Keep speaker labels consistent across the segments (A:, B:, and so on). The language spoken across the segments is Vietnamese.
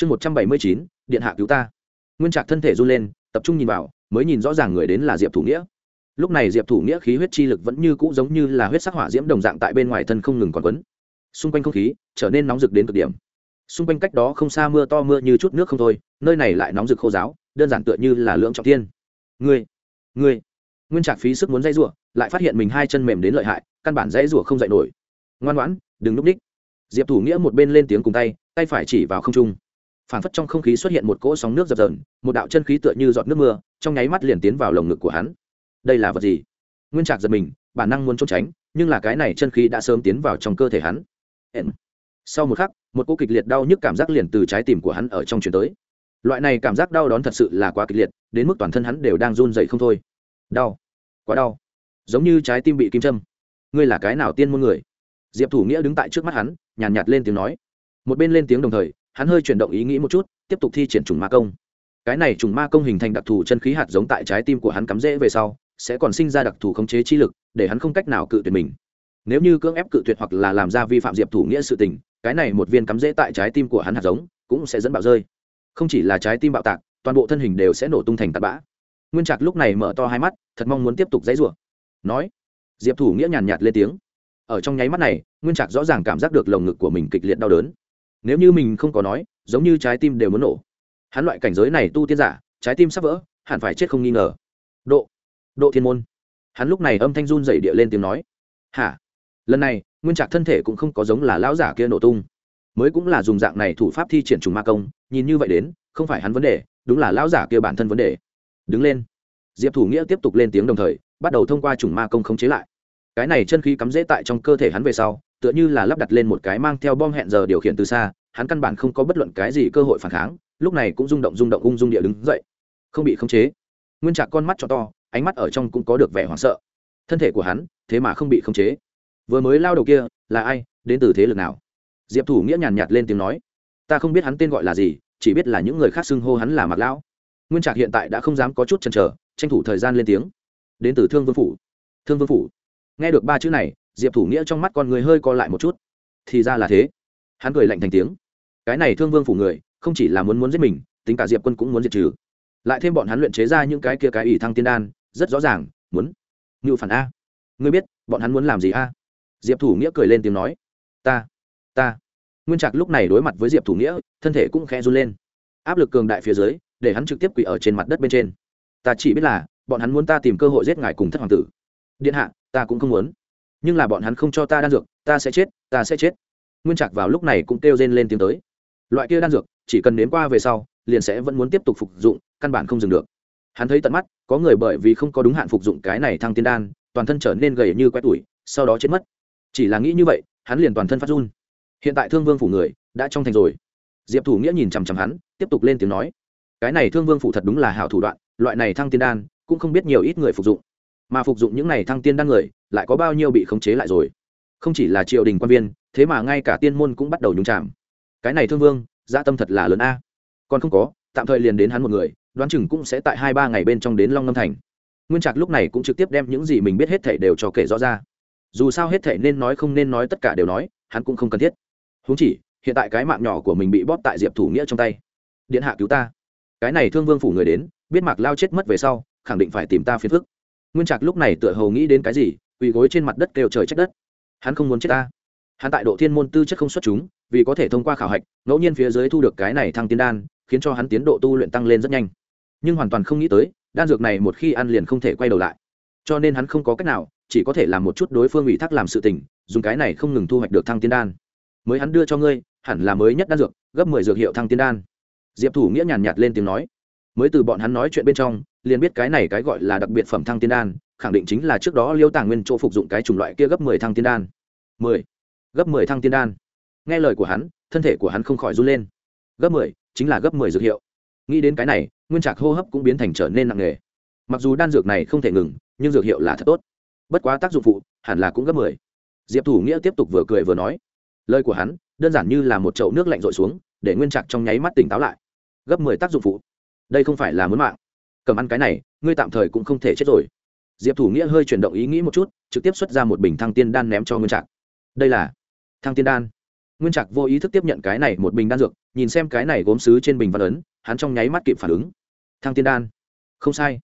A: chương một trăm bảy mươi chín, điện hạ cứu ta. Nguyên trạc thân thể run lên, tập trung nhìn vào, mới nhìn rõ ràng người đến là diệp thủ nghĩa. Lúc này diệp thủ nghĩa khí huyết chi lực vẫn như cũ giống như là huyết sắc hỏa diễm đồng dạng tại bên ngoài thân không ngừng còn quấn. Xung quanh không khí trở nên nóng rực đến cực điểm. Xung quanh cách đó không xa mưa to mưa như chút nước không thôi, nơi này lại nóng rực khô giáo, đơn giản tựa như là lưỡng trọng tiên người người nguyên trạc phí sức muốn dây rủa, lại phát hiện mình hai chân mềm đến lợi hại, căn bản dãy rủa không dậy nổi. Ngoan ngoãn, đừng núp ních diệp thủ nghĩa một bên lên tiếng cùng tay tay phải chỉ vào không trung phản phất trong không khí xuất hiện một cỗ sóng nước dập dờn một đạo chân khí tựa như giọt nước mưa trong nháy mắt liền tiến vào lồng ngực của hắn. Đây là vật gì? Nguyên trạc giật mình bản năng muốn trốn tránh nhưng là cái này chân khí đã sớm tiến vào trong cơ thể hắn. Sau một khắc một cỗ kịch liệt đau nhức cảm giác liền từ trái tim của hắn ở trong chuyển tới. Loại này cảm giác đau đón thật sự là quá kịch liệt đến mức toàn thân hắn đều đang run dậy không thôi. Đau. Quá đau. Giống như trái tim bị kim châm. Ngươi là cái nào tiên môn người? Diệp thủ nghĩa đứng tại trước mắt hắn nhàn nhạt, nhạt lên tiếng nói. Một bên lên tiếng đồng thời hắn hơi chuyển động ý nghĩ một chút, tiếp tục thi triển trùng ma công. Cái này trùng ma công hình thành đặc thù chân khí hạt giống tại trái tim của hắn cắm rễ về sau, sẽ còn sinh ra đặc thù khống chế chi lực, để hắn không cách nào cự tuyệt mình. Nếu như cưỡng ép cự tuyệt hoặc là làm ra vi phạm diệp thủ nghĩa sự tình, cái này một viên cắm rễ tại trái tim của hắn hạt giống cũng sẽ dẫn bạo rơi. Không chỉ là trái tim bạo tạc, toàn bộ thân hình đều sẽ nổ tung thành tạt bã. Nguyên trạc lúc này mở to hai mắt, thật mong muốn tiếp tục dãy rủa. Nói, diệp thủ nghĩa nhàn nhạt lên tiếng. Ở trong nháy mắt này, nguyên trạc rõ ràng cảm giác được lồng ngực của mình kịch liệt đau đớn nếu như mình không có nói, giống như trái tim đều muốn nổ. Hắn loại cảnh giới này tu tiên giả, trái tim sắp vỡ, hẳn phải chết không nghi ngờ. Độ độ thiên môn. Hắn lúc này âm thanh run dậy địa lên tiếng nói. Hả? Lần này, nguyên trạc thân thể cũng không có giống là lão giả kia nổ tung. Mới cũng là dùng dạng này thủ pháp thi triển trùng ma công, nhìn như vậy đến, không phải hắn vấn đề, đúng là lão giả kia bản thân vấn đề. Đứng lên. Diệp thủ nghĩa tiếp tục lên tiếng đồng thời, bắt đầu thông qua trùng ma công khống chế lại. Cái này chân khí cắm dễ tại trong cơ thể hắn về sau tựa như là lắp đặt lên một cái mang theo bom hẹn giờ điều khiển từ xa, hắn căn bản không có bất luận cái gì cơ hội phản kháng, lúc này cũng rung động rung động ung dung địa đứng dậy. Không bị khống chế. Nguyên trạc con mắt cho to, ánh mắt ở trong cũng có được vẻ hoảng sợ. Thân thể của hắn, thế mà không bị khống chế. Vừa mới lao đầu kia, là ai, đến từ thế lực nào? Diệp thủ nghĩa nhàn nhạt lên tiếng nói. Ta không biết hắn tên gọi là gì, chỉ biết là những người khác xưng hô hắn là mặc lão. Nguyên trạc hiện tại đã không dám có chút chần chờ, tranh thủ thời gian lên tiếng. Đến từ thương vương phủ. Thương vương phủ. Nghe được ba chữ này diệp thủ nghĩa trong mắt con người hơi co lại một chút. Thì ra là thế. Hắn cười lạnh thành tiếng. Cái này thương vương phủ người, không chỉ là muốn muốn giết mình, tính cả diệp quân cũng muốn diệt trừ. Lại thêm bọn hắn luyện chế ra những cái kia cái ủy thăng tiên đan, rất rõ ràng, muốn ngự phản a. Ngươi biết, bọn hắn muốn làm gì a? Diệp thủ nghĩa cười lên tiếng nói. Ta ta. Nguyên trạc lúc này đối mặt với diệp thủ nghĩa, thân thể cũng khẽ run lên. Áp lực cường đại phía dưới, để hắn trực tiếp quỷ ở trên mặt đất bên trên. Ta chỉ biết là, bọn hắn muốn ta tìm cơ hội giết ngài cùng thất hoàng tử. Điện hạ, ta cũng không muốn nhưng là bọn hắn không cho ta đan dược, ta sẽ chết, ta sẽ chết. Nguyên trạc vào lúc này cũng kêu rên lên tiếng tới. Loại kia đan dược, chỉ cần nếm qua về sau, liền sẽ vẫn muốn tiếp tục phục dụng, căn bản không dừng được. Hắn thấy tận mắt, có người bởi vì không có đúng hạn phục dụng cái này thăng tiên đan, toàn thân trở nên gầy như quét tủi, sau đó chết mất. Chỉ là nghĩ như vậy, hắn liền toàn thân phát run. Hiện tại thương vương phủ người đã trong thành rồi. Diệp thủ nghĩa nhìn chằm chằm hắn, tiếp tục lên tiếng nói. Cái này thương vương phủ thật đúng là hảo thủ đoạn, loại này thăng tiên đan cũng không biết nhiều ít người phục dụng mà phục dụng những này thăng tiên đan người, lại có bao nhiêu bị khống chế lại rồi. Không chỉ là triều đình quan viên, thế mà ngay cả tiên môn cũng bắt đầu nhúng chạm cái này thương vương gia tâm thật là lớn a. Còn không có, tạm thời liền đến hắn một người, đoán chừng cũng sẽ tại hai ba ngày bên trong đến long ngâm thành. Nguyên trạc lúc này cũng trực tiếp đem những gì mình biết hết thảy đều cho kể rõ ra. Dù sao hết thảy nên nói không nên nói tất cả đều nói, hắn cũng không cần thiết. Huống chỉ, hiện tại cái mạng nhỏ của mình bị bóp tại diệp thủ nghĩa trong tay. Điện hạ cứu ta. Cái này thương vương phủ người đến, biết mạc lao chết mất về sau, khẳng định phải tìm ta phiền phức nguyên trạc lúc này tựa hầu nghĩ đến cái gì, quỳ gối trên mặt đất kêu trời trách đất. Hắn không muốn chết ta. Hắn tại độ thiên môn tư chất không xuất chúng, vì có thể thông qua khảo hạch, ngẫu nhiên phía dưới thu được cái này thăng tiên đan, khiến cho hắn tiến độ tu luyện tăng lên rất nhanh. Nhưng hoàn toàn không nghĩ tới, đan dược này một khi ăn liền không thể quay đầu lại. Cho nên hắn không có cách nào, chỉ có thể làm một chút đối phương ủy thác làm sự tình, dùng cái này không ngừng thu hoạch được thăng tiên đan. Mới hắn đưa cho ngươi, hẳn là mới nhất đan dược, gấp mười dược hiệu thăng tiên đan. Diệp thủ nghĩa nhàn nhạt lên tiếng nói mới từ bọn hắn nói chuyện bên trong, liền biết cái này cái gọi là đặc biệt phẩm thăng tiên đan, khẳng định chính là trước đó liêu tàng nguyên chỗ phục dụng cái chủng loại kia gấp mười thăng tiên đan. Mười. Gấp mười thăng tiên đan. Nghe lời của hắn, thân thể của hắn không khỏi run lên. Gấp mười, chính là gấp mười dược hiệu. Nghĩ đến cái này, nguyên trạc hô hấp cũng biến thành trở nên nặng nề. Mặc dù đan dược này không thể ngừng, nhưng dược hiệu là thật tốt. Bất quá tác dụng phụ, hẳn là cũng gấp mười. Diệp thủ nghĩa tiếp tục vừa cười vừa nói. Lời của hắn, đơn giản như là một chậu nước lạnh rội xuống, để nguyên trạc trong nháy mắt tỉnh táo lại. Gấp mười tác dụng phụ đây không phải là muốn mạng. Cầm ăn cái này, ngươi tạm thời cũng không thể chết rồi. Diệp thủ nghĩa hơi chuyển động ý nghĩ một chút, trực tiếp xuất ra một bình thăng tiên đan ném cho nguyên trạc. Đây là thăng tiên đan. Nguyên trạc vô ý thức tiếp nhận cái này một bình đan dược, nhìn xem cái này gốm sứ trên bình văn ấn, hắn trong nháy mắt kịp phản ứng. Thăng tiên đan. Không sai.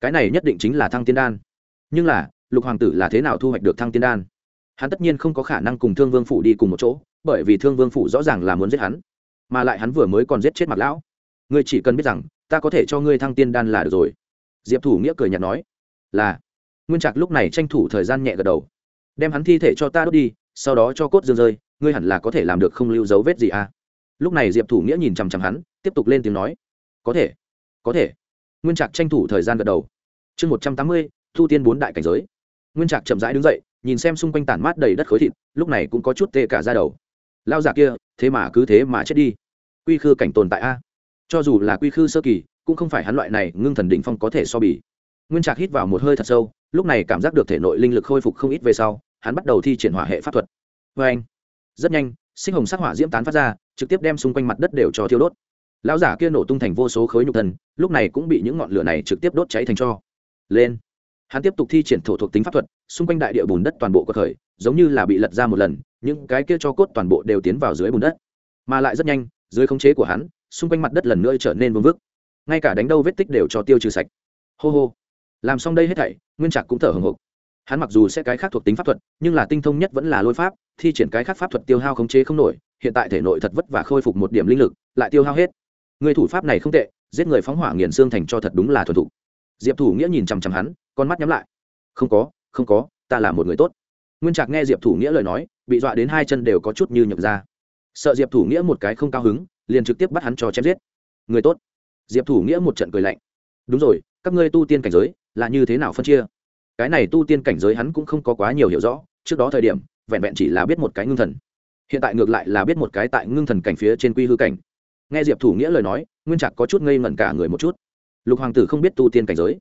A: Cái này nhất định chính là thăng tiên đan. Nhưng là, lục hoàng tử là thế nào thu hoạch được thăng tiên đan? Hắn tất nhiên không có khả năng cùng thương vương phủ đi cùng một chỗ, bởi vì thương vương phủ rõ ràng là muốn giết hắn, mà lại hắn vừa mới còn giết chết mặt lão. Ngươi chỉ cần biết rằng ta có thể cho ngươi thăng tiên đan là được rồi. Diệp thủ nghĩa cười nhạt nói, là. Nguyên trạc lúc này tranh thủ thời gian nhẹ gật đầu. Đem hắn thi thể cho ta đốt đi, sau đó cho cốt dương rơi, ngươi hẳn là có thể làm được không lưu dấu vết gì à? Lúc này diệp thủ nghĩa nhìn chằm chằm hắn, tiếp tục lên tiếng nói, có thể có thể. Nguyên trạc tranh thủ thời gian gật đầu. Chương một trăm tám mươi, thu tiên bốn đại cảnh giới. Nguyên trạc chậm rãi đứng dậy, nhìn xem xung quanh tản mát đầy đất khối thịt, lúc này cũng có chút tê cả ra đầu. Lao giả kia, thế mà cứ thế mà chết đi. Quy khư cảnh tồn tại a cho dù là quy khư sơ kỳ, cũng không phải hắn loại này ngưng thần định phong có thể so bì. Nguyên trạc hít vào một hơi thật sâu, lúc này cảm giác được thể nội linh lực khôi phục không ít về sau, hắn bắt đầu thi triển hỏa hệ pháp thuật. Vê anh, rất nhanh, sinh hồng sắc hỏa diễm tán phát ra, trực tiếp đem xung quanh mặt đất đều cho thiêu đốt. Lão giả kia nổ tung thành vô số khối nhục thân lúc này cũng bị những ngọn lửa này trực tiếp đốt cháy thành cho. Lên. Hắn tiếp tục thi triển thổ thuộc tính pháp thuật, xung quanh đại địa bùn đất toàn bộ có khởi, giống như là bị lật ra một lần, những cái kia cho cốt toàn bộ đều tiến vào dưới bùn đất. Mà lại rất nhanh, dưới khống chế của hắn xung quanh mặt đất lần nữa trở nên vương vức. Ngay cả đánh đâu vết tích đều cho tiêu trừ sạch. Hô hô. Làm xong đây hết thảy, nguyên trạc cũng thở hồng hộc. Hắn mặc dù sẽ cái khác thuộc tính pháp thuật, nhưng là tinh thông nhất vẫn là lôi pháp, thi triển cái khác pháp thuật tiêu hao khống chế không nổi, hiện tại thể nội thật vất và khôi phục một điểm linh lực, lại tiêu hao hết. Người thủ pháp này không tệ, giết người phóng hỏa nghiền xương thành cho thật đúng là thuần thục. Diệp thủ nghĩa nhìn chằm chằm hắn, con mắt nhắm lại. Không có không có, ta là một người tốt. Nguyên trạc nghe diệp thủ nghĩa lời nói, bị dọa đến hai chân đều có chút như nhậm ra. Sợ diệp thủ nghĩa một cái không cao hứng liền trực tiếp bắt hắn cho chém giết. Người tốt. Diệp thủ nghĩa một trận cười lạnh. Đúng rồi, các ngươi tu tiên cảnh giới là như thế nào phân chia? Cái này tu tiên cảnh giới hắn cũng không có quá nhiều hiểu rõ, trước đó thời điểm, vẹn vẹn chỉ là biết một cái ngưng thần. Hiện tại ngược lại là biết một cái tại ngưng thần cảnh phía trên quy hư cảnh. Nghe diệp thủ nghĩa lời nói, nguyên trạc có chút ngây ngẩn cả người một chút. Lục hoàng tử không biết tu tiên cảnh giới.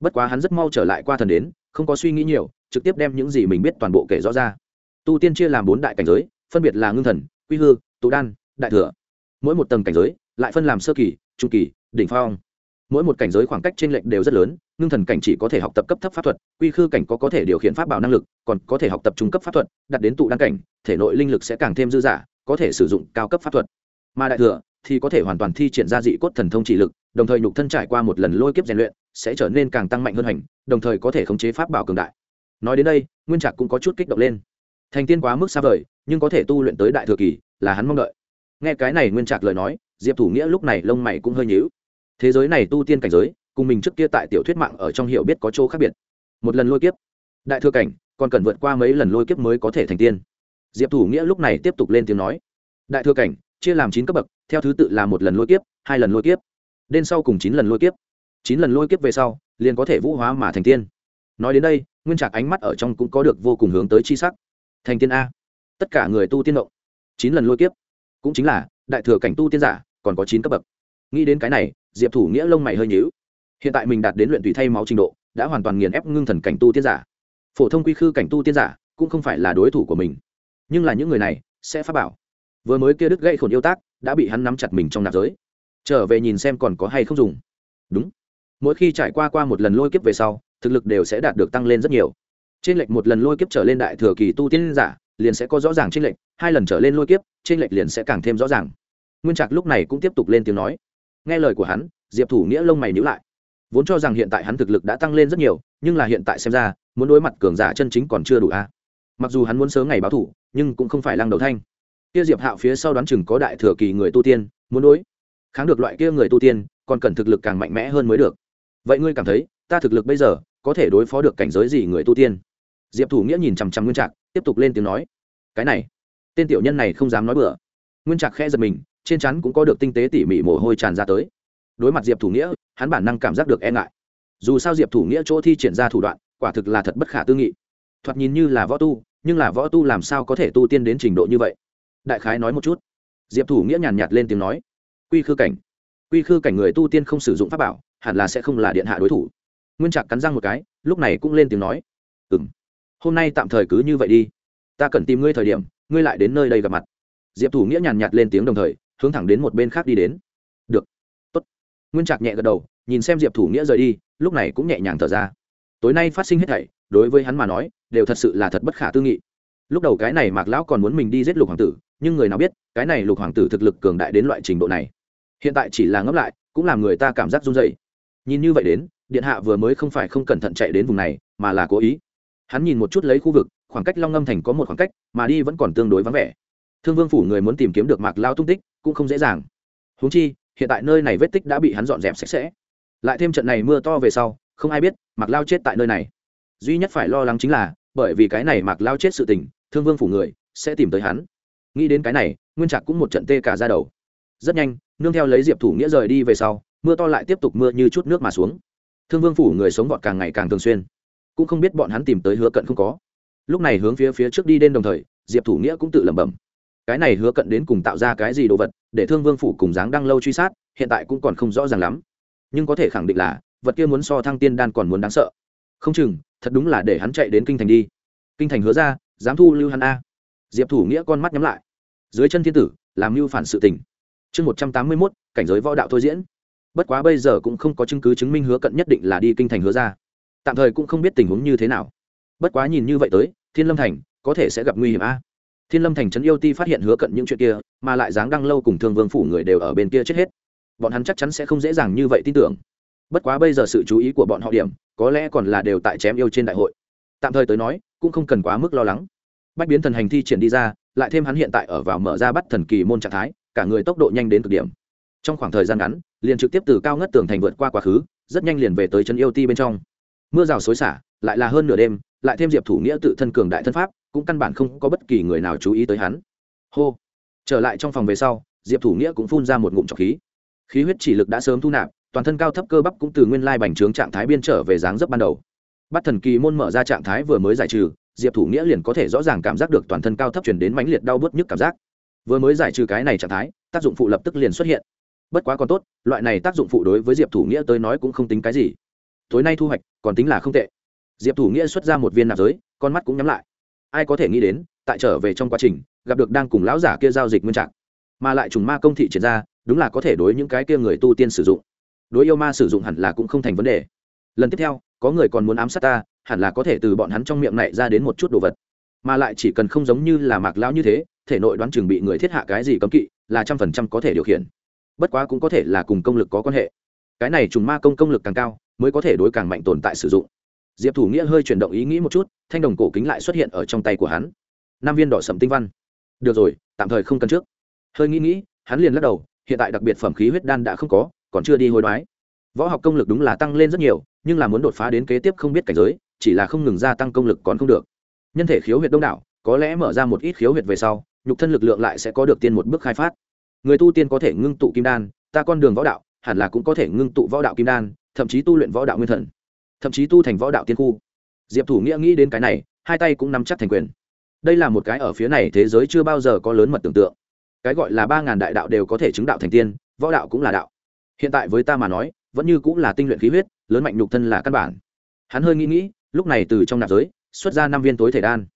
A: Bất quá hắn rất mau trở lại qua thần đến, không có suy nghĩ nhiều, trực tiếp đem những gì mình biết toàn bộ kể rõ ra. Tu tiên chia làm bốn đại cảnh giới, phân biệt là ngưng thần, quy hư, tụ đan, đại thừa mỗi một tầng cảnh giới, lại phân làm sơ kỳ, trung kỳ, đỉnh phong. Mỗi một cảnh giới khoảng cách trên lệnh đều rất lớn, ngưng thần cảnh chỉ có thể học tập cấp thấp pháp thuật, quy khư cảnh có có thể điều khiển pháp bảo năng lực, còn có thể học tập trung cấp pháp thuật, đặt đến tụ đăng cảnh, thể nội linh lực sẽ càng thêm dư dả, có thể sử dụng cao cấp pháp thuật. Mà đại thừa thì có thể hoàn toàn thi triển ra dị cốt thần thông trị lực, đồng thời nhục thân trải qua một lần lôi kiếp rèn luyện, sẽ trở nên càng tăng mạnh hơn hành, đồng thời có thể khống chế pháp bảo cường đại. Nói đến đây, nguyên trạc cũng có chút kích động lên. Thành tiên quá mức xa vời, nhưng có thể tu luyện tới đại thừa kỳ là hắn mong đợi nghe cái này nguyên trạc lời nói, diệp thủ nghĩa lúc này lông mày cũng hơi nhíu. Thế giới này tu tiên cảnh giới, cùng mình trước kia tại tiểu thuyết mạng ở trong hiểu biết có chỗ khác biệt. Một lần lôi kiếp. Đại thừa cảnh, còn cần vượt qua mấy lần lôi kiếp mới có thể thành tiên. Diệp thủ nghĩa lúc này tiếp tục lên tiếng nói. Đại thừa cảnh, chia làm chín cấp bậc, theo thứ tự là một lần lôi kiếp, hai lần lôi kiếp. Đến sau cùng chín lần lôi kiếp. Chín lần lôi kiếp về sau, liền có thể vũ hóa mà thành tiên. Nói đến đây, nguyên trạc ánh mắt ở trong cũng có được vô cùng hướng tới chi sắc. Thành tiên a. Tất cả người tu tiên động. Chín lần lôi kiếp cũng chính là, đại thừa cảnh tu tiên giả, còn có chín cấp bậc. Nghĩ đến cái này, diệp thủ nghĩa lông mày hơi nhíu. Hiện tại mình đạt đến luyện tùy thay máu trình độ, đã hoàn toàn nghiền ép ngưng thần cảnh tu tiên giả. Phổ thông quy khư cảnh tu tiên giả, cũng không phải là đối thủ của mình. Nhưng là những người này, sẽ phát bảo. Vừa mới kia đứt gãy khổn yêu tác, đã bị hắn nắm chặt mình trong nạp giới. Trở về nhìn xem còn có hay không dùng. Đúng. Mỗi khi trải qua qua một lần lôi kiếp về sau, thực lực đều sẽ đạt được tăng lên rất nhiều. Trên lệch một lần lôi kiếp trở lên đại thừa kỳ tu tiên giả liền sẽ có rõ ràng trên lệch, hai lần trở lên lôi kiếp trên lệch liền sẽ càng thêm rõ ràng. Nguyên trạc lúc này cũng tiếp tục lên tiếng nói. Nghe lời của hắn, diệp thủ nghĩa lông mày nhíu lại. Vốn cho rằng hiện tại hắn thực lực đã tăng lên rất nhiều, nhưng là hiện tại xem ra, muốn đối mặt cường giả chân chính còn chưa đủ a. Mặc dù hắn muốn sớm ngày báo thủ, nhưng cũng không phải lăng đầu thanh. Kia diệp hạo phía sau đoán chừng có đại thừa kỳ người tu tiên, muốn đối kháng được loại kia người tu tiên, còn cần thực lực càng mạnh mẽ hơn mới được. Vậy ngươi cảm thấy, ta thực lực bây giờ có thể đối phó được cảnh giới gì người tu tiên? Diệp thủ nghĩa nhìn chằm chằm nguyên trạc tiếp tục lên tiếng nói, cái này, tên tiểu nhân này không dám nói bừa. Nguyên trạc khẽ giật mình, trên chắn cũng có được tinh tế tỉ mỉ mồ hôi tràn ra tới. Đối mặt diệp thủ nghĩa, hắn bản năng cảm giác được e ngại. Dù sao diệp thủ nghĩa chỗ thi triển ra thủ đoạn, quả thực là thật bất khả tư nghị. Thoạt nhìn như là võ tu, nhưng là võ tu làm sao có thể tu tiên đến trình độ như vậy? Đại khái nói một chút. Diệp thủ nghĩa nhàn nhạt lên tiếng nói, quy khư cảnh, quy khư cảnh người tu tiên không sử dụng pháp bảo, hẳn là sẽ không là điện hạ đối thủ. Nguyên trạc cắn răng một cái, lúc này cũng lên tiếng nói ừ m hôm nay tạm thời cứ như vậy đi. Ta cần tìm ngươi thời điểm, ngươi lại đến nơi đây gặp mặt. Diệp thủ nghĩa nhàn nhạt lên tiếng đồng thời, hướng thẳng đến một bên khác đi đến. Được. Tốt. nguyên trạc nhẹ gật đầu, nhìn xem diệp thủ nghĩa rời đi, lúc này cũng nhẹ nhàng thở ra. Tối nay phát sinh hết thảy, đối với hắn mà nói, đều thật sự là thật bất khả tư nghị. Lúc đầu cái này mạc lão còn muốn mình đi giết lục hoàng tử, nhưng người nào biết, cái này lục hoàng tử thực lực cường đại đến loại trình độ này. Hiện tại chỉ là ngẫm lại, cũng làm người ta cảm giác run dậy nhìn như vậy đến, điện hạ vừa mới không phải không cẩn thận chạy đến vùng này, mà là cố ý hắn nhìn một chút lấy khu vực, khoảng cách long ngâm thành có một khoảng cách, mà đi vẫn còn tương đối vắng vẻ. Thương vương phủ người muốn tìm kiếm được mạc lao tung tích cũng không dễ dàng. Húng chi, hiện tại nơi này vết tích đã bị hắn dọn dẹp sạch sẽ. Lại thêm trận này mưa to về sau, không ai biết mạc lao chết tại nơi này. Duy nhất phải lo lắng chính là, bởi vì cái này mạc lao chết sự tình, thương vương phủ người sẽ tìm tới hắn. Nghĩ đến cái này, nguyên trạc cũng một trận tê cả ra đầu. Rất nhanh, nương theo lấy diệp thủ nghĩa rời đi về sau, mưa to lại tiếp tục mưa như chút nước mà xuống. Thương vương phủ người sống vọt càng ngày càng thường xuyên cũng không biết bọn hắn tìm tới hứa cận không có. Lúc này hướng phía phía trước đi đến đồng thời, diệp thủ nghĩa cũng tự lẩm bẩm. Cái này hứa cận đến cùng tạo ra cái gì đồ vật, để thương vương phủ cùng dáng đang lâu truy sát, hiện tại cũng còn không rõ ràng lắm. Nhưng có thể khẳng định là, vật kia muốn so thăng tiên đan còn muốn đáng sợ. Không chừng, thật đúng là để hắn chạy đến kinh thành đi. Kinh thành hứa ra, dám thu lưu hắn a. Diệp thủ nghĩa con mắt nhắm lại. Dưới chân thiên tử, làm mưu phản sự tình. Chương một trăm tám mươi mốt, cảnh giới võ đạo thôi diễn. Bất quá bây giờ cũng không có chứng cứ chứng minh hứa cận nhất định là đi kinh thành hứa ra tạm thời cũng không biết tình huống như thế nào. Bất quá nhìn như vậy tới, thiên lâm thành có thể sẽ gặp nguy hiểm a. Thiên lâm thành trấn yêu ti phát hiện hứa cận những chuyện kia, mà lại dáng đăng lâu cùng thương vương phủ người đều ở bên kia chết hết. Bọn hắn chắc chắn sẽ không dễ dàng như vậy tin tưởng. Bất quá bây giờ sự chú ý của bọn họ điểm, có lẽ còn là đều tại chém yêu trên đại hội. Tạm thời tới nói, cũng không cần quá mức lo lắng. Bách biến thần hành thi triển đi ra, lại thêm hắn hiện tại ở vào mở ra bắt thần kỳ môn trạng thái, cả người tốc độ nhanh đến cực điểm. Trong khoảng thời gian ngắn, liền trực tiếp từ cao ngất tường thành vượt qua quá khứ, rất nhanh liền về tới chân yêu ti bên trong mưa rào xối xả, lại là hơn nửa đêm, lại thêm diệp thủ nghĩa tự thân cường đại thân pháp, cũng căn bản không có bất kỳ người nào chú ý tới hắn. Hô. Trở lại trong phòng về sau, diệp thủ nghĩa cũng phun ra một ngụm trọc khí. Khí huyết chỉ lực đã sớm thu nạp, toàn thân cao thấp cơ bắp cũng từ nguyên lai bành trướng trạng thái biên trở về dáng dấp ban đầu. Bắt thần kỳ môn mở ra trạng thái vừa mới giải trừ, diệp thủ nghĩa liền có thể rõ ràng cảm giác được toàn thân cao thấp chuyển đến mãnh liệt đau bớt nhức cảm giác. Vừa mới giải trừ cái này trạng thái, tác dụng phụ lập tức liền xuất hiện. Bất quá còn tốt, loại này tác dụng phụ đối với diệp thủ nghĩa tới nói cũng không tính cái gì tối nay thu hoạch, còn tính là không tệ. Diệp thủ nghĩa xuất ra một viên nạp giới, con mắt cũng nhắm lại. Ai có thể nghĩ đến, tại trở về trong quá trình, gặp được đang cùng lão giả kia giao dịch nguyên trạng. Mà lại trùng ma công thị triển ra, đúng là có thể đối những cái kia người tu tiên sử dụng. Đối yêu ma sử dụng hẳn là cũng không thành vấn đề. Lần tiếp theo, có người còn muốn ám sát ta, hẳn là có thể từ bọn hắn trong miệng này ra đến một chút đồ vật. Mà lại chỉ cần không giống như là mạc lão như thế, thể nội đoán chừng bị người thiết hạ cái gì cấm kỵ, là trăm phần trăm có thể điều khiển. Bất quá cũng có thể là cùng công lực có quan hệ. Cái này trùng ma công công lực càng cao mới có thể đối càng mạnh tồn tại sử dụng. Diệp thủ nghĩa hơi chuyển động ý nghĩ một chút, thanh đồng cổ kính lại xuất hiện ở trong tay của hắn. Nam viên đỏ sầm tinh văn. Được rồi, tạm thời không cần trước. Hơi nghĩ nghĩ, hắn liền lắc đầu, hiện tại đặc biệt phẩm khí huyết đan đã không có, còn chưa đi hối đoái. Võ học công lực đúng là tăng lên rất nhiều, nhưng là muốn đột phá đến kế tiếp không biết cảnh giới, chỉ là không ngừng gia tăng công lực còn không được. Nhân thể khiếu huyệt đông đảo, có lẽ mở ra một ít khiếu huyệt về sau, nhục thân lực lượng lại sẽ có được tiên một bước khai phát. Người tu tiên có thể ngưng tụ kim đan, ta con đường võ đạo, hẳn là cũng có thể ngưng tụ võ đạo kim đan thậm chí tu luyện võ đạo nguyên thần, thậm chí tu thành võ đạo tiên khu. Diệp thủ nghĩa nghĩ đến cái này, hai tay cũng nắm chắc thành quyền. Đây là một cái ở phía này thế giới chưa bao giờ có lớn mật tưởng tượng. Cái gọi là ba ngàn đại đạo đều có thể chứng đạo thành tiên, võ đạo cũng là đạo. Hiện tại với ta mà nói, vẫn như cũng là tinh luyện khí huyết, lớn mạnh nhục thân là căn bản. Hắn hơi nghĩ nghĩ, lúc này từ trong nạp giới, xuất ra năm viên tối thể đan.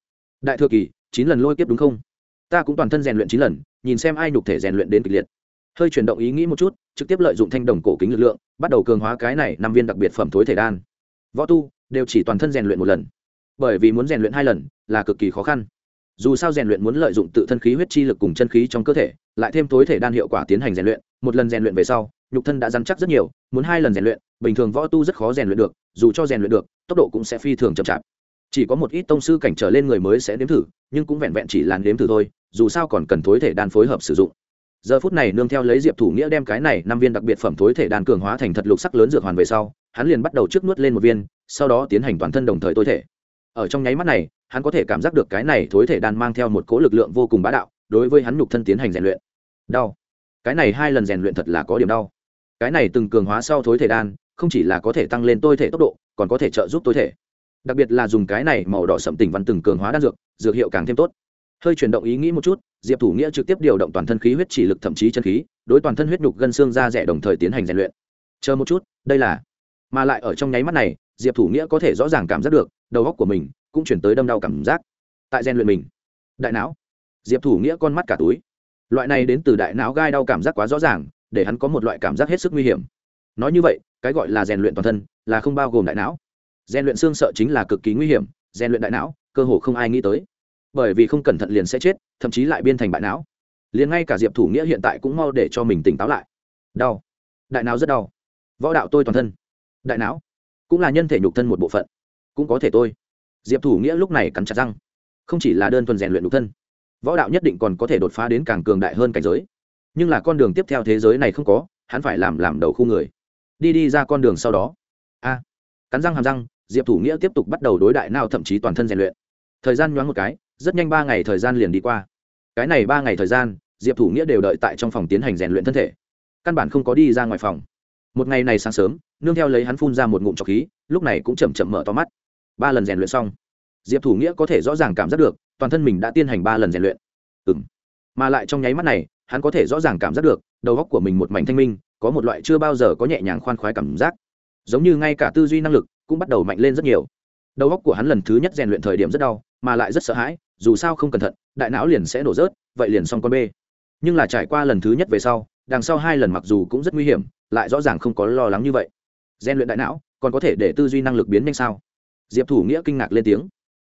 A: Đại thừa kỳ, chín lần lôi kiếp đúng không? Ta cũng toàn thân rèn luyện chín lần, nhìn xem ai nhục thể rèn luyện đến kịch liệt hơi chuyển động ý nghĩ một chút, trực tiếp lợi dụng thanh đồng cổ kính lực lượng, bắt đầu cường hóa cái này năm viên đặc biệt phẩm thối thể đan. Võ tu, đều chỉ toàn thân rèn luyện một lần. Bởi vì muốn rèn luyện hai lần, là cực kỳ khó khăn. Dù sao rèn luyện muốn lợi dụng tự thân khí huyết chi lực cùng chân khí trong cơ thể, lại thêm tối thể đan hiệu quả tiến hành rèn luyện, một lần rèn luyện về sau, nhục thân đã dăn chắc rất nhiều, muốn hai lần rèn luyện, bình thường võ tu rất khó rèn luyện được, dù cho rèn luyện được, tốc độ cũng sẽ phi thường chậm chạp. Chỉ có một ít tông sư cảnh trở lên người mới sẽ nếm thử, nhưng cũng vẹn vẹn chỉ là nếm thử thôi, dù sao còn cần thối thể đan phối hợp sử dụng giờ phút này nương theo lấy diệp thủ nghĩa đem cái này năm viên đặc biệt phẩm thối thể đan cường hóa thành thật lục sắc lớn dược hoàn về sau, hắn liền bắt đầu trước nuốt lên một viên, sau đó tiến hành toàn thân đồng thời tối thể. Ở trong nháy mắt này, hắn có thể cảm giác được cái này thối thể đan mang theo một cỗ lực lượng vô cùng bá đạo, đối với hắn nhục thân tiến hành rèn luyện. Đau. Cái này hai lần rèn luyện thật là có điểm đau. Cái này từng cường hóa sau thối thể đan, không chỉ là có thể tăng lên tôi thể tốc độ, còn có thể trợ giúp tôi thể. Đặc biệt là dùng cái này màu đỏ sậm tỉnh văn từng cường hóa đan dược dược hiệu càng thêm tốt hơi chuyển động ý nghĩ một chút, diệp thủ nghĩa trực tiếp điều động toàn thân khí huyết chỉ lực thậm chí chân khí, đối toàn thân huyết nhục gân xương ra rẻ đồng thời tiến hành rèn luyện. Chờ một chút, đây là mà lại ở trong nháy mắt này, diệp thủ nghĩa có thể rõ ràng cảm giác được, đầu óc của mình cũng chuyển tới đâm đau cảm giác. Tại rèn luyện mình. Đại não. Diệp thủ nghĩa con mắt cả túi. Loại này đến từ đại não gai đau cảm giác quá rõ ràng, để hắn có một loại cảm giác hết sức nguy hiểm. Nói như vậy, cái gọi là rèn luyện toàn thân là không bao gồm đại não. Rèn luyện xương sợ chính là cực kỳ nguy hiểm, rèn luyện đại não, cơ hồ không ai nghĩ tới bởi vì không cẩn thận liền sẽ chết, thậm chí lại biên thành bại não. Liền ngay cả diệp thủ nghĩa hiện tại cũng mau để cho mình tỉnh táo lại. Đau. Đại não rất đau. Võ đạo tôi toàn thân. Đại não. Cũng là nhân thể nhục thân một bộ phận. Cũng có thể tôi. Diệp thủ nghĩa lúc này cắn chặt răng. Không chỉ là đơn thuần rèn luyện nhục thân, võ đạo nhất định còn có thể đột phá đến càng cường đại hơn cảnh giới. Nhưng là con đường tiếp theo thế giới này không có, hắn phải làm làm đầu khu người. Đi đi ra con đường sau đó. A. Cắn răng hàm răng, diệp thủ nghĩa tiếp tục bắt đầu đối đại nào thậm chí toàn thân rèn luyện thời gian nhoáng một cái, rất nhanh ba ngày thời gian liền đi qua. Cái này ba ngày thời gian, diệp thủ nghĩa đều đợi tại trong phòng tiến hành rèn luyện thân thể. Căn bản không có đi ra ngoài phòng. Một ngày này sáng sớm, nương theo lấy hắn phun ra một ngụm trọc khí, lúc này cũng chậm chậm mở to mắt. Ba lần rèn luyện xong, diệp thủ nghĩa có thể rõ ràng cảm giác được, toàn thân mình đã tiến hành ba lần rèn luyện. Ừ m mà lại trong nháy mắt này, hắn có thể rõ ràng cảm giác được, đầu góc của mình một mảnh thanh minh, có một loại chưa bao giờ có nhẹ nhàng khoan khoái cảm giác. Giống như ngay cả tư duy năng lực cũng bắt đầu mạnh lên rất nhiều. Đầu góc của hắn lần thứ nhất rèn luyện thời điểm rất đau mà lại rất sợ hãi, dù sao không cẩn thận, đại não liền sẽ nổ rớt, vậy liền xong con bê. Nhưng là trải qua lần thứ nhất về sau, đằng sau hai lần mặc dù cũng rất nguy hiểm, lại rõ ràng không có lo lắng như vậy. Gian luyện đại não, còn có thể để tư duy năng lực biến nhanh sao? Diệp thủ nghĩa kinh ngạc lên tiếng.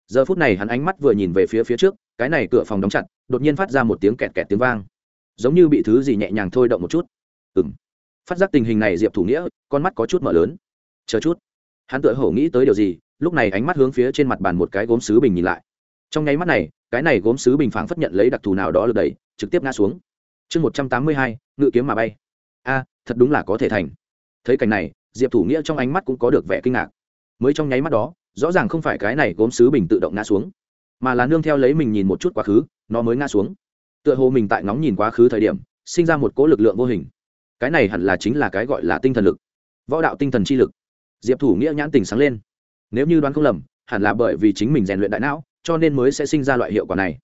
A: Giờ phút này hắn ánh mắt vừa nhìn về phía phía trước, cái này cửa phòng đóng chặt, đột nhiên phát ra một tiếng kẹt kẹt tiếng vang. Giống như bị thứ gì nhẹ nhàng thôi động một chút. Ừng phát giác tình hình này diệp thủ nghĩa, con mắt có chút mở lớn. Chờ chút. Hắn tựa hổ nghĩ tới điều gì lúc này ánh mắt hướng phía trên mặt bàn một cái gốm sứ bình nhìn lại. Trong nháy mắt này, cái này gốm sứ bình phảng phất nhận lấy đặc thù nào đó lật đẩy, trực tiếp ngã xuống. Chương một trăm tám mươi hai, ngự kiếm mà bay. A, thật đúng là có thể thành. Thấy cảnh này, diệp thủ nghĩa trong ánh mắt cũng có được vẻ kinh ngạc. Mới trong nháy mắt đó, rõ ràng không phải cái này gốm sứ bình tự động ngã xuống, mà là nương theo lấy mình nhìn một chút quá khứ, nó mới ngã xuống. Tựa hồ mình tại ngóng nhìn quá khứ thời điểm, sinh ra một cỗ lực lượng vô hình. Cái này hẳn là chính là cái gọi là tinh thần lực. Võ đạo tinh thần chi lực. Diệp thủ nghĩa nhãn tình sáng lên nếu như đoán không lầm, hẳn là bởi vì chính mình rèn luyện đại não, cho nên mới sẽ sinh ra loại hiệu quả này.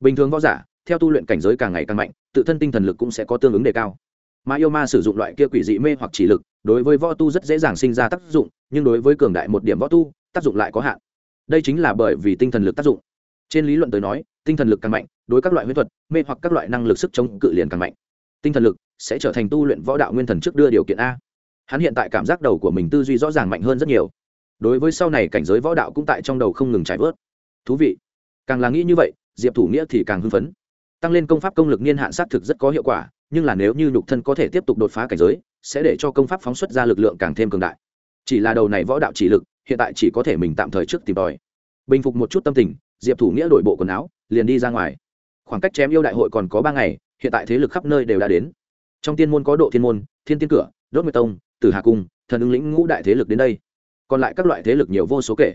A: Bình thường võ giả, theo tu luyện cảnh giới càng ngày càng mạnh, tự thân tinh thần lực cũng sẽ có tương ứng đề cao. Mà yêu ma sử dụng loại kia quỷ dị mê hoặc chỉ lực, đối với võ tu rất dễ dàng sinh ra tác dụng, nhưng đối với cường đại một điểm võ tu, tác dụng lại có hạn. Đây chính là bởi vì tinh thần lực tác dụng. Trên lý luận tới nói, tinh thần lực càng mạnh, đối các loại huyết thuật, mê hoặc các loại năng lực sức chống cự liền càng mạnh. Tinh thần lực sẽ trở thành tu luyện võ đạo nguyên thần trước đưa điều kiện a. Hắn hiện tại cảm giác đầu của mình tư duy rõ ràng mạnh hơn rất nhiều đối với sau này cảnh giới võ đạo cũng tại trong đầu không ngừng trải vớt. Thú vị. Càng là nghĩ như vậy, diệp thủ nghĩa thì càng hưng phấn. Tăng lên công pháp công lực niên hạn xác thực rất có hiệu quả, nhưng là nếu như nhục thân có thể tiếp tục đột phá cảnh giới, sẽ để cho công pháp phóng xuất ra lực lượng càng thêm cường đại. Chỉ là đầu này võ đạo chỉ lực, hiện tại chỉ có thể mình tạm thời trước tìm tòi. Bình phục một chút tâm tình, diệp thủ nghĩa đổi bộ quần áo, liền đi ra ngoài. Khoảng cách chém yêu đại hội còn có ba ngày, hiện tại thế lực khắp nơi đều đã đến. Trong tiên môn có độ thiên môn, thiên tiên cửa, đốt nguyệt tông, tử hà cung, thần ứng lĩnh ngũ đại thế lực đến đây còn lại các loại thế lực nhiều vô số kể.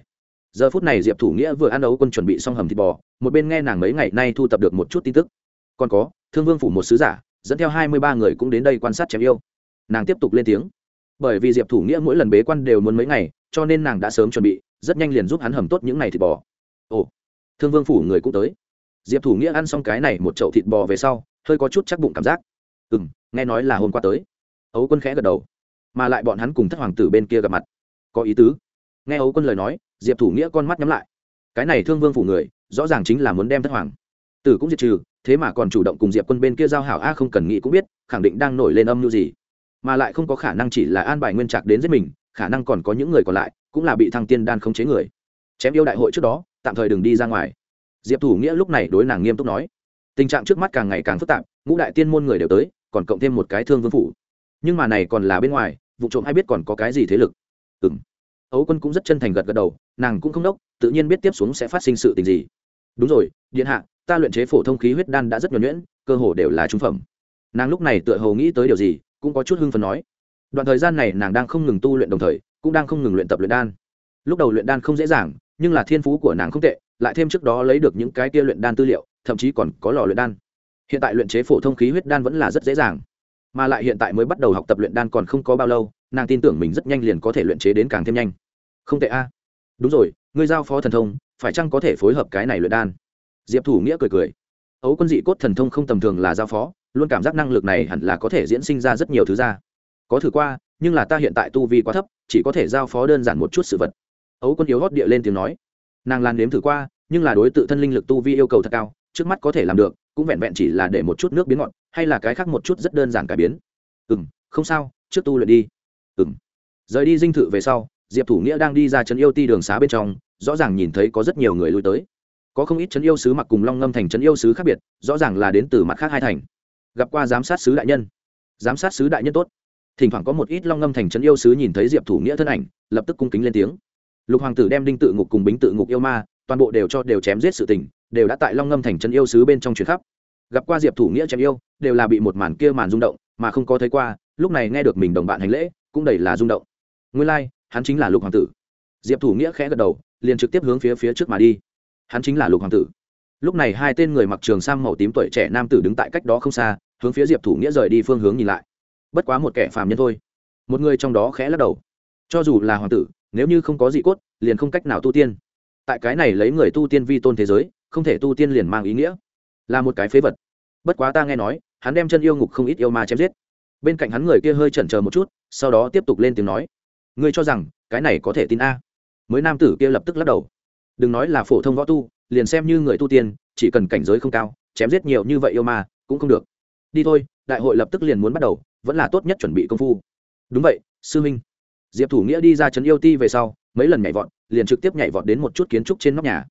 A: Giờ phút này diệp thủ nghĩa vừa ăn ấu quân chuẩn bị xong hầm thịt bò, một bên nghe nàng mấy ngày nay thu tập được một chút tin tức. Còn có, thương vương phủ một sứ giả, dẫn theo hai mươi ba người cũng đến đây quan sát chém yêu. Nàng tiếp tục lên tiếng. Bởi vì diệp thủ nghĩa mỗi lần bế quan đều muốn mấy ngày, cho nên nàng đã sớm chuẩn bị, rất nhanh liền giúp hắn hầm tốt những ngày thịt bò. Ồ, thương vương phủ người cũng tới. Diệp thủ nghĩa ăn xong cái này một chậu thịt bò về sau, hơi có chút chắc bụng cảm giác. Ừ m nghe nói là hôm qua tới. Ấu quân khẽ gật đầu. Mà lại bọn hắn cùng thất hoàng tử bên kia gặp mặt có ý tứ. Nghe ấu quân lời nói, diệp thủ nghĩa con mắt nhắm lại. Cái này thương vương phủ người, rõ ràng chính là muốn đem thất hoàng. Tử cũng diệt trừ, thế mà còn chủ động cùng diệp quân bên kia giao hảo, a, không cần nghĩ cũng biết, khẳng định đang nổi lên âm mưu gì. Mà lại không có khả năng chỉ là an bài nguyên trạc đến giết mình, khả năng còn có những người còn lại, cũng là bị thăng tiên đan khống chế người. Chém yêu đại hội trước đó, tạm thời đừng đi ra ngoài. Diệp thủ nghĩa lúc này đối nàng nghiêm túc nói. Tình trạng trước mắt càng ngày càng phức tạp, ngũ đại tiên môn người đều tới, còn cộng thêm một cái thương vương phủ. Nhưng mà này còn là bên ngoài, vụ trộm ai biết còn có cái gì thế lực ừng ấu quân cũng rất chân thành gật gật đầu, nàng cũng không đốc, tự nhiên biết tiếp xuống sẽ phát sinh sự tình gì. Đúng rồi, điện hạ, ta luyện chế phổ thông khí huyết đan đã rất nhuẩn nhuyễn, cơ hồ đều là trung phẩm. Nàng lúc này tựa hồ nghĩ tới điều gì, cũng có chút hưng phần nói. Đoạn thời gian này nàng đang không ngừng tu luyện đồng thời, cũng đang không ngừng luyện tập luyện đan. Lúc đầu luyện đan không dễ dàng, nhưng là thiên phú của nàng không tệ, lại thêm trước đó lấy được những cái kia luyện đan tư liệu, thậm chí còn có lò luyện đan. Hiện tại luyện chế phổ thông khí huyết đan vẫn là rất dễ dàng, mà lại hiện tại mới bắt đầu học tập luyện đan còn không có bao lâu nàng tin tưởng mình rất nhanh liền có thể luyện chế đến càng thêm nhanh. Không tệ a. Đúng rồi, ngươi giao phó thần thông, phải chăng có thể phối hợp cái này luyện đan? Diệp thủ nghĩa cười cười. Ấu quân dị cốt thần thông không tầm thường là giao phó, luôn cảm giác năng lực này hẳn là có thể diễn sinh ra rất nhiều thứ ra. Có thử qua, nhưng là ta hiện tại tu vi quá thấp, chỉ có thể giao phó đơn giản một chút sự vật. Ấu quân yếu hót địa lên tiếng nói. Nàng lan nếm thử qua, nhưng là đối t thân linh lực tu vi yêu cầu thật cao, trước mắt có thể làm được, cũng vẹn vẹn chỉ là để một chút nước biến ngọt, hay là cái khác một chút rất đơn giản cải biến. Ừ n không sao, trước tu luyện đi ừ m rời đi dinh thự về sau, diệp thủ nghĩa đang đi ra chân yêu ti đường xá bên trong, rõ ràng nhìn thấy có rất nhiều người lui tới. Có không ít trấn yêu sứ mặc cùng long ngâm thành trấn yêu sứ khác biệt, rõ ràng là đến từ mặt khác hai thành. Gặp qua giám sát sứ đại nhân. Giám sát sứ đại nhân tốt. Thỉnh thoảng có một ít long ngâm thành trấn yêu sứ nhìn thấy diệp thủ nghĩa thân ảnh, lập tức cung kính lên tiếng. Lục hoàng tử đem đinh tự ngục cùng bính tự ngục yêu ma, toàn bộ đều cho đều chém giết sự tình, đều đã tại long ngâm thành trấn yêu sứ bên trong chuyến khắp. Gặp qua diệp thủ nghĩa chém yêu, đều là bị một màn kia màn rung động, mà không có thấy qua, lúc này nghe được mình đồng bạn hành lễ cũng đầy là rung động. Nguyên lai、like, hắn chính là lục hoàng tử. Diệp thủ nghĩa khẽ gật đầu liền trực tiếp hướng phía phía trước mà đi. Hắn chính là lục hoàng tử. Lúc này hai tên người mặc trường sam màu tím tuổi trẻ nam tử đứng tại cách đó không xa hướng phía diệp thủ nghĩa rời đi phương hướng nhìn lại. Bất quá một kẻ phàm nhân thôi. Một người trong đó khẽ lắc đầu. Cho dù là hoàng tử nếu như không có dị cốt liền không cách nào tu tiên. Tại cái này lấy người tu tiên vi tôn thế giới không thể tu tiên liền mang ý nghĩa. Là một cái phế vật. Bất quá ta nghe nói hắn đem chân yêu ngục không ít yêu ma chém giết bên cạnh hắn người kia hơi chần chờ một chút, sau đó tiếp tục lên tiếng nói, ngươi cho rằng cái này có thể tin a? Mới nam tử kia lập tức lắc đầu, đừng nói là phổ thông võ tu, liền xem như người tu tiên, chỉ cần cảnh giới không cao, chém giết nhiều như vậy yêu ma, cũng không được. Đi thôi, đại hội lập tức liền muốn bắt đầu, vẫn là tốt nhất chuẩn bị công phu. Đúng vậy, sư minh diệp thủ nghĩa đi ra trấn yêu ti về sau, mấy lần nhảy vọt, liền trực tiếp nhảy vọt đến một chút kiến trúc trên nóc nhà.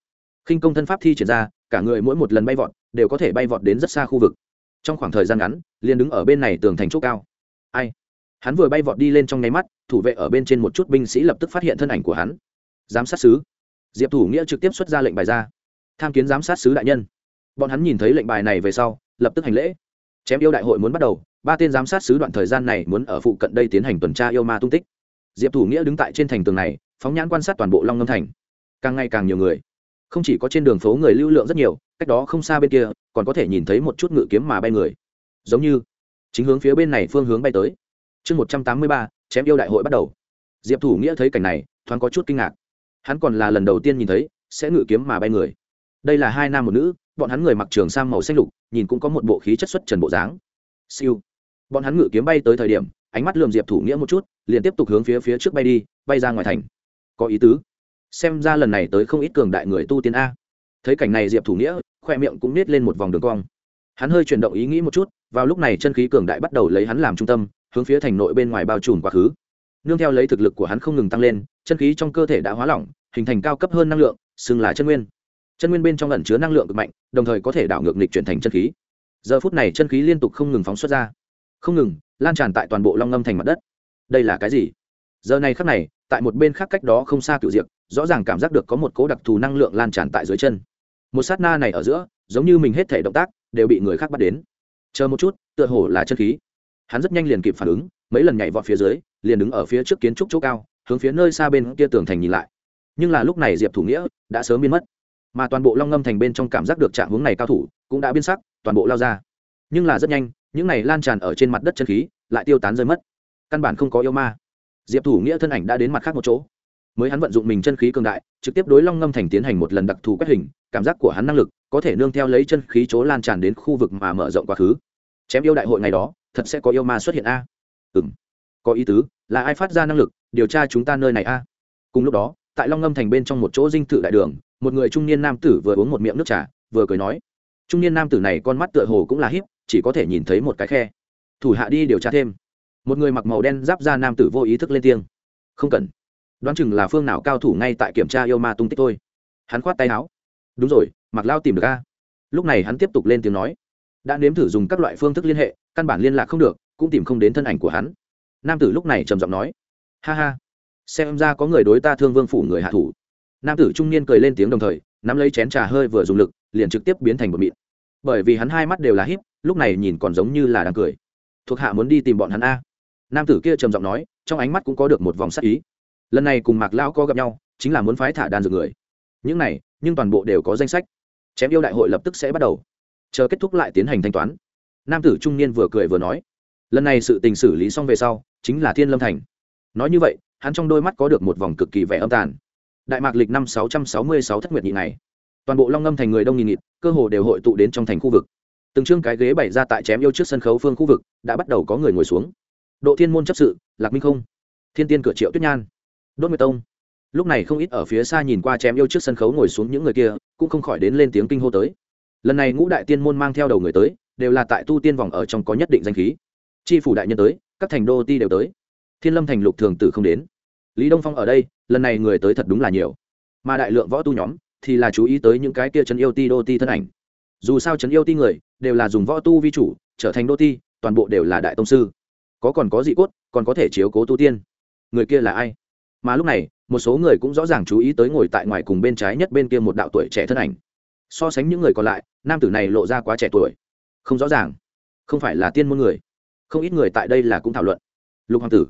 A: Khinh công thân pháp thi triển ra, cả người mỗi một lần bay vọt, đều có thể bay vọt đến rất xa khu vực trong khoảng thời gian ngắn, liền đứng ở bên này tường thành chỗ cao. Ai? Hắn vừa bay vọt đi lên trong nháy mắt, thủ vệ ở bên trên một chút binh sĩ lập tức phát hiện thân ảnh của hắn. Giám sát sứ. Diệp thủ nghĩa trực tiếp xuất ra lệnh bài ra. Tham kiến giám sát sứ đại nhân. Bọn hắn nhìn thấy lệnh bài này về sau, lập tức hành lễ. Chém yêu đại hội muốn bắt đầu, ba tên giám sát sứ đoạn thời gian này muốn ở phụ cận đây tiến hành tuần tra yêu ma tung tích. Diệp thủ nghĩa đứng tại trên thành tường này, phóng nhãn quan sát toàn bộ long ngâm thành. Càng ngày càng nhiều người. Không chỉ có trên đường phố người lưu lượng rất nhiều, cách đó không xa bên kia còn có thể nhìn thấy một chút ngự kiếm mà bay người. Giống như, chính hướng phía bên này phương hướng bay tới. Chương một trăm tám mươi ba, chém yêu đại hội bắt đầu. Diệp thủ nghĩa thấy cảnh này, thoáng có chút kinh ngạc. Hắn còn là lần đầu tiên nhìn thấy, sẽ ngự kiếm mà bay người. Đây là hai nam một nữ, bọn hắn người mặc trường sang màu xanh lục, nhìn cũng có một bộ khí chất xuất trần bộ dáng. Siêu. Bọn hắn ngự kiếm bay tới thời điểm, ánh mắt lườm diệp thủ nghĩa một chút, liền tiếp tục hướng phía phía trước bay đi, bay ra ngoài thành. Có ý tứ. Xem ra lần này tới không ít cường đại người tu tiên a thấy cảnh này diệp thủ nghĩa, khoe miệng cũng nết lên một vòng đường cong. Hắn hơi chuyển động ý nghĩ một chút, vào lúc này chân khí cường đại bắt đầu lấy hắn làm trung tâm, hướng phía thành nội bên ngoài bao trùm quá khứ. Nương theo lấy thực lực của hắn không ngừng tăng lên, chân khí trong cơ thể đã hóa lỏng, hình thành cao cấp hơn năng lượng, xưng là chân nguyên. Chân nguyên bên trong ẩn chứa năng lượng cực mạnh, đồng thời có thể đảo ngược nghịch chuyển thành chân khí. Giờ phút này chân khí liên tục không ngừng phóng xuất ra. Không ngừng, lan tràn tại toàn bộ long ngâm thành mặt đất. Đây là cái gì? Giờ này khắc này, tại một bên khác cách đó không xa cựu diệp, rõ ràng cảm giác được có một cố đặc thù năng lượng lan tràn tại dưới chân một sát na này ở giữa, giống như mình hết thể động tác, đều bị người khác bắt đến. Chờ một chút, tựa hồ là chân khí. Hắn rất nhanh liền kịp phản ứng, mấy lần nhảy vọt phía dưới, liền đứng ở phía trước kiến trúc chỗ cao, hướng phía nơi xa bên kia tường thành nhìn lại. Nhưng là lúc này diệp thủ nghĩa đã sớm biến mất. Mà toàn bộ long ngâm thành bên trong cảm giác được trạng hướng này cao thủ, cũng đã biến sắc, toàn bộ lao ra. Nhưng là rất nhanh, những này lan tràn ở trên mặt đất chân khí lại tiêu tán rơi mất. Căn bản không có yêu ma. Diệp thủ nghĩa thân ảnh đã đến mặt khác một chỗ mới hắn vận dụng mình chân khí cường đại, trực tiếp đối long ngâm thành tiến hành một lần đặc thù quét hình, cảm giác của hắn năng lực có thể nương theo lấy chân khí chỗ lan tràn đến khu vực mà mở rộng quá khứ. Chém yêu đại hội ngày đó, thật sẽ có yêu ma xuất hiện a. Ừ m có ý tứ, là ai phát ra năng lực, điều tra chúng ta nơi này a? Cùng lúc đó, tại long ngâm thành bên trong một chỗ dinh thự đại đường, một người trung niên nam tử vừa uống một miệng nước trà, vừa cười nói, trung niên nam tử này con mắt tựa hồ cũng là hiếp chỉ có thể nhìn thấy một cái khe. Thủ hạ đi điều tra thêm. Một người mặc màu đen giáp ra nam tử vô ý thức lên tiếng, không cần đoán chừng là phương nào cao thủ ngay tại kiểm tra yêu ma tung tích thôi. Hắn khoát tay áo. Đúng rồi mặc lao tìm được ca lúc này hắn tiếp tục lên tiếng nói. Đã nếm thử dùng các loại phương thức liên hệ, căn bản liên lạc không được, cũng tìm không đến thân ảnh của hắn. Nam tử lúc này trầm giọng nói. Ha ha. Xem ra có người đối ta thương vương phủ người hạ thủ. Nam tử trung niên cười lên tiếng đồng thời, nắm lấy chén trà hơi vừa dùng lực, liền trực tiếp biến thành một mịn. Bởi vì hắn hai mắt đều là híp, lúc này nhìn còn giống như là đang cười. Thuộc hạ muốn đi tìm bọn hắn a. Nam tử kia trầm giọng nói, trong ánh mắt cũng có được một vòng sắc ý lần này cùng mạc lão có gặp nhau, chính là muốn phái thả đàn dược người. Những này, nhưng toàn bộ đều có danh sách. Chém yêu đại hội lập tức sẽ bắt đầu. Chờ kết thúc lại tiến hành thanh toán. Nam tử trung niên vừa cười vừa nói, lần này sự tình xử lý xong về sau, chính là thiên lâm thành. Nói như vậy, hắn trong đôi mắt có được một vòng cực kỳ vẻ âm tàn. Đại mạc lịch năm sáu trăm sáu mươi sáu thất nguyệt nhị này toàn bộ long ngâm thành người đông nghìn nghịt, cơ hồ đều hội tụ đến trong thành khu vực. Từng chương cái ghế bày ra tại chém yêu trước sân khấu phương khu vực, đã bắt đầu có người ngồi xuống. Độ thiên môn chấp sự, lạc minh không. Thiên tiên cửa triệu tuyết nhan đốt nguyệt tông. Lúc này không ít ở phía xa nhìn qua chém yêu trước sân khấu ngồi xuống những người kia, cũng không khỏi đến lên tiếng kinh hô tới. Lần này ngũ đại tiên môn mang theo đầu người tới, đều là tại tu tiên vòng ở trong có nhất định danh khí. Tri phủ đại nhân tới, các thành đô ti đều tới. Thiên lâm thành lục thường tử không đến. Lý đông phong ở đây, lần này người tới thật đúng là nhiều. Mà đại lượng võ tu nhóm, thì là chú ý tới những cái kia trấn yêu ti đô ti thân ảnh. Dù sao trấn yêu ti người, đều là dùng võ tu vi chủ, trở thành đô ti, toàn bộ đều là đại tông sư. Có còn có dị cốt, còn có thể chiếu cố tu tiên. Người kia là ai? Mà lúc này, một số người cũng rõ ràng chú ý tới ngồi tại ngoài cùng bên trái nhất bên kia một đạo tuổi trẻ thân ảnh. So sánh những người còn lại, nam tử này lộ ra quá trẻ tuổi. Không rõ ràng. Không phải là tiên môn người. Không ít người tại đây là cũng thảo luận. Lục hoàng tử.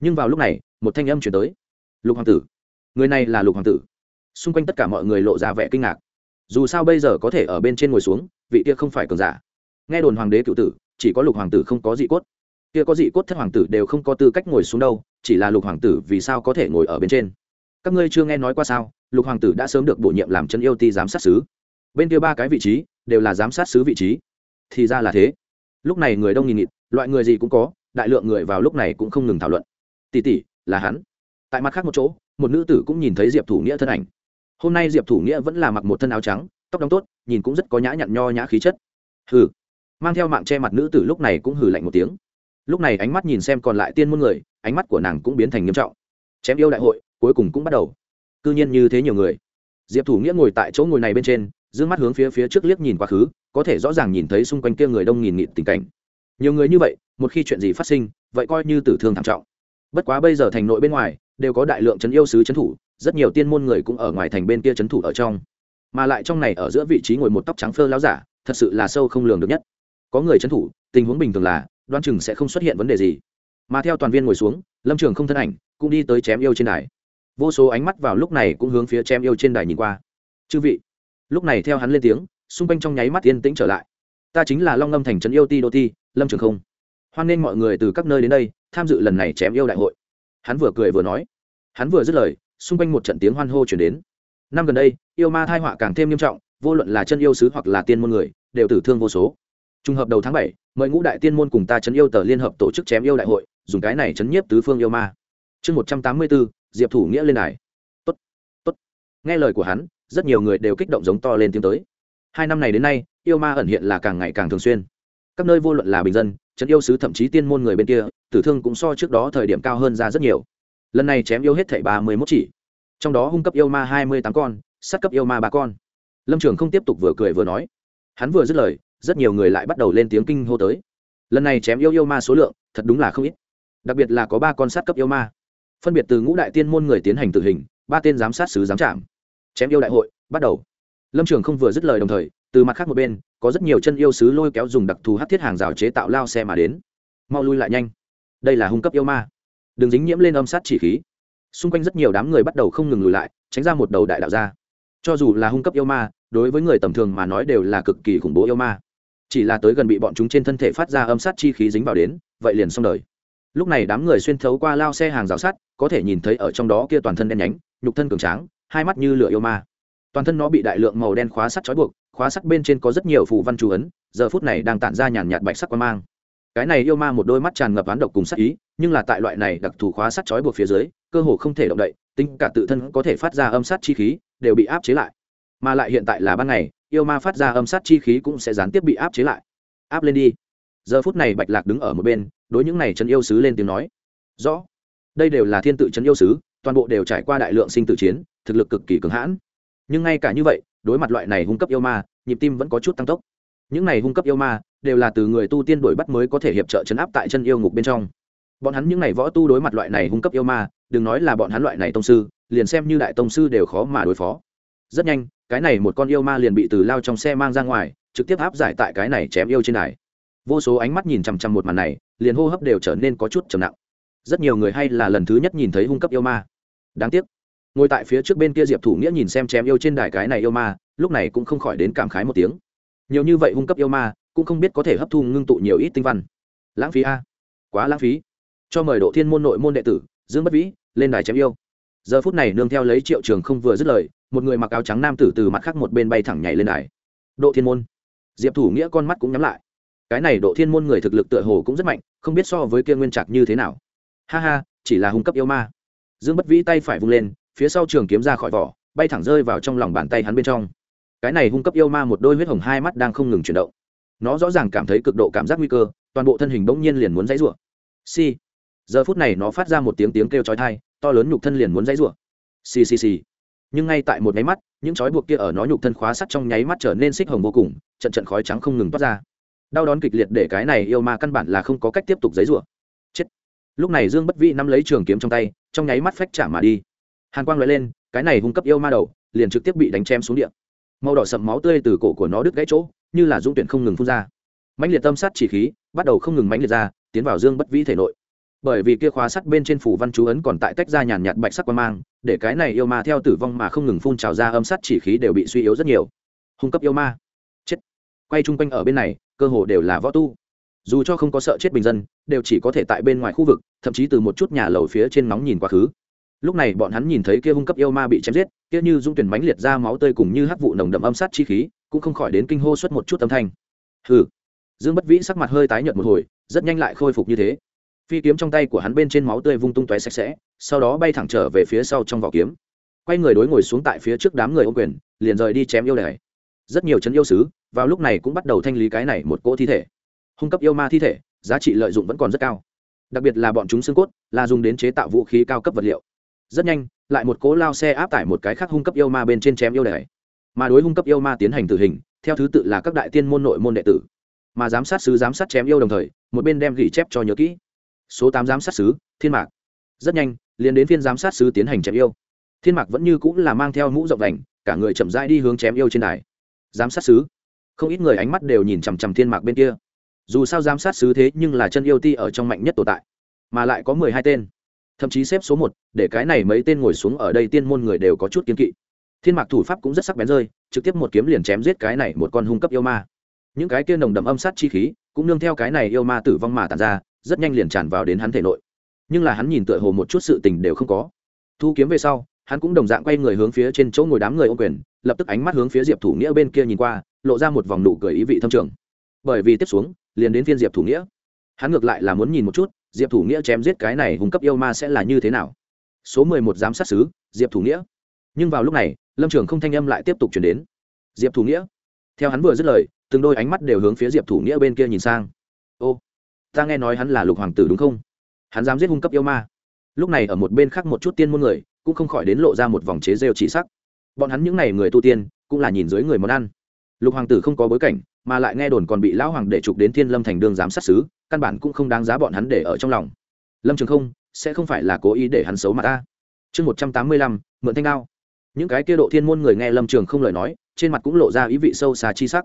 A: Nhưng vào lúc này, một thanh âm chuyển tới. Lục hoàng tử. Người này là lục hoàng tử. Xung quanh tất cả mọi người lộ ra vẻ kinh ngạc. Dù sao bây giờ có thể ở bên trên ngồi xuống, vị kia không phải cường giả. Nghe đồn hoàng đế cựu tử, chỉ có lục hoàng tử không có dị cốt. Kia có dị cốt thất hoàng tử đều không có tư cách ngồi xuống đâu chỉ là lục hoàng tử vì sao có thể ngồi ở bên trên? Các ngươi chưa nghe nói qua sao, lục hoàng tử đã sớm được bổ nhiệm làm chân yêu ti giám sát sứ. Bên kia ba cái vị trí đều là giám sát sứ vị trí. Thì ra là thế. Lúc này người đông nghìn nghịt, loại người gì cũng có, đại lượng người vào lúc này cũng không ngừng thảo luận. Tỷ tỷ, là hắn. Tại mặt khác một chỗ, một nữ tử cũng nhìn thấy diệp thủ nghĩa thân ảnh. Hôm nay diệp thủ nghĩa vẫn là mặc một thân áo trắng, tóc đóng tốt, nhìn cũng rất có nhã nhặn nho nhã khí chất. Hừ. Mang theo mạng che mặt nữ tử lúc này cũng hừ lạnh một tiếng lúc này ánh mắt nhìn xem còn lại tiên môn người, ánh mắt của nàng cũng biến thành nghiêm trọng. Chém yêu đại hội, cuối cùng cũng bắt đầu. Cư nhiên như thế nhiều người. Diệp thủ nghĩa ngồi tại chỗ ngồi này bên trên d mắt hướng phía phía trước liếc nhìn quá khứ, có thể rõ ràng nhìn thấy xung quanh kia người đông nghìn nghịt tình cảnh. Nhiều người như vậy, một khi chuyện gì phát sinh, vậy coi như tử thương thảm trọng. Bất quá bây giờ thành nội bên ngoài, đều có đại lượng c yêu sứ c thủ, rất nhiều tiên môn người cũng ở ngoài thành bên kia c thủ ở trong. Mà lại trong này ở giữa vị trí ngồi một tóc trắng phơ láo giả, thật sự là sâu không lường được nhất. Có người c thủ, tình huống bình thường là đoan chừng sẽ không xuất hiện vấn đề gì. Mà theo toàn viên ngồi xuống, lâm trường không thân ảnh, cũng đi tới chém yêu trên đài. Vô số ánh mắt vào lúc này cũng hướng phía chém yêu trên đài nhìn qua. Chư vị. Lúc này theo hắn lên tiếng, xung quanh trong nháy mắt yên tĩnh trở lại. Ta chính là long ngâm thành trấn yêu ti đô ti, lâm trường không. Hoan nghênh mọi người từ các nơi đến đây tham dự lần này chém yêu đại hội. Hắn vừa cười vừa nói. Hắn vừa dứt lời, xung quanh một trận tiếng hoan hô chuyển đến. Năm gần đây, yêu ma thai họa càng thêm nghiêm trọng, vô luận là chân yêu sứ hoặc là tiên môn người, đều tử thương vô số. Trùng hợp đầu tháng bảy mời ngũ đại tiên môn cùng ta chấn yêu tờ liên hợp tổ chức chém yêu đại hội, dùng cái này chấn nhiếp tứ phương yêu ma. Chương một trăm tám mươi bốn, diệp thủ nghĩa lên đài. Tốt tốt. Nghe lời của hắn, rất nhiều người đều kích động giống to lên tiếng tới. Hai năm này đến nay, yêu ma ẩn hiện là càng ngày càng thường xuyên. Các nơi vô luận là bình dân, chấn yêu sứ thậm chí tiên môn người bên kia, tử thương cũng so trước đó thời điểm cao hơn ra rất nhiều. Lần này chém yêu hết thảy ba mươi mốt chỉ. Trong đó hung cấp yêu ma hai mươi tám con, sát cấp yêu ma ba con. Lâm trường không tiếp tục vừa cười vừa nói. Hắn vừa dứt lời rất nhiều người lại bắt đầu lên tiếng kinh hô tới. Lần này chém yêu yêu ma số lượng, thật đúng là không ít. Đặc biệt là có ba con sát cấp yêu ma. Phân biệt từ ngũ đại tiên môn người tiến hành tử hình, ba tên giám sát sứ giám trạm. Chém yêu đại hội, bắt đầu. Lâm trường không vừa dứt lời đồng thời, từ mặt khác một bên, có rất nhiều chân yêu sứ lôi kéo dùng đặc thù hát thiết hàng rào chế tạo lao xe mà đến. Mau lui lại nhanh. Đây là hung cấp yêu ma. Đừng dính nhiễm lên âm sát chỉ khí. Xung quanh rất nhiều đám người bắt đầu không ngừng lùi lại, tránh ra một đầu đại đạo ra. Cho dù là hung cấp yêu ma, đối với người tầm thường mà nói đều là cực kỳ khủng bố yêu ma chỉ là tới gần bị bọn chúng trên thân thể phát ra âm sát chi khí dính vào đến, vậy liền xong đời. Lúc này đám người xuyên thấu qua lao xe hàng rào sắt, có thể nhìn thấy ở trong đó kia toàn thân đen nhánh, nhục thân cường tráng, hai mắt như lửa yêu ma. Toàn thân nó bị đại lượng màu đen khóa sắt trói buộc, khóa sắt bên trên có rất nhiều phù văn chú ấn, giờ phút này đang tản ra nhàn nhạt bạch sắc quan mang. Cái này yêu ma một đôi mắt tràn ngập án độc cùng sắc ý, nhưng là tại loại này đặc thù khóa sắt trói buộc phía dưới, cơ hồ không thể động đậy, tính cả tự thân có thể phát ra âm sát chi khí, đều bị áp chế lại mà lại hiện tại là ban ngày, yêu ma phát ra âm sát chi khí cũng sẽ gián tiếp bị áp chế lại. Áp lên đi. Giờ phút này bạch lạc đứng ở một bên, đối những này trấn yêu sứ lên tiếng nói. Rõ. Đây đều là thiên tự trấn yêu sứ, toàn bộ đều trải qua đại lượng sinh tử chiến, thực lực cực kỳ cứng hãn. Nhưng ngay cả như vậy, đối mặt loại này hung cấp yêu ma, nhịp tim vẫn có chút tăng tốc. Những này hung cấp yêu ma, đều là từ người tu tiên đổi bắt mới có thể hiệp trợ chấn áp tại chân yêu ngục bên trong. Bọn hắn những này võ tu đối mặt loại này hung cấp yêu ma, đừng nói là bọn hắn loại này tông sư, liền xem như đại tông sư đều khó mà đối phó rất nhanh, cái này một con yêu ma liền bị từ lao trong xe mang ra ngoài, trực tiếp áp giải tại cái này chém yêu trên đài. Vô số ánh mắt nhìn chằm chằm một màn này, liền hô hấp đều trở nên có chút trầm nặng. Rất nhiều người hay là lần thứ nhất nhìn thấy hung cấp yêu ma. Đáng tiếc, ngồi tại phía trước bên kia diệp thủ nghĩa nhìn xem chém yêu trên đài cái này yêu ma, lúc này cũng không khỏi đến cảm khái một tiếng. Nhiều như vậy hung cấp yêu ma, cũng không biết có thể hấp thu ngưng tụ nhiều ít tinh văn. Lãng phí a. Quá lãng phí. Cho mời độ thiên môn nội môn đệ tử, dương bất vĩ, lên đài chém yêu giờ phút này nương theo lấy triệu trường không vừa dứt lời, một người mặc áo trắng nam tử từ mặt khác một bên bay thẳng nhảy lên đài. Độ thiên môn. Diệp thủ nghĩa con mắt cũng nhắm lại. Cái này độ thiên môn người thực lực tựa hồ cũng rất mạnh, không biết so với kia nguyên trạc như thế nào. Ha ha, chỉ là hung cấp yêu ma. Dương bất vĩ tay phải vung lên, phía sau trường kiếm ra khỏi vỏ, bay thẳng rơi vào trong lòng bàn tay hắn bên trong. Cái này hung cấp yêu ma một đôi huyết hồng hai mắt đang không ngừng chuyển động. Nó rõ ràng cảm thấy cực độ cảm giác nguy cơ, toàn bộ thân hình bỗng nhiên liền muốn dãy rủa. Si giờ phút này nó phát ra một tiếng tiếng kêu chói tai to lớn nhục thân liền muốn dãy rủa. Xì xì xì. nhưng ngay tại một cái mắt, những chói buộc kia ở nó nhục thân khóa sắt trong nháy mắt trở nên xích hồng vô cùng, trận trận khói trắng không ngừng toát ra. Đau đón kịch liệt để cái này yêu ma căn bản là không có cách tiếp tục dãy rủa. Chết. Lúc này dương bất vĩ nắm lấy trường kiếm trong tay, trong nháy mắt phách trả mà đi. Hàn quang lóe lên, cái này hung cấp yêu ma đầu, liền trực tiếp bị đánh chém xuống địa. Màu đỏ sậm máu tươi từ cổ của nó đứt gãy chỗ, như là dũng tuyển không ngừng phun ra. Mãnh liệt tâm sát chỉ khí, bắt đầu không ngừng mãnh liệt ra, tiến vào dương bất vĩ thể nội bởi vì kia khóa sắt bên trên phủ văn chú ấn còn tại tách ra nhàn nhạt bạch sắc quan mang, để cái này yêu ma theo tử vong mà không ngừng phun trào ra âm sát chỉ khí đều bị suy yếu rất nhiều. Hung cấp yêu ma. Chết. Quay chung quanh ở bên này, cơ hồ đều là võ tu. Dù cho không có sợ chết bình dân, đều chỉ có thể tại bên ngoài khu vực, thậm chí từ một chút nhà lầu phía trên nóng nhìn quá khứ. Lúc này bọn hắn nhìn thấy kia hung cấp yêu ma bị chém giết, kia như dung tuyển mánh liệt ra máu tươi cùng như hắc vụ nồng đậm âm sát chi khí, cũng không khỏi đến kinh hô xuất một chút âm thanh. Hừ. Dương bất vĩ sắc mặt hơi tái nhợt một hồi, rất nhanh lại khôi phục như thế phi kiếm trong tay của hắn bên trên máu tươi vung tung tóe sạch sẽ, sau đó bay thẳng trở về phía sau trong vỏ kiếm. Quay người đối ngồi xuống tại phía trước đám người ô quyền, liền rời đi chém yêu đài. Rất nhiều chấn yêu sứ, vào lúc này cũng bắt đầu thanh lý cái này một cỗ thi thể. Hung cấp yêu ma thi thể, giá trị lợi dụng vẫn còn rất cao. Đặc biệt là bọn chúng xương cốt, là dùng đến chế tạo vũ khí cao cấp vật liệu. Rất nhanh, lại một cỗ lao xe áp tải một cái khác hung cấp yêu ma bên trên chém yêu đài. Mà đối hung cấp yêu ma tiến hành tử hình, theo thứ tự là các đại tiên môn nội môn đệ tử. Mà giám sát sứ giám sát chém yêu đồng thời, một bên đem ghi chép cho nhớ kỹ số tám giám sát sứ, thiên mạc. Rất nhanh, liền đến phiên giám sát sứ tiến hành chém yêu. Thiên mạc vẫn như cũng là mang theo mũ rộng đành, cả người chậm rãi đi hướng chém yêu trên đài. Giám sát sứ. Không ít người ánh mắt đều nhìn chằm chằm thiên mạc bên kia. Dù sao giám sát sứ thế nhưng là chân yêu ti ở trong mạnh nhất tồn tại, mà lại có mười hai tên. Thậm chí xếp số một, để cái này mấy tên ngồi xuống ở đây tiên môn người đều có chút kiên kỵ. Thiên mạc thủ pháp cũng rất sắc bén rơi, trực tiếp một kiếm liền chém giết cái này một con hung cấp yêu ma. Những cái kia nồng đậm âm sát chi khí, cũng nương theo cái này yêu ma tử vong mà tàn ra rất nhanh liền tràn vào đến hắn thể nội. Nhưng là hắn nhìn tựa hồ một chút sự tình đều không có. Thu kiếm về sau, hắn cũng đồng dạng quay người hướng phía trên chỗ ngồi đám người ô quyền, lập tức ánh mắt hướng phía diệp thủ nghĩa bên kia nhìn qua, lộ ra một vòng nụ cười ý vị thâm trường. Bởi vì tiếp xuống, liền đến phiên diệp thủ nghĩa. Hắn ngược lại là muốn nhìn một chút, diệp thủ nghĩa chém giết cái này hung cấp yêu ma sẽ là như thế nào. Số mười một giám sát sứ, diệp thủ nghĩa. Nhưng vào lúc này, lâm trường không thanh âm lại tiếp tục chuyển đến. Diệp thủ nghĩa. Theo hắn vừa dứt lời, từng đôi ánh mắt đều hướng phía diệp thủ nghĩa bên kia nhìn sang. Ô ta nghe nói hắn là lục hoàng tử đúng không? Hắn dám giết hung cấp yêu ma. Lúc này ở một bên khác một chút tiên môn người, cũng không khỏi đến lộ ra một vòng chế rêu chỉ sắc. Bọn hắn những n à y người tu tiên, cũng là nhìn dưới người món ăn. Lục hoàng tử không có bối cảnh, mà lại nghe đồn còn bị lão hoàng để trục đến thiên lâm thành đương giám sát xứ, căn bản cũng không đáng giá bọn hắn để ở trong lòng. Lâm trường không, sẽ không phải là cố ý để hắn xấu mà ta. Chương một trăm tám mươi lăm, mượn thanh cao những cái kia độ thiên môn người nghe lâm trường không lời nói, trên mặt cũng lộ ra ý vị sâu xa chi sắc.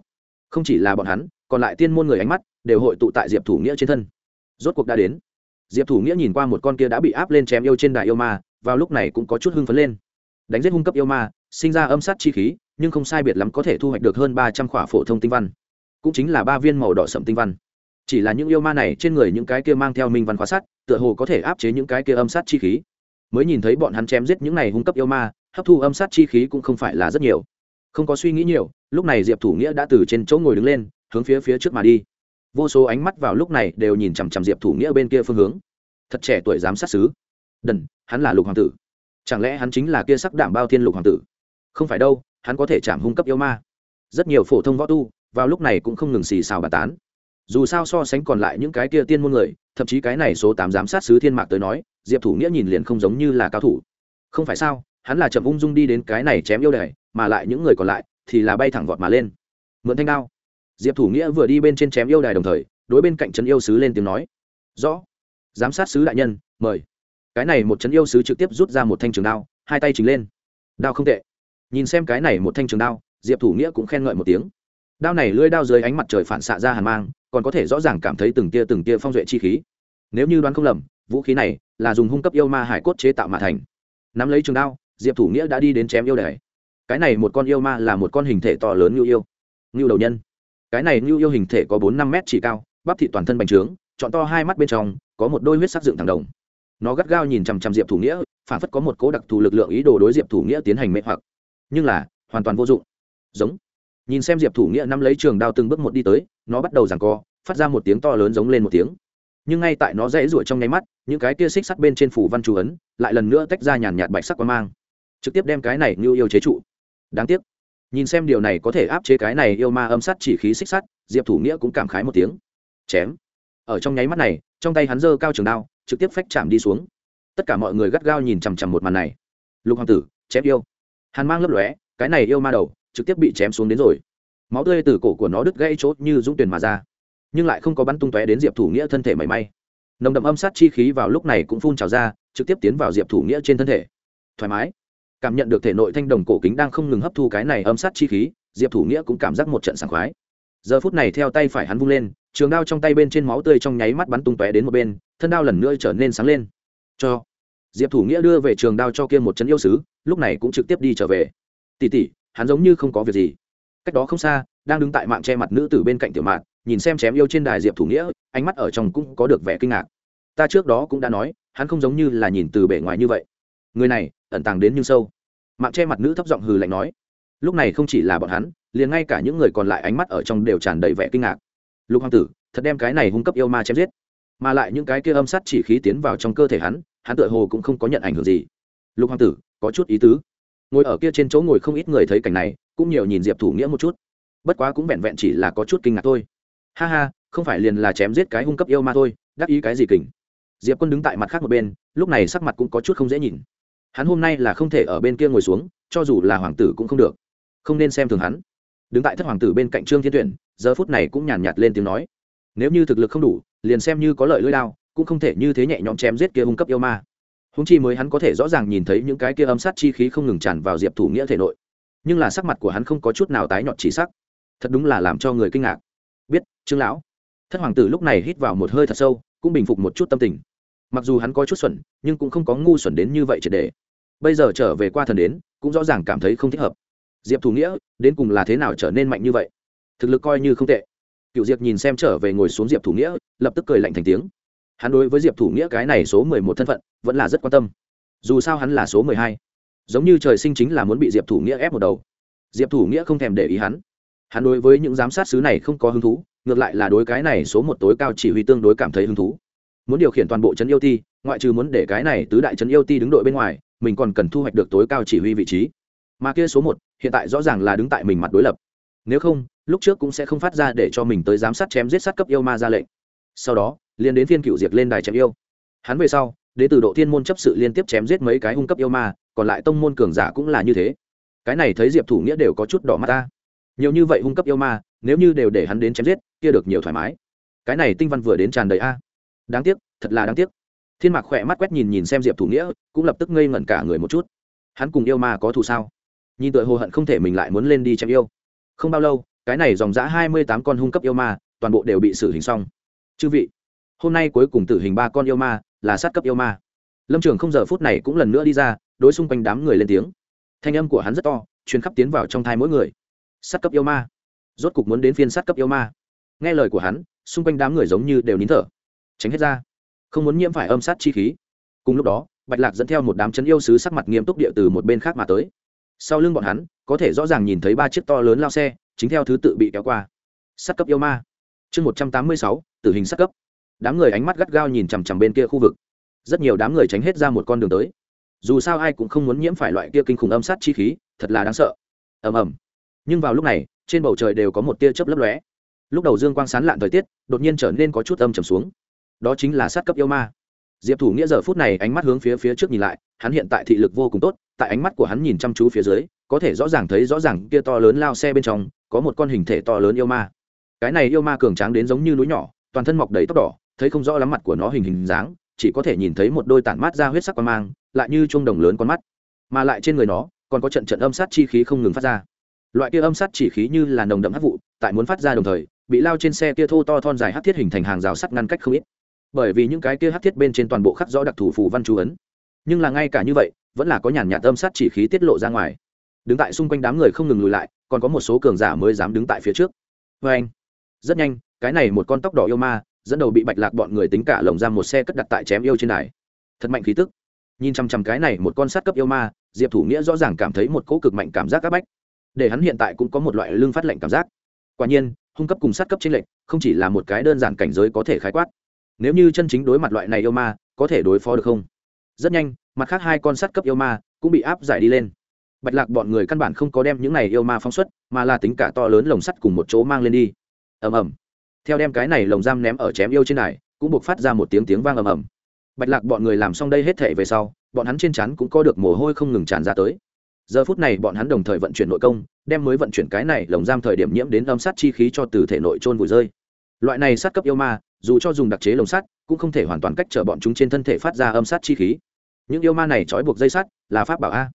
A: Không chỉ là bọn hắn còn lại tiên môn người ánh mắt đều hội tụ tại diệp thủ nghĩa trên thân. Rốt cuộc đã đến. Diệp thủ nghĩa nhìn qua một con kia đã bị áp lên chém yêu trên đại yêu ma vào lúc này cũng có chút hưng phấn lên. Đánh giết hung cấp yêu ma sinh ra âm sát chi khí nhưng không sai biệt lắm có thể thu hoạch được hơn ba trăm khỏa phổ thông tinh văn. Cũng chính là ba viên màu đỏ sậm tinh văn. Chỉ là những yêu ma này trên người những cái kia mang theo minh văn khóa sắt, tựa hồ có thể áp chế những cái kia âm sát chi khí. Mới nhìn thấy bọn hắn chém giết những này hung cấp yêu ma hấp thu âm sát chi khí cũng không phải là rất nhiều. Không có suy nghĩ nhiều lúc này diệp thủ nghĩa đã từ trên chỗ ngồi đứng lên hướng phía phía trước mà đi. Vô số ánh mắt vào lúc này đều nhìn chằm chằm diệp thủ nghĩa bên kia phương hướng. Thật trẻ tuổi dám sát xứ đần, hắn là lục hoàng tử. Chẳng lẽ hắn chính là kia sắc đảm bao thiên lục hoàng tử? Không phải đâu, hắn có thể chạm hung cấp yêu ma. Rất nhiều phổ thông võ tu, vào lúc này cũng không ngừng xì xào bà tán. Dù sao so sánh còn lại những cái kia tiên môn người, thậm chí cái này số tám giám sát sứ thiên mạc tới nói, diệp thủ nghĩa nhìn liền không giống như là cao thủ. Không phải sao, hắn là chậm ung dung đi đến cái này chém yêu đài, mà lại những người còn lại thì là bay thẳng vọt mà lên. Mượn thanh đao diệp thủ nghĩa vừa đi bên trên chém yêu đài đồng thời, đối bên cạnh trấn yêu sứ lên tiếng nói. Rõ. Giám sát sứ đại nhân, mời. Cái này một trấn yêu sứ trực tiếp rút ra một thanh trường đao, hai tay chính lên. Đao không tệ. Nhìn xem cái này một thanh trường đao, diệp thủ nghĩa cũng khen ngợi một tiếng. Đao này lưỡi đao dưới ánh mặt trời phản xạ ra hàn mang, còn có thể rõ ràng cảm thấy từng tia từng tia phong duệ chi khí. Nếu như đoán không lầm, vũ khí này là dùng hung cấp yêu ma hải cốt chế tạo mà thành. Nắm lấy trường đao, diệp thủ nghĩa đã đi đến chém yêu đài. Cái này một con yêu ma là một con hình thể to lớn như yêu. Như đầu nhân cái này như yêu hình thể có bốn năm mét chỉ cao, bắp thị toàn thân bành trướng chọn to hai mắt bên trong, có một đôi huyết sắc dựng thẳng đồng. Nó gắt gao nhìn chằm chằm diệp thủ nghĩa, phản phất có một cố đặc thù lực lượng ý đồ đối diệp thủ nghĩa tiến hành mê hoặc. Nhưng là, hoàn toàn vô dụng. Giống. Nhìn xem diệp thủ nghĩa nắm lấy trường đao từng bước một đi tới, nó bắt đầu giằng co, phát ra một tiếng to lớn giống lên một tiếng. Nhưng ngay tại nó dãy ruổi trong nháy mắt, những cái kia xích sắt bên trên phủ văn chú ấn, lại lần nữa tách ra nhàn nhạt bạch sắc quang mang. Trực tiếp đem cái này như yêu chế trụ. Đáng tiếc nhìn xem điều này có thể áp chế cái này yêu ma âm sát chỉ khí xích sắt, diệp thủ nghĩa cũng cảm khái một tiếng. Chém. Ở trong nháy mắt này, trong tay hắn giơ cao trường đao, trực tiếp phách chạm đi xuống. Tất cả mọi người gắt gao nhìn chằm chằm một màn này. Lục hoàng tử, chém yêu. Hàn mang lấp lóe, cái này yêu ma đầu, trực tiếp bị chém xuống đến rồi. Máu tươi từ cổ của nó đứt gãy chốt như dũng tuyển mà ra. Nhưng lại không có bắn tung tóe đến diệp thủ nghĩa thân thể mảy may. Nồng đậm âm sát chi khí vào lúc này cũng phun trào ra, trực tiếp tiến vào diệp thủ nghĩa trên thân thể. Thoải mái cảm nhận được thể nội thanh đồng cổ kính đang không ngừng hấp thu cái này âm sát chi khí, diệp thủ nghĩa cũng cảm giác một trận sảng khoái. Giờ phút này theo tay phải hắn vung lên, trường đao trong tay bên trên máu tươi trong nháy mắt bắn tung tóe đến một bên, thân đao lần nữa trở nên sáng lên. Cho. Diệp thủ nghĩa đưa về trường đao cho kia một trận yêu sứ, lúc này cũng trực tiếp đi trở về. Tỉ tỉ hắn giống như không có việc gì. Cách đó không xa, đang đứng tại mạng che mặt nữ tử bên cạnh tiểu mạn, nhìn xem chém yêu trên đài diệp thủ nghĩa, ánh mắt ở trong cũng có được vẻ kinh ngạc. Ta trước đó cũng đã nói, hắn không giống như là nhìn từ bề ngoài như vậy. Người này, ẩn tàng đến như sâu mạng che mặt nữ thấp giọng hừ lạnh nói, lúc này không chỉ là bọn hắn, liền ngay cả những người còn lại ánh mắt ở trong đều tràn đầy vẻ kinh ngạc. Lục hoàng tử, thật đem cái này hung cấp yêu ma chém giết. Mà lại những cái kia âm sát chỉ khí tiến vào trong cơ thể hắn hắn tựa hồ cũng không có nhận ảnh hưởng gì. Lục hoàng tử, có chút ý tứ. Ngồi ở kia trên chỗ ngồi không ít người thấy cảnh này, cũng nhiều nhìn diệp thủ nghĩa một chút. Bất quá cũng vẹn vẹn chỉ là có chút kinh ngạc thôi. Ha ha, không phải liền là chém giết cái hung cấp yêu ma thôi, đắc ý cái gì kình? Diệp quân đứng tại mặt khác một bên, lúc này sắc mặt cũng có chút không dễ nhìn hắn hôm nay là không thể ở bên kia ngồi xuống, cho dù là hoàng tử cũng không được. Không nên xem thường hắn. Đứng tại thất hoàng tử bên cạnh trương thiên tuyển, giờ phút này cũng nhàn nhạt lên tiếng nói. Nếu như thực lực không đủ, liền xem như có lợi lưỡi đao, cũng không thể như thế nhẹ nhõm chém giết kia hung cấp yêu ma. Húng chi mới hắn có thể rõ ràng nhìn thấy những cái kia âm sát chi khí không ngừng tràn vào diệp thủ nghĩa thể nội. Nhưng là sắc mặt của hắn không có chút nào tái nhọt chỉ sắc. Thật đúng là làm cho người kinh ngạc. Biết, trương lão. Thất hoàng tử lúc này hít vào một hơi thật sâu, cũng bình phục một chút tâm tình. Mặc dù hắn có chút xuẩn, nhưng cũng không có ngu xuẩn đến như vậy triệt đề bây giờ trở về qua thần đến, cũng rõ ràng cảm thấy không thích hợp. Diệp thủ nghĩa, đến cùng là thế nào trở nên mạnh như vậy? Thực lực coi như không tệ. Cựu diệp nhìn xem trở về ngồi xuống diệp thủ nghĩa, lập tức cười lạnh thành tiếng. Hắn đối với diệp thủ nghĩa cái này số mười một thân phận, vẫn là rất quan tâm. Dù sao hắn là số mười hai. Giống như trời sinh chính là muốn bị diệp thủ nghĩa ép một đầu. Diệp thủ nghĩa không thèm để ý hắn. Hắn đối với những giám sát sứ này không có hứng thú, ngược lại là đối cái này số một tối cao chỉ huy tương đối cảm thấy hứng thú. Muốn điều khiển toàn bộ trấn yêu ti, ngoại trừ muốn để cái này tứ đại trấn yêu ti đứng đội bên ngoài mình còn cần thu hoạch được tối cao chỉ huy vị trí. Mà kia số một, hiện tại rõ ràng là đứng tại mình mặt đối lập. Nếu không, lúc trước cũng sẽ không phát ra để cho mình tới giám sát chém giết sát cấp yêu ma ra lệnh. Sau đó, liền đến phiên cựu diệt lên đài chém yêu. Hắn về sau, đến từ độ thiên môn chấp sự liên tiếp chém giết mấy cái hung cấp yêu ma, còn lại tông môn cường giả cũng là như thế. Cái này thấy diệp thủ nghĩa đều có chút đỏ mắt ta. Nhiều như vậy hung cấp yêu ma, nếu như đều để hắn đến chém giết, kia được nhiều thoải mái. Cái này tinh văn vừa đến tràn đầy a. Đáng tiếc, thật là đáng tiếc thiên mạc khỏe mắt quét nhìn nhìn xem diệp thủ nghĩa, cũng lập tức ngây ngẩn cả người một chút. Hắn cùng yêu ma có thù sao? Nhìn tội hồ hận không thể mình lại muốn lên đi chém yêu. Không bao lâu, cái này dòng giã hai mươi tám con hung cấp yêu ma, toàn bộ đều bị xử hình xong. Chư vị, hôm nay cuối cùng tử hình ba con yêu ma là sát cấp yêu ma. Lâm trường không giờ phút này cũng lần nữa đi ra, đối xung quanh đám người lên tiếng. Thanh âm của hắn rất to chuyến khắp tiến vào trong thai mỗi người. Sát cấp yêu ma. Rốt cục muốn đến phiên sát cấp yêu ma. Nghe lời của hắn, xung quanh đám người giống như đều nín thở. Tránh hết ra không muốn nhiễm phải âm sát chi khí. Cùng lúc đó, bạch lạc dẫn theo một đám chân yêu sứ sắc mặt nghiêm túc địa từ một bên khác mà tới. Sau lưng bọn hắn, có thể rõ ràng nhìn thấy ba chiếc to lớn lao xe, chính theo thứ tự bị kéo qua. Sắt cấp yêu ma. Chương một trăm tám mươi sáu, tử hình sắt cấp. Đám người ánh mắt gắt gao nhìn chằm chằm bên kia khu vực. Rất nhiều đám người tránh hết ra một con đường tới. Dù sao ai cũng không muốn nhiễm phải loại kia kinh khủng âm sát chi khí, thật là đáng sợ. Ầm ầm. Nhưng vào lúc này, trên bầu trời đều có một tia chớp lấp lóe. Lúc đầu dương quang sán lạn thời tiết, đột nhiên trở nên có chút âm trầm xuống đó chính là sát cấp yêu ma. Diệp thủ nghĩa giờ phút này ánh mắt hướng phía phía trước nhìn lại, hắn hiện tại thị lực vô cùng tốt, tại ánh mắt của hắn nhìn chăm chú phía dưới, có thể rõ ràng thấy rõ ràng kia to lớn lao xe bên trong, có một con hình thể to lớn yêu ma. Cái này yêu ma cường tráng đến giống như núi nhỏ, toàn thân mọc đầy tóc đỏ, thấy không rõ lắm mặt của nó hình hình dáng, chỉ có thể nhìn thấy một đôi tản mát ra huyết sắc quan mang, lại như chuông đồng lớn con mắt. Mà lại trên người nó, còn có trận trận âm sát chi khí không ngừng phát ra. Loại kia âm sát chỉ khí như là nồng đậm hắc vụ, tại muốn phát ra đồng thời, bị lao trên xe kia thô to thon dài hắc thiết hình thành hàng rào sắt ngăn cách không ít bởi vì những cái kia hắc thiết bên trên toàn bộ khắc rõ đặc thù phù văn chú ấn. Nhưng là ngay cả như vậy, vẫn là có nhàn nhạt âm sát chỉ khí tiết lộ ra ngoài. Đứng tại xung quanh đám người không ngừng lùi lại, còn có một số cường giả mới dám đứng tại phía trước. Vê anh, rất nhanh, cái này một con tóc đỏ yêu ma, dẫn đầu bị bạch lạc bọn người tính cả lồng ra một xe cất đặt tại chém yêu trên đài. Thật mạnh khí tức. Nhìn chằm chằm cái này một con sát cấp yêu ma, diệp thủ nghĩa rõ ràng cảm thấy một cỗ cực mạnh cảm giác áp bách. Để hắn hiện tại cũng có một loại lương phát lệnh cảm giác. Quả nhiên, hung cấp cùng sát cấp trên lệnh không chỉ là một cái đơn giản cảnh giới có thể khái quát nếu như chân chính đối mặt loại này yêu ma, có thể đối phó được không? Rất nhanh, mặt khác hai con sắt cấp yêu ma cũng bị áp giải đi lên. Bạch lạc bọn người căn bản không có đem những này yêu ma phóng xuất, mà là tính cả to lớn lồng sắt cùng một chỗ mang lên đi. Ầm ầm. Theo đem cái này lồng giam ném ở chém yêu trên này, cũng buộc phát ra một tiếng tiếng vang ầm ầm. Bạch lạc bọn người làm xong đây hết thể về sau, bọn hắn trên chắn cũng có được mồ hôi không ngừng tràn ra tới. Giờ phút này bọn hắn đồng thời vận chuyển nội công, đem mới vận chuyển cái này lồng giam thời điểm nhiễm đến âm sát chi khí cho từ thể nội trôn vùi rơi. Loại này sát cấp yêu ma dù cho dùng đặc chế lồng sắt, cũng không thể hoàn toàn cách trở bọn chúng trên thân thể phát ra âm sát chi khí. Những yêu ma này trói buộc dây sắt là pháp bảo a.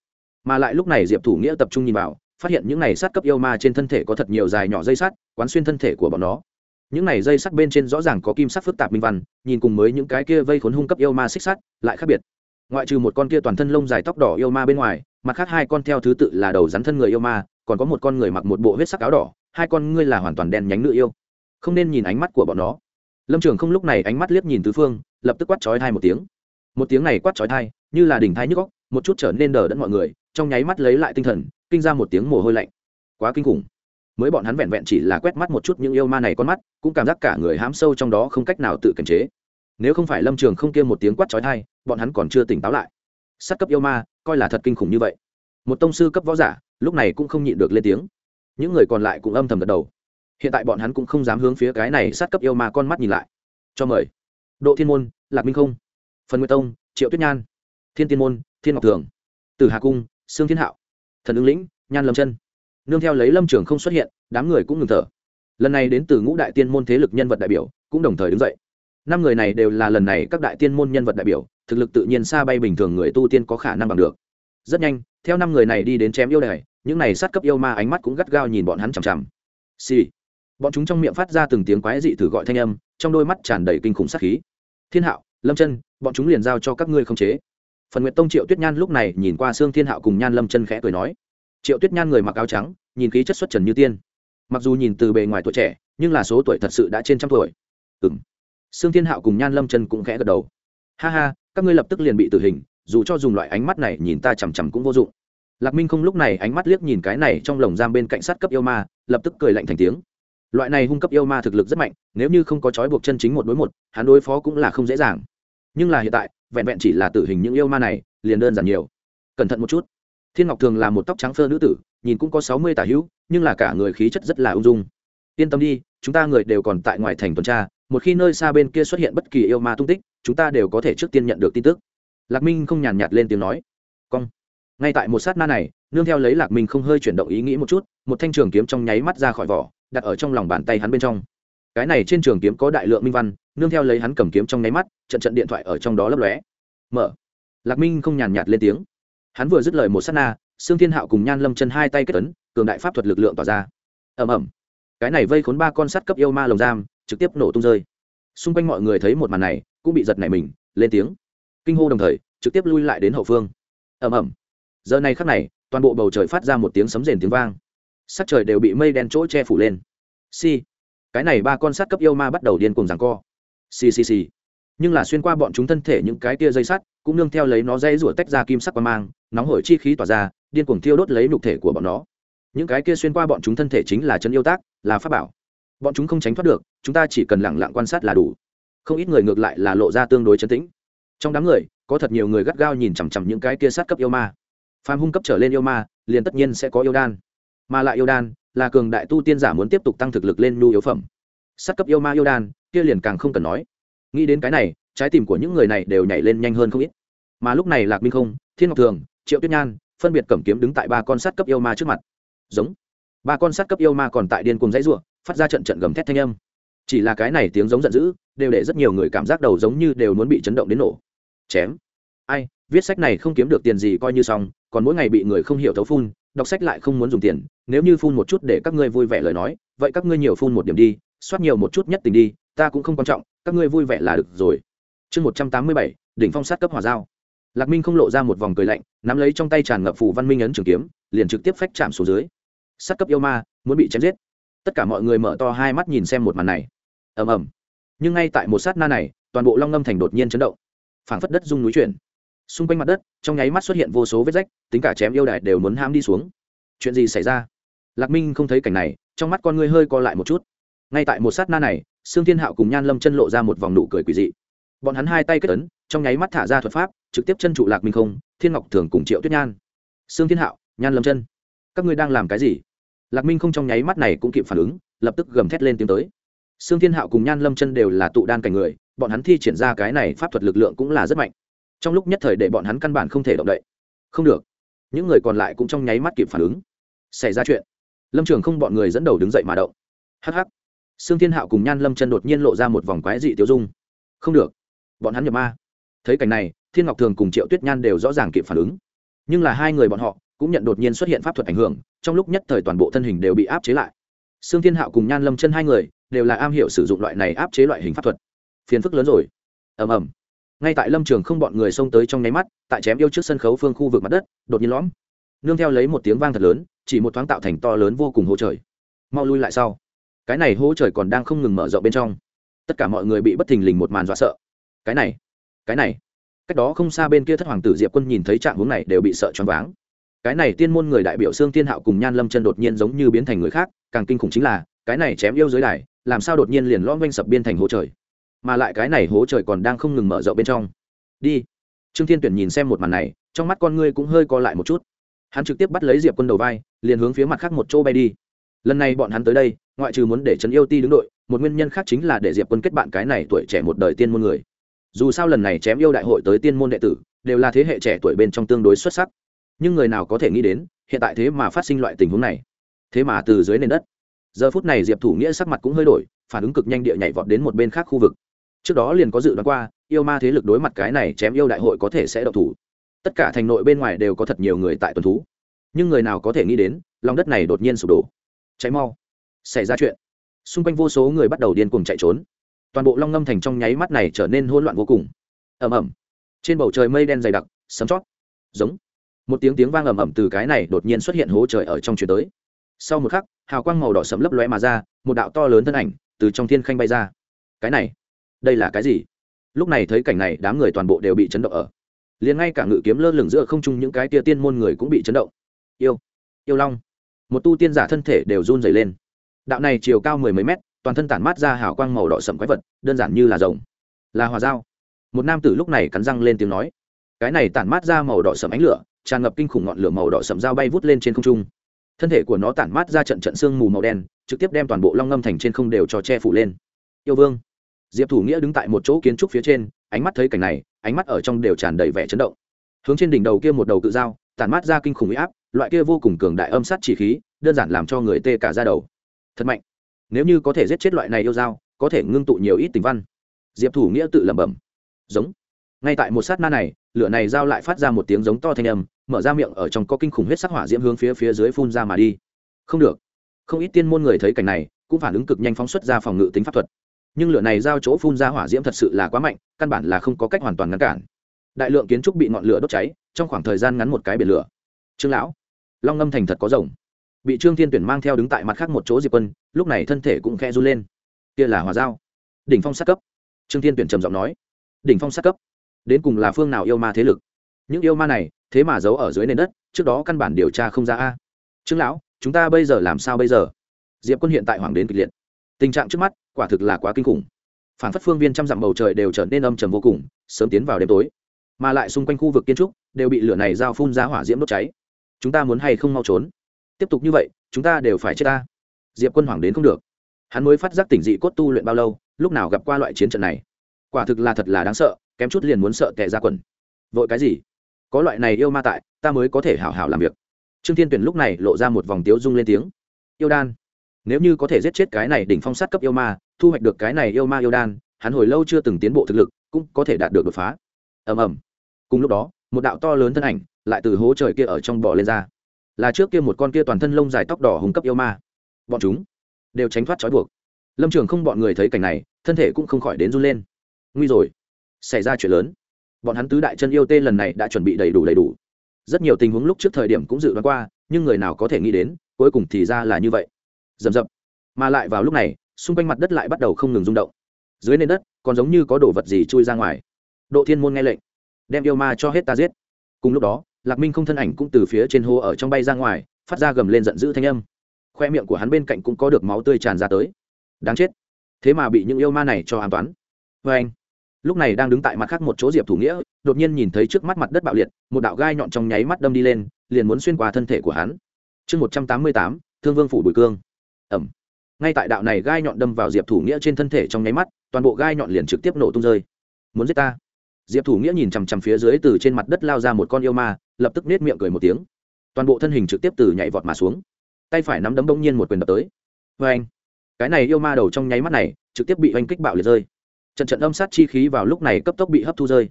A: Mà lại lúc này diệp thủ nghĩa tập trung nhìn vào, phát hiện những này sắt cấp yêu ma trên thân thể có thật nhiều dài nhỏ dây sắt, quán xuyên thân thể của bọn nó. Những này dây sắt bên trên rõ ràng có kim sắc phức tạp minh văn, nhìn cùng mới những cái kia vây khốn hung cấp yêu ma xích sắt, lại khác biệt. Ngoại trừ một con kia toàn thân lông dài tóc đỏ yêu ma bên ngoài, mặt khác hai con theo thứ tự là đầu rắn thân người yêu ma, còn có một con người mặc một bộ huyết sắc áo đỏ, hai con ngươi là hoàn toàn đen nhánh nữ yêu. Không nên nhìn ánh mắt của bọn nó lâm trường không lúc này ánh mắt liếc nhìn tứ phương lập tức quát trói thai một tiếng một tiếng này quát trói thai như là đỉnh thai nhức góc một chút trở nên đờ đẫn mọi người trong nháy mắt lấy lại tinh thần kinh ra một tiếng mồ hôi lạnh quá kinh khủng mới bọn hắn vẹn vẹn chỉ là quét mắt một chút những yêu ma này con mắt cũng cảm giác cả người hám sâu trong đó không cách nào tự kiềm chế nếu không phải lâm trường không kia một tiếng quát trói thai bọn hắn còn chưa tỉnh táo lại sát cấp yêu ma coi là thật kinh khủng như vậy một tông sư cấp võ giả lúc này cũng không nhịn được lên tiếng những người còn lại cũng âm thầm gật đầu hiện tại bọn hắn cũng không dám hướng phía cái này sát cấp yêu ma con mắt nhìn lại. Cho mời. Độ thiên môn, lạc minh không. Phần nguyệt tông, triệu tuyết nhan. Thiên tiên môn, thiên ngọc thường. Từ hà cung, sương thiên hạo. Thần ứng lĩnh, nhan lâm chân. Nương theo lấy lâm trường không xuất hiện, đám người cũng ngừng thở. Lần này đến từ ngũ đại tiên môn thế lực nhân vật đại biểu, cũng đồng thời đứng dậy. Năm người này đều là lần này các đại tiên môn nhân vật đại biểu, thực lực tự nhiên xa bay bình thường người tu tiên có khả năng bằng được. Rất nhanh, theo năm người này đi đến chém yêu đài, những này sát cấp yêu ma ánh mắt cũng gắt gao nhìn bọn hắn chằm chằm. Xì、sì bọn chúng trong miệng phát ra từng tiếng quái dị thử gọi thanh âm, trong đôi mắt tràn đầy kinh khủng sát khí. Thiên hạo, lâm chân, bọn chúng liền giao cho các ngươi không chế. Phần nguyệt tông triệu tuyết nhan lúc này nhìn qua xương thiên hạo cùng nhan lâm chân khẽ cười nói. Triệu tuyết nhan người mặc áo trắng, nhìn khí chất xuất trần như tiên. Mặc dù nhìn từ bề ngoài tuổi trẻ, nhưng là số tuổi thật sự đã trên trăm tuổi. Ừng xương thiên hạo cùng nhan lâm chân cũng khẽ gật đầu. Ha ha, các ngươi lập tức liền bị tử hình, dù cho dùng loại ánh mắt này nhìn ta chằm chằm cũng vô dụng. Lạc minh không lúc này ánh mắt liếc nhìn cái này trong lồng giam bên cạnh sát cấp yêu ma, lập tức cười lạnh thành tiếng loại này hung cấp yêu ma thực lực rất mạnh, nếu như không có trói buộc chân chính một đối một, hắn đối phó cũng là không dễ dàng. Nhưng là hiện tại, vẹn vẹn chỉ là tử hình những yêu ma này, liền đơn giản nhiều. Cẩn thận một chút. Thiên ngọc thường là một tóc trắng phơ nữ tử, nhìn cũng có sáu mươi tả hữu, nhưng là cả người khí chất rất là ung dung. Yên tâm đi, chúng ta người đều còn tại ngoài thành tuần tra, một khi nơi xa bên kia xuất hiện bất kỳ yêu ma tung tích, chúng ta đều có thể trước tiên nhận được tin tức. Lạc minh không nhàn nhạt lên tiếng nói. Cong. Ngay tại một sát na này, nương theo lấy lạc minh không hơi chuyển động ý nghĩ một chút, một thanh trường kiếm trong nháy mắt ra khỏi vỏ đặt ở trong lòng bàn tay hắn bên trong. Cái này trên trường kiếm có đại lượng minh văn, nương theo lấy hắn cầm kiếm trong nháy mắt, trận trận điện thoại ở trong đó lấp lóe. Mở. Lạc minh không nhàn nhạt lên tiếng. Hắn vừa dứt lời một sát na xương thiên hạo cùng nhan lâm chân hai tay kết tấn cường đại pháp thuật lực lượng tỏa ra. Ẩm ẩm cái này vây khốn ba con sắt cấp yêu ma lồng giam, trực tiếp nổ tung rơi. Xung quanh mọi người thấy một màn này, cũng bị giật nảy mình, lên tiếng. Kinh hô đồng thời, trực tiếp lui lại đến hậu phương. Ẩm ẩm giờ này khắc này, toàn bộ bầu trời phát ra một tiếng sấm rền tiếng vang sắc trời đều bị mây đen chỗ che phủ lên. Si, cái này ba con sắt cấp yêu ma bắt đầu điên cùng rằng co. Si si si. Nhưng là xuyên qua bọn chúng thân thể những cái tia dây sắt, cũng nương theo lấy nó dây rủa tách ra kim sắc qua mang, nóng hổi chi khí tỏa ra, điên cuồng thiêu đốt lấy nhục thể của bọn nó. Những cái kia xuyên qua bọn chúng thân thể chính là chân yêu tác, là pháp bảo. Bọn chúng không tránh thoát được, chúng ta chỉ cần lẳng lặng quan sát là đủ. Không ít người ngược lại là lộ ra tương đối chấn tĩnh. Trong đám người, có thật nhiều người gắt gao nhìn chằm chằm những cái kia sát cấp yêu ma. Phàm hung cấp trở lên yêu ma, liền tất nhiên sẽ có yêu đan mà lại yêu đan, là cường đại tu tiên giả muốn tiếp tục tăng thực lực lên nhu yếu phẩm. Sát cấp yêu ma yêu đan, kia liền càng không cần nói. Nghĩ đến cái này, trái tim của những người này đều nhảy lên nhanh hơn không ít. Mà lúc này lạc minh không, thiên ngọc thường, triệu tuyết nhan, phân biệt cầm kiếm đứng tại ba con sát cấp yêu ma trước mặt. Giống. Ba con sát cấp yêu ma còn tại điên cùng dãy ruộng phát ra trận trận gầm thét thanh âm. Chỉ là cái này tiếng giống giận dữ, đều để rất nhiều người cảm giác đầu giống như đều muốn bị chấn động đến nổ. Chém. Ai, viết sách này không kiếm được tiền gì coi như xong, còn mỗi ngày bị người không hiểu thấu phun đọc sách lại không muốn dùng tiền, nếu như phun một chút để các ngươi vui vẻ lời nói, vậy các ngươi nhiều phun một điểm đi, soát nhiều một chút nhất tình đi, ta cũng không quan trọng, các ngươi vui vẻ là được rồi. Chương một trăm tám mươi bảy, đỉnh phong sát cấp hỏa giao. Lạc minh không lộ ra một vòng cười lạnh, nắm lấy trong tay tràn ngập phù văn minh ấn trường kiếm, liền trực tiếp phách chạm xuống dưới. Sát cấp yêu ma, muốn bị chém giết. Tất cả mọi người mở to hai mắt nhìn xem một màn này. Ầm ầm. Nhưng ngay tại một sát na này, toàn bộ long ngâm thành đột nhiên chấn động. Phảng phất đất rung núi chuyển xung quanh mặt đất, trong nháy mắt xuất hiện vô số vết rách, tính cả chém yêu đại đều muốn ham đi xuống. Chuyện gì xảy ra? Lạc minh không thấy cảnh này, trong mắt con ngươi hơi co lại một chút. Ngay tại một sát na này, sương thiên hạo cùng nhan lâm chân lộ ra một vòng nụ cười quỳ dị. Bọn hắn hai tay kết ấn, trong nháy mắt thả ra thuật pháp, trực tiếp chân trụ lạc minh không, thiên ngọc thường cùng triệu tuyết nhan. Sương thiên hạo, nhan lâm chân, các ngươi đang làm cái gì? Lạc minh không trong nháy mắt này cũng kịp phản ứng, lập tức gầm thét lên tiếng tới. Sương thiên hạo cùng nhan lâm chân đều là tụ đan cảnh người, bọn hắn thi triển ra cái này pháp thuật lực lượng cũng là rất mạnh trong lúc nhất thời để bọn hắn căn bản không thể động đậy. Không được. Những người còn lại cũng trong nháy mắt kịp phản ứng. Xảy ra chuyện. Lâm trường không bọn người dẫn đầu đứng dậy mà động. Hh sương thiên hạo cùng nhan lâm chân đột nhiên lộ ra một vòng quái dị tiêu dung. Không được. Bọn hắn nhập ma. Thấy cảnh này, thiên ngọc thường cùng triệu tuyết nhan đều rõ ràng kịp phản ứng. Nhưng là hai người bọn họ cũng nhận đột nhiên xuất hiện pháp thuật ảnh hưởng, trong lúc nhất thời toàn bộ thân hình đều bị áp chế lại. Sương thiên hạo cùng nhan lâm chân hai người đều là am hiểu sử dụng loại này áp chế loại hình pháp thuật. Phiền phức lớn rồi. Ầm ầm ngay tại lâm trường không bọn người xông tới trong nháy mắt, tại chém yêu trước sân khấu phương khu vực mặt đất, đột nhiên lõm. Nương theo lấy một tiếng vang thật lớn, chỉ một thoáng tạo thành to lớn vô cùng hỗ trời. Mau lui lại sau. Cái này hỗ trời còn đang không ngừng mở rộng bên trong. Tất cả mọi người bị bất thình lình một màn dọa sợ. Cái này cái này. Cách đó không xa bên kia thất hoàng tử diệp quân nhìn thấy trạng hướng này đều bị sợ choáng váng. Cái này tiên môn người đại biểu xương tiên hạo cùng nhan lâm chân đột nhiên giống như biến thành người khác, càng kinh khủng chính là, cái này chém yêu dưới đài, làm sao đột nhiên liền lõm quanh sập biên thành hỗ trời? Mà lại cái này hố trời còn đang không ngừng mở rộng bên trong. Đi. Trương thiên tuyển nhìn xem một màn này, trong mắt con ngươi cũng hơi co lại một chút. Hắn trực tiếp bắt lấy diệp quân đầu vai, liền hướng phía mặt khác một chỗ bay đi. Lần này bọn hắn tới đây, ngoại trừ muốn để trấn yêu ti đứng đội, một nguyên nhân khác chính là để diệp quân kết bạn cái này tuổi trẻ một đời tiên môn người. Dù sao lần này chém yêu đại hội tới tiên môn đệ tử, đều là thế hệ trẻ tuổi bên trong tương đối xuất sắc. Nhưng người nào có thể nghĩ đến, hiện tại thế mà phát sinh loại tình huống này. Thế mà từ dưới nền đất, giờ phút này diệp thủ nghĩa sắc mặt cũng hơi đổi, phản ứng cực nhanh địa nhảy vọt đến một bên khác khu vực trước đó liền có dự đoán qua, yêu ma thế lực đối mặt cái này chém yêu đại hội có thể sẽ độc thủ. Tất cả thành nội bên ngoài đều có thật nhiều người tại tuần thú. Nhưng người nào có thể nghĩ đến, lòng đất này đột nhiên sụp đổ. Cháy mau. Xảy ra chuyện. Xung quanh vô số người bắt đầu điên cuồng chạy trốn. Toàn bộ long ngâm thành trong nháy mắt này trở nên hỗn loạn vô cùng. Ầm ầm. Trên bầu trời mây đen dày đặc, sấm chót. Giống. Một tiếng tiếng vang ầm ầm từ cái này đột nhiên xuất hiện hố trời ở trong chuyển tới. Sau một khắc, hào quang màu đỏ sấm lấp lóe mà ra, một đạo to lớn thân ảnh từ trong thiên khanh bay ra. Cái này đây là cái gì? Lúc này thấy cảnh này, đám người toàn bộ đều bị chấn động ở. Liền ngay cả ngự kiếm lơ lửng giữa không trung những cái tia tiên môn người cũng bị chấn động. Yêu yêu long. Một tu tiên giả thân thể đều run dày lên. Đạo này chiều cao mười mấy mét, toàn thân tản mát ra hào quang màu đỏ sậm quái vật, đơn giản như là rồng, là hòa dao. Một nam tử lúc này cắn răng lên tiếng nói. Cái này tản mát ra màu đỏ sậm ánh lửa, tràn ngập kinh khủng ngọn lửa màu đỏ sậm dao bay vút lên trên không trung. Thân thể của nó tản mát ra trận trận sương mù màu đen, trực tiếp đem toàn bộ long ngâm thành trên không đều cho che phủ lên. Yêu vương diệp thủ nghĩa đứng tại một chỗ kiến trúc phía trên, ánh mắt thấy cảnh này, ánh mắt ở trong đều tràn đầy vẻ chấn động. Hướng trên đỉnh đầu kia một đầu cự dao, tản mát ra kinh khủng huy áp, loại kia vô cùng cường đại âm sát chỉ khí, đơn giản làm cho người tê cả ra đầu. Thật mạnh. Nếu như có thể giết chết loại này yêu dao, có thể ngưng tụ nhiều ít tình văn. Diệp thủ nghĩa tự lẩm bẩm. Giống. Ngay tại một sát na này, lửa này dao lại phát ra một tiếng giống to thanh âm, mở ra miệng ở trong có kinh khủng huyết sắc hỏa diễm hướng phía phía dưới phun ra mà đi. Không được. Không ít tiên môn người thấy cảnh này, cũng phản ứng cực nhanh phóng xuất ra phòng ngự tính pháp thuật nhưng lửa này giao chỗ phun ra hỏa diễm thật sự là quá mạnh, căn bản là không có cách hoàn toàn ngăn cản. Đại lượng kiến trúc bị ngọn lửa đốt cháy, trong khoảng thời gian ngắn một cái biển lửa. Trương lão, long ngâm thành thật có rồng. Bị trương thiên tuyển mang theo đứng tại mặt khác một chỗ diệp quân, lúc này thân thể cũng khe run lên. Kia là hòa giao. Đỉnh phong sát cấp. Trương thiên tuyển trầm giọng nói. Đỉnh phong sát cấp. Đến cùng là phương nào yêu ma thế lực? Những yêu ma này, thế mà giấu ở dưới nền đất, trước đó căn bản điều tra không ra a. Trương lão, chúng ta bây giờ làm sao bây giờ? Diệp quân hiện tại hoàng đến kịch liệt. Tình trạng trước mắt quả thực là quá kinh khủng. Phản phất phương viên trăm dặm bầu trời đều trở nên âm trầm vô cùng, sớm tiến vào đêm tối. Mà lại xung quanh khu vực kiến trúc đều bị lửa này giao phun ra hỏa diễm đốt cháy. Chúng ta muốn hay không mau trốn? Tiếp tục như vậy, chúng ta đều phải chết ta. Diệp quân hoàng đến không được. Hắn mới phát giác tỉnh dị cốt tu luyện bao lâu, lúc nào gặp qua loại chiến trận này. Quả thực là thật là đáng sợ, kém chút liền muốn sợ tệ ra quần. Vội cái gì? Có loại này yêu ma tại, ta mới có thể hảo hảo làm việc. Trương thiên tuyển lúc này lộ ra một vòng tiếu dung lên tiếng. Yêu đan nếu như có thể giết chết cái này đỉnh phong sát cấp yêu ma, thu hoạch được cái này yêu ma yêu đan, hắn hồi lâu chưa từng tiến bộ thực lực, cũng có thể đạt được đột phá. Ầm ầm. Cùng lúc đó, một đạo to lớn thân ảnh lại từ hố trời kia ở trong bò lên ra. Là trước kia một con kia toàn thân lông dài tóc đỏ hùng cấp yêu ma. Bọn chúng đều tránh thoát trói buộc. Lâm trường không bọn người thấy cảnh này, thân thể cũng không khỏi đến run lên. Nguy rồi. Xảy ra chuyện lớn. Bọn hắn tứ đại chân yêu tê lần này đã chuẩn bị đầy đủ đầy đủ. Rất nhiều tình huống lúc trước thời điểm cũng dự đoán qua, nhưng người nào có thể nghĩ đến, cuối cùng thì ra là như vậy rầm rập. Mà lại vào lúc này, xung quanh mặt đất lại bắt đầu không ngừng rung động. Dưới nền đất, còn giống như có đồ vật gì chui ra ngoài. Độ thiên môn nghe lệnh, đem yêu ma cho hết ta giết. Cùng lúc đó, lạc minh không thân ảnh cũng từ phía trên hô ở trong bay ra ngoài, phát ra gầm lên giận dữ thanh âm. Khoe miệng của hắn bên cạnh cũng có được máu tươi tràn ra tới. Đáng chết. Thế mà bị những yêu ma này cho an toán vê anh, lúc này đang đứng tại mặt khác một chỗ diệp thủ nghĩa, đột nhiên nhìn thấy trước mắt mặt đất bạo liệt, một đạo gai nhọn trong nháy mắt đâm đi lên, liền muốn xuyên qua thân thể của hắn. Chương một trăm tám mươi tám, thương vương phủ bùi cương ẩm. Ngay tại đạo này gai nhọn đâm vào diệp thủ nghĩa trên thân thể trong nháy mắt, toàn bộ gai nhọn liền trực tiếp nổ tung rơi. Muốn giết ta? Diệp thủ nghĩa nhìn chằm chằm phía dưới từ trên mặt đất lao ra một con yêu ma, lập tức nết miệng cười một tiếng. Toàn bộ thân hình trực tiếp từ nhảy vọt mà xuống. Tay phải nắm đấm bỗng nhiên một quyền đập tới. Vê anh cái này yêu ma đầu trong nháy mắt này, trực tiếp bị oanh kích bạo liệt rơi. Trận trận âm sát chi khí vào lúc này cấp tốc bị hấp thu rơi.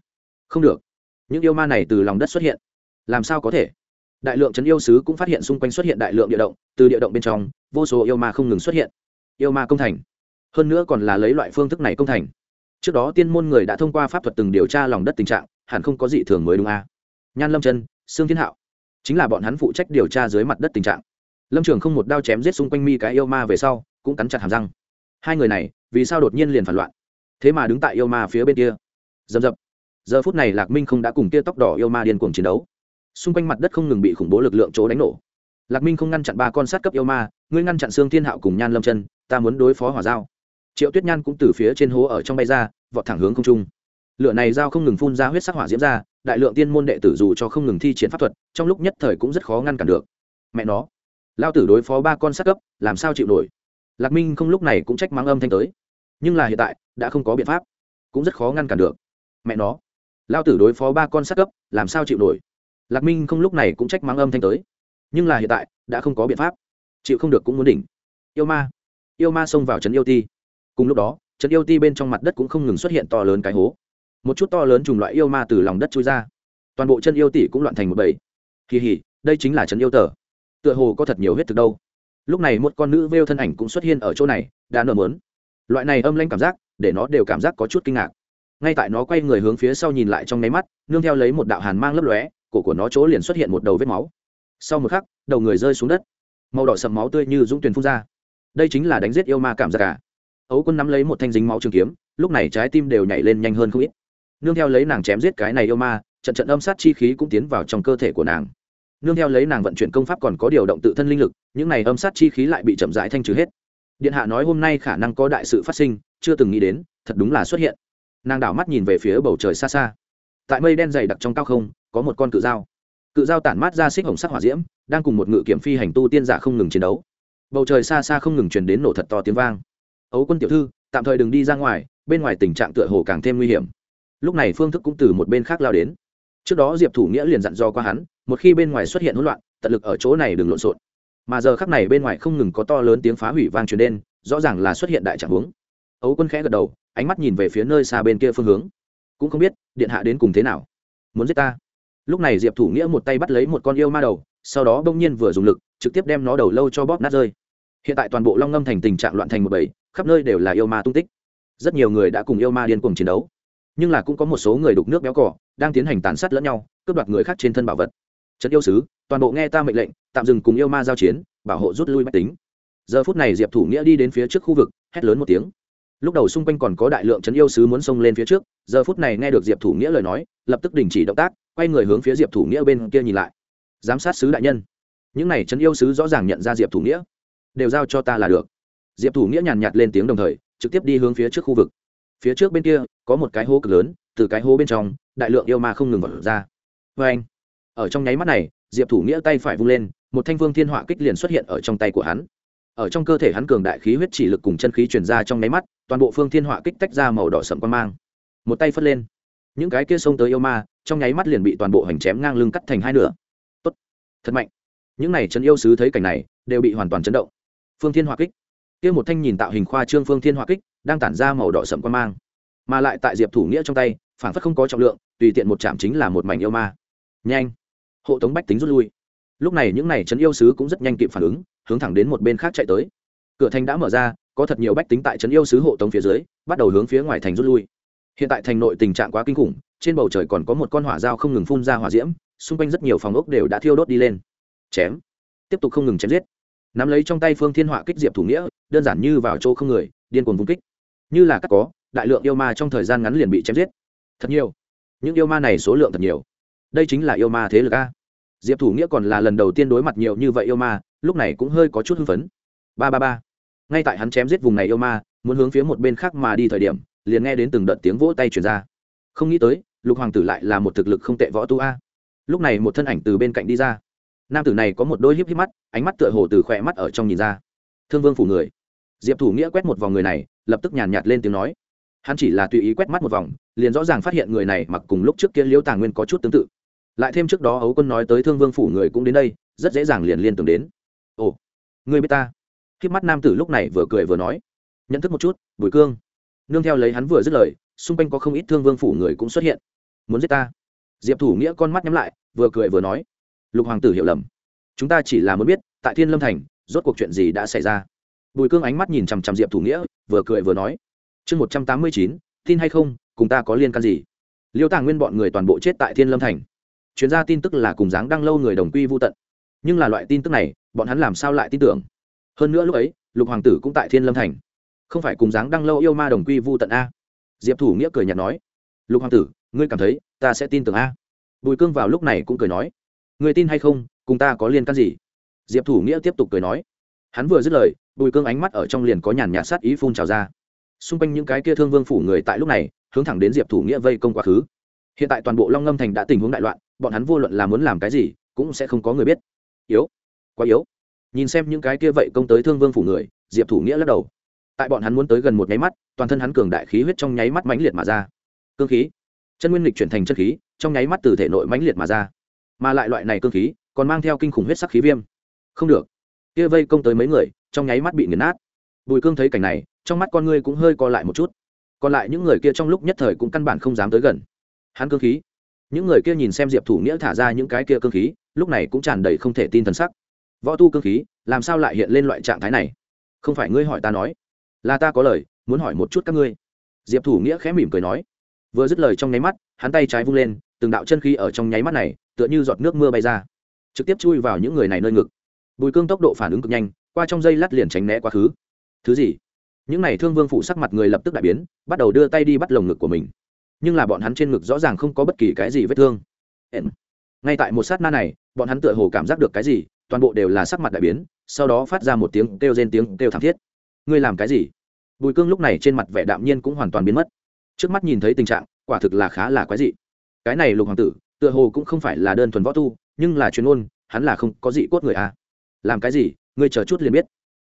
A: Không được. Những yêu ma này từ lòng đất xuất hiện. Làm sao có thể? Đại lượng trấn yêu sứ cũng phát hiện xung quanh xuất hiện đại lượng địa động, từ địa động bên trong vô số yêu ma không ngừng xuất hiện. Yêu ma công thành. Hơn nữa còn là lấy loại phương thức này công thành. Trước đó tiên môn người đã thông qua pháp thuật từng điều tra lòng đất tình trạng, hẳn không có gì thường mới đúng a. À. nhan lâm chân, sương thiên hạo. Chính là bọn hắn phụ trách điều tra dưới mặt đất tình trạng. Lâm trường không một đao chém giết xung quanh mi cái yêu ma về sau, cũng cắn chặt hàm răng. Hai người này, vì sao đột nhiên liền phản loạn? Thế mà đứng tại yêu ma phía bên kia. Dầm dập. Giờ phút này lạc minh không đã cùng kia tóc đỏ yêu ma điên cuồng chiến đấu. Xung quanh mặt đất không ngừng bị khủng bố lực lượng chỗ đánh nổ. Lạc minh không ngăn chặn ba con sát cấp yêu ma ngươi ngăn chặn xương thiên hạo cùng nhan lâm chân, ta muốn đối phó hỏa dao. triệu tuyết nhan cũng từ phía trên hố ở trong bay ra, vọt thẳng hướng không trung. Lửa này dao không ngừng phun ra huyết sắc hỏa diễm ra, đại lượng tiên môn đệ tử dù cho không ngừng thi triển pháp thuật, trong lúc nhất thời cũng rất khó ngăn cản được. Mẹ nó, lao tử đối phó ba con sát cấp, làm sao chịu nổi? Lạc minh không lúc này cũng trách mắng âm thanh tới. Nhưng là hiện tại, đã không có biện pháp, cũng rất khó ngăn cản được. Mẹ nó, lao tử đối phó ba con sát cấp, làm sao chịu nổi? Lạc minh không lúc này cũng trách mắng âm thanh tới. Nhưng là hiện tại, đã không có biện pháp chịu không được cũng muốn đỉnh. Yêu ma yêu ma xông vào trấn yêu ti. Cùng lúc đó, trấn yêu ti bên trong mặt đất cũng không ngừng xuất hiện to lớn cái hố. Một chút to lớn trùng loại yêu ma từ lòng đất trôi ra. Toàn bộ chân yêu tỷ cũng loạn thành một bầy. Kỳ hỉ, đây chính là trấn yêu tờ. Tựa hồ có thật nhiều huyết thực đâu. Lúc này một con nữ vêu thân ảnh cũng xuất hiện ở chỗ này, đã nở mớn. Loại này âm lanh cảm giác, để nó đều cảm giác có chút kinh ngạc. Ngay tại nó quay người hướng phía sau nhìn lại trong nháy mắt, nương theo lấy một đạo hàn mang lấp lóe, cổ của nó chỗ liền xuất hiện một đầu vết máu. Sau một khắc, đầu người rơi xuống đất màu đỏ sầm máu tươi như dũng tuyền phun ra. Đây chính là đánh giết yêu ma cảm giác cả ấu quân nắm lấy một thanh dính máu trường kiếm, lúc này trái tim đều nhảy lên nhanh hơn không ít. Nương theo lấy nàng chém giết cái này yêu ma, trận trận âm sát chi khí cũng tiến vào trong cơ thể của nàng. Nương theo lấy nàng vận chuyển công pháp còn có điều động tự thân linh lực, những này âm sát chi khí lại bị chậm rãi thanh trừ hết. Điện hạ nói hôm nay khả năng có đại sự phát sinh, chưa từng nghĩ đến, thật đúng là xuất hiện. Nàng đảo mắt nhìn về phía bầu trời xa xa. Tại mây đen dày đặc trong cao không, có một con cự dao cự dao tản mát ra xích hồng sắc hỏa diễm, đang cùng một ngự kiểm phi hành tu tiên giả không ngừng chiến đấu. Bầu trời xa xa không ngừng truyền đến nổ thật to tiếng vang. Ấu quân tiểu thư, tạm thời đừng đi ra ngoài, bên ngoài tình trạng tựa hồ càng thêm nguy hiểm. Lúc này phương thức cũng từ một bên khác lao đến. Trước đó diệp thủ nghĩa liền dặn dò qua hắn, một khi bên ngoài xuất hiện hỗn loạn, tận lực ở chỗ này đừng lộn xộn. Mà giờ khắc này bên ngoài không ngừng có to lớn tiếng phá hủy vang truyền đến, rõ ràng là xuất hiện đại trạng huống. Ấu quân khẽ gật đầu, ánh mắt nhìn về phía nơi xa bên kia phương hướng. Cũng không biết, điện hạ đến cùng thế nào? Muốn giết ta? Lúc này diệp thủ nghĩa một tay bắt lấy một con yêu ma đầu, sau đó bỗng nhiên vừa dùng lực, trực tiếp đem nó đầu lâu cho bóp nát rơi. Hiện tại toàn bộ long ngâm thành tình trạng loạn thành một bầy, khắp nơi đều là yêu ma tung tích. Rất nhiều người đã cùng yêu ma điên cuồng chiến đấu. Nhưng là cũng có một số người đục nước béo cỏ đang tiến hành tàn sát lẫn nhau, cướp đoạt người khác trên thân bảo vật. Trận yêu sứ, toàn bộ nghe ta mệnh lệnh, tạm dừng cùng yêu ma giao chiến, bảo hộ rút lui máy tính. Giờ phút này diệp thủ nghĩa đi đến phía trước khu vực, hét lớn một tiếng lúc đầu xung quanh còn có đại lượng trấn yêu sứ muốn xông lên phía trước, giờ phút này nghe được diệp thủ nghĩa lời nói, lập tức đình chỉ động tác, quay người hướng phía diệp thủ nghĩa bên kia nhìn lại. Giám sát sứ đại nhân. Những này trấn yêu sứ rõ ràng nhận ra diệp thủ nghĩa. Đều giao cho ta là được. Diệp thủ nghĩa nhàn nhạt lên tiếng đồng thời, trực tiếp đi hướng phía trước khu vực. Phía trước bên kia, có một cái hố cực lớn, từ cái hố bên trong, đại lượng yêu ma không ngừng vật ra. Vê anh, ở trong nháy mắt này, diệp thủ nghĩa tay phải vung lên, một thanh vương thiên họa kích liền xuất hiện ở trong tay của hắn ở trong cơ thể hắn cường đại khí huyết chỉ lực cùng chân khí truyền ra trong nháy mắt, toàn bộ phương thiên họa kích tách ra màu đỏ sậm quan mang. Một tay phất lên, những cái kia xông tới yêu ma, trong nháy mắt liền bị toàn bộ hành chém ngang lưng cắt thành hai nửa. Tốt, thật mạnh. Những này chân yêu sứ thấy cảnh này, đều bị hoàn toàn chấn động. Phương thiên họa kích. Kia một thanh nhìn tạo hình khoa trương phương thiên họa kích, đang tản ra màu đỏ sậm quan mang. Mà lại tại diệp thủ nghĩa trong tay, phản phất không có trọng lượng, tùy tiện một chạm chính là một mảnh yêu ma. Nhanh. Hộ tống bách tính rút lui. Lúc này những này trấn yêu sứ cũng rất nhanh kịp phản ứng hướng thẳng đến một bên khác chạy tới. Cửa thành đã mở ra, có thật nhiều bách tính tại trấn yêu sứ hộ tống phía dưới, bắt đầu hướng phía ngoài thành rút lui. Hiện tại thành nội tình trạng quá kinh khủng, trên bầu trời còn có một con hỏa dao không ngừng phun ra hỏa diễm, xung quanh rất nhiều phòng ốc đều đã thiêu đốt đi lên. Chém. Tiếp tục không ngừng chém giết. Nắm lấy trong tay phương thiên họa kích diệp thủ nghĩa, đơn giản như vào chỗ không người, điên cuồng vung kích. Như là các có, đại lượng yêu ma trong thời gian ngắn liền bị chém giết. Thật nhiều. Những yêu ma này số lượng thật nhiều. Đây chính là yêu ma thế lực a. Diệp thủ nghĩa còn là lần đầu tiên đối mặt nhiều như vậy yêu ma lúc này cũng hơi có chút hưng phấn. Ba ba ba. Ngay tại hắn chém giết vùng này yêu ma, muốn hướng phía một bên khác mà đi thời điểm, liền nghe đến từng đợt tiếng vỗ tay chuyển ra. Không nghĩ tới, lục hoàng tử lại là một thực lực không tệ võ tu a. Lúc này một thân ảnh từ bên cạnh đi ra. Nam tử này có một đôi híp híp mắt, ánh mắt tựa hồ từ khỏe mắt ở trong nhìn ra. Thương vương phủ người. Diệp thủ nghĩa quét một vòng người này, lập tức nhàn nhạt lên tiếng nói. Hắn chỉ là tùy ý quét mắt một vòng, liền rõ ràng phát hiện người này mặc cùng lúc trước kia liễu tàng nguyên có chút tương tự. Lại thêm trước đó ấu quân nói tới thương vương phủ người cũng đến đây, rất dễ dàng liền liên tưởng đến ồ, ngươi biết ta? Khiếp mắt nam tử lúc này vừa cười vừa nói. Nhận thức một chút, bùi cương. Nương theo lấy hắn vừa dứt lời, xung quanh có không ít thương vương phủ người cũng xuất hiện. Muốn giết ta? Diệp thủ nghĩa con mắt nhắm lại, vừa cười vừa nói. Lục hoàng tử hiểu lầm. Chúng ta chỉ là muốn biết, tại thiên lâm thành, rốt cuộc chuyện gì đã xảy ra? Bùi cương ánh mắt nhìn chằm chằm diệp thủ nghĩa, vừa cười vừa nói. Chương một trăm tám mươi chín, tin hay không, cùng ta có liên can gì? Liêu tàng nguyên bọn người toàn bộ chết tại thiên lâm thành. Chuyên gia tin tức là cùng dáng đăng lâu người đồng quy vô tận. Nhưng là loại tin tức này bọn hắn làm sao lại tin tưởng? Hơn nữa lúc ấy, lục hoàng tử cũng tại thiên lâm thành. Không phải cùng dáng đăng lâu yêu ma đồng quy vu tận a. Diệp thủ nghĩa cười nhạt nói, lục hoàng tử, ngươi cảm thấy ta sẽ tin tưởng a? Bùi cương vào lúc này cũng cười nói người tin hay không, cùng ta có liên can gì? Diệp thủ nghĩa tiếp tục cười nói, hắn vừa dứt lời, bùi cương ánh mắt ở trong liền có nhàn nhạt sát ý phun trào ra. Xung quanh những cái kia thương vương phủ người tại lúc này, hướng thẳng đến diệp thủ nghĩa vây công quá khứ. Hiện tại toàn bộ long ngâm thành đã tình huống đại loạn, bọn hắn vô luận là muốn làm cái gì, cũng sẽ không có người biết. Yếu quá yếu. Nhìn xem những cái kia vậy công tới thương vương phủ người, diệp thủ nghĩa lắc đầu. Tại bọn hắn muốn tới gần một nháy mắt, toàn thân hắn cường đại khí huyết trong nháy mắt mãnh liệt mà ra. Cương khí. Chân nguyên lịch chuyển thành chân khí, trong nháy mắt từ thể nội mãnh liệt mà ra. Mà lại loại này cương khí, còn mang theo kinh khủng huyết sắc khí viêm. Không được. Kia vây công tới mấy người, trong nháy mắt bị nghiền nát. Bùi cương thấy cảnh này, trong mắt con ngươi cũng hơi co lại một chút. Còn lại những người kia trong lúc nhất thời cũng căn bản không dám tới gần. Hắn cương khí. Những người kia nhìn xem diệp thủ nghĩa thả ra những cái kia cương khí, lúc này cũng tràn đầy không thể tin thần sắc võ tu cương khí, làm sao lại hiện lên loại trạng thái này? Không phải ngươi hỏi ta nói, là ta có lời, muốn hỏi một chút các ngươi. Diệp thủ nghĩa khẽ mỉm cười nói. Vừa dứt lời trong nháy mắt, hắn tay trái vung lên, từng đạo chân khí ở trong nháy mắt này, tựa như giọt nước mưa bay ra, trực tiếp chui vào những người này nơi ngực. Bùi cương tốc độ phản ứng cực nhanh, qua trong dây lát liền tránh né quá khứ. Thứ gì? Những này thương vương phụ sắc mặt người lập tức đại biến, bắt đầu đưa tay đi bắt lồng ngực của mình. Nhưng là bọn hắn trên ngực rõ ràng không có bất kỳ cái gì vết thương. Ngay tại một sát na này, bọn hắn tựa hồ cảm giác được cái gì toàn bộ đều là sắc mặt đại biến, sau đó phát ra một tiếng kêu rên tiếng kêu thảm thiết. Ngươi làm cái gì? Bùi cương lúc này trên mặt vẻ đạm nhiên cũng hoàn toàn biến mất. Trước mắt nhìn thấy tình trạng, quả thực là khá là quái dị. Cái này lục hoàng tử, tựa hồ cũng không phải là đơn thuần võ tu, nhưng là chuyên ôn hắn là không có dị cốt người à? Làm cái gì? Ngươi chờ chút liền biết.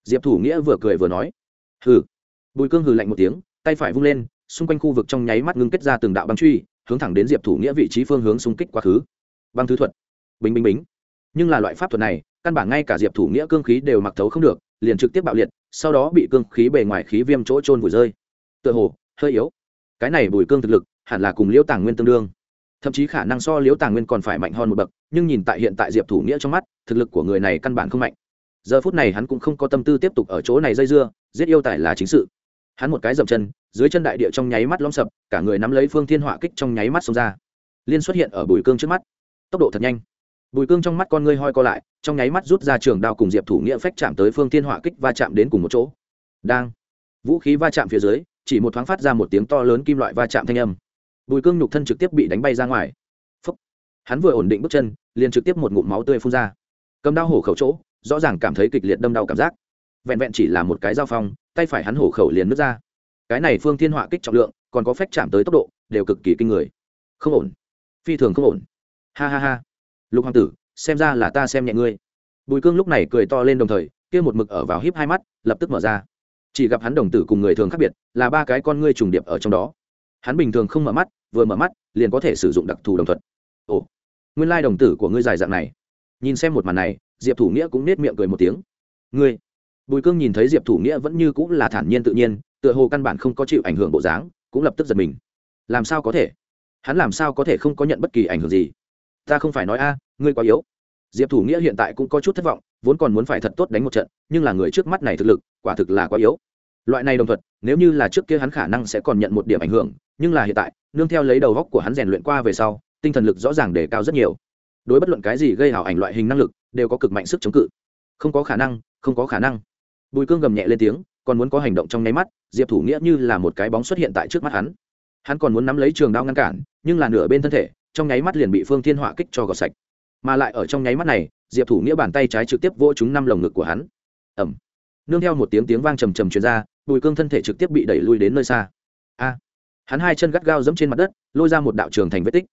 A: Diệp thủ nghĩa vừa cười vừa nói. Hừ. Bùi cương hừ lạnh một tiếng, tay phải vung lên, xung quanh khu vực trong nháy mắt ngưng kết ra từng đạo băng truy, hướng thẳng đến diệp thủ nghĩa vị trí phương hướng xung kích quá khứ. Băng thứ thuật. Bình bình bính nhưng là loại pháp thuật này, căn bản ngay cả diệp thủ nghĩa cương khí đều mặc thấu không được, liền trực tiếp bạo liệt, sau đó bị cương khí bề ngoài khí viêm chỗ trôn vùi rơi. Tựa hồ, hơi yếu. Cái này bùi cương thực lực, hẳn là cùng liễu tàng nguyên tương đương. Thậm chí khả năng so liễu tàng nguyên còn phải mạnh hơn một bậc, nhưng nhìn tại hiện tại diệp thủ nghĩa trong mắt, thực lực của người này căn bản không mạnh. Giờ phút này hắn cũng không có tâm tư tiếp tục ở chỗ này dây dưa, giết yêu tài là chính sự. Hắn một cái dậm chân, dưới chân đại địa trong nháy mắt lõm sập, cả người nắm lấy phương thiên họa kích trong nháy mắt xông ra. Liên xuất hiện ở bùi cương trước mắt. Tốc độ thật nhanh bùi cương trong mắt con ngươi hoi co lại, trong nháy mắt rút ra trường đao cùng diệp thủ nghĩa phách chạm tới phương thiên họa kích va chạm đến cùng một chỗ. Đang. Vũ khí va chạm phía dưới, chỉ một thoáng phát ra một tiếng to lớn kim loại va chạm thanh âm. Bùi cương nhục thân trực tiếp bị đánh bay ra ngoài. Phúc. hắn vừa ổn định bước chân, liền trực tiếp một ngụm máu tươi phun ra. Cầm đao hổ khẩu chỗ, rõ ràng cảm thấy kịch liệt đâm đau cảm giác. Vẹn vẹn chỉ là một cái dao phong, tay phải hắn hổ khẩu liền nứt ra. Cái này phương thiên họa kích trọng lượng, còn có phách chạm tới tốc độ, đều cực kỳ kinh người. Không ổn. Phi thường không ổn. Ha ha ha lục hoàng tử, xem ra là ta xem nhẹ ngươi. Bùi cương lúc này cười to lên đồng thời, kia một mực ở vào híp hai mắt, lập tức mở ra. Chỉ gặp hắn đồng tử cùng người thường khác biệt, là ba cái con ngươi trùng điệp ở trong đó. Hắn bình thường không mở mắt, vừa mở mắt, liền có thể sử dụng đặc thù đồng thuận ồ, nguyên lai đồng tử của ngươi dài dạng này. Nhìn xem một màn này, diệp thủ nghĩa cũng nết miệng cười một tiếng. Ngươi? Bùi cương nhìn thấy diệp thủ nghĩa vẫn như cũng là thản nhiên tự nhiên, tựa hồ căn bản không có chịu ảnh hưởng bộ dáng, cũng lập tức giật mình. Làm sao có thể? Hắn làm sao có thể không có nhận bất kỳ ảnh hưởng gì? Ta không phải nói a, ngươi quá yếu. Diệp thủ nghĩa hiện tại cũng có chút thất vọng, vốn còn muốn phải thật tốt đánh một trận, nhưng là người trước mắt này thực lực, quả thực là quá yếu. Loại này đồng thuận, nếu như là trước kia hắn khả năng sẽ còn nhận một điểm ảnh hưởng, nhưng là hiện tại, nương theo lấy đầu góc của hắn rèn luyện qua về sau, tinh thần lực rõ ràng đề cao rất nhiều. Đối bất luận cái gì gây hảo ảnh loại hình năng lực, đều có cực mạnh sức chống cự. Không có khả năng, không có khả năng. Bùi cương gầm nhẹ lên tiếng, còn muốn có hành động trong nháy mắt, diệp thủ nghĩa như là một cái bóng xuất hiện tại trước mắt hắn. Hắn còn muốn nắm lấy trường đao ngăn cản, nhưng là nửa bên thân thể trong nháy mắt liền bị phương thiên họa kích cho gọt sạch. Mà lại ở trong nháy mắt này, diệp thủ nghĩa bàn tay trái trực tiếp vỗ trúng năm lồng ngực của hắn. Ẩm nương theo một tiếng tiếng vang trầm trầm truyền ra, bùi cương thân thể trực tiếp bị đẩy lui đến nơi xa. A. Hắn hai chân gắt gao dẫm trên mặt đất, lôi ra một đạo trường thành vết tích.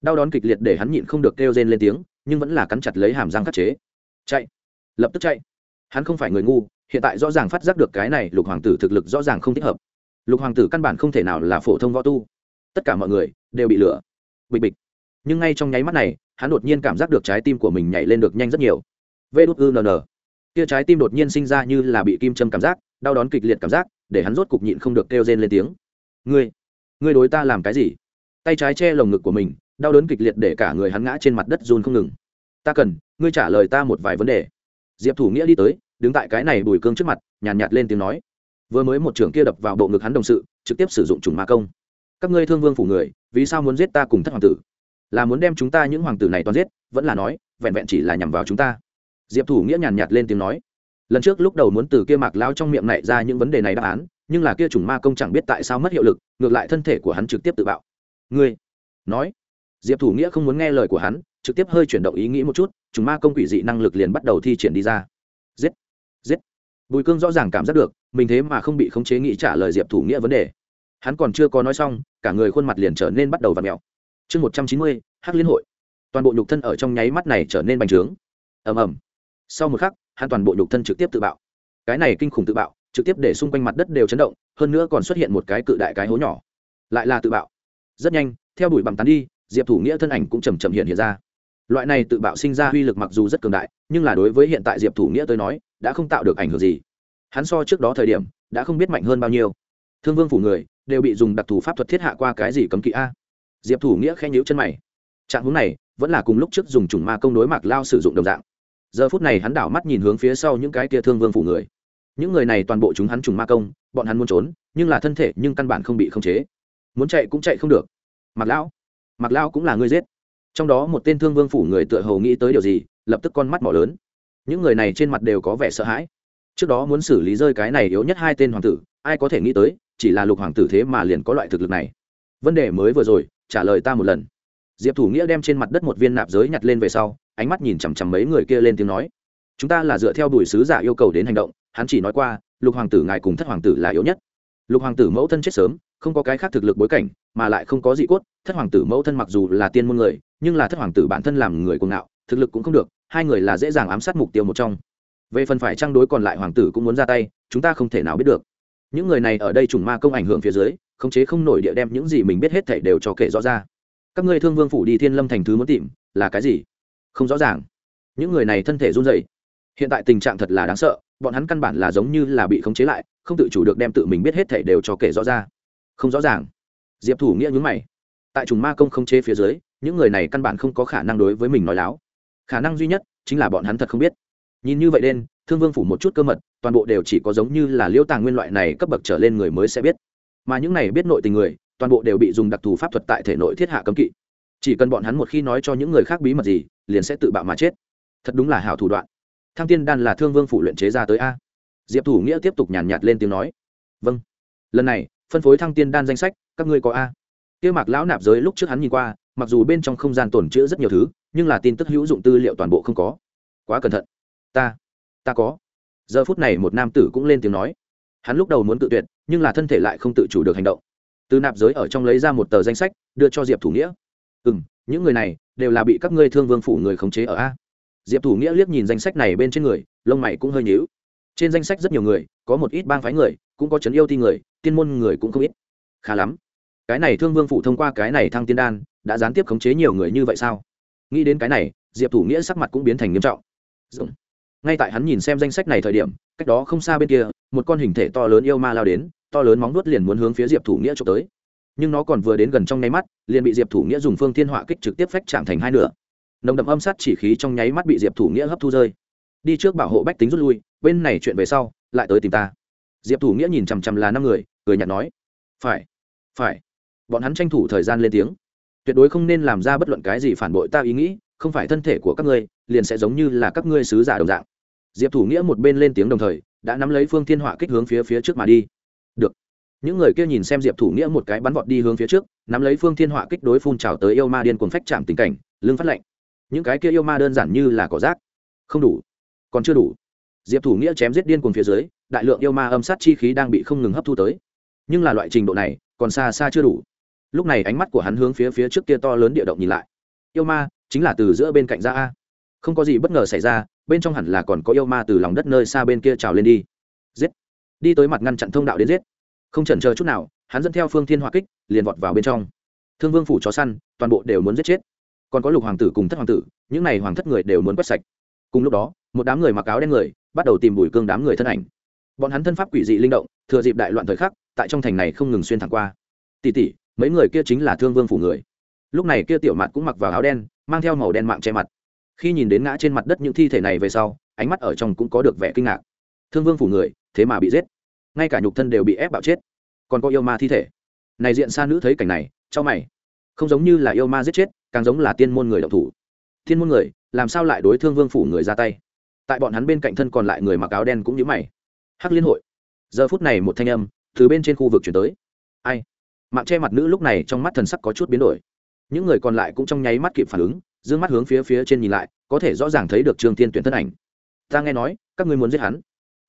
A: Đau đón kịch liệt để hắn nhịn không được kêu rên lên tiếng, nhưng vẫn là cắn chặt lấy hàm răng khắc chế. Chạy. Lập tức chạy. Hắn không phải người ngu, hiện tại rõ ràng phát giác được cái này lục hoàng tử thực lực rõ ràng không thích hợp. Lục hoàng tử căn bản không thể nào là phổ thông võ tu. Tất cả mọi người đều bị lửa. Bịch bịch nhưng ngay trong nháy mắt này hắn đột nhiên cảm giác được trái tim của mình nhảy lên được nhanh rất nhiều. Vê đút ư nn kia trái tim đột nhiên sinh ra như là bị kim châm cảm giác đau đón kịch liệt cảm giác để hắn rốt cục nhịn không được kêu rên lên tiếng. Ngươi ngươi đối ta làm cái gì? Tay trái che lồng ngực của mình đau đớn kịch liệt để cả người hắn ngã trên mặt đất run không ngừng. Ta cần ngươi trả lời ta một vài vấn đề. Diệp thủ nghĩa đi tới đứng tại cái này bùi cương trước mặt nhàn nhạt, nhạt lên tiếng nói. Vừa mới một trưởng kia đập vào bộ ngực hắn đồng sự trực tiếp sử dụng trùng ma công. Các ngươi thương vương phủ người vì sao muốn giết ta cùng thất hoàng tử? Là muốn đem chúng ta những hoàng tử này toàn giết, vẫn là nói, vẹn vẹn chỉ là nhằm vào chúng ta. Diệp thủ nghĩa nhàn nhạt lên tiếng nói. Lần trước lúc đầu muốn từ kia mạc lao trong miệng này ra những vấn đề này đáp án, nhưng là kia chủng ma công chẳng biết tại sao mất hiệu lực, ngược lại thân thể của hắn trực tiếp tự bạo. Ngươi, nói. Diệp thủ nghĩa không muốn nghe lời của hắn, trực tiếp hơi chuyển động ý nghĩ một chút chủng ma công quỷ dị năng lực liền bắt đầu thi triển đi ra. Giết giết. Bùi cương rõ ràng cảm giác được, mình thế mà không bị khống chế nghĩ trả lời diệp thủ nghĩa vấn đề. Hắn còn chưa có nói xong, cả người khuôn mặt liền trở nên bắt đầu v ặ mẹo chương một trăm chín mươi, hắc liên hội. Toàn bộ nhục thân ở trong nháy mắt này trở nên bành trướng. Ầm ầm. Sau một khắc, hắn toàn bộ nhục thân trực tiếp tự bạo. Cái này kinh khủng tự bạo, trực tiếp để xung quanh mặt đất đều chấn động, hơn nữa còn xuất hiện một cái cự đại cái hố nhỏ. Lại là tự bạo. Rất nhanh, theo đuổi bằng tán đi, diệp thủ nghĩa thân ảnh cũng chầm chậm hiện hiện ra. Loại này tự bạo sinh ra uy lực mặc dù rất cường đại, nhưng là đối với hiện tại diệp thủ nghĩa tới nói, đã không tạo được ảnh hưởng gì. Hắn so trước đó thời điểm, đã không biết mạnh hơn bao nhiêu. Thương vương phủ người, đều bị dùng đặc thù pháp thuật thiết hạ qua cái gì cấm kỵ a diệp thủ nghĩa khen nhíu chân mày. Trạng hướng này, vẫn là cùng lúc trước dùng chủng ma công đối mạc lao sử dụng đồng dạng. Giờ phút này hắn đảo mắt nhìn hướng phía sau những cái tia thương vương phủ người. Những người này toàn bộ chúng hắn trùng ma công, bọn hắn muốn trốn, nhưng là thân thể nhưng căn bản không bị khống chế. Muốn chạy cũng chạy không được. Mặc lão mặc lão cũng là người giết. Trong đó một tên thương vương phủ người tựa hầu nghĩ tới điều gì, lập tức con mắt mỏ lớn. Những người này trên mặt đều có vẻ sợ hãi. Trước đó muốn xử lý rơi cái này yếu nhất hai tên hoàng tử, ai có thể nghĩ tới, chỉ là lục hoàng tử thế mà liền có loại thực lực này vấn đề mới vừa rồi, trả lời ta một lần. Diệp thủ nghĩa đem trên mặt đất một viên nạp giới nhặt lên về sau, ánh mắt nhìn chằm chằm mấy người kia lên tiếng nói. Chúng ta là dựa theo đuổi sứ giả yêu cầu đến hành động, hắn chỉ nói qua, lục hoàng tử ngài cùng thất hoàng tử là yếu nhất. Lục hoàng tử mẫu thân chết sớm, không có cái khác thực lực bối cảnh, mà lại không có dị cốt, thất hoàng tử mẫu thân mặc dù là tiên môn người, nhưng là thất hoàng tử bản thân làm người cuồng ngạo, thực lực cũng không được, hai người là dễ dàng ám sát mục tiêu một trong. Về phần phải trang đối còn lại hoàng tử cũng muốn ra tay, chúng ta không thể nào biết được. Những người này ở đây trùng ma công ảnh hưởng phía dưới khống chế không nổi địa đem những gì mình biết hết thảy đều cho kể rõ ra. Các ngươi thương vương phủ đi thiên lâm thành thứ muốn tìm, là cái gì? Không rõ ràng. Những người này thân thể run rẩy. Hiện tại tình trạng thật là đáng sợ, bọn hắn căn bản là giống như là bị khống chế lại, không tự chủ được đem tự mình biết hết thảy đều cho kể rõ ra. Không rõ ràng. Diệp thủ nghĩa nhướng mày. Tại trùng ma công khống chế phía dưới, những người này căn bản không có khả năng đối với mình nói láo. Khả năng duy nhất chính là bọn hắn thật không biết. Nhìn như vậy đen, thương vương phủ một chút cơ mật, toàn bộ đều chỉ có giống như là liêu tàng nguyên loại này cấp bậc trở lên người mới sẽ biết mà những này biết nội tình người toàn bộ đều bị dùng đặc thù pháp thuật tại thể nội thiết hạ cấm kỵ. Chỉ cần bọn hắn một khi nói cho những người khác bí mật gì liền sẽ tự bạo mà chết. Thật đúng là hảo thủ đoạn. Thăng tiên đan là thương vương phủ luyện chế ra tới a. Diệp thủ nghĩa tiếp tục nhàn nhạt, nhạt lên tiếng nói. Vâng. Lần này phân phối thăng tiên đan danh sách các ngươi có a. Kia mạc lão nạp giới lúc trước hắn nhìn qua mặc dù bên trong không gian tồn chữ rất nhiều thứ nhưng là tin tức hữu dụng tư liệu toàn bộ không có. Quá cẩn thận. Ta ta có. Giờ phút này một nam tử cũng lên tiếng nói hắn lúc đầu muốn tự tuyệt, nhưng là thân thể lại không tự chủ được hành động. Từ nạp giới ở trong lấy ra một tờ danh sách, đưa cho diệp thủ nghĩa. Ừ m những người này đều là bị các ngươi thương vương phủ người khống chế ở a. Diệp thủ nghĩa liếc nhìn danh sách này bên trên người, lông mày cũng hơi nhíu. Trên danh sách rất nhiều người, có một ít bang phái người, cũng có chấn yêu thi người, tiên môn người cũng không ít. Khá lắm. Cái này thương vương phủ thông qua cái này thăng tiên đan, đã gián tiếp khống chế nhiều người như vậy sao? Nghĩ đến cái này, diệp thủ nghĩa sắc mặt cũng biến thành nghiêm trọng. Đúng. ngay tại hắn nhìn xem danh sách này thời điểm, cách đó không xa bên kia một con hình thể to lớn yêu ma lao đến, to lớn móng nuốt liền muốn hướng phía diệp thủ nghĩa trộm tới. Nhưng nó còn vừa đến gần trong nháy mắt, liền bị diệp thủ nghĩa dùng phương thiên họa kích trực tiếp phách chạm thành hai nửa. Nồng đậm âm sát chỉ khí trong nháy mắt bị diệp thủ nghĩa hấp thu rơi. Đi trước bảo hộ bách tính rút lui, bên này chuyện về sau, lại tới tìm ta. Diệp thủ nghĩa nhìn chằm chằm là năm người, cười nhạt nói, phải phải. Bọn hắn tranh thủ thời gian lên tiếng. Tuyệt đối không nên làm ra bất luận cái gì phản bội ta ý nghĩ, không phải thân thể của các ngươi, liền sẽ giống như là các ngươi sứ giả đồng dạng. Diệp thủ nghĩa một bên lên tiếng đồng thời đã nắm lấy phương thiên họa kích hướng phía phía trước mà đi. Được. Những người kia nhìn xem diệp thủ nghĩa một cái bắn vọt đi hướng phía trước, nắm lấy phương thiên họa kích đối phun trào tới yêu ma điên cuồng phách chạm tình cảnh, lưng phát lạnh. Những cái kia yêu ma đơn giản như là cỏ rác. Không đủ. Còn chưa đủ. Diệp thủ nghĩa chém giết điên cuồng phía dưới, đại lượng yêu ma âm sát chi khí đang bị không ngừng hấp thu tới. Nhưng là loại trình độ này, còn xa xa chưa đủ. Lúc này ánh mắt của hắn hướng phía phía trước kia to lớn địa động nhìn lại. Yêu ma, chính là từ giữa bên cạnh ra a. Không có gì bất ngờ xảy ra bên trong hẳn là còn có yêu ma từ lòng đất nơi xa bên kia trào lên đi. Giết! Đi tới mặt ngăn chặn thông đạo đến giết. Không chần chờ chút nào, hắn dẫn theo phương thiên hỏa kích, liền vọt vào bên trong. Thương vương phủ chó săn, toàn bộ đều muốn giết chết. Còn có lục hoàng tử cùng thất hoàng tử, những n à y hoàng thất người đều muốn quét sạch. Cùng lúc đó, một đám người mặc áo đen người, bắt đầu tìm bùi cương đám người thân ảnh. Bọn hắn thân pháp quỷ dị linh động, thừa dịp đại loạn thời khắc, tại trong thành này không ngừng xuyên thẳng qua. Tỉ tỉ, mấy người kia chính là thương vương phủ người. Lúc này kia tiểu mặt cũng mặc vào áo đen, mang theo màu đen mạng che mặt khi nhìn đến ngã trên mặt đất những thi thể này về sau, ánh mắt ở trong cũng có được vẻ kinh ngạc. Thương vương phủ người, thế mà bị giết. Ngay cả nhục thân đều bị ép bạo chết. Còn có yêu ma thi thể. Này diện xa nữ thấy cảnh này cho mày. Không giống như là yêu ma giết chết, càng giống là tiên môn người đậu thủ. Thiên môn người, làm sao lại đối thương vương phủ người ra tay? Tại bọn hắn bên cạnh thân còn lại người mặc áo đen cũng như mày. Hắc liên hội. Giờ phút này một thanh âm từ bên trên khu vực chuyển tới. Ai? Mạng che mặt nữ lúc này trong mắt thần sắc có chút biến đổi. Những người còn lại cũng trong nháy mắt kịp phản ứng d ư ơ n g mắt hướng phía phía trên nhìn lại, có thể rõ ràng thấy được trương thiên tuyển thân ảnh. Ta nghe nói, các ngươi muốn giết hắn.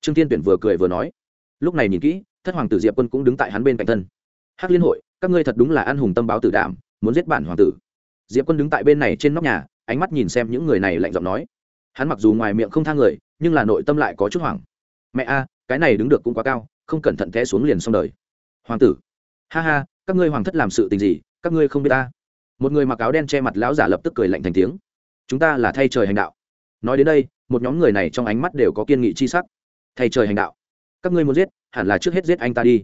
A: Trương thiên tuyển vừa cười vừa nói. Lúc này nhìn kỹ, thất hoàng tử diệp quân cũng đứng tại hắn bên cạnh thân. Hắc liên hội, các ngươi thật đúng là an hùng tâm báo tử đảm muốn giết bản hoàng tử. Diệp quân đứng tại bên này trên nóc nhà, ánh mắt nhìn xem những người này lạnh giọng nói. Hắn mặc dù ngoài miệng không thang người, nhưng là nội tâm lại có chút hoảng. Mẹ a, cái này đứng được cũng quá cao, không cẩn thận té xuống liền xong đời. Hoàng tử. Ha ha, các ngươi hoàng thất làm sự tình gì, các ngươi không biết ta một người mặc áo đen che mặt lão giả lập tức cười lạnh thành tiếng. Chúng ta là thay trời hành đạo. Nói đến đây, một nhóm người này trong ánh mắt đều có kiên nghị chi sắc. Thay trời hành đạo. Các ngươi muốn giết, hẳn là trước hết giết anh ta đi.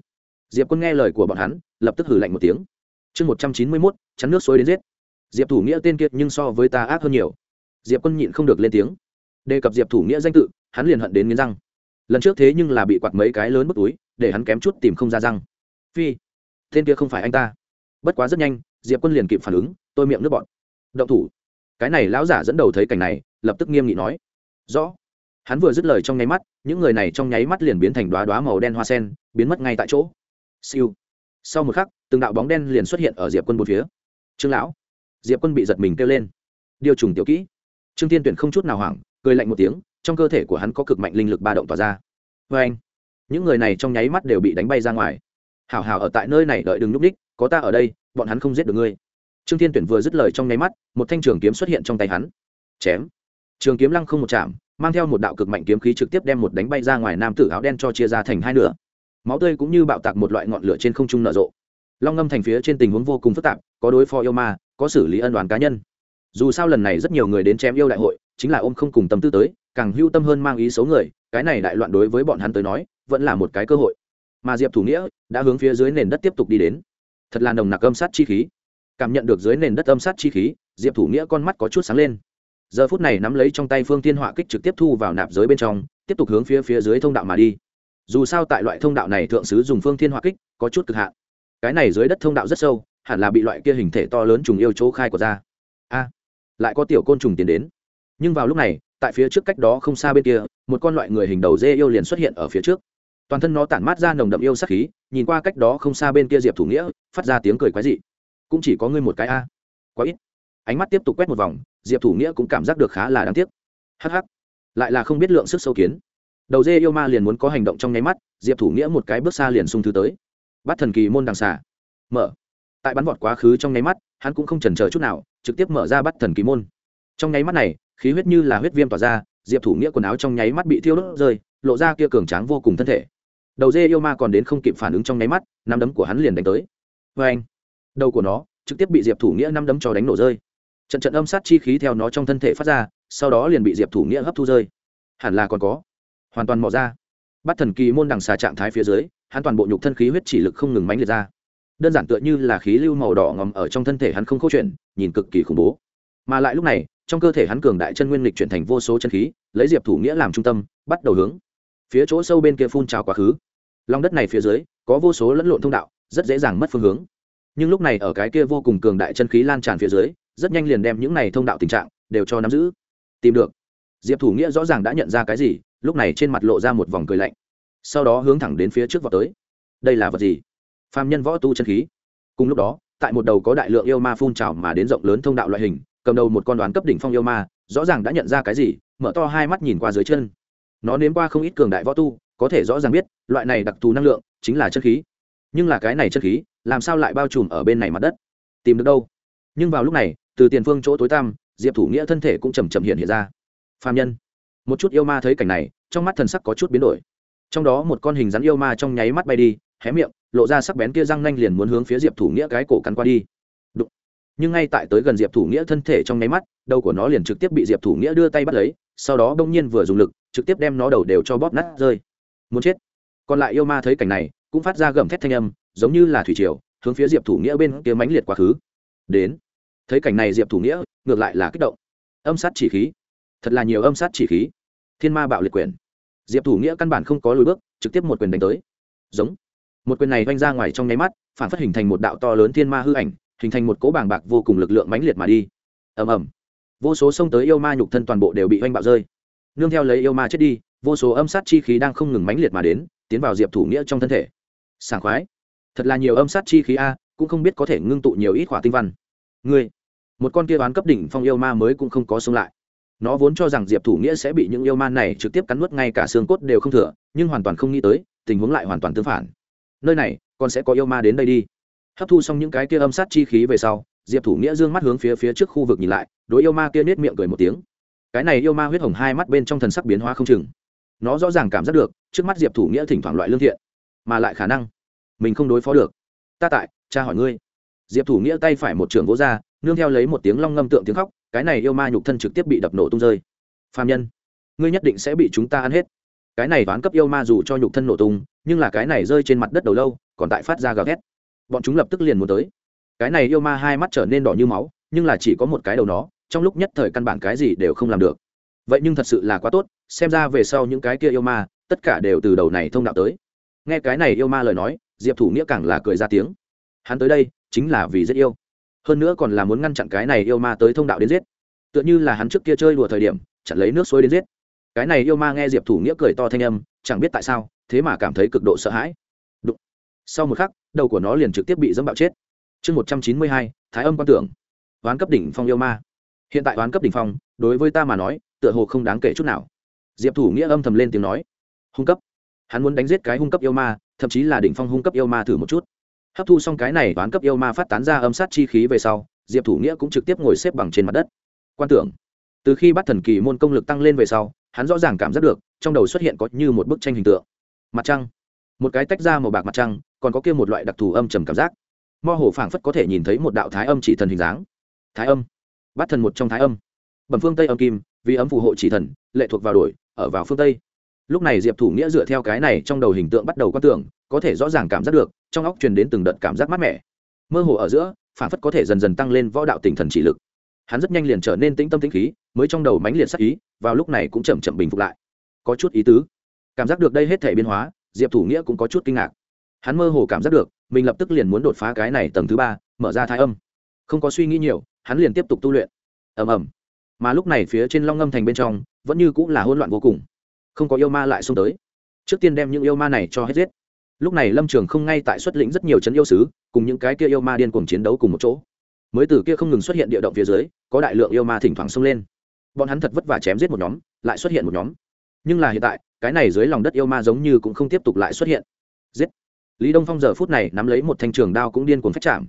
A: Diệp quân nghe lời của bọn hắn, lập tức hử lạnh một tiếng. Chương một trăm chín mươi mốt, chắn nước xối đến giết. Diệp thủ nghĩa tên kiệt nhưng so với ta ác hơn nhiều. Diệp quân nhịn không được lên tiếng. Đề cập diệp thủ nghĩa danh tự, hắn liền hận đến nghiến răng. Lần trước thế nhưng là bị quạt mấy cái lớn bức túi, để hắn kém chút tìm không ra răng. Phi, tên kia không phải anh ta. Bất quá rất nhanh diệp quân liền kịp phản ứng, tôi miệng nước bọn động thủ. Cái này lão giả dẫn đầu thấy cảnh này, lập tức nghiêm nghị nói. Rõ. Hắn vừa dứt lời trong nháy mắt, những người này trong nháy mắt liền biến thành đoá đoá màu đen hoa sen, biến mất ngay tại chỗ. Siêu. Sau một khắc, từng đạo bóng đen liền xuất hiện ở diệp quân một phía. Trương lão. Diệp quân bị giật mình kêu lên. Điều trùng tiểu kỹ. Trương tiên tuyển không chút nào hoảng, cười lạnh một tiếng, trong cơ thể của hắn có cực mạnh linh lực ba động tỏa ra. Vê anh những người này trong nháy mắt đều bị đánh bay ra ngoài. Hảo hảo ở tại nơi này đợi đừng nhúc đích có ta ở đây, bọn hắn không giết được ngươi. Trương thiên tuyển vừa dứt lời trong nháy mắt, một thanh trường kiếm xuất hiện trong tay hắn. Chém. Trường kiếm lăng không một chạm, mang theo một đạo cực mạnh kiếm khí trực tiếp đem một đánh bay ra ngoài nam tử áo đen cho chia ra thành hai nửa. Máu tươi cũng như bạo tạc một loại ngọn lửa trên không trung nở rộ. Long ngâm thành phía trên tình huống vô cùng phức tạp, có đối phó yêu ma, có xử lý ân đoàn cá nhân. Dù sao lần này rất nhiều người đến chém yêu đại hội, chính là ôm không cùng tâm tư tới, càng hưu tâm hơn mang ý xấu người, cái này đại loạn đối với bọn hắn tới nói, vẫn là một cái cơ hội. Mà diệp thủ nghĩa đã hướng phía dưới nền đất tiếp tục đi đến thật là nồng nặc âm sát chi khí. Cảm nhận được dưới nền đất âm sát chi khí, diệp thủ nghĩa con mắt có chút sáng lên. Giờ phút này nắm lấy trong tay phương tiên họa kích trực tiếp thu vào nạp giới bên trong, tiếp tục hướng phía phía dưới thông đạo mà đi. Dù sao tại loại thông đạo này thượng sứ dùng phương thiên họa kích, có chút cực hạn. Cái này dưới đất thông đạo rất sâu, hẳn là bị loại kia hình thể to lớn trùng yêu chỗ khai của ra. A, lại có tiểu côn trùng tiến đến. Nhưng vào lúc này, tại phía trước cách đó không xa bên kia, một con loại người hình đầu dê yêu liền xuất hiện ở phía trước. Toàn thân nó tản mát ra nồng đậm yêu sắc khí, nhìn qua cách đó không xa bên kia diệp thủ nghĩa phát ra tiếng cười quái dị. Cũng chỉ có ngươi một cái a. Quá ít. Ánh mắt tiếp tục quét một vòng, diệp thủ nghĩa cũng cảm giác được khá là đáng tiếc. Hh lại là không biết lượng sức sâu kiến. Đầu dê yêu ma liền muốn có hành động trong nháy mắt, diệp thủ nghĩa một cái bước xa liền sung thứ tới. Bắt thần kỳ môn đằng xà. Mở. Tại bắn vọt quá khứ trong nháy mắt, hắn cũng không chần chờ chút nào, trực tiếp mở ra bắt thần kỳ môn. Trong nháy mắt này, khí huyết như là huyết viêm tỏa ra, diệp thủ nghĩa quần áo trong nháy mắt bị thiêu đốt rơi, lộ ra kia cường tráng vô cùng thân thể. Đầu dê yêu ma còn đến không kịp phản ứng trong nháy mắt năm đấm của hắn liền đánh tới vê anh, đầu của nó trực tiếp bị diệp thủ nghĩa năm đấm cho đánh nổ rơi. Trận trận âm sát chi khí theo nó trong thân thể phát ra, sau đó liền bị diệp thủ nghĩa hấp thu rơi. Hẳn là còn có. Hoàn toàn mò ra. Bắt thần kỳ môn đằng xà trạng thái phía dưới, hắn toàn bộ nhục thân khí huyết chỉ lực không ngừng mánh liệt ra. Đơn giản tựa như là khí lưu màu đỏ ngầm ở trong thân thể hắn không câu chuyện, nhìn cực kỳ khủng bố. Mà lại lúc này, trong cơ thể hắn cường đại chân nguyên lịch chuyển thành vô số chân khí, lấy diệp thủ nghĩa làm trung tâm, bắt đầu hướng phía chỗ sâu bên kia phun trào quá khứ. Lòng đất này phía dưới, có vô số lẫn lộn thông đạo rất dễ dàng mất phương hướng. Nhưng lúc này ở cái kia vô cùng cường đại chân khí lan tràn phía dưới, rất nhanh liền đem những này thông đạo tình trạng đều cho nắm giữ. Tìm được. Diệp thủ nghĩa rõ ràng đã nhận ra cái gì, lúc này trên mặt lộ ra một vòng cười lạnh. Sau đó hướng thẳng đến phía trước vào tới. Đây là vật gì? Phạm nhân võ tu chân khí. Cùng lúc đó, tại một đầu có đại lượng yêu ma phun trào mà đến rộng lớn thông đạo loại hình, cầm đầu một con đoán cấp đỉnh phong yêu ma, rõ ràng đã nhận ra cái gì, mở to hai mắt nhìn qua dưới chân. Nó nếm qua không ít cường đại võ tu, có thể rõ ràng biết, loại này đặc thù năng lượng chính là chân khí nhưng là cái này chất khí, làm sao lại bao trùm ở bên này mặt đất? Tìm được đâu? Nhưng vào lúc này, từ tiền phương chỗ tối tăm, diệp thủ nghĩa thân thể cũng chầm chậm hiện hiện ra. Phạm nhân. Một chút yêu ma thấy cảnh này, trong mắt thần sắc có chút biến đổi. Trong đó một con hình rắn yêu ma trong nháy mắt bay đi, hé miệng, lộ ra sắc bén kia răng nanh liền muốn hướng phía diệp thủ nghĩa cái cổ cắn qua đi. Nhưng ngay tại tới gần diệp thủ nghĩa thân thể trong nháy mắt, đầu của nó liền trực tiếp bị diệp thủ nghĩa đưa tay bắt lấy, sau đó đông nhiên vừa dùng lực, trực tiếp đem nó đầu đều cho bóp nát rơi. Muốn chết. Còn lại yêu ma thấy cảnh này cũng phát ra gầm thét thanh âm, giống như là thủy triều, hướng phía diệp thủ nghĩa bên kia mãnh liệt quá khứ. Đến. Thấy cảnh này diệp thủ nghĩa, ngược lại là kích động. Âm sát chỉ khí. Thật là nhiều âm sát chỉ khí. Thiên ma bạo liệt quyền. Diệp thủ nghĩa căn bản không có lùi bước, trực tiếp một quyền đánh tới. Giống. Một quyền này vanh ra ngoài trong nháy mắt, phản phát hình thành một đạo to lớn thiên ma hư ảnh, hình thành một cỗ bàng bạc vô cùng lực lượng mãnh liệt mà đi. Ầm ầm. Vô số sông tới yêu ma nhục thân toàn bộ đều bị oanh bạo rơi. Nương theo lấy yêu ma chết đi, vô số âm sát chi khí đang không ngừng mãnh liệt mà đến, tiến vào diệp thủ nghĩa trong thân thể sảng khoái. Thật là nhiều âm sát chi khí a, cũng không biết có thể ngưng tụ nhiều ít khỏa tinh văn. Ngươi, một con kia đoán cấp đỉnh phong yêu ma mới cũng không có sống lại. Nó vốn cho rằng diệp thủ nghĩa sẽ bị những yêu ma này trực tiếp cắn nuốt ngay cả xương cốt đều không thừa, nhưng hoàn toàn không nghĩ tới, tình huống lại hoàn toàn tương phản. Nơi này, còn sẽ có yêu ma đến đây đi. Hấp thu xong những cái kia âm sát chi khí về sau, diệp thủ nghĩa d ư ơ n g mắt hướng phía phía trước khu vực nhìn lại, đối yêu ma kia nết miệng cười một tiếng. Cái này yêu ma huyết hồng hai mắt bên trong thần sắc biến hóa không chừng. Nó rõ ràng cảm giác được, trước mắt diệp thủ nghĩa thỉnh thoảng loại lương thiện mà lại khả năng mình không đối phó được. Ta tại, cha hỏi ngươi. Diệp thủ nghĩa tay phải một trường vỗ ra, nương theo lấy một tiếng long ngâm tượng tiếng khóc, cái này yêu ma nhục thân trực tiếp bị đập nổ tung rơi. Phạm nhân, ngươi nhất định sẽ bị chúng ta ăn hết. Cái này toán cấp yêu ma dù cho nhục thân nổ tung, nhưng là cái này rơi trên mặt đất đầu lâu, còn tại phát ra gà ghét bọn chúng lập tức liền muốn tới. Cái này yêu ma hai mắt trở nên đỏ như máu, nhưng là chỉ có một cái đầu nó, trong lúc nhất thời căn bản cái gì đều không làm được. Vậy nhưng thật sự là quá tốt, xem ra về sau những cái kia yêu ma, tất cả đều từ đầu này thông đạo tới nghe cái này yêu ma lời nói, diệp thủ nghĩa càng là cười ra tiếng. Hắn tới đây, chính là vì rất yêu. Hơn nữa còn là muốn ngăn chặn cái này yêu ma tới thông đạo đến giết. Tựa như là hắn trước kia chơi đùa thời điểm, chặn lấy nước suối đến giết. Cái này yêu ma nghe diệp thủ nghĩa cười to thanh âm, chẳng biết tại sao, thế mà cảm thấy cực độ sợ hãi. Đụng. sau một khắc, đầu của nó liền trực tiếp bị dẫm bạo chết. Chương một trăm chín mươi hai, thái âm quan tưởng. Oán cấp đỉnh phong yêu ma. Hiện tại oán cấp đỉnh phong, đối với ta mà nói, tựa hồ không đáng kể chút nào. Diệp thủ nghĩa âm thầm lên tiếng nói. Hung cấp hắn muốn đánh giết cái hung cấp yêu ma, thậm chí là đỉnh phong hung cấp yêu ma thử một chút. Hấp thu xong cái này, toán cấp yêu ma phát tán ra âm sát chi khí về sau, diệp thủ nghĩa cũng trực tiếp ngồi xếp bằng trên mặt đất. Quan tưởng, từ khi bắt thần kỳ môn công lực tăng lên về sau, hắn rõ ràng cảm giác được, trong đầu xuất hiện có như một bức tranh hình tượng. Mặt trăng, một cái tách ra màu bạc mặt trăng, còn có kia một loại đặc thù âm trầm cảm giác. Mơ hồ phảng phất có thể nhìn thấy một đạo thái âm chỉ thần hình dáng. Thái âm bắt thần một trong thái âm. Bẩm phương tây âm kim, vì ấm phù hộ chỉ thần, lệ thuộc vào đổi, ở vào phương tây lúc này diệp thủ nghĩa dựa theo cái này trong đầu hình tượng bắt đầu quan tưởng, có thể rõ ràng cảm giác được, trong óc truyền đến từng đợt cảm giác mát mẻ. Mơ hồ ở giữa phảng phất có thể dần dần tăng lên võ đạo tinh thần chỉ lực. Hắn rất nhanh liền trở nên tĩnh tâm tĩnh khí, mới trong đầu mãnh liệt sắc ý, vào lúc này cũng chậm chậm bình phục lại. Có chút ý tứ. Cảm giác được đây hết thể biến hóa, diệp thủ nghĩa cũng có chút kinh ngạc. Hắn mơ hồ cảm giác được, mình lập tức liền muốn đột phá cái này tầng thứ ba, mở ra thái âm. Không có suy nghĩ nhiều, hắn liền tiếp tục tu luyện. Ầm ầm. Mà lúc này phía trên long ngâm thành bên trong, vẫn như cũng là hỗn loạn vô cùng không có yêu ma lại xông tới. Trước tiên đem những yêu ma này cho hết giết. Lúc này lâm trường không ngay tại xuất lĩnh rất nhiều c yêu sứ, cùng những cái kia yêu ma điên cuồng chiến đấu cùng một chỗ. Mới từ kia không ngừng xuất hiện địa động phía dưới, có đại lượng yêu ma thỉnh thoảng xông lên. Bọn hắn thật vất vả chém giết một nhóm, lại xuất hiện một nhóm. Nhưng là hiện tại, cái này dưới lòng đất yêu ma giống như cũng không tiếp tục lại xuất hiện. Giết. Lý đông phong giờ phút này nắm lấy một thanh trường đao cũng điên cuồng phách chạm.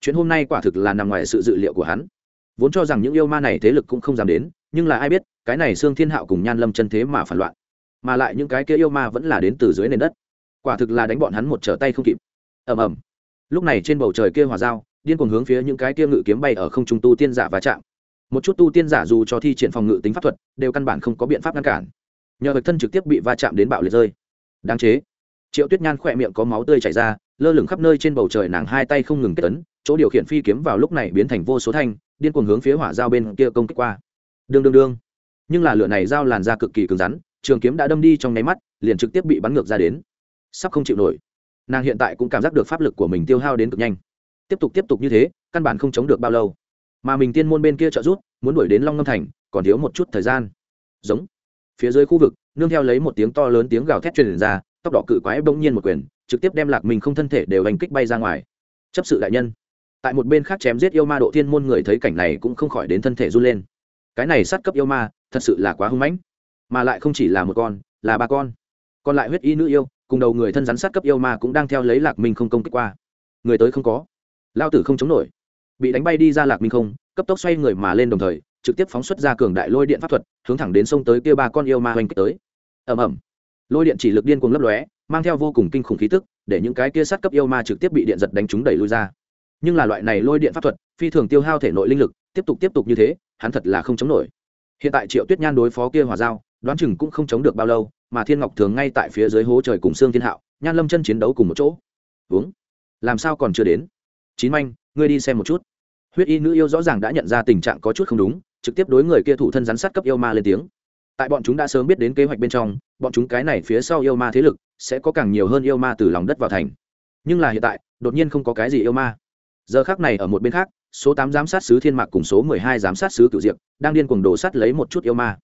A: Chuyện hôm nay quả thực là nằm ngoài sự dự liệu của hắn vốn cho rằng những yêu ma này thế lực cũng không dám đến, nhưng là ai biết, cái này xương thiên hạo cùng nhan lâm chân thế mà phản loạn. Mà lại những cái kia yêu ma vẫn là đến từ dưới nền đất. Quả thực là đánh bọn hắn một trở tay không kịp. Ầm ầm. Lúc này trên bầu trời kia hòa dao điên cuồng hướng phía những cái kia ngự kiếm bay ở không trung tu tiên giả và chạm. Một chút tu tiên giả dù cho thi triển phòng ngự tính pháp thuật, đều căn bản không có biện pháp ngăn cản. Nhờ vật thân trực tiếp bị va chạm đến bạo liệt rơi. Đáng chế. Triệu tuyết nhan khỏe miệng có máu tươi chảy ra, lơ lửng khắp nơi trên bầu trời nàng hai tay không ngừng kết tấn chỗ điều khiển phi kiếm vào lúc này biến thành vô số thanh điên cuồng hướng phía hỏa dao bên kia công kích qua. Đương đương đương. Nhưng là lửa này dao làn ra cực kỳ cứng rắn, trường kiếm đã đâm đi trong nháy mắt, liền trực tiếp bị bắn ngược ra đến. Sắp không chịu nổi. Nàng hiện tại cũng cảm giác được pháp lực của mình tiêu hao đến cực nhanh. Tiếp tục tiếp tục như thế, căn bản không chống được bao lâu. Mà mình tiên môn bên kia trợ rút muốn đuổi đến long ngâm thành, còn thiếu một chút thời gian. Giống. Phía dưới khu vực, nương theo lấy một tiếng to lớn tiếng gào thét truyền ra tóc đỏ cự quái bỗng nhiên một quyền, trực tiếp đem lạc mình không thân thể đều hành kích bay ra ngoài. Chấp sự đại nhân tại một bên khác chém giết yêu ma độ thiên môn người thấy cảnh này cũng không khỏi đến thân thể run lên. Cái này sát cấp yêu ma, thật sự là quá hưng mãnh. Mà lại không chỉ là một con, là ba con. Còn lại huyết y nữ yêu, cùng đầu người thân rắn sát cấp yêu ma cũng đang theo lấy lạc minh không công kích qua. Người tới không có. Lao tử không chống nổi. Bị đánh bay đi ra lạc minh không, cấp tốc xoay người mà lên đồng thời, trực tiếp phóng xuất ra cường đại lôi điện pháp thuật, hướng thẳng đến sông tới kia ba con yêu ma hoành kích tới. Ầm ầm. Lôi điện chỉ lực điên cuồng lấp lóe, mang theo vô cùng kinh khủng khí tức, để những cái kia sát cấp yêu ma trực tiếp bị điện giật đánh chúng đẩy lui ra nhưng là loại này lôi điện pháp thuật, phi thường tiêu hao thể nội linh lực, tiếp tục tiếp tục như thế, hắn thật là không chống nổi. Hiện tại triệu tuyết nhan đối phó kia hỏa giao, đoán chừng cũng không chống được bao lâu, mà thiên ngọc thường ngay tại phía dưới hố trời cùng xương thiên hạo, nhan lâm chân chiến đấu cùng một chỗ. Uống. Làm sao còn chưa đến? Chín manh, ngươi đi xem một chút. Huyết y nữ yêu rõ ràng đã nhận ra tình trạng có chút không đúng, trực tiếp đối người kia thủ thân rắn sát cấp yêu ma lên tiếng. Tại bọn chúng đã sớm biết đến kế hoạch bên trong, bọn chúng cái này phía sau yêu ma thế lực sẽ có càng nhiều hơn yêu ma từ lòng đất vào thành. Nhưng là hiện tại, đột nhiên không có cái gì yêu ma giờ khác này ở một bên khác, số tám giám sát sứ thiên mạc cùng số mười hai giám sát sứ cựu diệp đang điên cuồng đổ sắt lấy một chút yêu ma.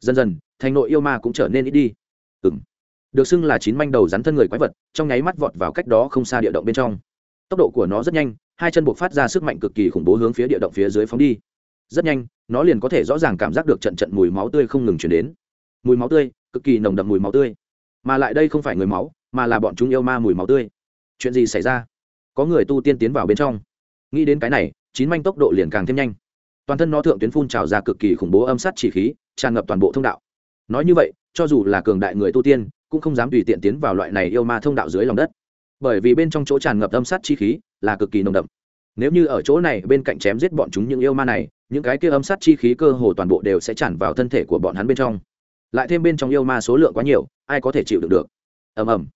A: Dần dần, thành nội yêu ma cũng trở nên ít đi. Ừng được xưng là chín manh đầu rắn thân người quái vật, trong nháy mắt vọt vào cách đó không xa địa động bên trong. Tốc độ của nó rất nhanh, hai chân buộc phát ra sức mạnh cực kỳ khủng bố hướng phía địa động phía dưới phóng đi. Rất nhanh, nó liền có thể rõ ràng cảm giác được trận trận mùi máu tươi không ngừng chuyển đến. Mùi máu tươi, cực kỳ nồng đậm mùi máu tươi. Mà lại đây không phải người máu, mà là bọn chúng yêu ma mùi máu tươi. Chuyện gì xảy ra? Có người tu tiên tiến vào bên trong nghĩ đến cái này, chín manh tốc độ liền càng thêm nhanh. Toàn thân nó thượng tuyến phun trào ra cực kỳ khủng bố âm sát chỉ khí, tràn ngập toàn bộ thông đạo. Nói như vậy, cho dù là cường đại người tu tiên, cũng không dám tùy tiện tiến vào loại này yêu ma thông đạo dưới lòng đất. Bởi vì bên trong chỗ tràn ngập âm sát chi khí là cực kỳ nồng đậm. Nếu như ở chỗ này bên cạnh chém giết bọn chúng những yêu ma này, những cái kia âm sát chi khí cơ hồ toàn bộ đều sẽ tràn vào thân thể của bọn hắn bên trong. Lại thêm bên trong yêu ma số lượng quá nhiều, ai có thể chịu được được? Ầm ầm.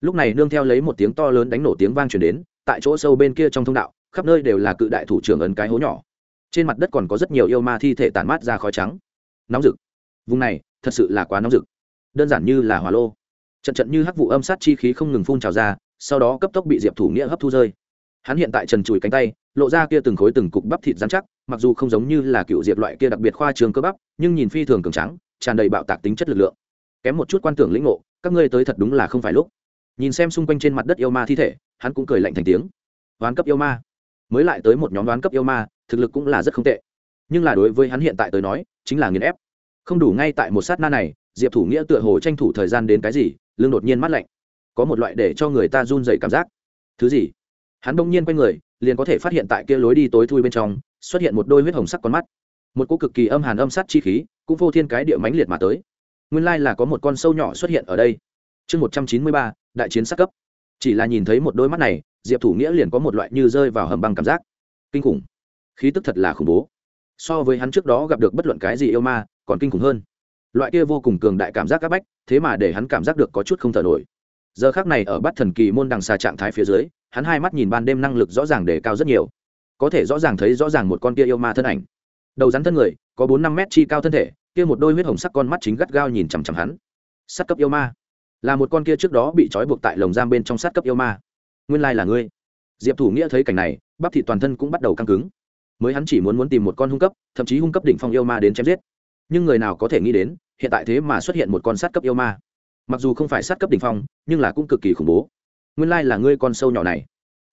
A: Lúc này nương theo lấy một tiếng to lớn đánh nổ tiếng vang truyền đến, tại chỗ sâu bên kia trong thông đạo khắp nơi đều là cự đại thủ trưởng ấn cái hố nhỏ. Trên mặt đất còn có rất nhiều yêu ma thi thể tàn mát ra khói trắng. Nóng rực. Vùng này, thật sự là quá nóng rực. Đơn giản như là hỏa lô. Trận trận như hắc vụ âm sát chi khí không ngừng phun trào ra, sau đó cấp tốc bị diệp thủ nghĩa hấp thu rơi. Hắn hiện tại trần chùi cánh tay, lộ ra kia từng khối từng cục bắp thịt dán chắc, mặc dù không giống như là cựu diệp loại kia đặc biệt khoa trường cơ bắp, nhưng nhìn phi thường cường trắng tràn đầy bạo tạc tính chất lực lượng. Kém một chút quan tưởng lĩnh ngộ, các ngươi tới thật đúng là không phải lúc. Nhìn xem xung quanh trên mặt đất yêu ma thi thể, hắn cũng cười lạnh thành tiếng. Hoán cấp yêu ma mới lại tới một nhóm đoán cấp yêu ma, thực lực cũng là rất không tệ. Nhưng là đối với hắn hiện tại tới nói, chính là nghiền ép. Không đủ ngay tại một sát na này, diệp thủ nghĩa tựa hồ tranh thủ thời gian đến cái gì lưng đột nhiên mắt lạnh. Có một loại để cho người ta run dày cảm giác. Thứ gì? Hắn đông nhiên quay người, liền có thể phát hiện tại kia lối đi tối thui bên trong, xuất hiện một đôi huyết hồng sắc con mắt. Một cô cực kỳ âm hàn âm sát chi khí, cũng vô thiên cái địa mãnh liệt mà tới. Nguyên lai là có một con sâu nhỏ xuất hiện ở đây. Chương một trăm chín mươi ba, đại chiến sát cấp. Chỉ là nhìn thấy một đôi mắt này diệp thủ nghĩa liền có một loại như rơi vào hầm băng cảm giác. Kinh khủng. Khí tức thật là khủng bố. So với hắn trước đó gặp được bất luận cái gì yêu ma, còn kinh khủng hơn. Loại kia vô cùng cường đại cảm giác áp bách, thế mà để hắn cảm giác được có chút không thở nổi. Giờ khác này ở bắt thần kỳ môn đằng xa trạng thái phía dưới, hắn hai mắt nhìn ban đêm năng lực rõ ràng để cao rất nhiều. Có thể rõ ràng thấy rõ ràng một con kia yêu ma thân ảnh. Đầu rắn thân người, có bốn năm mét chi cao thân thể, kia một đôi huyết hồng sắc con mắt chính gắt gao nhìn chằm chằm hắn. Sát cấp yêu ma. Là một con kia trước đó bị trói buộc tại lồng giam bên trong sát cấp yêu ma nguyên lai là ngươi. Diệp thủ nghĩa thấy cảnh này, bắp thị toàn thân cũng bắt đầu căng cứng. Mới hắn chỉ muốn muốn tìm một con hung cấp, thậm chí hung cấp đỉnh phong yêu ma đến chém giết. Nhưng người nào có thể nghĩ đến, hiện tại thế mà xuất hiện một con sát cấp yêu ma. Mặc dù không phải sát cấp đỉnh phong, nhưng là cũng cực kỳ khủng bố. Nguyên lai là ngươi con sâu nhỏ này.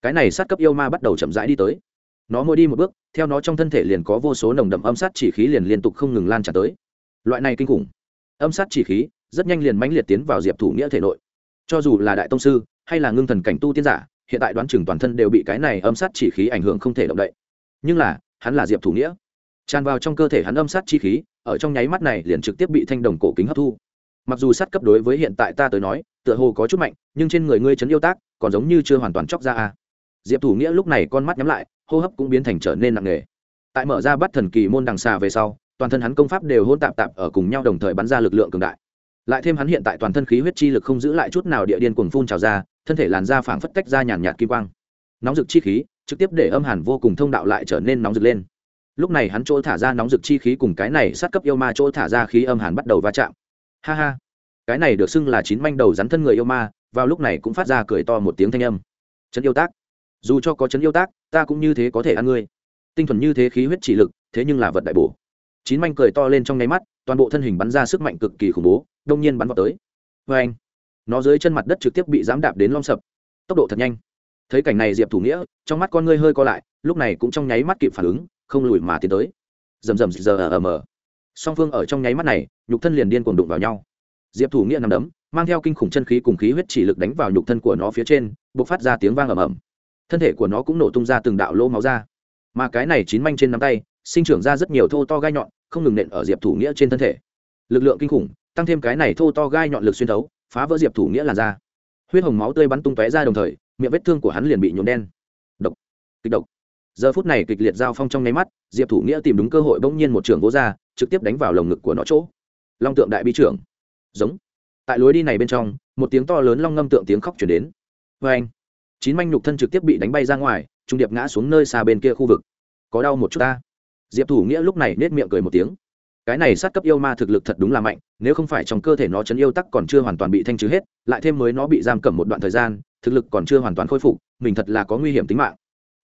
A: Cái này sát cấp yêu ma bắt đầu chậm rãi đi tới. Nó mỗi đi một bước, theo nó trong thân thể liền có vô số nồng đậm âm sát chỉ khí liền liên tục không ngừng lan tràn tới. Loại này kinh khủng. Âm sát chỉ khí, rất nhanh liền mãnh liệt tiến vào diệp thủ nghĩa thể nội cho dù là đại tông sư, hay là ngưng thần cảnh tu tiên giả, hiện tại đoán chừng toàn thân đều bị cái này âm sát chỉ khí ảnh hưởng không thể động đậy. Nhưng là, hắn là diệp thủ nghĩa. Tràn vào trong cơ thể hắn âm sát chi khí, ở trong nháy mắt này liền trực tiếp bị thanh đồng cổ kính hấp thu. Mặc dù sát cấp đối với hiện tại ta tới nói, tựa hồ có chút mạnh, nhưng trên người ngươi chấn yêu tác, còn giống như chưa hoàn toàn chóc ra a diệp thủ nghĩa lúc này con mắt nhắm lại, hô hấp cũng biến thành trở nên nặng nề. Tại mở ra bắt thần kỳ môn đằng xà về sau, toàn thân hắn công pháp đều hôn tạp tạp ở cùng nhau đồng thời bắn ra lực lượng cường đại lại thêm hắn hiện tại toàn thân khí huyết chi lực không giữ lại chút nào địa điên cuồng phun trào ra, thân thể làn da phảng phất tách ra nhàn nhạt kim quang. Nóng rực chi khí trực tiếp để âm hàn vô cùng thông đạo lại trở nên nóng rực lên. Lúc này hắn chỗ thả ra nóng rực chi khí cùng cái này sát cấp yêu ma chỗ thả ra khí âm hàn bắt đầu va chạm. Ha ha. Cái này được xưng là chín manh đầu rắn thân người yêu ma, vào lúc này cũng phát ra cười to một tiếng thanh âm. Chấn yêu tác. Dù cho có chấn yêu tác, ta cũng như thế có thể ăn ngươi. Tinh thuần như thế khí huyết chỉ lực, thế nhưng là vật đại bổ. Chín manh cười to lên trong nháy mắt, toàn bộ thân hình bắn ra sức mạnh cực kỳ khủng bố đông nhiên bắn vào tới. Vê anh, nó dưới chân mặt đất trực tiếp bị dám đạp đến lom sập. Tốc độ thật nhanh. Thấy cảnh này diệp thủ nghĩa, trong mắt con ngươi hơi co lại, lúc này cũng trong nháy mắt kịp phản ứng, không lùi mà tiến tới. Rầm rầm giờ ở mờ song phương ở trong nháy mắt này, nhục thân liền điên cuồng đụng vào nhau. Diệp thủ nghĩa nằm đấm, mang theo kinh khủng chân khí cùng khí huyết chỉ lực đánh vào nhục thân của nó phía trên b ộ c phát ra tiếng vang ầm ầm. Thân thể của nó cũng nổ tung ra từng đạo lỗ máu ra. Mà cái này chín manh trên nắm tay, sinh trưởng ra rất nhiều thô to gai nhọn, không ngừng nện ở diệp thủ nghĩa trên thân thể. Lực lượng kinh khủng tăng thêm cái này thô to gai nhọn lực xuyên thấu, phá vỡ diệp thủ nghĩa làn ra huyết hồng máu tươi bắn tung tóe ra đồng thời, miệng vết thương của hắn liền bị nhuộm đen. Độc, kịch độc. Giờ phút này kịch liệt giao phong trong nháy mắt, diệp thủ nghĩa tìm đúng cơ hội bỗng nhiên một trường vỗ ra, trực tiếp đánh vào lồng ngực của nó chỗ. Long tượng đại bi trưởng. Giống. Tại lối đi này bên trong, một tiếng to lớn long ngâm tượng tiếng khóc chuyển đến. Vê anh, chín manh nhục thân trực tiếp bị đánh bay ra ngoài, trung điệp ngã xuống nơi xa bên kia khu vực. Có đau một chút ta. Diệp thủ nghĩa lúc này nết miệng cười một tiếng cái này sát cấp yêu ma thực lực thật đúng là mạnh, nếu không phải trong cơ thể nó chấn yêu tắc còn chưa hoàn toàn bị thanh trừ hết, lại thêm mới nó bị giam cầm một đoạn thời gian, thực lực còn chưa hoàn toàn khôi phục, mình thật là có nguy hiểm tính mạng.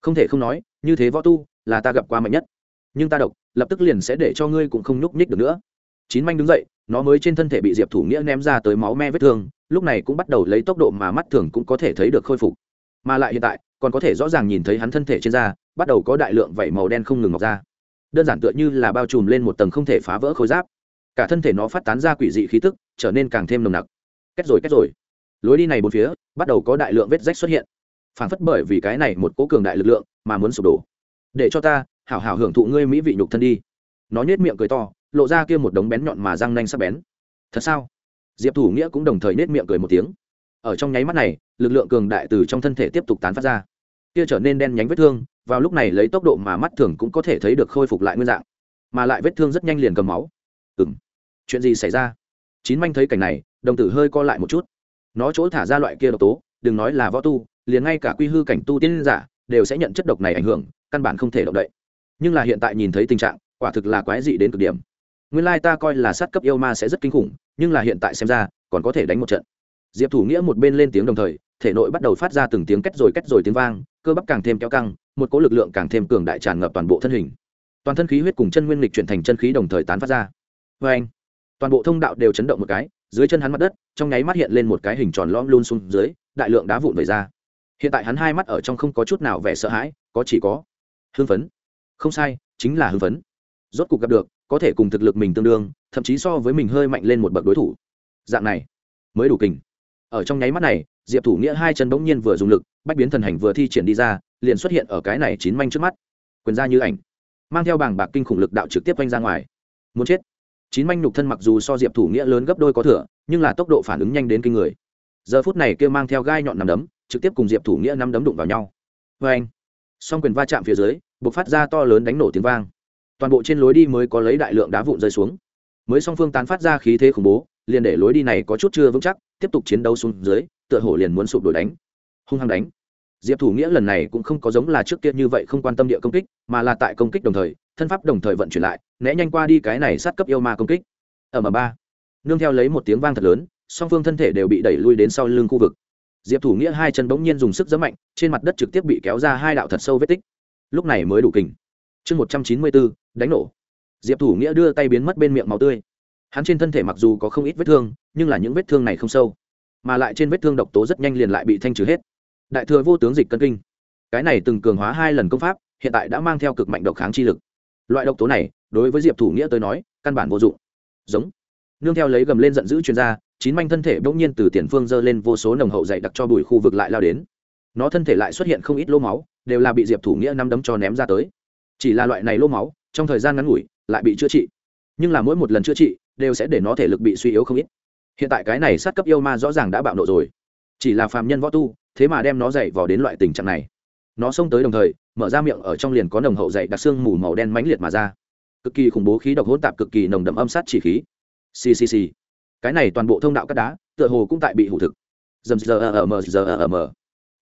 A: Không thể không nói, như thế võ tu là ta gặp qua mạnh nhất. Nhưng ta độc, lập tức liền sẽ để cho ngươi cũng không nhúc nhích được nữa. Chín manh đứng dậy, nó mới trên thân thể bị diệp thủ nghĩa ném ra tới máu me vết thương, lúc này cũng bắt đầu lấy tốc độ mà mắt thường cũng có thể thấy được khôi phục. Mà lại hiện tại, còn có thể rõ ràng nhìn thấy hắn thân thể trên da, bắt đầu có đại lượng vảy màu đen không ngừng mọc ra đơn giản tựa như là bao trùm lên một tầng không thể phá vỡ khối giáp. Cả thân thể nó phát tán ra quỷ dị khí tức, trở nên càng thêm nồng nặc. Kết rồi kết rồi. Lối đi này bốn phía, bắt đầu có đại lượng vết rách xuất hiện. Phản phất bởi vì cái này một cố cường đại lực lượng mà muốn sụp đổ. Để cho ta, hảo hảo hưởng thụ ngươi mỹ vị nhục thân đi. Nó nhét miệng cười to, lộ ra kia một đống bén nhọn mà răng nanh sắc bén. Thật sao? Diệp thủ nghĩa cũng đồng thời nết miệng cười một tiếng. Ở trong nháy mắt này, lực lượng cường đại từ trong thân thể tiếp tục tán phát ra. Kia trở nên đen nhánh vết thương vào lúc này lấy tốc độ mà mắt thường cũng có thể thấy được khôi phục lại nguyên dạng, mà lại vết thương rất nhanh liền cầm máu. Ừ m chuyện gì xảy ra? Chín manh thấy cảnh này, đồng tử hơi co lại một chút. Nó chỗ thả ra loại kia độc tố, đừng nói là võ tu, liền ngay cả quy hư cảnh tu tiên giả đều sẽ nhận chất độc này ảnh hưởng, căn bản không thể động đậy. Nhưng là hiện tại nhìn thấy tình trạng, quả thực là quái dị đến cực điểm. Nguyên lai ta coi là sát cấp yêu ma sẽ rất kinh khủng, nhưng là hiện tại xem ra, còn có thể đánh một trận. Diệp thủ nghĩa một bên lên tiếng đồng thời, thể nội bắt đầu phát ra từng tiếng kết rồi kết rồi tiếng vang, cơ bắp càng thêm kéo căng một cỗ lực lượng càng thêm cường đại tràn ngập toàn bộ thân hình. Toàn thân khí huyết cùng chân nguyên lịch chuyển thành chân khí đồng thời tán phát ra. Vê anh, toàn bộ thông đạo đều chấn động một cái, dưới chân hắn mặt đất, trong nháy mắt hiện lên một cái hình tròn lõm luôn xuống dưới, đại lượng đá vụn vẩy ra. Hiện tại hắn hai mắt ở trong không có chút nào vẻ sợ hãi, có chỉ có hưng phấn. Không sai, chính là hưng phấn. Rốt cuộc gặp được, có thể cùng thực lực mình tương đương, thậm chí so với mình hơi mạnh lên một bậc đối thủ. Dạng này, mới đủ kình. Ở trong nháy mắt này, diệp thủ nghĩa hai chân bỗng nhiên vừa dùng lực, bách biến thần hành vừa thi triển đi ra liền xuất hiện ở cái này chín manh trước mắt. Quyền ra như ảnh, mang theo bảng bạc kinh khủng lực đạo trực tiếp quanh ra ngoài. Muốn chết. Chín manh nhục thân mặc dù so diệp thủ nghĩa lớn gấp đôi có thừa, nhưng là tốc độ phản ứng nhanh đến kinh người. Giờ phút này kêu mang theo gai nhọn nằm đấm, trực tiếp cùng diệp thủ nghĩa năm đấm đụng vào nhau. Vê anh song quyền va chạm phía dưới b ộ c phát ra to lớn đánh nổ tiếng vang. Toàn bộ trên lối đi mới có lấy đại lượng đá vụn rơi xuống. Mới song phương tán phát ra khí thế khủng bố, liền để lối đi này có chút chưa vững chắc, tiếp tục chiến đấu xuống dưới, tựa hồ liền muốn sụp đổ đánh. Hung hăng đánh diệp thủ nghĩa lần này cũng không có giống là trước kia như vậy không quan tâm địa công kích, mà là tại công kích đồng thời, thân pháp đồng thời vận chuyển lại, né nhanh qua đi cái này sát cấp yêu ma công kích. Ở mà ba. Nương theo lấy một tiếng vang thật lớn, song phương thân thể đều bị đẩy lui đến sau lưng khu vực. Diệp thủ nghĩa hai chân bỗng nhiên dùng sức giấm mạnh, trên mặt đất trực tiếp bị kéo ra hai đạo thật sâu vết tích. Lúc này mới đủ kình. Chương một trăm chín mươi bốn, đánh nổ. Diệp thủ nghĩa đưa tay biến mất bên miệng màu tươi. Hắn trên thân thể mặc dù có không ít vết thương, nhưng là những vết thương này không sâu, mà lại trên vết thương độc tố rất nhanh liền lại bị thanh trừ hết đại thừa vô tướng dịch cân kinh. Cái này từng cường hóa hai lần công pháp, hiện tại đã mang theo cực mạnh độc kháng chi lực. Loại độc tố này, đối với diệp thủ nghĩa tới nói, căn bản vô dụng. Giống. Nương theo lấy gầm lên giận dữ chuyên gia chín manh thân thể bỗng nhiên từ tiền phương dơ lên vô số nồng hậu dày đặc cho bùi khu vực lại lao đến. Nó thân thể lại xuất hiện không ít lô máu, đều là bị diệp thủ nghĩa năm đấm cho ném ra tới. Chỉ là loại này lô máu, trong thời gian ngắn ngủi, lại bị chữa trị. Nhưng là mỗi một lần chữa trị, đều sẽ để nó thể lực bị suy yếu không ít. Hiện tại cái này sát cấp yêu ma rõ ràng đã bạo nộ rồi. Chỉ là phàm nhân võ tu thế mà đem nó dậy vào đến loại tình trạng này. Nó xông tới đồng thời, mở ra miệng ở trong liền có nồng hậu dậy đặc xương mù màu đen mãnh liệt mà ra. Cực kỳ khủng bố khí độc hỗn tạp, cực kỳ nồng đậm âm sát chỉ khí. Ccc cái này toàn bộ thông đạo cắt đá, tựa hồ cũng tại bị hủ thực. Dầm giờ ở mờ giờ ở mờ.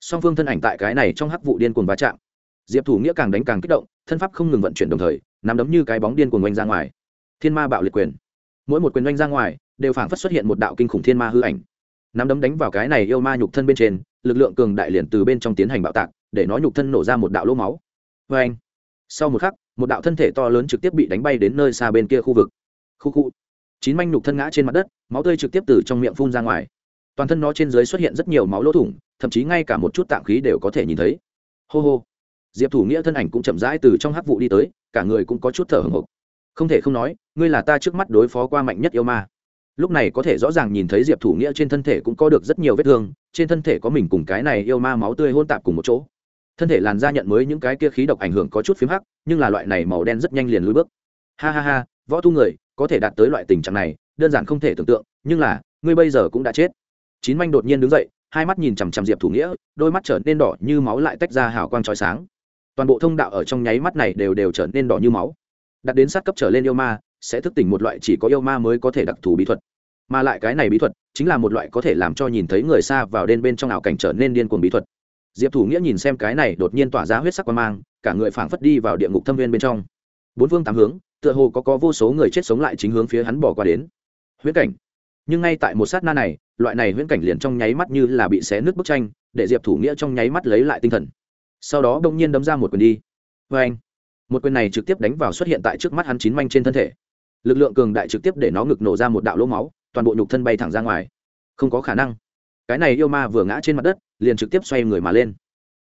A: Song phương thân ảnh tại cái này trong hắc vụ điên cuồng va chạm. Diệp thủ nghĩa càng đánh càng kích động, thân pháp không ngừng vận chuyển đồng thời, nắm đấm như cái bóng điên cuồng oanh ra ngoài. Thiên ma bạo liệt quyền. Mỗi một quyền oanh ra ngoài, đều phảng phất xuất hiện một đạo kinh khủng thiên ma hư ảnh. Nắm đấm đánh vào cái này yêu ma nhục thân bên trên lực lượng cường đại liền từ bên trong tiến hành bạo tạc, để nó nhục thân nổ ra một đạo lỗ máu. Vê anh, sau một khắc, một đạo thân thể to lớn trực tiếp bị đánh bay đến nơi xa bên kia khu vực. Khu khu. Chín manh nhục thân ngã trên mặt đất, máu tươi trực tiếp từ trong miệng phun ra ngoài. Toàn thân nó trên dưới xuất hiện rất nhiều máu lỗ thủng, thậm chí ngay cả một chút tạng khí đều có thể nhìn thấy. Hô hô. Diệp thủ nghĩa thân ảnh cũng chậm rãi từ trong hắc vụ đi tới, cả người cũng có chút thở hồng hộc. Không thể không nói, ngươi là ta trước mắt đối phó qua mạnh nhất yêu ma lúc này có thể rõ ràng nhìn thấy diệp thủ nghĩa trên thân thể cũng có được rất nhiều vết thương, trên thân thể có mình cùng cái này yêu ma máu tươi hôn tạp cùng một chỗ. Thân thể làn da nhận mới những cái kia khí độc ảnh hưởng có chút phím hắc, nhưng là loại này màu đen rất nhanh liền lùi bước. Ha ha ha, võ thu người, có thể đạt tới loại tình trạng này, đơn giản không thể tưởng tượng, nhưng là, ngươi bây giờ cũng đã chết. Chín manh đột nhiên đứng dậy, hai mắt nhìn chằm chằm diệp thủ nghĩa, đôi mắt trở nên đỏ như máu lại tách ra hào quang trói sáng. Toàn bộ thông đạo ở trong nháy mắt này đều đều trở nên đỏ như máu. Đặt đến sát cấp trở lên yêu ma, sẽ thức tỉnh một loại chỉ có yêu ma mới có thể đặc thù bí thuật mà lại cái này bí thuật chính là một loại có thể làm cho nhìn thấy người xa vào đen bên trong ảo cảnh trở nên điên cuồng bí thuật. Diệp thủ nghĩa nhìn xem cái này đột nhiên tỏa ra huyết sắc quan mang, cả người phảng phất đi vào địa ngục thâm viên bên trong. Bốn phương tám hướng, tựa hồ có có vô số người chết sống lại chính hướng phía hắn bỏ qua đến. Huyễn cảnh. Nhưng ngay tại một sát na này, loại này huyễn cảnh liền trong nháy mắt như là bị xé nước bức tranh, để diệp thủ nghĩa trong nháy mắt lấy lại tinh thần. Sau đó đông nhiên đấm ra một quyền đi. Vê anh một quyền này trực tiếp đánh vào xuất hiện tại trước mắt hắn chín manh trên thân thể. Lực lượng cường đại trực tiếp để nó ngực nổ ra một đạo lỗ máu toàn bộ nhục thân bay thẳng ra ngoài. Không có khả năng. Cái này yêu ma vừa ngã trên mặt đất, liền trực tiếp xoay người mà lên.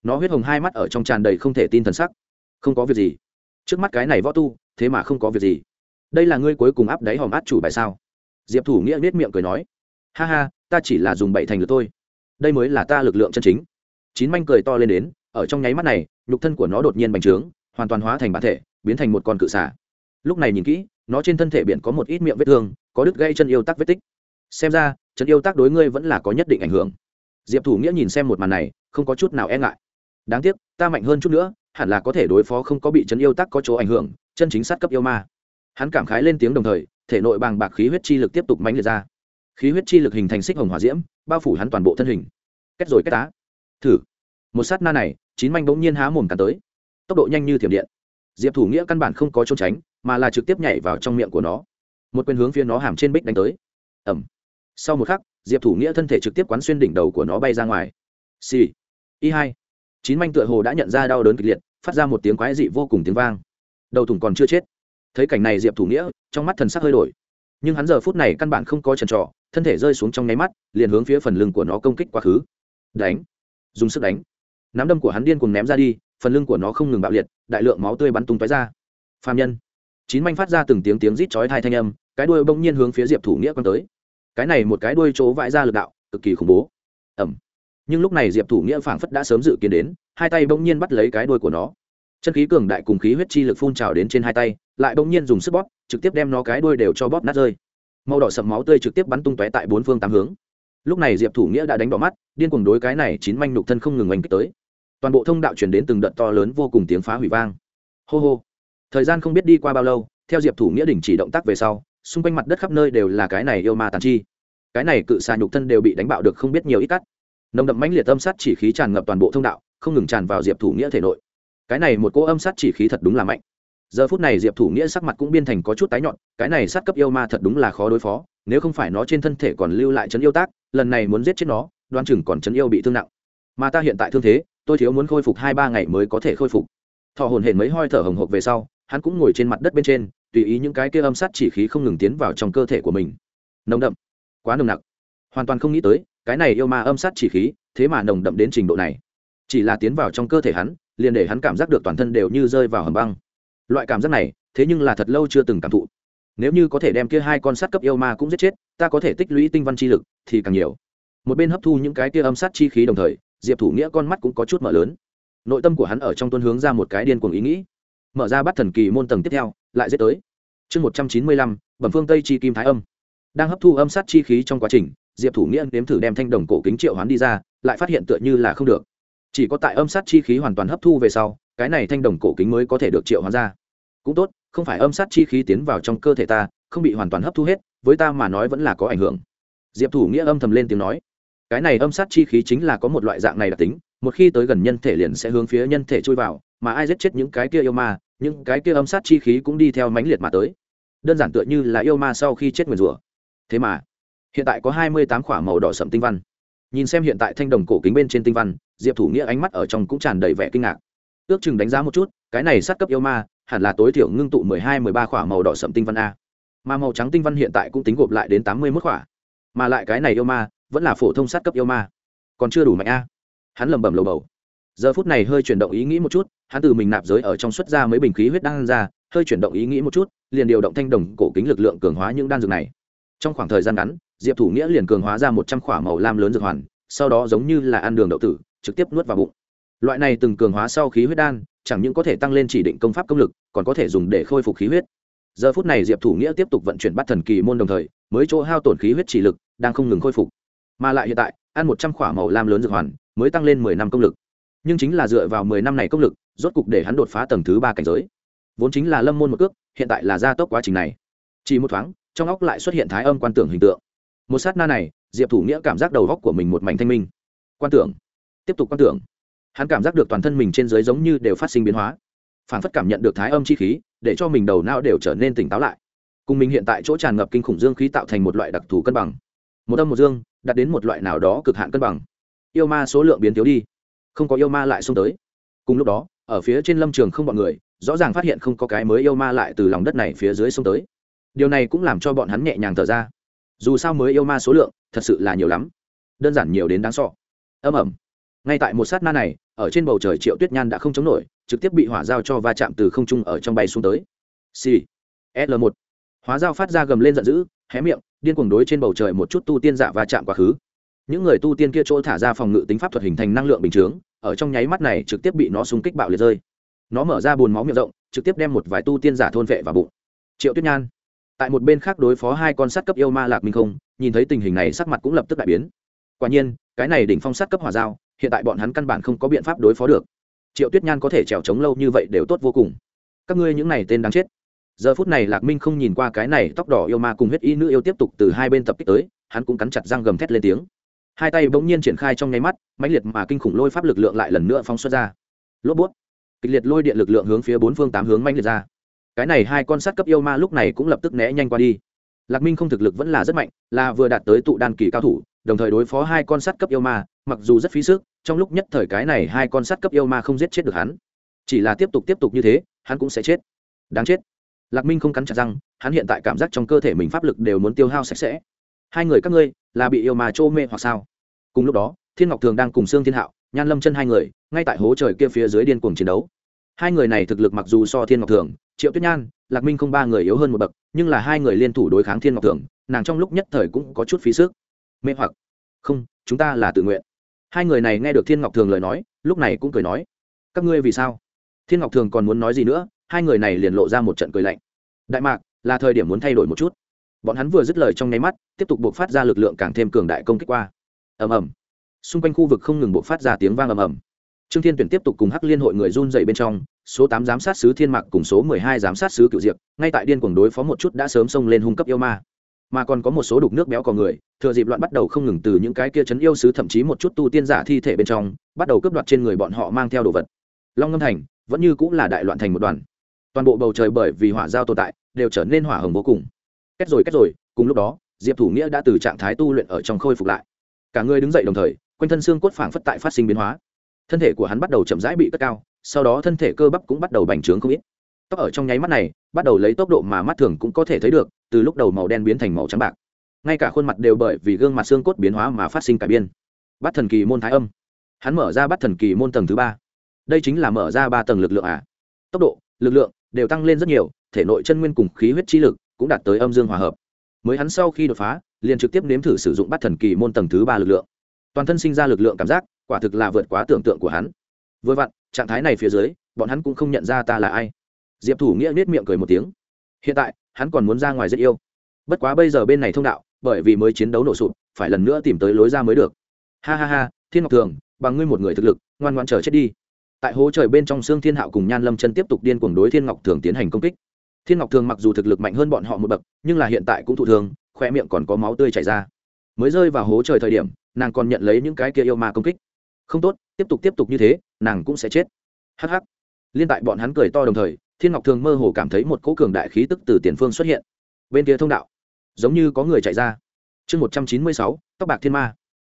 A: Nó huyết hồng hai mắt ở trong tràn đầy không thể tin thần sắc. Không có việc gì. Trước mắt cái này võ tu, thế mà không có việc gì. Đây là ngươi cuối cùng áp đáy hòm át chủ bài sao? Diệp thủ nghĩa nết miệng cười nói. Ha ha, ta chỉ là dùng bậy thành lực thôi. Đây mới là ta lực lượng chân chính. Chín manh cười to lên đến, ở trong nháy mắt này, nhục thân của nó đột nhiên bành trướng, hoàn toàn hóa thành bản thể, biến thành một con cự xả lúc này nhìn kỹ, nó trên thân thể biển có một ít miệng vết thương có đứt gây chân yêu tắc vết tích. Xem ra, chân yêu tác đối ngươi vẫn là có nhất định ảnh hưởng. Diệp thủ nghĩa nhìn xem một màn này, không có chút nào e ngại. Đáng tiếc, ta mạnh hơn chút nữa, hẳn là có thể đối phó không có bị chân yêu tác có chỗ ảnh hưởng, chân chính sát cấp yêu ma. Hắn cảm khái lên tiếng đồng thời, thể nội bàng bạc khí huyết chi lực tiếp tục mãnh liệt ra. Khí huyết chi lực hình thành xích hồng hỏa diễm, bao phủ hắn toàn bộ thân hình. Kết rồi kết tá. Thử. Một sát na này, chín manh bỗng nhiên há mồm cắn tới. Tốc độ nhanh như thiểm điện. Diệp thủ nghĩa căn bản không có trốn tránh, mà là trực tiếp nhảy vào trong miệng của nó một quyền hướng phía nó hàm trên bích đánh tới. Ẩm sau một khắc, diệp thủ nghĩa thân thể trực tiếp quán xuyên đỉnh đầu của nó bay ra ngoài. Xì. Y hai. Chín manh tựa hồ đã nhận ra đau đớn kịch liệt, phát ra một tiếng quái dị vô cùng tiếng vang. Đầu thủng còn chưa chết. Thấy cảnh này diệp thủ nghĩa, trong mắt thần sắc hơi đổi. Nhưng hắn giờ phút này căn bản không có trần trọ thân thể rơi xuống trong nháy mắt, liền hướng phía phần lưng của nó công kích quá khứ. Đánh. Dùng sức đánh. Nắm đâm của hắn điên cùng ném ra đi, phần lưng của nó không ngừng bạo liệt, đại lượng máu tươi bắn tung tói ra. Phạm nhân. Chín manh phát ra từng tiếng tiếng rít chói thai thanh âm cái đuôi bỗng nhiên hướng phía diệp thủ nghĩa quăng tới. Cái này một cái đuôi chỗ vãi ra lực đạo, cực kỳ khủng bố. Ẩm nhưng lúc này diệp thủ nghĩa phảng phất đã sớm dự kiến đến, hai tay bỗng nhiên bắt lấy cái đuôi của nó. Chân khí cường đại cùng khí huyết chi lực phun trào đến trên hai tay, lại bỗng nhiên dùng sức bóp, trực tiếp đem nó cái đuôi đều cho bóp nát rơi. Màu đỏ sậm máu tươi trực tiếp bắn tung tóe tại bốn phương tám hướng. Lúc này diệp thủ nghĩa đã đánh đỏ mắt, điên cuồng đối cái này chín manh nục thân không ngừng oanh kích tới. Toàn bộ thông đạo chuyển đến từng đợt to lớn vô cùng tiếng phá hủy vang. Hô hô. Thời gian không biết đi qua bao lâu, theo diệp thủ nghĩa đình chỉ động tác về sau xung quanh mặt đất khắp nơi đều là cái này yêu ma tàn chi. Cái này cự xà nhục thân đều bị đánh bạo được không biết nhiều ít cắt. Nồng đậm mãnh liệt âm sát chỉ khí tràn ngập toàn bộ thông đạo, không ngừng tràn vào diệp thủ nghĩa thể nội. Cái này một cỗ âm sát chỉ khí thật đúng là mạnh. Giờ phút này diệp thủ nghĩa sắc mặt cũng biên thành có chút tái nhọn cái này sát cấp yêu ma thật đúng là khó đối phó, nếu không phải nó trên thân thể còn lưu lại chấn yêu tác, lần này muốn giết chết nó, đoan chừng còn chấn yêu bị thương nặng. Mà ta hiện tại thương thế, tôi thiếu muốn khôi phục hai ba ngày mới có thể khôi phục. Thọ hồn hển mấy hoi thở hồng hộc về sau hắn cũng ngồi trên mặt đất bên trên, tùy ý những cái kia âm sát chỉ khí không ngừng tiến vào trong cơ thể của mình. Nồng đậm. Quá nồng nặc. Hoàn toàn không nghĩ tới, cái này yêu ma âm sát chỉ khí, thế mà nồng đậm đến trình độ này. Chỉ là tiến vào trong cơ thể hắn, liền để hắn cảm giác được toàn thân đều như rơi vào hầm băng. Loại cảm giác này, thế nhưng là thật lâu chưa từng cảm thụ. Nếu như có thể đem kia hai con sát cấp yêu ma cũng giết chết, ta có thể tích lũy tinh văn chi lực, thì càng nhiều. Một bên hấp thu những cái kia âm sát chi khí đồng thời, diệp thủ nghĩa con mắt cũng có chút mở lớn. Nội tâm của hắn ở trong tuân hướng ra một cái điên cuồng ý nghĩ mở ra bắt thần kỳ môn tầng tiếp theo, lại dễ tới. Chương một trăm chín mươi lăm, bẩm phương tây chi kim thái âm. Đang hấp thu âm sát chi khí trong quá trình, diệp thủ nghĩa nếm thử đem thanh đồng cổ kính triệu hoán đi ra, lại phát hiện tựa như là không được. Chỉ có tại âm sát chi khí hoàn toàn hấp thu về sau, cái này thanh đồng cổ kính mới có thể được triệu hoán ra. Cũng tốt, không phải âm sát chi khí tiến vào trong cơ thể ta, không bị hoàn toàn hấp thu hết, với ta mà nói vẫn là có ảnh hưởng. Diệp thủ nghĩa âm thầm lên tiếng nói. Cái này âm sát chi khí chính là có một loại dạng này đặc tính, một khi tới gần nhân thể liền sẽ hướng phía nhân thể chui vào, mà ai giết chết những cái kia yêu ma những cái kia âm sát chi khí cũng đi theo mãnh liệt mà tới. Đơn giản tựa như là yêu ma sau khi chết nguyền rủa. Thế mà, hiện tại có hai mươi tám k h ỏ a màu đỏ sậm tinh văn. Nhìn xem hiện tại thanh đồng cổ kính bên trên tinh văn, diệp thủ nghĩa ánh mắt ở trong cũng tràn đầy vẻ kinh ngạc. Ước chừng đánh giá một chút, cái này sát cấp yêu ma, hẳn là tối thiểu ngưng tụ mười hai, mười ba k h ỏ a màu đỏ sậm tinh văn a. Mà màu trắng tinh văn hiện tại cũng tính gộp lại đến tám mươi mốt k h ỏ a mà lại cái này yêu ma, vẫn là phổ thông sát cấp yêu ma. Còn chưa đủ mạnh a. Hắn lẩm bẩm lầu bầu giờ phút này hơi chuyển động ý nghĩ một chút, hắn từ mình nạp giới ở trong xuất ra mấy bình khí huyết đang ra, hơi chuyển động ý nghĩ một chút, liền điều động thanh đồng cổ kính lực lượng cường hóa những đan dược này. Trong khoảng thời gian ngắn, diệp thủ nghĩa liền cường hóa ra một trăm k h ỏ a màu lam lớn dược hoàn, sau đó giống như là ăn đường đậu tử, trực tiếp nuốt vào bụng. Loại này từng cường hóa sau khí huyết đan, chẳng những có thể tăng lên chỉ định công pháp công lực, còn có thể dùng để khôi phục khí huyết. Giờ phút này diệp thủ nghĩa tiếp tục vận chuyển bắt thần kỳ môn đồng thời, mới chỗ hao tổn khí huyết chỉ lực đang không ngừng khôi phục. Mà lại hiện tại, ăn một trăm k h ỏ a màu lam lớn dược hoàn, mới tăng lên mười năm công lực nhưng chính là dựa vào mười năm này công lực, rốt cục để hắn đột phá tầng thứ ba cảnh giới. Vốn chính là lâm môn một cước, hiện tại là gia tốc quá trình này. Chỉ một thoáng, trong óc lại xuất hiện thái âm quan tưởng hình tượng. Một sát na này, diệp thủ nghĩa cảm giác đầu góc của mình một mảnh thanh minh. Quan tưởng. Tiếp tục quan tưởng. Hắn cảm giác được toàn thân mình trên dưới giống như đều phát sinh biến hóa. Phản phất cảm nhận được thái âm chi khí, để cho mình đầu não đều trở nên tỉnh táo lại. Cùng mình hiện tại chỗ tràn ngập kinh khủng dương khí tạo thành một loại đặc thù cân bằng. Một âm một dương, đạt đến một loại nào đó cực hạn cân bằng. Yêu ma số lượng biến thiếu đi không có yêu ma lại xông tới. Cùng lúc đó, ở phía trên lâm trường không bọn người, rõ ràng phát hiện không có cái mới yêu ma lại từ lòng đất này phía dưới xông tới. Điều này cũng làm cho bọn hắn nhẹ nhàng thở ra. Dù sao mới yêu ma số lượng, thật sự là nhiều lắm. Đơn giản nhiều đến đáng sọ âm ẩm ngay tại một sát na này, ở trên bầu trời triệu tuyết nhan đã không chống nổi, trực tiếp bị hỏa giao cho va chạm từ không trung ở trong bay xuống tới. Xì. L một. Hóa giao phát ra gầm lên giận dữ, hé miệng, điên cuồng đối trên bầu trời một chút tu tiên giả va chạm quá khứ những người tu tiên kia chỗ thả ra phòng ngự tính pháp thuật hình thành năng lượng bình chướng, ở trong nháy mắt này trực tiếp bị nó xung kích bạo liệt rơi. Nó mở ra bùn máu miệng rộng, trực tiếp đem một vài tu tiên giả thôn vệ vào bụng. Triệu tuyết nhan, tại một bên khác đối phó hai con sát cấp yêu ma lạc minh không, nhìn thấy tình hình này sắc mặt cũng lập tức đại biến. Quả nhiên, cái này đỉnh phong sát cấp hỏa giao, hiện tại bọn hắn căn bản không có biện pháp đối phó được. Triệu tuyết nhan có thể trèo trống lâu như vậy đều tốt vô cùng. Các ngươi những này tên đáng chết. Giờ phút này lạc minh không nhìn qua cái này tóc đỏ yêu ma cùng huyết y nữ yêu tiếp tục từ hai bên tập kích tới, hắn cũng cắn chặt răng gầm thét lên tiếng hai tay bỗng nhiên triển khai trong nháy mắt, mãnh liệt mà kinh khủng lôi pháp lực lượng lại lần nữa phóng xuất ra. Lốp bút. Kịch liệt lôi điện lực lượng hướng phía bốn phương tám hướng mãnh liệt ra. Cái này hai con sát cấp yêu ma lúc này cũng lập tức né nhanh qua đi. Lạc minh không thực lực vẫn là rất mạnh, là vừa đạt tới tụ đan kỳ cao thủ, đồng thời đối phó hai con sát cấp yêu ma, mặc dù rất phí sức, trong lúc nhất thời cái này hai con sát cấp yêu ma không giết chết được hắn. Chỉ là tiếp tục tiếp tục như thế, hắn cũng sẽ chết. Đáng chết. Lạc minh không cắn chặt răng, hắn hiện tại cảm giác trong cơ thể mình pháp lực đều muốn tiêu hao sạch sẽ. Hai người các ngươi là bị yêu mà trô mê hoặc sao? Cùng lúc đó, thiên ngọc thường đang cùng sương thiên hạo, nhan lâm chân hai người, ngay tại hố trời kia phía dưới điên cuồng chiến đấu. Hai người này thực lực mặc dù so thiên ngọc thường, triệu tuyết nhan, lạc minh không ba người yếu hơn một bậc, nhưng là hai người liên thủ đối kháng thiên ngọc thường, nàng trong lúc nhất thời cũng có chút phí sức. Mê hoặc. Không, chúng ta là tự nguyện. Hai người này nghe được thiên ngọc thường lời nói, lúc này cũng cười nói, các ngươi vì sao? Thiên ngọc thường còn muốn nói gì nữa, hai người này liền lộ ra một trận cười lạnh. Đại mạc, là thời điểm muốn thay đổi một chút bọn hắn vừa dứt lời trong nháy mắt, tiếp tục buộc phát ra lực lượng càng thêm cường đại công kích qua. Ầm ầm. Xung quanh khu vực không ngừng buộc phát ra tiếng vang ầm ầm. Trương thiên tuyển tiếp tục cùng hắc liên hội người run dậy bên trong, số tám giám sát sứ thiên mạc cùng số mười hai giám sát sứ cựu diệp, ngay tại điên cuồng đối phó một chút đã sớm xông lên hung cấp yêu ma. Mà còn có một số đục nước béo cò người, thừa dịp loạn bắt đầu không ngừng từ những cái kia chấn yêu sứ thậm chí một chút tu tiên giả thi thể bên trong, bắt đầu cướp đoạt trên người bọn họ mang theo đồ vật. Long ngâm thành vẫn như cũng là đại loạn thành một đoàn. Toàn bộ bầu trời bởi vì hỏa giao tồn tại, đều trở nên hỏa hồng vô cùng kết rồi kết rồi, cùng lúc đó, diệp thủ nghĩa đã từ trạng thái tu luyện ở trong khôi phục lại. Cả người đứng dậy đồng thời, quanh thân xương cốt phảng phất tại phát sinh biến hóa. Thân thể của hắn bắt đầu chậm rãi bị cất cao, sau đó thân thể cơ bắp cũng bắt đầu bành trướng không ít. Tóc ở trong nháy mắt này, bắt đầu lấy tốc độ mà mắt thường cũng có thể thấy được, từ lúc đầu màu đen biến thành màu trắng bạc. Ngay cả khuôn mặt đều bởi vì gương mặt xương cốt biến hóa mà phát sinh cải biên. Bắt thần kỳ môn thái âm. Hắn mở ra bắt thần kỳ môn tầng thứ ba. Đây chính là mở ra ba tầng lực lượng à? Tốc độ, lực lượng đều tăng lên rất nhiều, thể nội chân nguyên cùng khí huyết chi lực cũng đạt tới âm dương hòa hợp. Mới hắn sau khi đột phá, liền trực tiếp nếm thử sử dụng bắt thần kỳ môn tầng thứ ba lực lượng. Toàn thân sinh ra lực lượng cảm giác, quả thực là vượt quá tưởng tượng của hắn. Vừa vặn, trạng thái này phía dưới, bọn hắn cũng không nhận ra ta là ai. Diệp thủ nghĩa nết miệng cười một tiếng. Hiện tại, hắn còn muốn ra ngoài rất yêu. Bất quá bây giờ bên này thông đạo, bởi vì mới chiến đấu nổ sụp, phải lần nữa tìm tới lối ra mới được. Ha ha ha, thiên ngọc thường, bằng ngươi một người thực lực, ngoan ngoan chờ chết đi. Tại hố trời bên trong xương thiên hạo cùng nhan lâm chân tiếp tục điên cuồng đối thiên ngọc thường tiến hành công kích thiên ngọc thường mặc dù thực lực mạnh hơn bọn họ một bậc, nhưng là hiện tại cũng thụ thường khoe miệng còn có máu tươi chảy ra. Mới rơi vào hố trời thời điểm, nàng còn nhận lấy những cái kia yêu ma công kích. Không tốt, tiếp tục tiếp tục như thế, nàng cũng sẽ chết. Hh liên tại bọn hắn cười to đồng thời, thiên ngọc thường mơ hồ cảm thấy một cỗ cường đại khí tức từ tiền phương xuất hiện. Bên kia thông đạo, giống như có người chạy ra. Chương một trăm chín mươi sáu, tóc bạc thiên ma.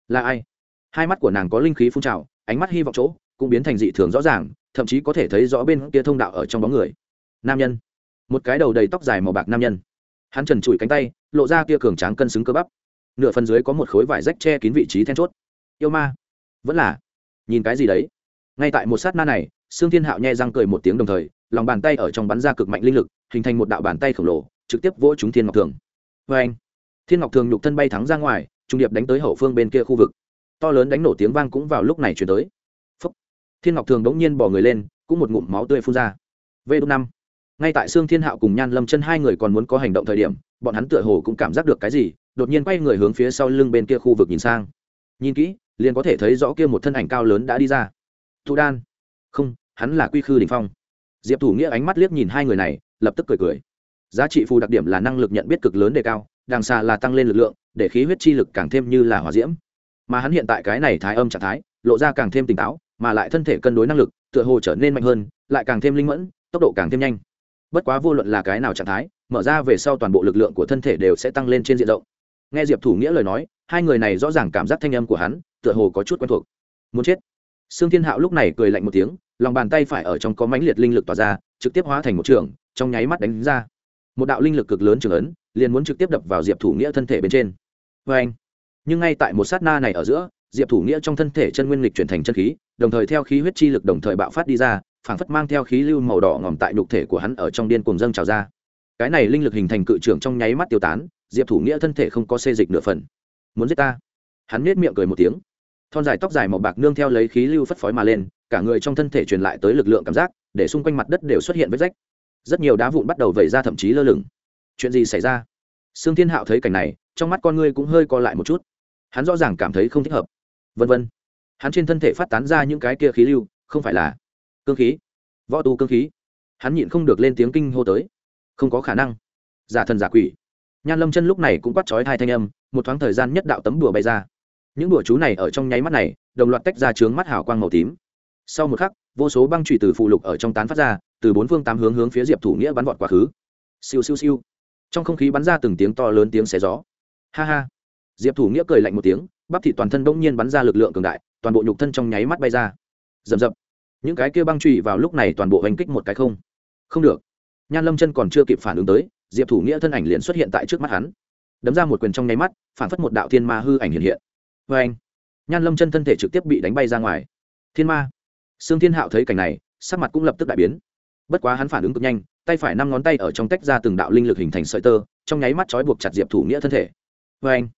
A: Là ai? Hai mắt của nàng có linh khí phun trào, ánh mắt hy vọng chỗ cũng biến thành dị thường rõ ràng, thậm chí có thể thấy rõ bên kia thông đạo ở trong bóng người. Nam nhân một cái đầu đầy tóc dài màu bạc nam nhân. Hắn trần trụi cánh tay, lộ ra kia cường tráng cân xứng cơ bắp. Nửa phần dưới có một khối vải rách che kín vị trí then chốt. Yêu ma. Vẫn là. Nhìn cái gì đấy? Ngay tại một sát na này, sương thiên hạo nhẹ răng cười một tiếng đồng thời, lòng bàn tay ở trong bắn ra cực mạnh linh lực, hình thành một đạo bàn tay khổng lồ, trực tiếp vỗ chúng thiên ngọc thường. Vê anh. Thiên ngọc thường nhục thân bay thắng ra ngoài, trung điệp đánh tới hậu phương bên kia khu vực. To lớn đánh nổ tiếng vang cũng vào lúc này chuyển tới. Phúc. thiên ngọc thường đống nhiên bỏ người lên, cũng một ngụm máu tươi phun ra. V đ năm ngay tại sương thiên hạo cùng nhan lâm chân hai người còn muốn có hành động thời điểm, bọn hắn tựa hồ cũng cảm giác được cái gì, đột nhiên quay người hướng phía sau lưng bên kia khu vực nhìn sang. Nhìn kỹ, liền có thể thấy rõ kia một thân ảnh cao lớn đã đi ra. Thụ đan. Không, hắn là quy khư đình phong. Diệp thủ nghĩa ánh mắt liếc nhìn hai người này, lập tức cười cười. Giá trị phù đặc điểm là năng lực nhận biết cực lớn đề cao, đằng xa là tăng lên lực lượng, để khí huyết chi lực càng thêm như là hòa diễm. Mà hắn hiện tại cái này thái âm trạng thái, lộ ra càng thêm tỉnh táo, mà lại thân thể cân đối năng lực, tựa hồ trở nên mạnh hơn, lại càng thêm linh mẫn, tốc độ càng thêm nhanh bất quá vô luận là cái nào trạng thái, mở ra về sau toàn bộ lực lượng của thân thể đều sẽ tăng lên trên diện rộng. Nghe diệp thủ nghĩa lời nói, hai người này rõ ràng cảm giác thanh âm của hắn, tựa hồ có chút quen thuộc. Muốn chết. Sương thiên hạo lúc này cười lạnh một tiếng, lòng bàn tay phải ở trong có mãnh liệt linh lực tỏa ra, trực tiếp hóa thành một trường, trong nháy mắt đánh ra. Một đạo linh lực cực lớn trường ấn, liền muốn trực tiếp đập vào diệp thủ nghĩa thân thể bên trên. Vê anh nhưng ngay tại một sát na này ở giữa, diệp thủ nghĩa trong thân thể chân nguyên lịch chuyển thành chân khí, đồng thời theo khí huyết chi lực đồng thời bạo phát đi ra phảng phất mang theo khí lưu màu đỏ ngòm tại nhục thể của hắn ở trong điên cuồng dâng trào ra. Cái này linh lực hình thành cự trưởng trong nháy mắt tiêu tán, diệp thủ nghĩa thân thể không có xê dịch nửa phần. Muốn giết ta? Hắn nết miệng cười một tiếng. Thon dài tóc dài màu bạc nương theo lấy khí lưu phất phói mà lên, cả người trong thân thể truyền lại tới lực lượng cảm giác, để xung quanh mặt đất đều xuất hiện vết rách. Rất nhiều đá vụn bắt đầu vẩy ra thậm chí lơ lửng. Chuyện gì xảy ra? Sương thiên hạo thấy cảnh này, trong mắt con ngươi cũng hơi co lại một chút. Hắn rõ ràng cảm thấy không thích hợp. Vân vân. Hắn trên thân thể phát tán ra những cái kia khí lưu, không phải là cương khí. Võ tu cương khí. Hắn nhịn không được lên tiếng kinh hô tới. Không có khả năng. Giả thần giả quỷ. Nhan lâm chân lúc này cũng quát trói hai thanh âm, một thoáng thời gian nhất đạo tấm đùa bay ra. Những đùa chú này ở trong nháy mắt này, đồng loạt tách ra trướng mắt hào quang màu tím. Sau một khắc, vô số băng trụy từ phụ lục ở trong tán phát ra, từ bốn phương tám hướng hướng phía diệp thủ nghĩa bắn vọt quá khứ. Siêu siêu siêu. Trong không khí bắn ra từng tiếng to lớn tiếng xé gió. Ha ha. Diệp thủ nghĩa cười lạnh một tiếng, bắp thị toàn thân bỗng nhiên bắn ra lực lượng cường đại, toàn bộ nhục thân trong nháy mắt bay ra. Rầm rập những cái kia băng trụy vào lúc này toàn bộ hành kích một cái không? Không được. Nhan lâm chân còn chưa kịp phản ứng tới, diệp thủ nghĩa thân ảnh liền xuất hiện tại trước mắt hắn. Đấm ra một quyền trong nháy mắt, phản phất một đạo thiên ma hư ảnh hiện hiện. Vê anh nhan lâm chân thân thể trực tiếp bị đánh bay ra ngoài. Thiên ma! Sương thiên hạo thấy cảnh này, sắc mặt cũng lập tức đại biến. Bất quá hắn phản ứng cực nhanh, tay phải năm ngón tay ở trong tách ra từng đạo linh lực hình thành sợi tơ, trong nháy mắt trói buộc chặt diệp thủ nghĩa thân thể. Vê anh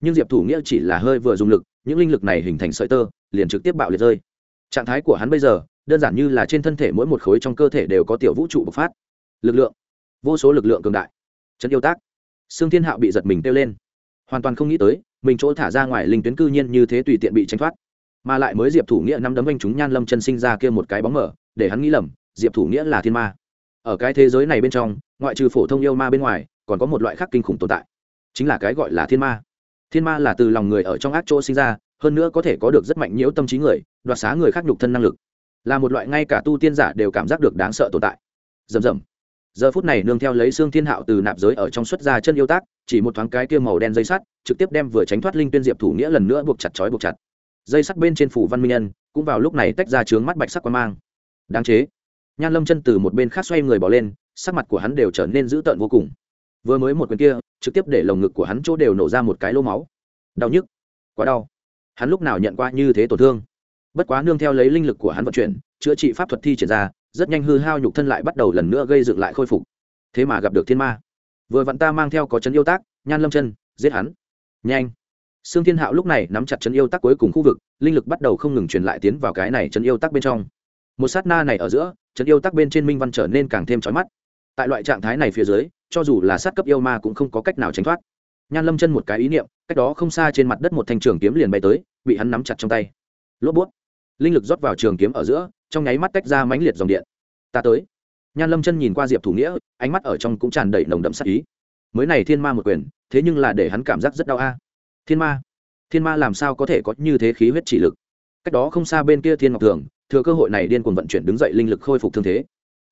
A: nhưng diệp thủ nghĩa chỉ là hơi vừa dùng lực, những linh lực này hình thành sợi tơ, liền trực tiếp bạo liệt rơi trạng thái của hắn bây giờ, đơn giản như là trên thân thể mỗi một khối trong cơ thể đều có tiểu vũ trụ bộc phát. Lực lượng, vô số lực lượng cường đại. Trấn yêu tác. Sương thiên hạo bị giật mình kêu lên. Hoàn toàn không nghĩ tới, mình chỗ thả ra ngoài linh tuyến cư nhiên như thế tùy tiện bị tránh thoát. Mà lại mới diệp thủ nghĩa năm đấm anh chúng nhan lâm chân sinh ra kia một cái bóng mở, để hắn nghĩ lầm, diệp thủ nghĩa là thiên ma. Ở cái thế giới này bên trong, ngoại trừ phổ thông yêu ma bên ngoài, còn có một loại khác kinh khủng tồn tại. Chính là cái gọi là thiên ma. Thiên ma là từ lòng người ở trong ác chỗ sinh ra, hơn nữa có thể có được rất mạnh nhiễu tâm trí người đoạt xá người khác nhục thân năng lực. Là một loại ngay cả tu tiên giả đều cảm giác được đáng sợ tồn tại. Rầm rầm. Giờ phút này nương theo lấy xương thiên hạo từ nạp giới ở trong xuất ra chân yêu tác, chỉ một thoáng cái kia màu đen dây sắt, trực tiếp đem vừa tránh thoát linh tuyên diệp thủ nghĩa lần nữa buộc chặt chói buộc chặt. Dây sắt bên trên phủ văn minh nhân, cũng vào lúc này tách ra trướng mắt bạch sắc quan mang. Đáng chế. Nhan lâm chân từ một bên khác xoay người bỏ lên, sắc mặt của hắn đều trở nên dữ tợn vô cùng. Vừa mới một quyền kia, trực tiếp để lồng ngực của hắn chỗ đều nổ ra một cái lô máu. Đau nhức. Quá đau. Hắn lúc nào nhận qua như thế tổn thương? Bất quá nương theo lấy linh lực của hắn vận chuyển, chữa trị pháp thuật thi triển ra, rất nhanh hư hao nhục thân lại bắt đầu lần nữa gây dựng lại khôi phục. Thế mà gặp được thiên ma. Vừa vặn ta mang theo có chấn yêu tác, nhan lâm chân, giết hắn. Nhanh. Sương thiên hạo lúc này nắm chặt chấn yêu tác cuối cùng khu vực, linh lực bắt đầu không ngừng truyền lại tiến vào cái này chấn yêu tác bên trong. Một sát na này ở giữa, chấn yêu tác bên trên minh văn trở nên càng thêm trói mắt. Tại loại trạng thái này phía dưới, cho dù là sát cấp yêu ma cũng không có cách nào tránh thoát. Nhan lâm chân một cái ý niệm, cách đó không xa trên mặt đất một thanh trường kiếm liền bay tới, bị hắn nắm chặt trong tay. Lốp bút linh lực rót vào trường kiếm ở giữa, trong nháy mắt tách ra mãnh liệt dòng điện. Ta tới. Nhan lâm chân nhìn qua diệp thủ nghĩa, ánh mắt ở trong cũng tràn đầy nồng đậm sắc ý. Mới này thiên ma một quyền, thế nhưng là để hắn cảm giác rất đau a. Thiên ma thiên ma làm sao có thể có như thế khí huyết chỉ lực? Cách đó không xa bên kia thiên ngọc thường, thừa cơ hội này điên cuồng vận chuyển đứng dậy linh lực khôi phục thương thế.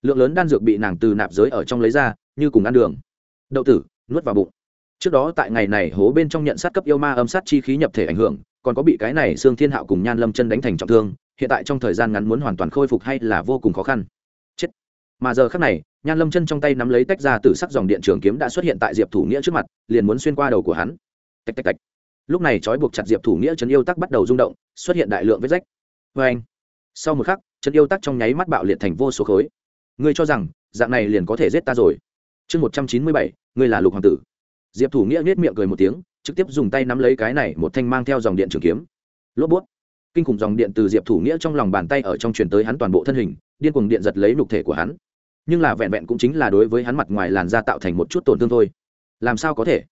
A: Lượng lớn đan dược bị nàng từ nạp giới ở trong lấy ra, như cùng ăn đường. Đậu tử, nuốt vào bụng. Trước đó tại ngày này hố bên trong nhận sát cấp yêu ma âm sát chi khí nhập thể ảnh hưởng còn có bị cái này xương thiên hạo cùng nhan lâm chân đánh thành trọng thương, hiện tại trong thời gian ngắn muốn hoàn toàn khôi phục hay là vô cùng khó khăn. Chết. Mà giờ khác này, nhan lâm chân trong tay nắm lấy tách ra từ sắc dòng điện trường kiếm đã xuất hiện tại diệp thủ nghĩa trước mặt, liền muốn xuyên qua đầu của hắn. Tạch tạch tạch. Lúc này trói buộc chặt diệp thủ nghĩa trấn yêu tắc bắt đầu rung động, xuất hiện đại lượng vết rách. Vê anh. Sau một khắc trấn yêu tắc trong nháy mắt bạo liệt thành vô số khối. Ngươi cho rằng, dạng này liền có thể giết ta rồi. Chương một trăm chín mươi bảy, ngươi là lục hoàng tử diệp thủ nghĩa nết miệng cười một tiếng, trực tiếp dùng tay nắm lấy cái này một thanh mang theo dòng điện trường kiếm. Lốp bút. Kinh khủng dòng điện từ diệp thủ nghĩa trong lòng bàn tay ở trong truyền tới hắn toàn bộ thân hình, điên cuồng điện giật lấy nhục thể của hắn. Nhưng là vẹn vẹn cũng chính là đối với hắn mặt ngoài làn da tạo thành một chút tổn thương thôi. Làm sao có thể?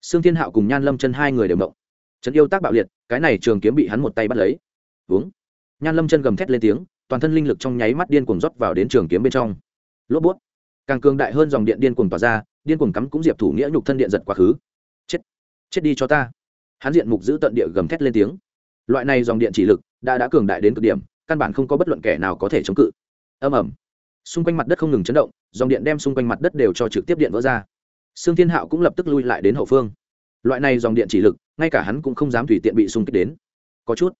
A: Sương thiên hạo cùng nhan lâm chân hai người đều động. Trấn yêu tác bạo liệt, cái này trường kiếm bị hắn một tay bắt lấy. Uống nhan lâm chân gầm thét lên tiếng, toàn thân linh lực trong nháy mắt điên cuồng rót vào đến trường kiếm bên trong. Lốp bút. Càng cường đại hơn dòng điện điên cuồng tỏa ra điên cuồng cắm cũng diệp thủ nghĩa nhục thân điện giật quá khứ. Chết chết đi cho ta. Hắn diện mục giữ tận địa gầm thét lên tiếng. Loại này dòng điện chỉ lực, đã đã cường đại đến cực điểm, căn bản không có bất luận kẻ nào có thể chống cự. Âm ẩm xung quanh mặt đất không ngừng chấn động, dòng điện đem xung quanh mặt đất đều cho trực tiếp điện vỡ ra. Sương thiên hạo cũng lập tức lui lại đến hậu phương. Loại này dòng điện chỉ lực, ngay cả hắn cũng không dám tùy tiện bị xung kích đến. Có chút.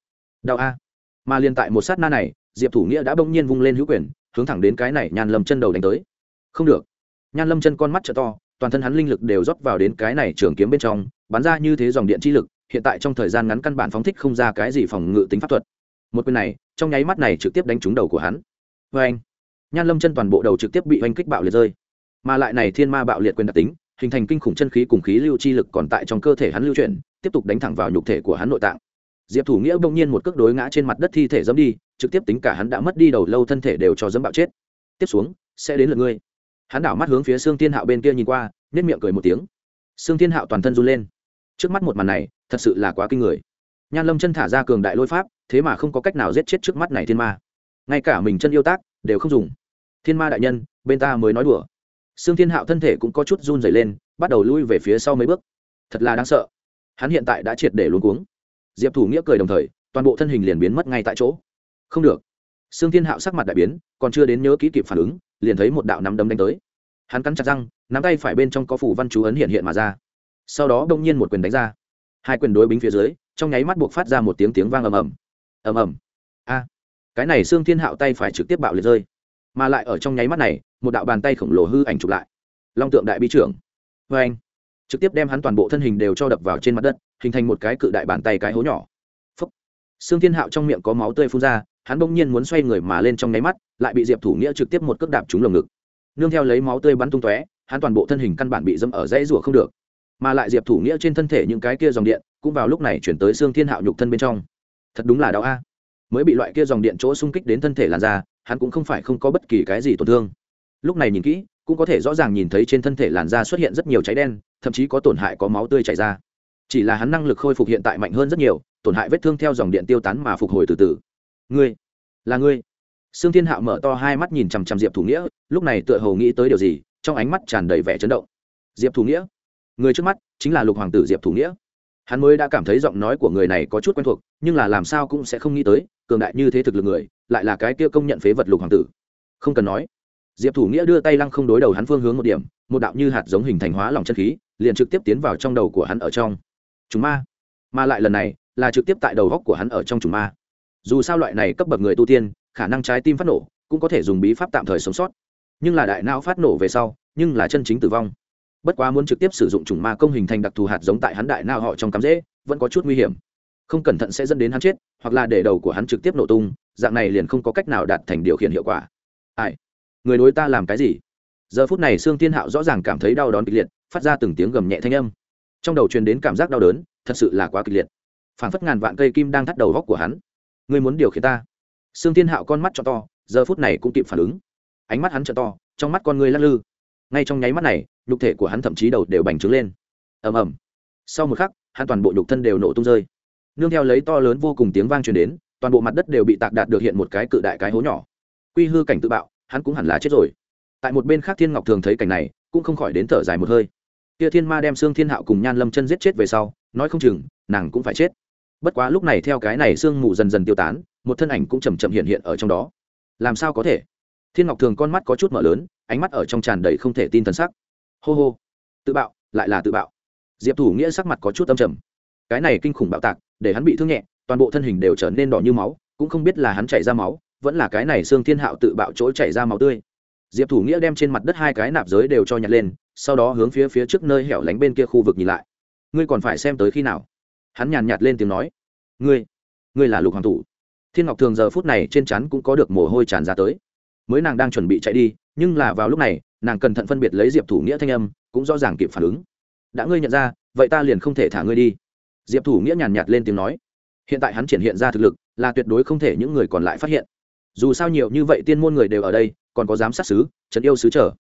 A: Đau a. Mà liền tại một sát na này, diệp thủ nghĩa đã bỗng nhiên vung lên hữu quyền, hướng thẳng đến cái này nhàn lầm chân đầu đánh tới. Không được nhan lâm chân con mắt trợ to, toàn thân hắn linh lực đều rót vào đến cái này trường kiếm bên trong, bắn ra như thế dòng điện chi lực, hiện tại trong thời gian ngắn căn bản phóng thích không ra cái gì phòng ngự tính pháp thuật. Một quyền này, trong nháy mắt này trực tiếp đánh trúng đầu của hắn. Vê anh nhan lâm chân toàn bộ đầu trực tiếp bị oanh kích bạo liệt rơi. Mà lại này thiên ma bạo liệt quyền đặc tính, hình thành kinh khủng chân khí cùng khí lưu chi lực còn tại trong cơ thể hắn lưu chuyển, tiếp tục đánh thẳng vào nhục thể của hắn nội tạng. Diệp thủ nghĩa bỗng nhiên một cước đối ngã trên mặt đất thi thể dẫm đi, trực tiếp tính cả hắn đã mất đi đầu lâu thân thể đều cho dẫm bạo chết. Tiếp xuống, sẽ đến lượt ngươi hắn đảo mắt hướng phía xương thiên hạo bên kia nhìn qua nếp miệng cười một tiếng. Xương thiên hạo toàn thân run lên. Trước mắt một màn này, thật sự là quá kinh người. Nhan lâm chân thả ra cường đại lôi pháp, thế mà không có cách nào giết chết trước mắt này thiên ma. Ngay cả mình chân yêu tác, đều không dùng. Thiên ma đại nhân, bên ta mới nói đùa. Xương thiên hạo thân thể cũng có chút run dày lên, bắt đầu lui về phía sau mấy bước. Thật là đáng sợ. Hắn hiện tại đã triệt để luôn cuống. Diệp thủ nghĩa cười đồng thời, toàn bộ thân hình liền biến mất ngay tại chỗ. Không được. Xương thiên hạo sắc mặt đại biến, còn chưa đến nhớ kỹ kịp phản ứng liền thấy một đạo nắm đấm đánh tới. Hắn cắn chặt răng, nắm tay phải bên trong có phủ văn chú ấn hiện hiện mà ra. Sau đó đông nhiên một quyền đánh ra. Hai quyền đối bính phía dưới, trong nháy mắt buộc phát ra một tiếng tiếng vang ầm ầm. Ầm ầm. A. Cái này xương thiên hạo tay phải trực tiếp bạo liệt rơi. Mà lại ở trong nháy mắt này, một đạo bàn tay khổng lồ hư ảnh chụp lại. Long tượng đại bi trưởng. Vê anh. Trực tiếp đem hắn toàn bộ thân hình đều cho đập vào trên mặt đất, hình thành một cái cự đại bàn tay cái hố nhỏ. Phấp xương thiên hạo trong miệng có máu tươi phun ra hắn bỗng nhiên muốn xoay người mà lên trong nháy mắt, lại bị diệp thủ nghĩa trực tiếp một cước đạp trúng lồng ngực. Nương theo lấy máu tươi bắn tung tóe, hắn toàn bộ thân hình căn bản bị dâm ở dãy rủa không được. Mà lại diệp thủ nghĩa trên thân thể những cái kia dòng điện cũng vào lúc này chuyển tới xương thiên hạo nhục thân bên trong. Thật đúng là đau a. Mới bị loại kia dòng điện chỗ xung kích đến thân thể làn da, hắn cũng không phải không có bất kỳ cái gì tổn thương. Lúc này nhìn kỹ, cũng có thể rõ ràng nhìn thấy trên thân thể làn da xuất hiện rất nhiều cháy đen, thậm chí có tổn hại có máu tươi chảy ra. Chỉ là hắn năng lực khôi phục hiện tại mạnh hơn rất nhiều, tổn hại vết thương theo dòng điện tiêu tán mà phục hồi từ từ ngươi? Là ngươi? Sương thiên hạo mở to hai mắt nhìn chằm chằm diệp thủ nghĩa, lúc này tựa hồ nghĩ tới điều gì, trong ánh mắt tràn đầy vẻ chấn động. Diệp thủ nghĩa? Người trước mắt chính là lục hoàng tử diệp thủ nghĩa. Hắn mới đã cảm thấy giọng nói của người này có chút quen thuộc, nhưng là làm sao cũng sẽ không nghĩ tới, cường đại như thế thực lực người, lại là cái kia công nhận phế vật lục hoàng tử. Không cần nói. Diệp thủ nghĩa đưa tay lăng không đối đầu hắn phương hướng một điểm, một đạo như hạt giống hình thành hóa lòng chân khí, liền trực tiếp tiến vào trong đầu của hắn ở trong. Chúng ma. Mà lại lần này, là trực tiếp tại đầu góc của hắn ở trong trùng ma dù sao loại này cấp bậc người tu tiên, khả năng trái tim phát nổ, cũng có thể dùng bí pháp tạm thời sống sót. Nhưng là đại não phát nổ về sau, nhưng là chân chính tử vong. Bất quá muốn trực tiếp sử dụng chủng ma công hình thành đặc thù hạt giống tại hắn đại não họ trong cắm dễ vẫn có chút nguy hiểm. Không cẩn thận sẽ dẫn đến hắn chết, hoặc là để đầu của hắn trực tiếp nổ tung, dạng này liền không có cách nào đạt thành điều khiển hiệu quả. Ai? Người đối ta làm cái gì? Giờ phút này sương thiên hạo rõ ràng cảm thấy đau đớn kịch liệt, phát ra từng tiếng gầm nhẹ thanh âm. Trong đầu truyền đến cảm giác đau đớn, thật sự là quá kịch liệt. Phảng phất ngàn vạn cây kim đang thắt đầu góc của hắn ngươi muốn điều khiển ta. Sương thiên hạo con mắt cho to, giờ phút này cũng kịp phản ứng. Ánh mắt hắn trợ to, trong mắt con ngươi lắc lư. Ngay trong nháy mắt này, nhục thể của hắn thậm chí đầu đều bành trướng lên. Ầm ầm. Sau một khắc, hắn toàn bộ nhục thân đều nổ tung rơi. Nương theo lấy to lớn vô cùng tiếng vang truyền đến, toàn bộ mặt đất đều bị tạc đạt được hiện một cái cự đại cái hố nhỏ. Quy hư cảnh tự bạo, hắn cũng hẳn là chết rồi. Tại một bên khác thiên ngọc thường thấy cảnh này, cũng không khỏi đến thở dài một hơi. Kia thiên ma đem xương thiên hạo cùng nhan lâm chân giết chết về sau, nói không chừng, nàng cũng phải chết bất quá lúc này theo cái này sương mù dần dần tiêu tán, một thân ảnh cũng chầm chậm hiện hiện ở trong đó. Làm sao có thể? Thiên ngọc thường con mắt có chút mở lớn, ánh mắt ở trong tràn đầy không thể tin thân sắc. Hô hô. Tự bạo, lại là tự bạo. Diệp thủ nghĩa sắc mặt có chút âm trầm. Cái này kinh khủng bạo tạc, để hắn bị thương nhẹ, toàn bộ thân hình đều trở nên đỏ như máu, cũng không biết là hắn chảy ra máu, vẫn là cái này xương thiên hạo tự bạo chỗ chảy ra máu tươi. Diệp thủ nghĩa đem trên mặt đất hai cái nạp giới đều cho nhặt lên, sau đó hướng phía phía trước nơi hẻo lánh bên kia khu vực nhìn lại. Ngươi còn phải xem tới khi nào? Hắn nhàn nhạt lên tiếng nói, ngươi ngươi là lục hoàng thủ. Thiên ngọc thường giờ phút này trên chắn cũng có được mồ hôi tràn ra tới. Mới nàng đang chuẩn bị chạy đi, nhưng là vào lúc này, nàng cẩn thận phân biệt lấy diệp thủ nghĩa thanh âm, cũng rõ ràng kịp phản ứng. Đã ngươi nhận ra, vậy ta liền không thể thả ngươi đi. Diệp thủ nghĩa nhàn nhạt lên tiếng nói. Hiện tại hắn triển hiện ra thực lực, là tuyệt đối không thể những người còn lại phát hiện. Dù sao nhiều như vậy tiên môn người đều ở đây, còn có giám sát sứ trấn yêu sứ trở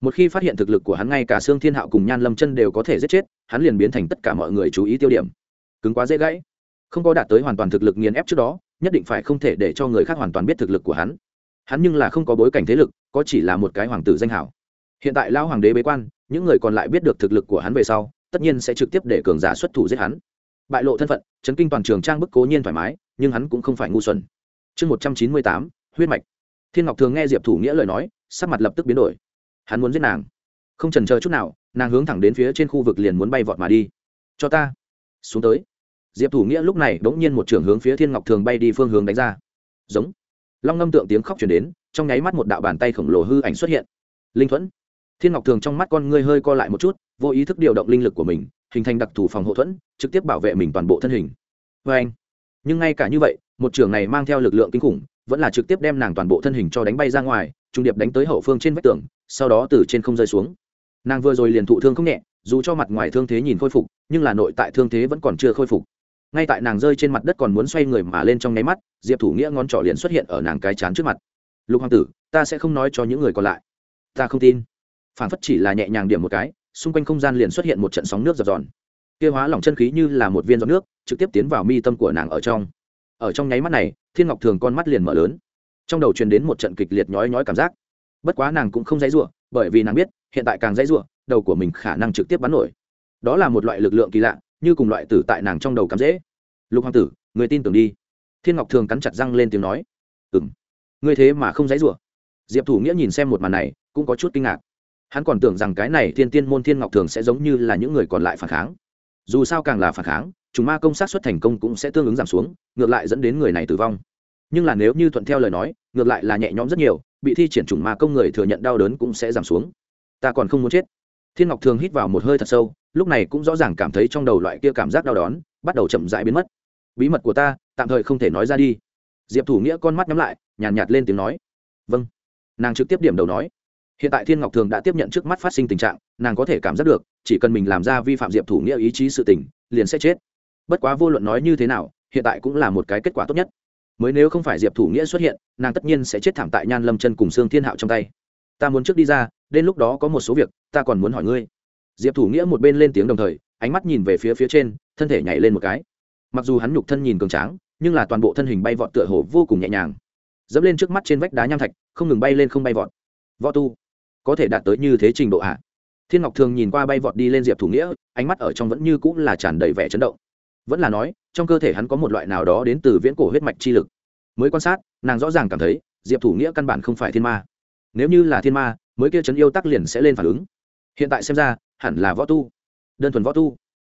A: một khi phát hiện thực lực của hắn, ngay cả xương thiên hạo cùng nhan lâm chân đều có thể giết chết, hắn liền biến thành tất cả mọi người chú ý tiêu điểm cứng quá dễ gãy. Không có đạt tới hoàn toàn thực lực nghiền ép trước đó, nhất định phải không thể để cho người khác hoàn toàn biết thực lực của hắn. Hắn nhưng là không có bối cảnh thế lực, có chỉ là một cái hoàng tử danh hảo. Hiện tại lão hoàng đế bế quan, những người còn lại biết được thực lực của hắn về sau, tất nhiên sẽ trực tiếp để cường giả xuất thủ giết hắn. Bại lộ thân phận, chấn kinh toàn trường trang bức cố nhiên thoải mái, nhưng hắn cũng không phải ngu xuẩn. Chương một trăm chín mươi tám, huyết mạch. Thiên ngọc thường nghe diệp thủ nghĩa lời nói, sắc mặt lập tức biến đổi. Hắn muốn giết nàng. Không trần chờ chút nào, nàng hướng thẳng đến phía trên khu vực liền muốn bay vọt mà đi. Cho ta. Xuống tới diệp thủ nghĩa lúc này bỗng nhiên một trưởng hướng phía thiên ngọc thường bay đi phương hướng đánh ra. Giống. Long ngâm tượng tiếng khóc chuyển đến, trong nháy mắt một đạo bàn tay khổng lồ hư ảnh xuất hiện. Linh thuẫn. Thiên ngọc thường trong mắt con ngươi hơi co lại một chút, vô ý thức điều động linh lực của mình, hình thành đặc thù phòng hộ thuẫn, trực tiếp bảo vệ mình toàn bộ thân hình. Vê anh. Nhưng ngay cả như vậy, một trường này mang theo lực lượng kinh khủng, vẫn là trực tiếp đem nàng toàn bộ thân hình cho đánh bay ra ngoài, trung điệp đánh tới hậu phương trên vách tường, sau đó từ trên không rơi xuống. Nàng vừa rồi liền thụ thương không nhẹ, dù cho mặt ngoài thương thế nhìn khôi phục, nhưng là nội tại thương thế vẫn còn chưa khôi phục ngay tại nàng rơi trên mặt đất còn muốn xoay người mà lên trong nháy mắt, diệp thủ nghĩa ngón trỏ liền xuất hiện ở nàng cái chán trước mặt. Lục hoàng tử, ta sẽ không nói cho những người còn lại. Ta không tin. Phản phất chỉ là nhẹ nhàng điểm một cái, xung quanh không gian liền xuất hiện một trận sóng nước dập giòn kia hóa lỏng chân khí như là một viên giọt nước, trực tiếp tiến vào mi tâm của nàng ở trong. Ở trong nháy mắt này, thiên ngọc thường con mắt liền mở lớn. Trong đầu truyền đến một trận kịch liệt nhói nhói cảm giác. Bất quá nàng cũng không dãy rủa, bởi vì nàng biết, hiện tại càng dãy rủa, đầu của mình khả năng trực tiếp bắn nổi. Đó là một loại lực lượng kỳ lạ như cùng loại tử tại nàng trong đầu cắm dễ. Lục hoàng tử, người tin tưởng đi. Thiên ngọc thường cắn chặt răng lên tiếng nói. Ừ m người thế mà không dãy rủa. Diệp thủ nghĩa nhìn xem một màn này, cũng có chút kinh ngạc. Hắn còn tưởng rằng cái này thiên tiên môn thiên ngọc thường sẽ giống như là những người còn lại phản kháng. Dù sao càng là phản kháng, chúng ma công sát xuất thành công cũng sẽ tương ứng giảm xuống, ngược lại dẫn đến người này tử vong. Nhưng là nếu như thuận theo lời nói, ngược lại là nhẹ nhõm rất nhiều, bị thi triển chủng ma công người thừa nhận đau đớn cũng sẽ giảm xuống. Ta còn không muốn chết. Thiên ngọc thường hít vào một hơi thật sâu lúc này cũng rõ ràng cảm thấy trong đầu loại kia cảm giác đau đớn bắt đầu chậm rãi biến mất. Bí mật của ta tạm thời không thể nói ra đi. Diệp thủ nghĩa con mắt nhắm lại nhàn nhạt, nhạt lên tiếng nói. Vâng. Nàng trực tiếp điểm đầu nói. Hiện tại thiên ngọc thường đã tiếp nhận trước mắt phát sinh tình trạng nàng có thể cảm giác được chỉ cần mình làm ra vi phạm diệp thủ nghĩa ý chí sự tình liền sẽ chết. Bất quá vô luận nói như thế nào hiện tại cũng là một cái kết quả tốt nhất. Mới nếu không phải diệp thủ nghĩa xuất hiện nàng tất nhiên sẽ chết thảm tại nhan lâm chân cùng sương thiên hạo trong tay. Ta muốn trước đi ra đến lúc đó có một số việc ta còn muốn hỏi ngươi diệp thủ nghĩa một bên lên tiếng đồng thời, ánh mắt nhìn về phía phía trên, thân thể nhảy lên một cái. Mặc dù hắn nhục thân nhìn cường tráng, nhưng là toàn bộ thân hình bay vọt tựa hồ vô cùng nhẹ nhàng. Dẫm lên trước mắt trên vách đá nham thạch, không ngừng bay lên không bay vọt. Võ tu, có thể đạt tới như thế trình độ ạ thiên ngọc thường nhìn qua bay vọt đi lên diệp thủ nghĩa, ánh mắt ở trong vẫn như cũng là tràn đầy vẻ chấn động. Vẫn là nói, trong cơ thể hắn có một loại nào đó đến từ viễn cổ huyết mạch chi lực. Mới quan sát, nàng rõ ràng cảm thấy, diệp thủ nghĩa căn bản không phải thiên ma. Nếu như là thiên ma, mới kia chấn yêu tắc liền sẽ lên phản ứng. Hiện tại xem ra hẳn là võ tu. Đơn thuần võ tu.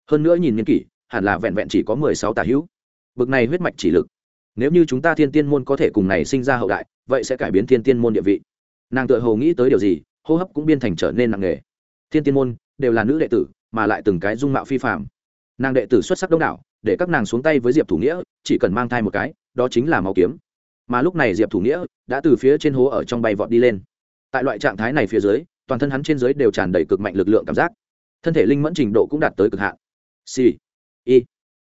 A: Hơn nữa nhìn nghiên kỷ, hẳn là vẹn vẹn chỉ có mười sáu tà hữu. Bực này huyết mạch chỉ lực. Nếu như chúng ta thiên tiên môn có thể cùng này sinh ra hậu đại, vậy sẽ cải biến thiên tiên môn địa vị. Nàng tự hồ nghĩ tới điều gì, hô hấp cũng biên thành trở nên nặng nề. Thiên tiên môn đều là nữ đệ tử, mà lại từng cái dung mạo phi phạm nàng đệ tử xuất sắc đông đảo, để các nàng xuống tay với diệp thủ nghĩa, chỉ cần mang thai một cái, đó chính là máu kiếm. Mà lúc này diệp thủ nghĩa đã từ phía trên hố ở trong bay vọt đi lên. Tại loại trạng thái này phía dưới toàn thân hắn trên dưới đều tràn đầy cực mạnh lực lượng cảm giác. Thân thể linh mẫn trình độ cũng đạt tới cực hạn. Xì、sì. y.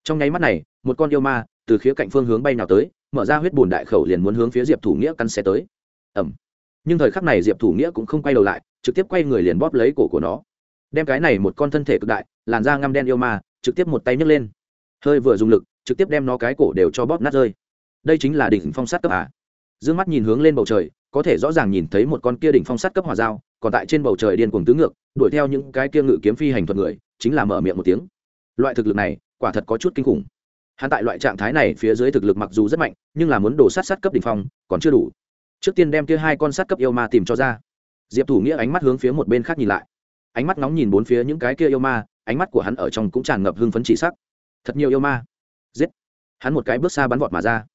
A: Trong nháy mắt này, một con yêu ma từ khía cạnh phương hướng bay nào tới, mở ra huyết bùn đại khẩu liền muốn hướng phía diệp thủ nghĩa căn xe tới. Ẩm. Nhưng thời khắc này diệp thủ nghĩa cũng không quay đầu lại, trực tiếp quay người liền bóp lấy cổ của nó. Đem cái này một con thân thể cực đại, làn da ngăm đen yêu ma, trực tiếp một tay nhấc lên. Hơi vừa dùng lực, trực tiếp đem nó cái cổ đều cho bóp nát rơi. Đây chính là đỉnh phong sát cấp à. d ư ơ n g mắt nhìn hướng lên bầu trời, có thể rõ ràng nhìn thấy một con kia đỉnh phong sát cấp hỏa dao còn tại trên bầu trời điên cuồng tứ ngược, đuổi theo những cái kia ngự kiếm phi hành thuật người, chính là mở miệng một tiếng. Loại thực lực này, quả thật có chút kinh khủng. Hắn tại loại trạng thái này phía dưới thực lực mặc dù rất mạnh, nhưng là muốn đổ sát sát cấp đỉnh phong, còn chưa đủ. Trước tiên đem kia hai con sát cấp yêu ma tìm cho ra. Diệp thủ nghĩa ánh mắt hướng phía một bên khác nhìn lại. Ánh mắt nóng nhìn bốn phía những cái kia yêu ma, ánh mắt của hắn ở trong cũng tràn ngập hưng phấn chỉ sắc. Thật nhiều yêu ma. Giết. Hắn một cái bước xa bắn vọt mà ra.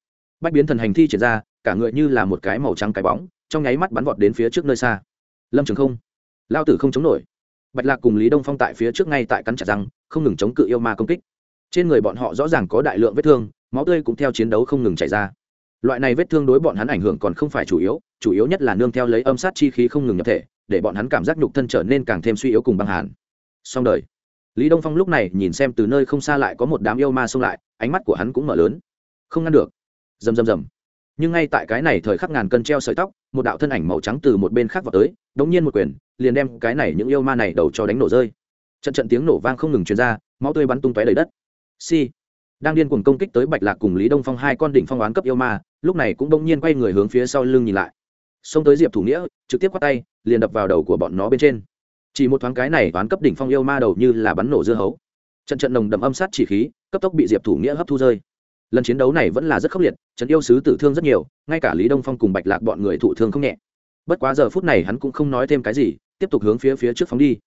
A: Bách biến thần hành thi triển ra, cả người như là một cái màu trắng cái bóng, trong nháy mắt bắn vọt đến phía trước nơi xa lâm trường không lao tử không chống nổi bạch lạc cùng lý đông phong tại phía trước ngay tại cắn chặt răng không ngừng chống cự yêu ma công kích trên người bọn họ rõ ràng có đại lượng vết thương máu tươi cũng theo chiến đấu không ngừng chảy ra loại này vết thương đối bọn hắn ảnh hưởng còn không phải chủ yếu chủ yếu nhất là nương theo lấy âm sát chi khí không ngừng nhập thể để bọn hắn cảm giác nhục thân trở nên càng thêm suy yếu cùng băng hàn xong đời lý đông phong lúc này nhìn xem từ nơi không xa lại có một đám yêu ma xông lại ánh mắt của hắn cũng mở lớn không ngăn được rầm rầm rầm nhưng ngay tại cái này thời khắc ngàn cân treo sợi tóc, một đạo thân ảnh màu trắng từ một bên khác vào tới, đống nhiên một quyền, liền đem cái này những yêu ma này đầu cho đánh nổ rơi. Trận trận tiếng nổ vang không ngừng truyền ra, máu tươi bắn tung tóe đầy đất. Si đang điên cuồng công kích tới bạch lạc cùng lý đông phong hai con đỉnh phong oán cấp yêu ma, lúc này cũng đông nhiên quay người hướng phía sau lưng nhìn lại. Xông tới diệp thủ nghĩa, trực tiếp quát tay, liền đập vào đầu của bọn nó bên trên. Chỉ một thoáng cái này oán cấp đỉnh phong yêu ma đầu như là bắn nổ dưa hấu. Trận trận nồng đậm âm sát chỉ khí, cấp tốc bị diệp thủ nghĩa hấp thu rơi lần chiến đấu này vẫn là rất khốc liệt trận yêu sứ tử thương rất nhiều, ngay cả lý đông phong cùng bạch lạc bọn người thụ thương không nhẹ. Bất quá giờ phút này hắn cũng không nói thêm cái gì, tiếp tục hướng phía phía trước phóng đi.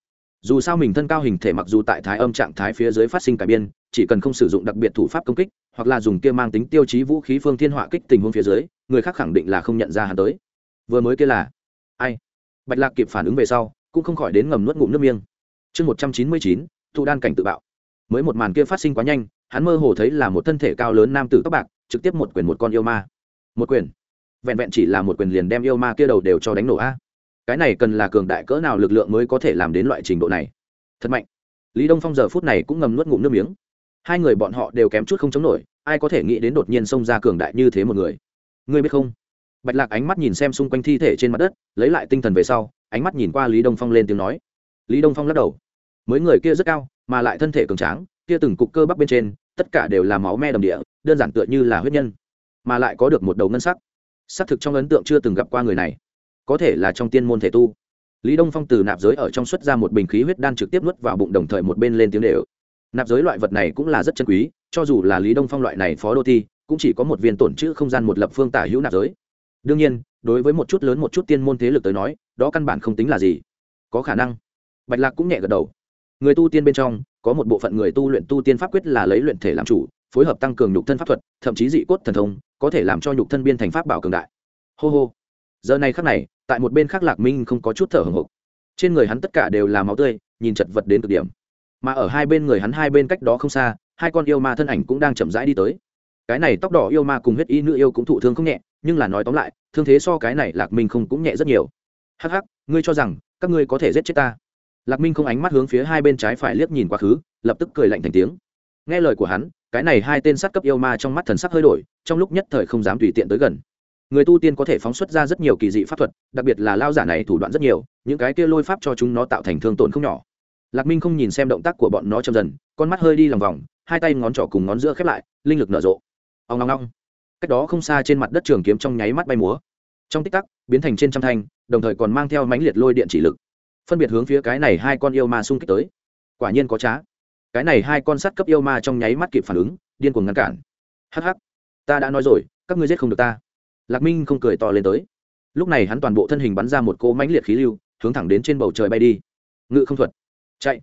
A: Dù sao mình thân cao hình thể mặc dù tại thái âm trạng thái phía dưới phát sinh cải biên, chỉ cần không sử dụng đặc biệt thủ pháp công kích, hoặc là dùng kia mang tính tiêu chí vũ khí phương thiên họa kích tình huống phía dưới, người khác khẳng định là không nhận ra hắn tới. Vừa mới kia là ai? Bạch lạc kịp phản ứng về sau, cũng không khỏi đến ngầm nuốt ngụm nước miêng chương một trăm chín mươi chín, thụ đan cảnh tự bạo. Mới một màn kia phát sinh quá nhanh hắn mơ hồ thấy là một thân thể cao lớn nam tử tóc bạc, trực tiếp một quyền một con yêu ma. Một quyền. Vẹn vẹn chỉ là một quyền liền đem yêu ma kia đầu đều cho đánh nổ a. Cái này cần là cường đại cỡ nào lực lượng mới có thể làm đến loại trình độ này? Thật mạnh. Lý đông phong giờ phút này cũng ngầm nuốt ngụm nước miếng. Hai người bọn họ đều kém chút không chống nổi, ai có thể nghĩ đến đột nhiên xông ra cường đại như thế một người? Ngươi biết không? Bạch lạc ánh mắt nhìn xem xung quanh thi thể trên mặt đất, lấy lại tinh thần về sau, ánh mắt nhìn qua lý đông phong lên tiếng nói. Lý đông phong lắc đầu. Mấy người kia rất cao, mà lại thân thể cường tráng kia từng cục cơ bắp bên trên, tất cả đều là máu me đầm địa, đơn giản tựa như là huyết nhân, mà lại có được một đầu ngân sắc. Xác thực trong ấn tượng chưa từng gặp qua người này. Có thể là trong tiên môn thể tu. Lý đông phong từ nạp giới ở trong xuất ra một bình khí huyết đan trực tiếp nuốt vào bụng đồng thời một bên lên tiếng đều. Nạp giới loại vật này cũng là rất chân quý, cho dù là lý đông phong loại này phó đô thi, cũng chỉ có một viên tổn chữ không gian một lập phương tả hữu nạp giới. Đương nhiên, đối với một chút lớn một chút tiên môn thế lực tới nói, đó căn bản không tính là gì. Có khả năng. Bạch lạc cũng nhẹ gật đầu. Người tu tiên bên trong có một bộ phận người tu luyện tu tiên pháp quyết là lấy luyện thể làm chủ, phối hợp tăng cường nhục thân pháp thuật, thậm chí dị cốt thần thông, có thể làm cho nhục thân biên thành pháp bảo cường đại. Hô hô. Giờ này khắc này, tại một bên khác lạc minh không có chút thở hồng hộc. Trên người hắn tất cả đều là máu tươi, nhìn chật vật đến cực điểm. Mà ở hai bên người hắn hai bên cách đó không xa, hai con yêu ma thân ảnh cũng đang chậm rãi đi tới. Cái này tóc đỏ yêu ma cùng huyết y nữ yêu cũng thụ thương không nhẹ, nhưng là nói tóm lại, thương thế so cái này lạc minh không cũng nhẹ rất nhiều. Hắc hắc, ngươi cho rằng các ngươi có thể giết chết ta? Lạc minh không ánh mắt hướng phía hai bên trái phải liếc nhìn quá khứ, lập tức cười lạnh thành tiếng. Nghe lời của hắn, cái này hai tên sát cấp yêu ma trong mắt thần sắc hơi đổi, trong lúc nhất thời không dám tùy tiện tới gần. Người tu tiên có thể phóng xuất ra rất nhiều kỳ dị pháp thuật, đặc biệt là lao giả này thủ đoạn rất nhiều, những cái kia lôi pháp cho chúng nó tạo thành thương tổn không nhỏ. Lạc minh không nhìn xem động tác của bọn nó chậm dần, con mắt hơi đi lòng vòng, hai tay ngón trỏ cùng ngón giữa khép lại, linh lực nở rộ. Ông long long cách đó không xa trên mặt đất trường kiếm trong nháy mắt bay múa. Trong tích tắc, biến thành trên trăm thanh, đồng thời còn mang theo mãnh liệt lôi điện chỉ lực phân biệt hướng phía cái này hai con yêu ma xung kích tới. Quả nhiên có trá. Cái này hai con sắt cấp yêu ma trong nháy mắt kịp phản ứng, điên cuồng ngăn cản. Hắc hắc. Ta đã nói rồi, các ngươi giết không được ta. Lạc minh không cười to lên tới. Lúc này hắn toàn bộ thân hình bắn ra một cỗ mãnh liệt khí lưu, hướng thẳng đến trên bầu trời bay đi. Ngự không thuật. Chạy.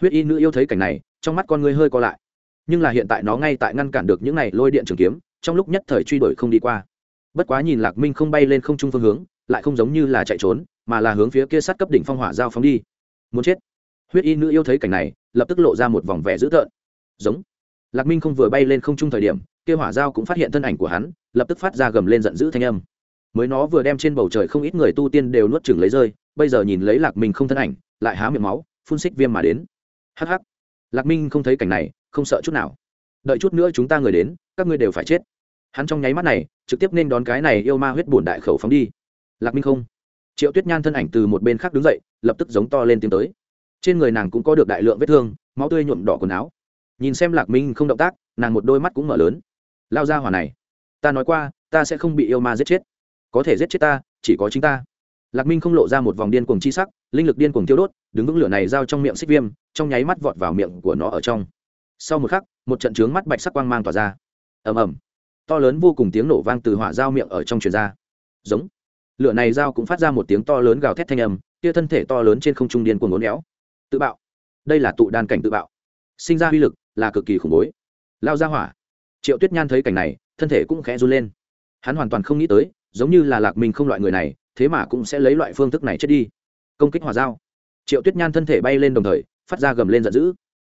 A: Huyết y nữ yêu thấy cảnh này, trong mắt con ngươi hơi co lại. Nhưng là hiện tại nó ngay tại ngăn cản được những này lôi điện trường kiếm, trong lúc nhất thời truy đuổi không đi qua. Bất quá nhìn lạc minh không bay lên không trung phương hướng lại không giống như là chạy trốn, mà là hướng phía kia sát cấp đỉnh phong hỏa giao phóng đi. Muốn chết. Huyết y nữ yêu thấy cảnh này, lập tức lộ ra một vòng vẻ dữ tợn. Giống. Lạc minh không vừa bay lên không trung thời điểm, kia hỏa giao cũng phát hiện thân ảnh của hắn, lập tức phát ra gầm lên giận dữ thanh âm. Mới nó vừa đem trên bầu trời không ít người tu tiên đều nuốt chửng lấy rơi, bây giờ nhìn lấy lạc minh không thân ảnh, lại há miệng máu, phun xích viêm mà đến. Hắc hắc. Lạc minh không thấy cảnh này, không sợ chút nào. Đợi chút nữa chúng ta người đến, các ngươi đều phải chết. Hắn trong nháy mắt này, trực tiếp nên đón cái này yêu ma huyết bổn đại khẩu phóng đi lạc minh không? Triệu tuyết nhan thân ảnh từ một bên khác đứng dậy, lập tức giống to lên tiến tới. Trên người nàng cũng có được đại lượng vết thương, máu tươi nhuộm đỏ quần áo. Nhìn xem lạc minh không động tác, nàng một đôi mắt cũng mở lớn. Lao ra hỏa này, ta nói qua, ta sẽ không bị yêu ma giết chết. Có thể giết chết ta, chỉ có chính ta. Lạc minh không lộ ra một vòng điên cuồng chi sắc, linh lực điên cuồng tiêu đốt, đứng vững lửa này giao trong miệng xích viêm, trong nháy mắt vọt vào miệng của nó ở trong. Sau một khắc, một trận trướng mắt bạch sắc quang mang tỏa ra. Ầm ầm. To lớn vô cùng tiếng nổ vang từ hỏa dao miệng ở trong truyền ra. Giống lửa này dao cũng phát ra một tiếng to lớn gào thét thanh âm kia thân thể to lớn trên không trung điên cuồng ngốn éo. Tự bạo. Đây là tụ đan cảnh tự bạo. Sinh ra uy lực là cực kỳ khủng bố. Lao ra hỏa. Triệu tuyết nhan thấy cảnh này, thân thể cũng khẽ run lên. Hắn hoàn toàn không nghĩ tới, giống như là lạc mình không loại người này, thế mà cũng sẽ lấy loại phương thức này chết đi. Công kích hỏa dao. Triệu tuyết nhan thân thể bay lên đồng thời, phát ra gầm lên giận dữ.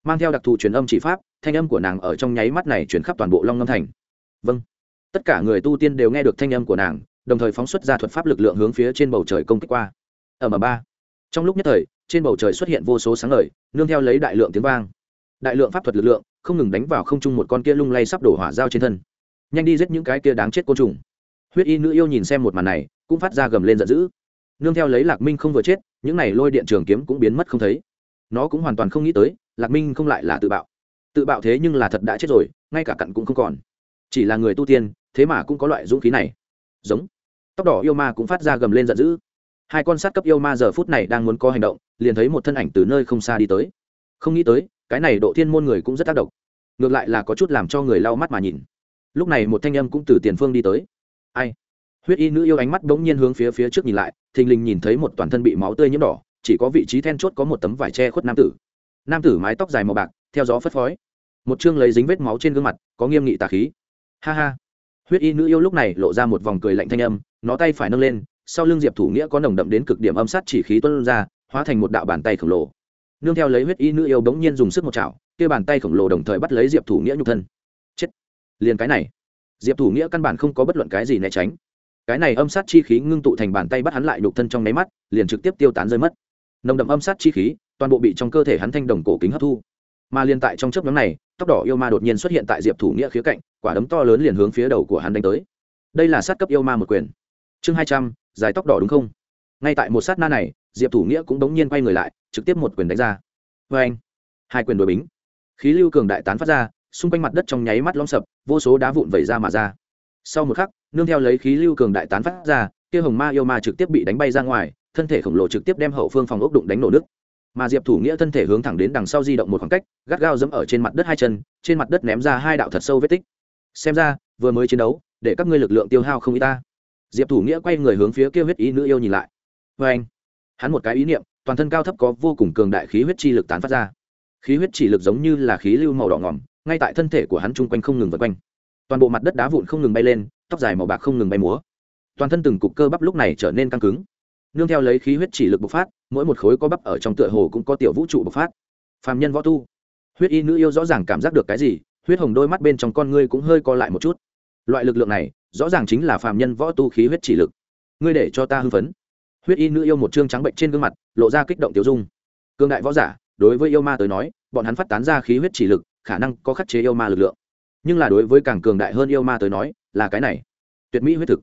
A: Mang theo đặc thù truyền âm chỉ pháp, thanh âm của nàng ở trong nháy mắt này chuyển khắp toàn bộ long ngâm thành. Vâng. Tất cả người tu tiên đều nghe được thanh âm của nàng đồng thời phóng xuất ra thuật pháp lực lượng hướng phía trên bầu trời công kích qua. Ở m ba. Trong lúc nhất thời, trên bầu trời xuất hiện vô số sáng ngời, nương theo lấy đại lượng tiếng vang. Đại lượng pháp thuật lực lượng, không ngừng đánh vào không trung một con kia lung lay sắp đổ hỏa dao trên thân. Nhanh đi giết những cái kia đáng chết côn trùng. Huyết y nữ yêu nhìn xem một màn này, cũng phát ra gầm lên giận dữ. Nương theo lấy lạc minh không vừa chết, những này lôi điện trường kiếm cũng biến mất không thấy. Nó cũng hoàn toàn không nghĩ tới, lạc minh không lại là tự bạo. Tự bạo thế nhưng là thật đã chết rồi, ngay cả cặn cũng không còn. Chỉ là người tu tiên, thế mà cũng có loại dũng khí này. Giống tóc đỏ yêu ma cũng phát ra gầm lên giận dữ. Hai con sát cấp yêu ma giờ phút này đang muốn có hành động, liền thấy một thân ảnh từ nơi không xa đi tới. Không nghĩ tới, cái này độ thiên môn người cũng rất tác động. Ngược lại là có chút làm cho người lau mắt mà nhìn. Lúc này một thanh âm cũng từ tiền phương đi tới. Ai? Huyết y nữ yêu ánh mắt bỗng nhiên hướng phía phía trước nhìn lại, thình lình nhìn thấy một toàn thân bị máu tươi nhiễm đỏ, chỉ có vị trí then chốt có một tấm vải che khuất nam tử. Nam tử mái tóc dài màu bạc, theo gió phất phới. Một chương lấy dính vết máu trên gương mặt, có nghiêm nghị tà khí. Ha ha huyết y nữ yêu lúc này lộ ra một vòng cười lạnh thanh âm, nó tay phải nâng lên, sau lưng diệp thủ nghĩa có nồng đậm đến cực điểm âm sát chỉ khí tuân ra, hóa thành một đạo bàn tay khổng lồ. Nương theo lấy huyết y nữ yêu bỗng nhiên dùng sức một chảo, kia bàn tay khổng lồ đồng thời bắt lấy diệp thủ nghĩa nhục thân. Chết! Liền cái này. Diệp thủ nghĩa căn bản không có bất luận cái gì né tránh. Cái này âm sát chi khí ngưng tụ thành bàn tay bắt hắn lại nhục thân trong nháy mắt, liền trực tiếp tiêu tán rơi mất. Nồng đậm âm sát chi khí, toàn bộ bị trong cơ thể hắn thanh đồng cổ kính hấp thu mà liên tại trong chớp nhóm này, tóc đỏ yêu ma đột nhiên xuất hiện tại diệp thủ nghĩa khía cạnh, quả đấm to lớn liền hướng phía đầu của hắn đánh tới. Đây là sát cấp yêu ma một quyền. Chương hai trăm, dài tóc đỏ đúng không? Ngay tại một sát na này, diệp thủ nghĩa cũng đống nhiên quay người lại, trực tiếp một quyền đánh ra. Vê anh, hai quyền đội bính. Khí lưu cường đại tán phát ra, xung quanh mặt đất trong nháy mắt lõm sập, vô số đá vụn vẩy ra mà ra. Sau một khắc, nương theo lấy khí lưu cường đại tán phát ra, kia hồng ma yêu ma trực tiếp bị đánh bay ra ngoài, thân thể khổng lồ trực tiếp đem hậu phương phòng ốc đụng đánh nổ nước mà diệp thủ nghĩa thân thể hướng thẳng đến đằng sau di động một khoảng cách, gắt gao dẫm ở trên mặt đất hai chân, trên mặt đất ném ra hai đạo thật sâu vết tích. Xem ra, vừa mới chiến đấu, để các ngươi lực lượng tiêu hao không y ta. Diệp thủ nghĩa quay người hướng phía kia huyết ý nữ yêu nhìn lại. Vê anh, hắn một cái ý niệm, toàn thân cao thấp có vô cùng cường đại khí huyết chi lực tán phát ra. Khí huyết chỉ lực giống như là khí lưu màu đỏ ngỏm, ngay tại thân thể của hắn chung quanh không ngừng vật quanh. Toàn bộ mặt đất đá vụn không ngừng bay lên, tóc dài màu bạc không ngừng bay múa. Toàn thân từng cục cơ bắp lúc này trở nên căng cứng nương theo lấy khí huyết chỉ lực bộc phát, mỗi một khối có bắp ở trong tựa hồ cũng có tiểu vũ trụ bộc phát. Phàm nhân võ tu. Huyết y nữ yêu rõ ràng cảm giác được cái gì, huyết hồng đôi mắt bên trong con ngươi cũng hơi co lại một chút. Loại lực lượng này, rõ ràng chính là phàm nhân võ tu khí huyết chỉ lực. Ngươi để cho ta hưng phấn. Huyết y nữ yêu một chương trắng bệnh trên gương mặt, lộ ra kích động tiêu dung. Cương đại võ giả, đối với yêu ma tới nói, bọn hắn phát tán ra khí huyết chỉ lực, khả năng có khắc chế yêu ma lực lượng. Nhưng là đối với càng cường đại hơn yêu ma tới nói, là cái này. Tuyệt mỹ huyết thực.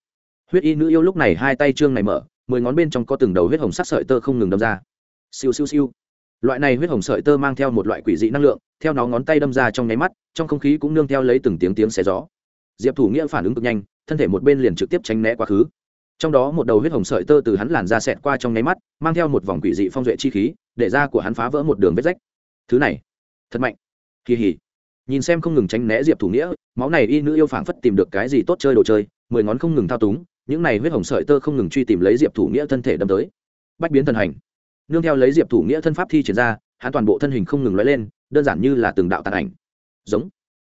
A: Huyết y nữ yêu lúc này hai tay trương này mở mười ngón bên trong có từng đầu huyết hồng sắc sợi tơ không ngừng đâm ra. Siêu siêu siêu. Loại này huyết hồng sợi tơ mang theo một loại quỷ dị năng lượng, theo nó ngón tay đâm ra trong nháy mắt, trong không khí cũng nương theo lấy từng tiếng tiếng xé gió. Diệp thủ nghĩa phản ứng cực nhanh, thân thể một bên liền trực tiếp tránh né quá khứ. Trong đó một đầu huyết hồng sợi tơ từ hắn làn ra xẹt qua trong nháy mắt, mang theo một vòng quỷ dị phong duệ chi khí, để da của hắn phá vỡ một đường vết rách. Thứ này, thật mạnh. Kỳ hỉ. Nhìn xem không ngừng tránh né diệp thủ nghĩa, máu này y nữ yêu phảng phất tìm được cái gì tốt chơi đồ chơi, mười ngón không ngừng thao túng những này huyết hồng sợi tơ không ngừng truy tìm lấy diệp thủ nghĩa thân thể đâm tới. Bách biến thần hành. Nương theo lấy diệp thủ nghĩa thân pháp thi triển ra, hắn toàn bộ thân hình không ngừng lóe lên, đơn giản như là từng đạo tàn ảnh. Giống.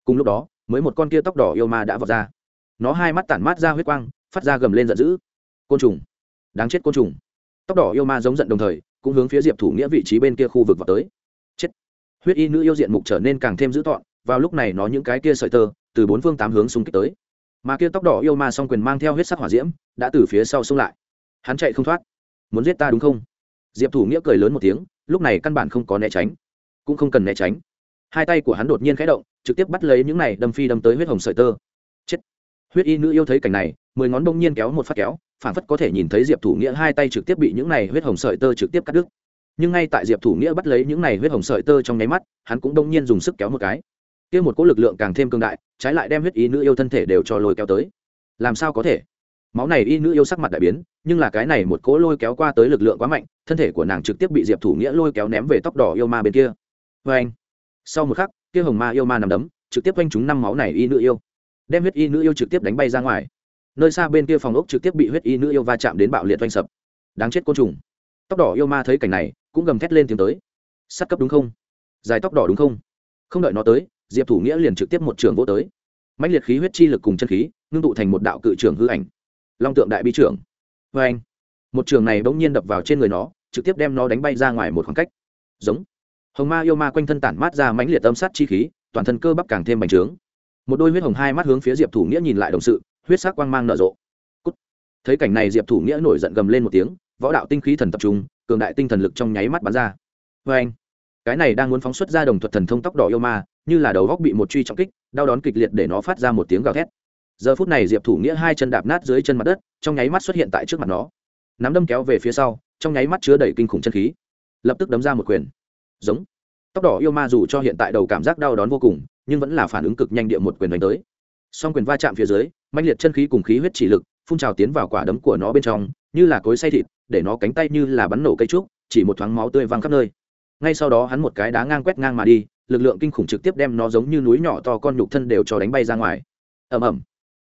A: Cùng lúc đó, mới một con kia tóc đỏ yêu ma đã vọt ra. Nó hai mắt tản mát ra huyết quang, phát ra gầm lên giận dữ. Côn trùng. Đáng chết côn trùng. Tóc đỏ yêu ma giống giận đồng thời, cũng hướng phía diệp thủ nghĩa vị trí bên kia khu vực vào tới. Chết. Huyết y nữ yêu diện mục trở nên càng thêm dữ tọn vào lúc này nó những cái kia sợi tơ, từ bốn phương tám hướng xung kích tới mà kia tóc đỏ yêu ma song quyền mang theo huyết sắc hỏa diễm, đã từ phía sau xung lại. Hắn chạy không thoát. Muốn giết ta đúng không? Diệp thủ nghĩa cười lớn một tiếng, lúc này căn bản không có né tránh. Cũng không cần né tránh. Hai tay của hắn đột nhiên khẽ động, trực tiếp bắt lấy những này đâm phi đâm tới huyết hồng sợi tơ. Chết. Huyết y nữ yêu thấy cảnh này, mười ngón đông nhiên kéo một phát kéo phản phất có thể nhìn thấy diệp thủ nghĩa hai tay trực tiếp bị những này huyết hồng sợi tơ trực tiếp cắt đứt. Nhưng ngay tại diệp thủ nghĩa bắt lấy những này huyết hồng sợi tơ trong nháy mắt, hắn cũng đông nhiên dùng sức kéo một cái kia một cỗ lực lượng càng thêm cương đại, trái lại đem huyết y nữ yêu thân thể đều cho lôi kéo tới. Làm sao có thể? Máu này y nữ yêu sắc mặt đại biến, nhưng là cái này một cỗ lôi kéo qua tới lực lượng quá mạnh, thân thể của nàng trực tiếp bị diệp thủ nghĩa lôi kéo ném về tóc đỏ yêu ma bên kia. Vê anh sau một khắc, kia hồng ma yêu ma nằm đấm, trực tiếp quanh trúng năm máu này y nữ yêu. Đem huyết y nữ yêu trực tiếp đánh bay ra ngoài. Nơi xa bên kia phòng ốc trực tiếp bị huyết y nữ yêu va chạm đến bạo liệt oanh sập. Đáng chết côn trùng. Tóc đỏ yêu ma thấy cảnh này, cũng gầm thét lên tiếng tới. Sắt cấp đúng không? Dài tóc đỏ đúng không? Không đợi nó tới diệp thủ nghĩa liền trực tiếp một trường vô tới. Mạnh liệt khí huyết chi lực cùng chân khí, ngưng tụ thành một đạo cự trường hư ảnh. Long tượng đại bi trưởng. Vê anh, một trường này bỗng nhiên đập vào trên người nó, trực tiếp đem nó đánh bay ra ngoài một khoảng cách. Giống. Hồng ma yêu ma quanh thân tản mát ra mãnh liệt âm sát chi khí, toàn thân cơ bắp càng thêm bành trướng. Một đôi huyết hồng hai mắt hướng phía diệp thủ nghĩa nhìn lại đồng sự, huyết sắc quang mang nở rộ. Cút. thấy cảnh này diệp thủ nghĩa nổi giận gầm lên một tiếng, võ đạo tinh khí thần tập trung, cường đại tinh thần lực trong nháy mắt bắn ra. Vê anh, cái này đang muốn phóng xuất ra đồng thuật thần thông tóc đỏ yêu ma như là đầu góc bị một truy trọng kích, đau đón kịch liệt để nó phát ra một tiếng gào thét. Giờ phút này diệp thủ nghĩa hai chân đạp nát dưới chân mặt đất, trong nháy mắt xuất hiện tại trước mặt nó. Nắm đâm kéo về phía sau, trong nháy mắt chứa đầy kinh khủng chân khí. Lập tức đấm ra một quyền. Giống. Tóc đỏ yêu ma dù cho hiện tại đầu cảm giác đau đón vô cùng, nhưng vẫn là phản ứng cực nhanh địa một quyền đánh tới. Song quyền va chạm phía dưới mạnh liệt chân khí cùng khí huyết chỉ lực phun trào tiến vào quả đấm của nó bên trong, như là cối say thịt, để nó cánh tay như là bắn nổ cây trúc, chỉ một thoáng máu tươi văng khắp nơi. Ngay sau đó hắn một cái đá ngang quét ngang mà đi lực lượng kinh khủng trực tiếp đem nó giống như núi nhỏ to con nhục thân đều cho đánh bay ra ngoài. Ầm ầm.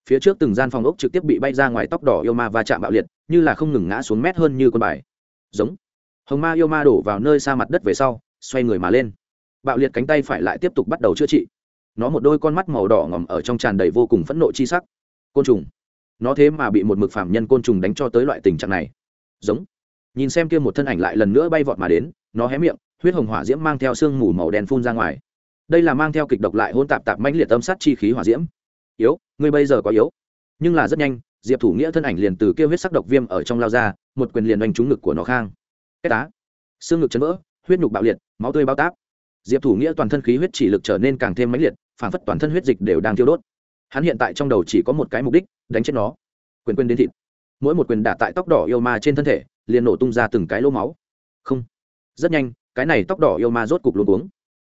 A: Phía trước từng gian phòng ốc trực tiếp bị bay ra ngoài tóc đỏ yêu ma va chạm bạo liệt, như là không ngừng ngã xuống mét hơn như con bài. Giống. Hồng ma yêu ma đổ vào nơi xa mặt đất về sau, xoay người mà lên. Bạo liệt cánh tay phải lại tiếp tục bắt đầu chữa trị. Nó một đôi con mắt màu đỏ ngòm ở trong tràn đầy vô cùng phẫn nộ chi sắc. Côn trùng. Nó thế mà bị một mực phạm nhân côn trùng đánh cho tới loại tình trạng này. Giống. Nhìn xem kia một thân ảnh lại lần nữa bay vọt mà đến, nó hé miệng huyết hồng hỏa diễm mang theo sương mù màu đen phun ra ngoài. Đây là mang theo kịch độc lại hôn tạp tạp mãnh liệt âm sát chi khí hỏa diễm. Yếu, ngươi bây giờ có yếu. Nhưng là rất nhanh, diệp thủ nghĩa thân ảnh liền từ kia huyết sắc độc viêm ở trong lao ra, một quyền liền đánh trúng ngực của nó khang. Cái tá. Xương ngực chấn vỡ, huyết nhục bạo liệt, máu tươi bao táp. Diệp thủ nghĩa toàn thân khí huyết chỉ lực trở nên càng thêm mãnh liệt, phản phất toàn thân huyết dịch đều đang tiêu đốt. Hắn hiện tại trong đầu chỉ có một cái mục đích, đánh chết nó. Quyền quyền đến thịt. Mỗi một quyền đả tại tóc đỏ yêu ma trên thân thể, liền nổ tung ra từng cái lỗ máu. Không. Rất nhanh cái này tóc đỏ yêu ma rốt cục luôn cuống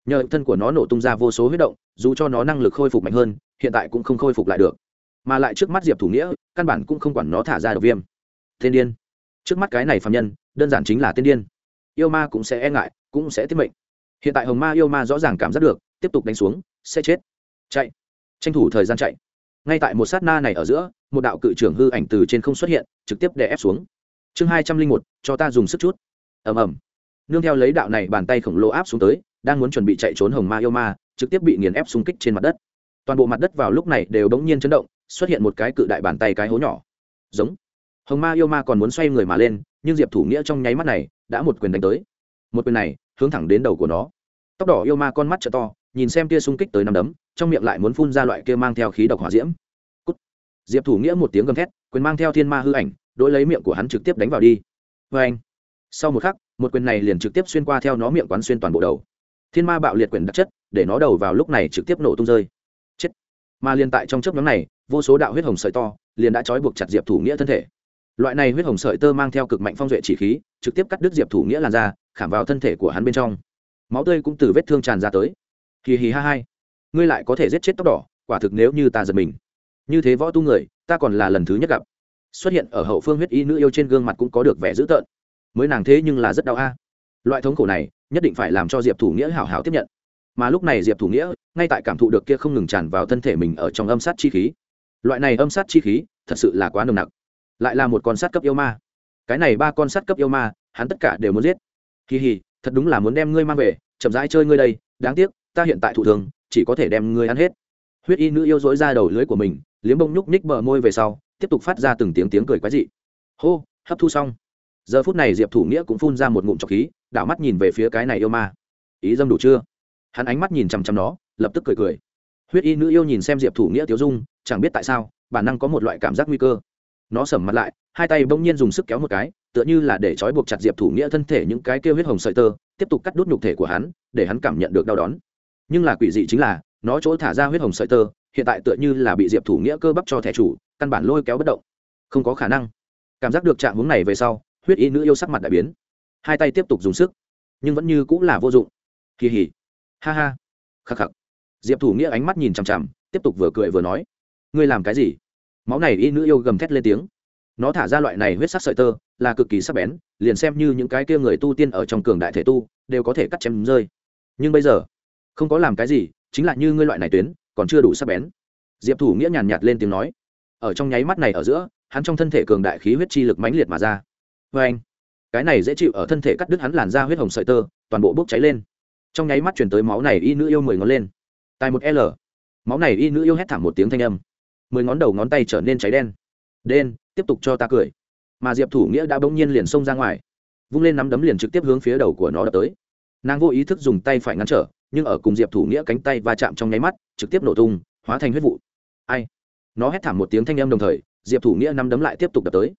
A: nhờ thân của nó nổ tung ra vô số huyết động, dù cho nó năng lực khôi phục mạnh hơn, hiện tại cũng không khôi phục lại được. Mà lại trước mắt diệp thủ nghĩa, căn bản cũng không quản nó thả ra được viêm. Thiên điên. Trước mắt cái này phạm nhân, đơn giản chính là tiên điên. Yêu ma cũng sẽ e ngại, cũng sẽ tiết mệnh. Hiện tại hồng ma yêu ma rõ ràng cảm giác được, tiếp tục đánh xuống, sẽ chết. Chạy. Tranh thủ thời gian chạy. Ngay tại một sát na này ở giữa, một đạo cự trưởng hư ảnh từ trên không xuất hiện, trực tiếp đè ép xuống. Chương hai trăm linh một, cho ta dùng sức chút. Ầm ầm nương theo lấy đạo này bàn tay khổng lồ áp xuống tới, đang muốn chuẩn bị chạy trốn hồng ma yêu ma, trực tiếp bị nghiền ép xung kích trên mặt đất. Toàn bộ mặt đất vào lúc này đều bỗng nhiên chấn động, xuất hiện một cái cự đại bàn tay cái hố nhỏ. Giống. Hồng ma yêu ma còn muốn xoay người mà lên, nhưng diệp thủ nghĩa trong nháy mắt này đã một quyền đánh tới. Một quyền này, hướng thẳng đến đầu của nó. Tóc đỏ yêu ma con mắt t to, nhìn xem kia xung kích tới năm đấm, trong miệng lại muốn phun ra loại kia mang theo khí độc hỏa diễm. Cút. diệp thủ nghĩa một tiếng gầm thét, quyền mang theo thiên ma hư ảnh đỗi lấy miệng của hắn trực tiếp đánh vào đi. Vê anh sau một khắc một quyền này liền trực tiếp xuyên qua theo nó miệng quán xuyên toàn bộ đầu. Thiên ma bạo liệt quyền đặc chất, để nó đầu vào lúc này trực tiếp nổ tung rơi. Chết. Mà liền tại trong chớp nhóm này, vô số đạo huyết hồng sợi to liền đã trói buộc chặt diệp thủ nghĩa thân thể. Loại này huyết hồng sợi tơ mang theo cực mạnh phong duệ chỉ khí, trực tiếp cắt đứt diệp thủ nghĩa làn ra khảm vào thân thể của hắn bên trong. Máu tươi cũng từ vết thương tràn ra tới. Kỳ hì ha hai. Ngươi lại có thể giết chết tóc đỏ, quả thực nếu như ta giật mình. Như thế võ tu người, ta còn là lần thứ nhất gặp. Xuất hiện ở hậu phương huyết y nữ yêu trên gương mặt cũng có được vẻ dữ tợn mới nàng thế nhưng là rất đau a. Loại thống khổ này, nhất định phải làm cho diệp thủ nghĩa hảo hảo tiếp nhận. Mà lúc này diệp thủ nghĩa, ngay tại cảm thụ được kia không ngừng tràn vào thân thể mình ở trong âm sát chi khí. Loại này âm sát chi khí, thật sự là quá nồng nặc. Lại là một con sát cấp yêu ma. Cái này ba con sát cấp yêu ma, hắn tất cả đều muốn giết. Kỳ hì thật đúng là muốn đem ngươi mang về, chậm rãi chơi ngươi đây, đáng tiếc, ta hiện tại thủ thường, chỉ có thể đem ngươi ăn hết. Huyết y nữ yêu dối ra đầu lưới của mình, liếm bông nhúc ních bờ môi về sau, tiếp tục phát ra từng tiếng tiếng cười quái dị. Hô, hấp thu xong giờ phút này diệp thủ nghĩa cũng phun ra một ngụm trọc khí, đảo mắt nhìn về phía cái này yêu ma. Ý dâm đủ chưa? Hắn ánh mắt nhìn chằm chằm nó, lập tức cười cười. Huyết y nữ yêu nhìn xem diệp thủ nghĩa tiếu dung, chẳng biết tại sao, bản năng có một loại cảm giác nguy cơ. Nó sầm mặt lại, hai tay bỗng nhiên dùng sức kéo một cái, tựa như là để trói buộc chặt diệp thủ nghĩa thân thể những cái kêu huyết hồng sợi tơ, tiếp tục cắt đốt nhục thể của hắn, để hắn cảm nhận được đau đón nhưng là quỷ dị chính là, nó chỗ thả ra huyết hồng sợi tơ, hiện tại tựa như là bị diệp thủ nghĩa cơ bắp cho thẻ chủ, căn bản lôi kéo bất động. Không có khả năng. Cảm giác được trạng hướng này về sau huyết y nữ yêu sắc mặt đại biến. Hai tay tiếp tục dùng sức, nhưng vẫn như cũng là vô dụng. Kỳ hỉ. Ha ha. Khắc khắc. Diệp thủ nghĩa ánh mắt nhìn chằm chằm, tiếp tục vừa cười vừa nói, ngươi làm cái gì? Máu này y nữ yêu gầm thét lên tiếng. Nó thả ra loại này huyết sắc sợi tơ, là cực kỳ sắc bén, liền xem như những cái kia người tu tiên ở trong cường đại thể tu, đều có thể cắt chém rơi. Nhưng bây giờ, không có làm cái gì, chính là như ngươi loại này tuyến, còn chưa đủ sắc bén. Diệp thủ nghĩa nhàn nhạt lên tiếng nói. Ở trong nháy mắt này ở giữa, hắn trong thân thể cường đại khí huyết chi lực mãnh liệt mà ra vê anh. Cái này dễ chịu, ở thân thể cắt đứt hắn làn da huyết hồng sợi tơ, toàn bộ bốc cháy lên. Trong nháy mắt chuyển tới máu này y nữ yêu mười ngón lên. Tại một l. Máu này y nữ yêu hét thảm một tiếng thanh âm. Mười ngón đầu ngón tay trở nên cháy đen. Đen, tiếp tục cho ta cười. Mà diệp thủ nghĩa đã bỗng nhiên liền xông ra ngoài. Vung lên nắm đấm liền trực tiếp hướng phía đầu của nó đập tới. Nàng vô ý thức dùng tay phải ngăn trở, nhưng ở cùng diệp thủ nghĩa cánh tay va chạm trong nháy mắt, trực tiếp nổ tung, hóa thành huyết vụ. Ai? Nó hét thảm một tiếng thanh âm đồng thời, diệp thủ nghĩa nắm đấm lại tiếp tục đập tới.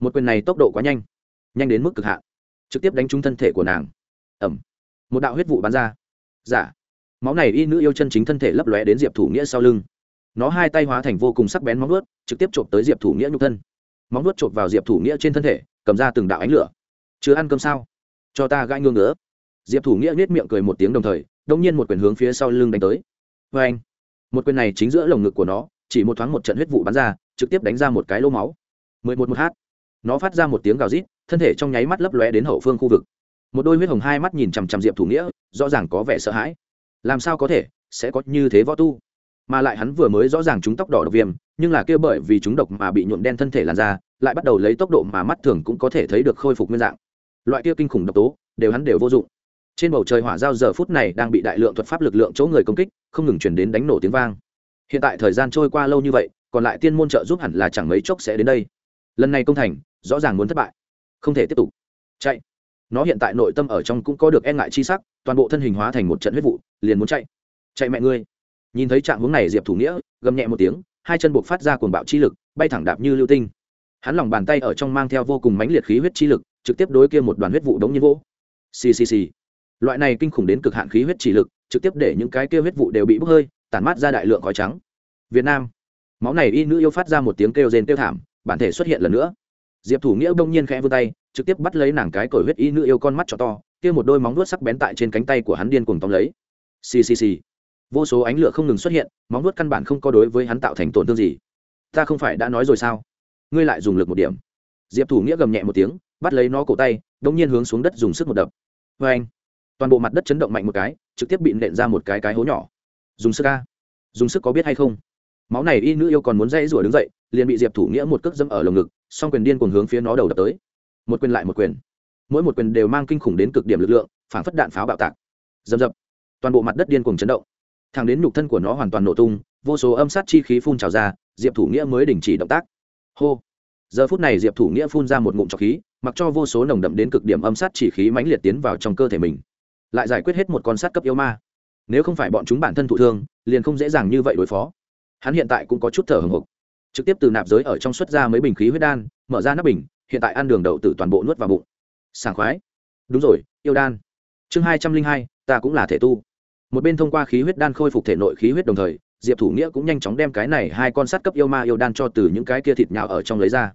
A: Một quyền này tốc độ quá nhanh nhanh đến mức cực hạn. Trực tiếp đánh trúng thân thể của nàng. Ẩm một đạo huyết vụ bắn ra. Giả. Máu này y nữ yêu chân chính thân thể lấp lóe đến diệp thủ nghĩa sau lưng. Nó hai tay hóa thành vô cùng sắc bén móng vuốt, trực tiếp chộp tới diệp thủ nghĩa nhục thân. Móng vuốt chộp vào diệp thủ nghĩa trên thân thể, cầm ra từng đạo ánh lửa. Chưa ăn cơm sao? Cho ta gãi ngương nữa diệp thủ nghĩa nết miệng cười một tiếng đồng thời đông nhiên một quyền hướng phía sau lưng đánh tới. Vê anh một quyền này chính giữa lồng ngực của nó, chỉ một thoáng một trận huyết vụ bắn ra, trực tiếp đánh ra một cái lô máu. Mười một một h nó phát ra một tiếng gào rít thân thể trong nháy mắt lấp lóe đến hậu phương khu vực. Một đôi huyết hồng hai mắt nhìn chằm chằm diệp thủ nghĩa, rõ ràng có vẻ sợ hãi. Làm sao có thể? Sẽ có như thế võ tu? Mà lại hắn vừa mới rõ ràng chúng tóc đỏ độc viêm, nhưng là kia bởi vì chúng độc mà bị nhuộm đen thân thể làn da, lại bắt đầu lấy tốc độ mà mắt thường cũng có thể thấy được khôi phục nguyên dạng. Loại kia kinh khủng độc tố, đều hắn đều vô dụng. Trên bầu trời hỏa giao giờ phút này đang bị đại lượng thuật pháp lực lượng chỗ người công kích, không ngừng chuyển đến đánh nổ tiếng vang. Hiện tại thời gian trôi qua lâu như vậy, còn lại tiên môn trợ giúp hẳn là chẳng mấy chốc sẽ đến đây. Lần này công thành, rõ ràng muốn thất bại không thể tiếp tục. Chạy. Nó hiện tại nội tâm ở trong cũng có được e ngại chi sắc, toàn bộ thân hình hóa thành một trận huyết vụ, liền muốn chạy. Chạy mẹ ngươi. Nhìn thấy trạng hướng này diệp thủ nghĩa, gầm nhẹ một tiếng, hai chân buộc phát ra cuồng bạo chi lực, bay thẳng đạp như lưu tinh. Hắn lòng bàn tay ở trong mang theo vô cùng mãnh liệt khí huyết chi lực, trực tiếp đối kia một đoàn huyết vụ đống như vô ccc loại này kinh khủng đến cực hạn khí huyết chỉ lực, trực tiếp để những cái kia huyết vụ đều bị bốc hơi, tản mát ra đại lượng khói trắng. Việt nam. Máu này y nữ yêu phát ra một tiếng kêu rên kêu thảm, bản thể xuất hiện lần nữa diệp thủ nghĩa bỗng nhiên khẽ vươn tay, trực tiếp bắt lấy nàng cái cổi huyết y nữ yêu con mắt cho to, kia một đôi móng vuốt sắc bén tại trên cánh tay của hắn điên cuồng tóm lấy. Ccc vô số ánh lửa không ngừng xuất hiện, móng vuốt căn bản không có đối với hắn tạo thành tổn thương gì. Ta không phải đã nói rồi sao? Ngươi lại dùng lực một điểm. Diệp thủ nghĩa gầm nhẹ một tiếng, bắt lấy nó cổ tay đông nhiên hướng xuống đất dùng sức một đập. Vê anh toàn bộ mặt đất chấn động mạnh một cái, trực tiếp bị nện ra một cái cái hố nhỏ. Dùng sức ca dùng sức có biết hay không? Máu này y nữ yêu còn muốn dây rủa đứng dậy, liền bị diệp thủ nghĩa một cước dâm ở lồng ngực song quyền điên cuồng hướng phía nó đầu đập tới. Một quyền lại một quyền. Mỗi một quyền đều mang kinh khủng đến cực điểm lực lượng, phản phất đạn pháo bạo tạc. Dầm dập toàn bộ mặt đất điên cuồng chấn động. Thẳng đến nhục thân của nó hoàn toàn nổ tung, vô số âm sát chi khí phun trào ra, diệp thủ nghĩa mới đình chỉ động tác. Hô. Giờ phút này diệp thủ nghĩa phun ra một ngụm trọc khí, mặc cho vô số nồng đậm đến cực điểm âm sát chỉ khí mãnh liệt tiến vào trong cơ thể mình. Lại giải quyết hết một con sát cấp yêu ma. Nếu không phải bọn chúng bản thân thụ thương, liền không dễ dàng như vậy đối phó. Hắn hiện tại cũng có chút thở hồng hộc trực tiếp từ nạp giới ở trong xuất ra mấy bình khí huyết đan, mở ra nắp bình, hiện tại ăn đường đậu tử toàn bộ nuốt vào bụng. Sảng khoái. Đúng rồi, yêu đan. Chương hai trăm linh hai, ta cũng là thể tu. Một bên thông qua khí huyết đan khôi phục thể nội khí huyết đồng thời, diệp thủ nghĩa cũng nhanh chóng đem cái này hai con sắt cấp yêu ma yêu đan cho từ những cái kia thịt nhào ở trong lấy ra.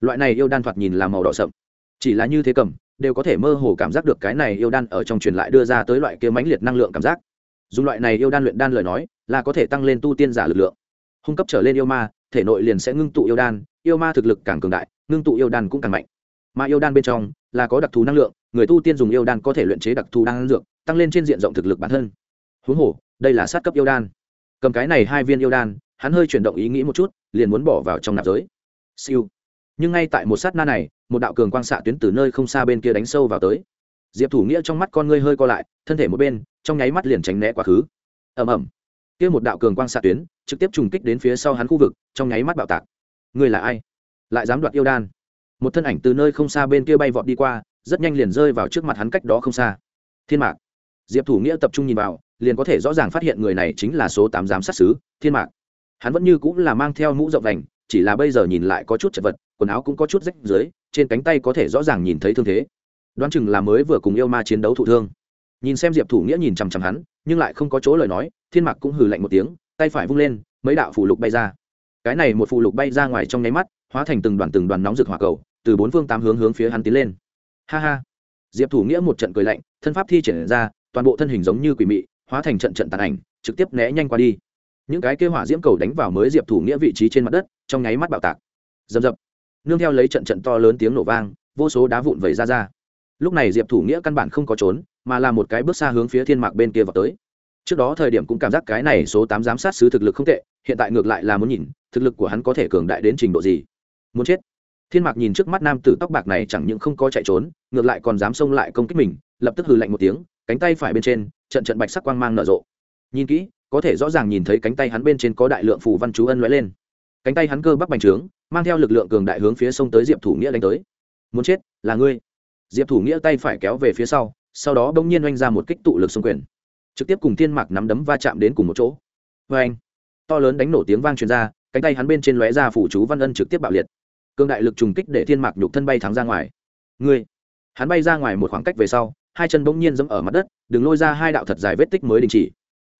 A: Loại này yêu đan thoạt nhìn là màu đỏ sậm. Chỉ là như thế cầm, đều có thể mơ hồ cảm giác được cái này yêu đan ở trong truyền lại đưa ra tới loại kia mãnh liệt năng lượng cảm giác. Dùng loại này yêu đan luyện đan lời nói, là có thể tăng lên tu tiên giả lực lượng. Hung cấp trở lên yêu ma thể nội liền sẽ ngưng tụ yêu đan, yêu ma thực lực càng cường đại, ngưng tụ yêu đan cũng càng mạnh. Mà yêu đan bên trong là có đặc thù năng lượng, người tu tiên dùng yêu đan có thể luyện chế đặc thù đan dược, tăng lên trên diện rộng thực lực bản thân. Huống hồ, đây là sát cấp yêu đan. Cầm cái này hai viên yêu đan, hắn hơi chuyển động ý nghĩ một chút, liền muốn bỏ vào trong nạp giới. Siêu. Nhưng ngay tại một sát na này, một đạo cường quang xạ tuyến từ nơi không xa bên kia đánh sâu vào tới. Diệp thủ nghĩa trong mắt con ngươi hơi co lại, thân thể một bên, trong nháy mắt liền tránh né quá khứ. Ẩm ẩm kia một đạo cường quang xạ tuyến, trực tiếp trùng kích đến phía sau hắn khu vực, trong nháy mắt bạo tạc. Người là ai? Lại dám đoạt yêu đan. Một thân ảnh từ nơi không xa bên kia bay vọt đi qua, rất nhanh liền rơi vào trước mặt hắn cách đó không xa. Thiên mạc. Diệp thủ nghĩa tập trung nhìn vào, liền có thể rõ ràng phát hiện người này chính là số tám giám sát sứ, thiên mạc. Hắn vẫn như cũng là mang theo mũ rộng vành chỉ là bây giờ nhìn lại có chút chật vật, quần áo cũng có chút rách dưới trên cánh tay có thể rõ ràng nhìn thấy thương thế. Đoán chừng là mới vừa cùng yêu ma chiến đấu thụ thương. Nhìn xem diệp thủ nghĩa nhìn chằm chằm hắn nhưng lại không có chỗ lời nói, thiên mạc cũng hừ lạnh một tiếng, tay phải vung lên, mấy đạo phù lục bay ra. Cái này một phù lục bay ra ngoài trong nháy mắt, hóa thành từng đoàn từng đoàn nóng rực hỏa cầu, từ bốn phương tám hướng hướng phía hắn tiến lên. Ha ha. Diệp thủ nghĩa một trận cười lạnh, thân pháp thi triển ra, toàn bộ thân hình giống như quỷ mị, hóa thành trận trận tàn ảnh, trực tiếp né nhanh qua đi. Những cái kêu hỏa diễm cầu đánh vào mới diệp thủ nghĩa vị trí trên mặt đất, trong nháy mắt bạo tạc. Dầm dập nương theo lấy trận trận to lớn tiếng nổ vang, vô số đá vụn vẩy ra ra. Lúc này diệp thủ nghĩa căn bản không có trốn mà là một cái bước xa hướng phía thiên mạc bên kia vào tới. Trước đó thời điểm cũng cảm giác cái này số tám giám sát sứ thực lực không tệ, hiện tại ngược lại là muốn nhìn, thực lực của hắn có thể cường đại đến trình độ gì. Muốn chết. Thiên mạc nhìn trước mắt nam tử tóc bạc này chẳng những không có chạy trốn, ngược lại còn dám xông lại công kích mình, lập tức hừ lạnh một tiếng, cánh tay phải bên trên, trận trận bạch sắc quang mang nở rộ. Nhìn kỹ, có thể rõ ràng nhìn thấy cánh tay hắn bên trên có đại lượng phù văn chú ân lóe lên. Cánh tay hắn cơ bắc bành trướng, mang theo lực lượng cường đại hướng phía sông tới diệp thủ nghĩa đánh tới. Muốn chết, là ngươi. Diệp thủ nghĩa tay phải kéo về phía sau sau đó bỗng nhiên oanh ra một kích tụ lực xung quyền. Trực tiếp cùng thiên mạc nắm đấm va chạm đến cùng một chỗ. Vê anh to lớn đánh nổ tiếng vang truyền ra, cánh tay hắn bên trên lóe ra phủ chú văn ân trực tiếp bạo liệt. Cương đại lực trùng kích để thiên mạc nhục thân bay thắng ra ngoài. Người hắn bay ra ngoài một khoảng cách về sau, hai chân bỗng nhiên dẫm ở mặt đất, đừng lôi ra hai đạo thật dài vết tích mới đình chỉ.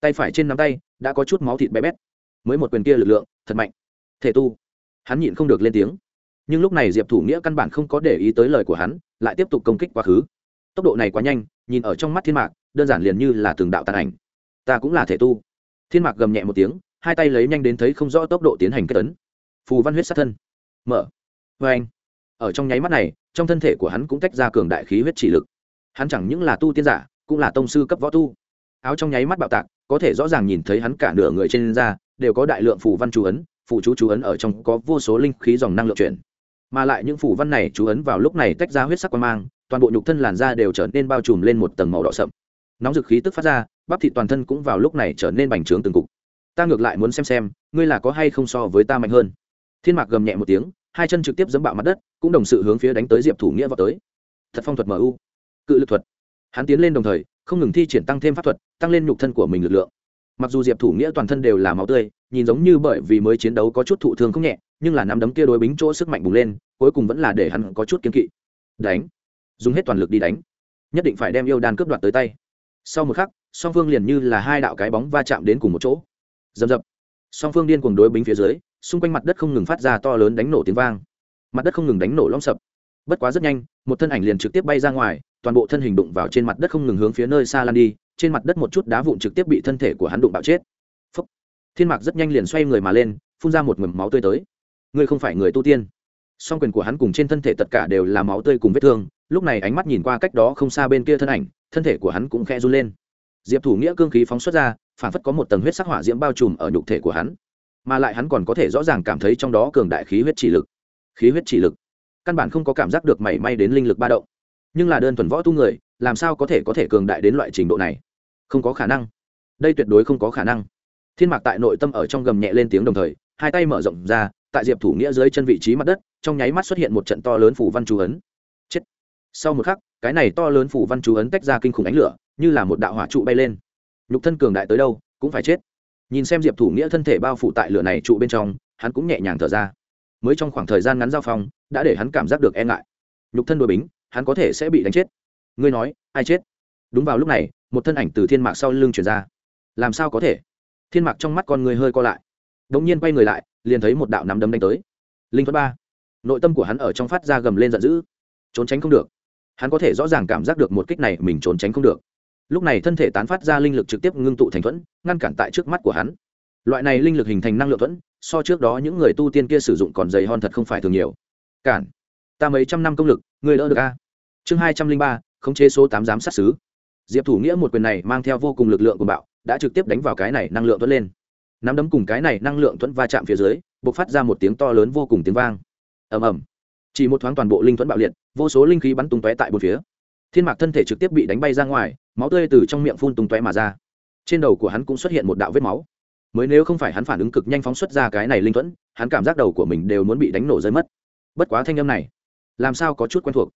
A: Tay phải trên nắm tay, đã có chút máu thịt bé bét. Mới một quyền kia lực lượng, thật mạnh. Thể tu! Hắn nhịn không được lên tiếng. Nhưng lúc này diệp thủ nghĩa căn bản không có để ý tới lời của hắn, lại tiếp tục công kích quá khứ tốc độ này quá nhanh, nhìn ở trong mắt thiên mạc, đơn giản liền như là từng đạo tàn ảnh. Ta cũng là thể tu. Thiên mạc gầm nhẹ một tiếng, hai tay lấy nhanh đến thấy không rõ tốc độ tiến hành kết tấn phù văn huyết sát thân. Mở. Vê anh. Ở trong nháy mắt này, trong thân thể của hắn cũng tách ra cường đại khí huyết chỉ lực. Hắn chẳng những là tu tiên giả, cũng là tông sư cấp võ tu. Áo trong nháy mắt bạo tạc, có thể rõ ràng nhìn thấy hắn cả nửa người trên da, đều có đại lượng phù văn chú ấn, phù chú chú ấn ở trong có vô số linh khí dòng năng lượng chuyển. Mà lại những phù văn này chú ấn vào lúc này tách ra huyết sắc quan mang toàn bộ nhục thân làn da đều trở nên bao trùm lên một tầng màu đỏ sậm. Nóng dực khí tức phát ra, bắp thị toàn thân cũng vào lúc này trở nên bành trướng từng cục. Ta ngược lại muốn xem xem, ngươi là có hay không so với ta mạnh hơn. Thiên mạc gầm nhẹ một tiếng, hai chân trực tiếp dẫm bạo mặt đất, cũng đồng sự hướng phía đánh tới diệp thủ nghĩa vào tới. Thật phong thuật mu cự lực thuật. Hắn tiến lên đồng thời, không ngừng thi triển tăng thêm pháp thuật, tăng lên nhục thân của mình lực lượng. Mặc dù diệp thủ nghĩa toàn thân đều là máu tươi, nhìn giống như bởi vì mới chiến đấu có chút thụ thương không nhẹ, nhưng là nắm đấm kia đối bính chỗ sức mạnh bùng lên, cuối cùng vẫn là để hắn có chút kiên kỵ. Đánh dùng hết toàn lực đi đánh. Nhất định phải đem yêu đan cướp đoạt tới tay. Sau một khắc, song phương liền như là hai đạo cái bóng va chạm đến cùng một chỗ. Dầm dập song phương điên cuồng đối bính phía dưới, xung quanh mặt đất không ngừng phát ra to lớn đánh nổ tiếng vang. Mặt đất không ngừng đánh nổ lõm sập. Bất quá rất nhanh, một thân ảnh liền trực tiếp bay ra ngoài, toàn bộ thân hình đụng vào trên mặt đất không ngừng hướng phía nơi xa lan đi, trên mặt đất một chút đá vụn trực tiếp bị thân thể của hắn đụng bạo chết. Phúc. thiên mạc rất nhanh liền xoay người mà lên, phun ra một ngụm máu tươi tới. Ngươi không phải người tu tiên. Song quyền của hắn cùng trên thân thể tất cả đều là máu tươi cùng vết thương lúc này ánh mắt nhìn qua cách đó không xa bên kia thân ảnh, thân thể của hắn cũng khẽ run lên. Diệp thủ nghĩa cương khí phóng xuất ra, phản phất có một tầng huyết sắc hỏa diễm bao trùm ở nhục thể của hắn. Mà lại hắn còn có thể rõ ràng cảm thấy trong đó cường đại khí huyết chỉ lực. Khí huyết chỉ lực. Căn bản không có cảm giác được mảy may đến linh lực ba động. Nhưng là đơn thuần võ tu người, làm sao có thể có thể cường đại đến loại trình độ này? Không có khả năng. Đây tuyệt đối không có khả năng. Thiên mạc tại nội tâm ở trong gầm nhẹ lên tiếng đồng thời, hai tay mở rộng ra, tại diệp thủ nghĩa dưới chân vị trí mặt đất, trong nháy mắt xuất hiện một trận to lớn phủ văn chú ấn sau một khắc, cái này to lớn phủ văn chú ấn tách ra kinh khủng ánh lửa, như là một đạo hỏa trụ bay lên. Nhục thân cường đại tới đâu, cũng phải chết. Nhìn xem diệp thủ nghĩa thân thể bao phủ tại lửa này trụ bên trong, hắn cũng nhẹ nhàng thở ra. Mới trong khoảng thời gian ngắn giao phong, đã để hắn cảm giác được e ngại. Nhục thân đôi bính, hắn có thể sẽ bị đánh chết. Ngươi nói, ai chết? Đúng vào lúc này, một thân ảnh từ thiên mạc sau lưng chuyển ra. Làm sao có thể? Thiên mạc trong mắt con người hơi co lại. Đ ỗ n g nhiên quay người lại, liền thấy một đạo nắm đấm đánh tới. Linh thuật ba. Nội tâm của hắn ở trong phát ra gầm lên giận dữ. Trốn tránh không được hắn có thể rõ ràng cảm giác được một kích này mình trốn tránh không được. Lúc này thân thể tán phát ra linh lực trực tiếp ngưng tụ thành thuẫn, ngăn cản tại trước mắt của hắn. Loại này linh lực hình thành năng lượng thuẫn, so trước đó những người tu tiên kia sử dụng còn dày hon thật không phải thường nhiều. Cản, ta mấy trăm năm công lực người đỡ được a? Chương hai trăm linh ba, khống chế số tám giám sát xứ. Diệp thủ nghĩa một quyền này mang theo vô cùng lực lượng của bạo, đã trực tiếp đánh vào cái này năng lượng thuẫn lên. Nắm đấm cùng cái này năng lượng thuẫn va chạm phía dưới b ộ c phát ra một tiếng to lớn vô cùng tiếng vang. Ầm ầm. Chỉ một thoáng toàn bộ linh thuẫn bạo liệt vô số linh khí bắn tung tóe tại bốn phía. Thiên mạc thân thể trực tiếp bị đánh bay ra ngoài, máu tươi từ trong miệng phun tung tóe mà ra. Trên đầu của hắn cũng xuất hiện một đạo vết máu. Mới nếu không phải hắn phản ứng cực nhanh phóng xuất ra cái này linh thuẫn, hắn cảm giác đầu của mình đều muốn bị đánh nổ rơi mất. Bất quá thanh âm này, làm sao có chút quen thuộc?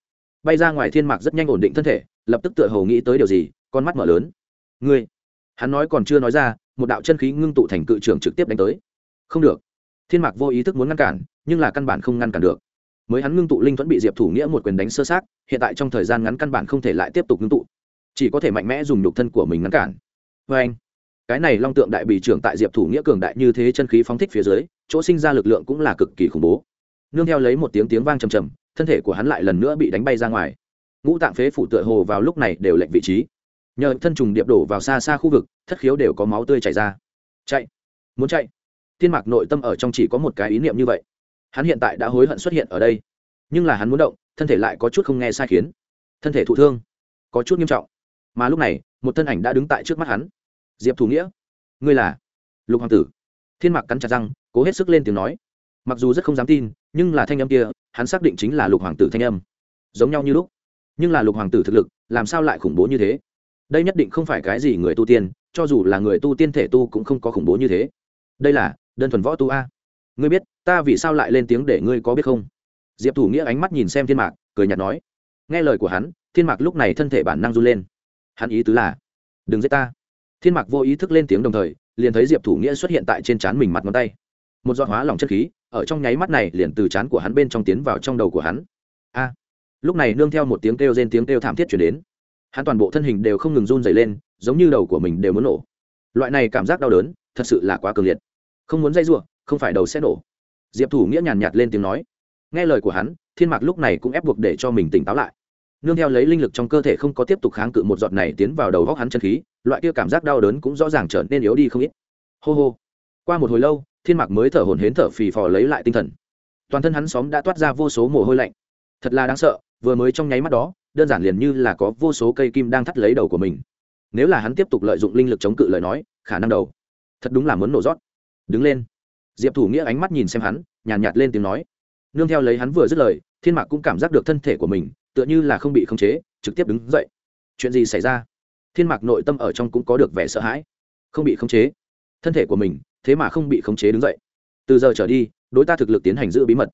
A: Bay ra ngoài thiên mạc rất nhanh ổn định thân thể, lập tức tựa hồ nghĩ tới điều gì, con mắt mở lớn. Ngươi? Hắn nói còn chưa nói ra, một đạo chân khí ngưng tụ thành cự trưởng trực tiếp đánh tới. Không được. Thiên mạc vô ý thức muốn ngăn cản, nhưng là căn bản không ngăn cản được mới hắn ngưng tụ linh thuẫn bị diệp thủ nghĩa một quyền đánh sơ sát, hiện tại trong thời gian ngắn căn bản không thể lại tiếp tục ngưng tụ. Chỉ có thể mạnh mẽ dùng nhục thân của mình ngăn cản. Vê anh cái này long tượng đại bị trưởng tại diệp thủ nghĩa cường đại như thế chân khí phóng thích phía dưới, chỗ sinh ra lực lượng cũng là cực kỳ khủng bố. Nương theo lấy một tiếng tiếng vang trầm trầm, thân thể của hắn lại lần nữa bị đánh bay ra ngoài. Ngũ tạng phế phủ tựa hồ vào lúc này đều lệnh vị trí. Nhờ thân trùng điệp đổ vào xa xa khu vực, thất khiếu đều có máu tươi chảy ra. Chạy. Muốn chạy. Thiên mạc nội tâm ở trong chỉ có một cái ý niệm như vậy hắn hiện tại đã hối hận xuất hiện ở đây. Nhưng là hắn muốn động, thân thể lại có chút không nghe sai khiến. Thân thể thụ thương, có chút nghiêm trọng. Mà lúc này, một thân ảnh đã đứng tại trước mắt hắn. Diệp thủ nghĩa, ngươi là lục hoàng tử. Thiên mạc cắn chặt răng, cố hết sức lên tiếng nói. Mặc dù rất không dám tin, nhưng là thanh âm kia, hắn xác định chính là lục hoàng tử thanh âm. Giống nhau như lúc. Nhưng là lục hoàng tử thực lực, làm sao lại khủng bố như thế? Đây nhất định không phải cái gì người tu tiên, cho dù là người tu tiên thể tu cũng không có khủng bố như thế. Đây là đơn thuần võ tu a ngươi biết, ta vì sao lại lên tiếng để ngươi có biết không? Diệp thủ nghĩa ánh mắt nhìn xem thiên mạc, cười nhạt nói. Nghe lời của hắn, thiên mạc lúc này thân thể bản năng run lên. Hắn ý tứ là, đừng giết ta. Thiên mạc vô ý thức lên tiếng đồng thời, liền thấy diệp thủ nghĩa xuất hiện tại trên trán mình mặt ngón tay. Một giọt hóa lỏng chất khí, ở trong nháy mắt này liền từ trán của hắn bên trong tiến vào trong đầu của hắn. A! Lúc này nương theo một tiếng kêu rên tiếng kêu thảm thiết chuyển đến. Hắn toàn bộ thân hình đều không ngừng run dày lên, giống như đầu của mình đều muốn nổ. Loại này cảm giác đau đớn, thật sự là quá cường liệt. Không muốn dây r u ộ không phải đầu sẽ nổ. Diệp thủ nghĩa nhàn nhạt lên tiếng nói. Nghe lời của hắn, thiên mạc lúc này cũng ép buộc để cho mình tỉnh táo lại. Nương theo lấy linh lực trong cơ thể không có tiếp tục kháng cự một giọt này tiến vào đầu góc hắn chân khí, loại kia cảm giác đau đớn cũng rõ ràng trở nên yếu đi không ít. Hô hô. Qua một hồi lâu, thiên mạc mới thở hổn hến thở phì phò lấy lại tinh thần. Toàn thân hắn xóm đã toát ra vô số mồ hôi lạnh. Thật là đáng sợ, vừa mới trong nháy mắt đó, đơn giản liền như là có vô số cây kim đang thắt lấy đầu của mình. Nếu là hắn tiếp tục lợi dụng linh lực chống cự lời nói, khả năng đầu thật đúng là muốn nổ rót. Đứng lên diệp thủ nghĩa ánh mắt nhìn xem hắn nhàn nhạt, nhạt lên tiếng nói. Nương theo lấy hắn vừa dứt lời thiên mạc cũng cảm giác được thân thể của mình tựa như là không bị khống chế trực tiếp đứng dậy. Chuyện gì xảy ra? Thiên mạc nội tâm ở trong cũng có được vẻ sợ hãi. Không bị khống chế. Thân thể của mình thế mà không bị khống chế đứng dậy. Từ giờ trở đi đối ta thực lực tiến hành giữ bí mật.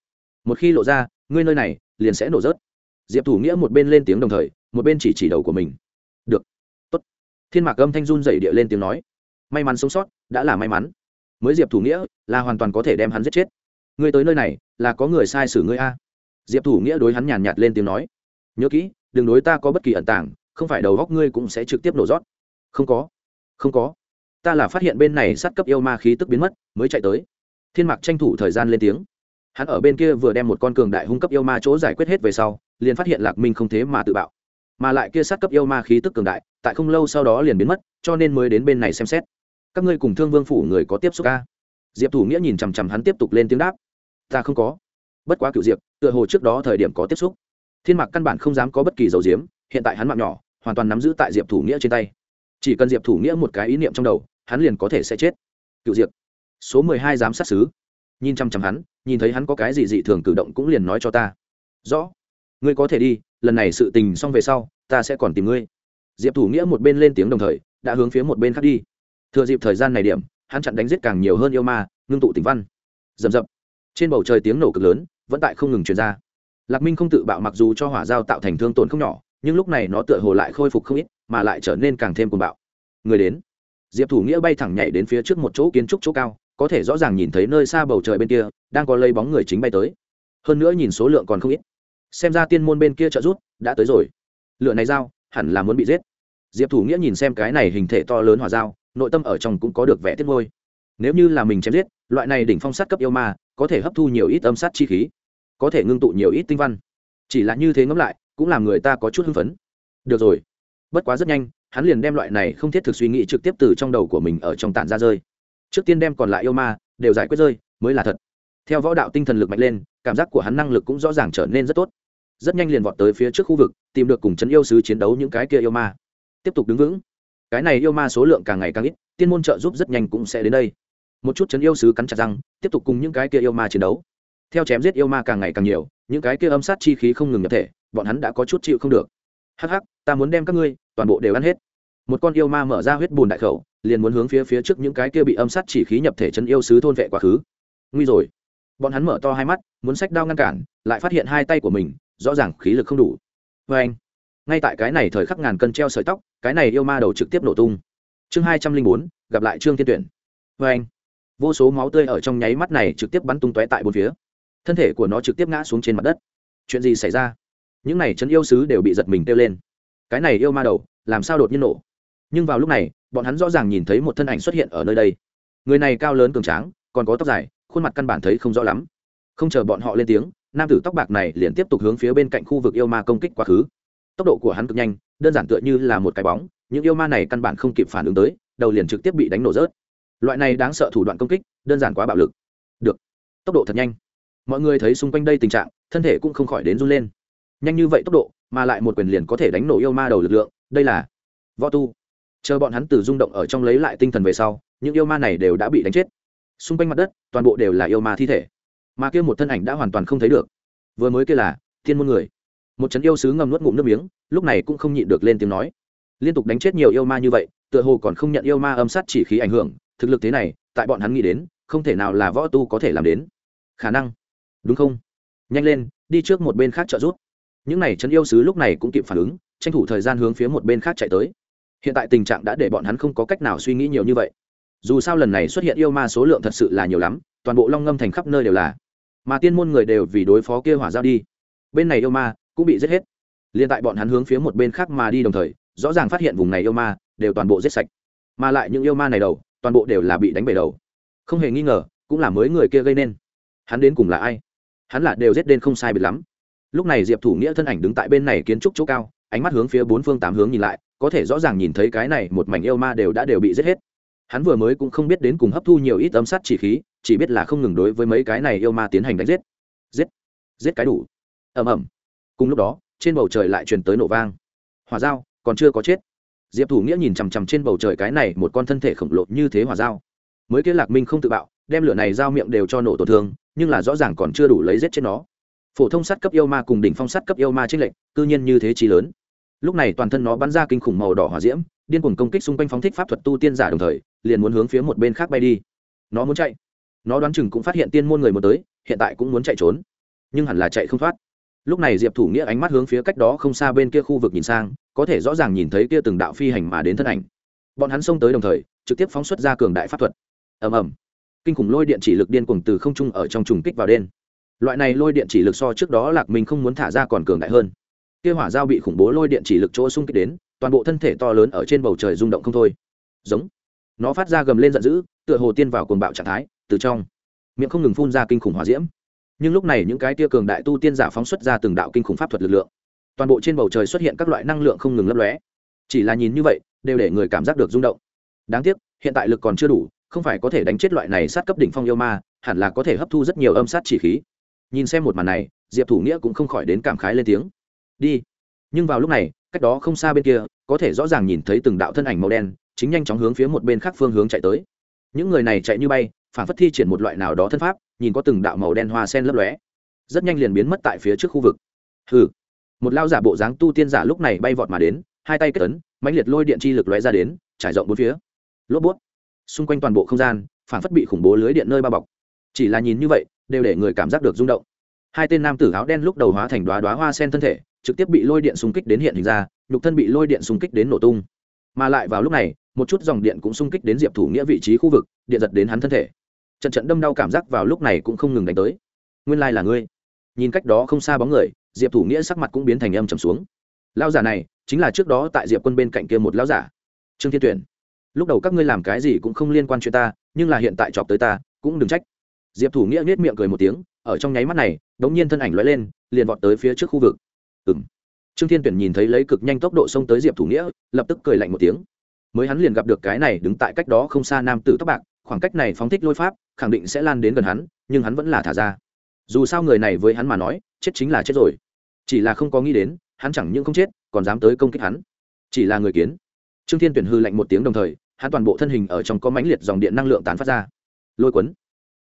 A: Một khi lộ ra ngươi nơi này liền sẽ nổ rớt. Diệp thủ nghĩa một bên lên tiếng đồng thời một bên chỉ chỉ đầu của mình. Được. Tốt. Thiên mạc âm thanh run dậy địa lên tiếng nói. May mắn sống sót đã là may mắn mới diệp thủ nghĩa là hoàn toàn có thể đem hắn giết chết. Ngươi tới nơi này, là có người sai xử ngươi a? Diệp thủ nghĩa đối hắn nhàn nhạt lên tiếng nói. Nhớ kỹ, đừng đối ta có bất kỳ ẩn tàng, không phải đầu góc ngươi cũng sẽ trực tiếp nổ rót. Không có. Không có. Ta là phát hiện bên này sát cấp yêu ma khí tức biến mất, mới chạy tới. Thiên mạc tranh thủ thời gian lên tiếng. Hắn ở bên kia vừa đem một con cường đại hung cấp yêu ma chỗ giải quyết hết về sau, liền phát hiện lạc minh không thế mà tự bạo. Mà lại kia sát cấp yêu ma khí tức cường đại, tại không lâu sau đó liền biến mất, cho nên mới đến bên này xem xét các ngươi cùng thương vương phủ người có tiếp xúc ca? Diệp thủ nghĩa nhìn chằm chằm hắn tiếp tục lên tiếng đáp. Ta không có. Bất quá cựu diệp, tựa hồ trước đó thời điểm có tiếp xúc. Thiên mạc căn bản không dám có bất kỳ dầu diếm, hiện tại hắn mạng nhỏ, hoàn toàn nắm giữ tại diệp thủ nghĩa trên tay. Chỉ cần diệp thủ nghĩa một cái ý niệm trong đầu, hắn liền có thể sẽ chết. Cựu diệp, số mười hai giám sát xứ nhìn chăm chăm hắn, nhìn thấy hắn có cái gì dị thường cử động cũng liền nói cho ta. Rõ. Ngươi có thể đi, lần này sự tình xong về sau, ta sẽ còn tìm ngươi. Diệp thủ nghĩa một bên lên tiếng đồng thời, đã hướng phía một bên khác đi thừa dịp thời gian này điểm, hắn chặn đánh giết càng nhiều hơn yêu ma, ngưng tụ tình văn. Rầm rập. Trên bầu trời tiếng nổ cực lớn, vẫn tại không ngừng truyền ra. Lạc minh không tự bạo mặc dù cho hỏa giao tạo thành thương tổn không nhỏ, nhưng lúc này nó tựa hồ lại khôi phục không ít, mà lại trở nên càng thêm cuồng bạo. Người đến. Diệp thủ nghĩa bay thẳng nhảy đến phía trước một chỗ kiến trúc chỗ cao, có thể rõ ràng nhìn thấy nơi xa bầu trời bên kia, đang có lây bóng người chính bay tới. Hơn nữa nhìn số lượng còn không ít. Xem ra tiên môn bên kia trợ rút đã tới rồi. Lựa này dao hẳn là muốn bị giết. Diệp thủ nghĩa nhìn xem cái này hình thể to lớn hỏa dao nội tâm ở trong cũng có được vẻ tiết ngôi nếu như là mình chém giết, loại này đỉnh phong sát cấp yêu ma, có thể hấp thu nhiều ít âm sát chi khí, có thể ngưng tụ nhiều ít tinh văn. Chỉ là như thế ngẫm lại, cũng làm người ta có chút hưng phấn. Được rồi. Bất quá rất nhanh, hắn liền đem loại này không thiết thực suy nghĩ trực tiếp từ trong đầu của mình ở trong tản ra rơi. Trước tiên đem còn lại yêu ma đều giải quyết rơi, mới là thật. Theo võ đạo tinh thần lực mạnh lên, cảm giác của hắn năng lực cũng rõ ràng trở nên rất tốt. Rất nhanh liền vọt tới phía trước khu vực, tìm được cùng chấn yêu sứ chiến đấu những cái kia yêu ma. Tiếp tục đứng vững cái này yêu ma số lượng càng ngày càng ít, tiên môn trợ giúp rất nhanh cũng sẽ đến đây. Một chút chấn yêu sứ cắn chặt răng, tiếp tục cùng những cái kia yêu ma chiến đấu. Theo chém giết yêu ma càng ngày càng nhiều, những cái kia âm sát chi khí không ngừng nhập thể, bọn hắn đã có chút chịu không được. Hắc hắc, ta muốn đem các ngươi, toàn bộ đều ăn hết. Một con yêu ma mở ra huyết bùn đại khẩu, liền muốn hướng phía phía trước những cái kia bị âm sát chỉ khí nhập thể chân yêu sứ thôn vệ quá khứ. Nguy rồi. Bọn hắn mở to hai mắt, muốn sách đao ngăn cản, lại phát hiện hai tay của mình, rõ ràng khí lực không đủ. Vê anh ngay tại cái này thời khắc ngàn cân treo sợi tóc, cái này yêu ma đầu trực tiếp nổ tung. Chương hai trăm linh bốn, gặp lại trương thiên tuyển. Vê anh, vô số máu tươi ở trong nháy mắt này trực tiếp bắn tung tóe tại bốn phía. Thân thể của nó trực tiếp ngã xuống trên mặt đất. Chuyện gì xảy ra? Những này chân yêu sứ đều bị giật mình kêu lên. Cái này yêu ma đầu, làm sao đột nhiên nổ? Nhưng vào lúc này, bọn hắn rõ ràng nhìn thấy một thân ảnh xuất hiện ở nơi đây. Người này cao lớn cường tráng, còn có tóc dài, khuôn mặt căn bản thấy không rõ lắm. Không chờ bọn họ lên tiếng, nam tử tóc bạc này liền tiếp tục hướng phía bên cạnh khu vực yêu ma công kích quá khứ tốc độ của hắn cực nhanh, đơn giản tựa như là một cái bóng, những yêu ma này căn bản không kịp phản ứng tới, đầu liền trực tiếp bị đánh nổ rớt. Loại này đáng sợ thủ đoạn công kích, đơn giản quá bạo lực. Được. Tốc độ thật nhanh. Mọi người thấy xung quanh đây tình trạng, thân thể cũng không khỏi đến run lên. Nhanh như vậy tốc độ, mà lại một quyền liền có thể đánh nổ yêu ma đầu lực lượng, đây là võ tu. Chờ bọn hắn từ rung động ở trong lấy lại tinh thần về sau, những yêu ma này đều đã bị đánh chết. Xung quanh mặt đất, toàn bộ đều là yêu ma thi thể. Mà kia một thân ảnh đã hoàn toàn không thấy được. Vừa mới kia là thiên môn người một trấn yêu sứ ngầm nuốt ngụm nước miếng, lúc này cũng không nhịn được lên tiếng nói. Liên tục đánh chết nhiều yêu ma như vậy, tựa hồ còn không nhận yêu ma âm sát chỉ khí ảnh hưởng, thực lực thế này, tại bọn hắn nghĩ đến, không thể nào là võ tu có thể làm đến. Khả năng. Đúng không? Nhanh lên, đi trước một bên khác trợ giúp. Những này trấn yêu sứ lúc này cũng kịp phản ứng, tranh thủ thời gian hướng phía một bên khác chạy tới. Hiện tại tình trạng đã để bọn hắn không có cách nào suy nghĩ nhiều như vậy. Dù sao lần này xuất hiện yêu ma số lượng thật sự là nhiều lắm, toàn bộ long ngâm thành khắp nơi đều là. Mà tiên môn người đều vì đối phó kia hỏa giao đi. Bên này yêu ma cũng bị giết hết. Liền tại bọn hắn hướng phía một bên khác mà đi đồng thời, rõ ràng phát hiện vùng này yêu ma đều toàn bộ giết sạch. Mà lại những yêu ma này đầu, toàn bộ đều là bị đánh bể đầu. Không hề nghi ngờ, cũng là mới người kia gây nên. Hắn đến cùng là ai? Hắn là đều giết đến không sai biệt lắm. Lúc này diệp thủ nghĩa thân ảnh đứng tại bên này kiến trúc chỗ cao, ánh mắt hướng phía bốn phương tám hướng nhìn lại, có thể rõ ràng nhìn thấy cái này một mảnh yêu ma đều đã đều bị giết hết. Hắn vừa mới cũng không biết đến cùng hấp thu nhiều ít âm sát chỉ khí, chỉ biết là không ngừng đối với mấy cái này yêu ma tiến hành đánh giết. Giết. Giết cái đủ. Ầm ầm cùng lúc đó, trên bầu trời lại truyền tới nổ vang. Hỏa dao, còn chưa có chết. Diệp thủ nghĩa nhìn chằm chằm trên bầu trời cái này một con thân thể khổng lồ như thế hỏa dao. Mới kia lạc minh không tự bạo, đem lửa này giao miệng đều cho nổ tổn thương, nhưng là rõ ràng còn chưa đủ lấy giết chết nó. Phổ thông sắt cấp yêu ma cùng đỉnh phong sắt cấp yêu ma trích lệnh cư nhiên như thế trí lớn. Lúc này toàn thân nó bắn ra kinh khủng màu đỏ hỏa diễm, điên cuồng công kích xung quanh phóng thích pháp thuật tu tiên giả đồng thời, liền muốn hướng phía một bên khác bay đi. Nó muốn chạy. Nó đoán chừng cũng phát hiện tiên môn người muốn tới, hiện tại cũng muốn chạy trốn. Nhưng hẳn là chạy không thoát lúc này diệp thủ nghĩa ánh mắt hướng phía cách đó không xa bên kia khu vực nhìn sang, có thể rõ ràng nhìn thấy kia từng đạo phi hành mà đến thân ảnh. Bọn hắn xông tới đồng thời, trực tiếp phóng xuất ra cường đại pháp thuật. Ầm ầm. Kinh khủng lôi điện chỉ lực điên cuồng từ không trung ở trong trùng kích vào đen loại này lôi điện chỉ lực so trước đó lạc mình không muốn thả ra còn cường đại hơn. Kia hỏa giao bị khủng bố lôi điện chỉ lực chỗ xung kích đến, toàn bộ thân thể to lớn ở trên bầu trời rung động không thôi. Giống. Nó phát ra gầm lên giận dữ, tựa hồ tiên vào cuồng bạo trạng thái, từ trong. Miệng không ngừng phun ra kinh khủng hỏa diễm nhưng lúc này những cái tia cường đại tu tiên giả phóng xuất ra từng đạo kinh khủng pháp thuật lực lượng. Toàn bộ trên bầu trời xuất hiện các loại năng lượng không ngừng lấp lóe. Chỉ là nhìn như vậy, đều để người cảm giác được rung động. Đáng tiếc, hiện tại lực còn chưa đủ, không phải có thể đánh chết loại này sát cấp đỉnh phong yêu ma, hẳn là có thể hấp thu rất nhiều âm sát chỉ khí. Nhìn xem một màn này, diệp thủ nghĩa cũng không khỏi đến cảm khái lên tiếng. Đi. Nhưng vào lúc này, cách đó không xa bên kia, có thể rõ ràng nhìn thấy từng đạo thân ảnh màu đen, chính nhanh chóng hướng phía một bên khác phương hướng chạy tới. Những người này chạy như bay, phản phất thi triển một loại nào đó thân pháp nhìn có từng đạo màu đen hoa sen lấp lóe, rất nhanh liền biến mất tại phía trước khu vực. Hừ, một lao giả bộ dáng tu tiên giả lúc này bay vọt mà đến, hai tay kết ấn, mãnh liệt lôi điện chi lực lóe ra đến, trải rộng bốn phía. Lốp bút. Xung quanh toàn bộ không gian, phản phất bị khủng bố lưới điện nơi bao bọc. Chỉ là nhìn như vậy, đều để người cảm giác được rung động. Hai tên nam tử áo đen lúc đầu hóa thành đoá đoá hoa sen thân thể, trực tiếp bị lôi điện xung kích đến hiện hình ra, nhục thân bị lôi điện xung kích đến nổ tung. Mà lại vào lúc này, một chút dòng điện cũng xung kích đến diệp thủ nghĩa vị trí khu vực, điện giật đến hắn thân thể trận trận đâm đau cảm giác vào lúc này cũng không ngừng đánh tới. Nguyên lai là ngươi. Nhìn cách đó không xa bóng người, diệp thủ nghĩa sắc mặt cũng biến thành âm trầm xuống. Lao giả này, chính là trước đó tại diệp quân bên cạnh kia một lao giả. Trương thiên tuyển. Lúc đầu các ngươi làm cái gì cũng không liên quan chuyện ta, nhưng là hiện tại chọc tới ta, cũng đừng trách. Diệp thủ nghĩa nết miệng cười một tiếng, ở trong nháy mắt này đ ố n g nhiên thân ảnh l lên, liền vọt tới phía trước khu vực. Ừ m trương thiên tuyển nhìn thấy lấy cực nhanh tốc độ xông tới diệp thủ nghĩa, lập tức cười lạnh một tiếng. Mới hắn liền gặp được cái này đứng tại cách đó không xa nam tử tóc bạc khoảng cách này phóng thích lôi pháp, khẳng định sẽ lan đến gần hắn, nhưng hắn vẫn là thả ra. Dù sao người này với hắn mà nói, chết chính là chết rồi. Chỉ là không có nghĩ đến, hắn chẳng những không chết, còn dám tới công kích hắn. Chỉ là người kiến. Trương thiên tuyển hư lạnh một tiếng đồng thời, hắn toàn bộ thân hình ở trong có mãnh liệt dòng điện năng lượng tán phát ra. Lôi cuốn.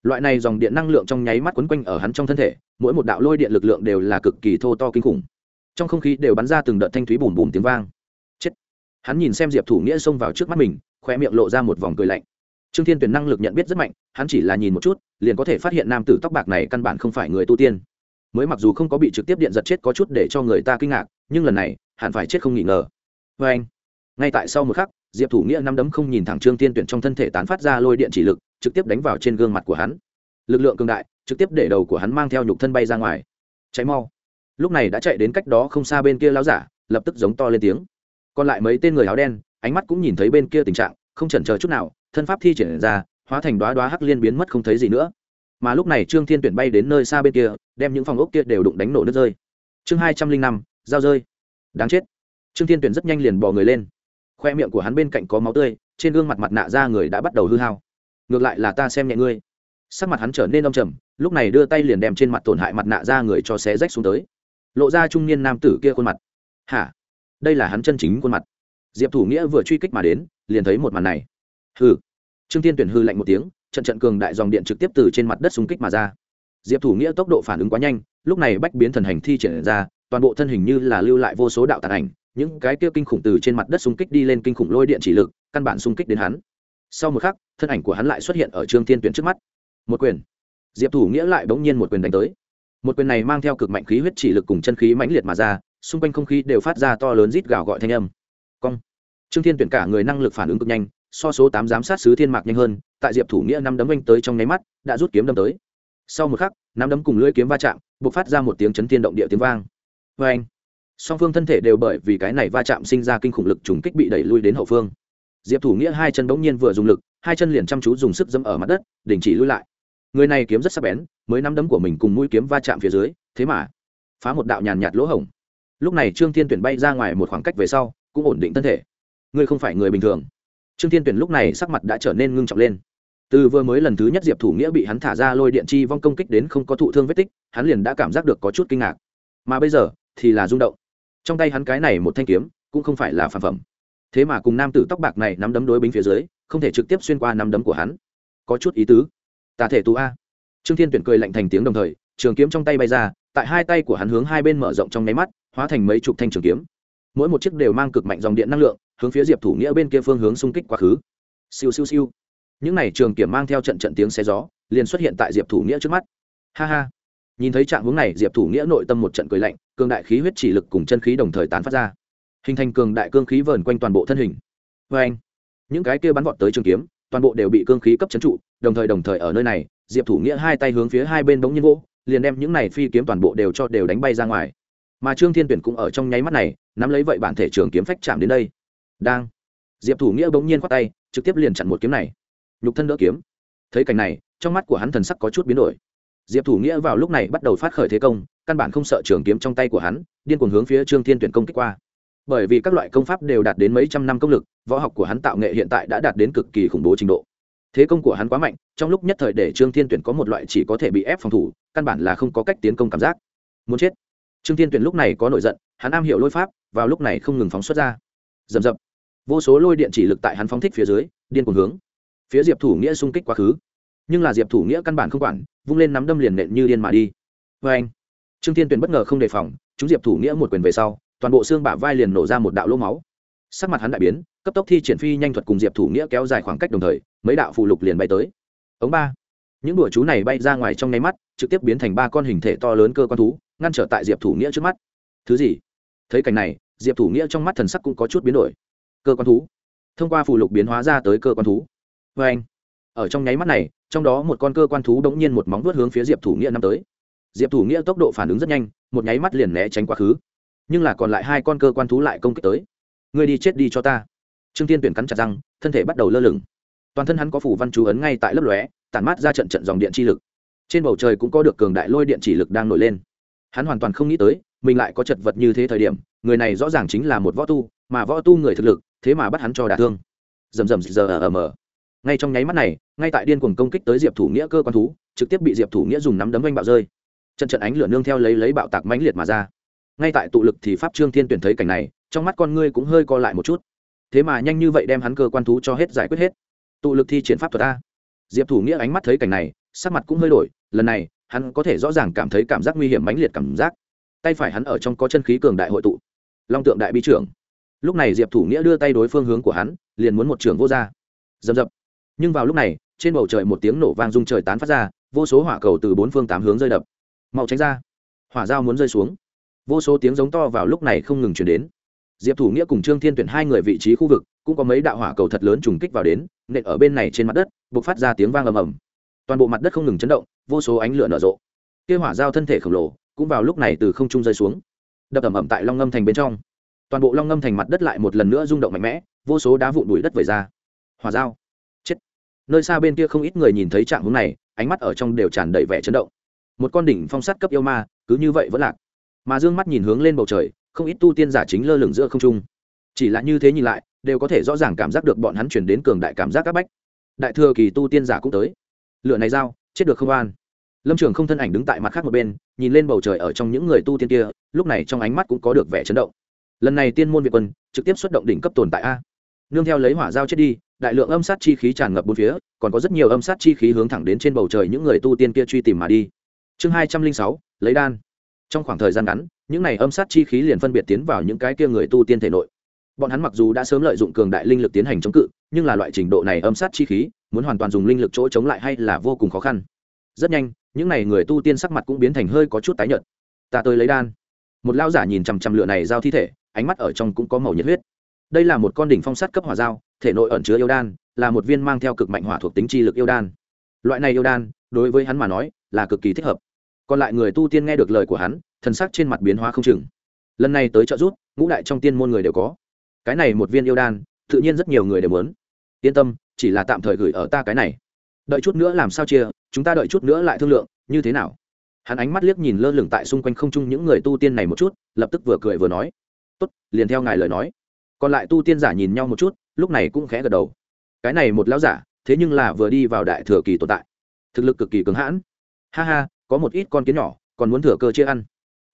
A: Loại này dòng điện năng lượng trong nháy mắt quấn quanh ở hắn trong thân thể, mỗi một đạo lôi điện lực lượng đều là cực kỳ thô to kinh khủng. Trong không khí đều bắn ra từng đợt thanh thúy bùm bùm tiếng vang. Chết. Hắn nhìn xem diệp thủ nghĩa xông vào trước mắt mình khoe miệng lộ ra một vòng cười lạnh trương thiên tuyển năng lực nhận biết rất mạnh, hắn chỉ là nhìn một chút, liền có thể phát hiện nam tử tóc bạc này căn bản không phải người tu tiên. Mới mặc dù không có bị trực tiếp điện giật chết có chút để cho người ta kinh ngạc, nhưng lần này, hẳn phải chết không nghi ngờ. Vê anh, ngay tại sau một khắc, diệp thủ nghĩa năm đấm không nhìn thẳng trương thiên tuyển trong thân thể tán phát ra lôi điện chỉ lực, trực tiếp đánh vào trên gương mặt của hắn. Lực lượng cường đại, trực tiếp để đầu của hắn mang theo nhục thân bay ra ngoài. Cháy mau. Lúc này đã chạy đến cách đó không xa bên kia lão giả, lập tức giống to lên tiếng. Còn lại mấy tên người áo đen, ánh mắt cũng nhìn thấy bên kia tình trạng, không chần chờ chút nào thân pháp thi triển ra, hóa thành đoá đoá hắc liên biến mất không thấy gì nữa. Mà lúc này trương thiên tuyển bay đến nơi xa bên kia, đem những phòng ốc kia đều đụng đánh nổ nước rơi. Chương hai trăm linh năm dao rơi. Đáng chết. Trương thiên tuyển rất nhanh liền bỏ người lên. Khoe miệng của hắn bên cạnh có máu tươi, trên gương mặt mặt nạ ra người đã bắt đầu hư hao. Ngược lại là ta xem nhẹ ngươi. Sắc mặt hắn trở nên đông trầm, lúc này đưa tay liền đem trên mặt tổn hại mặt nạ ra người cho xé rách xuống tới. Lộ ra trung niên nam tử kia khuôn mặt. Hả? Đây là hắn chân chính khuôn mặt. Diệp thủ nghĩa vừa truy kích mà đến, liền thấy một màn này hừ. Trương Thiên tuyển hư lạnh một tiếng, trận trận cường đại dòng điện trực tiếp từ trên mặt đất xung kích mà ra. Diệp thủ nghĩa tốc độ phản ứng quá nhanh, lúc này bách biến thần hành thi triển ra, toàn bộ thân hình như là lưu lại vô số đạo tàn ảnh, những cái kia kinh khủng từ trên mặt đất xung kích đi lên kinh khủng lôi điện chỉ lực, căn bản xung kích đến hắn. Sau một khắc, thân ảnh của hắn lại xuất hiện ở trương Thiên tuyển trước mắt. Một quyền. Diệp thủ nghĩa lại bỗng nhiên một quyền đánh tới. Một quyền này mang theo cực mạnh khí huyết chỉ lực cùng chân khí mãnh liệt mà ra, xung quanh không khí đều phát ra to lớn rít gào gọi thanh âm. Cong. Trương thiên tuyển cả người năng lực phản ứng cực nhanh so số tám giám sát sứ thiên mạc nhanh hơn, tại diệp thủ nghĩa năm đấm vung tới trong nháy mắt, đã rút kiếm đâm tới. Sau một khắc năm đấm cùng lưỡi kiếm va chạm b ộ c phát ra một tiếng chấn thiên động địa tiếng vang. Vê anh song phương thân thể đều bởi vì cái này va chạm sinh ra kinh khủng lực trùng kích bị đẩy lui đến hậu phương. Diệp thủ nghĩa hai chân bỗng nhiên vừa dùng lực, hai chân liền chăm chú dùng sức dẫm ở mặt đất, đình chỉ lui lại. Người này kiếm rất sắc bén, mới năm đấm của mình cùng mũi kiếm va chạm phía dưới, thế mà phá một đạo nhàn nhạt lỗ hổng. Lúc này trương thiên tuyển bay ra ngoài một khoảng cách về sau, cũng ổn định thân thể. Ngươi không phải người bình thường trương thiên tuyển lúc này sắc mặt đã trở nên ngưng trọng lên. Từ vừa mới lần thứ nhất diệp thủ nghĩa bị hắn thả ra lôi điện chi vong công kích đến không có thụ thương vết tích, hắn liền đã cảm giác được có chút kinh ngạc. Mà bây giờ, thì là rung động. Trong tay hắn cái này một thanh kiếm, cũng không phải là phản phẩm. Thế mà cùng nam tử tóc bạc này nắm đấm đối bính phía dưới, không thể trực tiếp xuyên qua nắm đấm của hắn. Có chút ý tứ. Tà thể tú a. Trương thiên tuyển cười lạnh thành tiếng đồng thời, trường kiếm trong tay bay ra, tại hai tay của hắn hướng hai bên mở rộng trong nháy mắt, hóa thành mấy chục thanh trường kiếm. Mỗi một chiếc đều mang cực mạnh dòng điện năng lượng hướng phía diệp thủ nghĩa bên kia phương hướng xung kích quá khứ. Siêu siêu siêu. Những n à y trường kiểm mang theo trận trận tiếng xe gió, liền xuất hiện tại diệp thủ nghĩa trước mắt. Ha ha. Nhìn thấy trạng hướng này, diệp thủ nghĩa nội tâm một trận cười lạnh, cường đại khí huyết chỉ lực cùng chân khí đồng thời tán phát ra. Hình thành cường đại cương khí vờn quanh toàn bộ thân hình. Vê anh, những cái kia bắn vọt tới trường kiếm, toàn bộ đều bị cương khí cấp c h ấ n trụ, đồng thời đồng thời ở nơi này, diệp thủ nghĩa hai tay hướng phía hai bên bóng nhiên gỗ liền đem những này phi kiếm toàn bộ đều cho đều đánh bay ra ngoài. Mà trương thiên tuyển cũng ở trong nháy mắt này, nắm lấy vậy bản thể trường kiếm phách chạm đến đây đang. Diệp thủ nghĩa bỗng nhiên khoát tay, trực tiếp liền chặn một kiếm này. Nhục thân đỡ kiếm. Thấy cảnh này, trong mắt của hắn thần sắc có chút biến đổi. Diệp thủ nghĩa vào lúc này bắt đầu phát khởi thế công, căn bản không sợ trường kiếm trong tay của hắn, điên cuồng hướng phía trương thiên tuyển công kích qua. Bởi vì các loại công pháp đều đạt đến mấy trăm năm công lực, võ học của hắn tạo nghệ hiện tại đã đạt đến cực kỳ khủng bố trình độ. Thế công của hắn quá mạnh, trong lúc nhất thời để trương thiên tuyển có một loại chỉ có thể bị ép phòng thủ, căn bản là không có cách tiến công cảm giác. Muốn chết. Trương thiên tuyển lúc này có nổi giận, hắn am hiểu lôi pháp, vào lúc này không ngừng phóng xuất ra. Dầm dập vô số lôi điện chỉ lực tại hắn phóng thích phía dưới, điên cuồng hướng. Phía diệp thủ nghĩa xung kích quá khứ. Nhưng là diệp thủ nghĩa căn bản không quản, vung lên nắm đâm liền nện như điên mà đi. Vê anh, trương thiên tuyền bất ngờ không đề phòng, chúng diệp thủ nghĩa một quyền về sau, toàn bộ xương bả vai liền nổ ra một đạo lỗ máu. Sắc mặt hắn đại biến, cấp tốc thi triển phi nhanh thuật cùng diệp thủ nghĩa kéo dài khoảng cách đồng thời, mấy đạo phụ lục liền bay tới. Ống ba, những đùa chú này bay ra ngoài trong nháy mắt, trực tiếp biến thành ba con hình thể to lớn cơ quan thú, ngăn trở tại diệp thủ nghĩa trước mắt. Thứ gì? Thấy cảnh này, diệp thủ nghĩa trong mắt thần sắc cũng có chút biến đổi cơ quan thú. Thông qua phù lục biến hóa ra tới cơ quan thú. Vê anh, ở trong nháy mắt này, trong đó một con cơ quan thú đ ố n g nhiên một móng vuốt hướng phía diệp thủ nghĩa năm tới. Diệp thủ nghĩa tốc độ phản ứng rất nhanh, một nháy mắt liền né tránh quá khứ. Nhưng là còn lại hai con cơ quan thú lại công kích tới. Người đi chết đi cho ta. Trương tiên tuyển cắn chặt răng, thân thể bắt đầu lơ lửng. Toàn thân hắn có phủ văn chú ấn ngay tại lớp lóe, tản mát ra trận trận dòng điện chi lực. Trên bầu trời cũng có được cường đại lôi điện chỉ lực đang nổi lên. Hắn hoàn toàn không nghĩ tới, mình lại có chật vật như thế thời điểm, người này rõ ràng chính là một võ tu, mà võ tu người thực lực thế mà bắt hắn cho đả thương. Rầm rầm giờ ở ờ ờ mờ. Ngay trong nháy mắt này, ngay tại điên cuồng công kích tới diệp thủ nghĩa cơ quan thú, trực tiếp bị diệp thủ nghĩa dùng nắm đấm oanh bạo rơi. Trận trận ánh lửa nương theo lấy lấy bạo tạc mãnh liệt mà ra. Ngay tại tụ lực thì pháp trương thiên tuyển thấy cảnh này, trong mắt con ngươi cũng hơi co lại một chút. Thế mà nhanh như vậy đem hắn cơ quan thú cho hết giải quyết hết. Tụ lực thi triển pháp thuật a. Diệp thủ nghĩa ánh mắt thấy cảnh này, sắc mặt cũng hơi đổi, lần này, hắn có thể rõ ràng cảm thấy cảm giác nguy hiểm mãnh liệt cảm giác. Tay phải hắn ở trong có chân khí cường đại hội tụ. Long tượng đại bi trưởng lúc này diệp thủ nghĩa đưa tay đối phương hướng của hắn, liền muốn một trường vô r dầm dập. Nhưng vào lúc này, trên bầu trời một tiếng nổ vang rung trời tán phát ra, vô số hỏa cầu từ bốn phương tám hướng rơi đập. Mau tránh ra. Hỏa dao muốn rơi xuống. Vô số tiếng giống to vào lúc này không ngừng chuyển đến. Diệp thủ nghĩa cùng trương thiên tuyển hai người vị trí khu vực, cũng có mấy đạo hỏa cầu thật lớn trùng kích vào đến, nện ở bên này trên mặt đất b ộ c phát ra tiếng vang ầm ầm. Toàn bộ mặt đất không ngừng chấn động, vô số ánh lửa nở rộ. Kia hỏa giao thân thể khổng lồ, cũng vào lúc này từ không trung rơi xuống. Đập ầm ầm tại long ngâm thành bên trong toàn bộ long ngâm thành mặt đất lại một lần nữa rung động mạnh mẽ, vô số đá vụn đùi đất vẩy ra. Hòa giao chết. Nơi xa bên kia không ít người nhìn thấy trạng hướng này, ánh mắt ở trong đều tràn đầy vẻ chấn động. Một con đỉnh phong sắt cấp yêu ma, cứ như vậy vẫn lạc. Mà d ư ơ n g mắt nhìn hướng lên bầu trời, không ít tu tiên giả chính lơ lửng giữa không trung. Chỉ là như thế nhìn lại, đều có thể rõ ràng cảm giác được bọn hắn chuyển đến cường đại cảm giác áp bách. Đại thừa kỳ tu tiên giả cũng tới. Lựa này dao, chết được không an. Lâm trường không thân ảnh đứng tại mặt khác một bên, nhìn lên bầu trời ở trong những người tu tiên kia, lúc này trong ánh mắt cũng có được vẻ chấn động lần này tiên môn việt quân trực tiếp xuất động đỉnh cấp tồn tại a. Nương theo lấy hỏa giao chết đi, đại lượng âm sát chi khí tràn ngập bốn phía, còn có rất nhiều âm sát chi khí hướng thẳng đến trên bầu trời những người tu tiên kia truy tìm mà đi. Chương hai trăm linh sáu, lấy đan. Trong khoảng thời gian ngắn, những này âm sát chi khí liền phân biệt tiến vào những cái kia người tu tiên thể nội. Bọn hắn mặc dù đã sớm lợi dụng cường đại linh lực tiến hành chống cự, nhưng là loại trình độ này âm sát chi khí, muốn hoàn toàn dùng linh lực chỗ chống lại hay là vô cùng khó khăn. Rất nhanh, những n à y người tu tiên sắc mặt cũng biến thành hơi có chút tái nhợt. Ta tới lấy đan. Một lao giả nhìn chằm chằm lửa này giao thi thể ánh mắt ở trong cũng có màu nhiệt huyết. Đây là một con đỉnh phong sát cấp hỏa dao, thể nội ẩn chứa yêu đan, là một viên mang theo cực mạnh hỏa thuộc tính chi lực yêu đan. Loại này yêu đan, đối với hắn mà nói, là cực kỳ thích hợp. Còn lại người tu tiên nghe được lời của hắn, thần sắc trên mặt biến hóa không chừng. Lần này tới trợ rút ngũ đại trong tiên môn người đều có. Cái này một viên yêu đan, tự nhiên rất nhiều người đều muốn. Yên tâm, chỉ là tạm thời gửi ở ta cái này. Đợi chút nữa làm sao chia, chúng ta đợi chút nữa lại thương lượng, như thế nào? Hắn ánh mắt liếc nhìn lơ lửng tại xung quanh không chung những người tu tiên này một chút, lập tức vừa cười vừa nói tốt, liền theo ngài lời nói. Còn lại tu tiên giả nhìn nhau một chút, lúc này cũng khẽ gật đầu. Cái này một lão giả, thế nhưng là vừa đi vào đại thừa kỳ tồn tại. Thực lực cực kỳ cứng hãn. Ha ha, có một ít con kiến nhỏ, còn muốn thừa cơ chia ăn.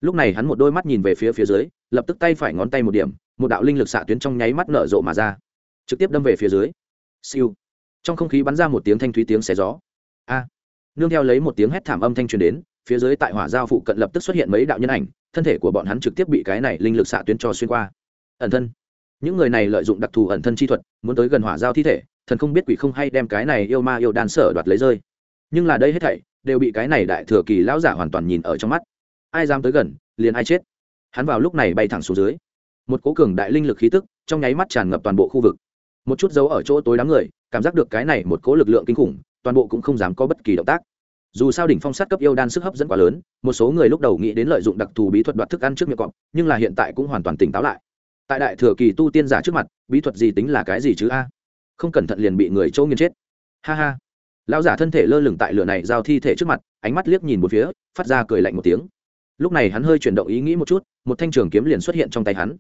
A: Lúc này hắn một đôi mắt nhìn về phía phía dưới, lập tức tay phải ngón tay một điểm, một đạo linh lực xạ tuyến trong nháy mắt nở rộ mà ra. Trực tiếp đâm về phía dưới. Siêu. Trong không khí bắn ra một tiếng thanh thúy tiếng xé gió. A. Nương theo lấy một tiếng hét thảm âm thanh truyền đến, phía dưới tại hỏa giao phụ cận lập tức xuất hiện mấy đạo nhân ảnh thân thể của bọn hắn trực tiếp bị cái này linh lực xạ tuyến cho xuyên qua. Ẩn thân. Những người này lợi dụng đặc thù ẩn thân chi thuật, muốn tới gần hỏa giao thi thể, thần không biết quỷ không hay đem cái này yêu ma yêu đan sở đoạt lấy rơi. Nhưng là đây hết thảy, đều bị cái này đại thừa kỳ lão giả hoàn toàn nhìn ở trong mắt. Ai dám tới gần, liền ai chết. Hắn vào lúc này bay thẳng xuống dưới. Một cố cường đại linh lực khí tức, trong nháy mắt tràn ngập toàn bộ khu vực. Một chút dấu ở chỗ tối đám người, cảm giác được cái này một cố lực lượng kinh khủng, toàn bộ cũng không dám có bất kỳ động tác dù sao đỉnh phong sát cấp yêu đan sức hấp dẫn quá lớn, một số người lúc đầu nghĩ đến lợi dụng đặc thù bí thuật đoạt thức ăn trước miệng cọp, nhưng là hiện tại cũng hoàn toàn tỉnh táo lại. Tại đại thừa kỳ tu tiên giả trước mặt, bí thuật gì tính là cái gì chứ a? Không cẩn thận liền bị người châu nghiên chết. Ha ha. Lão giả thân thể lơ lửng tại lửa này giao thi thể trước mặt, ánh mắt liếc nhìn một phía, phát ra cười lạnh một tiếng. Lúc này hắn hơi chuyển động ý nghĩ một chút, một thanh trường kiếm liền xuất hiện trong tay hắn.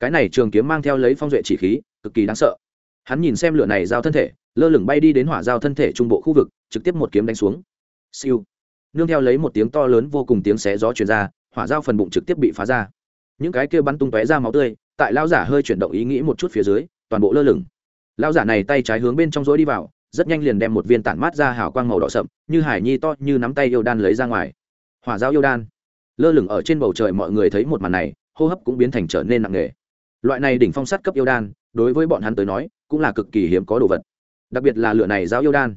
A: Cái này trường kiếm mang theo lấy phong duệ chỉ khí, cực kỳ đáng sợ. Hắn nhìn xem lửa này giao thân thể, lơ lửng bay đi đến hỏa giao thân thể trung bộ khu vực, trực tiếp một kiếm đánh xuống siêu. Nương theo lấy một tiếng to lớn vô cùng tiếng xé gió truyền ra, hỏa giao phần bụng trực tiếp bị phá ra. Những cái kia bắn tung tóe ra máu tươi, tại lao giả hơi chuyển động ý nghĩ một chút phía dưới, toàn bộ lơ lửng. Lao giả này tay trái hướng bên trong rối đi vào, rất nhanh liền đem một viên tản mát ra hào quang màu đỏ sậm, như hải nhi to như nắm tay yêu đan lấy ra ngoài. Hỏa giao yêu đan. Lơ lửng ở trên bầu trời mọi người thấy một màn này, hô hấp cũng biến thành trở nên nặng nề. Loại này đỉnh phong sắt cấp yêu đan, đối với bọn hắn tới nói, cũng là cực kỳ hiếm có đồ vật. Đặc biệt là lửa này giao yêu đan.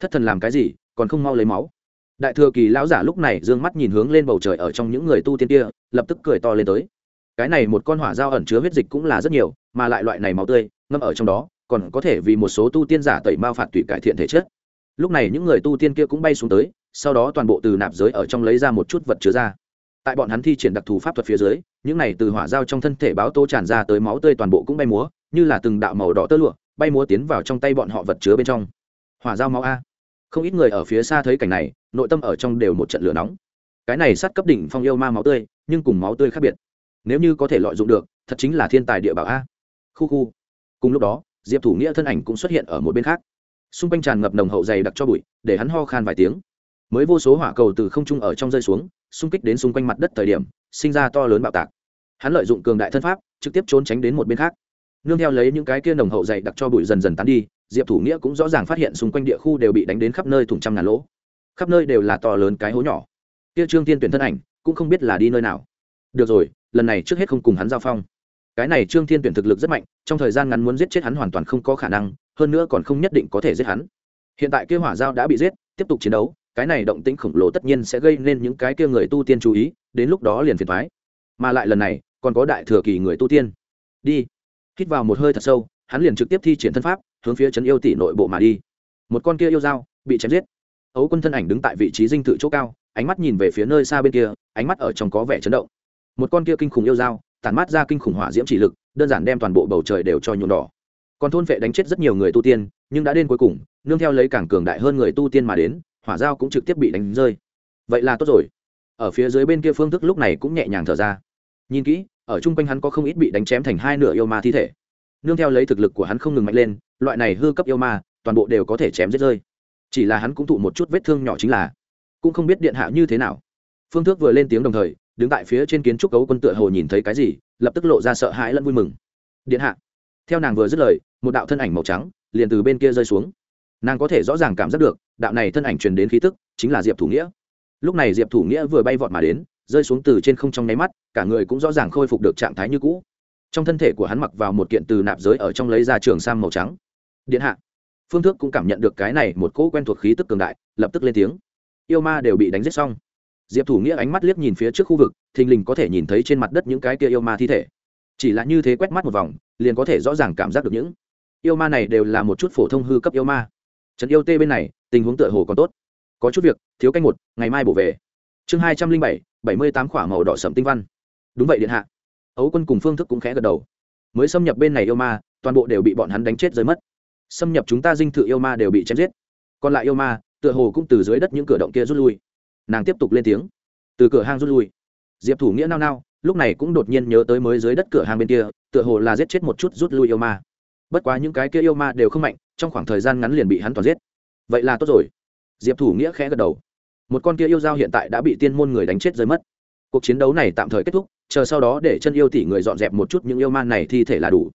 A: Thất thần làm cái gì còn không mau lấy máu. Đại thừa kỳ lão giả lúc này d ư ơ n g mắt nhìn hướng lên bầu trời ở trong những người tu tiên kia, lập tức cười to lên tới. Cái này một con hỏa dao ẩn chứa huyết dịch cũng là rất nhiều, mà lại loại này máu tươi, ngâm ở trong đó, còn có thể vì một số tu tiên giả tẩy mao phạt tùy cải thiện thể chất. Lúc này những người tu tiên kia cũng bay xuống tới, sau đó toàn bộ từ nạp giới ở trong lấy ra một chút vật chứa ra. Tại bọn hắn thi triển đặc thù pháp thuật phía dưới, những này từ hỏa dao trong thân thể báo tô tràn ra tới máu tươi toàn bộ cũng bay múa, như là từng đạo màu đỏ tơ lụa, bay múa tiến vào trong tay bọn họ vật chứa bên trong. Hỏa dao máu a không ít người ở phía xa thấy cảnh này, nội tâm ở trong đều một trận lửa nóng. Cái này sát cấp đỉnh phong yêu ma máu tươi, nhưng cùng máu tươi khác biệt. Nếu như có thể lợi dụng được, thật chính là thiên tài địa bảo a. Khu khu. Cùng lúc đó, diệp thủ nghĩa thân ảnh cũng xuất hiện ở một bên khác. Xung quanh tràn ngập nồng hậu dày đặc cho bụi, để hắn ho khan vài tiếng. Mới vô số hỏa cầu từ không trung ở trong rơi xuống, xung kích đến xung quanh mặt đất thời điểm, sinh ra to lớn bạo tạc. Hắn lợi dụng cường đại thân pháp, trực tiếp trốn tránh đến một bên khác. Nương theo lấy những cái kia nồng hậu dày đặc cho bụi dần dần tán đi diệp thủ nghĩa cũng rõ ràng phát hiện xung quanh địa khu đều bị đánh đến khắp nơi thủng trăm ngàn lỗ. Khắp nơi đều là to lớn cái hố nhỏ. Kia trương tiên tuyển thân ảnh, cũng không biết là đi nơi nào. Được rồi, lần này trước hết không cùng hắn giao phong. Cái này trương thiên tuyển thực lực rất mạnh, trong thời gian ngắn muốn giết chết hắn hoàn toàn không có khả năng, hơn nữa còn không nhất định có thể giết hắn. Hiện tại kia hỏa giao đã bị giết, tiếp tục chiến đấu, cái này động tĩnh khổng lồ tất nhiên sẽ gây nên những cái kia người tu tiên chú ý, đến lúc đó liền phiền thoái mà lại lần này, còn có đại thừa kỳ người tu tiên. Đi. Hít vào một hơi thật sâu, hắn liền trực tiếp thi triển thân pháp hướng phía trấn yêu tỷ nội bộ mà đi. Một con kia yêu dao bị chém giết. Ấu quân thân ảnh đứng tại vị trí dinh thự chỗ cao, ánh mắt nhìn về phía nơi xa bên kia, ánh mắt ở trong có vẻ chấn động. Một con kia kinh khủng yêu dao tản mát ra kinh khủng hỏa diễm chỉ lực, đơn giản đem toàn bộ bầu trời đều cho nhuộm đỏ. Còn thôn vệ đánh chết rất nhiều người tu tiên, nhưng đã đến cuối cùng, nương theo lấy cảng cường đại hơn người tu tiên mà đến, hỏa dao cũng trực tiếp bị đánh rơi. Vậy là tốt rồi. Ở phía dưới bên kia phương thức lúc này cũng nhẹ nhàng thở ra. Nhìn kỹ, ở chung quanh hắn có không ít bị đánh chém thành hai nửa yêu ma thi thể. Nương theo lấy thực lực của hắn không ngừng mạnh lên loại này hư cấp yêu ma, toàn bộ đều có thể chém giết rơi. Chỉ là hắn cũng thụ một chút vết thương nhỏ chính là, cũng không biết điện hạ như thế nào. Phương thức vừa lên tiếng đồng thời, đứng tại phía trên kiến trúc cấu quân tựa hồ nhìn thấy cái gì, lập tức lộ ra sợ hãi lẫn vui mừng. Điện hạ. Theo nàng vừa dứt lời, một đạo thân ảnh màu trắng liền từ bên kia rơi xuống. Nàng có thể rõ ràng cảm giác được, đạo này thân ảnh truyền đến khí tức chính là diệp thủ nghĩa. Lúc này diệp thủ nghĩa vừa bay vọt mà đến, rơi xuống từ trên không trong nháy mắt, cả người cũng rõ ràng khôi phục được trạng thái như cũ. Trong thân thể của hắn mặc vào một kiện từ nạp giới ở trong lấy ra trường sam màu trắng điện hạ. Phương thức cũng cảm nhận được cái này một cỗ quen thuộc khí tức cường đại, lập tức lên tiếng. Yêu ma đều bị đánh giết xong. Diệp thủ nghĩa ánh mắt liếc nhìn phía trước khu vực, thình lình có thể nhìn thấy trên mặt đất những cái kia yêu ma thi thể. Chỉ là như thế quét mắt một vòng, liền có thể rõ ràng cảm giác được những yêu ma này đều là một chút phổ thông hư cấp yêu ma. Trần yêu tê bên này, tình huống tựa hồ còn tốt. Có chút việc, thiếu canh một, ngày mai bổ về. Chương hai trăm linh bảy bảy mươi tám khỏa màu đỏ sầm tinh văn. Đúng vậy điện hạ. Ấu quân cùng phương thức cũng khẽ gật đầu. Mới xâm nhập bên này yêu ma, toàn bộ đều bị bọn hắn đánh chết rơi mất xâm nhập chúng ta dinh thự yêu ma đều bị chém giết. Còn lại yêu ma, tựa hồ cũng từ dưới đất những cửa động kia rút lui. Nàng tiếp tục lên tiếng. Từ cửa hang rút lui. Diệp thủ nghĩa nao nao, lúc này cũng đột nhiên nhớ tới mới dưới đất cửa hang bên kia, tựa hồ là giết chết một chút rút lui yêu ma. Bất quá những cái kia yêu ma đều không mạnh, trong khoảng thời gian ngắn liền bị hắn toàn giết. Vậy là tốt rồi. Diệp thủ nghĩa khẽ gật đầu. Một con kia yêu dao hiện tại đã bị tiên môn người đánh chết rơi mất. Cuộc chiến đấu này tạm thời kết thúc, chờ sau đó để chân yêu tỷ người dọn dẹp một chút những yêu ma này thi thể là đủ.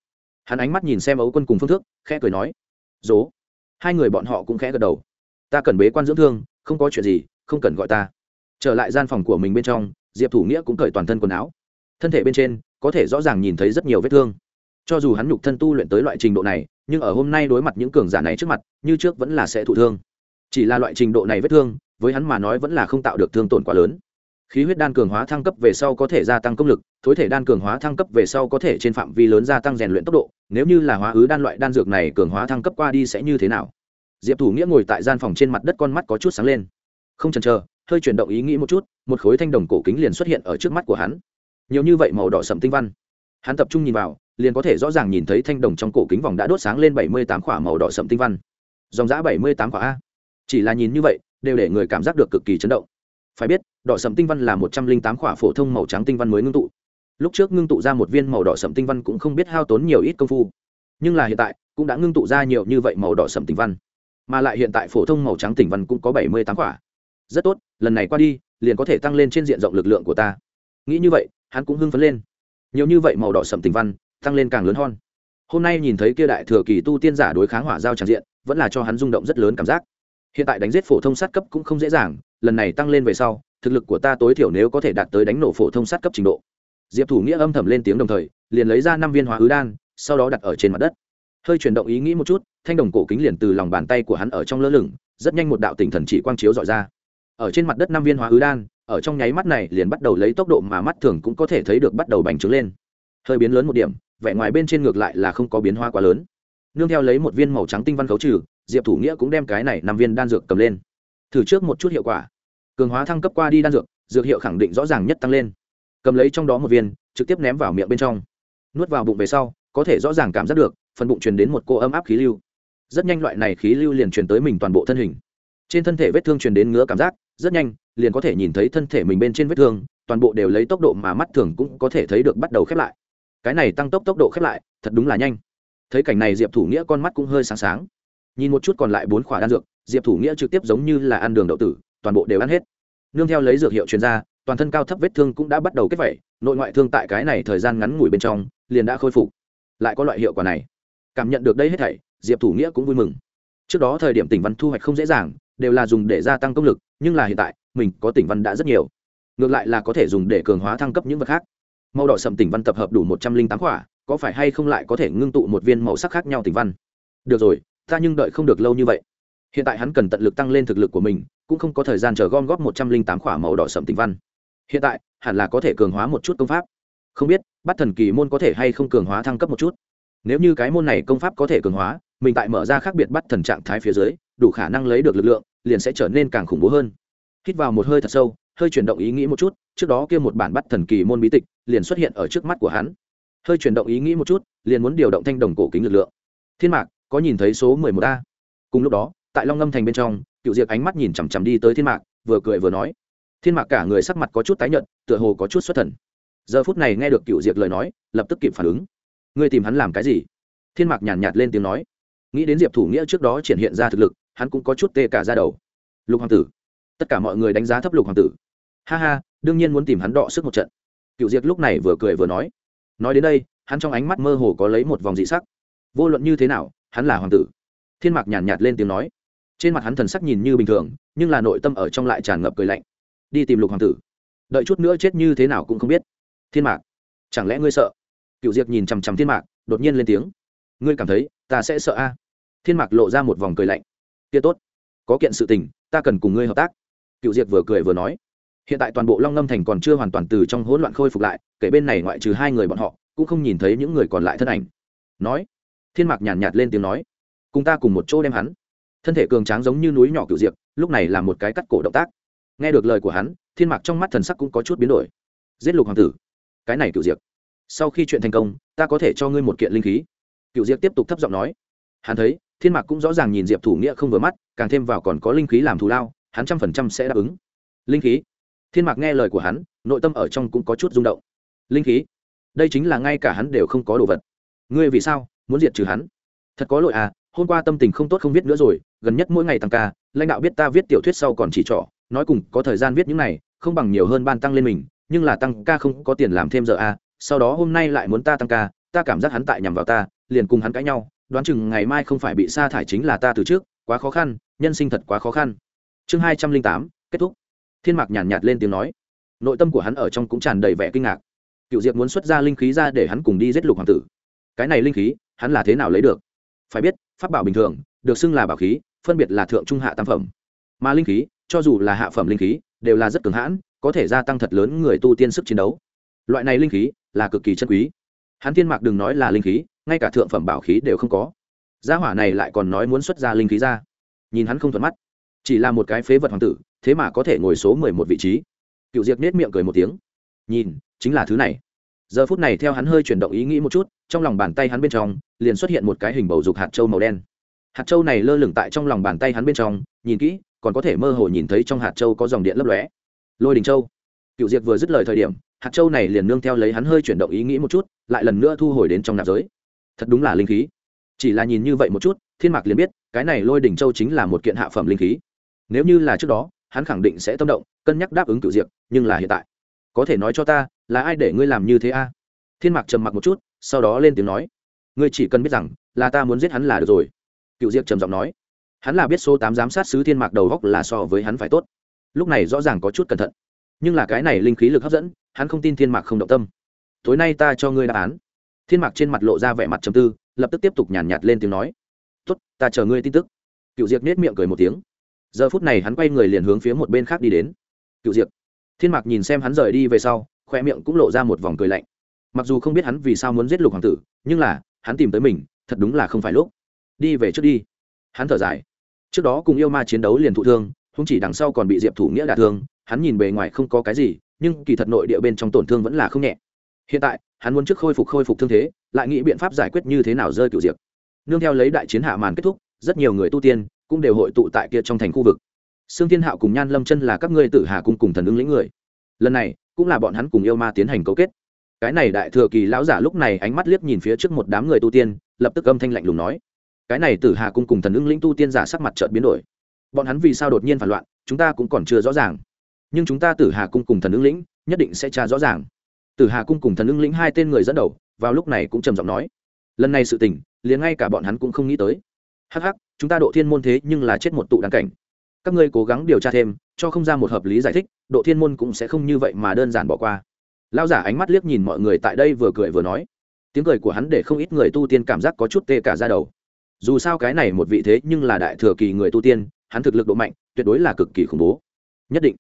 A: Hắn ánh mắt nhìn xem ấu quân cùng phương thức khẽ cười nói dố. Hai người bọn họ cũng khẽ gật đầu. Ta cần bế quan dưỡng thương, không có chuyện gì, không cần gọi ta. Trở lại gian phòng của mình bên trong, diệp thủ nghĩa cũng cởi toàn thân quần áo. Thân thể bên trên, có thể rõ ràng nhìn thấy rất nhiều vết thương. Cho dù hắn nhục thân tu luyện tới loại trình độ này, nhưng ở hôm nay đối mặt những cường giả này trước mặt, như trước vẫn là sẽ thụ thương. Chỉ là loại trình độ này vết thương, với hắn mà nói vẫn là không tạo được thương tổn quá lớn khí huyết đan cường hóa thăng cấp về sau có thể gia tăng công lực thối thể đan cường hóa thăng cấp về sau có thể trên phạm vi lớn gia tăng rèn luyện tốc độ, nếu như là hóa ứ đan loại đan dược này cường hóa thăng cấp qua đi sẽ như thế nào? Diệp thủ nghĩa ngồi tại gian phòng trên mặt đất con mắt có chút sáng lên. Không chần chờ, hơi chuyển động ý nghĩ một chút, một khối thanh đồng cổ kính liền xuất hiện ở trước mắt của hắn. Nhiều như vậy màu đỏ sậm tinh văn. Hắn tập trung nhìn vào, liền có thể rõ ràng nhìn thấy thanh đồng trong cổ kính vòng đã đốt sáng lên bảy mươi tám khỏa màu đỏ sậm tinh văn. Dòng giã bảy mươi tám khỏa a. Chỉ là nhìn như vậy, đều để người cảm giác được cực kỳ chấn động phải biết, đỏ sầm tinh văn là một trăm linh tám khỏa phổ thông màu trắng tinh văn mới ngưng tụ. Lúc trước ngưng tụ ra một viên màu đỏ sầm tinh văn cũng không biết hao tốn nhiều ít công phu. Nhưng là hiện tại, cũng đã ngưng tụ ra nhiều như vậy màu đỏ sầm tinh văn. Mà lại hiện tại phổ thông màu trắng tinh văn cũng có bảy mươi tám khỏa. Rất tốt, lần này qua đi, liền có thể tăng lên trên diện rộng lực lượng của ta. Nghĩ như vậy, hắn cũng hưng phấn lên. Nhiều như vậy màu đỏ sầm tinh văn, tăng lên càng lớn hơn. Hôm nay nhìn thấy kia đại thừa kỳ tu tiên giả đối kháng hỏa giao tràn diện, vẫn là cho hắn rung động rất lớn cảm giác hiện tại đánh giết phổ thông sát cấp cũng không dễ dàng, lần này tăng lên về sau, thực lực của ta tối thiểu nếu có thể đạt tới đánh nổ phổ thông sát cấp trình độ. Diệp thủ nghĩa âm thầm lên tiếng đồng thời, liền lấy ra năm viên hóa ứ đan, sau đó đặt ở trên mặt đất. Hơi chuyển động ý nghĩ một chút, thanh đồng cổ kính liền từ lòng bàn tay của hắn ở trong lơ lửng, rất nhanh một đạo tỉnh thần chỉ quang chiếu dọi ra. Ở trên mặt đất năm viên hóa ứ đan, ở trong nháy mắt này liền bắt đầu lấy tốc độ mà mắt thường cũng có thể thấy được bắt đầu bành trướng lên. Hơi biến lớn một điểm, vẻ ngoài bên trên ngược lại là không có biến hóa quá lớn. Nương theo lấy một viên màu trắng tinh văn khấu trừ diệp thủ nghĩa cũng đem cái này năm viên đan dược cầm lên. Thử trước một chút hiệu quả. Cường hóa thăng cấp qua đi đan dược dược hiệu khẳng định rõ ràng nhất tăng lên. Cầm lấy trong đó một viên, trực tiếp ném vào miệng bên trong. Nuốt vào bụng về sau, có thể rõ ràng cảm giác được, phần bụng truyền đến một cô ấm áp khí lưu. Rất nhanh loại này khí lưu liền truyền tới mình toàn bộ thân hình. Trên thân thể vết thương truyền đến ngứa cảm giác, rất nhanh, liền có thể nhìn thấy thân thể mình bên trên vết thương, toàn bộ đều lấy tốc độ mà mắt thường cũng có thể thấy được bắt đầu khép lại. Cái này tăng tốc tốc độ khép lại, thật đúng là nhanh. Thấy cảnh này diệp thủ nghĩa con mắt cũng hơi sáng sáng nhìn một chút còn lại bốn khỏa đan dược, diệp thủ nghĩa trực tiếp giống như là ăn đường đậu tử, toàn bộ đều ăn hết. Nương theo lấy dược hiệu chuyên gia toàn thân cao thấp vết thương cũng đã bắt đầu kết vẩy, nội ngoại thương tại cái này thời gian ngắn ngủi bên trong, liền đã khôi phục. Lại có loại hiệu quả này. Cảm nhận được đây hết thảy, diệp thủ nghĩa cũng vui mừng. Trước đó thời điểm tỉnh văn thu hoạch không dễ dàng, đều là dùng để gia tăng công lực, nhưng là hiện tại, mình có tỉnh văn đã rất nhiều. Ngược lại là có thể dùng để cường hóa thăng cấp những vật khác. Màu đỏ sầm tỉnh văn tập hợp đủ một trăm linh tám quả có phải hay không lại có thể ngưng tụ một viên màu sắc khác nhau tỉnh văn? Được rồi ta nhưng đợi không được lâu như vậy. Hiện tại hắn cần tận lực tăng lên thực lực của mình, cũng không có thời gian chờ gom góp một trăm linh tám khỏa màu đỏ sậm tinh văn. Hiện tại, hẳn là có thể cường hóa một chút công pháp. Không biết bắt thần kỳ môn có thể hay không cường hóa thăng cấp một chút? Nếu như cái môn này công pháp có thể cường hóa, mình tại mở ra khác biệt bắt thần trạng thái phía dưới, đủ khả năng lấy được lực lượng, liền sẽ trở nên càng khủng bố hơn. Hít vào một hơi thật sâu, hơi chuyển động ý nghĩ một chút, trước đó kia một bản bắt thần kỳ môn bí tịch liền xuất hiện ở trước mắt của hắn. Hơi chuyển động ý nghĩ một chút, liền muốn điều động thanh đồng cổ kính lực lượng. Thiên mạc có nhìn thấy số mười một a? Cùng lúc đó tại long ngâm thành bên trong cựu Diệp ánh mắt nhìn chằm chằm đi tới thiên mạc vừa cười vừa nói. Thiên mạc cả người sắc mặt có chút tái nhợt tựa hồ có chút xuất thần. Giờ phút này nghe được cựu Diệp lời nói lập tức kịp phản ứng. Ngươi tìm hắn làm cái gì? Thiên mạc nhàn nhạt, nhạt lên tiếng nói. Nghĩ đến diệp thủ nghĩa trước đó triển hiện ra thực lực hắn cũng có chút tê cả ra đầu. Lục hoàng tử. Tất cả mọi người đánh giá thấp lục hoàng tử. Ha ha đương nhiên muốn tìm hắn đọ sức một trận. Cựu Diệp lúc này vừa cười vừa nói. Nói đến đây hắn trong ánh mắt mơ hồ có lấy một vòng dị sắc. Vô luận như thế nào hắn là hoàng tử. Thiên mạc nhàn nhạt, nhạt lên tiếng nói. Trên mặt hắn thần sắc nhìn như bình thường nhưng là nội tâm ở trong lại tràn ngập cười lạnh. Đi tìm lục hoàng tử. Đợi chút nữa chết như thế nào cũng không biết. Thiên mạc chẳng lẽ ngươi sợ? Cựu diệp nhìn chằm chằm thiên mạc đột nhiên lên tiếng. Ngươi cảm thấy ta sẽ sợ a? Thiên mạc lộ ra một vòng cười lạnh. Kia tốt có kiện sự tình ta cần cùng ngươi hợp tác. Cựu diệp vừa cười vừa nói. Hiện tại toàn bộ long ngâm thành còn chưa hoàn toàn từ trong hỗn loạn khôi phục lại kể bên này ngoại trừ hai người bọn họ cũng không nhìn thấy những người còn lại thân ảnh. Nói thiên mạc nhàn nhạt, nhạt lên tiếng nói cùng ta cùng một chỗ đem hắn. Thân thể cường tráng giống như núi nhỏ cựu diệp lúc này là một cái cắt cổ động tác. Nghe được lời của hắn thiên mạc trong mắt thần sắc cũng có chút biến đổi. Giết lục hoàng tử cái này cựu diệp sau khi chuyện thành công ta có thể cho ngươi một kiện linh khí. Cựu diệp tiếp tục thấp giọng nói. Hắn thấy thiên mạc cũng rõ ràng nhìn diệp thủ nghĩa không vừa mắt càng thêm vào còn có linh khí làm thù lao hắn trăm phần trăm sẽ đáp ứng. Linh khí? Thiên mạc nghe lời của hắn nội tâm ở trong cũng có chút rung động. Linh khí? Đây chính là ngay cả hắn đều không có đồ vật. Ngươi vì sao muốn diệt trừ hắn. Thật có lỗi à hôm qua tâm tình không tốt không viết nữa rồi gần nhất mỗi ngày tăng ca lãnh đạo biết ta viết tiểu thuyết sau còn chỉ trỏ nói cùng có thời gian viết những này không bằng nhiều hơn ban tăng lên mình nhưng là tăng ca không có tiền làm thêm giờ à? sau đó hôm nay lại muốn ta tăng ca ta cảm giác hắn tại nhằm vào ta liền cùng hắn cãi nhau đoán chừng ngày mai không phải bị sa thải chính là ta từ trước quá khó khăn nhân sinh thật quá khó khăn. Chương hai trăm linh tám kết thúc. Thiên mạc nhàn nhạt, nhạt lên tiếng nói. Nội tâm của hắn ở trong cũng tràn đầy vẻ kinh ngạc. Cựu diệp muốn xuất ra linh khí ra để hắn cùng đi giết lục hoàng tử. Cái này linh khí hắn là thế nào lấy được? Phải biết, pháp bảo bình thường, được xưng là bảo khí, phân biệt là thượng trung hạ tam phẩm. Mà linh khí, cho dù là hạ phẩm linh khí, đều là rất cường hãn, có thể gia tăng thật lớn người tu tiên sức chiến đấu. Loại này linh khí là cực kỳ chân quý. Hắn thiên mạc đừng nói là linh khí, ngay cả thượng phẩm bảo khí đều không có. Gia hỏa này lại còn nói muốn xuất ra linh khí ra. Nhìn hắn không thuận mắt. Chỉ là một cái phế vật hoàng tử, thế mà có thể ngồi số mười một vị trí. Cựu diệc nết miệng cười một tiếng. Nhìn, chính là thứ này giờ phút này theo hắn hơi chuyển động ý nghĩ một chút, trong lòng bàn tay hắn bên trong liền xuất hiện một cái hình bầu dục hạt trâu màu đen. Hạt trâu này lơ lửng tại trong lòng bàn tay hắn bên trong, nhìn kỹ, còn có thể mơ hồ nhìn thấy trong hạt trâu có dòng điện lấp lóe. Lôi đình châu. Cựu diệt vừa dứt lời thời điểm, hạt trâu này liền nương theo lấy hắn hơi chuyển động ý nghĩ một chút, lại lần nữa thu hồi đến trong nạp giới. Thật đúng là linh khí. Chỉ là nhìn như vậy một chút, thiên mạc liền biết, cái này lôi đỉnh châu chính là một kiện hạ phẩm linh khí. Nếu như là trước đó, hắn khẳng định sẽ tâm động, cân nhắc đáp ứng cựu diệt nhưng là hiện tại. Có thể nói cho ta là ai để ngươi làm như thế a? Thiên mạc trầm mặc một chút sau đó lên tiếng nói. Ngươi chỉ cần biết rằng là ta muốn giết hắn là được rồi. Cựu diệp trầm giọng nói. Hắn là biết số tám giám sát sứ thiên mạc đầu góc là so với hắn phải tốt. Lúc này rõ ràng có chút cẩn thận. Nhưng là cái này linh khí lực hấp dẫn hắn không tin thiên mạc không động tâm. Tối nay ta cho ngươi đáp án. Thiên mạc trên mặt lộ ra vẻ mặt trầm tư lập tức tiếp tục nhàn nhạt, nhạt lên tiếng nói. Tốt ta chờ ngươi tin tức. Cựu diệp nết miệng cười một tiếng. Giờ phút này hắn quay người liền hướng phía một bên khác đi đến. Cựu diệp. Thiên mạc nhìn xem hắn rời đi về sau khoe miệng cũng lộ ra một vòng cười lạnh. Mặc dù không biết hắn vì sao muốn giết lục hoàng tử, nhưng là, hắn tìm tới mình, thật đúng là không phải lúc. Đi về trước đi. Hắn thở dài. Trước đó cùng yêu ma chiến đấu liền thụ thương không chỉ đằng sau còn bị diệp thủ nghĩa đả thương, hắn nhìn bề ngoài không có cái gì, nhưng kỳ thật nội địa bên trong tổn thương vẫn là không nhẹ. Hiện tại, hắn muốn trước khôi phục khôi phục thương thế, lại nghĩ biện pháp giải quyết như thế nào rơi cựu diệp. Nương theo lấy đại chiến hạ màn kết thúc, rất nhiều người tu tiên cũng đều hội tụ tại kia trong thành khu vực. Sương thiên hạo cùng nhan lâm chân là các ngươi tử hà cung cùng thần ứng lĩnh người. Lần này cũng là bọn hắn cùng yêu ma tiến hành cấu kết. Cái này đại thừa kỳ lão giả lúc này ánh mắt liếc nhìn phía trước một đám người tu tiên, lập tức âm thanh lạnh lùng nói, cái này tử hà cung cùng thần ứng lĩnh tu tiên giả sắc mặt trợt biến đổi. Bọn hắn vì sao đột nhiên phản loạn, chúng ta cũng còn chưa rõ ràng. Nhưng chúng ta tử hà cung cùng thần ứng lĩnh nhất định sẽ tra rõ ràng. Tử hà cung cùng thần ứng lĩnh hai tên người dẫn đầu, vào lúc này cũng trầm giọng nói, lần này sự tình, liền ngay cả bọn hắn cũng không nghĩ tới. Hắc hắc, chúng ta độ thiên môn thế nhưng là chết một tụ đáng cảnh các ngươi cố gắng điều tra thêm, cho không ra một hợp lý giải thích, độ thiên môn cũng sẽ không như vậy mà đơn giản bỏ qua. Lao giả ánh mắt liếc nhìn mọi người tại đây vừa cười vừa nói. Tiếng cười của hắn để không ít người tu tiên cảm giác có chút tê cả ra đầu. Dù sao cái này một vị thế nhưng là đại thừa kỳ người tu tiên, hắn thực lực độ mạnh, tuyệt đối là cực kỳ khủng bố. Nhất định,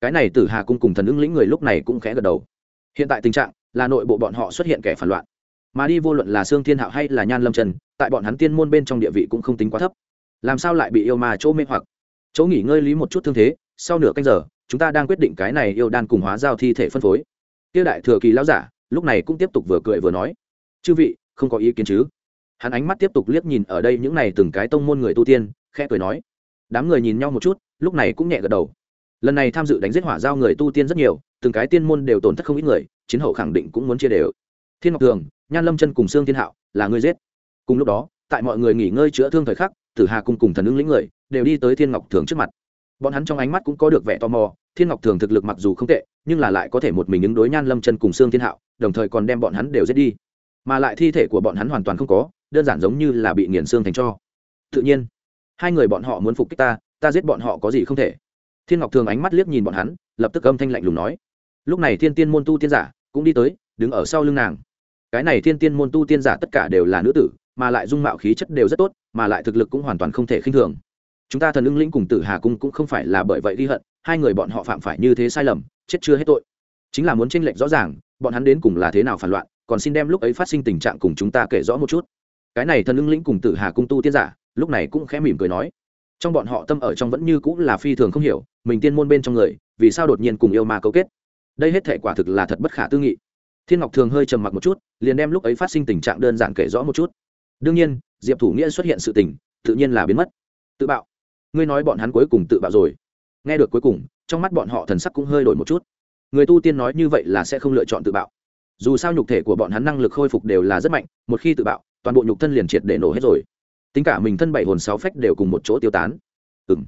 A: cái này tử hà cung cùng thần ứng lĩnh người lúc này cũng khẽ gật đầu. Hiện tại tình trạng là nội bộ bọn họ xuất hiện kẻ phản loạn. Mà đi vô luận là sương thiên hạo hay là nhan lâm trần, tại bọn hắn tiên môn bên trong địa vị cũng không tính quá thấp. Làm sao lại bị yêu ma chỗ mê hoặc? Chỗ nghỉ ngơi lý một chút thương thế, sau nửa canh giờ, chúng ta đang quyết định cái này yêu đan cùng hóa giao thi thể phân phối. Tiêu đại thừa kỳ lão giả, lúc này cũng tiếp tục vừa cười vừa nói, chư vị, không có ý kiến chứ? Hắn ánh mắt tiếp tục liếc nhìn ở đây những này từng cái tông môn người tu tiên, khẽ cười nói, đám người nhìn nhau một chút, lúc này cũng nhẹ gật đầu. Lần này tham dự đánh giết hỏa giao người tu tiên rất nhiều, từng cái tiên môn đều tổn thất không ít người, chiến hậu khẳng định cũng muốn chia đều. Thiên ngọc thường, nhan lâm chân cùng sương thiên hạo, là người giết. Cùng lúc đó, tại mọi người nghỉ ngơi chữa thương thời khắc, tử hà cùng cùng thần ứng lĩnh người đều đi tới thiên ngọc thường trước mặt. Bọn hắn trong ánh mắt cũng có được vẻ tò mò, thiên ngọc thường thực lực mặc dù không tệ, nhưng là lại có thể một mình ứng đối nhan lâm chân cùng xương thiên hạo, đồng thời còn đem bọn hắn đều giết đi. Mà lại thi thể của bọn hắn hoàn toàn không có, đơn giản giống như là bị nghiền xương thành cho. Tự nhiên, hai người bọn họ muốn phục kích ta ta giết bọn họ có gì không thể. Thiên ngọc thường ánh mắt liếc nhìn bọn hắn, lập tức âm thanh lạnh lùng nói. Lúc này thiên tiên môn tu tiên giả cũng đi tới, đứng ở sau lưng nàng. Cái này thiên tiên môn tu tiên giả tất cả đều là nữ tử, mà lại dung mạo khí chất đều rất tốt, mà lại thực lực cũng hoàn toàn không thể khinh thường chúng ta thần ưng lĩnh cùng tử hà cung cũng không phải là bởi vậy ghi hận, hai người bọn họ phạm phải như thế sai lầm, chết chưa hết tội. Chính là muốn tranh lệch rõ ràng, bọn hắn đến cùng là thế nào phản loạn, còn xin đem lúc ấy phát sinh tình trạng cùng chúng ta kể rõ một chút. Cái này thần ưng lĩnh cùng tử hà cung tu tiên giả, lúc này cũng khẽ mỉm cười nói. Trong bọn họ tâm ở trong vẫn như cũng là phi thường không hiểu, mình tiên môn bên trong người, vì sao đột nhiên cùng yêu ma cấu kết? Đây hết thể quả thực là thật bất khả tư nghị. Thiên ngọc thường hơi trầm mặc một chút, liền đem lúc ấy phát sinh tình trạng đơn giản kể rõ một chút. Đương nhiên, diệp thủ nghĩa xuất hiện sự tình, tự nhiên là biến mất. Tự bạo ngươi nói bọn hắn cuối cùng tự bạo rồi. Nghe được cuối cùng, trong mắt bọn họ thần sắc cũng hơi đổi một chút. Người tu tiên nói như vậy là sẽ không lựa chọn tự bạo. Dù sao nhục thể của bọn hắn năng lực khôi phục đều là rất mạnh, một khi tự bạo, toàn bộ nhục thân liền triệt để nổ hết rồi. Tính cả mình thân bảy hồn sáu phách đều cùng một chỗ tiêu tán. Ừ m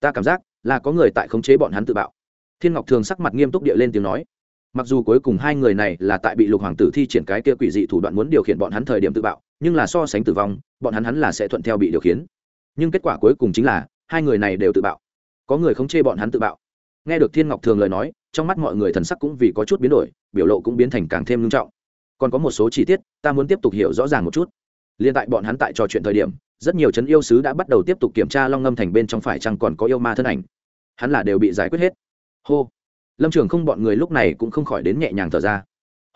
A: ta cảm giác là có người tại khống chế bọn hắn tự bạo. Thiên ngọc thường sắc mặt nghiêm túc địa lên tiếng nói. Mặc dù cuối cùng hai người này là tại bị lục hoàng tử thi triển cái kia quỷ dị thủ đoạn muốn điều khiển bọn hắn thời điểm tự bạo, nhưng là so sánh tử vong, bọn hắn hắn là sẽ thuận theo bị điều khiển. Nhưng kết quả cuối cùng chính là hai người này đều tự bạo. Có người không chê bọn hắn tự bạo. Nghe được thiên ngọc thường lời nói, trong mắt mọi người thần sắc cũng vì có chút biến đổi, biểu lộ cũng biến thành càng thêm nghiêm trọng. Còn có một số chi tiết, ta muốn tiếp tục hiểu rõ ràng một chút. Liên tại bọn hắn tại trò chuyện thời điểm, rất nhiều chấn yêu sứ đã bắt đầu tiếp tục kiểm tra long ngâm thành bên trong phải chăng còn có yêu ma thân ảnh. Hắn là đều bị giải quyết hết. Hô. Lâm trường không bọn người lúc này cũng không khỏi đến nhẹ nhàng thở ra.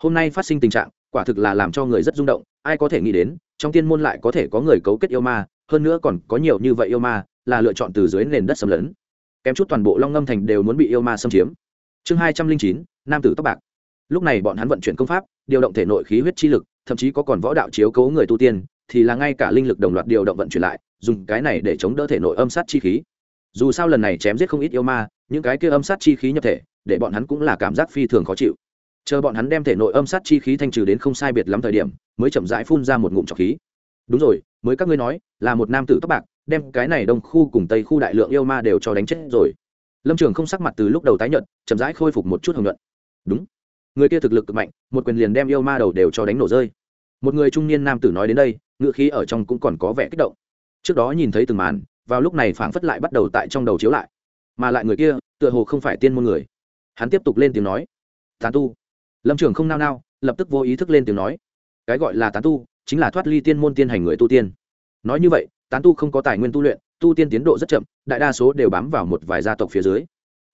A: Hôm nay phát sinh tình trạng, quả thực là làm cho người rất rung động, ai có thể nghĩ đến, trong tiên môn lại có thể có người cấu kết yêu ma, hơn nữa còn có nhiều như vậy yêu ma là lựa chọn từ dưới nền đất xâm lấn. Kém chút toàn bộ long ngâm thành đều muốn bị yêu ma xâm chiếm. Chương hai trăm linh chín, nam tử tóc bạc. Lúc này bọn hắn vận chuyển công pháp, điều động thể nội khí huyết chi lực, thậm chí có còn võ đạo chiếu cố người tu tiên, thì là ngay cả linh lực đồng loạt điều động vận chuyển lại, dùng cái này để chống đỡ thể nội âm sát chi khí. Dù sao lần này chém giết không ít yêu ma, những cái kia âm sát chi khí nhập thể, để bọn hắn cũng là cảm giác phi thường khó chịu. Chờ bọn hắn đem thể nội âm sát chi khí thanh trừ đến không sai biệt lắm thời điểm, mới chậm rãi phun ra một ngụm trọc khí. Đúng rồi, mới các ngươi nói, là một nam tử tóc bạc đem cái này đông khu cùng tây khu đại lượng yêu ma đều cho đánh chết rồi. Lâm trường không sắc mặt từ lúc đầu tái nhuận chậm rãi khôi phục một chút hồng nhuận. Đúng. Người kia thực lực cực mạnh, một quyền liền đem yêu ma đầu đều cho đánh nổ rơi. Một người trung niên nam tử nói đến đây ngựa khí ở trong cũng còn có vẻ kích động. Trước đó nhìn thấy từng màn, vào lúc này phảng phất lại bắt đầu tại trong đầu chiếu lại. Mà lại người kia, tựa hồ không phải tiên môn người. Hắn tiếp tục lên tiếng nói. Tán tu. Lâm trường không nao nao, lập tức vô ý thức lên tiếng nói. Cái gọi là tán tu, chính là thoát ly tiên môn tiên hành người tu tiên. Nói như vậy tán tu không có tài nguyên tu luyện, tu tiên tiến độ rất chậm, đại đa số đều bám vào một vài gia tộc phía dưới.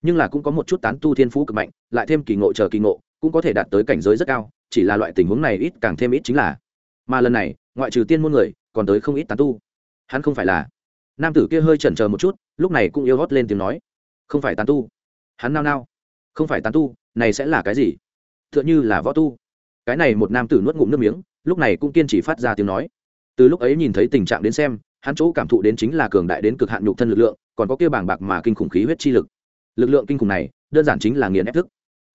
A: Nhưng là cũng có một chút tán tu thiên phú cực mạnh, lại thêm kỳ ngộ chờ kỳ ngộ, cũng có thể đạt tới cảnh giới rất cao, chỉ là loại tình huống này ít càng thêm ít chính là. Mà lần này, ngoại trừ tiên môn người, còn tới không ít tán tu. Hắn không phải là. Nam tử kia hơi chần chờ một chút, lúc này cũng yêu hót lên tiếng nói. Không phải tán tu. Hắn nao nao. Không phải tán tu, này sẽ là cái gì? T h ư ợ n h ư là võ tu. Cái này một nam tử nuốt ngụm nước miếng, lúc này cũng kiên trì phát ra tiếng nói. Từ lúc ấy nhìn thấy tình trạng đến xem hắn chỗ cảm thụ đến chính là cường đại đến cực hạn nhục thân lực lượng, còn có kia bảng bạc mà kinh khủng khí huyết chi lực. Lực lượng kinh khủng này, đơn giản chính là nghiền ép thức.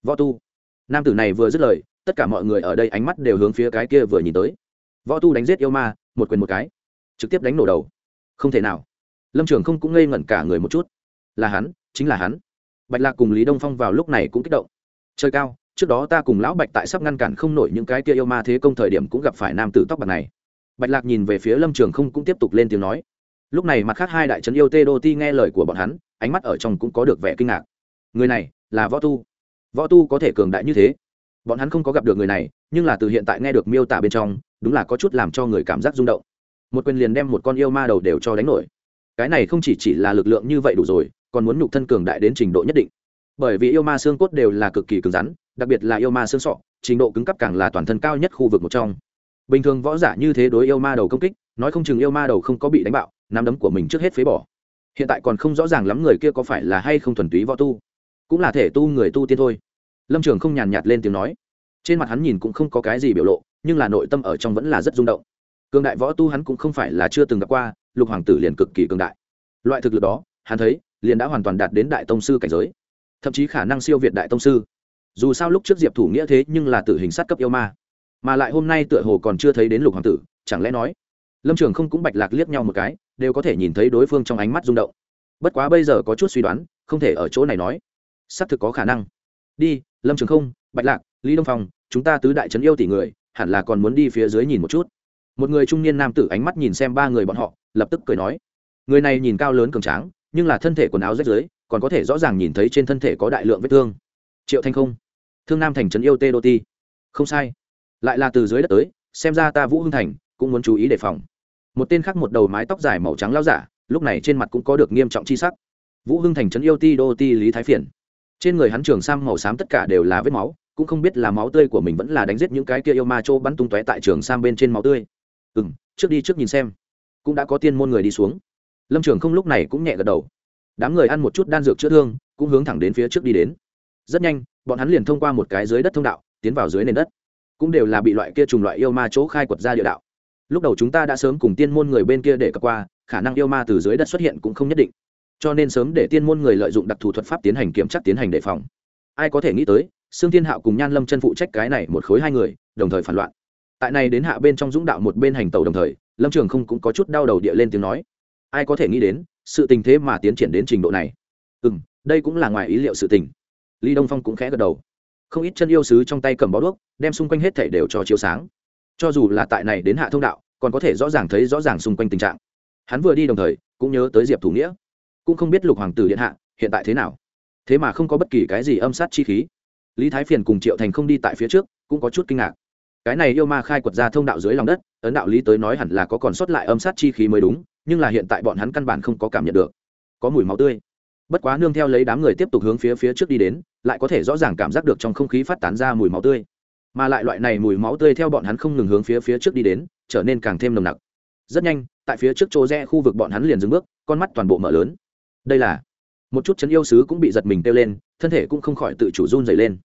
A: Võ tu. Nam tử này vừa dứt lời, tất cả mọi người ở đây ánh mắt đều hướng phía cái kia vừa nhìn tới. Võ tu đánh giết yêu ma, một quyền một cái, trực tiếp đánh nổ đầu. Không thể nào. Lâm trường không cũng ngây ngẩn cả người một chút. Là hắn, chính là hắn. Bạch lạc cùng lý đông phong vào lúc này cũng kích động. Chơi cao, trước đó ta cùng lão bạch tại sắp ngăn cản không nổi những cái kia yêu ma thế công thời điểm cũng gặp phải nam tử tóc bạc này bạch lạc nhìn về phía lâm trường không cũng tiếp tục lên tiếng nói. Lúc này mặt khác hai đại trấn yêu tê đô ti nghe lời của bọn hắn, ánh mắt ở trong cũng có được vẻ kinh ngạc. Người này là võ tu. Võ tu có thể cường đại như thế? Bọn hắn không có gặp được người này, nhưng là từ hiện tại nghe được miêu tả bên trong, đúng là có chút làm cho người cảm giác rung động. Một quyền liền đem một con yêu ma đầu đều cho đánh nổi. Cái này không chỉ chỉ là lực lượng như vậy đủ rồi, còn muốn nhục thân cường đại đến trình độ nhất định. Bởi vì yêu ma xương cốt đều là cực kỳ cứng rắn, đặc biệt là yêu ma xương sọ, trình độ cứng cấp càng là toàn thân cao nhất khu vực một trong bình thường võ giả như thế đối yêu ma đầu công kích, nói không chừng yêu ma đầu không có bị đánh bạo, nắm đấm của mình trước hết phế bỏ. Hiện tại còn không rõ ràng lắm người kia có phải là hay không thuần túy võ tu, cũng là thể tu người tu tiên thôi. Lâm trường không nhàn nhạt lên tiếng nói. Trên mặt hắn nhìn cũng không có cái gì biểu lộ, nhưng là nội tâm ở trong vẫn là rất rung động. Cường đại võ tu hắn cũng không phải là chưa từng gặp qua, lục hoàng tử liền cực kỳ cường đại. Loại thực lực đó, hắn thấy, liền đã hoàn toàn đạt đến đại tông sư cảnh giới. Thậm chí khả năng siêu việt đại tông sư. Dù sao lúc trước diệp thủ nghĩa thế nhưng là tử hình sát cấp yêu ma mà lại hôm nay tựa hồ còn chưa thấy đến lục hoàng tử, chẳng lẽ nói, lâm trường không cũng bạch lạc liếc nhau một cái, đều có thể nhìn thấy đối phương trong ánh mắt rung động. Bất quá bây giờ có chút suy đoán, không thể ở chỗ này nói. Xác thực có khả năng. Đi, lâm trường không, bạch lạc, lý đông phong, chúng ta tứ đại trấn yêu tỷ người, hẳn là còn muốn đi phía dưới nhìn một chút. Một người trung niên nam tử ánh mắt nhìn xem ba người bọn họ, lập tức cười nói, người này nhìn cao lớn cường tráng, nhưng là thân thể quần áo rách rưới, còn có thể rõ ràng nhìn thấy trên thân thể có đại lượng vết thương. Triệu thanh không, thương nam thành trấn yêu tê đô ti. Không sai lại là từ dưới đất tới, xem ra ta vũ hưng thành cũng muốn chú ý đề phòng. Một tên khác một đầu mái tóc dài màu trắng lao giả, lúc này trên mặt cũng có được nghiêm trọng chi sắc. Vũ hưng thành trấn yêu ti đô ti lý thái phiền. Trên người hắn trường sam màu xám tất cả đều là vết máu, cũng không biết là máu tươi của mình vẫn là đánh giết những cái kia yêu ma trô bắn tung tóe tại trường sam bên trên máu tươi. Ừ m trước đi trước nhìn xem. Cũng đã có tiên môn người đi xuống. Lâm trường không lúc này cũng nhẹ gật đầu. Đám người ăn một chút đan dược chữa thương, cũng hướng thẳng đến phía trước đi đến. Rất nhanh, bọn hắn liền thông qua một cái dưới đất thông đạo, tiến vào dưới nền đất cũng đều là bị loại kia trùng loại yêu ma chỗ khai quật ra địa đạo. Lúc đầu chúng ta đã sớm cùng tiên môn người bên kia để cập qua, khả năng yêu ma từ dưới đất xuất hiện cũng không nhất định. Cho nên sớm để tiên môn người lợi dụng đặc thù thuật pháp tiến hành kiểm tra, tiến hành đề phòng. Ai có thể nghĩ tới xương thiên hạo cùng nhan lâm chân phụ trách cái này một khối hai người, đồng thời phản loạn. Tại này đến hạ bên trong dũng đạo một bên hành tàu đồng thời, lâm trường không cũng có chút đau đầu địa lên tiếng nói. Ai có thể nghĩ đến, sự tình thế mà tiến triển đến trình độ này. Ừ m đây cũng là ngoài ý liệu sự tình. Lý đông phong cũng khẽ gật đầu không ít chân yêu sứ trong tay cầm bó đuốc, đem xung quanh hết thảy đều cho chiếu sáng. Cho dù là tại này đến hạ thông đạo, còn có thể rõ ràng thấy rõ ràng xung quanh tình trạng. Hắn vừa đi đồng thời, cũng nhớ tới diệp thủ nghĩa. Cũng không biết lục hoàng tử điện hạ, hiện tại thế nào. Thế mà không có bất kỳ cái gì âm sát chi khí. Lý thái phiền cùng triệu thành không đi tại phía trước, cũng có chút kinh ngạc. Cái này yêu ma khai quật ra thông đạo dưới lòng đất, ấn đạo lý tới nói hẳn là có còn sót lại âm sát chi khí mới đúng, nhưng là hiện tại bọn hắn căn bản không có cảm nhận được. Có mùi máu tươi. Bất quá nương theo lấy đám người tiếp tục hướng phía phía trước đi đến lại có thể rõ ràng cảm giác được trong không khí phát tán ra mùi máu tươi. Mà lại loại này mùi máu tươi theo bọn hắn không ngừng hướng phía phía trước đi đến, trở nên càng thêm nồng nặc. Rất nhanh, tại phía trước chỗ rẽ khu vực bọn hắn liền dừng bước, con mắt toàn bộ mở lớn. Đây là một chút chấn yêu sứ cũng bị giật mình kêu lên, thân thể cũng không khỏi tự chủ run dày lên.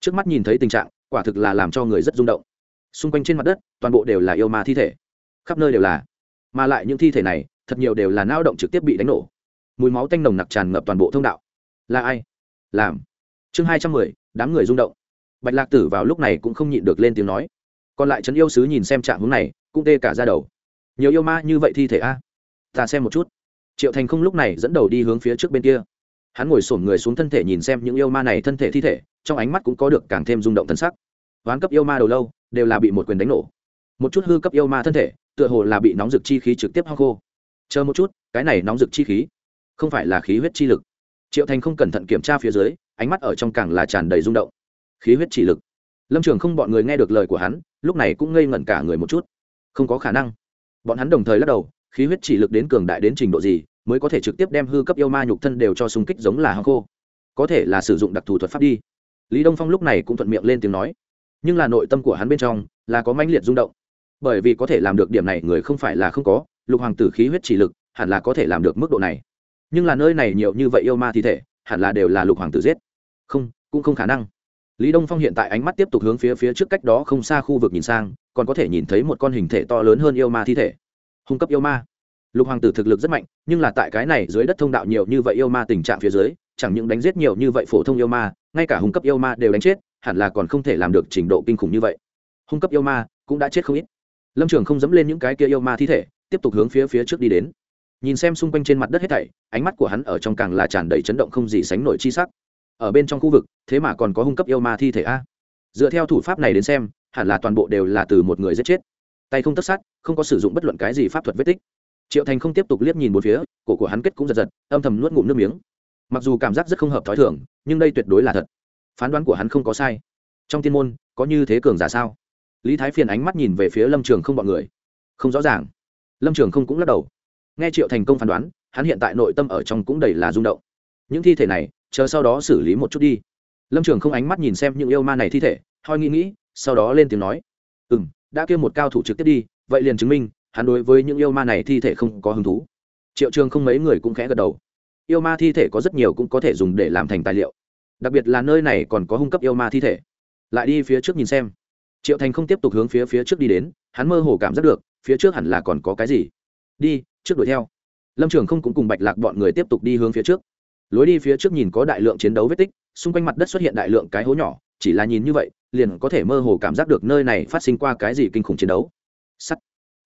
A: Trước mắt nhìn thấy tình trạng, quả thực là làm cho người rất rung động. Xung quanh trên mặt đất, toàn bộ đều là yêu ma thi thể. Khắp nơi đều là. Mà lại những thi thể này, thật nhiều đều là nao động trực tiếp bị đánh nổ. Mùi máu tanh nồng nặc tràn ngập toàn bộ thông đạo. Là ai? Làm chương hai trăm mười, đám người rung động. Bạch lạc tử vào lúc này cũng không nhịn được lên tiếng nói. Còn lại trấn yêu sứ nhìn xem trạng hướng này, cũng tê cả ra đầu. Nhiều yêu ma như vậy thi thể a? Ta xem một chút. Triệu thành không lúc này dẫn đầu đi hướng phía trước bên kia. Hắn ngồi sổm người xuống thân thể nhìn xem những yêu ma này thân thể thi thể, trong ánh mắt cũng có được càng thêm rung động thân sắc. Oán cấp yêu ma đầu lâu, đều là bị một quyền đánh nổ. Một chút hư cấp yêu ma thân thể, tựa hồ là bị nóng rực chi khí trực tiếp hoa khô. Chờ một chút, cái này nóng rực chi khí, không phải là khí huyết chi lực. Triệu thành không cẩn thận kiểm tra phía dưới ánh mắt ở trong càng là tràn đầy rung động. Khí huyết chỉ lực. Lâm trường không bọn người nghe được lời của hắn, lúc này cũng ngây ngẩn cả người một chút. Không có khả năng. Bọn hắn đồng thời lắc đầu, khí huyết chỉ lực đến cường đại đến trình độ gì, mới có thể trực tiếp đem hư cấp yêu ma nhục thân đều cho xung kích giống là hăng khô. Có thể là sử dụng đặc thù thuật pháp đi. Lý đông phong lúc này cũng thuận miệng lên tiếng nói. Nhưng là nội tâm của hắn bên trong là có mãnh liệt rung động. Bởi vì có thể làm được điểm này người không phải là không có, lục hoàng tử khí huyết chỉ lực hẳn là có thể làm được mức độ này. Nhưng là nơi này nhiều như vậy yêu ma thi thể hẳn là đều là lục hoàng tử giết. Không, cũng không khả năng. Lý đông phong hiện tại ánh mắt tiếp tục hướng phía phía trước cách đó không xa khu vực nhìn sang, còn có thể nhìn thấy một con hình thể to lớn hơn yêu ma thi thể. Hung cấp yêu ma. Lục hoàng tử thực lực rất mạnh, nhưng là tại cái này dưới đất thông đạo nhiều như vậy yêu ma tình trạng phía dưới, chẳng những đánh giết nhiều như vậy phổ thông yêu ma, ngay cả hung cấp yêu ma đều đánh chết, hẳn là còn không thể làm được trình độ kinh khủng như vậy. Hung cấp yêu ma cũng đã chết không ít. Lâm trường không dẫm lên những cái kia yêu ma thi thể, tiếp tục hướng phía phía trước đi đến nhìn xem xung quanh trên mặt đất hết thảy, ánh mắt của hắn ở trong càng là tràn đầy chấn động không gì sánh nổi chi sắc. Ở bên trong khu vực, thế mà còn có hung cấp yêu ma thi thể a. Dựa theo thủ pháp này đến xem, hẳn là toàn bộ đều là từ một người giết chết. Tay không tất sát, không có sử dụng bất luận cái gì pháp thuật vết tích. Triệu thành không tiếp tục liếc nhìn một phía, cổ của hắn kết cũng giật giật, âm thầm nuốt ngụm nước miếng. Mặc dù cảm giác rất không hợp t h ó i thưởng nhưng đây tuyệt đối là thật. Phán đoán của hắn không có sai. Trong tiên môn, có như thế cường giả sao? Lý thái phiền ánh mắt nhìn về phía lâm trường không bọn người. Không rõ ràng. Lâm trường không cũng lắc đầu nghe triệu thành công phán đoán, hắn hiện tại nội tâm ở trong cũng đầy là rung động. Những thi thể này, chờ sau đó xử lý một chút đi. Lâm trường không ánh mắt nhìn xem những yêu ma này thi thể hoi nghĩ nghĩ, sau đó lên tiếng nói. Ừ m đã kêu một cao thủ trực tiếp đi, vậy liền chứng minh, hắn đối với những yêu ma này thi thể không có hứng thú. Triệu trường không mấy người cũng khẽ gật đầu. Yêu ma thi thể có rất nhiều cũng có thể dùng để làm thành tài liệu. Đặc biệt là nơi này còn có hung cấp yêu ma thi thể. Lại đi phía trước nhìn xem. Triệu thành không tiếp tục hướng phía phía trước đi đến, hắn mơ hồ cảm giác được, phía trước hẳn là còn có cái gì. Đi trước đuổi theo. Lâm trường không cũng cùng bạch lạc bọn người tiếp tục đi hướng phía trước. Lối đi phía trước nhìn có đại lượng chiến đấu vết tích, xung quanh mặt đất xuất hiện đại lượng cái hố nhỏ, chỉ là nhìn như vậy, liền có thể mơ hồ cảm giác được nơi này phát sinh qua cái gì kinh khủng chiến đấu. Sắt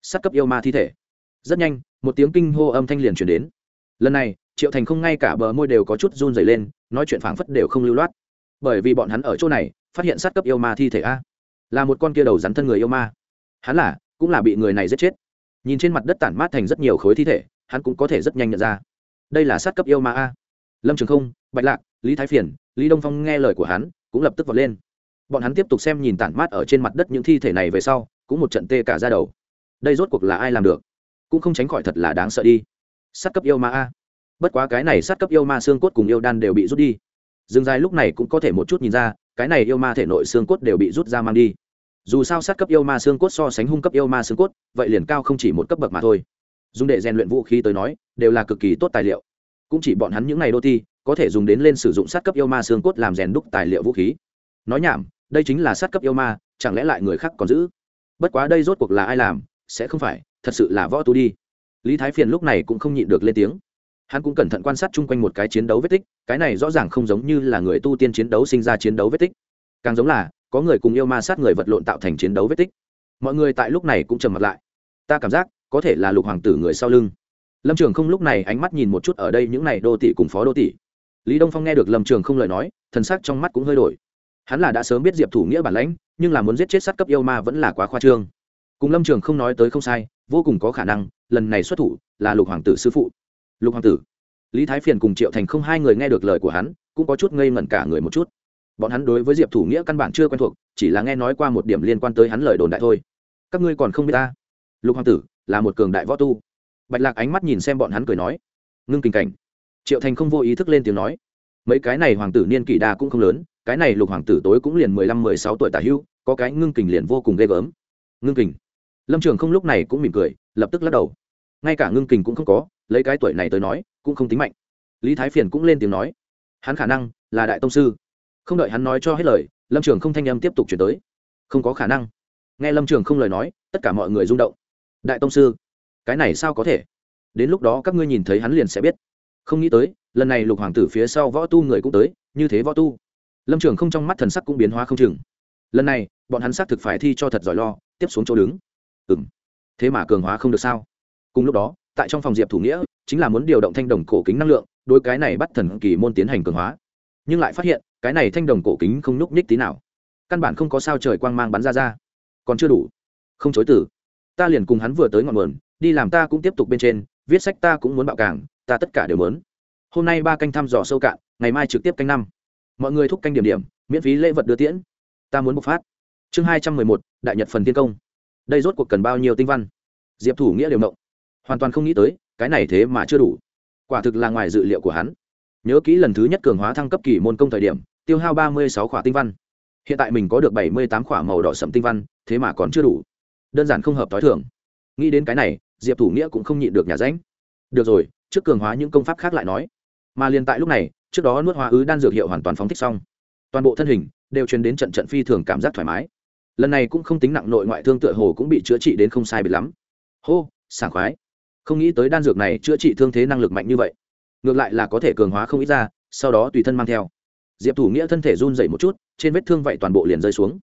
A: sắt cấp yêu ma thi thể. Rất nhanh, một tiếng kinh hô âm thanh liền chuyển đến. Lần này, triệu thành không ngay cả bờ môi đều có chút run dày lên, nói chuyện phảng phất đều không lưu loát. Bởi vì bọn hắn ở chỗ này, phát hiện sát cấp yêu ma thi thể a. Là một con kia đầu rắn thân người yêu ma. Hắn là, cũng là bị người này giết chết nhìn trên mặt đất tản mát thành rất nhiều khối thi thể, hắn cũng có thể rất nhanh nhận ra. Đây là sát cấp yêu ma a. Lâm trường không, bạch lạc, lý thái phiền, lý đông phong nghe lời của hắn, cũng lập tức vọt lên. Bọn hắn tiếp tục xem nhìn tản mát ở trên mặt đất những thi thể này về sau, cũng một trận tê cả ra đầu. Đây rốt cuộc là ai làm được? Cũng không tránh khỏi thật là đáng sợ đi. Sát cấp yêu ma a. Bất quá cái này sát cấp yêu ma xương cốt cùng yêu đan đều bị rút đi. Dương dài lúc này cũng có thể một chút nhìn ra, cái này yêu ma thể nội xương cốt đều bị rút ra mang đi dù sao sát cấp yêu ma xương cốt so sánh hung cấp yêu ma xương cốt, vậy liền cao không chỉ một cấp bậc mà thôi. Dùng để rèn luyện vũ khí tới nói, đều là cực kỳ tốt tài liệu. Cũng chỉ bọn hắn những ngày đô ti có thể dùng đến lên sử dụng sát cấp yêu ma xương cốt làm rèn đúc tài liệu vũ khí. Nói nhảm, đây chính là sát cấp yêu ma, chẳng lẽ lại người khác còn giữ? Bất quá đây rốt cuộc là ai làm, sẽ không phải, thật sự là võ tu đi. Lý thái phiền lúc này cũng không nhịn được lên tiếng. Hắn cũng cẩn thận quan sát chung quanh một cái chiến đấu vết tích, cái này rõ ràng không giống như là người tu tiên chiến đấu sinh ra chiến đấu vết tích. Càng giống là có người cùng yêu ma sát người vật lộn tạo thành chiến đấu vết tích. Mọi người tại lúc này cũng trầm mặt lại. Ta cảm giác, có thể là lục hoàng tử người sau lưng. Lâm trường không lúc này ánh mắt nhìn một chút ở đây những n à y đô tỷ cùng phó đô tỷ lý đông phong nghe được lâm trường không lời nói, thần sắc trong mắt cũng hơi đổi. Hắn là đã sớm biết diệp thủ nghĩa bản lãnh, nhưng là muốn giết chết sát cấp yêu ma vẫn là quá khoa trương. Cùng lâm trường không nói tới không sai, vô cùng có khả năng, lần này xuất thủ là lục hoàng tử sư phụ. Lục hoàng tử. Lý thái phiền cùng triệu thành không hai người nghe được lời của hắn, cũng có chút ngây ngẩn cả người một chút bọn hắn đối với diệp thủ nghĩa căn bản chưa quen thuộc, chỉ là nghe nói qua một điểm liên quan tới hắn lời đồn đại thôi. Các ngươi còn không biết ta? Lục hoàng tử, là một cường đại võ tu. Bạch lạc ánh mắt nhìn xem bọn hắn cười nói. Ngưng tình cảnh. Triệu thành không vô ý thức lên tiếng nói. Mấy cái này hoàng tử niên kỷ đa cũng không lớn, cái này lục hoàng tử tối cũng liền mười lăm, mười sáu tuổi tả hưu, có cái ngưng kình liền vô cùng ghê gớm. Ngưng kình lâm trường không lúc này cũng mỉm cười, lập tức lắc đầu. Ngay cả ngưng kình cũng không có, lấy cái tuổi này tới nói, cũng không tính mạnh. Lý thái phiền cũng lên tiếng nói. Hắn khả năng là đại tông sư không đợi hắn nói cho hết lời, lâm trường không thanh âm tiếp tục chuyển tới. Không có khả năng. Nghe lâm trường không lời nói, tất cả mọi người rung động. Đại tông sư, cái này sao có thể? Đến lúc đó các ngươi nhìn thấy hắn liền sẽ biết. Không nghĩ tới, lần này lục hoàng tử phía sau võ tu người cũng tới, như thế võ tu. Lâm trường không trong mắt thần sắc cũng biến hóa không chừng. Lần này, bọn hắn xác thực phải thi cho thật giỏi lo, tiếp xuống chỗ đứng. Ừ m thế mà cường hóa không được sao? Cùng lúc đó, tại trong phòng diệp thủ nghĩa, chính là muốn điều động thanh đồng cổ kính năng lượng đôi cái này bắt thần kỳ môn tiến hành cường hóa nhưng lại phát hiện, cái này thanh đồng cổ kính không nhúc nhích tí nào. Căn bản không có sao trời quang mang bắn ra ra. Còn chưa đủ. Không chối từ. Ta liền cùng hắn vừa tới ngọn nguồn, đi làm ta cũng tiếp tục bên trên, viết sách ta cũng muốn bạo cảng ta tất cả đều muốn. Hôm nay ba canh thăm dò sâu cạn, ngày mai trực tiếp canh năm. Mọi người thúc canh điểm điểm, miễn phí lễ vật đưa tiễn. Ta muốn bộc phát. Chương hai trăm mười một, đại nhật phần tiên công. Đây rốt cuộc cần bao nhiêu tinh văn? Diệp thủ nghĩa đều mộng hoàn toàn không nghĩ tới, cái này thế mà chưa đủ. Quả thực là ngoài dự liệu của hắn nhớ kỹ lần thứ nhất cường hóa thăng cấp kỳ môn công thời điểm, tiêu hao ba mươi sáu khỏa tinh văn. Hiện tại mình có được bảy mươi tám khỏa màu đỏ sậm tinh văn, thế mà còn chưa đủ. Đơn giản không hợp t h i thường. Nghĩ đến cái này, diệp thủ nghĩa cũng không nhịn được nhà ránh. Được rồi, trước cường hóa những công pháp khác lại nói. Mà liền tại lúc này, trước đó nuốt hóa ứ đan dược hiệu hoàn toàn phóng thích xong. Toàn bộ thân hình đều truyền đến trận trận phi thường cảm giác thoải mái. Lần này cũng không tính nặng nội ngoại thương tựa hồ cũng bị chữa trị đến không sai biệt lắm. Hô, sảng khoái. Không nghĩ tới đan dược này chữa trị thương thế năng lực mạnh như vậy ngược lại là có thể cường hóa không ít ra, sau đó tùy thân mang theo. Diệp thủ nghĩa thân thể run dậy một chút, trên vết thương vậy toàn bộ liền rơi xuống.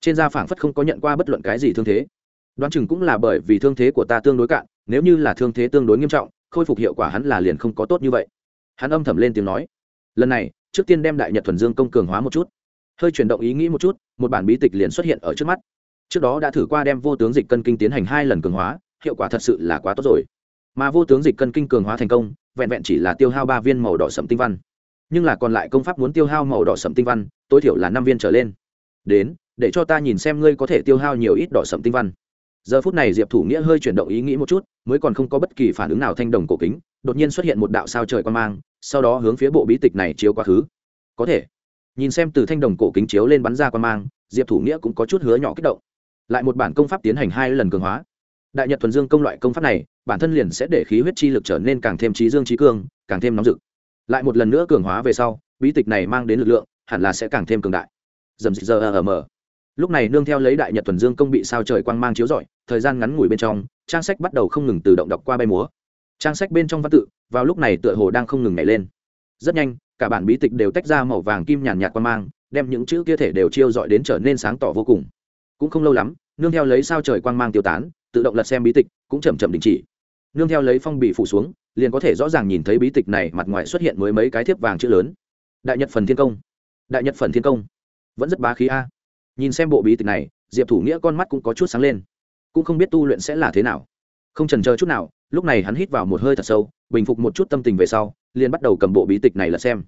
A: Trên da phảng phất không có nhận qua bất luận cái gì thương thế. Đoán chừng cũng là bởi vì thương thế của ta tương đối cạn, nếu như là thương thế tương đối nghiêm trọng, khôi phục hiệu quả hắn là liền không có tốt như vậy. Hắn âm thầm lên tiếng nói, lần này, trước tiên đem đại nhật thuần dương công cường hóa một chút. Hơi chuyển động ý nghĩ một chút, một bản bí tịch liền xuất hiện ở trước mắt. Trước đó đã thử qua đem vô tướng dịch cân kinh tiến hành hai lần cường hóa, hiệu quả thật sự là quá tốt rồi. Mà vô tướng dịch cân kinh cường hóa thành công vẹn vẹn chỉ là tiêu hao ba viên màu đỏ sẫm tinh văn. Nhưng là còn lại công pháp muốn tiêu hao màu đỏ sẫm tinh văn, tối thiểu là năm viên trở lên. Đến, để cho ta nhìn xem ngươi có thể tiêu hao nhiều ít đỏ sẫm tinh văn. Giờ phút này diệp thủ nghĩa hơi chuyển động ý nghĩ một chút, mới còn không có bất kỳ phản ứng nào thanh đồng cổ kính, đột nhiên xuất hiện một đạo sao trời quan mang, sau đó hướng phía bộ bí tịch này chiếu quá khứ. Có thể. Nhìn xem từ thanh đồng cổ kính chiếu lên bắn ra quan mang, diệp thủ nghĩa cũng có chút hứa nhỏ kích động. Lại một bản công pháp tiến hành hai lần cường hóa đại nhật thuần dương công loại công pháp này, bản thân liền sẽ để khí huyết chi lực trở nên càng thêm trí dương trí cương càng thêm nóng rực. Lại một lần nữa cường hóa về sau, bí tịch này mang đến lực lượng, hẳn là sẽ càng thêm cường đại. Dầm dịch giờ ở mờ. Lúc này nương theo lấy đại nhật thuần dương công bị sao trời quang mang chiếu rọi, thời gian ngắn ngủi bên trong, trang sách bắt đầu không ngừng tự động đọc qua bay múa. Trang sách bên trong văn tự, vào lúc này tựa hồ đang không ngừng nhảy lên. Rất nhanh, cả bản bí tịch đều tách ra màu vàng kim nhàn nhạt quang mang, đem những chữ kia thể đều chiêu dọi đến trở nên sáng tỏ vô cùng. Cũng không lâu lắm, nương theo lấy sao trời quang mang tiêu tán tự động lật xem bí tịch, cũng chậm chậm đình chỉ. Nương theo lấy phong bì phủ xuống, liền có thể rõ ràng nhìn thấy bí tịch này mặt ngoài xuất hiện mới mấy cái thiếp vàng chữ lớn. Đại nhật phần thiên công. Đại nhật phần thiên công. Vẫn rất bá khí a. Nhìn xem bộ bí tịch này, diệp thủ nghĩa con mắt cũng có chút sáng lên. Cũng không biết tu luyện sẽ là thế nào. Không trần chờ chút nào, lúc này hắn hít vào một hơi thật sâu, bình phục một chút tâm tình về sau, liền bắt đầu cầm bộ bí tịch này là xem.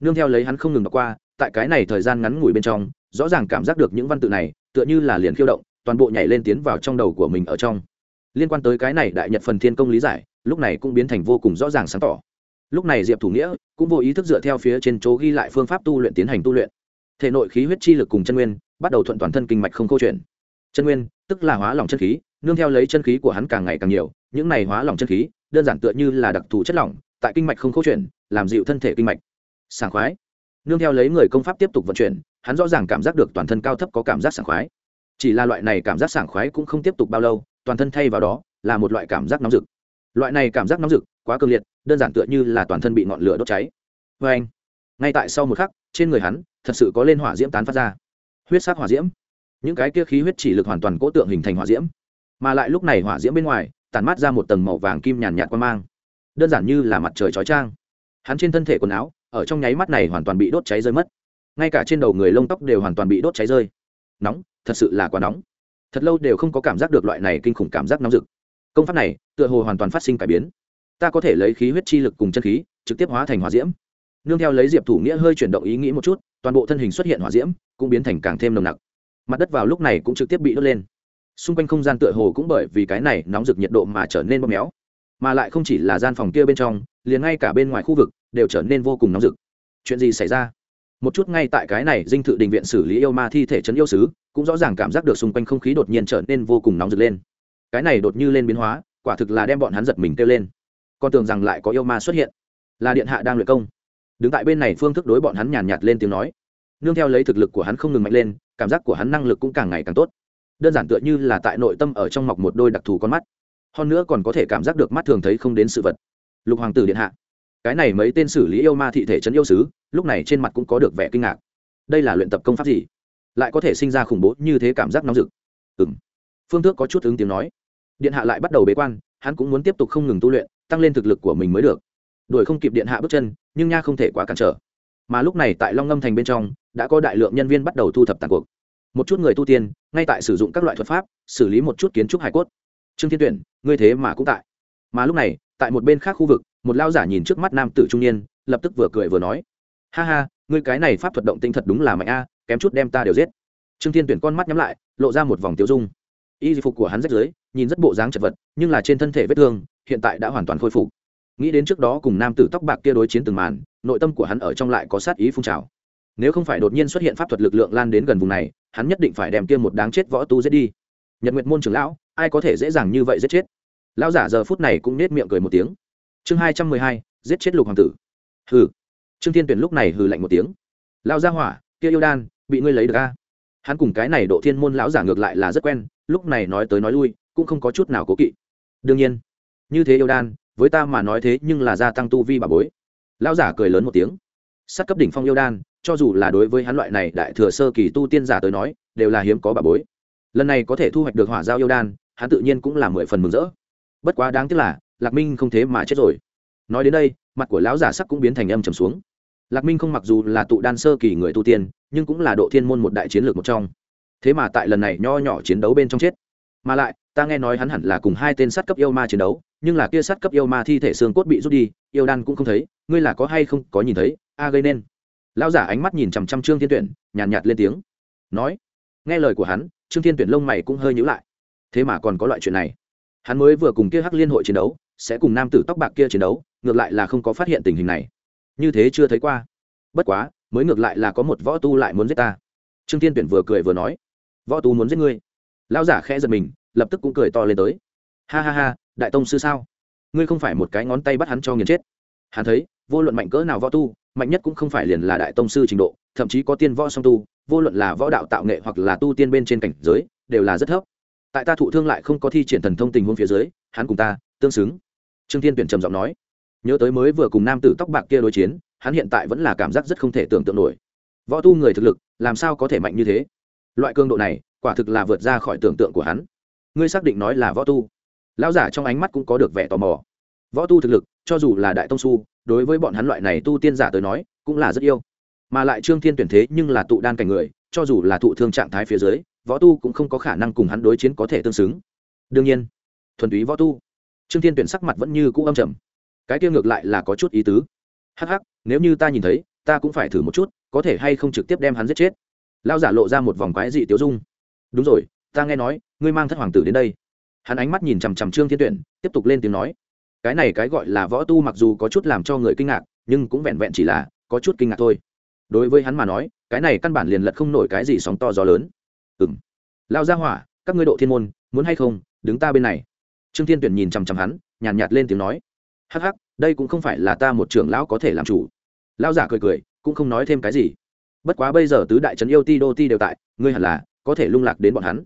A: Nương theo lấy hắn không ngừng đọc qua, tại cái này thời gian ngắn ngủi bên trong, rõ ràng cảm giác được những văn tự này, tựa như là liền khiêu động toàn bộ nhảy lên tiến vào trong đầu của mình ở trong. Liên quan tới cái này đại nhật phần thiên công lý giải, lúc này cũng biến thành vô cùng rõ ràng sáng tỏ. Lúc này diệp thủ nghĩa cũng vô ý thức dựa theo phía trên chỗ ghi lại phương pháp tu luyện tiến hành tu luyện. Thể nội khí huyết chi lực cùng chân nguyên bắt đầu thuận toàn thân kinh mạch không câu chuyện. Chân nguyên, tức là hóa lỏng chân khí, nương theo lấy chân khí của hắn càng ngày càng nhiều, những này hóa lỏng chân khí đơn giản tựa như là đặc thù chất lỏng, tại kinh mạch không câu chuyện, làm dịu thân thể kinh mạch. Sảng khoái. Nương theo lấy người công pháp tiếp tục vận chuyển, hắn rõ ràng cảm giác được toàn thân cao thấp có cảm giác sảng khoái chỉ là loại này cảm giác sảng khoái cũng không tiếp tục bao lâu, toàn thân thay vào đó là một loại cảm giác nóng rực. Loại này cảm giác nóng rực quá cường liệt, đơn giản tựa như là toàn thân bị ngọn lửa đốt cháy. Vê anh, ngay tại sau một khắc, trên người hắn thật sự có lên hỏa diễm tán phát ra. Huyết sắc hỏa diễm. Những cái kia khí huyết chỉ lực hoàn toàn cố tượng hình thành hỏa diễm. Mà lại lúc này hỏa diễm bên ngoài tàn mát ra một tầng màu vàng kim nhàn nhạt qua mang. Đơn giản như là mặt trời chói trang hắn trên thân thể quần áo, ở trong nháy mắt này hoàn toàn bị đốt cháy rơi mất. Ngay cả trên đầu người lông tóc đều hoàn toàn bị đốt cháy rơi nóng, thật sự là quá nóng. Thật lâu đều không có cảm giác được loại này kinh khủng cảm giác nóng rực. Công pháp này tựa hồ hoàn toàn phát sinh cải biến. Ta có thể lấy khí huyết chi lực cùng chân khí, trực tiếp hóa thành hỏa diễm. Nương theo lấy diệp thủ nghĩa hơi chuyển động ý nghĩ một chút, toàn bộ thân hình xuất hiện hỏa diễm, cũng biến thành càng thêm nồng nặc. Mặt đất vào lúc này cũng trực tiếp bị đốt lên. Xung quanh không gian tựa hồ cũng bởi vì cái này nóng rực nhiệt độ mà trở nên bóp méo, mà lại không chỉ là gian phòng kia bên trong, liền ngay cả bên ngoài khu vực đều trở nên vô cùng nóng rực. Chuyện gì xảy ra? Một chút ngay tại cái này dinh thự đình viện xử lý yêu ma thi thể chấn yêu sứ, cũng rõ ràng cảm giác được xung quanh không khí đột nhiên trở nên vô cùng nóng rực lên. Cái này đột như lên biến hóa, quả thực là đem bọn hắn giật mình kêu lên. Con tưởng rằng lại có yêu ma xuất hiện. Là điện hạ đang luyện công. Đứng tại bên này phương thức đối bọn hắn nhàn nhạt lên tiếng nói. Nương theo lấy thực lực của hắn không ngừng mạnh lên, cảm giác của hắn năng lực cũng càng ngày càng tốt. Đơn giản tựa như là tại nội tâm ở trong mọc một đôi đặc thù con mắt. Hơn nữa còn có thể cảm giác được mắt thường thấy không đến sự vật. Lục hoàng tử điện hạ cái này mấy tên xử lý yêu ma thị thể trấn yêu sứ, lúc này trên mặt cũng có được vẻ kinh ngạc. Đây là luyện tập công pháp gì? Lại có thể sinh ra khủng bố như thế cảm giác nóng rực. Ừ m phương tước có chút ứng tiếng nói. Điện hạ lại bắt đầu bế quan, hắn cũng muốn tiếp tục không ngừng tu luyện, tăng lên thực lực của mình mới được. Đuổi không kịp điện hạ bước chân, nhưng nha không thể quá cản trở. Mà lúc này tại long ngâm thành bên trong, đã có đại lượng nhân viên bắt đầu thu thập tàn cuộc. Một chút người tu tiên, ngay tại sử dụng các loại thuật pháp, xử lý một chút kiến trúc hải cốt. Trương thiên tuyển, ngươi thế mà cũng tại. Mà lúc này, tại một bên khác khu vực một lao giả nhìn trước mắt nam tử trung niên, lập tức vừa cười vừa nói, ha ha, ngươi cái này pháp thuật động tinh thật đúng là mạnh a, kém chút đem ta đều giết. Trương thiên tuyển con mắt nhắm lại, lộ ra một vòng tiêu dung. Y phục của hắn rách dưới nhìn rất bộ dáng chật vật, nhưng là trên thân thể vết thương, hiện tại đã hoàn toàn khôi phục. Nghĩ đến trước đó cùng nam tử tóc bạc kia đối chiến từng màn, nội tâm của hắn ở trong lại có sát ý phun trào. Nếu không phải đột nhiên xuất hiện pháp thuật lực lượng lan đến gần vùng này, hắn nhất định phải đem kia một đáng chết võ tu giết đi. Nhật nguyệt môn trưởng lão, ai có thể dễ dàng như vậy giết chết? Lão giả giờ phút này cũng nết miệng cười một tiếng chương hai trăm mười hai, giết chết lục hoàng tử. Hừ. Trương thiên tuyển lúc này hừ lạnh một tiếng. Lao ra hỏa, kia yêu đan, bị ngươi lấy được a? Hắn cùng cái này độ thiên môn lão giả ngược lại là rất quen, lúc này nói tới nói lui, cũng không có chút nào cố kỵ. Đương nhiên, như thế yêu đan, với ta mà nói thế nhưng là gia tăng tu vi bà bối. Lão giả cười lớn một tiếng. Sát cấp đỉnh phong yêu đan, cho dù là đối với hắn loại này đại thừa sơ kỳ tu tiên giả tới nói, đều là hiếm có bà bối. Lần này có thể thu hoạch được hỏa giao yêu đan, hắn tự nhiên cũng là mười phần mừng rỡ. Bất quá đáng tiếc là lạc minh không thế mà chết rồi. Nói đến đây mặt của lão giả sắc cũng biến thành âm trầm xuống. Lạc minh không mặc dù là tụ đan sơ kỳ người tu tiên nhưng cũng là độ thiên môn một đại chiến lược một trong. Thế mà tại lần này nho nhỏ chiến đấu bên trong chết. Mà lại ta nghe nói hắn hẳn là cùng hai tên sát cấp yêu ma chiến đấu nhưng là kia sát cấp yêu ma thi thể xương cốt bị rút đi yêu đan cũng không thấy ngươi là có hay không có nhìn thấy a gây nên. Lão giả ánh mắt nhìn chằm chằm trương thiên tuyển nhàn nhạt, nhạt lên tiếng. Nói nghe lời của hắn trương thiên tuyển lông mày cũng hơi nhíu lại. Thế mà còn có loại chuyện này. Hắn mới vừa cùng kia hắc liên hội chiến đấu sẽ cùng nam tử tóc bạc kia chiến đấu, ngược lại là không có phát hiện tình hình này. Như thế chưa thấy qua. Bất quá, mới ngược lại là có một võ tu lại muốn giết ta. Trương thiên tuyển vừa cười vừa nói, võ tu muốn giết ngươi. Lão giả khẽ giật mình, lập tức cũng cười to lên tới. Ha ha ha, đại tông sư sao? Ngươi không phải một cái ngón tay bắt hắn cho nghiền chết. Hắn thấy, vô luận mạnh cỡ nào võ tu, mạnh nhất cũng không phải liền là đại tông sư trình độ, thậm chí có tiên võ song tu, vô luận là võ đạo tạo nghệ hoặc là tu tiên bên trên cảnh giới, đều là rất thấp. Tại ta thụ thương lại không có thi triển thần thông tình huống phía dưới, hắn cùng ta tương xứng trương thiên tuyển trầm giọng nói, nhớ tới mới vừa cùng nam tử tóc bạc kia đối chiến, hắn hiện tại vẫn là cảm giác rất không thể tưởng tượng nổi. Võ tu người thực lực, làm sao có thể mạnh như thế? Loại cường độ này, quả thực là vượt ra khỏi tưởng tượng của hắn. Ngươi xác định nói là võ tu? Lão giả trong ánh mắt cũng có được vẻ tò mò. Võ tu thực lực, cho dù là đại tông su đối với bọn hắn loại này tu tiên giả tới nói, cũng là rất yêu. Mà lại trương thiên tuyển thế nhưng là tụ đan cảnh người, cho dù là thụ thương trạng thái phía dưới, võ tu cũng không có khả năng cùng hắn đối chiến có thể tương xứng. Đương nhiên, thuần túy võ tu trương thiên tuyển sắc mặt vẫn như cũ âm trầm. Cái kia ngược lại là có chút ý tứ. Hắc hắc, nếu như ta nhìn thấy, ta cũng phải thử một chút, có thể hay không trực tiếp đem hắn giết chết. Lao giả lộ ra một vòng quái dị tiêu dung. Đúng rồi, ta nghe nói, ngươi mang thất hoàng tử đến đây. Hắn ánh mắt nhìn chằm chằm trương thiên tuyển, tiếp tục lên tiếng nói. Cái này cái gọi là võ tu mặc dù có chút làm cho người kinh ngạc, nhưng cũng vẹn vẹn chỉ là có chút kinh ngạc thôi. Đối với hắn mà nói, cái này căn bản liền lật không nổi cái gì sóng to gió lớn. Ừ m lao ra hỏa, các ngươi độ thiên môn, muốn hay không, đứng ta bên này trương thiên tuyển nhìn chằm chằm hắn nhàn nhạt, nhạt lên tiếng nói hắc hắc đây cũng không phải là ta một trưởng lão có thể làm chủ. Lão giả cười cười cũng không nói thêm cái gì. Bất quá bây giờ tứ đại trấn yêu ti đô ti đều tại ngươi hẳn là có thể lung lạc đến bọn hắn.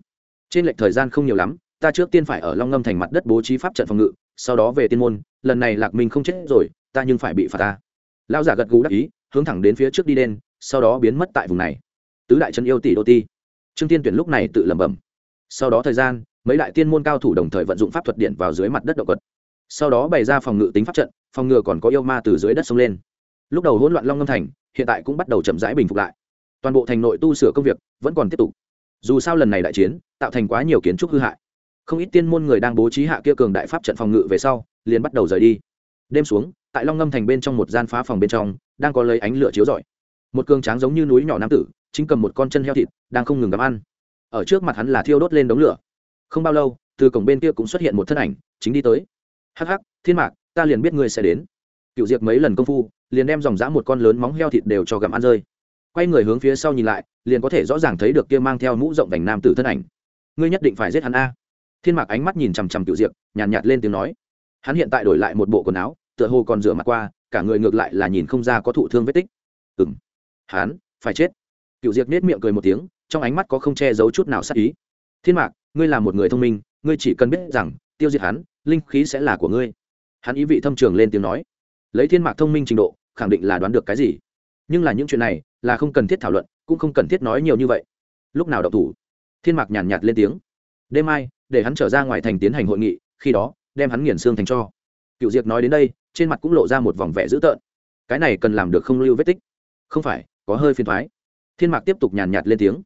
A: Trên lệch thời gian không nhiều lắm ta trước tiên phải ở long ngâm thành mặt đất bố trí pháp trận phòng ngự sau đó về tiên môn lần này lạc minh không chết rồi ta nhưng phải bị phạt ta. Lão giả gật gù đắc ý hướng thẳng đến phía trước đi đen sau đó biến mất tại vùng này. Tứ đại trấn yêu tỷ đô ti. Trương tiên tuyển lúc này tự lẩm bẩm. Sau đó thời gian mấy đại tiên môn cao thủ đồng thời vận dụng pháp thuật điện vào dưới mặt đất động quật sau đó bày ra phòng ngự tính pháp trận, phòng ngừa còn có yêu ma từ dưới đất sông lên. Lúc đầu hỗn loạn long ngâm thành, hiện tại cũng bắt đầu chậm rãi bình phục lại. Toàn bộ thành nội tu sửa công việc vẫn còn tiếp tục. Dù sao lần này đại chiến, tạo thành quá nhiều kiến trúc hư hại. Không ít tiên môn người đang bố trí hạ kia cường đại pháp trận phòng ngự về sau, liền bắt đầu rời đi. Đêm xuống, tại long ngâm thành bên trong một gian phá phòng bên trong, đang có lấy ánh lửa chiếu rọi. Một cường tráng giống như núi nhỏ nam tử, chính cầm một con chân heo thịt, đang không ngừng cắm ăn. Ở trước mặt hắn là thiêu đốt lên đống lửa không bao lâu từ cổng bên kia cũng xuất hiện một thân ảnh chính đi tới. Hắc hắc thiên mạc ta liền biết ngươi sẽ đến. Cựu diệt mấy lần công phu liền đem dòng dã một con lớn móng heo thịt đều cho gặm ăn rơi. Quay người hướng phía sau nhìn lại liền có thể rõ ràng thấy được kia mang theo mũ rộng vành nam tử thân ảnh. Ngươi nhất định phải giết hắn a. Thiên mạc ánh mắt nhìn chằm chằm cựu diệp nhàn nhạt, nhạt lên tiếng nói. Hắn hiện tại đổi lại một bộ quần áo tựa hồ còn rửa mặt qua cả người ngược lại là nhìn không ra có thụ thương vết tích. Ừng hắn phải chết. Cựu diệp nết miệng cười một tiếng trong ánh mắt có không che giấu chút nào sát ý thiên mạc ngươi là một người thông minh ngươi chỉ cần biết rằng tiêu diệt hắn linh khí sẽ là của ngươi. Hắn ý vị thâm trường lên tiếng nói. Lấy thiên mạc thông minh trình độ khẳng định là đoán được cái gì. Nhưng là những chuyện này là không cần thiết thảo luận cũng không cần thiết nói nhiều như vậy. Lúc nào đậu thủ? Thiên mạc nhàn nhạt, nhạt lên tiếng. Đêm mai để hắn trở ra ngoài thành tiến hành hội nghị khi đó đem hắn nghiền xương thành cho. Cựu Diệt nói đến đây trên mặt cũng lộ ra một vòng vẻ dữ tợn. Cái này cần làm được không lưu vết tích. Không phải có hơi phiền thoái. Thiên mạc tiếp tục nhàn nhạt lên tiếng.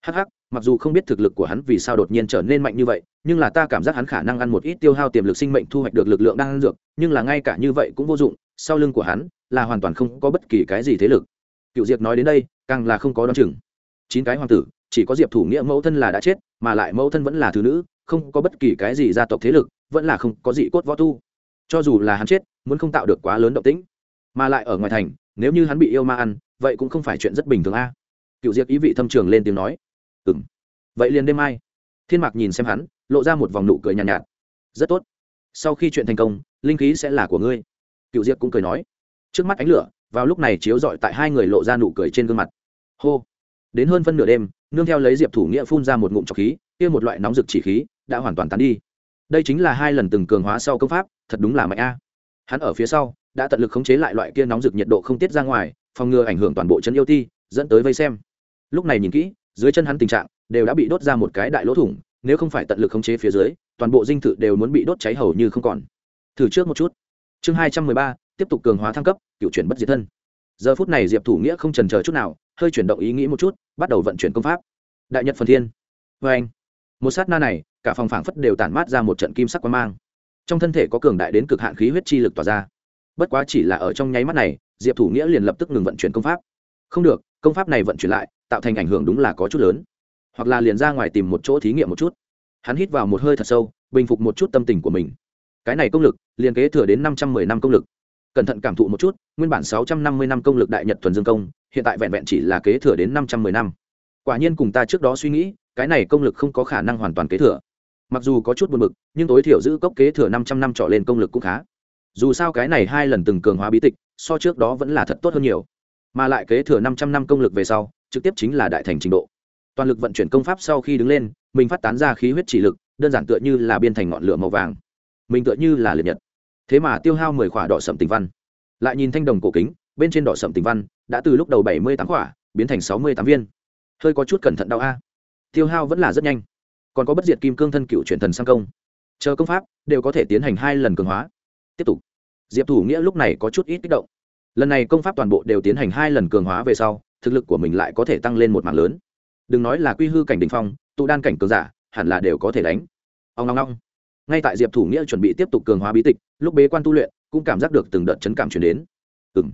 A: Hắc hắc mặc dù không biết thực lực của hắn vì sao đột nhiên trở nên mạnh như vậy, nhưng là ta cảm giác hắn khả năng ăn một ít tiêu hao tiềm lực sinh mệnh thu hoạch được lực lượng đang ăn dược, nhưng là ngay cả như vậy cũng vô dụng, sau lưng của hắn là hoàn toàn không có bất kỳ cái gì thế lực. Cựu diệp nói đến đây, càng là không có đ o chừng. Chín cái hoàng tử, chỉ có diệp thủ nghĩa mẫu thân là đã chết, mà lại mẫu thân vẫn là thứ nữ, không có bất kỳ cái gì gia tộc thế lực, vẫn là không có gì cốt võ tu. Cho dù là hắn chết, muốn không tạo được quá lớn động tĩnh. Mà lại ở ngoài thành, nếu như hắn bị yêu ma ăn, vậy cũng không phải chuyện rất bình thường a. Cựu diệp ý vị thâm trường lên tiếng nói ừng vậy liền đêm mai. Thiên mạc nhìn xem hắn lộ ra một vòng nụ cười nhàn nhạt, nhạt. Rất tốt. Sau khi chuyện thành công linh khí sẽ là của ngươi. Cựu diệp cũng cười nói. Trước mắt ánh lửa vào lúc này chiếu rọi tại hai người lộ ra nụ cười trên gương mặt. Hô. Đến hơn phân nửa đêm nương theo lấy diệp thủ nghĩa phun ra một ngụm trọc khí kia một loại nóng rực chỉ khí đã hoàn toàn tán đi. Đây chính là hai lần từng cường hóa sau công pháp thật đúng là mạnh a. Hắn ở phía sau đã tận lực khống chế lại loại kia nóng rực nhiệt độ không tiết ra ngoài phòng ngừa ảnh hưởng toàn bộ chân yêu ti dẫn tới vây xem. Lúc này nhìn kỹ dưới chân hắn tình trạng đều đã bị đốt ra một cái đại lỗ thủng, nếu không phải tận lực khống chế phía dưới, toàn bộ dinh thự đều muốn bị đốt cháy hầu như không còn. Thử trước một chút. Chương hai trăm mười ba, tiếp tục cường hóa thăng cấp, cựu chuyển bất diệt thân. Giờ phút này diệp thủ nghĩa không trần chờ chút nào, hơi chuyển động ý nghĩ một chút, bắt đầu vận chuyển công pháp. Đại nhật phần thiên. Vê anh, một sát na này, cả phòng phảng phất đều tản mát ra một trận kim sắc quang mang. Trong thân thể có cường đại đến cực hạn khí huyết chi lực tỏa ra. Bất quá chỉ là ở trong nháy mắt này, diệp thủ nghĩa liền lập tức ngừng vận chuyển công pháp. Không được, công pháp này vận chuyển lại tạo thành ảnh hưởng đúng là có chút lớn. Hoặc là liền ra ngoài tìm một chỗ thí nghiệm một chút. Hắn hít vào một hơi thật sâu, bình phục một chút tâm tình của mình. Cái này công lực, liền kế thừa đến năm trăm mười năm công lực. Cẩn thận cảm thụ một chút, nguyên bản sáu trăm năm mươi năm công lực đại nhật thuần dương công, hiện tại vẹn vẹn chỉ là kế thừa đến năm trăm mười năm. Quả nhiên cùng ta trước đó suy nghĩ, cái này công lực không có khả năng hoàn toàn kế thừa. Mặc dù có chút buồn bực, nhưng tối thiểu giữ cốc kế thừa năm trăm năm trọ lên công lực cũng khá. Dù sao cái này hai lần từng cường hóa bí tịch, so trước đó vẫn là thật tốt hơn nhiều. Mà lại kế thừa năm trăm năm công lực về sau trực tiếp chính là đại thành trình độ. Toàn lực vận chuyển công pháp sau khi đứng lên, mình phát tán ra khí huyết chỉ lực, đơn giản tựa như là biên thành ngọn lửa màu vàng. Mình tựa như là liệt nhật. Thế mà tiêu hao mười khỏa đỏ sậm tình văn. Lại nhìn thanh đồng cổ kính, bên trên đỏ sậm tình văn đã từ lúc đầu bảy mươi tám khỏa biến thành sáu mươi tám viên. Hơi có chút cẩn thận đau a. Tiêu hao vẫn là rất nhanh. Còn có bất diệt kim cương thân cựu chuyển thần sang công. Chờ công pháp đều có thể tiến hành hai lần cường hóa. Tiếp tục. Diệp thủ nghĩa lúc này có chút ít kích động. Lần này công pháp toàn bộ đều tiến hành hai lần cường hóa về sau thực lực của mình lại có thể tăng lên một mạng lớn. Đừng nói là quy hư cảnh đình phong, tụ đan cảnh cường giả, hẳn là đều có thể đánh. Ông long long ngay tại diệp thủ nghĩa chuẩn bị tiếp tục cường hóa bí tịch, lúc bế quan tu luyện, cũng cảm giác được từng đợt chấn cảm chuyển đến. Ừng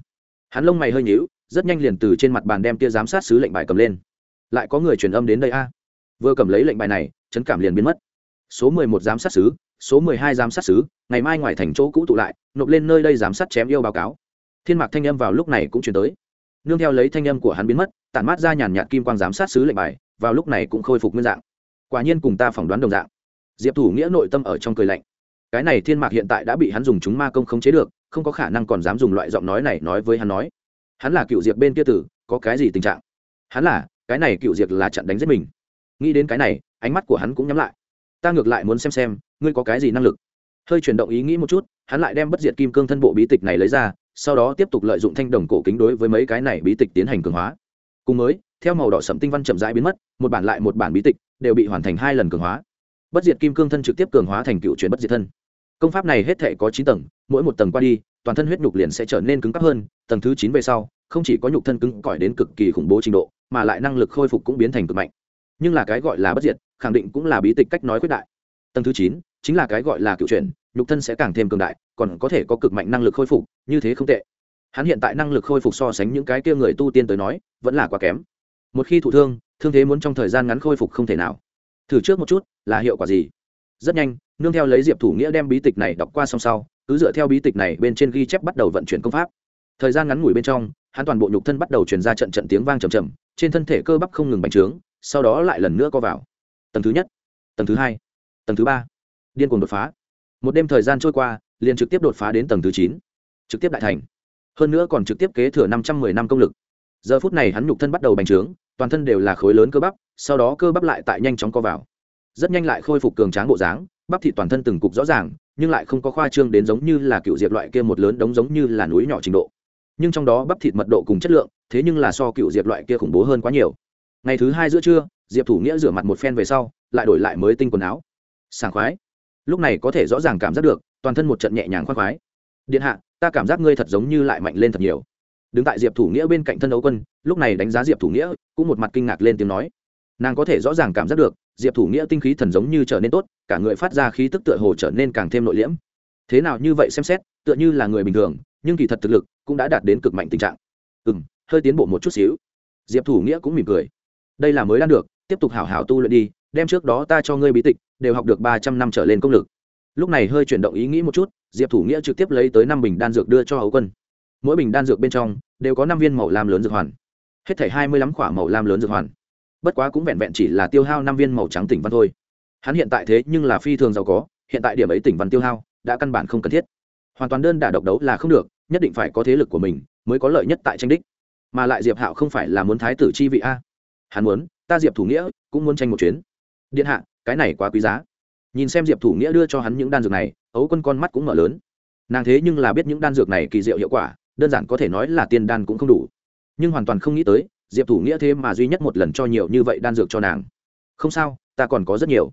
A: hắn lông mày hơi nhíu, rất nhanh liền từ trên mặt bàn đem tia giám sát sứ lệnh bài cầm lên. Lại có người truyền âm đến đây a. Vừa cầm lấy lệnh bài này, chấn cảm liền biến mất. Số mười một giám sát sứ, số mười hai giám sát sứ, ngày mai ngoài thành chỗ cũ tụ lại, nộp lên nơi đây giám sát chém yêu báo cáo. Thiên mạc thanh âm vào lúc này cũng chuyển tới nương theo lấy thanh âm của hắn biến mất, tản mát ra nhàn nhạt kim quang giám sát sứ lệnh bài, vào lúc này cũng khôi phục nguyên dạng. Quả nhiên cùng ta phỏng đoán đồng dạng. Diệp thủ nghĩa nội tâm ở trong cười lạnh. Cái này thiên mạc hiện tại đã bị hắn dùng chúng ma công khống chế được, không có khả năng còn dám dùng loại giọng nói này nói với hắn nói. Hắn là cựu diệp bên kia tử, có cái gì tình trạng? Hắn là, cái này cựu diệp là chặn đánh giết mình. Nghĩ đến cái này, ánh mắt của hắn cũng nhắm lại. Ta ngược lại muốn xem xem, ngươi có cái gì năng lực? Hơi chuyển động ý nghĩ một chút, hắn lại đem bất diệt kim cương thân bộ bí tịch này lấy ra sau đó tiếp tục lợi dụng thanh đồng cổ kính đối với mấy cái này bí tịch tiến hành cường hóa. Cùng mới, theo màu đỏ sậm tinh văn chậm rãi biến mất, một bản lại một bản bí tịch đều bị hoàn thành hai lần cường hóa. Bất diệt kim cương thân trực tiếp cường hóa thành cựu chuyển bất diệt thân. Công pháp này hết thể có chín tầng, mỗi một tầng qua đi, toàn thân huyết nhục liền sẽ trở nên cứng cắp hơn, tầng thứ chín về sau, không chỉ có nhục thân cứng cỏi đến cực kỳ khủng bố trình độ, mà lại năng lực khôi phục cũng biến thành cực mạnh. Nhưng là cái gọi là bất diệt, khẳng định cũng là bí tịch cách nói quyết đại. Tầng thứ chín chính là cái gọi là cựu chuyển, nhục thân sẽ càng thêm cường đại còn có thể có cực mạnh năng lực khôi phục, như thế không tệ. Hắn hiện tại năng lực khôi phục so sánh những cái kia người tu tiên tới nói, vẫn là quá kém. Một khi thụ thương thương thế muốn trong thời gian ngắn khôi phục không thể nào. Thử trước một chút, là hiệu quả gì? Rất nhanh, nương theo lấy diệp thủ nghĩa đem bí tịch này đọc qua xong sau, cứ dựa theo bí tịch này bên trên ghi chép bắt đầu vận chuyển công pháp. Thời gian ngắn ngủi bên trong, hắn toàn bộ nhục thân bắt đầu truyền ra trận trận tiếng vang trầm trầm trên thân thể cơ bắp không ngừng bành trướng, sau đó lại lần nữa co vào. Tầng thứ nhất, tầng thứ hai, tầng thứ ba. Điên cuồng đột phá. Một đêm thời gian trôi qua liền trực tiếp đột phá đến tầng thứ chín, trực tiếp đại thành. Hơn nữa còn trực tiếp kế thừa năm trăm mười năm công lực. Giờ phút này hắn nhục thân bắt đầu bành trướng, toàn thân đều là khối lớn cơ bắp, sau đó cơ bắp lại tại nhanh chóng co vào. Rất nhanh lại khôi phục cường tráng bộ dáng, bắp thịt toàn thân từng cục rõ ràng, nhưng lại không có khoa trương đến giống như là cựu diệp loại kia một lớn đống giống như là núi nhỏ trình độ. Nhưng trong đó bắp thịt mật độ cùng chất lượng, thế nhưng là so cựu diệp loại kia khủng bố hơn quá nhiều. Ngày thứ hai giữa trưa, diệp thủ nghĩa rửa mặt một phen về sau, lại đổi lại mới tinh quần áo. Sảng khoái. Lúc này có thể rõ ràng cảm giác được toàn thân một trận nhẹ nhàng khoác khoái. Điện hạ, ta cảm giác ngươi thật giống như lại mạnh lên thật nhiều. Đứng tại diệp thủ nghĩa bên cạnh thân đấu quân, lúc này đánh giá diệp thủ nghĩa, cũng một mặt kinh ngạc lên tiếng nói. Nàng có thể rõ ràng cảm giác được, diệp thủ nghĩa tinh khí thần giống như trở nên tốt, cả người phát ra khí tức tựa hồ trở nên càng thêm nội liễm. Thế nào như vậy xem xét, tựa như là người bình thường, nhưng kỳ thật thực lực cũng đã đạt đến cực mạnh tình trạng. Ừ m hơi tiến bộ một chút xíu. Diệp thủ nghĩa cũng mỉm cười. Đây là mới đan được, tiếp tục hảo hảo tu luyện đi, đem trước đó ta cho ngươi bí tịch, đều học được ba trăm năm trở lên công lực lúc này hơi chuyển động ý nghĩ một chút, diệp thủ nghĩa trực tiếp lấy tới năm bình đan dược đưa cho hậu quân. Mỗi bình đan dược bên trong đều có năm viên màu lam lớn dược hoàn. Hết thảy hai mươi lăm khỏa màu lam lớn dược hoàn. Bất quá cũng vẹn vẹn chỉ là tiêu hao năm viên màu trắng tỉnh văn thôi. Hắn hiện tại thế nhưng là phi thường giàu có, hiện tại điểm ấy tỉnh văn tiêu hao đã căn bản không cần thiết. Hoàn toàn đơn đả độc đấu là không được, nhất định phải có thế lực của mình mới có lợi nhất tại tranh đích. Mà lại diệp hạo không phải là muốn thái tử chi vị a. Hắn muốn, ta diệp thủ nghĩa cũng muốn tranh một chuyến. Điện hạ, cái này quá quý giá nhìn xem diệp thủ nghĩa đưa cho hắn những đan dược này, ấu quân con mắt cũng mở lớn. Nàng thế nhưng là biết những đan dược này kỳ diệu hiệu quả, đơn giản có thể nói là tiền đan cũng không đủ. Nhưng hoàn toàn không nghĩ tới, diệp thủ nghĩa thế mà duy nhất một lần cho nhiều như vậy đan dược cho nàng. Không sao, ta còn có rất nhiều.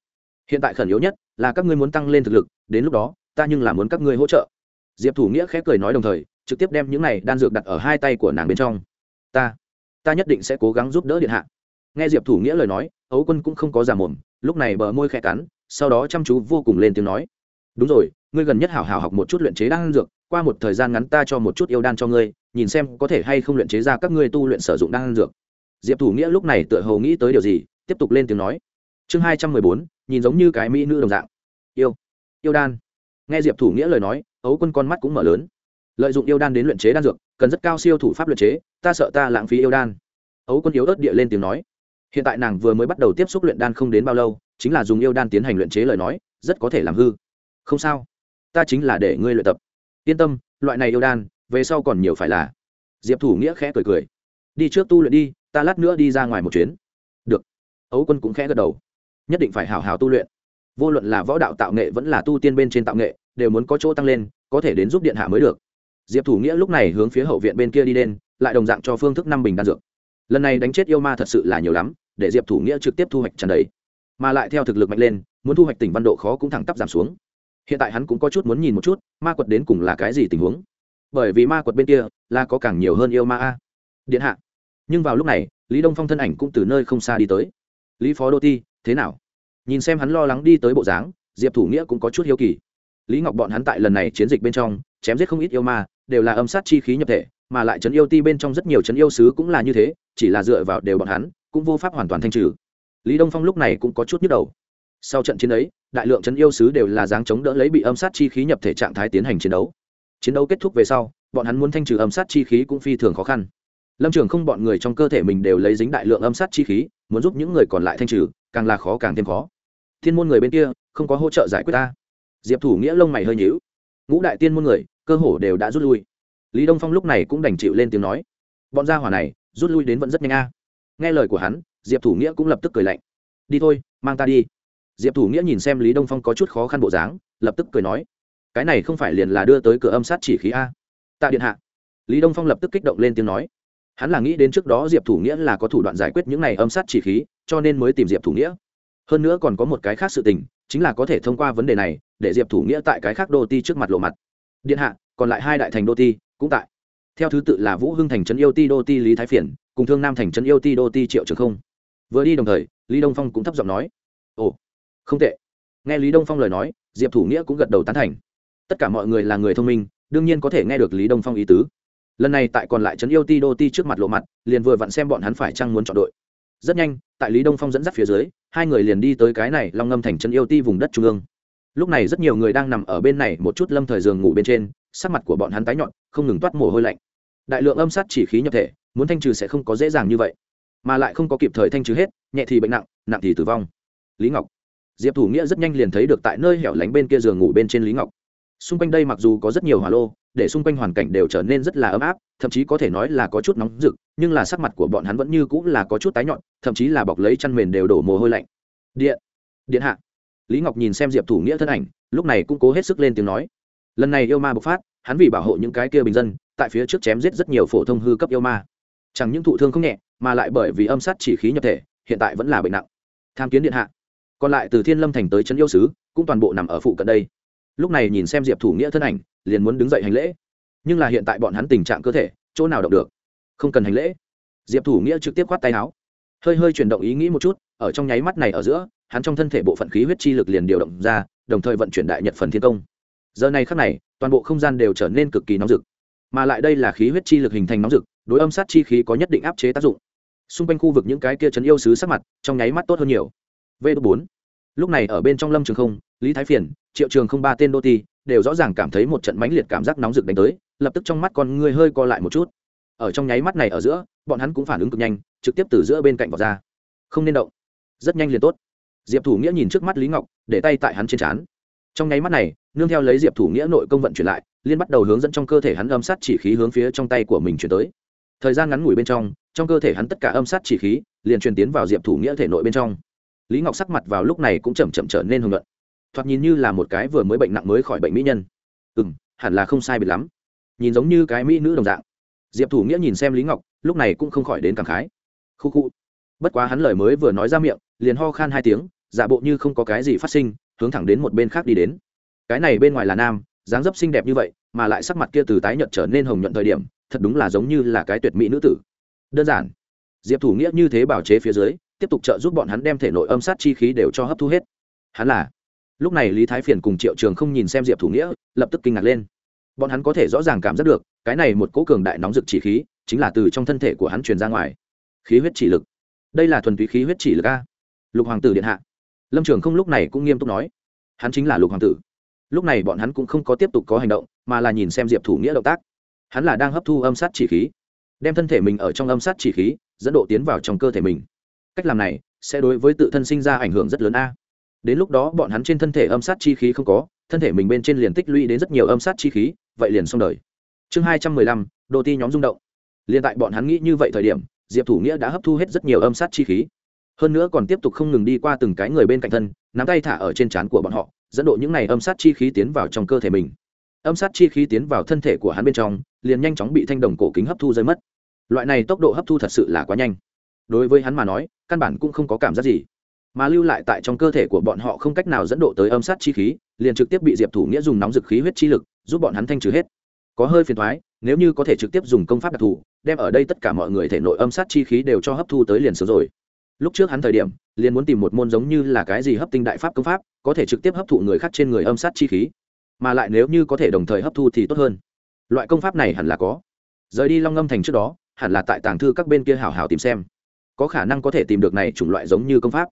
A: Hiện tại khẩn yếu nhất là các ngươi muốn tăng lên thực lực, đến lúc đó, ta nhưng là muốn các ngươi hỗ trợ. Diệp thủ nghĩa khẽ cười nói đồng thời, trực tiếp đem những này đan dược đặt ở hai tay của nàng bên trong. Ta ta nhất định sẽ cố gắng giúp đỡ điện hạ. Nghe diệp thủ nghĩa lời nói, ấu quân cũng không có giả mồm, lúc này bờ môi khẽ cắn sau đó chăm chú vô cùng lên tiếng nói, đúng rồi, ngươi gần nhất hảo hảo học một chút luyện chế đan dược, qua một thời gian ngắn ta cho một chút yêu đan cho ngươi, nhìn xem có thể hay không luyện chế ra các ngươi tu luyện sử dụng đan dược. Diệp thủ nghĩa lúc này tựa hồ nghĩ tới điều gì, tiếp tục lên tiếng nói, chương hai trăm mười bốn, nhìn giống như cái mỹ nữ đồng dạng. Yêu yêu đan. Nghe diệp thủ nghĩa lời nói, ấu quân con mắt cũng mở lớn. Lợi dụng yêu đan đến luyện chế đan dược, cần rất cao siêu thủ pháp luyện chế, ta sợ ta lãng phí yêu đan. Ấu quân yếu ớt địa lên tiếng nói. Hiện tại nàng vừa mới bắt đầu tiếp xúc luyện đan không đến bao lâu chính là dùng yêu đan tiến hành luyện chế lời nói, rất có thể làm hư. Không sao. Ta chính là để ngươi luyện tập. Yên tâm, loại này yêu đan, về sau còn nhiều phải là. Diệp thủ nghĩa khẽ cười cười. Đi trước tu luyện đi, ta lát nữa đi ra ngoài một chuyến. Được. Ấu quân cũng khẽ gật đầu. Nhất định phải hào hào tu luyện. Vô luận là võ đạo tạo nghệ vẫn là tu tiên bên trên tạo nghệ, đều muốn có chỗ tăng lên, có thể đến giúp điện hạ mới được. Diệp thủ nghĩa lúc này hướng phía hậu viện bên kia đi lên, lại đồng dạng cho phương thức năm bình đan dược. Lần này đánh chết yêu ma thật sự là nhiều lắm, để diệp thủ nghĩa trực tiếp thu hoạch trần đấy mà lại theo thực lực mạnh lên, muốn thu hoạch tỉnh văn độ khó cũng thẳng tắp giảm xuống. Hiện tại hắn cũng có chút muốn nhìn một chút, ma quật đến cùng là cái gì tình huống. Bởi vì ma quật bên kia là có càng nhiều hơn yêu ma a. Điện hạ. Nhưng vào lúc này, lý đông phong thân ảnh cũng từ nơi không xa đi tới. Lý phó đô ti, thế nào? Nhìn xem hắn lo lắng đi tới bộ dáng, diệp thủ nghĩa cũng có chút hiếu kỳ. Lý ngọc bọn hắn tại lần này chiến dịch bên trong, chém giết không ít yêu ma, đều là âm sát chi khí nhập thể, mà lại trấn yêu ti bên trong rất nhiều trấn yêu sứ cũng là như thế, chỉ là dựa vào đều bọn hắn, cũng vô pháp hoàn toàn thanh trừ lý đông phong lúc này cũng có chút nhức đầu. Sau trận chiến ấy, đại lượng trấn yêu sứ đều là dáng chống đỡ lấy bị âm sát chi khí nhập thể trạng thái tiến hành chiến đấu. Chiến đấu kết thúc về sau, bọn hắn muốn thanh trừ âm sát chi khí cũng phi thường khó khăn. Lâm trường không bọn người trong cơ thể mình đều lấy dính đại lượng âm sát chi khí, muốn giúp những người còn lại thanh trừ, càng là khó càng thêm khó. Thiên môn người bên kia, không có hỗ trợ giải quyết ta. Diệp thủ nghĩa lông mày hơi nhíu. Ngũ đại tiên môn người, cơ hồ đều đã rút lui. Lý đông phong lúc này cũng đành chịu lên tiếng nói. Bọn gia hỏa này, rút lui đến vẫn rất nhanh a. Nghe lời của hắn diệp thủ nghĩa cũng lập tức cười lạnh. Đi thôi, mang ta đi. Diệp thủ nghĩa nhìn xem lý đông phong có chút khó khăn bộ dáng, lập tức cười nói, cái này không phải liền là đưa tới cửa âm sát chỉ khí a. Tạ điện hạ. Lý đông phong lập tức kích động lên tiếng nói, hắn là nghĩ đến trước đó diệp thủ nghĩa là có thủ đoạn giải quyết những này âm sát chỉ khí, cho nên mới tìm diệp thủ nghĩa. Hơn nữa còn có một cái khác sự tình, chính là có thể thông qua vấn đề này, để diệp thủ nghĩa tại cái khác đô ti trước mặt lộ mặt. Điện hạ, còn lại hai đại thành đô ti, cũng tại. Theo thứ tự là vũ hưng thành trấn yêu ti đô ti lý thái phiền, cùng thương nam thành trấn yêu ti đô ti triệu trường không vừa đi đồng thời, lý đông phong cũng thấp giọng nói, ồ, không tệ. Nghe lý đông phong lời nói, diệp thủ nghĩa cũng gật đầu tán thành. Tất cả mọi người là người thông minh, đương nhiên có thể nghe được lý đông phong ý tứ. Lần này tại còn lại trấn yêu ti đô ti trước mặt lộ mặt, liền vừa vặn xem bọn hắn phải chăng muốn chọn đội. Rất nhanh, tại lý đông phong dẫn dắt phía dưới, hai người liền đi tới cái này long ngâm thành trấn yêu ti vùng đất trung ương. Lúc này rất nhiều người đang nằm ở bên này một chút lâm thời giường ngủ bên trên, sắc mặt của bọn hắn tái nhọn không ngừng toát mồ hôi lạnh. Đại lượng âm sát chỉ khí nhập thể, muốn thanh trừ sẽ không có dễ dàng như vậy mà lại không có kịp thời thanh trừ hết, nhẹ thì bệnh nặng nặng thì tử vong. Lý ngọc. Diệp thủ nghĩa rất nhanh liền thấy được tại nơi hẻo lánh bên kia giường ngủ bên trên lý ngọc. Xung quanh đây mặc dù có rất nhiều hỏa lô, để xung quanh hoàn cảnh đều trở nên rất là ấm áp, thậm chí có thể nói là có chút nóng rực, nhưng là sắc mặt của bọn hắn vẫn như cũng là có chút tái nhọn thậm chí là bọc lấy chăn mền đều đổ mồ hôi lạnh. Điện. Điện hạ. Lý ngọc nhìn xem diệp thủ nghĩa thân ảnh, lúc này cũng cố hết sức lên tiếng nói. Lần này yêu ma bộc phát, hắn vì bảo hộ những cái kia bình dân, tại phía trước chém giết rất nhiều phổ thông hư cấp yêu ma. Chẳng những thụ thương không nhẹ mà lại bởi vì âm sát chỉ khí nhập thể, hiện tại vẫn là bệnh nặng. Tham kiến điện hạ. Còn lại từ thiên lâm thành tới trấn yêu sứ, cũng toàn bộ nằm ở phụ cận đây. Lúc này nhìn xem diệp thủ nghĩa thân ảnh, liền muốn đứng dậy hành lễ. Nhưng là hiện tại bọn hắn tình trạng cơ thể, chỗ nào động được? Không cần hành lễ. Diệp thủ nghĩa trực tiếp khoát tay áo. Hơi hơi chuyển động ý nghĩ một chút, ở trong nháy mắt này ở giữa, hắn trong thân thể bộ phận khí huyết chi lực liền điều động ra, đồng thời vận chuyển đại nhật phần thiên công. Giờ này khắc này, toàn bộ không gian đều trở nên cực kỳ nóng rực. Mà lại đây là khí huyết chi lực hình thành nóng rực, đối âm sát chi khí có nhất định áp chế tác dụng xung quanh khu vực những cái kia chấn yêu sứ sắc mặt, trong nháy mắt tốt hơn nhiều. V bốn. Lúc này ở bên trong lâm trường không, lý thái phiền, triệu trường không ba tên đô ti đều rõ ràng cảm thấy một trận mãnh liệt cảm giác nóng rực đánh tới, lập tức trong mắt con người hơi co lại một chút. Ở trong nháy mắt này ở giữa, bọn hắn cũng phản ứng cực nhanh, trực tiếp từ giữa bên cạnh vào ra. Không nên động. Rất nhanh liền tốt. Diệp thủ nghĩa nhìn trước mắt lý ngọc, để tay tại hắn trên trán. Trong nháy mắt này, nương theo lấy diệp thủ nghĩa nội công vận chuyển lại, liên bắt đầu hướng dẫn trong cơ thể hắn âm sát chỉ khí hướng phía trong tay của mình chuyển tới thời gian ngắn ngủi bên trong trong cơ thể hắn tất cả âm sát chỉ khí liền truyền tiến vào diệp thủ nghĩa thể nội bên trong. Lý ngọc sắc mặt vào lúc này cũng chậm chậm trở nên hưng luận thoạt nhìn như là một cái vừa mới bệnh nặng mới khỏi bệnh mỹ nhân. Ừ m hẳn là không sai biệt lắm. Nhìn giống như cái mỹ nữ đồng dạng. Diệp thủ nghĩa nhìn xem lý ngọc, lúc này cũng không khỏi đến cảm khái. Khu khu. Bất quá hắn lời mới vừa nói ra miệng, liền ho khan hai tiếng, giả bộ như không có cái gì phát sinh, hướng thẳng đến một bên khác đi đến. Cái này bên ngoài là nam dáng dấp xinh đẹp như vậy, mà lại sắc mặt kia từ tái nhợt trở nên hồng nhuận thời điểm, thật đúng là giống như là cái tuyệt mỹ nữ tử. Đơn giản. Diệp thủ nghĩa như thế bảo chế phía dưới, tiếp tục trợ giúp bọn hắn đem thể nội âm sát chi khí đều cho hấp thu hết. Hắn là. Lúc này lý thái phiền cùng triệu trường không nhìn xem diệp thủ nghĩa, lập tức kinh ngạc lên. Bọn hắn có thể rõ ràng cảm giác được, cái này một cỗ cường đại nóng rực chỉ khí, chính là từ trong thân thể của hắn truyền ra ngoài. Khí huyết chỉ lực. Đây là thuần túy khí huyết chỉ lực a. Lục hoàng tử điện hạ. Lâm trường không lúc này cũng nghiêm túc nói. Hắn chính là lục hoàng tử lúc này bọn hắn cũng không có tiếp tục có hành động, mà là nhìn xem diệp thủ nghĩa động tác. Hắn là đang hấp thu âm sát chỉ khí, đem thân thể mình ở trong âm sát chỉ khí, dẫn độ tiến vào trong cơ thể mình. Cách làm này sẽ đối với tự thân sinh ra ảnh hưởng rất lớn a. Đến lúc đó bọn hắn trên thân thể âm sát chi khí không có, thân thể mình bên trên liền tích lũy đến rất nhiều âm sát chi khí, vậy liền xong đời. Chương hai trăm mười lăm, đô ti nhóm rung động. Liền tại bọn hắn nghĩ như vậy thời điểm, diệp thủ nghĩa đã hấp thu hết rất nhiều âm sát chi khí. Hơn nữa còn tiếp tục không ngừng đi qua từng cái người bên cạnh thân, nắm tay thả ở trên trán của bọn họ dẫn độ những này âm sát chi khí tiến vào trong cơ thể mình. Âm sát chi khí tiến vào thân thể của hắn bên trong, liền nhanh chóng bị thanh đồng cổ kính hấp thu rơi mất. Loại này tốc độ hấp thu thật sự là quá nhanh. Đối với hắn mà nói, căn bản cũng không có cảm giác gì. Mà lưu lại tại trong cơ thể của bọn họ không cách nào dẫn độ tới âm sát chi khí, liền trực tiếp bị diệp thủ nghĩa dùng nóng dực khí huyết chi lực giúp bọn hắn thanh trừ hết. Có hơi phiền thoái nếu như có thể trực tiếp dùng công pháp đặc thù, đem ở đây tất cả mọi người thể nội âm sát chi khí đều cho hấp thu tới liền sớm rồi. Lúc trước hắn thời điểm, liền muốn tìm một môn giống như là cái gì hấp tinh đại pháp công pháp có thể trực tiếp hấp thụ người khác trên người âm sát chi khí, mà lại nếu như có thể đồng thời hấp thu thì tốt hơn. Loại công pháp này hẳn là có. Rời đi long ngâm thành trước đó, hẳn là tại tàng thư các bên kia hảo hảo tìm xem. Có khả năng có thể tìm được này chủng loại giống như công pháp.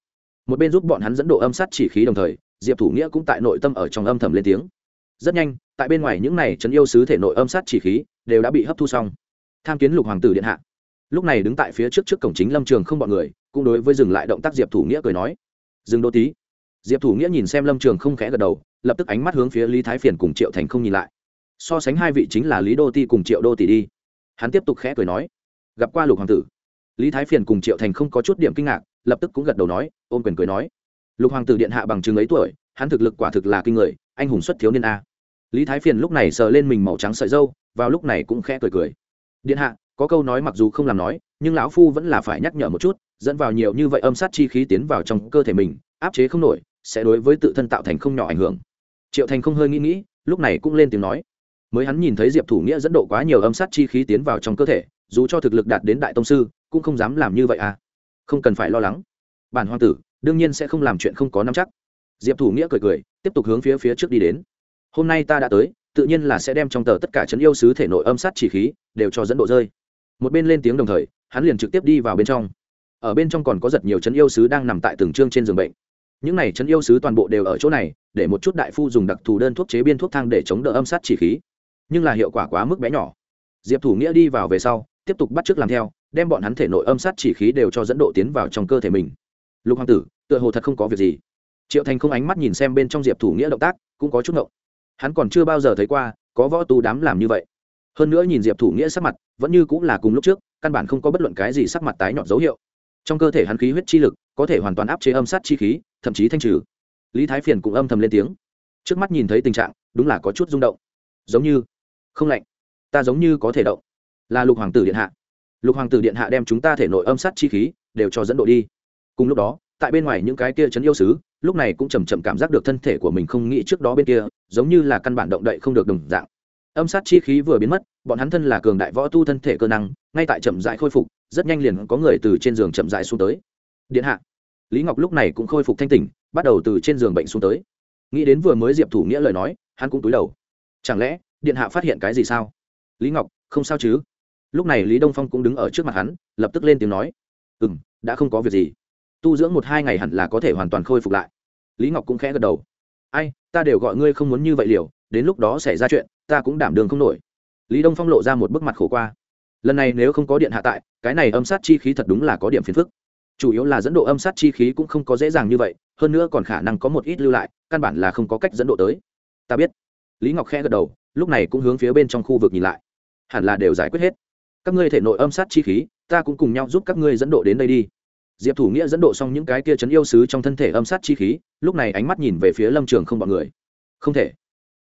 A: Một bên giúp bọn hắn dẫn độ âm sát chỉ khí đồng thời, diệp thủ nghĩa cũng tại nội tâm ở trong âm thầm lên tiếng. Rất nhanh, tại bên ngoài những này trấn yêu sứ thể nội âm sát chỉ khí đều đã bị hấp thu xong. Tham kiến lục hoàng tử điện hạ. Lúc này đứng tại phía trước trước cổng chính lâm trường không bọn người, cũng đối với dừng lại động tác diệp thủ nghĩa cười nói, dừng đô tí diệp thủ nghĩa nhìn xem lâm trường không khẽ gật đầu lập tức ánh mắt hướng phía lý thái phiền cùng triệu thành không nhìn lại so sánh hai vị chính là lý đô ti cùng triệu đô tỷ đi hắn tiếp tục khẽ cười nói gặp qua lục hoàng tử lý thái phiền cùng triệu thành không có chút điểm kinh ngạc lập tức cũng gật đầu nói ôm quyền cười nói lục hoàng tử điện hạ bằng chứng ấy tuổi hắn thực lực quả thực là kinh người anh hùng xuất thiếu niên a lý thái phiền lúc này sờ lên mình màu trắng sợi dâu vào lúc này cũng khẽ cười cười điện hạ có câu nói mặc dù không làm nói nhưng lão phu vẫn là phải nhắc nhở một chút dẫn vào nhiều như vậy âm sát chi khí tiến vào trong cơ thể mình áp chế không nổi sẽ đối với tự thân tạo thành không nhỏ ảnh hưởng. Triệu thành không hơi nghĩ nghĩ, lúc này cũng lên tiếng nói. Mới hắn nhìn thấy diệp thủ nghĩa dẫn độ quá nhiều âm sát chi khí tiến vào trong cơ thể, dù cho thực lực đạt đến đại tông sư, cũng không dám làm như vậy à. Không cần phải lo lắng. Bản hoàng tử, đương nhiên sẽ không làm chuyện không có nắm chắc. Diệp thủ nghĩa cười cười, tiếp tục hướng phía phía trước đi đến. Hôm nay ta đã tới, tự nhiên là sẽ đem trong tờ tất cả chấn yêu sứ thể nội âm sát chỉ khí đều cho dẫn độ rơi. Một bên lên tiếng đồng thời, hắn liền trực tiếp đi vào bên trong. Ở bên trong còn có rất nhiều chấn yêu sứ đang nằm tại từng chương trên giường bệnh những này chấn yêu sứ toàn bộ đều ở chỗ này, để một chút đại phu dùng đặc thù đơn thuốc chế biên thuốc thang để chống đỡ âm sát chỉ khí. Nhưng là hiệu quả quá mức bé nhỏ. Diệp thủ nghĩa đi vào về sau, tiếp tục bắt t r ư ớ c làm theo, đem bọn hắn thể nội âm sát chỉ khí đều cho dẫn độ tiến vào trong cơ thể mình. Lục hoàng tử, tựa hồ thật không có việc gì. Triệu thành không ánh mắt nhìn xem bên trong diệp thủ nghĩa động tác, cũng có chút ngộng. Hắn còn chưa bao giờ thấy qua, có võ tu đám làm như vậy. Hơn nữa nhìn diệp thủ nghĩa sắc mặt, vẫn như cũng là cùng lúc trước, căn bản không có bất luận cái gì sắc mặt tái nhọn dấu hiệu. Trong cơ thể hắn khí huyết chi lực, có thể hoàn toàn áp chế âm sát chi khí thậm chí thanh trừ. Lý thái phiền cũng âm thầm lên tiếng. Trước mắt nhìn thấy tình trạng, đúng là có chút rung động. Giống như, không lạnh. Ta giống như có thể động. Là lục hoàng tử điện hạ. Lục hoàng tử điện hạ đem chúng ta thể nội âm sát chi khí, đều cho dẫn độ đi. Cùng lúc đó, tại bên ngoài những cái kia chấn yêu sứ, lúc này cũng chầm chậm cảm giác được thân thể của mình không nghĩ trước đó bên kia, giống như là căn bản động đậy không được đồng dạng. Âm sát chi khí vừa biến mất, bọn hắn thân là cường đại võ tu thân thể cơ năng, ngay tại chậm dại khôi phục, rất nhanh liền có người từ trên giường chậm dại xuống tới. Điện hạ lý ngọc lúc này cũng khôi phục thanh tỉnh, bắt đầu từ trên giường bệnh xuống tới. Nghĩ đến vừa mới diệp thủ nghĩa lời nói, hắn cũng túi đầu. Chẳng lẽ, điện hạ phát hiện cái gì sao? Lý ngọc, không sao chứ? Lúc này lý đông phong cũng đứng ở trước mặt hắn, lập tức lên tiếng nói. Ừ m đã không có việc gì. Tu dưỡng một hai ngày hẳn là có thể hoàn toàn khôi phục lại. Lý ngọc cũng khẽ gật đầu. Ai, ta đều gọi ngươi không muốn như vậy liều, đến lúc đó xảy ra chuyện, ta cũng đảm đường không nổi. Lý đông phong lộ ra một bức mặt khổ qua. Lần này nếu không có điện hạ tại, cái này âm sát chi khí thật đúng là có điểm phiền phức chủ yếu là dẫn độ âm sát chi khí cũng không có dễ dàng như vậy, hơn nữa còn khả năng có một ít lưu lại, căn bản là không có cách dẫn độ tới. Ta biết. Lý ngọc khẽ gật đầu, lúc này cũng hướng phía bên trong khu vực nhìn lại. Hẳn là đều giải quyết hết. Các ngươi thể nội âm sát chi khí, ta cũng cùng nhau giúp các ngươi dẫn độ đến đây đi. Diệp thủ nghĩa dẫn độ xong những cái kia chấn yêu sứ trong thân thể âm sát chi khí, lúc này ánh mắt nhìn về phía lâm trường không bọn người. Không thể.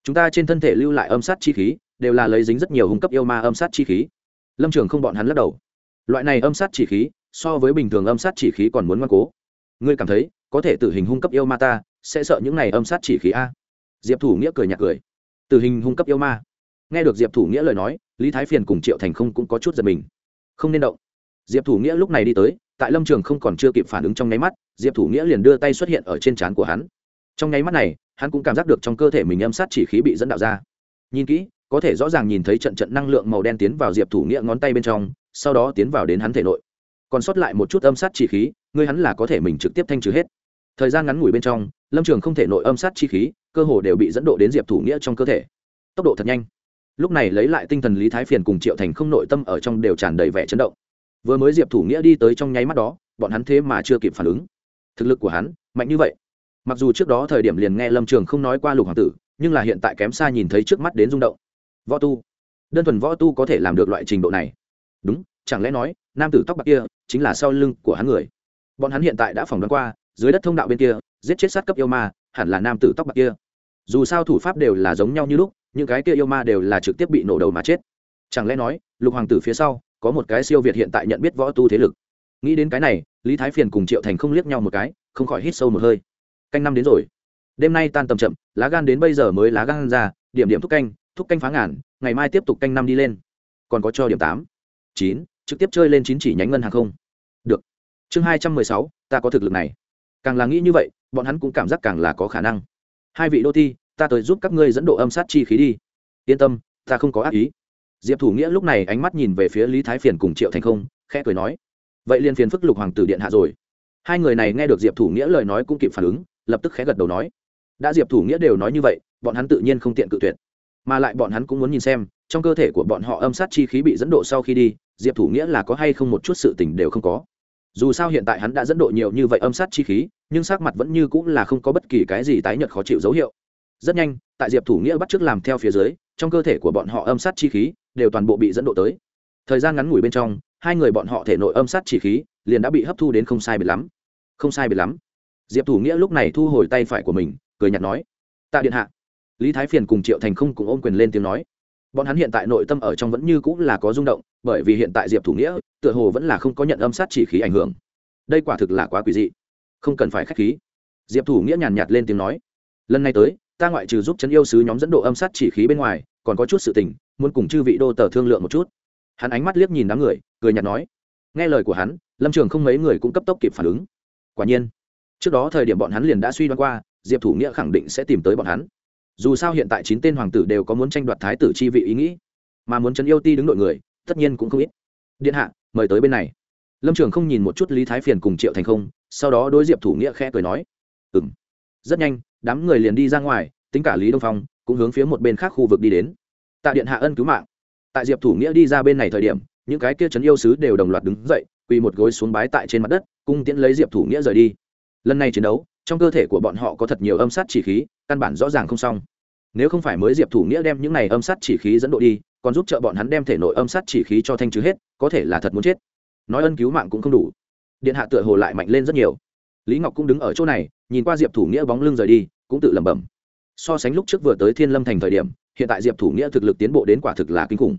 A: Chúng ta trên thân thể lưu lại âm sát chi khí, đều là lấy dính rất nhiều hung cấp yêu ma âm sát chi khí. Lâm trường không bọn hắn lắc đầu. Loại này âm sát chỉ khí so với bình thường âm sát chỉ khí còn muốn ngoan cố. Ngươi cảm thấy, có thể tử hình hung cấp yêu ma ta, sẽ sợ những này âm sát chỉ khí a? Diệp thủ nghĩa cười nhạt cười. Tử hình hung cấp yêu ma. Nghe được diệp thủ nghĩa lời nói, lý thái phiền cùng triệu thành không cũng có chút giật mình. Không nên động. Diệp thủ nghĩa lúc này đi tới, tại lâm trường không còn chưa kịp phản ứng trong nháy mắt, diệp thủ nghĩa liền đưa tay xuất hiện ở trên trán của hắn. Trong nháy mắt này, hắn cũng cảm giác được trong cơ thể mình âm sát chỉ khí bị dẫn đạo ra. Nhìn kỹ, có thể rõ ràng nhìn thấy trận trận năng lượng màu đen tiến vào diệp thủ nghĩa ngón tay bên trong, sau đó tiến vào đến hắn thể nội còn sót lại một chút âm sát chi khí, ngươi hắn là có thể mình trực tiếp thanh trừ hết. Thời gian ngắn ngủi bên trong, lâm trường không thể nội âm sát chi khí, cơ hồ đều bị dẫn độ đến diệp thủ nghĩa trong cơ thể. Tốc độ thật nhanh. Lúc này lấy lại tinh thần lý thái phiền cùng triệu thành không nội tâm ở trong đều tràn đầy vẻ chấn động. Vừa mới diệp thủ nghĩa đi tới trong nháy mắt đó, bọn hắn thế mà chưa kịp phản ứng. Thực lực của hắn, mạnh như vậy. Mặc dù trước đó thời điểm liền nghe lâm trường không nói qua lục hoàng tử, nhưng là hiện tại kém xa nhìn thấy trước mắt đến rung động. Võ tu. Đơn thuần võ tu có thể làm được loại trình độ này. Đúng, chẳng lẽ nói nam tử tóc bạc kia chính là sau lưng của hắn người. Bọn hắn hiện tại đã phỏng đoán qua, dưới đất thông đạo bên kia, giết chết sát cấp yêu ma, hẳn là nam tử tóc bạc kia. Dù sao thủ pháp đều là giống nhau như lúc, những cái kia yêu ma đều là trực tiếp bị nổ đầu mà chết. Chẳng lẽ nói, lục hoàng tử phía sau, có một cái siêu việt hiện tại nhận biết võ tu thế lực? Nghĩ đến cái này, lý thái phiền cùng triệu thành không liếc nhau một cái, không khỏi hít sâu một hơi. Canh năm đến rồi. Đêm nay tan tầm chậm, lá gan đến bây giờ mới lá gan ra, điểm điểm thúc canh thúc canh phá ngàn, ngày mai tiếp tục canh năm đi lên. Còn có cho điểm tám, chín trực tiếp chơi lên chín chỉ nhánh ngân hàng không? Được. Chương hai trăm mười sáu, ta có thực lực này. Càng là nghĩ như vậy, bọn hắn cũng cảm giác càng là có khả năng. Hai vị đô thi ta tới giúp các ngươi dẫn độ âm sát chi khí đi. Yên tâm, ta không có ác ý. Diệp thủ nghĩa lúc này ánh mắt nhìn về phía lý thái phiền cùng triệu thành không, khẽ cười nói, vậy liền phiền phức lục hoàng tử điện hạ rồi. Hai người này nghe được diệp thủ nghĩa lời nói cũng kịp phản ứng, lập tức khẽ gật đầu nói, đã diệp thủ nghĩa đều nói như vậy, bọn hắn tự nhiên không tiện cự tuyệt mà lại bọn hắn cũng muốn nhìn xem, trong cơ thể của bọn họ âm sát chi khí bị dẫn độ sau khi đi, diệp thủ nghĩa là có hay không một chút sự tình đều không có. Dù sao hiện tại hắn đã dẫn độ nhiều như vậy âm sát chi khí, nhưng sắc mặt vẫn như cũng là không có bất kỳ cái gì tái nhợt khó chịu dấu hiệu. Rất nhanh, tại diệp thủ nghĩa bắt t làm theo phía dưới, trong cơ thể của bọn họ âm sát chi khí đều toàn bộ bị dẫn độ tới. Thời gian ngắn ngủi bên trong, hai người bọn họ thể nội âm sát chi khí liền đã bị hấp thu đến không sai biệt lắm. Không sai biệt lắm. Diệp thủ nghĩa lúc này thu hồi tay phải của mình, cười nhạt nói, tạ điện hạ lý thái phiền cùng triệu thành không cùng ôm quyền lên tiếng nói. Bọn hắn hiện tại nội tâm ở trong vẫn như cũng là có rung động, bởi vì hiện tại diệp thủ nghĩa, tựa hồ vẫn là không có nhận âm sát chỉ khí ảnh hưởng. Đây quả thực là quá quỷ dị. Không cần phải k h á c h khí. Diệp thủ nghĩa nhàn nhạt lên tiếng nói. Lần này tới, ta ngoại trừ giúp chấn yêu sứ nhóm dẫn độ âm sát chỉ khí bên ngoài, còn có chút sự tình, muốn cùng chư vị đô tờ thương lượng một chút. Hắn ánh mắt liếc nhìn đám người, cười nhạt nói. Nghe lời của hắn, lâm trường không mấy người cũng cấp tốc kịp phản ứng. Quả nhiên, trước đó thời điểm bọn hắn liền đã suy đoán qua, diệp thủ nghĩa khẳng định sẽ tìm tới bọn hắn dù sao hiện tại chín tên hoàng tử đều có muốn tranh đoạt thái tử chi vị ý nghĩ, mà muốn trấn yêu ti đứng đội người, tất nhiên cũng không ít. Điện hạ, mời tới bên này. Lâm trường không nhìn một chút lý thái phiền cùng triệu thành không, sau đó đối diệp thủ nghĩa khẽ cười nói ừ m rất nhanh, đám người liền đi ra ngoài, tính cả lý đông phong cũng hướng phía một bên khác khu vực đi đến. Tạ điện hạ ân cứu mạng. Tại diệp thủ nghĩa đi ra bên này thời điểm, những cái kia trấn yêu sứ đều đồng loạt đứng dậy, quỳ một gối xuống bái tại trên mặt đất, cung tiễn lấy diệp thủ nghĩa rời đi. Lần này chiến đấu trong cơ thể của bọn họ có thật nhiều âm sát chỉ khí, căn bản rõ ràng không xong. Nếu không phải mới diệp thủ nghĩa đem những này âm sát chỉ khí dẫn độ đi, còn giúp trợ bọn hắn đem thể nội âm sát chỉ khí cho thanh trừ hết, có thể là thật muốn chết. Nói ân cứu mạng cũng không đủ. Điện hạ tựa hồ lại mạnh lên rất nhiều. Lý ngọc cũng đứng ở chỗ này, nhìn qua diệp thủ nghĩa bóng lưng rời đi, cũng tự lẩm bẩm. So sánh lúc trước vừa tới thiên lâm thành thời điểm, hiện tại diệp thủ nghĩa thực lực tiến bộ đến quả thực là kinh khủng.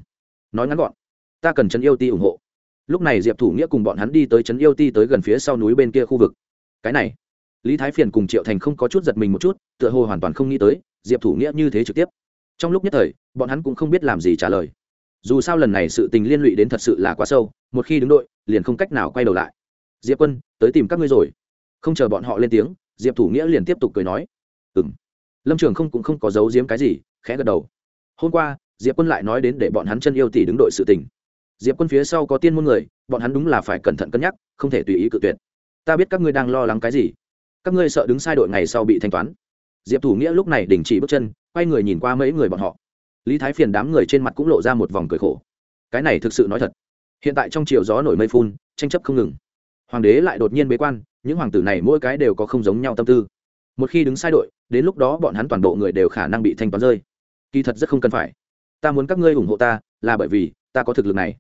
A: Nói ngắn gọn, ta cần trấn yêu ti ủng hộ. Lúc này diệp thủ nghĩa cùng bọn hắn đi tới trấn yêu ti tới gần phía sau núi bên kia khu vực. Cái này lý thái phiền cùng triệu thành không có chút giật mình một chút, tựa hồ hoàn toàn không nghĩ tới, diệp thủ nghĩa như thế trực tiếp. Trong lúc nhất thời, bọn hắn cũng không biết làm gì trả lời. Dù sao lần này sự tình liên lụy đến thật sự là quá sâu, một khi đứng đội, liền không cách nào quay đầu lại. Diệp quân, tới tìm các ngươi rồi. Không chờ bọn họ lên tiếng, diệp thủ nghĩa liền tiếp tục cười nói. Ừ m lâm trường không cũng không có giấu giếm cái gì, khẽ gật đầu. Hôm qua, diệp quân lại nói đến để bọn hắn chân yêu tỷ đứng đội sự tình. Diệp quân phía sau có tiên môn người, bọn hắn đúng là phải cẩn thận cân nhắc, không thể tùy ý cự tuyệt. Ta biết các ngươi đang lo lắng cái gì các ngươi sợ đứng sai đội ngày sau bị thanh toán. Diệp thủ nghĩa lúc này đình chỉ bước chân, quay người nhìn qua mấy người bọn họ. Lý thái phiền đám người trên mặt cũng lộ ra một vòng cười khổ. Cái này thực sự nói thật. Hiện tại trong chiều gió nổi mây phun, tranh chấp không ngừng. Hoàng đế lại đột nhiên bế quan, những hoàng tử này mỗi cái đều có không giống nhau tâm tư. Một khi đứng sai đội, đến lúc đó bọn hắn toàn bộ người đều khả năng bị thanh toán rơi. Kỳ thật rất không cần phải. Ta muốn các ngươi ủng hộ ta, là bởi vì, ta có thực lực này.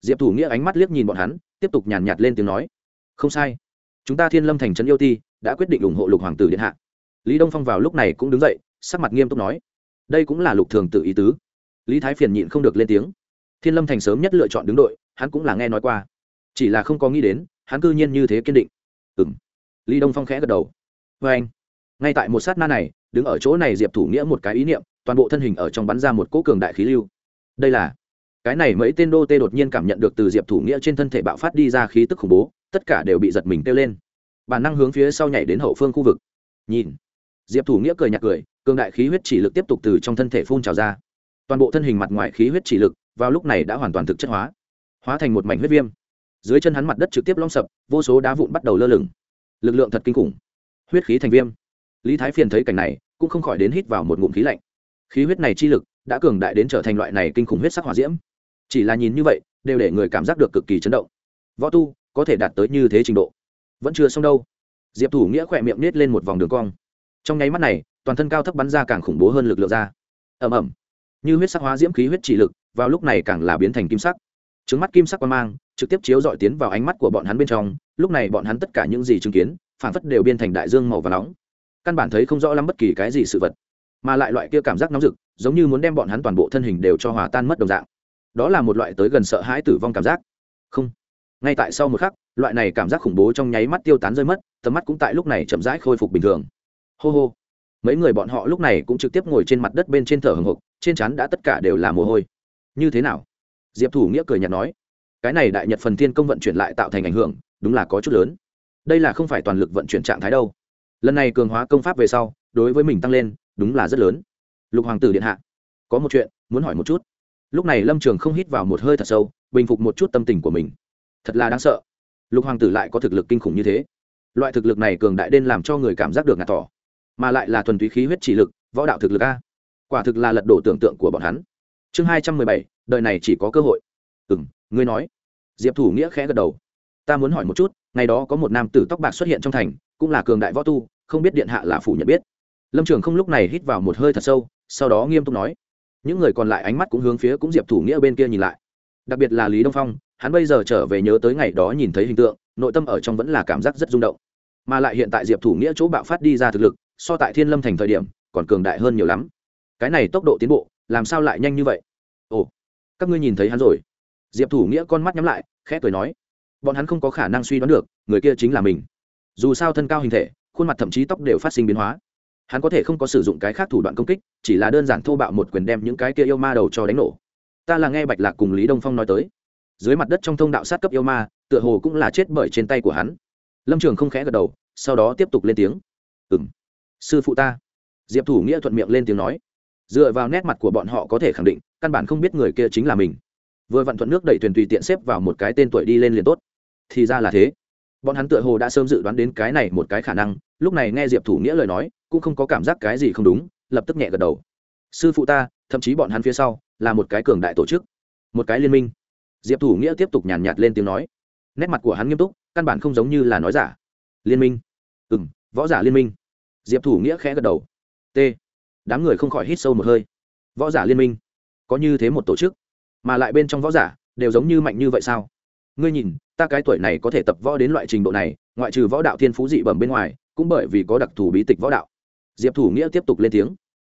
A: Diệp thủ nghĩa ánh mắt liếc nhìn bọn hắn, tiếp tục nhàn nhạt lên tiếng nói. Không sai. Chúng ta thiên lâm thành trấn yêu ti đã quyết định ủng hộ lục hoàng tử điện hạ. Lý đông phong vào lúc này cũng đứng dậy, sắc mặt nghiêm túc nói, đây cũng là lục thường tự ý tứ. Lý thái phiền nhịn không được lên tiếng. Thiên lâm thành sớm nhất lựa chọn đứng đội, hắn cũng là nghe nói qua. Chỉ là không có nghĩ đến, hắn cư nhiên như thế kiên định. Ừ m lý đông phong khẽ gật đầu. Vê anh. Ngay tại một sát na này, đứng ở chỗ này diệp thủ nghĩa một cái ý niệm, toàn bộ thân hình ở trong bắn ra một cỗ cường đại khí lưu. Đây là cái này mấy tên đô tê đột nhiên cảm nhận được từ diệp thủ nghĩa trên thân thể bạo phát đi ra khí tức khủng bố, tất cả đều bị giật mình kêu lên bản năng hướng phía sau nhảy đến hậu phương khu vực. Nhìn, diệp thủ nghĩa cười nhạt cười, cường đại khí huyết chỉ lực tiếp tục từ trong thân thể phun trào ra. Toàn bộ thân hình mặt ngoài khí huyết chỉ lực vào lúc này đã hoàn toàn thực chất hóa hóa thành một mảnh huyết viêm. Dưới chân hắn mặt đất trực tiếp long sập, vô số đá vụn bắt đầu lơ lửng. Lực lượng thật kinh khủng. Huyết khí thành viêm. Lý thái phiền thấy cảnh này, cũng không khỏi đến hít vào một ngụm khí lạnh. Khí huyết này chi lực đã cường đại đến trở thành loại này kinh khủng huyết sắc hỏa diễm. Chỉ là nhìn như vậy, đều để người cảm giác được cực kỳ chấn động. Võ tu có thể đạt tới như thế trình độ vẫn chưa xong đâu. Diệp thủ nghĩa khỏe miệng nết lên một vòng đường cong. Trong nháy mắt này, toàn thân cao thấp bắn ra càng khủng bố hơn lực lượng ra. Ẩm ẩm như huyết sắc hóa diễm khí huyết trị lực, vào lúc này càng là biến thành kim sắc. Trứng mắt kim sắc quan mang, trực tiếp chiếu dọi tiến vào ánh mắt của bọn hắn bên trong, lúc này bọn hắn tất cả những gì chứng kiến phản phất đều biên thành đại dương màu và nóng. Căn bản thấy không rõ lắm bất kỳ cái gì sự vật, mà lại loại kia cảm giác nóng rực, giống như muốn đem bọn hắn toàn bộ thân hình đều cho hòa tan mất đồng dạng. Đó là một loại tới gần sợ hãi tử vong cảm giác. Không ngay tại sau một khắc, loại này cảm giác khủng bố trong nháy mắt tiêu tán rơi mất, tầm mắt cũng tại lúc này chậm rãi khôi phục bình thường. Hô hô. Mấy người bọn họ lúc này cũng trực tiếp ngồi trên mặt đất bên trên thở hồng hộc, trên chắn đã tất cả đều là mồ hôi. Như thế nào? Diệp thủ nghĩa cười nhạt nói. Cái này đại nhật phần thiên công vận chuyển lại tạo thành ảnh hưởng, đúng là có chút lớn. Đây là không phải toàn lực vận chuyển trạng thái đâu. Lần này cường hóa công pháp về sau, đối với mình tăng lên, đúng là rất lớn. Lục hoàng tử điện hạ, có một chuyện, muốn hỏi một chút. Lúc này lâm trường không hít vào một hơi thật sâu, bình phục một chút tâm tình của mình thật là đáng sợ. Lục hoàng tử lại có thực lực kinh khủng như thế. Loại thực lực này cường đại đen làm cho người cảm giác được ngạt tỏ mà lại là thuần túy khí huyết chỉ lực, võ đạo thực lực a. Quả thực là lật đổ tưởng tượng của bọn hắn. Chương hai trăm mười bảy, đời này chỉ có cơ hội. Ừ m ngươi nói. Diệp thủ nghĩa khẽ gật đầu. Ta muốn hỏi một chút, ngày đó có một nam tử tóc bạc xuất hiện trong thành, cũng là cường đại võ tu, không biết điện hạ là phủ nhận biết. Lâm trường không lúc này hít vào một hơi thật sâu, sau đó nghiêm túc nói. Những người còn lại ánh mắt cũng hướng phía cũng diệp thủ nghĩa bên kia nhìn lại. Đặc biệt là lý đông phong hắn bây giờ trở về nhớ tới ngày đó nhìn thấy hình tượng, nội tâm ở trong vẫn là cảm giác rất rung động. Mà lại hiện tại diệp thủ nghĩa chỗ bạo phát đi ra thực lực, so tại thiên lâm thành thời điểm, còn cường đại hơn nhiều lắm. Cái này tốc độ tiến bộ, làm sao lại nhanh như vậy? Ồ, các ngươi nhìn thấy hắn rồi. Diệp thủ nghĩa con mắt nhắm lại, khẽ cười nói, bọn hắn không có khả năng suy đoán được, người kia chính là mình. Dù sao thân cao hình thể, khuôn mặt thậm chí tóc đều phát sinh biến hóa. Hắn có thể không có sử dụng cái khác thủ đoạn công kích, chỉ là đơn giản thô bạo một quyền đem những cái kia yêu ma đầu cho đánh nổ. Ta là nghe bạch lạc cùng lý đông phong nói tới dưới mặt đất trong thông đạo sát cấp yêu ma, tựa hồ cũng là chết bởi trên tay của hắn. Lâm trường không khẽ gật đầu, sau đó tiếp tục lên tiếng. Ừ m sư phụ ta. Diệp thủ nghĩa thuận miệng lên tiếng nói. Dựa vào nét mặt của bọn họ có thể khẳng định, căn bản không biết người kia chính là mình. Vừa vặn thuận nước đẩy thuyền tùy tiện xếp vào một cái tên tuổi đi lên liền tốt. Thì ra là thế. Bọn hắn tựa hồ đã sớm dự đoán đến cái này một cái khả năng, lúc này nghe diệp thủ nghĩa lời nói, cũng không có cảm giác cái gì không đúng, lập tức nhẹ gật đầu. Sư phụ ta, thậm chí bọn hắn phía sau, là một cái cường đại tổ chức, một cái liên minh diệp thủ nghĩa tiếp tục nhàn nhạt, nhạt lên tiếng nói. Nét mặt của hắn nghiêm túc căn bản không giống như là nói giả. Liên minh. Ừ m võ giả liên minh. Diệp thủ nghĩa khẽ gật đầu. T. Đám người không khỏi hít sâu một hơi. Võ giả liên minh. Có như thế một tổ chức mà lại bên trong võ giả đều giống như mạnh như vậy sao? Ngươi nhìn ta cái tuổi này có thể tập võ đến loại trình độ này ngoại trừ võ đạo thiên phú dị bẩm bên ngoài cũng bởi vì có đặc thù bí tịch võ đạo. Diệp thủ nghĩa tiếp tục lên tiếng.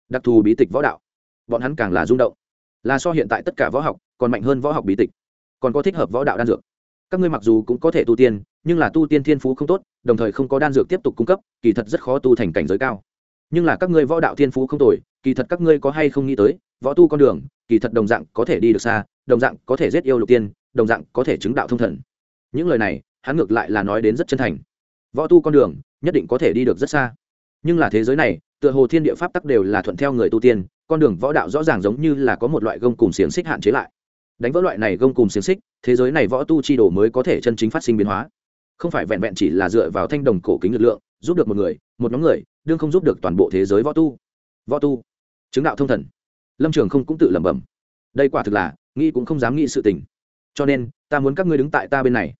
A: Đặc thù bí tịch võ đạo. Bọn hắn càng là rung động. Là so hiện tại tất cả võ học còn mạnh hơn võ học bí tịch còn có thích hợp võ đạo đan dược. Các ngươi mặc dù cũng có thể tu tiên, nhưng là tu tiên thiên phú không tốt, đồng thời không có đan dược tiếp tục cung cấp, kỳ thật rất khó tu thành cảnh giới cao. Nhưng là các ngươi võ đạo thiên phú không tồi, kỳ thật các ngươi có hay không nghĩ tới, võ tu con đường, kỳ thật đồng dạng có thể đi được xa, đồng dạng có thể giết yêu lục tiên, đồng dạng có thể chứng đạo thông thần. Những lời này, hắn ngược lại là nói đến rất chân thành. Võ tu con đường, nhất định có thể đi được rất xa. Nhưng là thế giới này, tựa hồ thiên địa pháp tắc đều là thuận theo người tu tiên, con đường võ đạo rõ ràng giống như là có một loại gông cùng xiềng xích hạn chế lại đánh vỡ loại này gông cùng xiềng xích, thế giới này võ tu chi đồ mới có thể chân chính phát sinh biến hóa. Không phải vẹn vẹn chỉ là dựa vào thanh đồng cổ kính lực lượng, giúp được một người, một nhóm người, đương không giúp được toàn bộ thế giới võ tu. Võ tu. Chứng đạo thông thần. Lâm trường không cũng tự lẩm bẩm. Đây quả thực là, nghĩ cũng không dám nghĩ sự tình. Cho nên, ta muốn các ngươi đứng tại ta bên này.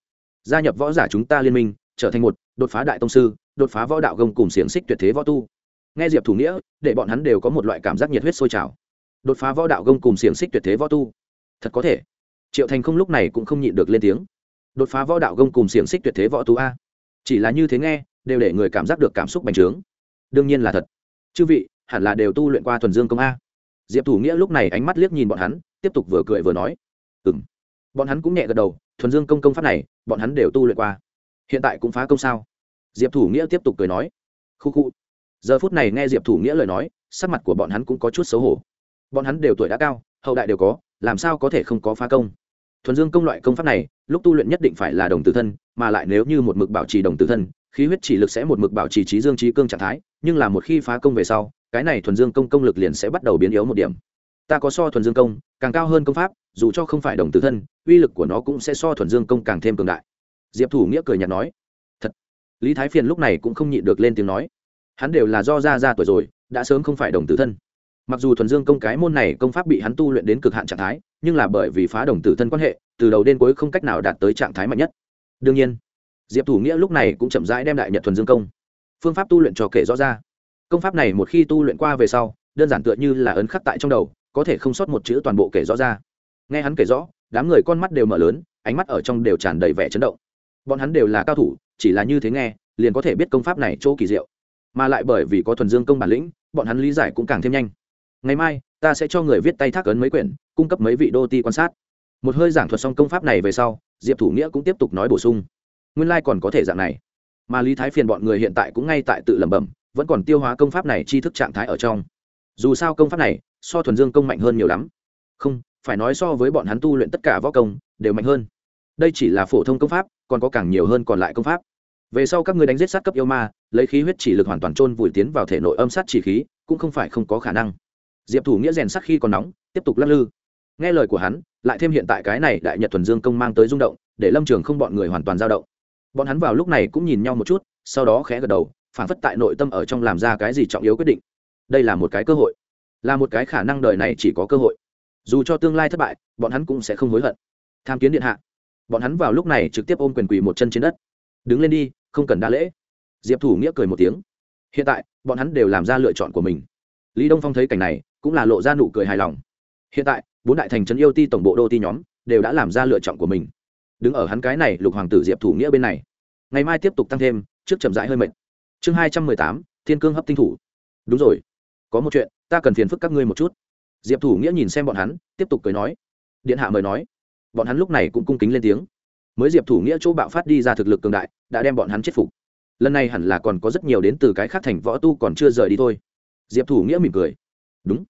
A: Gia nhập võ giả chúng ta liên minh, trở thành một, đột phá đại tông sư, đột phá võ đạo gông cùng xiềng xích tuyệt thế võ tu. Nghe diệp thủ nghĩa, để bọn hắn đều có một loại cảm giác nhiệt huyết sôi trào. Đột phá võ đạo gông cùng xiềng xích tuyệt thế võ tu thật có thể. Triệu thành không lúc này cũng không nhịn được lên tiếng. Đột phá võ đạo gông cùng xiềng xích tuyệt thế võ tu a. Chỉ là như thế nghe, đều để người cảm giác được cảm xúc bành trướng. Đương nhiên là thật. Chư vị, hẳn là đều tu luyện qua thuần dương công a. Diệp thủ nghĩa lúc này ánh mắt liếc nhìn bọn hắn, tiếp tục vừa cười vừa nói. Ừ m bọn hắn cũng nhẹ gật đầu, thuần dương công công pháp này, bọn hắn đều tu luyện qua. Hiện tại cũng phá công sao? Diệp thủ nghĩa tiếp tục cười nói. Khu khu. Giờ phút này nghe diệp thủ nghĩa lời nói, sắc mặt của bọn hắn cũng có chút xấu hổ. Bọn hắn đều tuổi đã cao, hậu đại đều có làm sao có thể không có phá công? Thuần dương công loại công pháp này, lúc tu luyện nhất định phải là đồng tử thân, mà lại nếu như một mực bảo trì đồng tử thân, khí huyết chỉ lực sẽ một mực bảo trì trí dương trí cương trạng thái, nhưng là một khi phá công về sau, cái này thuần dương công công lực liền sẽ bắt đầu biến yếu một điểm. Ta có so thuần dương công càng cao hơn công pháp, dù cho không phải đồng tử thân, uy lực của nó cũng sẽ so thuần dương công càng thêm cường đại. Diệp thủ nghĩa cười nhạt nói, thật. Lý thái phiền lúc này cũng không nhịn được lên tiếng nói, hắn đều là do ra ra tuổi rồi, đã sớm không phải đồng tử thân mặc dù thuần dương công cái môn này công pháp bị hắn tu luyện đến cực hạn trạng thái, nhưng là bởi vì phá đồng tử thân quan hệ, từ đầu đến cuối không cách nào đạt tới trạng thái mạnh nhất. Đương nhiên, diệp thủ nghĩa lúc này cũng chậm rãi đem đại nhật thuần dương công phương pháp tu luyện trò kể rõ ra. Công pháp này một khi tu luyện qua về sau, đơn giản tựa như là ấn khắc tại trong đầu, có thể không sót một chữ toàn bộ kể rõ ra. Nghe hắn kể rõ, đám người con mắt đều mở lớn, ánh mắt ở trong đều tràn đầy vẻ chấn động. Bọn hắn đều là cao thủ, chỉ là như thế nghe, liền có thể biết công pháp này chỗ kỳ diệu. Mà lại bởi vì có thuần dương công bản lĩnh, bọn hắn lý giải cũng càng thêm nhanh ngày mai, ta sẽ cho người viết tay thác ấn mấy quyển, cung cấp mấy vị đô ti quan sát. Một hơi giảng thuật xong công pháp này về sau, diệp thủ nghĩa cũng tiếp tục nói bổ sung. Nguyên lai、like、còn có thể dạng này. Mà lý thái phiền bọn người hiện tại cũng ngay tại tự lẩm bẩm, vẫn còn tiêu hóa công pháp này chi thức trạng thái ở trong. Dù sao công pháp này, so thuần dương công mạnh hơn nhiều lắm. Không, phải nói so với bọn hắn tu luyện tất cả võ công, đều mạnh hơn. Đây chỉ là phổ thông công pháp, còn có càng nhiều hơn còn lại công pháp. Về sau các ngươi đánh giết sát cấp yêu ma, lấy khí huyết chỉ lực hoàn toàn trôn vùi tiến vào thể nội âm sát chỉ khí, cũng không phải không có khả năng diệp thủ nghĩa rèn sắc khi còn nóng, tiếp tục lắc lư. Nghe lời của hắn, lại thêm hiện tại cái này đại nhật thuần dương công mang tới rung động, để lâm trường không bọn người hoàn toàn dao động. Bọn hắn vào lúc này cũng nhìn nhau một chút, sau đó khẽ gật đầu, phản phất tại nội tâm ở trong làm ra cái gì trọng yếu quyết định. Đây là một cái cơ hội. Là một cái khả năng đời này chỉ có cơ hội. Dù cho tương lai thất bại, bọn hắn cũng sẽ không hối hận. Tham kiến điện hạ. Bọn hắn vào lúc này trực tiếp ôm quyền quỳ một chân trên đất. Đứng lên đi, không cần đa lễ. Diệp thủ nghĩa cười một tiếng. Hiện tại, bọn hắn đều làm ra lựa chọn của mình. Lý đông phong thấy cảnh này cũng là lộ ra nụ cười hài lòng. Hiện tại, bốn đại thành trấn yêu ti tổng bộ đô ti nhóm đều đã làm ra lựa chọn của mình. Đứng ở hắn cái này lục hoàng tử diệp thủ nghĩa bên này. Ngày mai tiếp tục tăng thêm, trước chậm rãi hơi mệt. Chương hai trăm mười tám, thiên cương hấp tinh thủ. Đúng rồi. Có một chuyện, ta cần phiền phức các ngươi một chút. Diệp thủ nghĩa nhìn xem bọn hắn, tiếp tục cười nói. Điện hạ mời nói. Bọn hắn lúc này cũng cung kính lên tiếng. Mới diệp thủ nghĩa chỗ bạo phát đi ra thực lực cường đại, đã đem bọn hắn chết phục. Lần này hẳn là còn có rất nhiều đến từ cái khác thành võ tu còn chưa rời đi thôi. Diệp thủ nghĩa mỉm cười. Đúng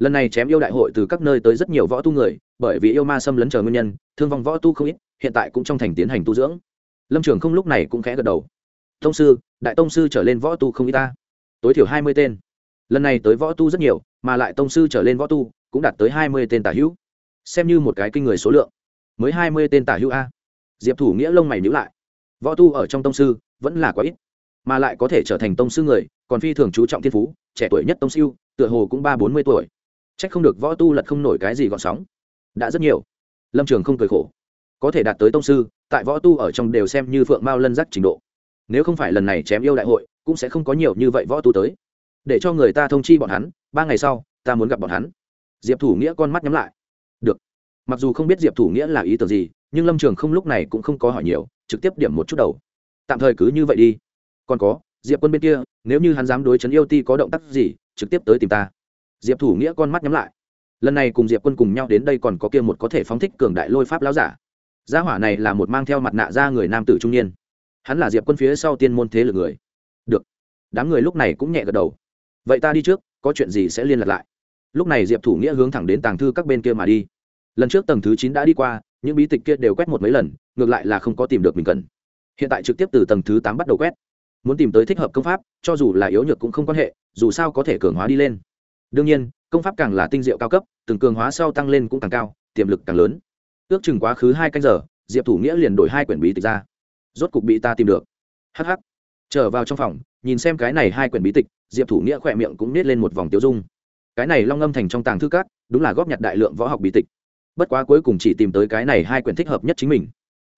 A: lần này chém yêu đại hội từ các nơi tới rất nhiều võ tu người, bởi vì yêu ma xâm lấn chờ nguyên nhân, thương vong võ tu không ít, hiện tại cũng trong thành tiến hành tu dưỡng. Lâm trường không lúc này cũng khẽ gật đầu. Tông sư, đại tông sư trở lên võ tu không ít ta. Tối thiểu hai mươi tên. Lần này tới võ tu rất nhiều, mà lại tông sư trở lên võ tu cũng đạt tới hai mươi tên tả hữu. Xem như một cái kinh người số lượng. Mới hai mươi tên tả hữu a. Diệp thủ nghĩa lông mày nhữ lại. Võ tu ở trong tông sư vẫn là quá ít, mà lại có thể trở thành tông sư người, còn phi thường chú trọng thiên phú, trẻ tuổi nhất tông siêu tựa hồ cũng ba bốn mươi tuổi chắc không được võ tu lật không nổi cái gì gọn sóng. Đã rất nhiều. Lâm trường không cười khổ. Có thể đạt tới tông sư, tại võ tu ở trong đều xem như phượng mao lân giác trình độ. Nếu không phải lần này chém yêu đại hội, cũng sẽ không có nhiều như vậy võ tu tới. Để cho người ta thông chi bọn hắn, ba ngày sau, ta muốn gặp bọn hắn. Diệp thủ nghĩa con mắt nhắm lại. Được. Mặc dù không biết diệp thủ nghĩa là ý tưởng gì, nhưng lâm trường không lúc này cũng không có hỏi nhiều, trực tiếp điểm một chút đầu. Tạm thời cứ như vậy đi. Còn có, diệp quân bên kia, nếu như hắn dám đối chấn yêu ti có động tác gì, trực tiếp tới tìm ta diệp thủ nghĩa con mắt nhắm lại lần này cùng diệp quân cùng nhau đến đây còn có kia một có thể phóng thích cường đại lôi pháp láo giả gia hỏa này là một mang theo mặt nạ ra người nam tử trung niên hắn là diệp quân phía sau tiên môn thế lực người được đám người lúc này cũng nhẹ gật đầu vậy ta đi trước có chuyện gì sẽ liên lạc lại lúc này diệp thủ nghĩa hướng thẳng đến tàng thư các bên kia mà đi lần trước tầng thứ chín đã đi qua những bí tịch kia đều quét một mấy lần ngược lại là không có tìm được mình cần hiện tại trực tiếp từ tầng thứ tám bắt đầu quét muốn tìm tới thích hợp công pháp cho dù là yếu nhược cũng không quan hệ dù sao có thể cường hóa đi lên đương nhiên, công pháp càng là tinh diệu cao cấp, từng cường hóa sau tăng lên cũng càng cao, tiềm lực càng lớn. Ước chừng quá khứ hai canh giờ, diệp thủ nghĩa liền đổi hai quyển bí tịch ra. Rốt cục bị ta tìm được. Hh trở vào trong phòng, nhìn xem cái này hai quyển bí tịch, diệp thủ nghĩa khỏe miệng cũng nết lên một vòng tiêu dung. Cái này long ngâm thành trong tàng thư cát đúng là góp nhặt đại lượng võ học bí tịch. Bất quá cuối cùng chỉ tìm tới cái này hai quyển thích hợp nhất chính mình.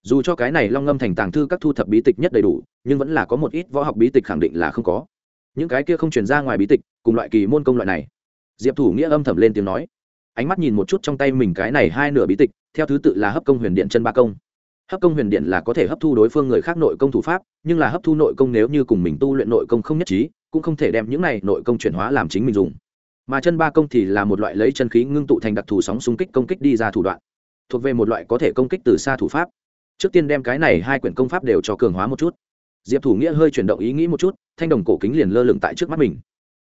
A: Dù cho cái này long ngâm thành tàng thư các thu thập bí tịch nhất đầy đủ, nhưng vẫn là có một ít võ học bí tịch khẳng định là không có. Những cái kia không chuyển ra ngoài bí tịch, cùng loại kỳ môn công loại này diệp thủ nghĩa âm thầm lên tiếng nói. Ánh mắt nhìn một chút trong tay mình cái này hai nửa bí tịch, theo thứ tự là hấp công huyền điện chân ba công. Hấp công huyền điện là có thể hấp thu đối phương người khác nội công thủ pháp, nhưng là hấp thu nội công nếu như cùng mình tu luyện nội công không nhất trí, cũng không thể đem những này nội công chuyển hóa làm chính mình dùng. Mà chân ba công thì là một loại lấy chân khí ngưng tụ thành đặc thù sóng xung kích công kích đi ra thủ đoạn. Thuộc về một loại có thể công kích từ xa thủ pháp. Trước tiên đem cái này hai quyển công pháp đều cho cường hóa một chút. Diệp thủ nghĩa hơi chuyển động ý nghĩ một chút, thanh đồng cổ kính liền lơ lửng tại trước mắt mình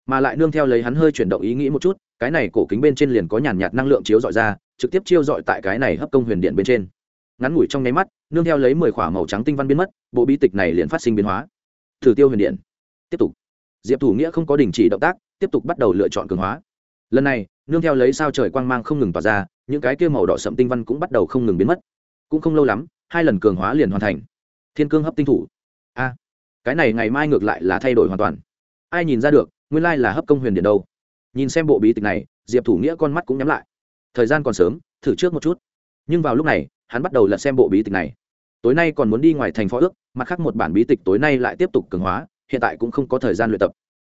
A: mà lại nương theo lấy hắn hơi chuyển động ý nghĩ một chút, cái này cổ kính bên trên liền có nhàn nhạt năng lượng chiếu dọi ra, trực tiếp chiêu dọi tại cái này hấp công huyền điện bên trên. Ngắn ngủi trong nháy mắt, nương theo lấy mười k h ỏ a màu trắng tinh văn biến mất, bộ bi tịch này liền phát sinh biến hóa. Thử tiêu huyền điện. Tiếp tục. Diệp thủ nghĩa không có đình chỉ động tác, tiếp tục bắt đầu lựa chọn cường hóa. Lần này, nương theo lấy sao trời quang mang không ngừng tỏa ra, những cái kia màu đỏ sậm tinh văn cũng bắt đầu không ngừng biến mất. Cũng không lâu lắm, hai lần cường hóa liền hoàn thành. Thiên cương hấp tinh thủ. A, cái này ngày mai ngược lại là thay đổi hoàn toàn. Ai nhìn ra được nguyên lai là hấp công huyền điện đâu. Nhìn xem bộ bí tịch này, diệp thủ nghĩa con mắt cũng nhắm lại. Thời gian còn sớm, thử trước một chút. Nhưng vào lúc này, hắn bắt đầu lật xem bộ bí tịch này. Tối nay còn muốn đi ngoài thành phó ước, mặt khác một bản bí tịch tối nay lại tiếp tục cường hóa, hiện tại cũng không có thời gian luyện tập.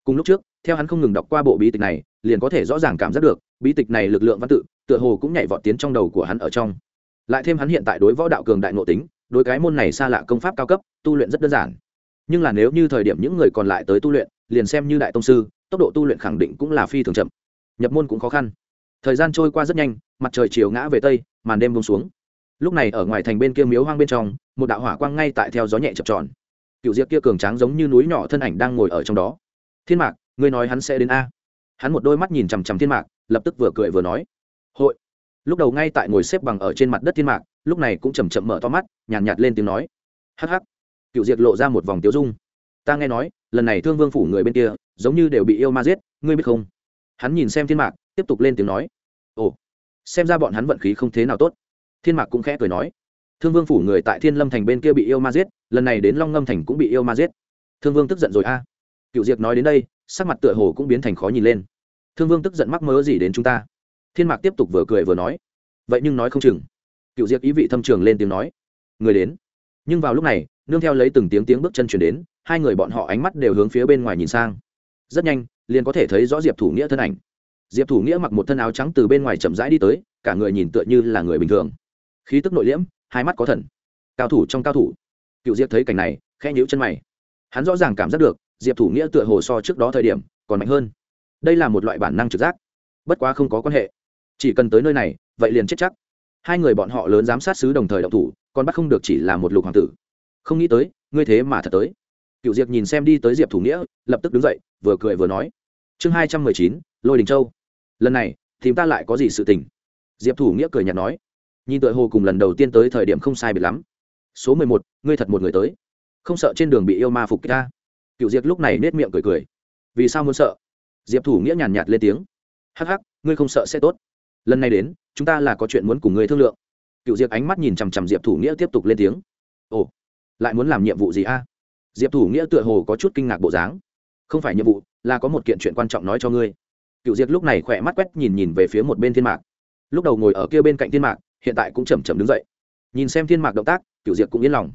A: Cùng lúc trước, theo hắn không ngừng đọc qua bộ bí tịch này, liền có thể rõ ràng cảm giác được, bí tịch này lực lượng văn tự, tựa hồ cũng nhảy vọt tiến trong đầu của hắn ở trong. Lại thêm hắn hiện tại đối võ đạo cường đại nội tính, đối cái môn này xa lạ công pháp cao cấp, tu luyện rất đơn giản. Nhưng là nếu như thời điểm những người còn lại tới tu luyện liền xem như đại tông sư tốc độ tu luyện khẳng định cũng là phi thường chậm. Nhập môn cũng khó khăn. Thời gian trôi qua rất nhanh mặt trời chiều ngã về tây màn đêm bông xuống. Lúc này ở ngoài thành bên kia miếu hoang bên trong một đạo hỏa quang ngay tại theo gió nhẹ chập tròn. Cựu diệp kia cường tráng giống như núi nhỏ thân ảnh đang ngồi ở trong đó. Thiên mạc ngươi nói hắn sẽ đến a? Hắn một đôi mắt nhìn chằm chằm thiên mạc lập tức vừa cười vừa nói. Hội. Lúc đầu ngay tại ngồi xếp bằng ở trên mặt đất thiên mạc lúc này cũng chầm chậm mở to mắt nhàn nhạt, nhạt lên tiếng nói. Hắc hắc. Cựu diệt lộ ra một vòng tiếu dung ta nghe nói, lần này thương vương phủ người bên kia, giống như đều bị yêu ma giết, ngươi biết không? Hắn nhìn xem thiên mạc, tiếp tục lên tiếng nói. Ồ, xem ra bọn hắn vận khí không thế nào tốt. Thiên mạc cũng khẽ cười nói. Thương vương phủ người tại thiên lâm thành bên kia bị yêu ma giết, lần này đến long ngâm thành cũng bị yêu ma giết. Thương vương tức giận rồi a. Cựu Diệc nói đến đây, sắc mặt tựa hồ cũng biến thành khó nhìn lên. Thương vương tức giận mắc mớ gì đến chúng ta? Thiên mạc tiếp tục vừa cười vừa nói. Vậy nhưng nói không chừng. Cựu diệp ý vị thâm trường lên tiếng nói. Người đến. Nhưng vào lúc này nương theo lấy từng tiếng tiếng bước chân chuyển đến, hai người bọn họ ánh mắt đều hướng phía bên ngoài nhìn sang. Rất nhanh, liền có thể thấy rõ diệp thủ nghĩa thân ảnh. Diệp thủ nghĩa mặc một thân áo trắng từ bên ngoài chậm rãi đi tới, cả người nhìn tựa như là người bình thường. Khí tức nội liễm, hai mắt có thần. Cao thủ trong cao thủ. Cựu diệp thấy cảnh này, khẽ nhíu chân mày. Hắn rõ ràng cảm giác được, diệp thủ nghĩa tựa hồ so trước đó thời điểm, còn mạnh hơn. Đây là một loại bản năng trực giác. Bất quá không có quan hệ. Chỉ cần tới nơi này, vậy liền chết chắc. Hai người bọn họ lớn giám sát sứ đồng thời đậu thủ, còn bắt không được chỉ là một lục hoàng tử không nghĩ tới, ngươi thế mà thật tới. Cựu diệp nhìn xem đi tới diệp thủ nghĩa, lập tức đứng dậy, vừa cười vừa nói. Chương hai trăm mười chín, lôi đình châu. Lần này thì ta lại có gì sự tình? Diệp thủ nghĩa cười nhạt nói. Nhìn tựa hồ cùng lần đầu tiên tới thời điểm không sai biệt lắm. Số mười một, ngươi thật một người tới. Không sợ trên đường bị yêu ma phục kích ta? Cựu diệp lúc này nết miệng cười cười. Vì sao muốn sợ? Diệp thủ nghĩa nhàn nhạt lên tiếng. Hắc hắc, ngươi không sợ sẽ tốt. Lần này đến, chúng ta là có chuyện muốn cùng ngươi thương lượng. Cựu diệp ánh mắt nhìn chằm chằm diệp thủ nghĩa tiếp tục lên tiếng. Ồ lại muốn làm nhiệm vụ gì a? Diệp thủ nghĩa tựa hồ có chút kinh ngạc bộ dáng. Không phải nhiệm vụ, là có một kiện chuyện quan trọng nói cho ngươi. Cựu Diệt lúc này khỏe mắt quét nhìn nhìn về phía một bên thiên mạc. Lúc đầu ngồi ở kia bên cạnh thiên mạc, hiện tại cũng chầm chậm đứng dậy. Nhìn xem thiên mạc động tác cựu Diệt cũng yên lòng.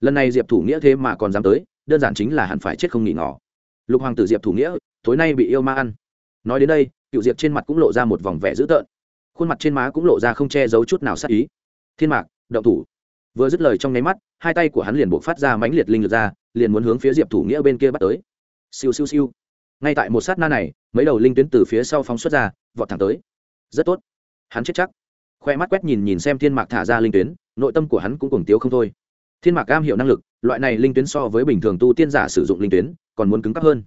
A: Lần này diệp thủ nghĩa thế mà còn dám tới, đơn giản chính là hẳn phải chết không nghỉ ngỏ lục hoàng tử diệp thủ nghĩa, tối nay bị yêu ma ăn. Nói đến đây cựu diệp trên mặt cũng lộ ra một vòng vẻ dữ tợn. Khuôn mặt trên má cũng lộ ra không che giấu chút nào sát ý. Thiên mạc, động thủ vừa dứt lời trong nháy mắt, hai tay của hắn liền buộc phát ra mãnh liệt linh lực ra, liền muốn hướng phía diệp thủ nghĩa bên kia bắt tới. Siêu siêu siêu. Ngay tại một sát na này, mấy đầu linh tuyến từ phía sau phóng xuất ra, vọt thẳng tới. Rất tốt. Hắn chết chắc. Khoe mắt quét nhìn nhìn xem thiên mạc thả ra linh tuyến, nội tâm của hắn cũng cùng tiếu không thôi. Thiên mạc cam hiểu năng lực, loại này linh tuyến so với bình thường tu tiên giả sử dụng linh tuyến, còn muốn cứng cấp hơn.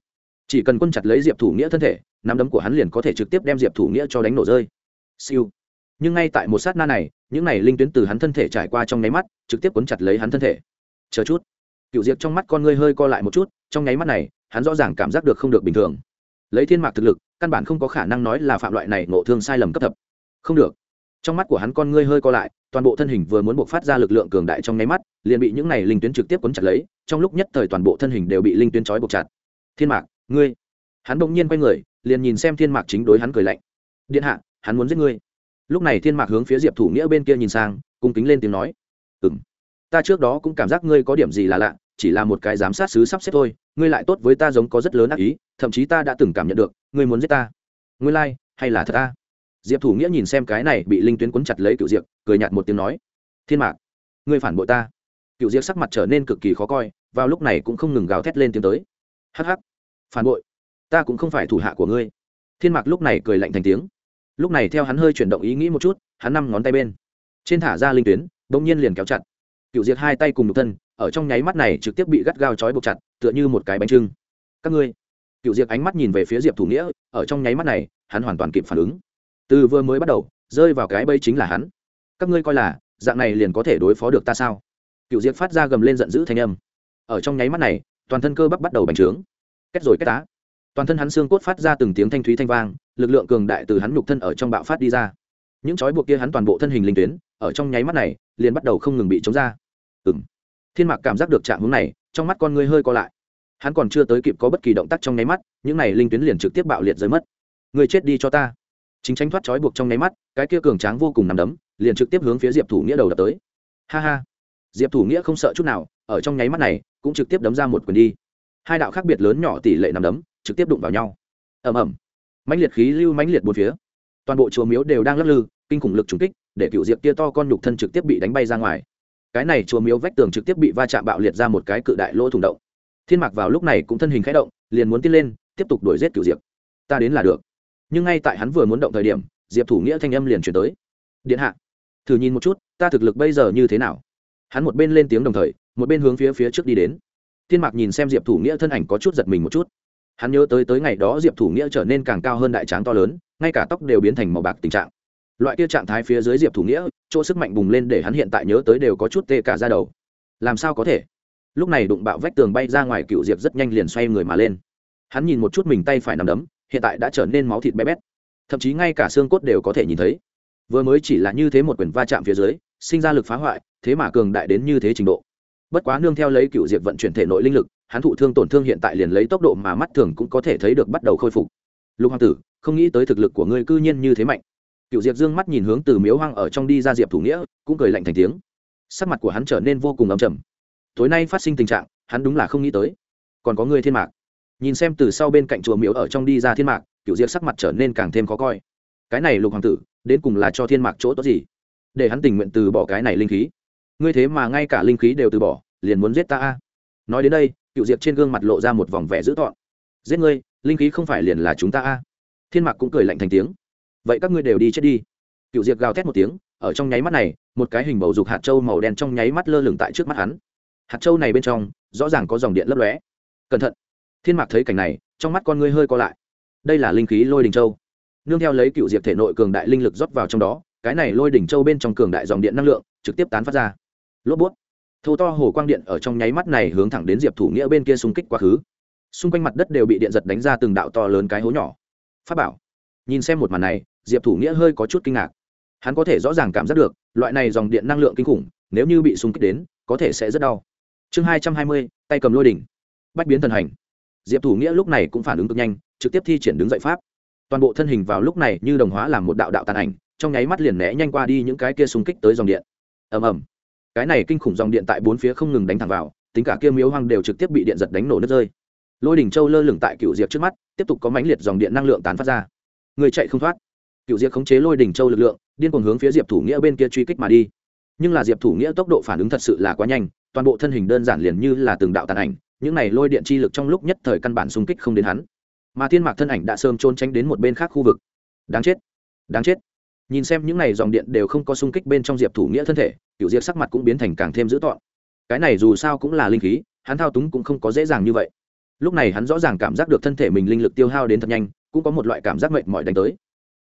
A: Chỉ cần quân chặt lấy diệp thủ nghĩa thân thể, nắm đấm của hắn liền có thể trực tiếp đem diệp thủ nghĩa cho đánh nổ rơi. Siêu. Nhưng ngay tại một sát na này những này linh tuyến từ hắn thân thể trải qua trong nháy mắt, trực tiếp cuốn chặt lấy hắn thân thể. Chờ chút. Cựu diệp trong mắt con ngươi hơi co lại một chút, trong nháy mắt này, hắn rõ ràng cảm giác được không được bình thường. Lấy thiên mạc thực lực, căn bản không có khả năng nói là phạm loại này ngộ thương sai lầm cấp thập. Không được. Trong mắt của hắn con ngươi hơi co lại, toàn bộ thân hình vừa muốn buộc phát ra lực lượng cường đại trong nháy mắt, liền bị những này linh tuyến trực tiếp cuốn chặt lấy, trong lúc nhất thời toàn bộ thân hình đều bị linh tuyến trói buộc chặt. Thiên mạc, ngươi. Hắn bỗng nhiên quay người, liền nhìn xem thiên mạc chính đối hắn cười lạnh. Điện hạ, hắn muốn giết ngươi lúc này thiên mạc hướng phía diệp thủ nghĩa bên kia nhìn sang cung kính lên tiếng nói ừ m ta trước đó cũng cảm giác ngươi có điểm gì là lạ chỉ là một cái giám sát sứ sắp xếp thôi ngươi lại tốt với ta giống có rất lớn ác ý thậm chí ta đã từng cảm nhận được ngươi muốn giết ta. Ngươi lai、like, hay là thật ta? Diệp thủ nghĩa nhìn xem cái này bị linh tuyến quấn chặt lấy cựu diệp cười nhạt một tiếng nói thiên mạc ngươi phản bội ta. Cựu diệp sắc mặt trở nên cực kỳ khó coi vào lúc này cũng không ngừng gào thét lên tiếng tới. Hh phản bội ta cũng không phải thủ hạ của ngươi. Thiên mạc lúc này cười lạnh thành tiếng lúc này theo hắn hơi chuyển động ý nghĩ một chút, hắn năm ngón tay bên. Trên thả ra linh tuyến đ ỗ n g nhiên liền kéo chặt. Cựu diệt hai tay cùng một thân, ở trong nháy mắt này trực tiếp bị gắt gao trói buộc chặt, tựa như một cái bánh trưng. Các ngươi. Cựu diệt ánh mắt nhìn về phía diệp thủ nghĩa, ở trong nháy mắt này, hắn hoàn toàn kịp phản ứng. Từ vừa mới bắt đầu, rơi vào cái bây chính là hắn. Các ngươi coi là, dạng này liền có thể đối phó được ta sao? Cựu diệt phát ra gầm lên giận dữ thanh âm. Ở trong nháy mắt này, toàn thân cơ bắp bắt đầu bành trướng. Kết rồi kết tá. Toàn thân hắn xương cốt phát ra từng tiếng thanh thúy thanh vang lực lượng cường đại từ hắn nhục thân ở trong bạo phát đi ra. Những chói buộc kia hắn toàn bộ thân hình linh tuyến, ở trong nháy mắt này, liền bắt đầu không ngừng bị chống ra. Ừ m thiên mạc cảm giác được trạng hướng này, trong mắt con ngươi hơi co lại. Hắn còn chưa tới kịp có bất kỳ động tác trong nháy mắt, những này linh tuyến liền trực tiếp bạo liệt rơi mất. Người chết đi cho ta. Chính tránh thoát trói buộc trong nháy mắt, cái kia cường tráng vô cùng nằm đấm, liền trực tiếp hướng phía diệp thủ nghĩa đầu đập tới. Ha ha. Diệp thủ nghĩa không sợ chút nào, ở trong nháy mắt này, cũng trực tiếp đấm ra một quyền đi. Hai đạo khác biệt lớn nhỏ tỷ lệ nằm đấm, trực tiếp đụng vào nhau. Ầm ầm mãnh liệt khí lưu mãnh liệt bốn phía. Toàn bộ chùa miếu đều đang lắc lư, kinh khủng lực trúng kích, để cựu diệp kia to con nhục thân trực tiếp bị đánh bay ra ngoài. Cái này chùa miếu vách tường trực tiếp bị va chạm bạo liệt ra một cái cự đại lỗ thủng động. Thiên mạc vào lúc này cũng thân hình khẽ động, liền muốn tiến lên, tiếp tục đuổi giết cựu diệp. Ta đến là được. Nhưng ngay tại hắn vừa muốn động thời điểm, diệp thủ nghĩa thanh âm liền chuyển tới. Điện hạ, thử nhìn một chút, ta thực lực bây giờ như thế nào? Hắn một bên lên tiếng đồng thời, một bên hướng phía phía trước đi đến. Thiên mạc nhìn xem diệp thủ nghĩa thân ảnh có chút giật mình một chút hắn nhớ tới tới ngày đó diệp thủ nghĩa trở nên càng cao hơn đại tráng to lớn, ngay cả tóc đều biến thành màu bạc tình trạng. Loại kia trạng thái phía dưới diệp thủ nghĩa, chỗ sức mạnh bùng lên để hắn hiện tại nhớ tới đều có chút tê cả ra đầu. Làm sao có thể? Lúc này đụng bạo vách tường bay ra ngoài cựu diệp rất nhanh liền xoay người mà lên. Hắn nhìn một chút mình tay phải nằm đấm, hiện tại đã trở nên máu thịt bé bét. Thậm chí ngay cả xương cốt đều có thể nhìn thấy. Vừa mới chỉ là như thế một quyền va chạm phía dưới, sinh ra lực phá hoại, thế mà cường đại đến như thế trình độ. Bất quá nương theo lấy cựu diệp vận chuyển thể nội linh lực hắn thụ thương tổn thương hiện tại liền lấy tốc độ mà mắt thường cũng có thể thấy được bắt đầu khôi phục. Lục hoàng tử, không nghĩ tới thực lực của ngươi cư nhiên như thế mạnh. Cựu diệp dương mắt nhìn hướng từ miếu hoang ở trong đi ra diệp thủ nghĩa, cũng cười lạnh thành tiếng. Sắc mặt của hắn trở nên vô cùng ấm trầm. Tối nay phát sinh tình trạng, hắn đúng là không nghĩ tới. Còn có ngươi thiên mạc. Nhìn xem từ sau bên cạnh chùa miếu ở trong đi ra thiên mạc, cựu diệp sắc mặt trở nên càng thêm khó coi. Cái này lục hoàng tử, đến cùng là cho thiên mạc chỗ tốt gì? Để hắn tình nguyện từ bỏ cái này linh khí. Ngươi thế mà ngay cả linh khí đều từ bỏ, liền muốn giết ta a. Nói đến đây cựu diệp trên gương mặt lộ ra một vòng vẻ dữ tọn giết ngươi, linh khí không phải liền là chúng ta a? Thiên mạc cũng cười lạnh thành tiếng. Vậy các ngươi đều đi chết đi. Cựu diệp gào thét một tiếng, ở trong nháy mắt này, một cái hình bầu dục hạt trâu màu đen trong nháy mắt lơ lửng tại trước mắt hắn. Hạt trâu này bên trong, rõ ràng có dòng điện lấp lóe. Cẩn thận. Thiên mạc thấy cảnh này, trong mắt con ngươi hơi co lại. Đây là linh khí lôi đình châu. Nương theo lấy cựu diệp thể nội cường đại linh lực rót vào trong đó, cái này lôi đỉnh châu bên trong cường đại dòng điện năng lượng trực tiếp tán phát ra. Lốp bút thô to hồ quang điện ở trong nháy mắt này hướng thẳng đến diệp thủ nghĩa bên kia xung kích quá khứ. Xung quanh mặt đất đều bị điện giật đánh ra từng đạo to lớn cái hố nhỏ. Phát bảo. Nhìn xem một màn này, diệp thủ nghĩa hơi có chút kinh ngạc. Hắn có thể rõ ràng cảm giác được, loại này dòng điện năng lượng kinh khủng, nếu như bị xung kích đến, có thể sẽ rất đau. Chương hai trăm hai mươi, tay cầm lôi đỉnh. Bách biến thần hành. Diệp thủ nghĩa lúc này cũng phản ứng cực nhanh, trực tiếp thi triển đứng dậy pháp. Toàn bộ thân hình vào lúc này như đồng hóa làm một đạo đạo tàn ảnh, trong nháy mắt liền né nhanh qua đi những cái kia xung kích tới dòng điện. Ầm ầm cái này kinh khủng dòng điện tại bốn phía không ngừng đánh thẳng vào, tính cả kia miếu hoang đều trực tiếp bị điện giật đánh nổ nứt rơi. Lôi đỉnh châu lơ lửng tại cựu diệp trước mắt, tiếp tục có mãnh liệt dòng điện năng lượng tán phát ra. Người chạy không thoát. Cựu diệp khống chế lôi đỉnh châu lực lượng, điên cuồng hướng phía diệp thủ nghĩa bên kia truy kích mà đi. Nhưng là diệp thủ nghĩa tốc độ phản ứng thật sự là quá nhanh, toàn bộ thân hình đơn giản liền như là từng đạo tàn ảnh, những này lôi điện chi lực trong lúc nhất thời căn bản xung kích không đến hắn. Mà thiên mạc thân ảnh đã sớm trôn tránh đến một bên khác khu vực. Đáng chết. Đáng chết nhìn xem những này dòng điện đều không có xung kích bên trong diệp thủ nghĩa thân thể cựu diệp sắc mặt cũng biến thành càng thêm dữ tọn cái này dù sao cũng là linh khí, hắn thao túng cũng không có dễ dàng như vậy. Lúc này hắn rõ ràng cảm giác được thân thể mình linh lực tiêu hao đến thật nhanh, cũng có một loại cảm giác mệt mỏi đánh tới.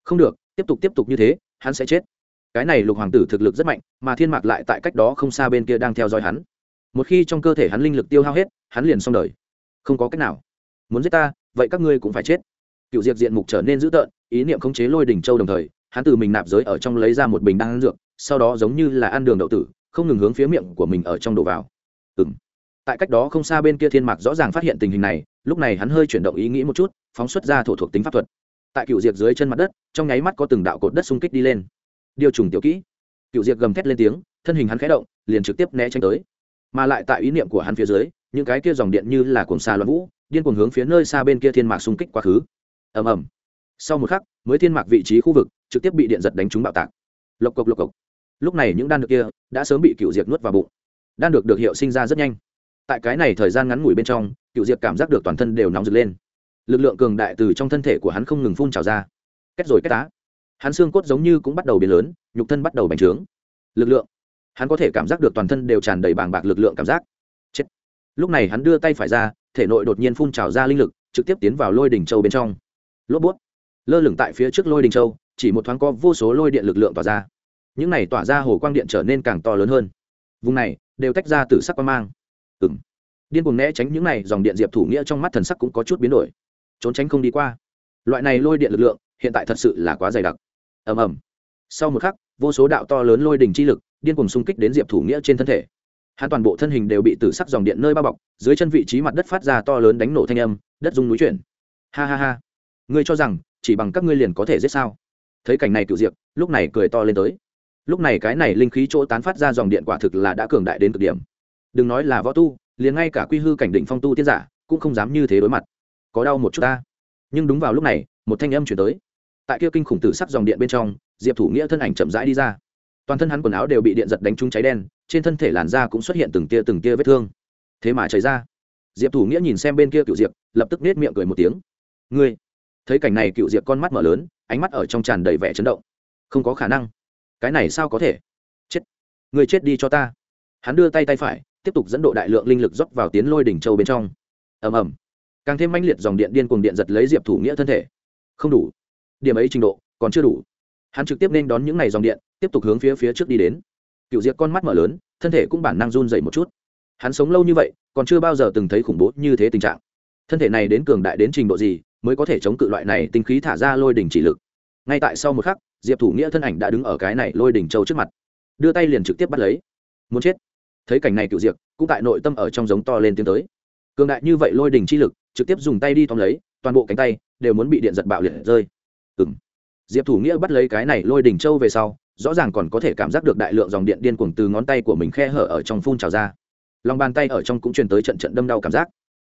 A: Không được, tiếp tục tiếp tục như thế, hắn sẽ chết. Cái này lục hoàng tử thực lực rất mạnh, mà thiên mạc lại tại cách đó không xa bên kia đang theo dõi hắn. Một khi trong cơ thể hắn linh lực tiêu hao hết, hắn liền xong đời. Không có cách nào. Muốn giết ta, vậy các ngươi cũng phải chết. Cựu diệp diện mục trở nên dữ tợn, ý niệm khống chế lôi đỉnh châu đồng thời hắn từ mình nạp giới ở trong lấy ra một bình đan dược, sau đó giống như là ăn đường đậu tử, không ngừng hướng phía miệng của mình ở trong đổ vào. Ừ m tại cách đó không xa bên kia thiên mạc rõ ràng phát hiện tình hình này, lúc này hắn hơi chuyển động ý nghĩ một chút, phóng xuất ra thổ thuộc tính pháp thuật. Tại cựu diệt dưới chân mặt đất, trong nháy mắt có từng đạo cột đất xung kích đi lên. Điều trùng tiểu kỹ. Cựu diệt gầm thét lên tiếng, thân hình hắn khẽ động, liền trực tiếp né tránh tới. Mà lại tại ý niệm của hắn phía dưới, những cái kia dòng điện như là cuồng xa loạn vũ, điên cuồng hướng phía nơi xa bên kia thiên mạc xung kích quá khứ. Ầm ầm sau một khắc, mới thiên mạc vị trí khu vực, trực tiếp bị điện giật đánh trúng bạo tạc. Lộc cộc lộc cộc. Lúc này những đan được kia đã sớm bị cựu diệt nuốt vào bụng. Đan được được hiệu sinh ra rất nhanh. Tại cái này thời gian ngắn ngủi bên trong cựu diệt cảm giác được toàn thân đều nóng rực lên. Lực lượng cường đại từ trong thân thể của hắn không ngừng phun trào ra. Kết rồi kết tá hắn xương cốt giống như cũng bắt đầu biến lớn, nhục thân bắt đầu bành trướng. Lực lượng. Hắn có thể cảm giác được toàn thân đều tràn đầy bàng bạc lực lượng cảm giác. Chết. Lúc này hắn đưa tay phải ra, thể nội đột nhiên phun trào ra linh lực, trực tiếp tiến vào lôi đỉnh châu bên trong. Lốp bút lơ lửng tại phía trước lôi đình châu, chỉ một thoáng có vô số lôi điện lực lượng tỏa ra. Những này tỏa ra hồ quang điện trở nên càng to lớn hơn. Vùng này, đều tách ra từ sắc quang mang. Ừng điên cuồng né tránh những này dòng điện diệp thủ nghĩa trong mắt thần sắc cũng có chút biến đổi. Trốn tránh không đi qua. Loại này lôi điện lực lượng, hiện tại thật sự là quá dày đặc. Ầm ầm. Sau một khắc, vô số đạo to lớn lôi đình chi lực, điên cuồng xung kích đến diệp thủ nghĩa trên thân thể. Hắn toàn bộ thân hình đều bị tử sắc dòng điện nơi bao bọc, dưới chân vị trí mặt đất phát ra to lớn đánh nổ thanh âm, đất rung núi chuyển. Ha ha ha. Ngươi cho rằng chỉ bằng các ngươi liền có thể giết sao? Thấy cảnh này cựu diệp, lúc này cười to lên tới. Lúc này cái này linh khí chỗ tán phát ra dòng điện quả thực là đã cường đại đến cực điểm. Đừng nói là võ tu, liền ngay cả quy hư cảnh định phong tu tiên giả cũng không dám như thế đối mặt. Có đau một chút ta. Nhưng đúng vào lúc này, một thanh âm chuyển tới. Tại kia kinh khủng tử sắc dòng điện bên trong, diệp thủ nghĩa thân ảnh chậm rãi đi ra. Toàn thân hắn quần áo đều bị điện giật đánh trúng cháy đen, trên thân thể làn da cũng xuất hiện từng tia từng tia vết thương. Thế mà chảy ra. Diệp thủ nghĩa nhìn xem bên kia cựu diệp, lập tức nết miệng cười một tiếng. Ngươi thấy cảnh này cựu diệp con mắt mở lớn, ánh mắt ở trong tràn đầy vẻ chấn động. Không có khả năng. Cái này sao có thể? Chết. Người chết đi cho ta. Hắn đưa tay tay phải, tiếp tục dẫn độ đại lượng linh lực dốc vào tiến lôi đỉnh châu bên trong. Ầm ầm. Càng thêm manh liệt dòng điện điên cuồng điện giật lấy diệp thủ nghĩa thân thể. Không đủ. Điểm ấy trình độ, còn chưa đủ. Hắn trực tiếp nên đón những ngày dòng điện, tiếp tục hướng phía phía trước đi đến. Cựu diệp con mắt mở lớn, thân thể cũng bản năng run dậy một chút. Hắn sống lâu như vậy, còn chưa bao giờ từng thấy khủng bố như thế tình trạng. Thân thể này đến cường đại đến trình độ gì mới có thể chống cự loại này tinh khí thả ra lôi đỉnh chỉ lực. Ngay tại sau một khắc, diệp thủ nghĩa thân ảnh đã đứng ở cái này lôi đỉnh châu trước mặt. Đưa tay liền trực tiếp bắt lấy. Muốn chết. Thấy cảnh này cựu diệp, cũng tại nội tâm ở trong giống to lên tiếng tới. Cường đại như vậy lôi đỉnh chi lực, trực tiếp dùng tay đi tóm lấy, toàn bộ cánh tay đều muốn bị điện giật bạo liệt rơi. Ừng diệp thủ nghĩa bắt lấy cái này lôi đỉnh châu về sau, rõ ràng còn có thể cảm giác được đại lượng dòng điện điên cuồng từ ngón tay của mình khe hở ở trong phun trào ra. Lòng bàn tay ở trong cũng truyền tới trận trận đâm đau cảm giác.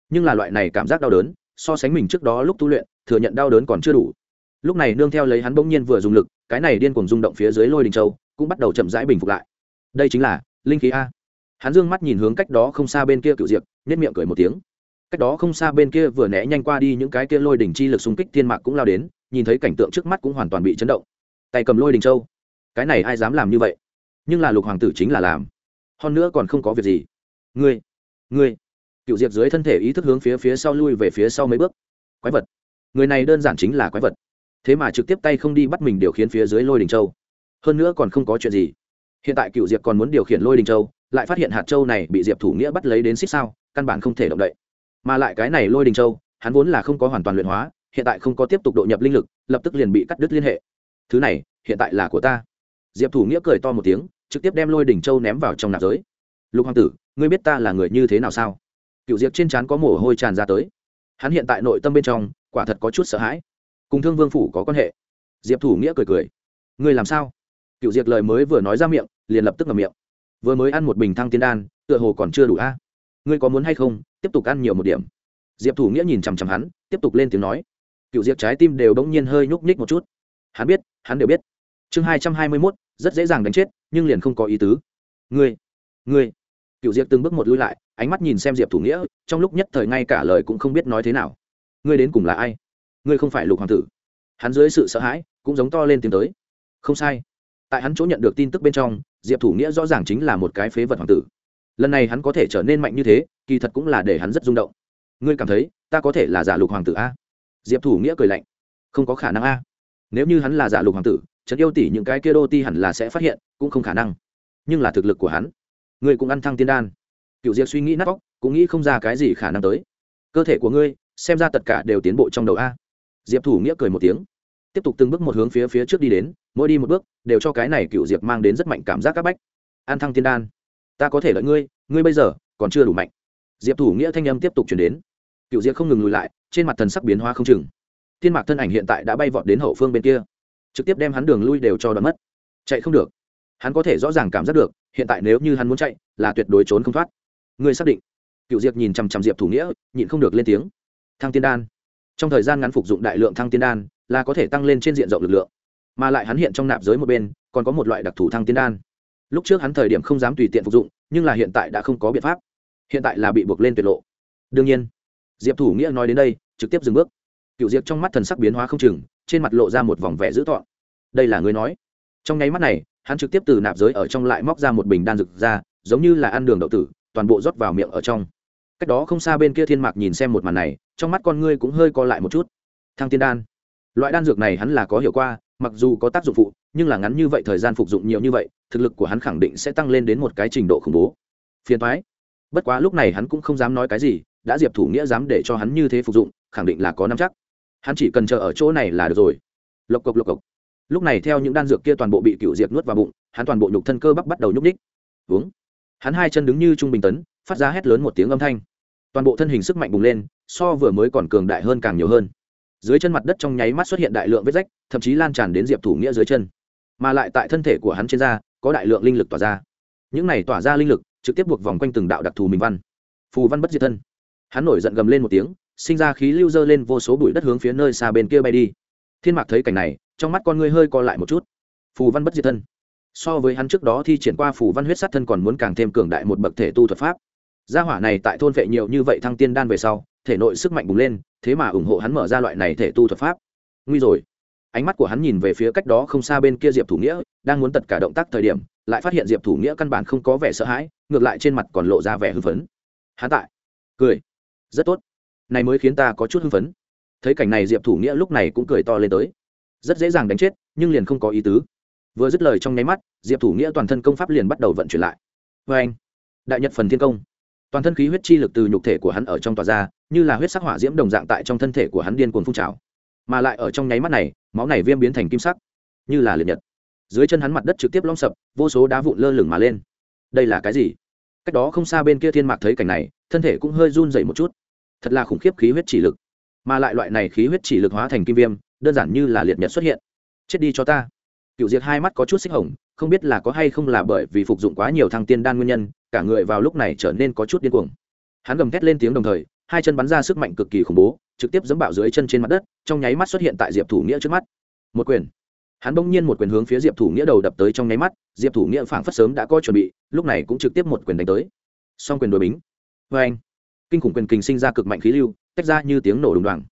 A: Nhưng là loại này cảm giác đau đớn so sánh mình trước đó lúc tu luyện, thừa nhận đau đớn còn chưa đủ. Lúc này nương theo lấy hắn bỗng nhiên vừa dùng lực, cái này điên cuồng rung động phía dưới lôi đình châu, cũng bắt đầu chậm rãi bình phục lại. Đây chính là linh khí a. Hắn dương mắt nhìn hướng cách đó không xa bên kia cựu diệp nhất miệng cười một tiếng. Cách đó không xa bên kia vừa né nhanh qua đi những cái kia lôi đỉnh chi lực xung kích thiên mạc cũng lao đến, nhìn thấy cảnh tượng trước mắt cũng hoàn toàn bị chấn động. Tay cầm lôi đình châu. Cái này ai dám làm như vậy? Nhưng là lục hoàng tử chính là làm. Hơn nữa còn không có việc gì. Ngươi ngươi cựu diệp dưới thân thể ý thức hướng phía phía sau lui về phía sau mấy bước. Quái vật. Người này đơn giản chính là quái vật. Thế mà trực tiếp tay không đi bắt mình điều khiển phía dưới lôi đình châu. Hơn nữa còn không có chuyện gì. Hiện tại cựu diệp còn muốn điều khiển lôi đình châu, lại phát hiện hạt châu này bị diệp thủ nghĩa bắt lấy đến xích sao, căn bản không thể động đậy. Mà lại cái này lôi đình châu, hắn vốn là không có hoàn toàn luyện hóa, hiện tại không có tiếp tục độ nhập linh lực, lập tức liền bị cắt đứt liên hệ. Thứ này, hiện tại là của ta. Diệp thủ nghĩa cười to một tiếng, trực tiếp đem lôi đình châu ném vào trong nạp giới. Lục hoàng tử, ngươi biết ta là người như thế nào sao? Cựu diệp trên trán có mồ hôi tràn ra tới. Hắn hiện tại nội tâm bên trong, quả thật có chút sợ hãi. Cùng thương vương phủ có quan hệ. Diệp thủ nghĩa cười cười. Ngươi làm sao? Cựu diệp lời mới vừa nói ra miệng, liền lập tức ngầm miệng. Vừa mới ăn một bình thăng tiên đan, tựa hồ còn chưa đủ a. Ngươi có muốn hay không, tiếp tục ăn nhiều một điểm. Diệp thủ nghĩa nhìn chằm chằm hắn, tiếp tục lên tiếng nói. Cựu diệp trái tim đều bỗng nhiên hơi nhúc nhích một chút. Hắn biết, hắn đều biết. Chương hai trăm hai mươi mốt, rất dễ dàng đánh chết, nhưng liền không có ý tứ. Ngươi ngươi cựu diệp từng bước một lui lại, ánh mắt nhìn xem diệp thủ nghĩa, trong lúc nhất thời ngay cả lời cũng không biết nói thế nào. Ngươi đến cùng là ai? Ngươi không phải lục hoàng tử. Hắn dưới sự sợ hãi, cũng giống to lên tiến tới. Không sai. Tại hắn chỗ nhận được tin tức bên trong, diệp thủ nghĩa rõ ràng chính là một cái phế vật hoàng tử. Lần này hắn có thể trở nên mạnh như thế, kỳ thật cũng là để hắn rất rung động. Ngươi cảm thấy, ta có thể là giả lục hoàng tử a? Diệp thủ nghĩa cười lạnh. Không có khả năng a. Nếu như hắn là giả lục hoàng tử trấn yêu tỷ những cái kia đô ti hẳn là sẽ phát hiện, cũng không khả năng. Nhưng là thực lực của hắn ngươi cũng ăn thăng tiên đan. Cựu diệp suy nghĩ nát vóc cũng nghĩ không ra cái gì khả năng tới. Cơ thể của ngươi, xem ra tất cả đều tiến bộ trong đầu a. Diệp thủ nghĩa cười một tiếng. Tiếp tục từng bước một hướng phía phía trước đi đến, mỗi đi một bước, đều cho cái này cựu diệp mang đến rất mạnh cảm giác c bách. An thăng tiên đan. Ta có thể lợi ngươi ngươi bây giờ còn chưa đủ mạnh. Diệp thủ nghĩa thanh âm tiếp tục chuyển đến. Cựu diệp không ngừng lùi lại, trên mặt thần sắc biến hoa không chừng. Thiên mạc thân ảnh hiện tại đã bay vọt đến hậu phương bên kia. Trực tiếp đem hắn đường lui đều cho đoán mất. Chạy không được hắn có thể rõ ràng cảm giác được, hiện tại nếu như hắn muốn chạy, là tuyệt đối trốn không thoát. Ngươi xác định. Cựu diệp nhìn chằm chằm diệp thủ nghĩa, nhịn không được lên tiếng. Thăng tiên đan. Trong thời gian ngắn phục dụng đại lượng thăng tiên đan, là có thể tăng lên trên diện rộng lực lượng. Mà lại hắn hiện trong nạp giới một bên, còn có một loại đặc thù thăng tiên đan. Lúc trước hắn thời điểm không dám tùy tiện phục dụng, nhưng là hiện tại đã không có biện pháp. Hiện tại là bị buộc lên tuyệt lộ. Đương nhiên, diệp thủ nghĩa nói đến đây, trực tiếp dừng bước. Cựu diệp trong mắt thần sắc biến hóa không chừng, trên mặt lộ ra một vòng vẻ dữ tọn đây là người nói. Trong nháy mắt này hắn trực tiếp từ nạp giới ở trong lại móc ra một bình đan rực ra, giống như là ăn đường đậu tử, toàn bộ rót vào miệng ở trong. Cách đó không xa bên kia thiên mạc nhìn xem một màn này, trong mắt con ngươi cũng hơi co lại một chút. Thăng tiên đan. Loại đan dược này hắn là có hiệu qua, mặc dù có tác dụng phụ, nhưng là ngắn như vậy thời gian phục dụng nhiều như vậy, thực lực của hắn khẳng định sẽ tăng lên đến một cái trình độ khủng bố. Phiền thoái bất quá lúc này hắn cũng không dám nói cái gì, đã diệp thủ nghĩa dám để cho hắn như thế phục dụng, khẳng định là có năm chắc. Hắn chỉ cần chờ ở chỗ này là được rồi. Lộc cộc lộc cộc lúc này theo những đan dược kia toàn bộ bị cựu diệp nuốt vào bụng, hắn toàn bộ nhục thân cơ bắp bắt đầu nhúc ních uống. Hắn hai chân đứng như trung bình tấn, phát ra hét lớn một tiếng âm thanh. Toàn bộ thân hình sức mạnh bùng lên, so vừa mới còn cường đại hơn càng nhiều hơn. Dưới chân mặt đất trong nháy mắt xuất hiện đại lượng vết rách, thậm chí lan tràn đến diệp thủ nghĩa dưới chân. Mà lại tại thân thể của hắn trên da, có đại lượng linh lực tỏa ra. Những này tỏa ra linh lực, trực tiếp buộc vòng quanh từng đạo đặc thù mình văn. Phù văn bất diệt thân. Hắn nổi giận gầm lên một tiếng, sinh ra khí lưu dơ lên vô số bụi đất hướng phía nơi xa bên kia bay đi. Thiên mạc thấy cảnh này trong mắt con ngươi hơi co lại một chút. Phù văn bất diệt thân. So với hắn trước đó thi triển qua phù văn huyết sát thân còn muốn càng thêm cường đại một bậc thể tu thuật pháp. Gia hỏa này tại thôn vệ nhiều như vậy thăng tiên đan về sau, thể nội sức mạnh bùng lên, thế mà ủng hộ hắn mở ra loại này thể tu thuật pháp. Nguy rồi. Ánh mắt của hắn nhìn về phía cách đó không xa bên kia diệp thủ nghĩa, đang muốn tật cả động tác thời điểm, lại phát hiện diệp thủ nghĩa căn bản không có vẻ sợ hãi, ngược lại trên mặt còn lộ ra vẻ hưng phấn. Hắn tại. Cười. Rất tốt. Này mới khiến ta có chút hưng phấn. Thấy cảnh này diệp thủ nghĩa lúc này cũng cười to lên tới rất dễ dàng đánh chết, nhưng liền không có ý tứ. Vừa dứt lời trong nháy mắt, diệp thủ nghĩa toàn thân công pháp liền bắt đầu vận chuyển lại. Vê anh, đại nhật phần thiên công. Toàn thân khí huyết chi lực từ nhục thể của hắn ở trong tòa ra, như là huyết sắc hỏa diễm đồng dạng tại trong thân thể của hắn điên cuồng phun trào. Mà lại ở trong nháy mắt này, máu này viêm biến thành kim sắc, như là liệt nhật. Dưới chân hắn mặt đất trực tiếp long sập, vô số đá vụn lơ lửng mà lên. Đây là cái gì? Cách đó không xa bên kia thiên mạc thấy cảnh này, thân thể cũng hơi run dậy một chút. Thật là khủng khiếp khí huyết chỉ lực. Mà lại loại này khí huyết chỉ lực hóa thành kim viêm đơn giản như là liệt nhật xuất hiện. Chết đi cho ta. Cựu diệt hai mắt có chút xích hồng, không biết là có hay không là bởi vì phục dụng quá nhiều thăng tiên đan nguyên nhân, cả người vào lúc này trở nên có chút điên cuồng. Hắn gầm thét lên tiếng đồng thời, hai chân bắn ra sức mạnh cực kỳ khủng bố, trực tiếp dẫm bạo dưới chân trên mặt đất, trong nháy mắt xuất hiện tại diệp thủ nghĩa trước mắt. Một quyền. Hắn bỗng nhiên một quyền hướng phía diệp thủ nghĩa đầu đập tới trong nháy mắt, diệp thủ nghĩa phảng phất sớm đã có chuẩn bị, lúc này cũng trực tiếp một quyền đánh tới. Song quyền đối bính. Vê anh kinh khủng quyền kình sinh ra cực mạnh khí lưu, tách ra như tiếng nổ đùng đoàng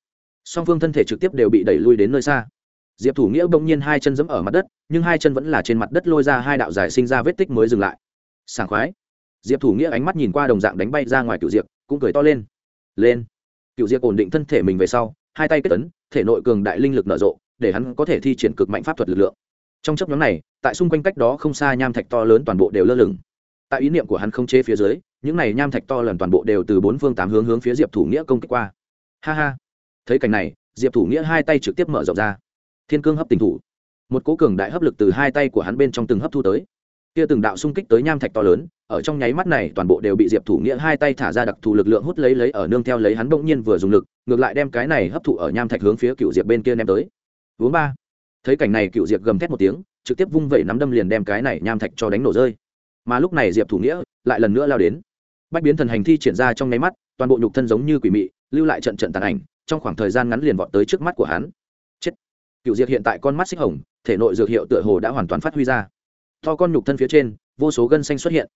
A: song phương thân thể trực tiếp đều bị đẩy lui đến nơi xa. Diệp thủ nghĩa bỗng nhiên hai chân giẫm ở mặt đất, nhưng hai chân vẫn là trên mặt đất lôi ra hai đạo dài sinh ra vết tích mới dừng lại. Sảng khoái. Diệp thủ nghĩa ánh mắt nhìn qua đồng dạng đánh bay ra ngoài cựu diệp, cũng cười to lên. Lên. Cựu diệp ổn định thân thể mình về sau, hai tay kết ấn, thể nội cường đại linh lực nở rộ, để hắn có thể thi triển cực mạnh pháp thuật lực lượng. Trong chấp nhóm này, tại xung quanh cách đó không xa nham thạch to lớn toàn bộ đều lơ lửng. Tại ý niệm của hắn không chế phía dưới, những này nham thạch to lần toàn bộ đều từ bốn phương tám hướng hướng phía diệp thủ nghĩa công kích qua. Ha ha thấy cảnh này, diệp thủ nghĩa hai tay trực tiếp mở rộng ra. Thiên cương hấp tình thủ. Một cố cường đại hấp lực từ hai tay của hắn bên trong từng hấp thu tới. Kia từng đạo xung kích tới nham thạch to lớn, ở trong nháy mắt này toàn bộ đều bị diệp thủ nghĩa hai tay thả ra đặc thù lực lượng hút lấy lấy ở nương theo lấy hắn bỗng nhiên vừa dùng lực, ngược lại đem cái này hấp thụ ở nham thạch hướng phía cựu diệp bên kia ném tới. Vốn ba. Thấy cảnh này cựu diệp gầm thét một tiếng, trực tiếp vung vẩy nắm đâm liền đem cái này nham thạch cho đánh nổ rơi. Mà lúc này diệp thủ nghĩa lại lần nữa lao đến. Bách biến thần hành thi triển ra trong nháy mắt, toàn bộ nhục thân giống như quỷ mị, lưu lại trận trận tàn ảnh trong khoảng thời gian ngắn liền vọt tới trước mắt của hắn. Chết. Cựu diệp hiện tại con mắt xích hồng, thể nội dược hiệu tựa hồ đã hoàn toàn phát huy ra. To con nhục thân phía trên, vô số gân xanh xuất hiện.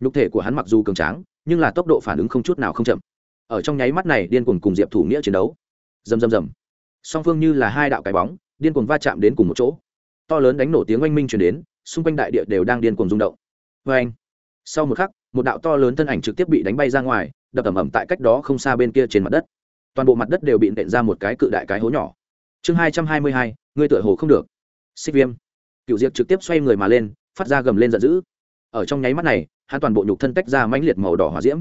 A: Nhục thể của hắn mặc dù cường tráng, nhưng là tốc độ phản ứng không chút nào không chậm. Ở trong nháy mắt này, điên cuồng cùng diệp thủ nghĩa chiến đấu. Rầm rầm rầm. Song phương như là hai đạo cái bóng, điên cuồng va chạm đến cùng một chỗ. To lớn đánh nổ tiếng oanh minh chuyển đến, xung quanh đại địa đều đang điên cuồng rung động. Vê anh, sau một khắc, một đạo to lớn thân ảnh trực tiếp bị đánh bay ra ngoài, đập ẩm ẩm tại cách đó không xa bên kia trên mặt đất toàn bộ mặt đất đều bị nện ra một cái cự đại cái hố nhỏ. Chương hai trăm hai mươi hai, ngươi tựa hồ không được. Xích viêm. Cựu diệp trực tiếp xoay người mà lên, phát ra gầm lên giận dữ. Ở trong nháy mắt này, hắn toàn bộ nhục thân tách ra mãnh liệt màu đỏ hỏa diễm.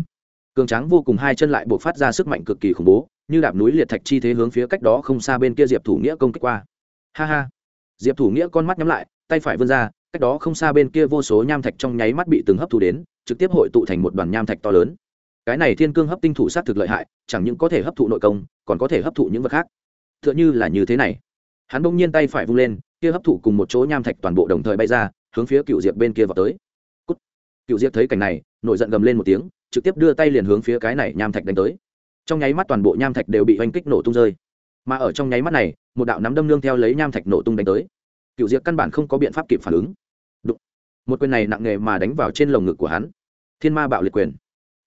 A: Cường tráng vô cùng hai chân lại buộc phát ra sức mạnh cực kỳ khủng bố, như đạp núi liệt thạch chi thế hướng phía cách đó không xa bên kia diệp thủ nghĩa công kích qua. Ha ha. Diệp thủ nghĩa con mắt nhắm lại, tay phải vươn ra, cách đó không xa bên kia vô số nham thạch trong nháy mắt bị từng hấp thu đến, trực tiếp hội tụ thành một đoàn nham thạch to lớn cái này thiên cương hấp tinh thủ sát thực lợi hại, chẳng những có thể hấp thụ nội công, còn có thể hấp thụ những vật khác. T h ư ợ n h ư là như thế này. Hắn bỗng nhiên tay phải vung lên, kia hấp thụ cùng một chỗ nham thạch toàn bộ đồng thời bay ra, hướng phía cựu diệp bên kia vào tới. Cút. cựu diệp thấy cảnh này, nổi giận gầm lên một tiếng, trực tiếp đưa tay liền hướng phía cái này nham thạch đánh tới. Trong nháy mắt toàn bộ nham thạch đều bị oanh kích nổ tung rơi. Mà ở trong nháy mắt này, một đạo nắm đâm nương theo lấy nham thạch nổ tung đánh tới. Cựu diệp căn bản không có biện pháp kịp phản ứng. Đụng. một quyền này nặng nề mà đánh vào trên lồng ngực của hắn. Thiên ma bạo liệt quyền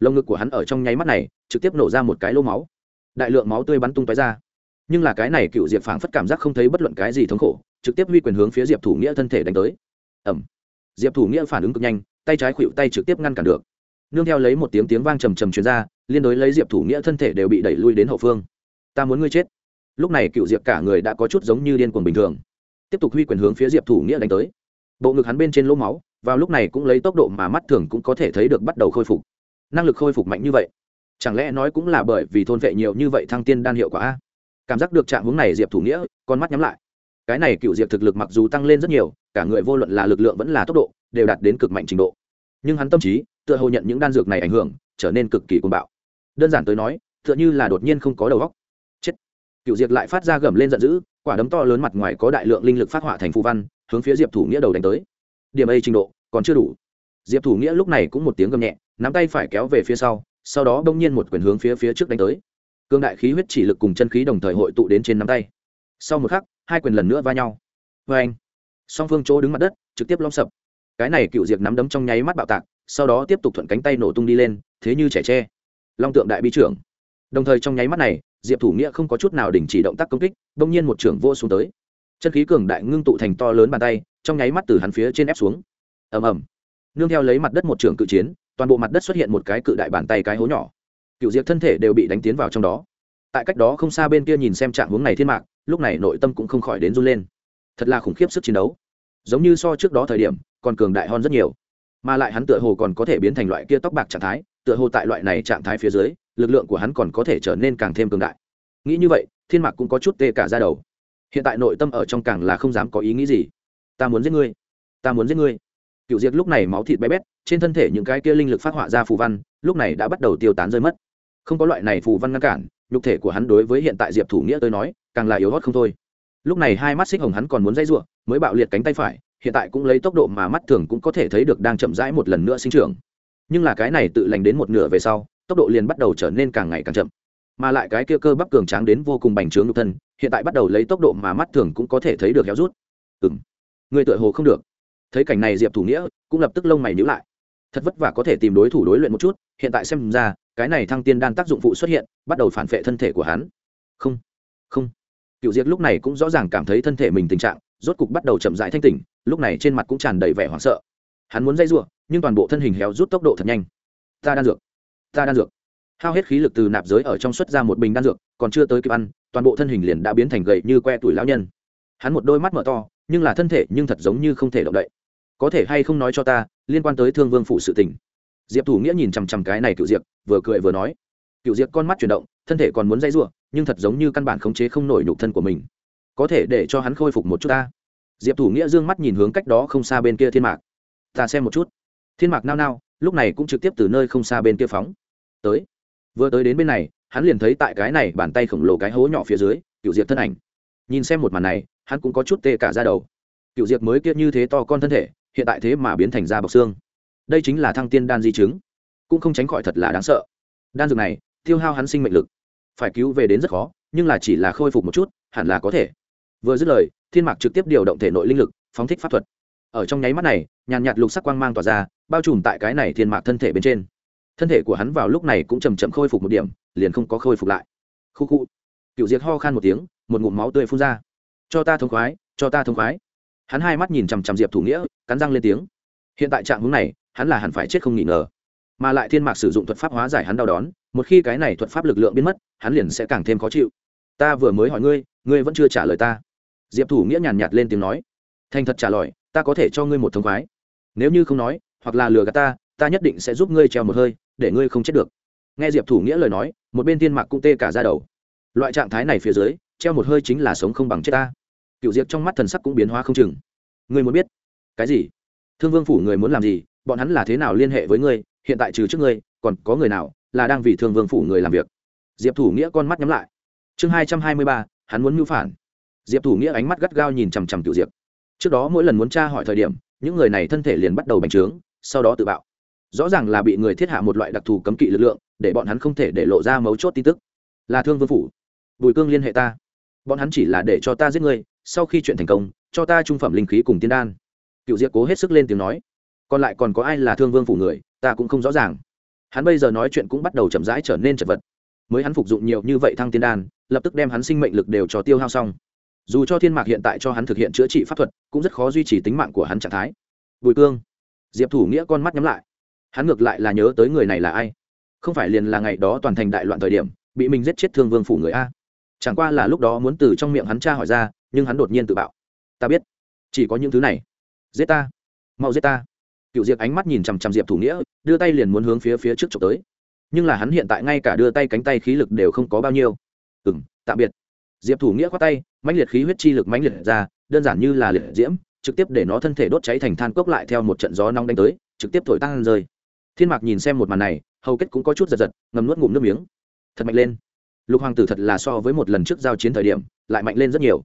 A: lồng ngực của hắn ở trong nháy mắt này trực tiếp nổ ra một cái lô máu. Đại lượng máu tươi bắn tung tói ra. Nhưng là cái này cựu diệp phảng phất cảm giác không thấy bất luận cái gì thống khổ trực tiếp huy quyền hướng phía diệp thủ nghĩa thân thể đánh tới. Ẩm diệp thủ nghĩa phản ứng cực nhanh tay trái khuỵu tay trực tiếp ngăn cản được. Nương theo lấy một tiếng tiếng vang trầm trầm truyền ra, liên đối lấy diệp thủ nghĩa thân thể đều bị đẩy lui đến hậu phương. Ta muốn ngươi chết. Lúc này cựu diệp cả người đã có chút giống như điên cuồng bình thường. Tiếp tục huy quyền hướng phía diệp thủ nghĩa đánh tới. Bộ ngực hắn bên trên lỗ máu vào lúc này cũng lấy tốc độ mà mắt thường cũng có thể thấy được bắt đầu khôi phục năng lực khôi phục mạnh như vậy. Chẳng lẽ nói cũng là bởi vì thôn vệ nhiều như vậy thăng tiên đan hiệu quả a? Cảm giác được trạng hướng này diệp thủ nghĩa, con mắt nhắm lại. Cái này cựu diệp thực lực mặc dù tăng lên rất nhiều, cả người vô luận là lực lượng vẫn là tốc độ, đều đạt đến cực mạnh trình độ. Nhưng hắn tâm trí, tựa hồ nhận những đan dược này ảnh hưởng, trở nên cực kỳ cuồng bạo. Đơn giản tới nói, tựa như là đột nhiên không có đầu óc. Chết. Cựu diệp lại phát ra gầm lên giận dữ, quả đấm to lớn mặt ngoài có đại lượng linh lực phát họa thành phù văn, hướng phía diệp thủ nghĩa đầu đánh tới. Điểm a trình độ, còn chưa đủ diệp thủ nghĩa lúc này cũng một tiếng gầm nhẹ, nắm tay phải kéo về phía sau sau đó đông nhiên một quyền hướng phía phía trước đánh tới. Cương đại khí huyết chỉ lực cùng chân khí đồng thời hội tụ đến trên nắm tay. Sau một khắc, hai quyền lần nữa va nhau. Vê anh, song phương chỗ đứng mặt đất, trực tiếp lom sập. Cái này cựu diệp nắm đấm trong nháy mắt bạo tạc, sau đó tiếp tục thuận cánh tay nổ tung đi lên, thế như trẻ tre. Long tượng đại bi trưởng. Đồng thời trong nháy mắt này, diệp thủ nghĩa không có chút nào đình chỉ động tác công kích đông nhiên một trưởng vô xuống tới. Chân khí cường đại ngưng tụ thành to lớn bàn tay, trong nháy mắt từ hắn phía trên ép xuống. Ầm ầm nương theo lấy mặt đất một trường cự chiến, toàn bộ mặt đất xuất hiện một cái cự đại bàn tay cái hố nhỏ. Cựu diệp thân thể đều bị đánh tiến vào trong đó. Tại cách đó không xa bên kia nhìn xem trạng hướng này thiên mạc, lúc này nội tâm cũng không khỏi đến run lên. Thật là khủng khiếp sức chiến đấu. Giống như so trước đó thời điểm, còn cường đại hơn rất nhiều. Mà lại hắn tựa hồ còn có thể biến thành loại kia tóc bạc trạng thái, tựa hồ tại loại này trạng thái phía dưới, lực lượng của hắn còn có thể trở nên càng thêm cường đại. Nghĩ như vậy, thiên mạc cũng có chút tê cả ra đầu. Hiện tại nội tâm ở trong càng là không dám có ý nghĩ gì. Ta muốn giết ngươi. Ta muốn giết ngươi cựu diệt lúc này máu thịt bé bét, trên thân thể những cái kia linh lực phát họa ra phù văn, lúc này đã bắt đầu tiêu tán rơi mất. Không có loại này phù văn ngăn cản, nhục thể của hắn đối với hiện tại diệp thủ nghĩa tới nói, càng là yếu hót không thôi. Lúc này hai mắt xích hồng hắn còn muốn dây r u ộ mới bạo liệt cánh tay phải, hiện tại cũng lấy tốc độ mà mắt thường cũng có thể thấy được đang chậm rãi một lần nữa sinh trưởng. Nhưng là cái này tự lành đến một nửa về sau, tốc độ liền bắt đầu trở nên càng ngày càng chậm. Mà lại cái kia cơ bắp cường tráng đến vô cùng bành trướng nhục thân, hiện tại bắt đầu lấy tốc độ mà mắt thường cũng có thể thấy được héo rút. Ừ m người tự hồ không được thấy cảnh này diệp thủ nghĩa cũng lập tức lông mày nhữ lại. Thật vất vả có thể tìm đối thủ đối luyện một chút, hiện tại xem ra, cái này thăng tiên đan tác dụng phụ xuất hiện, bắt đầu phản vệ thân thể của hắn. Không không. Cựu diệt lúc này cũng rõ ràng cảm thấy thân thể mình tình trạng, rốt cục bắt đầu chậm rãi thanh tỉnh, lúc này trên mặt cũng tràn đầy vẻ hoảng sợ. Hắn muốn dây r u ộ n nhưng toàn bộ thân hình héo rút tốc độ thật nhanh. Ta đan dược, ta đan dược. Hao hết khí lực từ nạp giới ở trong xuất ra một bình đan dược, còn chưa tới kịp ăn, toàn bộ thân hình liền đã biến thành gậy như que tuổi lão nhân. Hắn một đôi mắt mở to, nhưng là thân thể nhưng thật giống như không thể động đậy có thể hay không nói cho ta, liên quan tới thương vương phủ sự tình. Diệp thủ nghĩa nhìn chằm chằm cái này cựu diệp, vừa cười vừa nói. Cựu diệp con mắt chuyển động, thân thể còn muốn dây giụa nhưng thật giống như căn bản khống chế không nổi nhục thân của mình. Có thể để cho hắn khôi phục một chút ta. Diệp thủ nghĩa d ư ơ n g mắt nhìn hướng cách đó không xa bên kia thiên mạc. Ta xem một chút. Thiên mạc nao nao, lúc này cũng trực tiếp từ nơi không xa bên kia phóng. Tới. Vừa tới đến bên này, hắn liền thấy tại cái này bàn tay khổng lồ cái hố nhỏ phía dưới cựu diệp thân ảnh. Nhìn xem một màn này, hắn cũng có chút tê cả ra đầu. Cựu diệp mới kia như thế to con thân thể hiện tại thế mà biến thành da bọc xương. Đây chính là thăng tiên đan di chứng. Cũng không tránh khỏi thật là đáng sợ. Đan dược này, tiêu hao hắn sinh mệnh lực. Phải cứu về đến rất khó, nhưng là chỉ là khôi phục một chút, hẳn là có thể. Vừa dứt lời, thiên mạc trực tiếp điều động thể nội linh lực, phóng thích pháp thuật. Ở trong nháy mắt này, nhàn nhạt lục sắc quang mang tỏa ra, bao trùm tại cái này thiên mạc thân thể bên trên. Thân thể của hắn vào lúc này cũng chầm chậm khôi phục một điểm, liền không có khôi phục lại. Khu khu. Cựu diệt ho khan một tiếng, một ngụm máu tươi phun ra. Cho ta thông khoái, cho ta thông khoái hắn hai mắt nhìn chằm chằm diệp thủ nghĩa, cắn răng lên tiếng. Hiện tại trạng hướng này, hắn là hẳn phải chết không nghỉ ngờ. Mà lại thiên mạc sử dụng thuật pháp hóa giải hắn đau đón, một khi cái này thuật pháp lực lượng biến mất, hắn liền sẽ càng thêm khó chịu. Ta vừa mới hỏi ngươi ngươi vẫn chưa trả lời ta. Diệp thủ nghĩa nhàn nhạt lên tiếng nói. Thành thật trả lời, ta có thể cho ngươi một thông khoái. Nếu như không nói, hoặc là lừa gạt ta ta nhất định sẽ giúp ngươi treo một hơi, để ngươi không chết được. Nghe diệp thủ nghĩa lời nói, một bên thiên mạc cũng tê cả ra đầu. Loại trạng thái này phía dưới, treo một hơi chính là sống không bằng chết ta cựu diệp trong mắt thần sắc cũng biến hóa không chừng. Ngươi muốn biết? Cái gì? Thương vương phủ người muốn làm gì? Bọn hắn là thế nào liên hệ với ngươi? Hiện tại trừ trước ngươi, còn có người nào là đang vì thương vương phủ người làm việc? Diệp thủ nghĩa con mắt nhắm lại. Chương hai trăm hai mươi ba, hắn muốn mưu phản. Diệp thủ nghĩa ánh mắt gắt gao nhìn chằm chằm cựu diệp. Trước đó mỗi lần muốn tra hỏi thời điểm, những người này thân thể liền bắt đầu bành trướng, sau đó tự bạo. Rõ ràng là bị người thiết hạ một loại đặc thù cấm kỵ lực lượng, để bọn hắn không thể để lộ ra mấu chốt tin tức. Là thương vương phủ. Bùi cương liên hệ ta. Bọn hắn chỉ là để cho ta giết ngươi sau khi chuyện thành công, cho ta trung phẩm linh khí cùng tiên đan. Cựu diệp cố hết sức lên tiếng nói. Còn lại còn có ai là thương vương phủ người, ta cũng không rõ ràng. Hắn bây giờ nói chuyện cũng bắt đầu chậm rãi trở nên chật vật. Mới hắn phục dụng nhiều như vậy thăng tiên đan, lập tức đem hắn sinh mệnh lực đều cho tiêu hao xong. Dù cho thiên mạc hiện tại cho hắn thực hiện chữa trị pháp thuật, cũng rất khó duy trì tính mạng của hắn trạng thái. Bùi cương. Diệp thủ nghĩa con mắt nhắm lại. Hắn ngược lại là nhớ tới người này là ai? Không phải liền là ngày đó toàn thành đại loạn thời điểm, bị mình giết chết thương vương phủ người a. Chẳng qua là lúc đó muốn từ trong miệng hắn tra hỏi ra nhưng hắn đột nhiên tự bạo. Ta biết. Chỉ có những thứ này. Giết ta. Mau giết ta. Cựu diệp ánh mắt nhìn chằm chằm diệp thủ nghĩa, đưa tay liền muốn hướng phía phía trước trộm tới. Nhưng là hắn hiện tại ngay cả đưa tay cánh tay khí lực đều không có bao nhiêu. Ừ m tạm biệt. Diệp thủ nghĩa khoác tay, mãnh liệt khí huyết chi lực mãnh liệt ra, đơn giản như là liệt diễm, trực tiếp để nó thân thể đốt cháy thành than cốc lại theo một trận gió nóng đánh tới, trực tiếp thổi tăng rơi. Thiên mạc nhìn xem một màn này, hầu kết cũng có chút giật giật ngầm nuốt ngụm nước miếng. Thật mạnh lên. Lục hoàng tử thật là so với một lần trước giao chiến thời điểm, lại mạnh lên rất nhiều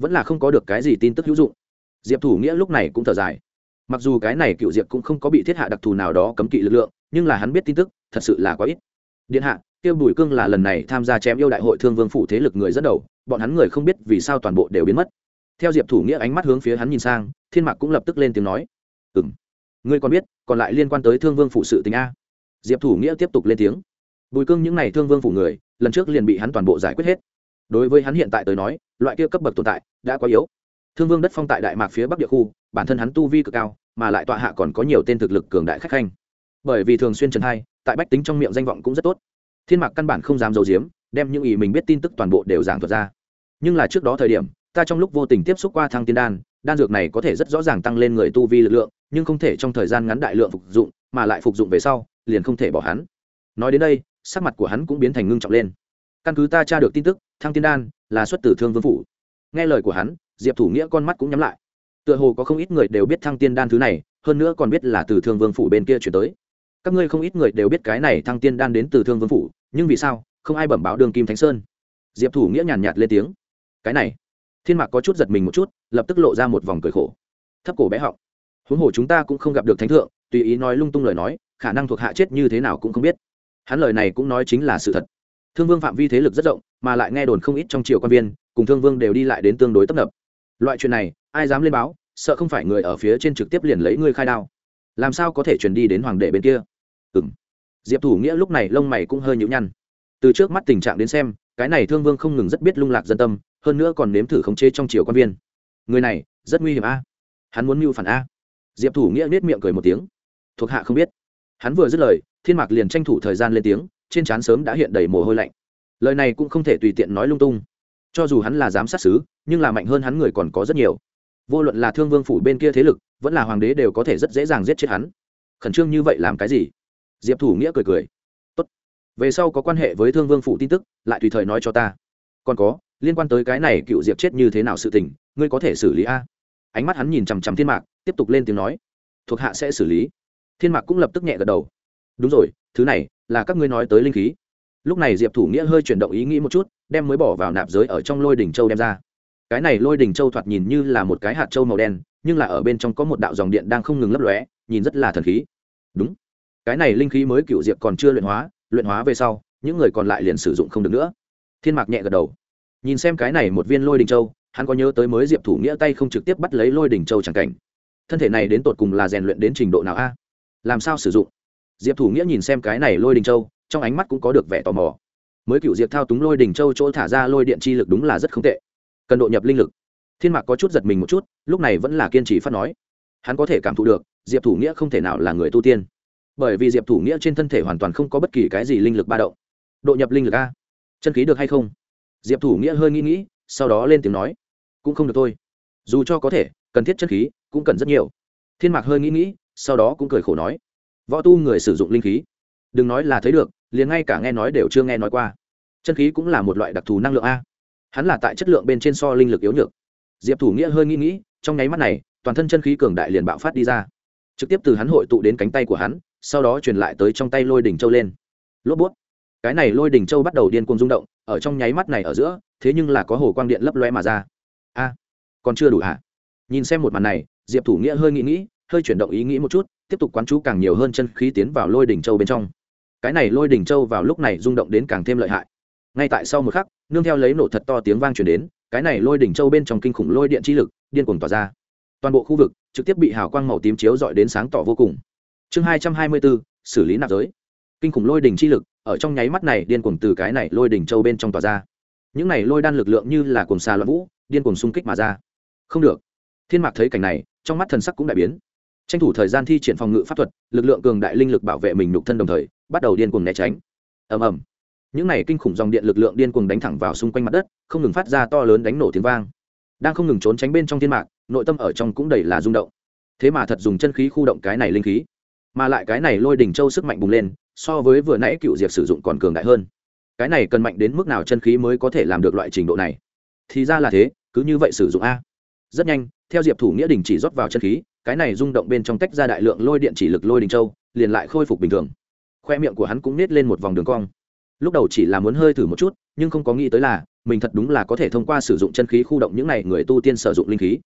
A: vẫn là không có được cái gì tin tức hữu dụng. Diệp thủ nghĩa lúc này cũng thở dài. Mặc dù cái này cựu diệp cũng không có bị thiết hạ đặc thù nào đó cấm kỵ lực lượng, nhưng là hắn biết tin tức, thật sự là quá ít. Điện hạ, tiêu bùi cương là lần này tham gia chém yêu đại hội thương vương phủ thế lực người dẫn đầu, bọn hắn người không biết vì sao toàn bộ đều biến mất. Theo diệp thủ nghĩa ánh mắt hướng phía hắn nhìn sang, thiên mạc cũng lập tức lên tiếng nói ừ m ngươi còn biết, còn lại liên quan tới thương vương phủ sự tình a? Diệp thủ nghĩa tiếp tục lên tiếng, bùi cương những n à y thương vương phủ người, lần trước liền bị hắn toàn bộ giải quyết hết đối với hắn hiện tại tới nói, loại kia cấp bậc tồn tại đã quá yếu. Thương vương đất phong tại đại mạc phía bắc địa khu, bản thân hắn tu vi cực cao, mà lại tọa hạ còn có nhiều tên thực lực cường đại khách khanh. Bởi vì thường xuyên trần hai, tại bách tính trong miệng danh vọng cũng rất tốt. Thiên mạc căn bản không dám giấu giếm, đem những ý mình biết tin tức toàn bộ đều giảng thuật ra. Nhưng là trước đó thời điểm, ta trong lúc vô tình tiếp xúc qua thăng tiên đan đan dược này có thể rất rõ ràng tăng lên người tu vi lực lượng, nhưng không thể trong thời gian ngắn đại lượng phục dụng, mà lại phục dụng về sau, liền không thể bỏ hắn. Nói đến đây, sắc mặt của hắn cũng biến thành ngưng trọng lên. Căn cứ ta tra được tin tức thăng tiên đan là xuất từ thương vương phủ. Nghe lời của hắn, diệp thủ nghĩa con mắt cũng nhắm lại. Tựa hồ có không ít người đều biết thăng tiên đan thứ này, hơn nữa còn biết là từ thương vương phủ bên kia chuyển tới. Các ngươi không ít người đều biết cái này thăng tiên đan đến từ thương vương phủ, nhưng vì sao, không ai bẩm báo đường kim thánh sơn? Diệp thủ nghĩa nhàn nhạt lên tiếng. Cái này, thiên mạc có chút giật mình một chút, lập tức lộ ra một vòng cười khổ. Thấp cổ bé họng. Huống hồ chúng ta cũng không gặp được thánh thượng, tùy ý nói lung tung lời nói, khả năng thuộc hạ chết như thế nào cũng không biết. Hắn lời này cũng nói chính là sự thật. Thương vương phạm vi thế lực rất rộng mà lại nghe đồn không ít trong triều quan viên, cùng thương vương đều đi lại đến tương đối tấp nập. Loại chuyện này, ai dám lên báo, sợ không phải người ở phía trên trực tiếp liền lấy ngươi khai đao. Làm sao có thể truyền đi đến hoàng đệ bên kia? Ừ m diệp thủ nghĩa lúc này lông mày cũng hơi nhũ nhăn. Từ trước mắt tình trạng đến xem, cái này thương vương không ngừng rất biết lung lạc dân tâm, hơn nữa còn nếm thử khống chế trong triều quan viên. Người này, rất nguy hiểm a. Hắn muốn mưu phản a. Diệp thủ nghĩa nết miệng cười một tiếng. Thuộc hạ không biết. Hắn vừa dứt lời, thiên mạc liền tranh thủ thời gian lên tiếng, trên trán sớm đã hiện đầy mồ hôi lạnh lời này cũng không thể tùy tiện nói lung tung. Cho dù hắn là giám sát xứ, nhưng là mạnh hơn hắn người còn có rất nhiều. Vô luận là thương vương phủ bên kia thế lực, vẫn là hoàng đế đều có thể rất dễ dàng giết chết hắn. Khẩn trương như vậy làm cái gì? Diệp thủ nghĩa cười cười. Tốt. Về sau có quan hệ với thương vương phủ tin tức, lại tùy thời nói cho ta. Còn có, liên quan tới cái này cựu diệp chết như thế nào sự tình, ngươi có thể xử lý a? Ánh mắt hắn nhìn chằm chằm thiên mạc, tiếp tục lên tiếng nói. Thuộc hạ sẽ xử lý. Thiên mạc cũng lập tức nhẹ gật đầu. Đúng rồi, thứ này là các ngươi nói tới linh khí lúc này diệp thủ nghĩa hơi chuyển động ý nghĩ một chút, đem mới bỏ vào nạp giới ở trong lôi đỉnh châu đem ra. Cái này lôi đỉnh châu thoạt nhìn như là một cái hạt châu màu đen, nhưng là ở bên trong có một đạo dòng điện đang không ngừng lấp lóe, nhìn rất là thần khí. Đúng. Cái này linh khí mới cựu diệp còn chưa luyện hóa luyện hóa về sau, những người còn lại liền sử dụng không được nữa. Thiên mạc nhẹ gật đầu. Nhìn xem cái này một viên lôi đình châu, hắn có nhớ tới mới diệp thủ nghĩa tay không trực tiếp bắt lấy lôi đình châu chẳng cảnh. Thân thể này đến tột cùng là rèn luyện đến trình độ nào a? Làm sao sử dụng? Diệp thủ nghĩa nhìn xem cái này lôi đình châu trong ánh mắt cũng có được vẻ tò mò. Mới cựu diệp thao túng lôi đình châu chỗ thả ra lôi điện chi lực đúng là rất không tệ. Cần độ nhập linh lực. Thiên mạc có chút giật mình một chút, lúc này vẫn là kiên trì phát nói. Hắn có thể cảm thụ được, diệp thủ nghĩa không thể nào là người tu tiên. Bởi vì diệp thủ nghĩa trên thân thể hoàn toàn không có bất kỳ cái gì linh lực ba động. Độ nhập linh lực a. Chân khí được hay không? Diệp thủ nghĩa hơi nghĩ nghĩ, sau đó lên tiếng nói. Cũng không được thôi. Dù cho có thể, cần thiết chân khí, cũng cần rất nhiều. Thiên mạc hơi nghĩ nghĩ, sau đó cũng cười khổ nói. Võ tu người sử dụng linh khí. Đừng nói là thấy được liền ngay cả nghe nói đều chưa nghe nói qua. Chân khí cũng là một loại đặc thù năng lượng a. Hắn là tại chất lượng bên trên so linh lực yếu nhược. Diệp thủ nghĩa hơi nghĩ nghĩ, trong nháy mắt này, toàn thân chân khí cường đại liền bạo phát đi ra. Trực tiếp từ hắn hội tụ đến cánh tay của hắn, sau đó truyền lại tới trong tay lôi đỉnh châu lên. Lốp bút. Cái này lôi đỉnh châu bắt đầu điên cuồng rung động, ở trong nháy mắt này ở giữa, thế nhưng là có hồ quang điện lấp loe mà ra. A, còn chưa đủ hả? Nhìn xem một màn này, diệp thủ nghĩa hơi nghĩ nghĩ, hơi chuyển động ý nghĩ một chút, tiếp tục quán chú càng nhiều hơn chân khí tiến vào lôi đỉnh châu bên trong cái này lôi đỉnh châu vào lúc này rung động đến càng thêm lợi hại. Ngay tại sau một khắc, nương theo lấy nổ thật to tiếng vang chuyển đến, cái này lôi đỉnh châu bên trong kinh khủng lôi điện chi lực, điên cuồng tỏa ra. Toàn bộ khu vực trực tiếp bị hào quang màu tím chiếu dọi đến sáng tỏ vô cùng. Chương hai trăm hai mươi bốn, xử lý nạp giới. Kinh khủng lôi đỉnh chi lực, ở trong nháy mắt này điên cuồng từ cái này lôi đỉnh châu bên trong tỏa ra. Những này lôi đan lực lượng như là cuồng xà loạn vũ, điên cuồng xung kích mà ra. Không được. Thiên mạc thấy cảnh này, trong mắt thần sắc cũng đại biến. Tranh thủ thời gian thi triển phòng ngự pháp thuật, lực lượng cường đại linh lực bảo vệ mình nhục thân đồng thời bắt đầu điên cuồng né tránh. Ầm ầm. Những này kinh khủng dòng điện lực lượng điên cuồng đánh thẳng vào xung quanh mặt đất, không ngừng phát ra to lớn đánh nổ tiếng vang. Đang không ngừng trốn tránh bên trong thiên mạc, nội tâm ở trong cũng đầy là rung động. Thế mà thật dùng chân khí khu động cái này linh khí, mà lại cái này lôi đỉnh châu sức mạnh bùng lên, so với vừa nãy cựu diệp sử dụng còn cường đại hơn. Cái này cần mạnh đến mức nào chân khí mới có thể làm được loại trình độ này? Thì ra là thế, cứ như vậy sử dụng a. Rất nhanh, theo diệp thủ nghĩa đình chỉ rót vào chân khí, cái này rung động bên trong tách ra đại lượng lôi điện chỉ lực lôi đình châu, liền lại khôi phục bình thường khoe miệng của hắn cũng nết lên một vòng đường cong. Lúc đầu chỉ là muốn hơi thử một chút, nhưng không có nghĩ tới là, mình thật đúng là có thể thông qua sử dụng chân khí khu động những này người tu tiên sử dụng linh khí.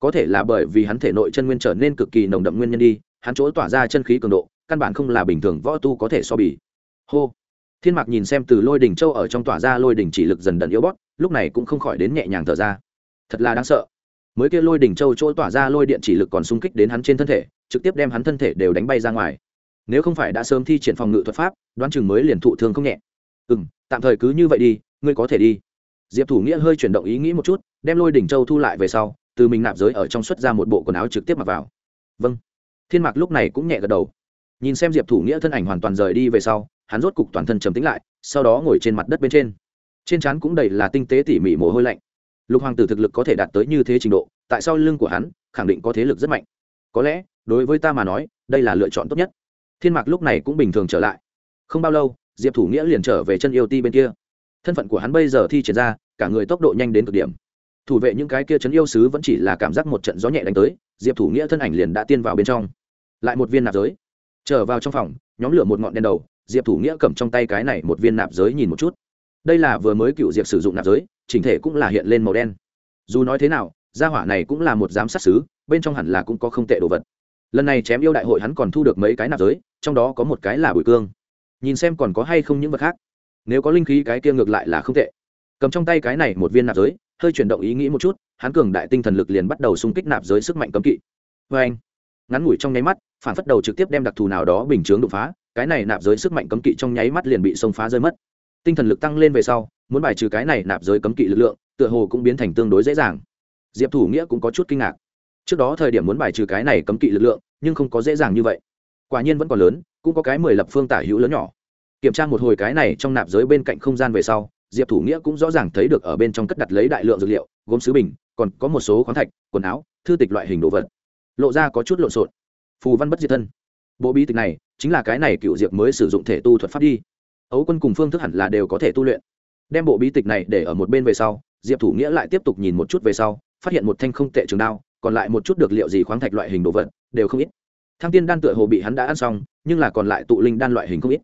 A: Có thể là bởi vì hắn thể nội chân nguyên trở nên cực kỳ nồng đậm nguyên nhân đi, hắn chỗ tỏa ra chân khí cường độ, căn bản không là bình thường võ tu có thể so bì. Hô. Thiên mạc nhìn xem từ lôi đỉnh châu ở trong tỏa ra lôi đỉnh chỉ lực dần dần yếu bót lúc này cũng không khỏi đến nhẹ nhàng thở ra. Thật là đáng sợ. Mới kia lôi đỉnh châu chỗ tỏa ra lôi điện chỉ lực còn xung kích đến hắn trên thân thể, trực tiếp đem hắn thân thể đều đánh bay ra ngoài nếu không phải đã sớm thi triển phòng ngự thuật pháp, đoán chừng mới liền thụ thương không nhẹ. Ừ m tạm thời cứ như vậy đi, ngươi có thể đi. Diệp thủ nghĩa hơi chuyển động ý nghĩ một chút, đem lôi đỉnh châu thu lại về sau, từ mình nạp giới ở trong xuất ra một bộ quần áo trực tiếp mặc vào. Vâng. Thiên mạc lúc này cũng nhẹ gật đầu. Nhìn xem diệp thủ nghĩa thân ảnh hoàn toàn rời đi về sau, hắn rốt cục toàn thân trầm tính lại, sau đó ngồi trên mặt đất bên trên. Trên trán cũng đầy là tinh tế tỉ mỉ mồ hôi lạnh. Lục hoàng tử thực lực có thể đạt tới như thế trình độ, tại sao lưng của hắn khẳng định có thế lực rất mạnh? Có lẽ, đối với ta mà nói, đây là lựa chọn tốt nhất thiên mạc lúc này cũng bình thường trở lại. Không bao lâu, diệp thủ nghĩa liền trở về chân yêu ti bên kia. Thân phận của hắn bây giờ thi triển ra, cả người tốc độ nhanh đến cực điểm. Thủ vệ những cái kia chấn yêu sứ vẫn chỉ là cảm giác một trận gió nhẹ đánh tới, diệp thủ nghĩa thân ảnh liền đã tiên vào bên trong. Lại một viên nạp giới. Trở vào trong phòng, nhóm lửa một ngọn đèn đầu, diệp thủ nghĩa cầm trong tay cái này một viên nạp giới nhìn một chút. Đây là vừa mới cựu diệp sử dụng nạp giới, chỉnh thể cũng là hiện lên màu đen. Dù nói thế nào, gia hỏa này cũng là một giám sát xứ bên trong hẳn là cũng có không tệ đồ vật lần này chém yêu đại hội hắn còn thu được mấy cái nạp giới, trong đó có một cái là bùi cương. Nhìn xem còn có hay không những vật khác. Nếu có linh khí cái kia ngược lại là không tệ. Cầm trong tay cái này một viên nạp giới, hơi chuyển động ý nghĩ một chút, hắn cường đại tinh thần lực liền bắt đầu xung kích nạp giới sức mạnh cấm kỵ. Vê anh, ngắn ngủi trong nháy mắt, phản phất đầu trực tiếp đem đặc thù nào đó bình chướng đột phá, cái này nạp giới sức mạnh cấm kỵ trong nháy mắt liền bị xông phá rơi mất. Tinh thần lực tăng lên về sau, muốn bài trừ cái này nạp giới cấm kỵ lực lượng, tựa hồ cũng biến thành tương đối dễ dàng. Diệp thủ nghĩa cũng có chút kinh ngạc trước đó thời điểm muốn bài trừ cái này cấm kỵ lực lượng, nhưng không có dễ dàng như vậy. Quả nhiên vẫn còn lớn, cũng có cái mười lập phương tả hữu lớn nhỏ. Kiểm tra một hồi cái này trong nạp giới bên cạnh không gian về sau, diệp thủ nghĩa cũng rõ ràng thấy được ở bên trong cất đặt lấy đại lượng dược liệu, gốm sứ bình, còn có một số khoáng thạch, quần áo, thư tịch loại hình đồ vật. Lộ ra có chút lộn xộn. Phù văn bất diệt thân. Bộ bí tịch này, chính là cái này cựu diệp mới sử dụng thể tu thuật pháp đi. Ấu quân cùng phương thức hẳn là đều có thể tu luyện. Đem bộ bí tịch này để ở một bên về sau, diệp thủ nghĩa lại tiếp tục nhìn một chút về sau, phát hiện một thanh không tệ trường đao còn lại một chút được liệu gì khoáng thạch loại hình đồ vật, đều không ít. Thăng tiên đan tựa hồ bị hắn đã ăn xong, nhưng là còn lại tụ linh đan loại hình không ít.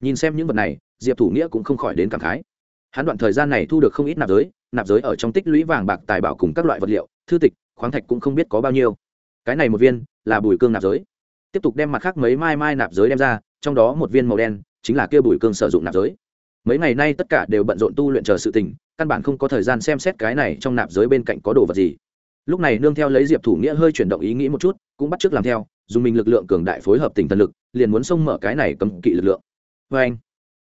A: Nhìn xem những vật này, diệp thủ nghĩa cũng không khỏi đến cảm khái. Hắn đoạn thời gian này thu được không ít nạp giới nạp giới ở trong tích lũy vàng bạc tài bảo cùng các loại vật liệu, thư tịch, khoáng thạch cũng không biết có bao nhiêu. Cái này một viên là bùi cương nạp giới. Tiếp tục đem mặt khác mấy mai mai nạp giới đem ra, trong đó một viên màu đen chính là kia bùi cương sử dụng nạp giới. Mấy ngày nay tất cả đều bận rộn tu luyện chờ sự tình, căn bản không có thời gian xem xét cái này trong nạp giới bên cạnh có đồ vật gì lúc này nương theo lấy diệp thủ nghĩa hơi chuyển động ý nghĩ một chút, cũng bắt t làm theo, dùng mình lực lượng cường đại phối hợp tình thần lực, liền muốn xông mở cái này cấm kỵ lực lượng. Vê anh,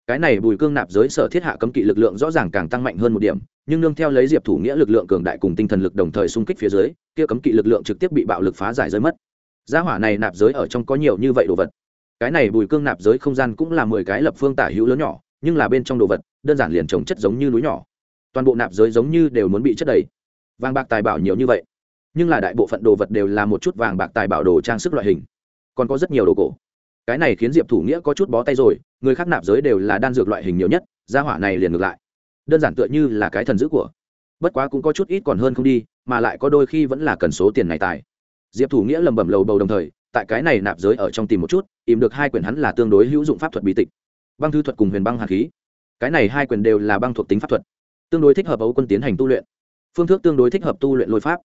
A: cái này bùi cương nạp giới sở thiết hạ cấm kỵ lực lượng rõ ràng càng tăng mạnh hơn một điểm, nhưng nương theo lấy diệp thủ nghĩa lực lượng cường đại cùng tinh thần lực đồng thời xung kích phía dưới, kia cấm kỵ lực lượng trực tiếp bị bạo lực phá giải giới mất. Gia hỏa này nạp giới ở trong có nhiều như vậy đồ vật. Cái này bùi cương nạp giới không gian cũng là mười cái lập phương tả hữu lớn nhỏ, nhưng là bên trong đồ vật, đơn giản liền trồng chất giống như núi nhỏ. Toàn bộ nạp giới giống như đều muốn bị chất đầy vàng bạc tài bảo nhiều như vậy. Nhưng là đại bộ phận đồ vật đều là một chút vàng bạc tài bảo đồ trang sức loại hình. Còn có rất nhiều đồ cổ. Cái này khiến diệp thủ nghĩa có chút bó tay rồi, người khác nạp giới đều là đan dược loại hình nhiều nhất, gia hỏa này liền ngược lại. Đơn giản tựa như là cái thần dữ của. Bất quá cũng có chút ít còn hơn không đi, mà lại có đôi khi vẫn là cần số tiền này tài. Diệp thủ nghĩa lầm bầm lầu bầu đồng thời, tại cái này nạp giới ở trong tìm một chút, tìm được hai quyển hắn là tương đối hữu dụng pháp thuật bí tịch. Băng thư thuật cùng huyền băng hạt khí. Cái này hai quyền đều là băng thuộc tính pháp thuật, tương đối thích hợp ấu quân tiến hành tu luyện phương thức tương đối thích hợp tu luyện lôi pháp.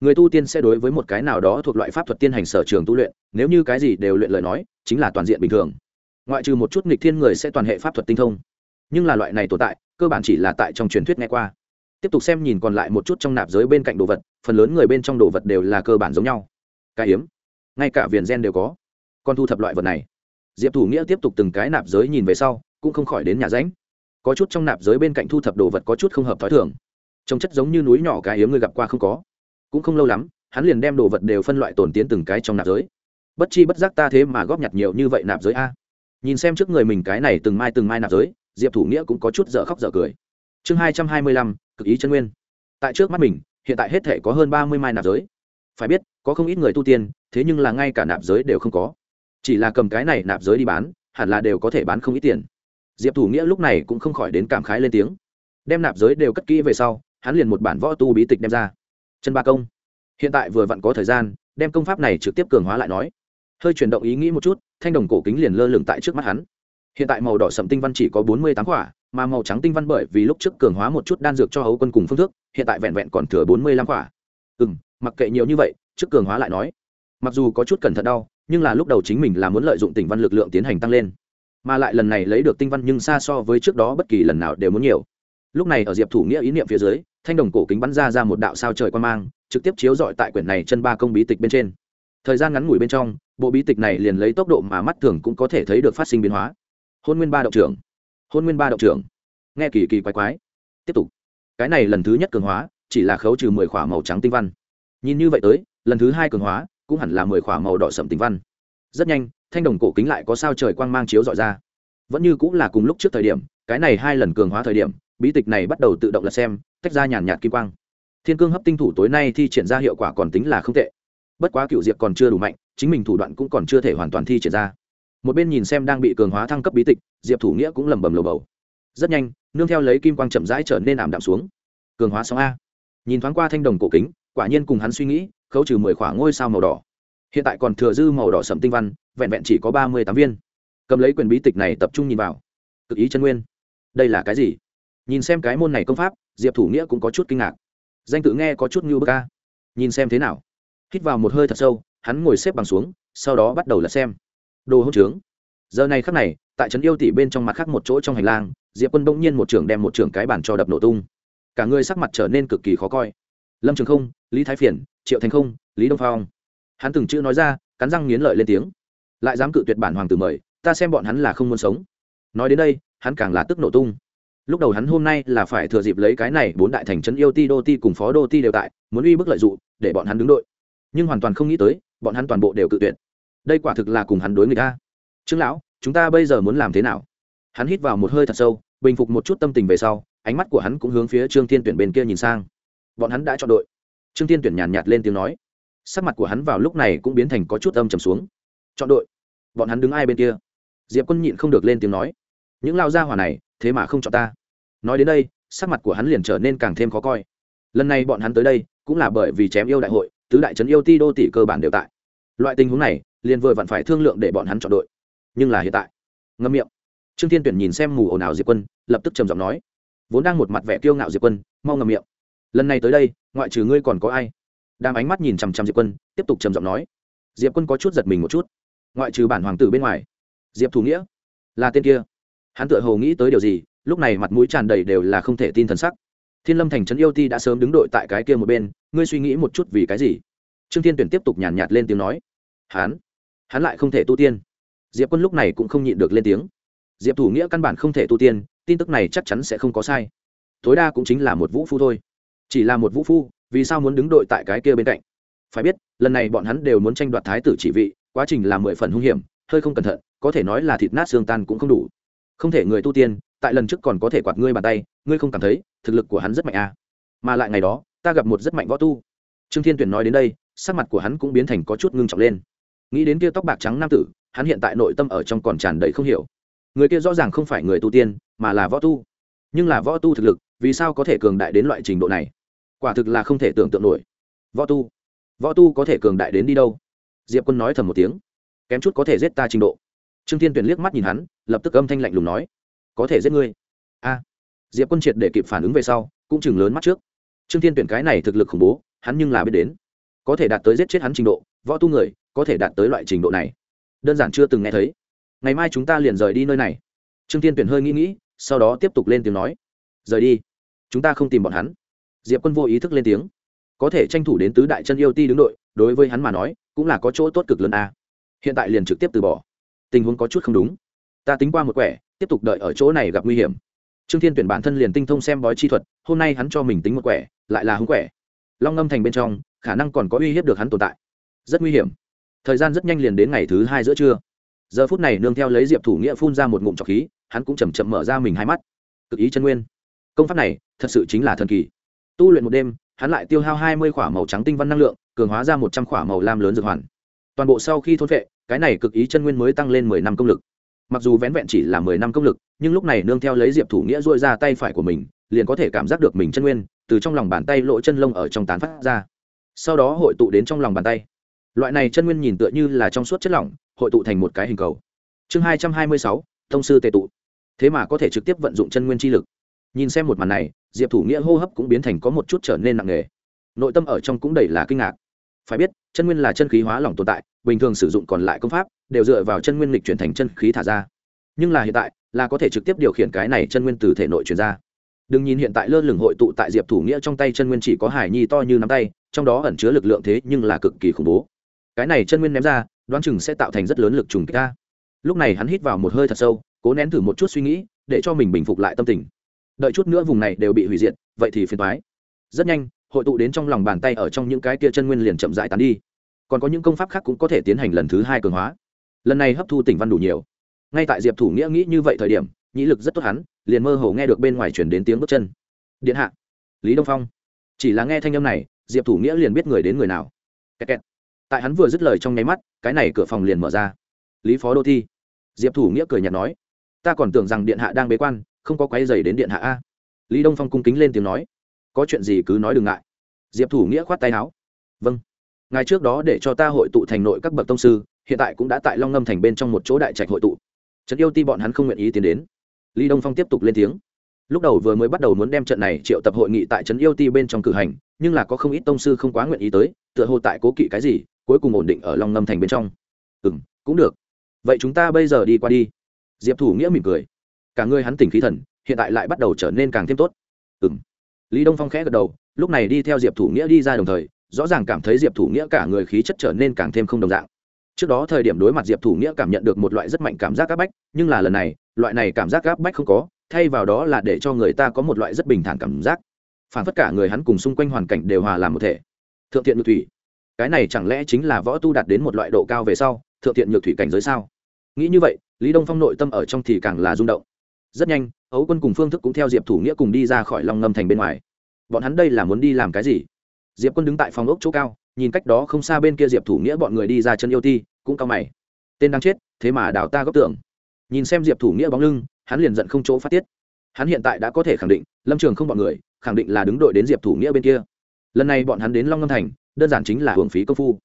A: Người tu tiên sẽ đối với một cái nào đó thuộc loại pháp thuật tiên hành sở trường tu luyện, nếu như cái gì đều luyện lời nói, chính là toàn diện bình thường. Ngoại trừ một chút nghịch thiên người sẽ toàn hệ pháp thuật tinh thông. Nhưng là loại này tồn tại, cơ bản chỉ là tại trong truyền thuyết nghe qua. Tiếp tục xem nhìn còn lại một chút trong nạp giới bên cạnh đồ vật, phần lớn người bên trong đồ vật đều là cơ bản giống nhau. Cái hiếm ngay cả viền gen đều có. Còn thu thập loại vật này. Diệp thủ nghĩa tiếp tục từng cái nạp giới nhìn về sau, cũng không khỏi đến nhà ránh có chút trong nạp giới bên cạnh thu thập đồ vật có chút không hợp t h ó i thường trông chất giống như núi nhỏ cái hiếm người gặp qua không có. Cũng không lâu lắm, hắn liền đem đồ vật đều phân loại tổn tiến từng cái trong nạp giới. Bất chi bất giác ta thế mà góp nhặt nhiều như vậy nạp giới a. Nhìn xem trước người mình cái này từng mai từng mai nạp giới, diệp thủ nghĩa cũng có chút dở khóc dở cười. Chương hai trăm hai mươi lăm, cực ý chân nguyên. Tại trước mắt mình, hiện tại hết thể có hơn ba mươi mai nạp giới. Phải biết, có không ít người tu tiên, thế nhưng là ngay cả nạp giới đều không có. Chỉ là cầm cái này nạp giới đi bán, hẳn là đều có thể bán không ít tiền. Diệp thủ nghĩa lúc này cũng không khỏi đến cảm khái lên tiếng. Đem nạp giới đều cất kỹ về sau hắn liền một bản võ tu bí tịch đem ra. Chân ba công. Hiện tại vừa vặn có thời gian, đem công pháp này trực tiếp cường hóa lại nói. Hơi chuyển động ý nghĩ một chút, thanh đồng cổ kính liền lơ lửng tại trước mắt hắn. Hiện tại màu đỏ sậm tinh văn chỉ có bốn mươi tám quả, mà màu trắng tinh văn bởi vì lúc trước cường hóa một chút đan dược cho hấu quân cùng phương thức, hiện tại vẹn vẹn còn thừa bốn mươi lăm quả. Ừ m mặc kệ nhiều như vậy, trước cường hóa lại nói. Mặc dù có chút cẩn thận đau, nhưng là lúc đầu chính mình là muốn lợi dụng tinh văn lực lượng tiến hành tăng lên. Mà lại lần này lấy được tinh văn nhưng xa so với trước đó bất kỳ lần nào đều muốn nhiều lúc này ở diệp thủ nghĩa ý niệm phía dưới, thanh đồng cổ kính bắn ra ra một đạo sao trời quan mang, trực tiếp chiếu dọi tại quyển này chân ba công bí tịch bên trên. Thời gian ngắn ngủi bên trong, bộ bí tịch này liền lấy tốc độ mà mắt thường cũng có thể thấy được phát sinh biến hóa. Hôn nguyên ba động trưởng. Hôn nguyên ba động trưởng. Nghe kỳ kỳ quái quái. Tiếp tục. Cái này lần thứ nhất cường hóa, chỉ là khấu trừ mười k h ỏ a màu trắng tinh văn. Nhìn như vậy tới, lần thứ hai cường hóa, cũng hẳn là mười k h ỏ a màu đỏ sậm tinh văn. Rất nhanh, thanh đồng cổ kính lại có sao trời quang mang chiếu dọi ra. Vẫn như cũng là cùng lúc trước thời điểm, cái này hai lần cường hóa thời điểm bí tịch này bắt đầu tự động lật xem, tách ra nhàn nhạt kim quang. Thiên cương hấp tinh thủ tối nay thi triển ra hiệu quả còn tính là không tệ. Bất quá cựu diệp còn chưa đủ mạnh, chính mình thủ đoạn cũng còn chưa thể hoàn toàn thi triển ra. Một bên nhìn xem đang bị cường hóa thăng cấp bí tịch, diệp thủ nghĩa cũng lầm bầm lầu bầu. Rất nhanh, nương theo lấy kim quang chậm rãi trở nên ảm đạm xuống. Cường hóa sóng a. Nhìn thoáng qua thanh đồng cổ kính, quả nhiên cùng hắn suy nghĩ, khấu trừ mười khoảng ngôi sao màu đỏ. Hiện tại còn thừa dư màu đỏ sậm tinh văn, vẹn vẹn chỉ có ba mươi tám viên. Cầm lấy quyền bí tịch này tập trung nhìn vào. Cực ý chân nguyên. Đây là cái gì? Nhìn xem cái môn này công pháp, diệp thủ nghĩa cũng có chút kinh ngạc. Danh tự nghe có chút như bơ ca nhìn xem thế nào. Hít vào một hơi thật sâu, hắn ngồi xếp bằng xuống, sau đó bắt đầu là xem. Đồ hỗn trướng. Giờ này khắc này, tại trấn yêu tỷ bên trong mặt khác một chỗ trong hành lang, diệp quân bỗng nhiên một trưởng đem một trưởng cái bản cho đập nổ tung. Cả người sắc mặt trở nên cực kỳ khó coi. Lâm trường không, lý thái phiền triệu thành không, lý đông phong. Hắn từng chữ nói ra, cắn răng nghiến lợi lên tiếng. Lại dám cự tuyệt bản hoàng tử mời, ta xem bọn hắn là không muốn sống. Nói đến đây, hắn càng là tức nổ tung lúc đầu hắn hôm nay là phải thừa dịp lấy cái này bốn đại thành trấn yêu ti đô ti cùng phó đô ti đều tại, muốn uy bức lợi dụng, để bọn hắn đứng đội. Nhưng hoàn toàn không nghĩ tới, bọn hắn toàn bộ đều cự tuyệt. Đây quả thực là cùng hắn đối người ta trương lão, chúng ta bây giờ muốn làm thế nào? Hắn hít vào một hơi thật sâu, bình phục một chút tâm tình về sau, ánh mắt của hắn cũng hướng phía trương thiên tuyển bên kia nhìn sang. Bọn hắn đã chọn đội. Trương thiên tuyển nhàn nhạt lên tiếng nói. Sắc mặt của hắn vào lúc này cũng biến thành có chút âm trầm xuống. Chọn đội. Bọn hắn đứng ai bên kia? Diệp quân nhịn không được lên tiếng nói. Những lao gia hỏa này, thế mà không chọn ta nói đến đây, sắc mặt của hắn liền trở nên càng thêm khó coi. Lần này bọn hắn tới đây, cũng là bởi vì chém yêu đại hội, tứ đại trấn yêu ti đô tỷ cơ bản đều tại. Loại tình huống này, liền vừa vặn phải thương lượng để bọn hắn chọn đội. Nhưng là hiện tại, ngâm miệng. Trương thiên tuyển nhìn xem mù ồn ào diệp quân, lập tức trầm giọng nói. Vốn đang một mặt vẻ kiêu ngạo diệp quân, mau ngầm miệng. Lần này tới đây, ngoại trừ ngươi còn có ai? Đang ánh mắt nhìn chằm chằm diệp quân, tiếp tục trầm giọng nói. Diệp quân có chút giật mình một chút. Ngoại trừ bản hoàng tử bên ngoài, diệp thủ nghĩa là tên kia. Hắn tự hồ nghĩ tới điều gì lúc này mặt mũi tràn đầy đều là không thể tin thần sắc. Thiên lâm thành trấn yêu ti đã sớm đứng đội tại cái kia một bên ngươi suy nghĩ một chút vì cái gì? Trương thiên tuyển tiếp tục nhàn nhạt, nhạt lên tiếng nói. Hắn hắn lại không thể tu tiên. Diệp quân lúc này cũng không nhịn được lên tiếng. Diệp thủ nghĩa căn bản không thể tu tiên tin tức này chắc chắn sẽ không có sai. Tối đa cũng chính là một vũ phu thôi. Chỉ là một vũ phu vì sao muốn đứng đội tại cái kia bên cạnh? Phải biết lần này bọn hắn đều muốn tranh đoạt thái tử chỉ vị quá trình là mười phần hung hiểm hơi không cẩn thận có thể nói là thịt nát xương tan cũng không đủ. Không thể người tu tiên tại lần trước còn có thể quạt ngươi bàn tay, ngươi không cảm thấy thực lực của hắn rất mạnh à. mà lại ngày đó, ta gặp một rất mạnh võ tu. Trương thiên tuyển nói đến đây, sắc mặt của hắn cũng biến thành có chút ngưng trọng lên. Nghĩ đến kia tóc bạc trắng nam tử, hắn hiện tại nội tâm ở trong còn tràn đầy không hiểu. Người kia rõ ràng không phải người tu tiên, mà là võ tu. Nhưng là võ tu thực lực, vì sao có thể cường đại đến loại trình độ này? Quả thực là không thể tưởng tượng nổi. Võ tu. Võ tu có thể cường đại đến đi đâu? Diệp quân nói thầm một tiếng. Kém chút có thể giết ta trình độ. Trương thiên tuyển liếc mắt nhìn hắn, lập tức âm thanh lạnh lùng nói có thể giết ngươi. A. Diệp quân triệt để kịp phản ứng về sau, cũng chừng lớn mắt trước. Trương thiên tuyển cái này thực lực khủng bố, hắn nhưng là biết đến. Có thể đạt tới giết chết hắn trình độ, võ tu người, có thể đạt tới loại trình độ này. Đơn giản chưa từng nghe thấy. Ngày mai chúng ta liền rời đi nơi này. Trương thiên tuyển hơi nghĩ nghĩ, sau đó tiếp tục lên tiếng nói. Rời đi. Chúng ta không tìm bọn hắn. Diệp quân vô ý thức lên tiếng. Có thể tranh thủ đến tứ đại chân yêu ti đứng đội, đối với hắn mà nói, cũng là có chỗ tốt cực lớn a. Hiện tại liền trực tiếp từ bỏ. Tình huống có chút không đúng. Ta tính qua một quẻ tiếp tục đợi ở chỗ này gặp nguy hiểm. Trương thiên tuyển bản thân liền tinh thông xem bói chi thuật, hôm nay hắn cho mình tính một quẻ, lại là hứng quẻ. Long ngâm thành bên trong, khả năng còn có uy hiếp được hắn tồn tại. Rất nguy hiểm. Thời gian rất nhanh liền đến ngày thứ hai giữa trưa. Giờ phút này nương theo lấy diệp thủ nghĩa phun ra một ngụm trọc khí, hắn cũng chầm chậm mở ra mình hai mắt. Cực ý chân nguyên. Công pháp này, thật sự chính là thần kỳ. Tu luyện một đêm, hắn lại tiêu hao hai mươi k h ỏ a màu trắng tinh văn năng lượng, cường hóa ra một trăm k h ỏ a màu lam lớn dược hoàn. Toàn bộ sau khi thôn vệ cái này cực ý chân nguyên mới tăng lên mười năm công lực mặc dù vén vẹn chỉ là mười năm công lực, nhưng lúc này nương theo lấy diệp thủ nghĩa dội ra tay phải của mình, liền có thể cảm giác được mình chân nguyên từ trong lòng bàn tay lỗ chân lông ở trong tán phát ra. Sau đó hội tụ đến trong lòng bàn tay. Loại này chân nguyên nhìn tựa như là trong suốt chất lỏng, hội tụ thành một cái hình cầu. Chương hai trăm hai mươi sáu, thông sư tệ tụ. Thế mà có thể trực tiếp vận dụng chân nguyên chi lực. Nhìn xem một màn này, diệp thủ nghĩa hô hấp cũng biến thành có một chút trở nên nặng nề. Nội tâm ở trong cũng đầy là kinh ngạc. Phải biết, chân nguyên là chân khí hóa lỏng tồn tại, bình thường sử dụng còn lại công pháp đều dựa vào chân nguyên lịch chuyển thành chân khí thả ra. Nhưng là hiện tại, là có thể trực tiếp điều khiển cái này chân nguyên từ thể nội chuyển ra. Đừng nhìn hiện tại lơ lửng hội tụ tại diệp thủ nghĩa trong tay chân nguyên chỉ có hải nhi to như nắm tay, trong đó ẩn chứa lực lượng thế nhưng là cực kỳ khủng bố. Cái này chân nguyên ném ra, đoán chừng sẽ tạo thành rất lớn lực trùng kích ta. Lúc này hắn hít vào một hơi thật sâu, cố nén thử một chút suy nghĩ, để cho mình bình phục lại tâm tình. Đợi chút nữa vùng này đều bị hủy diệt, vậy thì phiền thoái rất nhanh, hội tụ đến trong lòng bàn tay ở trong những cái kia chân nguyên liền chậm rãi tán đi. Còn có những công pháp khác cũng có thể tiến hành lần thứ hai cường hóa lần này hấp thu tỉnh văn đủ nhiều. Ngay tại diệp thủ nghĩa nghĩ như vậy thời điểm, nhĩ lực rất tốt hắn, liền mơ hồ nghe được bên ngoài chuyển đến tiếng bước chân. Điện hạ. Lý đông phong. Chỉ là nghe thanh âm này, diệp thủ nghĩa liền biết người đến người nào. Kẹt kẹt. tại hắn vừa dứt lời trong nháy mắt, cái này cửa phòng liền mở ra. Lý phó đô thi. Diệp thủ nghĩa cười nhạt nói. Ta còn tưởng rằng điện hạ đang bế quan, không có quái dày đến điện hạ a. Lý đông phong cung kính lên tiếng nói. Có chuyện gì cứ nói đừng ngại. Diệp thủ nghĩa khoát tay áo. Vâng. Ngài trước đó để cho ta hội tụ thành nội các bậc tông sư hiện tại cũng đã tại long ngâm thành bên trong một chỗ đại trạch hội tụ. Trấn yêu ti bọn hắn không nguyện ý tiến đến. Lý đông phong tiếp tục lên tiếng. Lúc đầu vừa mới bắt đầu muốn đem trận này triệu tập hội nghị tại trấn yêu ti bên trong cử hành, nhưng là có không ít tông sư không quá nguyện ý tới, tựa hồ tại cố kỵ cái gì, cuối cùng ổn định ở long ngâm thành bên trong. Ừ m cũng được. Vậy chúng ta bây giờ đi qua đi. Diệp thủ nghĩa mỉm cười. Cả người hắn tỉnh khí thần, hiện tại lại bắt đầu trở nên càng thêm tốt. Ừ m lý đông phong khẽ gật đầu, lúc này đi theo diệp thủ nghĩa đi ra đồng thời, rõ ràng cảm thấy diệp thủ nghĩa cả người khí chất trở nên càng thêm không đồng dạng trước đó thời điểm đối mặt diệp thủ nghĩa cảm nhận được một loại rất mạnh cảm giác áp bách, nhưng là lần này, loại này cảm giác áp bách không có, thay vào đó là để cho người ta có một loại rất bình thản cảm giác. Phản tất cả người hắn cùng xung quanh hoàn cảnh đều hòa làm một thể. Thượng thiện nhược thủy, cái này chẳng lẽ chính là võ tu đạt đến một loại độ cao về sau, thượng thiện nhược thủy cảnh giới sao? Nghĩ như vậy, lý đông phong nội tâm ở trong thì càng là rung động. Rất nhanh, ấu quân cùng phương thức cũng theo diệp thủ nghĩa cùng đi ra khỏi long ngâm thành bên ngoài. Bọn hắn đây là muốn đi làm cái gì? Diệp quân đứng tại phòng ốc chỗ cao nhìn cách đó không xa bên kia diệp thủ nghĩa bọn người đi ra chân yêu ti, cũng cao mày. Tên đang chết, thế mà đào ta góc tưởng. Nhìn xem diệp thủ nghĩa bóng lưng, hắn liền giận không chỗ phát tiết. Hắn hiện tại đã có thể khẳng định, lâm trường không bọn người, khẳng định là đứng đội đến diệp thủ nghĩa bên kia. Lần này bọn hắn đến long ngâm thành, đơn giản chính là hưởng phí công phu.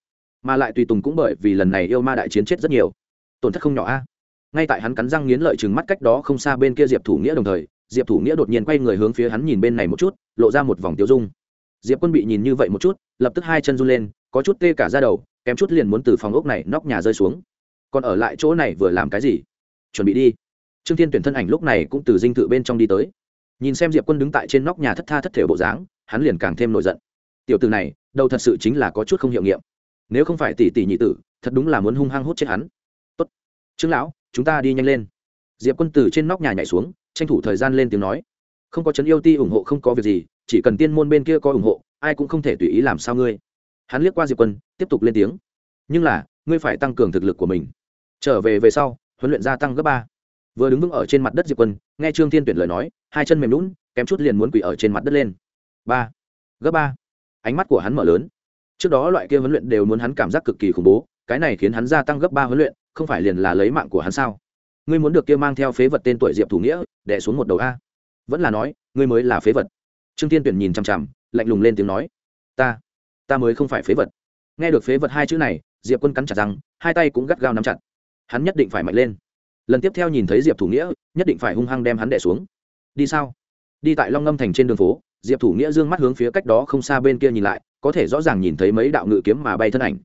A: Mà lại tùy tùng cũng bởi vì lần này yêu ma đại chiến chết rất nhiều. Tổn thất không nhỏ a. Ngay tại hắn cắn răng nghiến lợi chừng mắt cách đó không xa bên kia diệp thủ nghĩa đồng thời, diệp thủ nghĩa đột nhiên quay người hướng phía hắn nhìn bên này một chút, lộ ra một vòng tiêu dung diệp quân bị nhìn như vậy một chút, lập tức hai chân run lên, có chút tê cả ra đầu, kém chút liền muốn từ phòng ốc này nóc nhà rơi xuống. Còn ở lại chỗ này vừa làm cái gì? Chuẩn bị đi. Trương thiên tuyển thân ảnh lúc này cũng từ dinh thự bên trong đi tới. Nhìn xem diệp quân đứng tại trên nóc nhà thất tha thất thể bộ dáng, hắn liền càng thêm nổi giận. Tiểu từ này đâu thật sự chính là có chút không hiệu nghiệm. Nếu không phải tỷ tỷ nhị tử, thật đúng là muốn hung hăng hút chết hắn. Tốt. Trương lão, chúng ta đi nhanh lên. Diệp quân từ trên nóc nhà nhảy xuống, tranh thủ thời gian lên tiếng nói. Không có chấn yêu ti ủng hộ không có việc gì chỉ cần tiên môn bên kia có ủng hộ, ai cũng không thể tùy ý làm sao ngươi. Hắn liếc qua diệp quân, tiếp tục lên tiếng. Nhưng là, ngươi phải tăng cường thực lực của mình. Trở về về sau, huấn luyện gia tăng gấp ba. Vừa đứng vững ở trên mặt đất diệp quân, nghe trương thiên tuyển lời nói, hai chân mềm lún kém chút liền muốn quỳ ở trên mặt đất lên. Ba. Gấp ba. Ánh mắt của hắn mở lớn. Trước đó loại kia huấn luyện đều muốn hắn cảm giác cực kỳ khủng bố, cái này khiến hắn gia tăng gấp ba huấn luyện, không phải liền là lấy mạng của hắn sao? Ngươi muốn được kia mang theo phế vật tên tuổi diệp thủ nghĩa đẻ xuống một đầu a. Vẫn là nói, ngươi mới là phế vật trương thiên tuyển nhìn chằm chằm, lạnh lùng lên tiếng nói, ta ta mới không phải phế vật. Nghe được phế vật hai chữ này, diệp quân cắn chặt rằng hai tay cũng gắt gao nắm chặt. Hắn nhất định phải mạnh lên. Lần tiếp theo nhìn thấy diệp thủ nghĩa, nhất định phải hung hăng đem hắn đẻ xuống. Đi sao? Đi tại long ngâm thành trên đường phố, diệp thủ nghĩa d ư ơ n g mắt hướng phía cách đó không xa bên kia nhìn lại, có thể rõ ràng nhìn thấy mấy đạo ngự kiếm mà bay thân ảnh.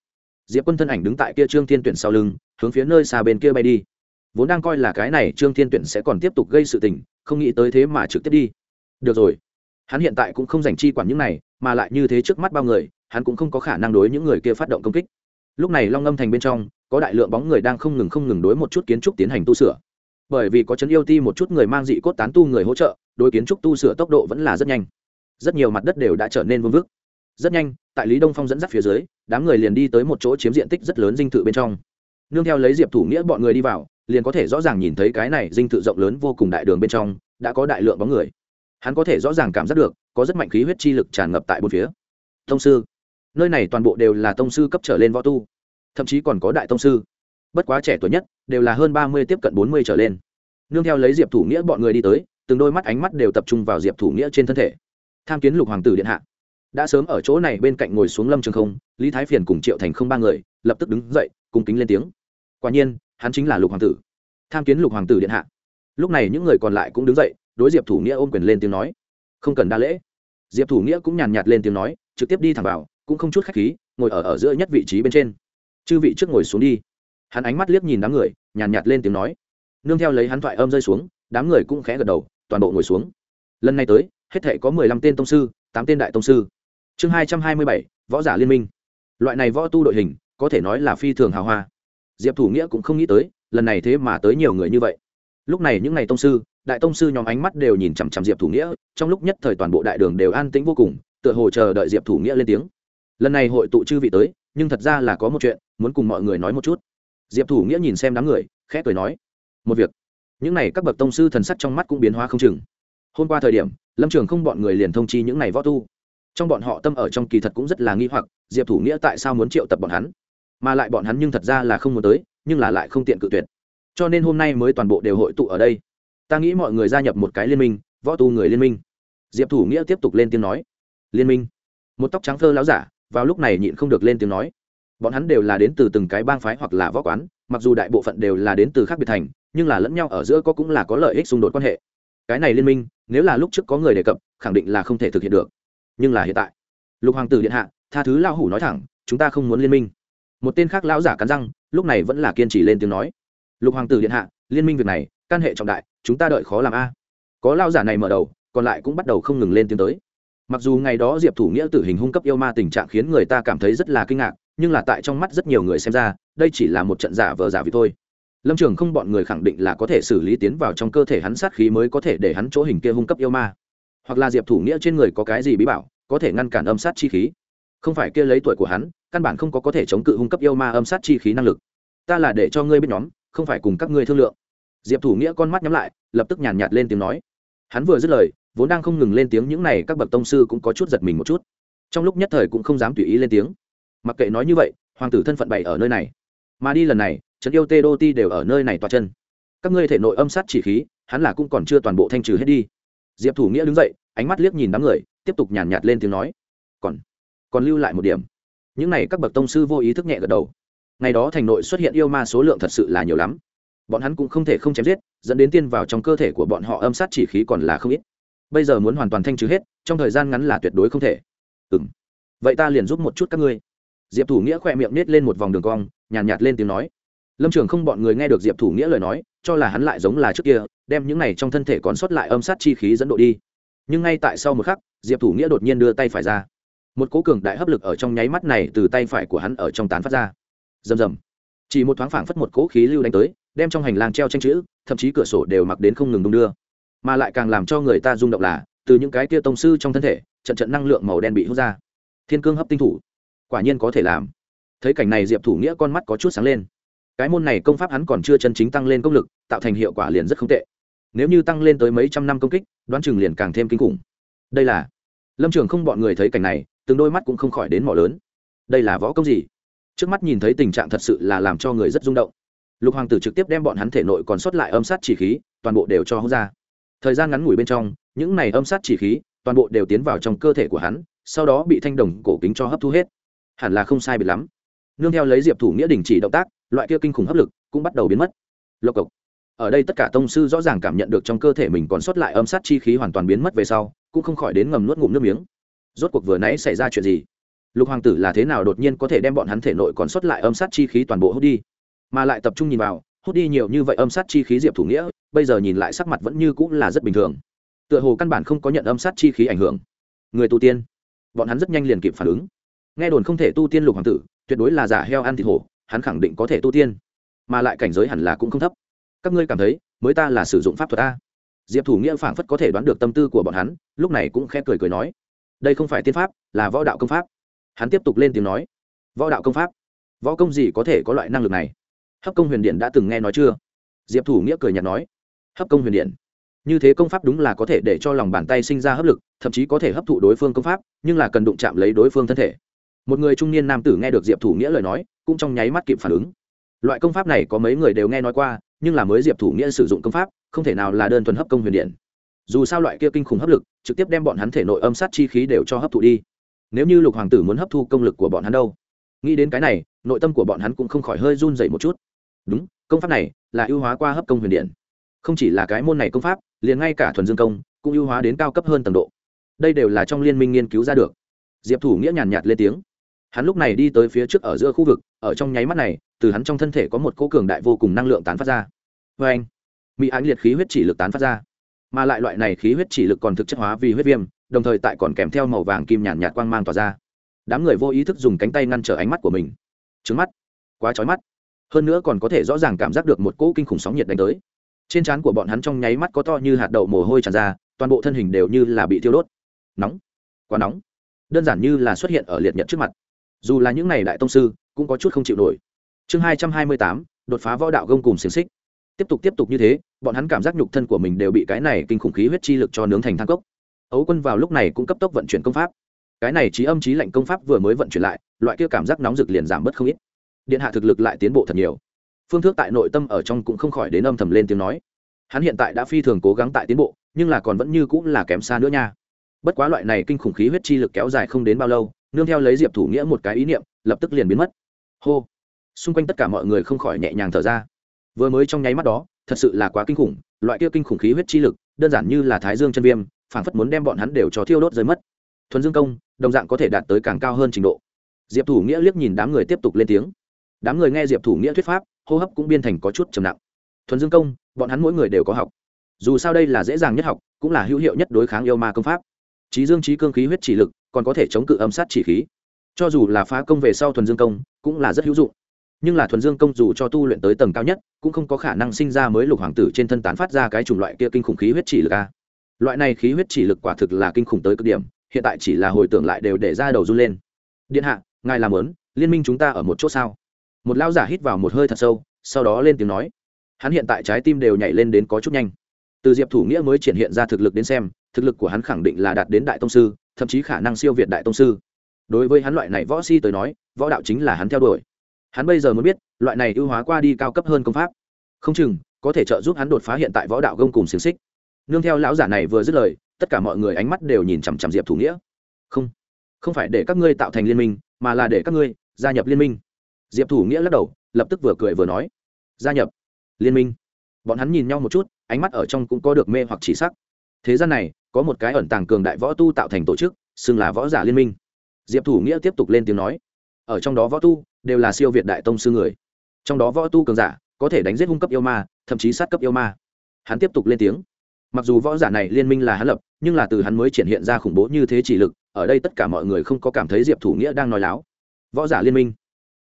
A: Diệp quân thân ảnh đứng tại kia trương thiên tuyển sau lưng, hướng phía nơi xa bên kia bay đi. Vốn đang coi là cái này trương thiên tuyển sẽ còn tiếp tục gây sự tình, không nghĩ tới thế mà trực tiếp đi. Được rồi hắn hiện tại cũng không dành chi quản những này, mà lại như thế trước mắt bao người, hắn cũng không có khả năng đối những người kia phát động công kích. Lúc này long ngâm thành bên trong, có đại lượng bóng người đang không ngừng không ngừng đối một chút kiến trúc tiến hành tu sửa. Bởi vì có chấn yêu ti một chút người mang dị cốt tán tu người hỗ trợ, đối kiến trúc tu sửa tốc độ vẫn là rất nhanh. Rất nhiều mặt đất đều đã trở nên vương vức. Rất nhanh, tại lý đông phong dẫn dắt phía dưới, đám người liền đi tới một chỗ chiếm diện tích rất lớn dinh thự bên trong. Nương theo lấy diệp thủ nghĩa bọn người đi vào, liền có thể rõ ràng nhìn thấy cái này dinh thự rộng lớn vô cùng đại đường bên trong, đã có đại lượng bóng người hắn có thể rõ ràng cảm giác được, có rất mạnh khí huyết chi lực tràn ngập tại bốn phía. Tông sư, nơi này toàn bộ đều là tông sư cấp trở lên võ tu, thậm chí còn có đại tông sư. Bất quá trẻ tuổi nhất, đều là hơn ba mươi tiếp cận bốn mươi trở lên. Nương theo lấy diệp thủ nghĩa bọn người đi tới, từng đôi mắt ánh mắt đều tập trung vào diệp thủ nghĩa trên thân thể. Tham kiến lục hoàng tử điện hạ. Đã sớm ở chỗ này bên cạnh ngồi xuống lâm trường không, lý thái phiền cùng triệu thành không ba người, lập tức đứng dậy cùng kính lên tiếng. Quả nhiên, hắn chính là lục hoàng tử. Tham kiến lục hoàng tử điện hạ. Lúc này những người còn lại cũng đứng dậy đối diệp thủ nghĩa ôm quyền lên tiếng nói. Không cần đa lễ. Diệp thủ nghĩa cũng nhàn nhạt lên tiếng nói, trực tiếp đi thẳng vào, cũng không chút khách khí, ngồi ở ở giữa nhất vị trí bên trên. Chư vị trước ngồi xuống đi. Hắn ánh mắt liếc nhìn đám người, nhàn nhạt lên tiếng nói. Nương theo lấy hắn thoại âm rơi xuống, đám người cũng khẽ gật đầu, toàn bộ ngồi xuống. Lần này tới, hết thể có mười lăm tên tông sư, tám tên đại tông sư. Chương hai trăm hai mươi bảy, võ giả liên minh. Loại này võ tu đội hình, có thể nói là phi thường hào hoa. Diệp thủ nghĩa cũng không nghĩ tới, lần này thế mà tới nhiều người như vậy. Lúc này những ngày tông sư đại tông sư nhóm ánh mắt đều nhìn chằm chằm diệp thủ nghĩa, trong lúc nhất thời toàn bộ đại đường đều an tĩnh vô cùng, tựa hồ chờ đợi diệp thủ nghĩa lên tiếng. Lần này hội tụ chư vị tới, nhưng thật ra là có một chuyện, muốn cùng mọi người nói một chút. Diệp thủ nghĩa nhìn xem đám người, khẽ cười nói, một việc. Những n à y các bậc tông sư thần sắc trong mắt cũng biến hóa không chừng. Hôm qua thời điểm, lâm trường không bọn người liền thông chi những n à y võ tu. Trong bọn họ tâm ở trong kỳ thật cũng rất là nghi hoặc, diệp thủ nghĩa tại sao muốn triệu tập bọn hắn? Mà lại bọn hắn nhưng thật ra là không muốn tới, nhưng là lại không tiện cự tuyệt. Cho nên hôm nay mới toàn bộ đều hội tụ ở đây ta nghĩ mọi người gia nhập một cái liên minh, võ tu người liên minh. Diệp thủ nghĩa tiếp tục lên tiếng nói. Liên minh? Một tóc trắng thơ láo giả, vào lúc này nhịn không được lên tiếng nói. Bọn hắn đều là đến từ từng cái bang phái hoặc là võ quán, mặc dù đại bộ phận đều là đến từ khác biệt thành, nhưng là lẫn nhau ở giữa có cũng là có lợi ích xung đột quan hệ. Cái này liên minh, nếu là lúc trước có người đề cập, khẳng định là không thể thực hiện được. Nhưng là hiện tại, lục hoàng tử điện hạ, tha thứ lão hủ nói thẳng, chúng ta không muốn liên minh. Một tên khác lão giả cắn răng, lúc này vẫn là kiên trì lên tiếng nói lục hoàng tử điện hạ, liên minh việc này, can hệ trọng đại, chúng ta đợi khó làm a. Có lao giả này mở đầu, còn lại cũng bắt đầu không ngừng lên tiếng tới. Mặc dù ngày đó diệp thủ nghĩa tử hình hung cấp yêu ma tình trạng khiến người ta cảm thấy rất là kinh ngạc, nhưng là tại trong mắt rất nhiều người xem ra, đây chỉ là một trận giả vờ giả vì thôi. Lâm trường không bọn người khẳng định là có thể xử lý tiến vào trong cơ thể hắn sát khí mới có thể để hắn chỗ hình kia hung cấp yêu ma. Hoặc là diệp thủ nghĩa trên người có cái gì bí bảo, có thể ngăn cản âm sát chi khí. Không phải kia lấy tuổi của hắn, căn bản không có có thể chống cự hung cấp yêu ma âm sát chi khí năng lực. Ta là để cho ngươi biết nhóm không phải cùng các ngươi thương lượng. Diệp thủ nghĩa con mắt nhắm lại lập tức nhàn nhạt, lên tiếng nói. Hắn vừa dứt lời vốn đang không ngừng lên tiếng những này các bậc tông sư cũng có chút giật mình một chút. Trong lúc nhất thời cũng không dám tùy ý lên tiếng. Mặc kệ nói như vậy hoàng tử thân phận bày ở nơi này. Mà đi lần này trấn yêu tê đô ti đều ở nơi này toa chân. Các ngươi thể nội âm sát chỉ khí hắn là cũng còn chưa toàn bộ thanh trừ hết đi. Diệp thủ nghĩa đứng dậy ánh mắt liếc nhìn đám người tiếp tục nhàn nhạt lên tiếng nói. Còn còn lưu lại một điểm. Những này các bậc tông sư vô ý thức nhẹ gật đầu ngày đó thành nội xuất hiện yêu ma số lượng thật sự là nhiều lắm. Bọn hắn cũng không thể không chém giết dẫn đến tiên vào trong cơ thể của bọn họ âm sát chỉ khí còn là không ít. Bây giờ muốn hoàn toàn thanh trừ hết trong thời gian ngắn là tuyệt đối không thể. Ừ m vậy ta liền giúp một chút các ngươi. Diệp thủ nghĩa khỏe miệng nết lên một vòng đường cong nhàn nhạt, nhạt lên tiếng nói. Lâm trường không bọn người nghe được diệp thủ nghĩa lời nói cho là hắn lại giống là trước kia đem những này trong thân thể còn sót lại âm sát chi khí dẫn độ đi. Nhưng ngay tại sau một khắc diệp thủ nghĩa đột nhiên đưa tay phải ra. Một cố cường đại hấp lực ở trong nháy mắt này từ tay phải của hắn ở trong tán phát ra rầm rầm. Chỉ một thoáng phảng phất một cỗ khí lưu đánh tới, đem trong hành lang treo tranh chữ, thậm chí cửa sổ đều mặc đến không ngừng đung đưa. Mà lại càng làm cho người ta rung động là, từ những cái kia tông sư trong thân thể, trận trận năng lượng màu đen bị hút ra. Thiên cương hấp tinh thủ. Quả nhiên có thể làm. Thấy cảnh này diệp thủ nghĩa con mắt có chút sáng lên. Cái môn này công pháp hắn còn chưa chân chính tăng lên công lực, tạo thành hiệu quả liền rất không tệ. Nếu như tăng lên tới mấy trăm năm công kích, đoán chừng liền càng thêm kinh khủng. Đây là lâm trường không bọn người thấy cảnh này, từng đôi mắt cũng không khỏi đến mỏ lớn. Đây là võ công gì? Trước mắt nhìn thấy tình trạng thật sự là làm cho người rất rung động. Lục hoàng tử trực tiếp đem bọn hắn thể nội còn sót lại âm sát chỉ khí, toàn bộ đều cho hắn ra. Thời gian ngắn ngủi bên trong, những này âm sát chỉ khí, toàn bộ đều tiến vào trong cơ thể của hắn, sau đó bị thanh đồng cổ kính cho hấp thu hết. Hẳn là không sai biệt lắm. Nương theo lấy diệp thủ nghĩa đình chỉ động tác, loại kia kinh khủng hấp lực cũng bắt đầu biến mất. Lộc cộc. Ở đây tất cả tông sư rõ ràng cảm nhận được trong cơ thể mình còn sót lại âm sát chi khí hoàn toàn biến mất về sau, cũng không khỏi đến ngầm nuốt ngụm nước miếng. Rốt cuộc vừa nãy xảy ra chuyện gì? Lục hoàng tử là thế nào đột nhiên có thể đem bọn hắn thể nội còn sót lại âm sát chi khí toàn bộ hút đi? Mà lại tập trung nhìn vào, hút đi nhiều như vậy âm sát chi khí diệp thủ nghĩa, bây giờ nhìn lại sắc mặt vẫn như cũng là rất bình thường. Tựa hồ căn bản không có nhận âm sát chi khí ảnh hưởng. Người tu tiên, bọn hắn rất nhanh liền kịp phản ứng. Nghe đồn không thể tu tiên lục hoàng tử, tuyệt đối là giả heo ăn thịt hổ, hắn khẳng định có thể tu tiên. Mà lại cảnh giới hẳn là cũng không thấp. Các ngươi cảm thấy, mới ta là sử dụng pháp thuật a? Diệp thủ nghĩa phảng phất có thể đoán được tâm tư của bọn hắn, lúc này cũng khẽ cười cười nói, đây không phải tiên pháp, là võ đạo công pháp hắn tiếp tục lên tiếng nói, võ đạo công pháp, võ công gì có thể có loại năng lực này? Hấp công huyền điện đã từng nghe nói chưa? Diệp thủ nghĩa cười nhạt nói, hấp công huyền điện, như thế công pháp đúng là có thể để cho lòng bàn tay sinh ra hấp lực, thậm chí có thể hấp thụ đối phương công pháp, nhưng là cần đụng chạm lấy đối phương thân thể. Một người trung niên nam tử nghe được diệp thủ nghĩa lời nói, cũng trong nháy mắt kịp phản ứng. Loại công pháp này có mấy người đều nghe nói qua, nhưng là mới diệp thủ nghĩa sử dụng công pháp, không thể nào là đơn thuần hấp công huyền điện. Dù sao loại kia kinh khủng hấp lực, trực tiếp đem bọn hắn thể nội âm sát chi khí đều cho hấp thụ đi nếu như lục hoàng tử muốn hấp thu công lực của bọn hắn đâu? Nghĩ đến cái này, nội tâm của bọn hắn cũng không khỏi hơi run dậy một chút. Đúng, công pháp này là ưu hóa qua hấp công huyền điện. Không chỉ là cái môn này công pháp, liền ngay cả thuần dương công cũng ưu hóa đến cao cấp hơn tầng độ. Đây đều là trong liên minh nghiên cứu ra được. Diệp thủ nghĩa nhàn nhạt lên tiếng. Hắn lúc này đi tới phía trước ở giữa khu vực, ở trong nháy mắt này, từ hắn trong thân thể có một cỗ cường đại vô cùng năng lượng tán phát ra. Vê anh mỹ ánh liệt khí huyết chỉ lực tán phát ra. Mà lại loại này khí huyết chỉ lực còn thực chất hóa vì huyết viêm đồng thời tại còn kèm theo màu vàng kim nhàn nhạt quang mang tỏa ra. Đám người vô ý thức dùng cánh tay ngăn trở ánh mắt của mình. Trứng mắt. Quá trói mắt. Hơn nữa còn có thể rõ ràng cảm giác được một cỗ kinh khủng sóng nhiệt đánh tới. Trên trán của bọn hắn trong nháy mắt có to như hạt đậu mồ hôi tràn ra, toàn bộ thân hình đều như là bị thiêu đốt. Nóng. Quá nóng. Đơn giản như là xuất hiện ở liệt nhật trước mặt. Dù là những n à y đại tông sư, cũng có chút không chịu nổi. Chương hai trăm hai mươi tám, đột phá võ đạo gông cùng xiềng xích. Tiếp tục tiếp tục như thế, bọn hắn cảm giác nhục thân của mình đều bị cái này kinh khủng khí huyết chi lực cho nướng thành thang cốc ấu quân vào lúc này cũng cấp tốc vận chuyển công pháp. Cái này trí âm trí lệnh công pháp vừa mới vận chuyển lại, loại kia cảm giác nóng rực liền giảm bớt không ít. Điện hạ thực lực lại tiến bộ thật nhiều. Phương thước tại nội tâm ở trong cũng không khỏi đến âm thầm lên tiếng nói. Hắn hiện tại đã phi thường cố gắng tại tiến bộ, nhưng là còn vẫn như cũng là kém xa nữa nha. Bất quá loại này kinh khủng khí huyết chi lực kéo dài không đến bao lâu, nương theo lấy diệp thủ nghĩa một cái ý niệm, lập tức liền biến mất. Hô! Xung quanh tất cả mọi người không khỏi nhẹ nhàng thở ra. Vừa mới trong nháy mắt đó, thật sự là quá kinh khủng, loại kia kinh khủng khí huyết chi lực, đơn giản như là thái dương chân viêm phảng phất muốn đem bọn hắn đều cho thiêu đốt rơi mất. Thuần dương công, đồng dạng có thể đạt tới càng cao hơn trình độ. Diệp thủ nghĩa liếc nhìn đám người tiếp tục lên tiếng. Đám người nghe diệp thủ nghĩa thuyết pháp, hô hấp cũng biên thành có chút trầm nặng. Thuần dương công, bọn hắn mỗi người đều có học. Dù sao đây là dễ dàng nhất học, cũng là hữu hiệu nhất đối kháng yêu ma công pháp. Trí dương trí cương khí huyết chỉ lực, còn có thể chống cự âm sát chỉ khí. Cho dù là phá công về sau thuần dương công, cũng là rất hữu dụng. Nhưng là thuần dương công dù cho tu luyện tới tầng cao nhất, cũng không có khả năng sinh ra mới lục hoàng tử trên thân tán phát ra cái chủng loại kia kinh khủng khí huyết chỉ lực a loại này khí huyết chỉ lực quả thực là kinh khủng tới cực điểm, hiện tại chỉ là hồi tưởng lại đều để ra đầu run lên. Điện hạ, ngài làm lớn liên minh chúng ta ở một chỗ sao? Một lao giả hít vào một hơi thật sâu, sau đó lên tiếng nói. Hắn hiện tại trái tim đều nhảy lên đến có chút nhanh. Từ diệp thủ nghĩa mới triển hiện ra thực lực đến xem, thực lực của hắn khẳng định là đạt đến đại tông sư, thậm chí khả năng siêu việt đại tông sư. Đối với hắn loại này võ si tới nói, võ đạo chính là hắn theo đuổi. Hắn bây giờ mới biết, loại này ưu hóa qua đi cao cấp hơn công pháp. Không chừng, có thể trợ giúp hắn đột phá hiện tại võ đạo gông cùng xiềng xích nương theo lão giả này vừa dứt lời, tất cả mọi người ánh mắt đều nhìn chằm chằm diệp thủ nghĩa. Không không phải để các ngươi tạo thành liên minh, mà là để các ngươi gia nhập liên minh. Diệp thủ nghĩa lắc đầu, lập tức vừa cười vừa nói. Gia nhập liên minh. Bọn hắn nhìn nhau một chút, ánh mắt ở trong cũng có được mê hoặc chỉ sắc. Thế gian này, có một cái ẩn tàng cường đại võ tu tạo thành tổ chức, xưng là võ giả liên minh. Diệp thủ nghĩa tiếp tục lên tiếng nói. Ở trong đó võ tu, đều là siêu việt đại tông sư người. Trong đó võ tu cường giả, có thể đánh giết hung cấp yêu ma, thậm chí sát cấp yêu ma. Hắn tiếp tục lên tiếng mặc dù võ giả này liên minh là hắn lập, nhưng là từ hắn mới triển hiện ra khủng bố như thế chỉ lực, ở đây tất cả mọi người không có cảm thấy diệp thủ nghĩa đang nói láo. Võ giả liên minh.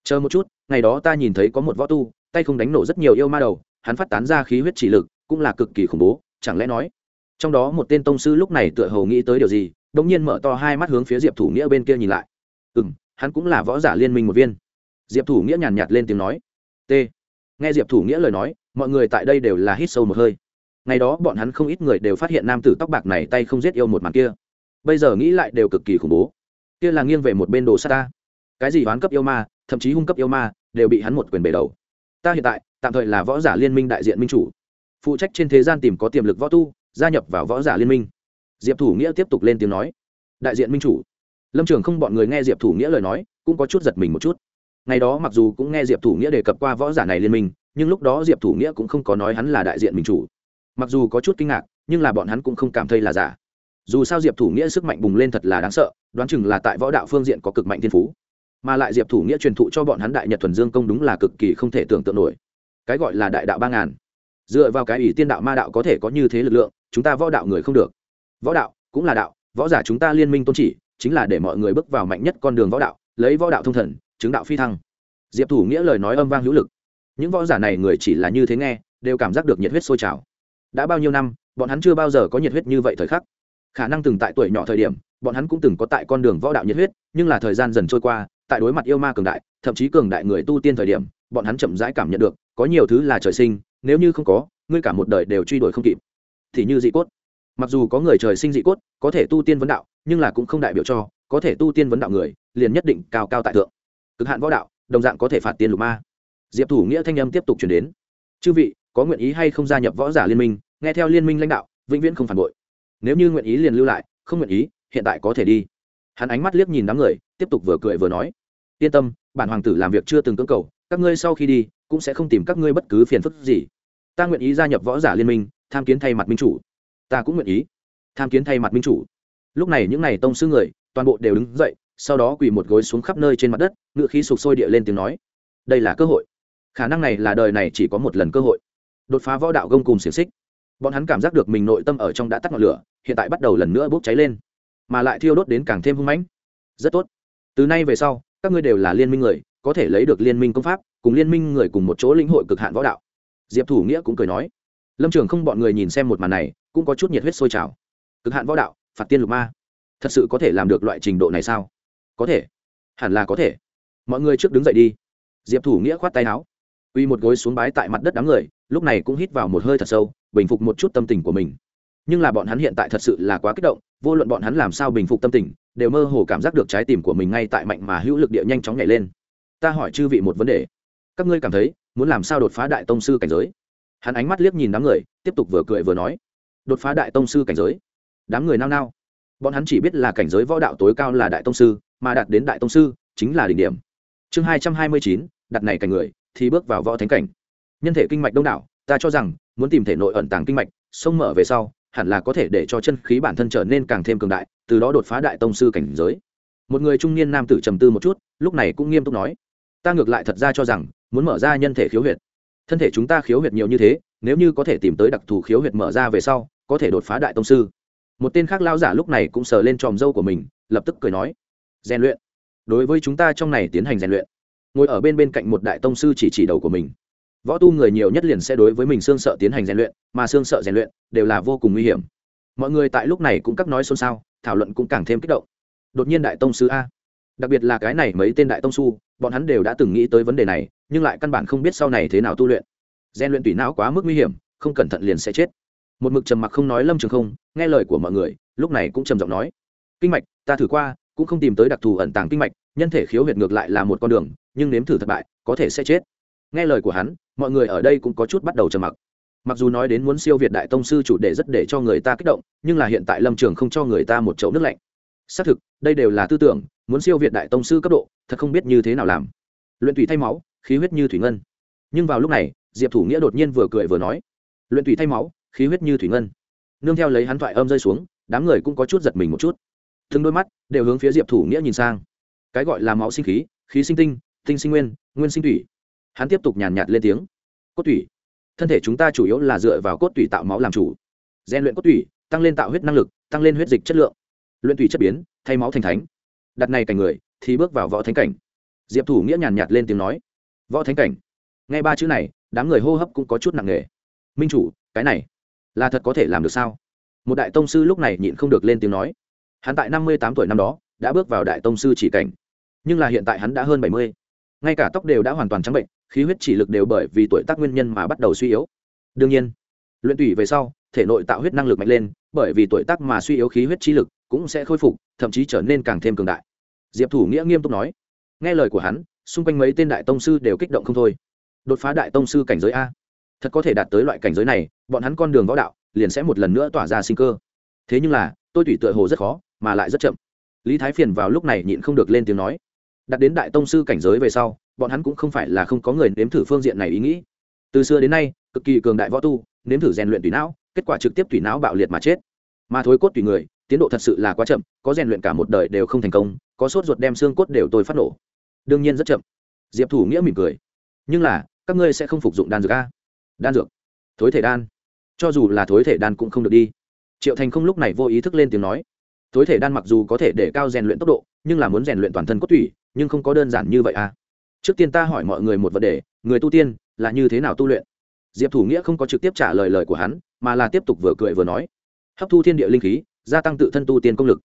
A: Chờ một chút, ngày đó ta nhìn thấy có một võ tu, tay không đánh nổ rất nhiều yêu ma đầu, hắn phát tán ra khí huyết chỉ lực, cũng là cực kỳ khủng bố, chẳng lẽ nói? Trong đó một tên tông sư lúc này tựa hồ nghĩ tới điều gì đ ỗ n g nhiên mở to hai mắt hướng phía diệp thủ nghĩa bên kia nhìn lại. Ừ m hắn cũng là võ giả liên minh một viên. Diệp thủ nghĩa nhàn nhạt lên tiếng nói. T. Nghe diệp thủ nghĩa lời nói, mọi người tại đây đều là hít sâu một hơi ngày đó bọn hắn không ít người đều phát hiện nam tử tóc bạc này tay không giết yêu một màn kia. Bây giờ nghĩ lại đều cực kỳ khủng bố. Kia là nghiêng về một bên đồ s á ta. Cái gì oán cấp yêu ma, thậm chí hung cấp yêu ma, đều bị hắn một quyền bể đầu. Ta hiện tại, tạm thời là võ giả liên minh đại diện minh chủ. Phụ trách trên thế gian tìm có tiềm lực võ tu, gia nhập vào võ giả liên minh. Diệp thủ nghĩa tiếp tục lên tiếng nói. Đại diện minh chủ. Lâm trường không bọn người nghe diệp thủ nghĩa lời nói, cũng có chút giật mình một chút. Ngày đó mặc dù cũng nghe diệp thủ nghĩa đề cập qua võ giả này liên minh, nhưng lúc đó diệp thủ nghĩa cũng không có nói hắn là đại diện minh chủ mặc dù có chút kinh ngạc, nhưng là bọn hắn cũng không cảm thấy là giả. Dù sao diệp thủ nghĩa sức mạnh bùng lên thật là đáng sợ, đoán chừng là tại võ đạo phương diện có cực mạnh thiên phú. Mà lại diệp thủ nghĩa truyền thụ cho bọn hắn đại nhật thuần dương công đúng là cực kỳ không thể tưởng tượng nổi. Cái gọi là đại đạo ba ngàn. Dựa vào cái ủy tiên đạo ma đạo có thể có như thế lực lượng, chúng ta võ đạo người không được. Võ đạo cũng là đạo, võ giả chúng ta liên minh tôn chỉ, chính là để mọi người bước vào mạnh nhất con đường võ đạo, lấy võ đạo thông thần, chứng đạo phi thăng. Diệp thủ nghĩa lời nói âm vang hữu lực. Những võ giả này người chỉ là như thế nghe, đều cảm giác được nhiệt huyết sôi trào đã bao nhiêu năm, bọn hắn chưa bao giờ có nhiệt huyết như vậy thời khắc. Khả năng từng tại tuổi nhỏ thời điểm, bọn hắn cũng từng có tại con đường võ đạo nhiệt huyết, nhưng là thời gian dần trôi qua, tại đối mặt yêu ma cường đại, thậm chí cường đại người tu tiên thời điểm, bọn hắn chậm rãi cảm nhận được, có nhiều thứ là trời sinh, nếu như không có, ngươi cả một đời đều truy đuổi không kịp. Thì như dị cốt. Mặc dù có người trời sinh dị cốt, có thể tu tiên vấn đạo, nhưng là cũng không đại biểu cho, có thể tu tiên vấn đạo người, liền nhất định cao cao tại thượng. Cực hạn võ đạo, đồng dạng có thể phạt tiên lục ma. Diệp thủ nghĩa thanh âm tiếp tục chuyển đến. Chư vị có nguyện ý hay không gia nhập võ giả liên minh, nghe theo liên minh lãnh đạo, vĩnh viễn không phản bội. Nếu như nguyện ý liền lưu lại, không nguyện ý, hiện tại có thể đi. Hắn ánh mắt liếc nhìn đám người, tiếp tục vừa cười vừa nói. Yên tâm, bản hoàng tử làm việc chưa từng cưỡng cầu, các ngươi sau khi đi, cũng sẽ không tìm các ngươi bất cứ phiền phức gì. Ta nguyện ý gia nhập võ giả liên minh, tham kiến thay mặt minh chủ. Ta cũng nguyện ý. Tham kiến thay mặt minh chủ. Lúc này những n à y tông sư người, toàn bộ đều đứng dậy, sau đó quỳ một gối xuống khắp nơi trên mặt đất, ngựa khí sụp sôi địa lên tiếng nói. Đây là cơ hội. Khả năng này là đời này chỉ có một lần cơ hội đột phá võ đạo gông cùng xiềng xích. Bọn hắn cảm giác được mình nội tâm ở trong đã tắt ngọn lửa, hiện tại bắt đầu lần nữa bốc cháy lên. Mà lại thiêu đốt đến càng thêm hung mãnh. Rất tốt. Từ nay về sau, các ngươi đều là liên minh người, có thể lấy được liên minh công pháp, cùng liên minh người cùng một chỗ lĩnh hội cực hạn võ đạo. Diệp thủ nghĩa cũng cười nói. Lâm trường không bọn người nhìn xem một màn này, cũng có chút nhiệt huyết sôi trào. Cực hạn võ đạo, phạt tiên lục ma. Thật sự có thể làm được loại trình độ này sao? Có thể. Hẳn là có thể. Mọi người trước đứng dậy đi. Diệp thủ nghĩa khoát tay áo. Uy một gối xuống bái tại mặt đất đám người lúc này cũng hít vào một hơi thật sâu, bình phục một chút tâm tình của mình. Nhưng là bọn hắn hiện tại thật sự là quá kích động, vô luận bọn hắn làm sao bình phục tâm tình, đều mơ hồ cảm giác được trái tim của mình ngay tại mạnh mà hữu lực địa nhanh chóng nhảy lên. Ta hỏi chư vị một vấn đề. Các ngươi cảm thấy, muốn làm sao đột phá đại tông sư cảnh giới? Hắn ánh mắt liếc nhìn đám người, tiếp tục vừa cười vừa nói. Đột phá đại tông sư cảnh giới? Đám người nao nao. Bọn hắn chỉ biết là cảnh giới võ đạo tối cao là đại tông sư, mà đạt đến đại tông sư, chính là đỉnh điểm. Chương hai trăm hai mươi chín, đặt này cảnh người, thì bước vào võ thánh cảnh nhân thể kinh mạch đông đảo, ta cho rằng, muốn tìm thể nội ẩn tàng kinh mạch, sông mở về sau, hẳn là có thể để cho chân khí bản thân trở nên càng thêm cường đại, từ đó đột phá đại tông sư cảnh giới. Một người trung niên nam tử trầm tư một chút, lúc này cũng nghiêm túc nói, ta ngược lại thật ra cho rằng, muốn mở ra nhân thể khiếu huyệt. Thân thể chúng ta khiếu huyệt nhiều như thế, nếu như có thể tìm tới đặc thù khiếu huyệt mở ra về sau, có thể đột phá đại tông sư. Một tên khác lao giả lúc này cũng sờ lên tròm dâu của mình, lập tức cười nói, rèn luyện. Đối với chúng ta trong này tiến hành rèn luyện. Ngồi ở bên bên cạnh một đại tông sư chỉ chỉ đầu của mình võ tu người nhiều nhất liền sẽ đối với mình xương sợ tiến hành rèn luyện, mà xương sợ rèn luyện đều là vô cùng nguy hiểm. Mọi người tại lúc này cũng cắt nói xôn xao, thảo luận cũng càng thêm kích động. Đột nhiên đại tông sư a. Đặc biệt là cái này mấy tên đại tông su bọn hắn đều đã từng nghĩ tới vấn đề này, nhưng lại căn bản không biết sau này thế nào tu luyện. Gian luyện tùy não quá mức nguy hiểm, không cẩn thận liền sẽ chết. Một mực trầm mặc không nói lâm trường không, nghe lời của mọi người, lúc này cũng trầm giọng nói. Kinh mạch, ta thử qua, cũng không tìm tới đặc thù ẩn tàng kinh mạch, nhân thể khiếu huyệt ngược lại là một con đường, nhưng nếm thử thất bại, có thể sẽ chết. Nghe lời của hắn mọi người ở đây cũng có chút bắt đầu trầm mặc. Mặc dù nói đến muốn siêu việt đại tông sư chủ đề rất để cho người ta kích động, nhưng là hiện tại lâm trường không cho người ta một chậu nước lạnh. Xác thực, đây đều là tư tưởng, muốn siêu việt đại tông sư cấp độ, thật không biết như thế nào làm. Luyện thủy thay máu, khí huyết như thủy ngân. Nhưng vào lúc này, diệp thủ nghĩa đột nhiên vừa cười vừa nói, luyện thủy thay máu, khí huyết như thủy ngân. Nương theo lấy hắn thoại âm rơi xuống, đám người cũng có chút giật mình một chút. Từng đôi mắt đều hướng phía diệp thủ nghĩa nhìn sang. Cái gọi là máu sinh khí khí sinh tinh tinh sinh nguyên nguyên sinh thủy hắn tiếp tục nhàn nhạt lên tiếng. Cốt tủy. Thân thể chúng ta chủ yếu là dựa vào cốt tủy tạo máu làm chủ. Gian luyện cốt tủy, tăng lên tạo huyết năng lực, tăng lên huyết dịch chất lượng. Luyện tủy chất biến, thay máu thành thánh. Đặt này cảnh người, thì bước vào võ thánh cảnh. Diệp thủ nghĩa nhàn nhạt lên tiếng nói. Võ thánh cảnh. Nghe ba chữ này, đám người hô hấp cũng có chút nặng nề. Minh chủ, cái này là thật có thể làm được sao? Một đại tông sư lúc này nhịn không được lên tiếng nói. Hắn tại năm mươi tám tuổi năm đó, đã bước vào đại tông sư chỉ cảnh. Nhưng là hiện tại hắn đã hơn bảy mươi ngay cả tóc đều đã hoàn toàn trắng bệnh, khí huyết chỉ lực đều bởi vì tuổi tác nguyên nhân mà bắt đầu suy yếu. Đương nhiên, luyện tủy về sau, thể nội tạo huyết năng lực mạnh lên, bởi vì tuổi tác mà suy yếu khí huyết chi lực cũng sẽ khôi phục, thậm chí trở nên càng thêm cường đại. Diệp thủ nghĩa nghiêm túc nói. Nghe lời của hắn, xung quanh mấy tên đại tông sư đều kích động không thôi. Đột phá đại tông sư cảnh giới a. Thật có thể đạt tới loại cảnh giới này, bọn hắn con đường võ đạo liền sẽ một lần nữa tỏa ra sinh cơ. Thế nhưng là, tôi tủy tựa hồ rất khó, mà lại rất chậm. Lý thái phiền vào lúc này nhịn không được lên tiếng nói đặt đến đại tông sư cảnh giới về sau, bọn hắn cũng không phải là không có người nếm thử phương diện này ý nghĩ. Từ xưa đến nay, cực kỳ cường đại võ tu, nếm thử rèn luyện tùy não, kết quả trực tiếp tùy não bạo liệt mà chết. Mà thối cốt tùy người, tiến độ thật sự là quá chậm, có rèn luyện cả một đời đều không thành công, có sốt ruột đem xương cốt đều tôi phát nổ. Đương nhiên rất chậm. Diệp thủ nghĩa mỉm cười. Nhưng là, các ngươi sẽ không phục dụng đan dược a đan dược. Thối thể đan. Cho dù là thối thể đan cũng không được đi. Triệu thành không lúc này vô ý thức lên tiếng nói. Thối thể đan mặc dù có thể để cao rèn luyện tốc độ, nhưng là muốn rèn luyện toàn thân cốt tủy nhưng không có đơn giản như vậy à. Trước tiên ta hỏi mọi người một vấn đề, người tu tiên là như thế nào tu luyện? Diệp thủ nghĩa không có trực tiếp trả lời lời của hắn, mà là tiếp tục vừa cười vừa nói. Hấp thu thiên địa linh khí, gia tăng tự thân tu tiên công lực.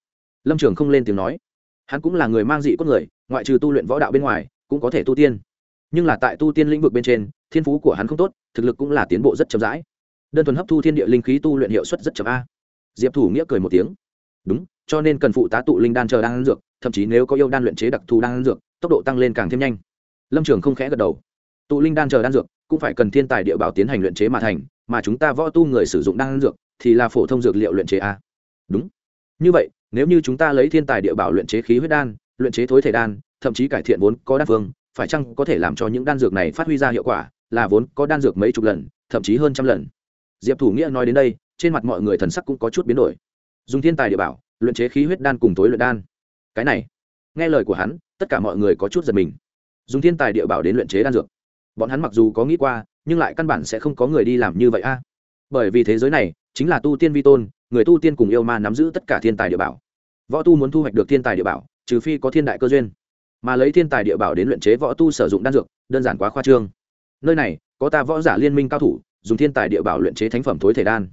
A: Lâm trường không lên tiếng nói. Hắn cũng là người mang dị cốt người, ngoại trừ tu luyện võ đạo bên ngoài, cũng có thể tu tiên. Nhưng là tại tu tiên lĩnh vực bên trên, thiên phú của hắn không tốt, thực lực cũng là tiến bộ rất chậm rãi. Đơn thuần hấp thu thiên địa linh khí tu luyện hiệu suất rất chậm a. Diệp thủ nghĩa cười một tiếng. Đúng cho nên cần phụ tá tụ linh đan chờ đan dược, thậm chí nếu có yêu đan luyện chế đặc thù đan dược, tốc độ tăng lên càng thêm nhanh. Lâm trường không khẽ gật đầu. Tụ linh đan chờ đan dược cũng phải cần thiên tài địa bảo tiến hành luyện chế mà thành, mà chúng ta võ tu người sử dụng đan dược thì là phổ thông dược liệu luyện chế a. Đúng. Như vậy, nếu như chúng ta lấy thiên tài địa bảo luyện chế khí huyết đan, luyện chế thối thể đan, thậm chí cải thiện vốn có đan phương, phải chăng có thể làm cho những đan dược này phát huy ra hiệu quả, là vốn có đan dược mấy chục lần, thậm chí hơn trăm lần? Diệp thủ nghĩa nói đến đây, trên mặt mọi người thần sắc cũng có chút biến đổi. Dùng thiên tài địa bảo luyện chế khí huyết đan cùng tối luyện đan. Cái này, nghe lời của hắn, tất cả mọi người có chút giật mình. Dùng thiên tài địa bảo đến luyện chế đan dược. Bọn hắn mặc dù có nghĩ qua, nhưng lại căn bản sẽ không có người đi làm như vậy a. Bởi vì thế giới này chính là tu tiên vi tôn, người tu tiên cùng yêu ma nắm giữ tất cả thiên tài địa bảo. Võ tu muốn thu hoạch được thiên tài địa bảo, trừ phi có thiên đại cơ duyên. Mà lấy thiên tài địa bảo đến luyện chế võ tu sử dụng đan dược, đơn giản quá khoa trương. Nơi này, có ta võ giả liên minh cao thủ, dùng thiên tài địa bảo luyện chế thánh phẩm thối thể đan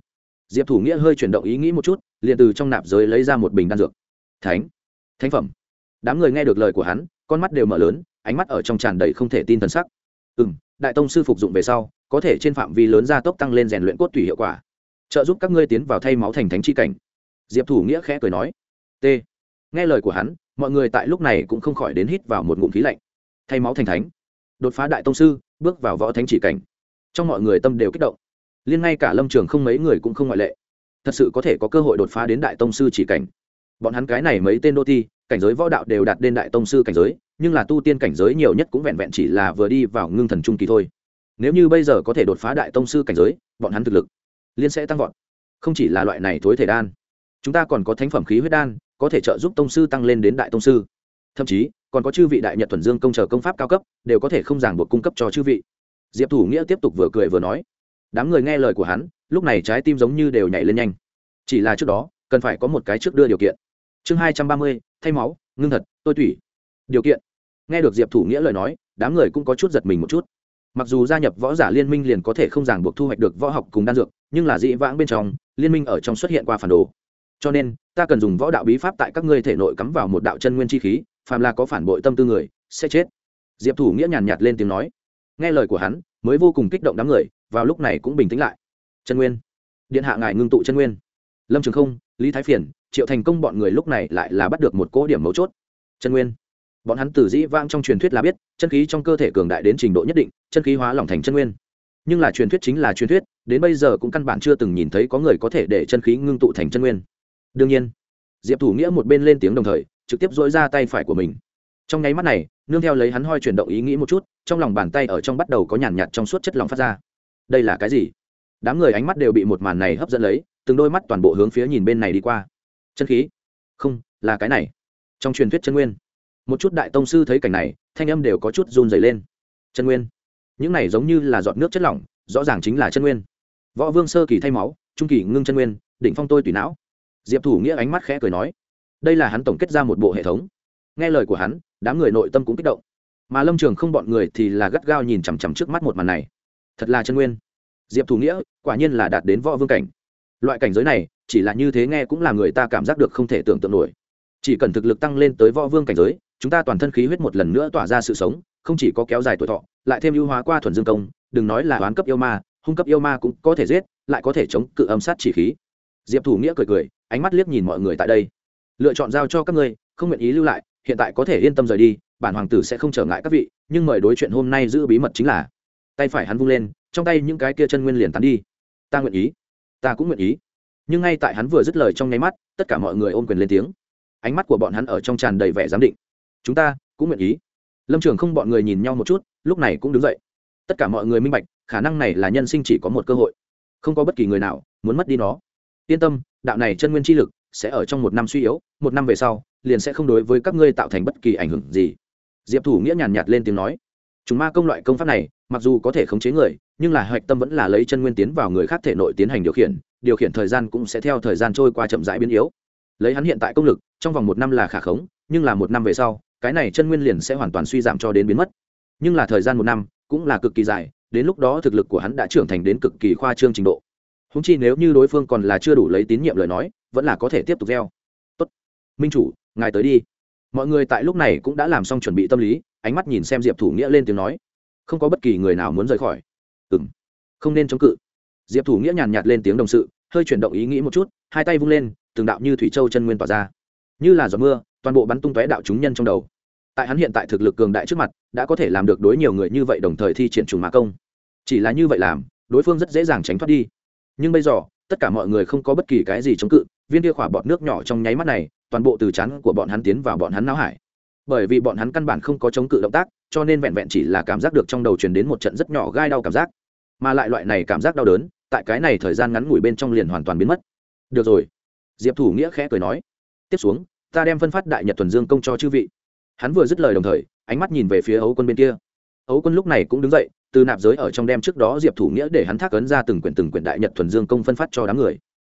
A: diệp thủ nghĩa hơi chuyển động ý nghĩ một chút, liền từ trong nạp giới lấy ra một bình đan dược. Thánh thánh phẩm. Đám người nghe được lời của hắn, con mắt đều mở lớn, ánh mắt ở trong tràn đầy không thể tin thần sắc. Ừ m đại tông sư phục dụng về sau, có thể trên phạm vi lớn gia tốc tăng lên rèn luyện cốt tủy hiệu quả. Trợ giúp các ngươi tiến vào thay máu thành thánh chi cảnh. Diệp thủ nghĩa khẽ cười nói. T. Nghe lời của hắn, mọi người tại lúc này cũng không khỏi đến hít vào một ngụm khí lạnh. Thay máu thành thánh. Đột phá đại tông sư, bước vào võ thánh chỉ cảnh. Trong mọi người tâm đều kích động liên ngay cả lâm trường không mấy người cũng không ngoại lệ. Thật sự có thể có cơ hội đột phá đến đại tông sư chỉ cảnh. Bọn hắn cái này mấy tên đô thi, cảnh giới võ đạo đều đạt đến đại tông sư cảnh giới, nhưng là tu tiên cảnh giới nhiều nhất cũng vẹn vẹn chỉ là vừa đi vào ngưng thần trung kỳ thôi. Nếu như bây giờ có thể đột phá đại tông sư cảnh giới, bọn hắn thực lực liên sẽ tăng vọt. Không chỉ là loại này thối thể đan, chúng ta còn có thánh phẩm khí huyết đan, có thể trợ giúp tông sư tăng lên đến đại tông sư. Thậm chí, còn có chư vị đại nhật thuần dương công chờ công pháp cao cấp, đều có thể không ràng buộc cung cấp cho chư vị. Diệp thủ nghĩa tiếp tục vừa cười vừa nói đám người nghe lời của hắn, lúc này trái tim giống như đều nhảy lên nhanh. Chỉ là trước đó, cần phải có một cái trước đưa điều kiện. Chương hai trăm ba mươi, thay máu, ngưng thật, tôi tủy. Điều kiện. Nghe được diệp thủ nghĩa lời nói, đám người cũng có chút giật mình một chút. Mặc dù gia nhập võ giả liên minh liền có thể không ràng buộc thu hoạch được võ học cùng đan dược, nhưng là dĩ vãng bên trong, liên minh ở trong xuất hiện qua phản đồ. Cho nên, ta cần dùng võ đạo bí pháp tại các ngươi thể nội cắm vào một đạo chân nguyên chi khí, phàm là có phản bội tâm tư người, sẽ chết. Diệp thủ nghĩa nhàn nhạt lên tiếng nói. Nghe lời của hắn, mới vô cùng kích động đám người vào lúc này cũng bình tĩnh lại. Chân nguyên, điện hạ ngài ngưng tụ chân nguyên. Lâm trường không, lý thái phiền, triệu thành công bọn người lúc này lại là bắt được một cỗ điểm mấu chốt. Chân nguyên, bọn hắn từ dĩ vang trong truyền thuyết là biết, chân khí trong cơ thể cường đại đến trình độ nhất định, chân khí hóa lỏng thành chân nguyên. Nhưng là truyền thuyết chính là truyền thuyết, đến bây giờ cũng căn bản chưa từng nhìn thấy có người có thể để chân khí ngưng tụ thành chân nguyên. Đương nhiên, diệp thủ nghĩa một bên lên tiếng đồng thời, trực tiếp dỗi ra tay phải của mình. Trong nháy mắt này, nương theo lấy hắn hoi chuyển động ý nghĩ một chút, trong lòng bàn tay ở trong bắt đầu có nhàn nhạt trong suốt chất lỏng phát ra đây là cái gì? Đám người ánh mắt đều bị một màn này hấp dẫn lấy, từng đôi mắt toàn bộ hướng phía nhìn bên này đi qua. Chân khí? Không, là cái này. Trong truyền thuyết chân nguyên. Một chút đại tông sư thấy cảnh này, thanh âm đều có chút run dày lên. Chân nguyên. Những này giống như là giọt nước chất lỏng, rõ ràng chính là chân nguyên. Võ vương sơ kỳ thay máu, trung kỳ ngưng chân nguyên, đỉnh phong tôi tùy não. Diệp thủ nghĩa ánh mắt khẽ cười nói, đây là hắn tổng kết ra một bộ hệ thống. Nghe lời của hắn, đám người nội tâm cũng kích động. Mà lâm trường không bọn người thì là gắt gao nhìn chằm chằm trước mắt một màn này thật là chân nguyên. Diệp thủ nghĩa, quả nhiên là đạt đến võ vương cảnh. Loại cảnh giới này, chỉ là như thế nghe cũng là người ta cảm giác được không thể tưởng tượng nổi. Chỉ cần thực lực tăng lên tới võ vương cảnh giới, chúng ta toàn thân khí huyết một lần nữa tỏa ra sự sống, không chỉ có kéo dài tuổi thọ, lại thêm ưu hóa qua thuần dương công, đừng nói là oán cấp yêu ma, hung cấp yêu ma cũng có thể giết, lại có thể chống cự âm sát chỉ khí. Diệp thủ nghĩa cười cười, ánh mắt liếc nhìn mọi người tại đây. Lựa chọn giao cho các ngươi, không nguyện ý lưu lại, hiện tại có thể yên tâm rời đi, bản hoàng tử sẽ không trở ngại các vị, nhưng mời đối chuyện hôm nay giữ bí mật chính là tay phải hắn vung lên, trong tay những cái kia chân nguyên liền tán đi. Ta nguyện ý. Ta cũng nguyện ý. Nhưng ngay tại hắn vừa dứt lời trong nháy mắt, tất cả mọi người ôm quyền lên tiếng. Ánh mắt của bọn hắn ở trong tràn đầy vẻ giám định. Chúng ta cũng nguyện ý. Lâm trường không bọn người nhìn nhau một chút, lúc này cũng đứng dậy. Tất cả mọi người minh bạch, khả năng này là nhân sinh chỉ có một cơ hội. Không có bất kỳ người nào muốn mất đi nó. Yên tâm, đạo này chân nguyên chi lực sẽ ở trong một năm suy yếu, một năm về sau, liền sẽ không đối với các ngươi tạo thành bất kỳ ảnh hưởng gì. Diệp thủ nghĩa nhàn nhạt lên tiếng nói, chúng ma công loại công pháp này mặc dù có thể khống chế người, nhưng là hạch tâm vẫn là lấy chân nguyên tiến vào người khác thể nội tiến hành điều khiển điều khiển thời gian cũng sẽ theo thời gian trôi qua chậm rãi biến yếu. Lấy hắn hiện tại công lực, trong vòng một năm là khả khống, nhưng là một năm về sau, cái này chân nguyên liền sẽ hoàn toàn suy giảm cho đến biến mất. Nhưng là thời gian một năm cũng là cực kỳ dài, đến lúc đó thực lực của hắn đã trưởng thành đến cực kỳ khoa trương trình độ. Húng chi nếu như đối phương còn là chưa đủ lấy tín nhiệm lời nói, vẫn là có thể tiếp tục gieo tốt. Minh chủ, ngài tới đi. Mọi người tại lúc này cũng đã làm xong chuẩn bị tâm lý, ánh mắt nhìn xem diệp thủ nghĩa lên tiếng nói không có bất kỳ người nào muốn rời khỏi. Ừng không nên chống cự. Diệp thủ nghĩa nhàn nhạt lên tiếng đồng sự, hơi chuyển động ý nghĩ một chút, hai tay vung lên, từng đạo như thủy châu chân nguyên tỏa ra. Như là giọt mưa, toàn bộ bắn tung tóe đạo chúng nhân trong đầu. Tại hắn hiện tại thực lực cường đại trước mặt, đã có thể làm được đối nhiều người như vậy đồng thời thi triển trùng mã công. Chỉ là như vậy làm, đối phương rất dễ dàng tránh thoát đi. Nhưng bây giờ, tất cả mọi người không có bất kỳ cái gì chống cự, viên kia khỏa bọt nước nhỏ trong nháy mắt này, toàn bộ từ chắn của bọn hắn tiến vào bọn hắn não hải bởi vì bọn hắn căn bản không có chống cự động tác, cho nên vẹn vẹn chỉ là cảm giác được trong đầu truyền đến một trận rất nhỏ gai đau cảm giác. Mà lại loại này cảm giác đau đớn, tại cái này thời gian ngắn ngủi bên trong liền hoàn toàn biến mất. Được rồi. Diệp thủ nghĩa khẽ cười nói. Tiếp xuống, ta đem phân phát đại nhật thuần dương công cho chư vị. Hắn vừa dứt lời đồng thời, ánh mắt nhìn về phía ấu quân bên kia. Ấu quân lúc này cũng đứng dậy, từ nạp giới ở trong đem trước đó diệp thủ nghĩa để hắn thác ấn ra từng quyển từng quyển đại nhật thuần dương công phân phát cho đám người.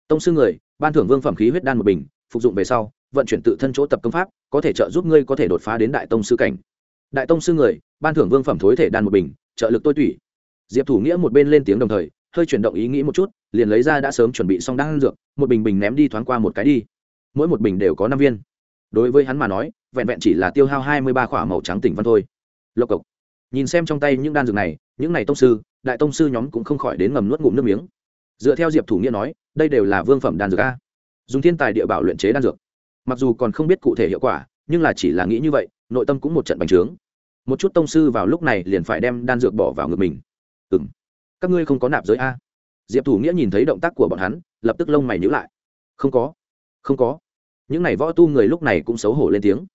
A: Tông sư người, ban thưởng vương phẩm khí huyết đan một bình, phục dụng về sau vận chuyển tự thân chỗ tập công pháp, có thể trợ giúp ngươi có thể đột phá đến đại tông sư cảnh. Đại tông sư người, ban thưởng vương phẩm thối thể đan một bình, trợ lực tôi tủy. Diệp thủ nghĩa một bên lên tiếng đồng thời, hơi chuyển động ý nghĩ một chút, liền lấy ra đã sớm chuẩn bị xong đan dược, một bình bình ném đi thoáng qua một cái đi. Mỗi một bình đều có năm viên. Đối với hắn mà nói, vẹn vẹn chỉ là tiêu hao hai mươi ba khỏa màu trắng tỉnh văn thôi. Lộc cộc. Nhìn xem trong tay những đan dược này, những này tông sư, đại tông sư nhóm cũng không khỏi đến ngầm nuốt ngụm nước miếng. Dựa theo diệp thủ nghĩa nói, đây đều là vương phẩm đan dược a. Dùng thiên tài địa bảo luyện chế đan dược mặc dù còn không biết cụ thể hiệu quả, nhưng là chỉ là nghĩ như vậy, nội tâm cũng một trận bành trướng. Một chút tông sư vào lúc này liền phải đem đan dược bỏ vào ngực mình. Ừ m các ngươi không có nạp giới a. Diệp thủ nghĩa nhìn thấy động tác của bọn hắn, lập tức lông mày nhữ lại. Không có. Không có. Những n à y võ tu người lúc này cũng xấu hổ lên tiếng.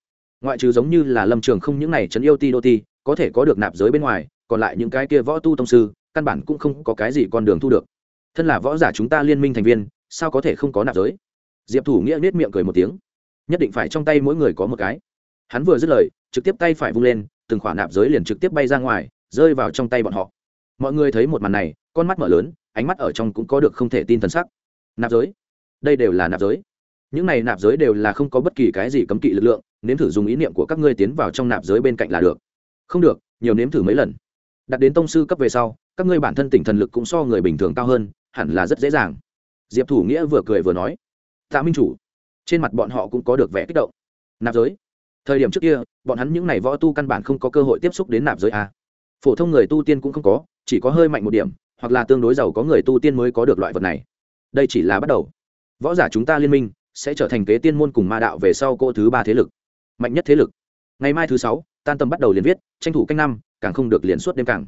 A: Ngoại trừ giống như là lâm trường không những n à y trấn yêu ti đô ti, có thể có được nạp giới bên ngoài, còn lại những cái kia võ tu tông sư, căn bản cũng không có cái gì con đường thu được. Thân là võ giả chúng ta liên minh thành viên, sao có thể không có nạp giới? Diệp thủ nghĩa nết miệng cười một tiếng nhất định phải trong tay mỗi người có một cái. Hắn vừa dứt lời, trực tiếp tay phải vung lên, từng khoản nạp giới liền trực tiếp bay ra ngoài, rơi vào trong tay bọn họ. Mọi người thấy một màn này, con mắt mở lớn, ánh mắt ở trong cũng có được không thể tin t sắc. Nạp giới? Đây đều là nạp giới. Những này nạp giới đều là không có bất kỳ cái gì cấm kỵ lực lượng, nếm thử dùng ý niệm của các ngươi tiến vào trong nạp giới bên cạnh là được. Không được, nhiều nếm thử mấy lần. Đặt đến tông sư cấp về sau, các ngươi bản thân tỉnh thần lực cũng so người bình thường cao hơn, hẳn là rất dễ dàng. Diệp thủ nghĩa vừa cười vừa nói, tạ minh chủ trên mặt bọn họ cũng có được vẻ kích động. Nạp giới. Thời điểm trước kia, bọn hắn những n à y võ tu căn bản không có cơ hội tiếp xúc đến nạp giới a. Phổ thông người tu tiên cũng không có, chỉ có hơi mạnh một điểm, hoặc là tương đối giàu có người tu tiên mới có được loại vật này. Đây chỉ là bắt đầu. Võ giả chúng ta liên minh sẽ trở thành kế tiên môn cùng ma đạo về sau cô thứ ba thế lực. Mạnh nhất thế lực. Ngày mai thứ sáu, tan tâm bắt đầu liền viết, tranh thủ canh năm, càng không được liền suốt đêm càng.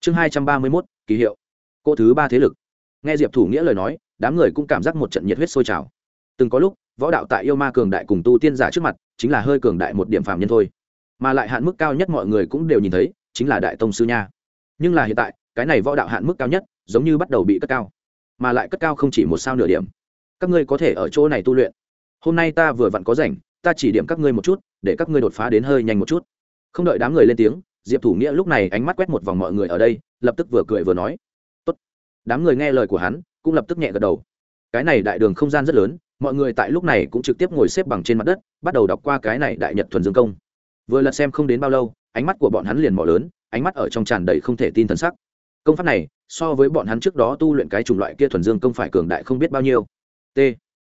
A: Chương hai trăm ba mươi mốt, ký hiệu. Cô thứ ba thế lực. Nghe diệp thủ nghĩa lời nói, đám người cũng cảm giác một trận nhiệt huyết sôi trào. Từng có lúc võ đạo tại yêu ma cường đại cùng tu tiên giả trước mặt, chính là hơi cường đại một điểm phạm nhân thôi. Mà lại hạn mức cao nhất mọi người cũng đều nhìn thấy, chính là đại tông sư nha. Nhưng là hiện tại, cái này võ đạo hạn mức cao nhất, giống như bắt đầu bị cất cao. Mà lại cất cao không chỉ một sao nửa điểm. Các ngươi có thể ở chỗ này tu luyện. Hôm nay ta vừa vặn có rảnh, ta chỉ điểm các ngươi một chút, để các ngươi đột phá đến hơi nhanh một chút. Không đợi đám người lên tiếng, diệp thủ nghĩa lúc này ánh mắt quét một vòng mọi người ở đây, lập tức vừa cười vừa nói. Tốt. đám người nghe lời của hắn, cũng lập tức nhẹ gật đầu. Cái này đại đường không gian rất lớn mọi người tại lúc này cũng trực tiếp ngồi xếp bằng trên mặt đất, bắt đầu đọc qua cái này đại nhật thuần dương công. Vừa lật xem không đến bao lâu, ánh mắt của bọn hắn liền mỏ lớn, ánh mắt ở trong tràn đầy không thể tin thần sắc. Công pháp này, so với bọn hắn trước đó tu luyện cái chủng loại kia thuần dương công phải cường đại không biết bao nhiêu. T.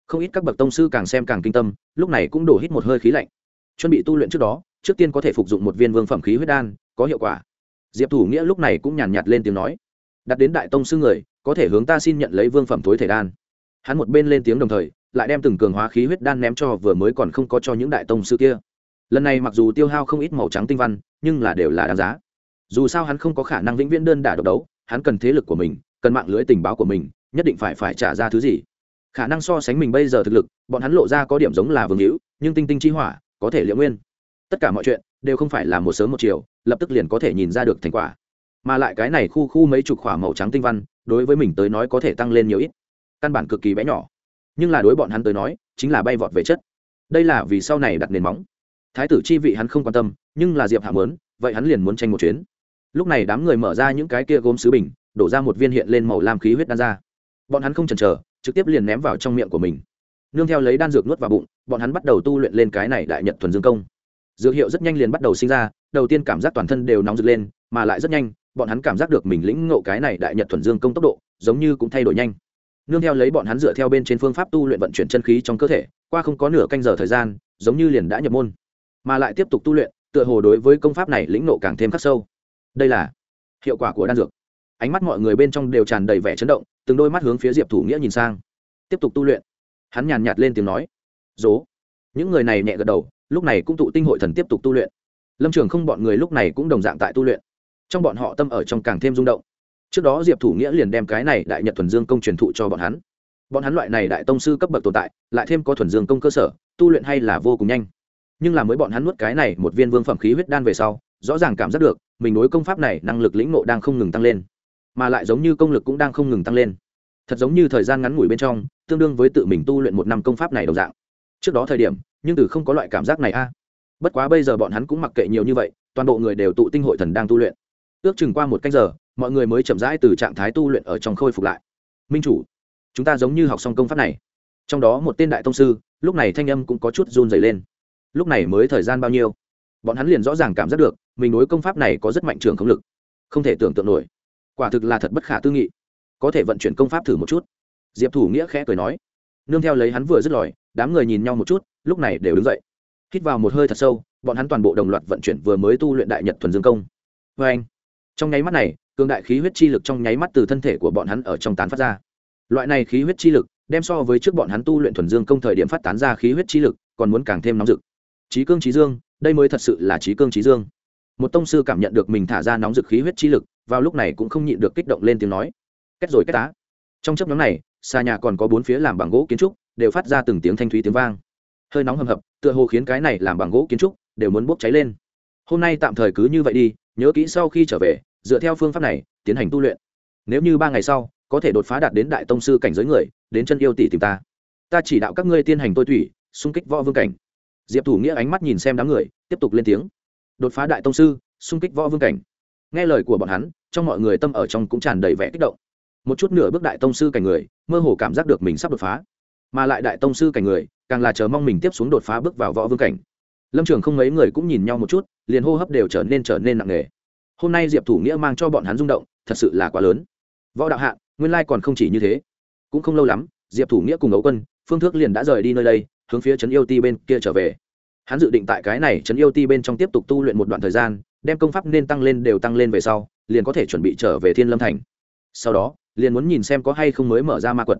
A: Không ít các bậc tông sư càng xem càng kinh tâm, lúc này cũng đổ hít một hơi khí lạnh. Chuẩn bị tu luyện trước đó, trước tiên có thể phục dụng một viên vương phẩm khí huyết đan, có hiệu quả. Diệp thủ nghĩa lúc này cũng nhàn nhạt lên tiếng nói, đặt đến đại tông sư người, có thể hướng ta xin nhận lấy vương phẩm thối thể đan. Hắn một bên lên tiếng đồng thời lại đem từng cường hóa khí huyết đan ném cho vừa mới còn không có cho những đại tông sư kia. Lần này mặc dù tiêu hao không ít màu trắng tinh văn, nhưng là đều là đáng giá. Dù sao hắn không có khả năng vĩnh viễn đơn đả độc đấu, hắn cần thế lực của mình, cần mạng lưới tình báo của mình, nhất định phải phải trả ra thứ gì. Khả năng so sánh mình bây giờ thực lực, bọn hắn lộ ra có điểm giống là vương hữu, nhưng tinh tinh chi hỏa, có thể liệu nguyên. Tất cả mọi chuyện, đều không phải là một sớm một chiều, lập tức liền có thể nhìn ra được thành quả. Mà lại cái này khu khu mấy chục khỏa màu trắng tinh văn, đối với mình tới nói có thể tăng lên nhiều ít. Căn bản cực kỳ bé nhỏ nhưng là đối bọn hắn tới nói, chính là bay vọt về chất. Đây là vì sau này đặt nền móng. Thái tử chi vị hắn không quan tâm, nhưng là diệp hạ mớn vậy hắn liền muốn tranh một chuyến. Lúc này đám người mở ra những cái kia gốm sứ bình, đổ ra một viên hiện lên màu lam khí huyết đan ra. Bọn hắn không chần chờ, trực tiếp liền ném vào trong miệng của mình. Nương theo lấy đan dược nuốt vào bụng, bọn hắn bắt đầu tu luyện lên cái này đại nhật thuần dương công. Dược hiệu rất nhanh liền bắt đầu sinh ra, đầu tiên cảm giác toàn thân đều nóng rực lên, mà lại rất nhanh, bọn hắn cảm giác được mình lĩnh ngộ cái này đại nhật thuần dương công tốc độ, giống như cũng thay đổi nhanh nương theo lấy bọn hắn dựa theo bên trên phương pháp tu luyện vận chuyển chân khí trong cơ thể, qua không có nửa canh giờ thời gian, giống như liền đã nhập môn. Mà lại tiếp tục tu luyện, tựa hồ đối với công pháp này lĩnh nộ càng thêm khắc sâu. Đây là hiệu quả của đan dược. Ánh mắt mọi người bên trong đều tràn đầy vẻ chấn động, từng đôi mắt hướng phía diệp thủ nghĩa nhìn sang. Tiếp tục tu luyện. Hắn nhàn nhạt lên tiếng nói. Dố. Những người này nhẹ gật đầu, lúc này cũng tụ tinh hội thần tiếp tục tu luyện. Lâm trường không bọn người lúc này cũng đồng dạng tại tu luyện. Trong bọn họ tâm ở trong càng thêm rung động trước đó diệp thủ nghĩa liền đem cái này đại nhật thuần dương công truyền thụ cho bọn hắn. Bọn hắn loại này đại tông sư cấp bậc tồn tại, lại thêm có thuần dương công cơ sở, tu luyện hay là vô cùng nhanh. Nhưng là mới bọn hắn nuốt cái này một viên vương phẩm khí huyết đan về sau, rõ ràng cảm giác được, mình đối công pháp này năng lực lĩnh nộ đang không ngừng tăng lên. Mà lại giống như công lực cũng đang không ngừng tăng lên. Thật giống như thời gian ngắn ngủi bên trong, tương đương với tự mình tu luyện một năm công pháp này đồng dạng. Trước đó thời điểm, nhưng từ không có loại cảm giác này a. Bất quá bây giờ bọn hắn cũng mặc kệ nhiều như vậy, toàn bộ người đều tụ tinh hội thần đang tu luyện. Ước chừng qua một canh giờ mọi người mới chậm rãi từ trạng thái tu luyện ở trong khôi phục lại. Minh chủ, chúng ta giống như học xong công pháp này. Trong đó một tên đại tông sư, lúc này thanh âm cũng có chút run dày lên. Lúc này mới thời gian bao nhiêu? Bọn hắn liền rõ ràng cảm giác được, mình đối công pháp này có rất mạnh trường không lực. Không thể tưởng tượng nổi. Quả thực là thật bất khả tư nghị. Có thể vận chuyển công pháp thử một chút. Diệp thủ nghĩa khẽ cười nói. Nương theo lấy hắn vừa dứt lòi đám người nhìn nhau một chút, lúc này đều đứng dậy. Hít vào một hơi thật sâu, bọn hắn toàn bộ đồng loạt vận chuyển vừa mới tu luyện đại nhật thuần dương công. Vê anh trong nháy mắt này cường đại khí huyết chi lực trong nháy mắt từ thân thể của bọn hắn ở trong tán phát ra. Loại này khí huyết chi lực, đem so với trước bọn hắn tu luyện thuần dương công thời điểm phát tán ra khí huyết chi lực, còn muốn càng thêm nóng rực. Trí cương trí dương, đây mới thật sự là trí cương trí dương. Một tông sư cảm nhận được mình thả ra nóng rực khí huyết chi lực, vào lúc này cũng không nhịn được kích động lên tiếng nói. Kết rồi kết tá trong chấp nhóm này, xa nhà còn có bốn phía làm bằng gỗ kiến trúc, đều phát ra từng tiếng thanh thúy tiếng vang. Hơi nóng hầm hập, tựa hồ khiến cái này làm bằng gỗ kiến trúc, đều muốn bốc cháy lên. Hôm nay tạm thời cứ như vậy đi, nhớ kỹ sau khi trở về dựa theo phương pháp này, tiến hành tu luyện. Nếu như ba ngày sau, có thể đột phá đạt đến đại tông sư cảnh giới người, đến chân yêu tỷ tìm ta. Ta chỉ đạo các ngươi tiến hành tôi thủy, xung kích võ vương cảnh. Diệp thủ nghĩa ánh mắt nhìn xem đám người, tiếp tục lên tiếng. Đột phá đại tông sư, xung kích võ vương cảnh. Nghe lời của bọn hắn, trong mọi người tâm ở trong cũng tràn đầy vẻ kích động. Một chút nửa bước đại tông sư cảnh người, mơ hồ cảm giác được mình sắp đột phá. Mà lại đại tông sư cảnh người, càng là chờ mong mình tiếp xuống đột phá bước vào võ vương cảnh. Lâm trường không mấy người cũng nhìn nhau một chút, liền hô hấp đều trở nên trở nên nặng nề hôm nay diệp thủ nghĩa mang cho bọn hắn rung động, thật sự là quá lớn. Võ đạo hạ, nguyên lai còn không chỉ như thế. Cũng không lâu lắm, diệp thủ nghĩa cùng ấu quân, phương thức liền đã rời đi nơi đây, hướng phía trấn yêu ti bên kia trở về. Hắn dự định tại cái này trấn yêu ti bên trong tiếp tục tu luyện một đoạn thời gian, đem công pháp nên tăng lên đều tăng lên về sau, liền có thể chuẩn bị trở về thiên lâm thành. Sau đó, liền muốn nhìn xem có hay không mới mở ra ma quật.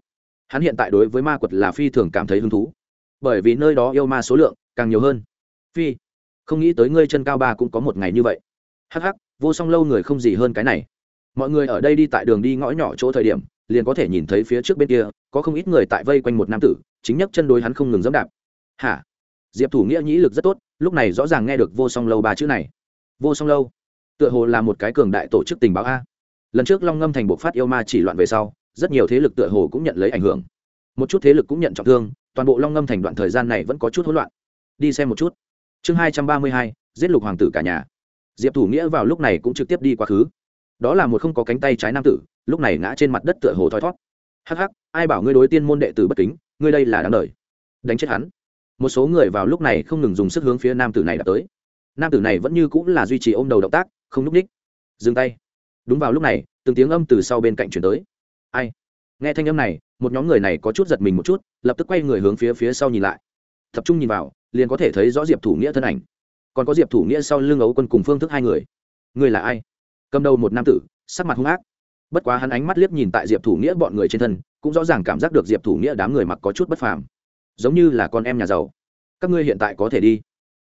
A: Hắn hiện tại đối với ma quật là phi thường cảm thấy hứng thú. Bởi vì nơi đó yêu ma số lượng càng nhiều hơn. Phi, không nghĩ tới ngươi chân cao ba cũng có một ngày như vậy. Hắc hắc vô song lâu người không gì hơn cái này. Mọi người ở đây đi tại đường đi ngõ nhỏ chỗ thời điểm, liền có thể nhìn thấy phía trước bên kia, có không ít người tại vây quanh một nam tử, chính nhất chân đối hắn không ngừng dẫm đạp. Hả? Diệp thủ nghĩa nhĩ lực rất tốt, lúc này rõ ràng nghe được vô song lâu ba chữ này. Vô song lâu? Tựa hồ là một cái cường đại tổ chức tình báo a. Lần trước long ngâm thành bộ phát yêu ma chỉ loạn về sau, rất nhiều thế lực tựa hồ cũng nhận lấy ảnh hưởng. Một chút thế lực cũng nhận trọng thương, toàn bộ long ngâm thành đoạn thời gian này vẫn có chút hỗn loạn. Đi xem một chút. Chương hai trăm ba mươi hai, giết lục hoàng tử cả nhà diệp thủ nghĩa vào lúc này cũng trực tiếp đi quá khứ. Đó là một không có cánh tay trái nam tử, lúc này ngã trên mặt đất tựa hồ thoi thót. Hắc hắc, ai bảo ngươi đối tiên môn đệ tử bất kính, ngươi đây là đáng đời. Đánh chết hắn. Một số người vào lúc này không ngừng dùng sức hướng phía nam tử này đã tới. Nam tử này vẫn như cũng là duy trì ôm đầu động tác, không núp ních. Dừng tay. Đúng vào lúc này, từng tiếng âm từ sau bên cạnh chuyển tới. Ai? Nghe thanh âm này, một nhóm người này có chút giật mình một chút, lập tức quay người hướng phía phía sau nhìn lại. Tập trung nhìn vào, liền có thể thấy rõ diệp thủ nghĩa thân ảnh còn có diệp thủ nghĩa sau lưng ấu quân cùng phương thức hai người. Người là ai? Cầm đầu một nam tử, sắc mặt hung ác. Bất quá hắn ánh mắt liếc nhìn tại diệp thủ nghĩa bọn người trên thân, cũng rõ ràng cảm giác được diệp thủ nghĩa đám người mặc có chút bất phàm. Giống như là con em nhà giàu. Các ngươi hiện tại có thể đi.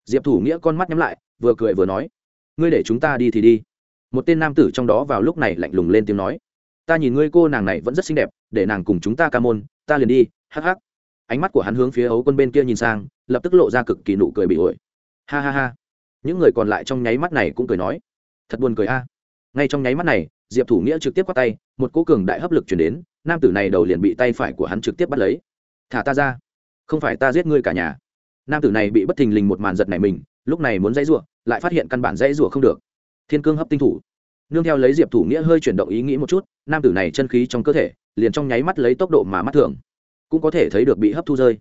A: Diệp thủ nghĩa con mắt nhắm lại, vừa cười vừa nói. Ngươi để chúng ta đi thì đi. Một tên nam tử trong đó vào lúc này lạnh lùng lên tiếng nói. Ta nhìn ngươi cô nàng này vẫn rất xinh đẹp, để nàng cùng chúng ta ca môn, ta liền đi, hắc hắc. Ánh mắt của hắn hướng phía ấu quân bên kia nhìn sang, lập tức lộ ra cực kỳ nụ cười bị ổi ha ha ha. Những người còn lại trong nháy mắt này cũng cười nói. Thật buồn cười a. Ngay trong nháy mắt này, diệp thủ nghĩa trực tiếp quát tay, một cố cường đại hấp lực chuyển đến, nam tử này đầu liền bị tay phải của hắn trực tiếp bắt lấy. Thả ta ra. Không phải ta giết ngươi cả nhà. Nam tử này bị bất thình lình một màn giật này mình, lúc này muốn dãy rủa, lại phát hiện căn bản dãy rủa không được. Thiên cương hấp tinh thủ. Nương theo lấy diệp thủ nghĩa hơi chuyển động ý nghĩ một chút, nam tử này chân khí trong cơ thể, liền trong nháy mắt lấy tốc độ mà mắt thường. Cũng có thể thấy được bị hấp thu rơi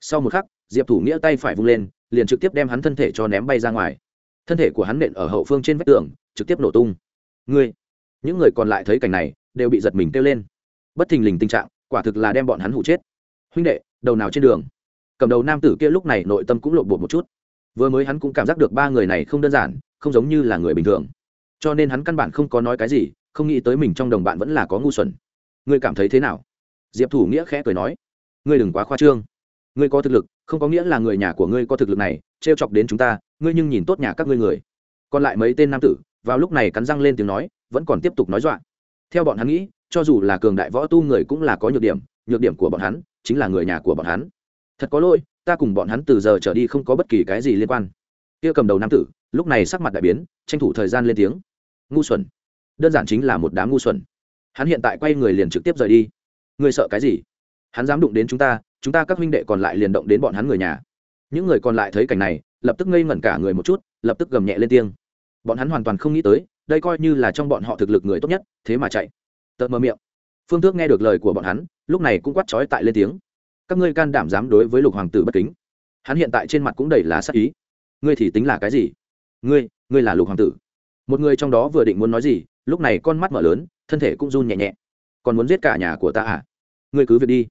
A: sau một khắc, diệp thủ nghĩa tay phải vung lên, liền trực tiếp đem hắn thân thể cho ném bay ra ngoài. Thân thể của hắn nện ở hậu phương trên vách tường, trực tiếp nổ tung. Ngươi, những người còn lại thấy cảnh này, đều bị giật mình kêu lên. Bất thình lình tình trạng, quả thực là đem bọn hắn hụ chết. Huynh đệ, đầu nào trên đường? Cầm đầu nam tử kia lúc này nội tâm cũng lộn bột một chút. Vừa mới hắn cũng cảm giác được ba người này không đơn giản, không giống như là người bình thường. Cho nên hắn căn bản không có nói cái gì, không nghĩ tới mình trong đồng bạn vẫn là có ngu xuẩn. Ngươi cảm thấy thế nào? Diệp thủ nghĩa khẽ cười nói. Ngươi đừng quá khoa trương ngươi có thực lực, không có nghĩa là người nhà của ngươi có thực lực này t r e o chọc đến chúng ta, ngươi nhưng nhìn tốt nhà các ngươi người. Còn lại mấy tên nam tử, vào lúc này cắn răng lên tiếng nói, vẫn còn tiếp tục nói dọa. Theo bọn hắn nghĩ, cho dù là cường đại võ tu người cũng là có nhược điểm nhược điểm của bọn hắn chính là người nhà của bọn hắn. Thật có lỗi, ta cùng bọn hắn từ giờ trở đi không có bất kỳ cái gì liên quan. Kia cầm đầu nam tử, lúc này sắc mặt đại biến, tranh thủ thời gian lên tiếng. Ngu xuẩn. Đơn giản chính là một đám ngu xuẩn. Hắn hiện tại quay người liền trực tiếp rời đi. Ngươi sợ cái gì? Hắn dám đụng đến chúng ta chúng ta các huynh đệ còn lại liền động đến bọn hắn người nhà. Những người còn lại thấy cảnh này, lập tức ngây ngẩn cả người một chút, lập tức gầm nhẹ lên tiếng. Bọn hắn hoàn toàn không nghĩ tới, đây coi như là trong bọn họ thực lực người tốt nhất, thế mà chạy. Tợt mơ miệng. Phương tước nghe được lời của bọn hắn, lúc này cũng quát trói tại lên tiếng. Các ngươi can đảm dám đối với lục hoàng tử bất kính. Hắn hiện tại trên mặt cũng đầy là sắc ý. Ngươi thì tính là cái gì? Ngươi ngươi là lục hoàng tử. Một người trong đó vừa định muốn nói gì, lúc này con mắt mở lớn, thân thể cũng run nhẹ nhẹ. Còn muốn giết cả nhà của ta à? Ngươi cứ việc đi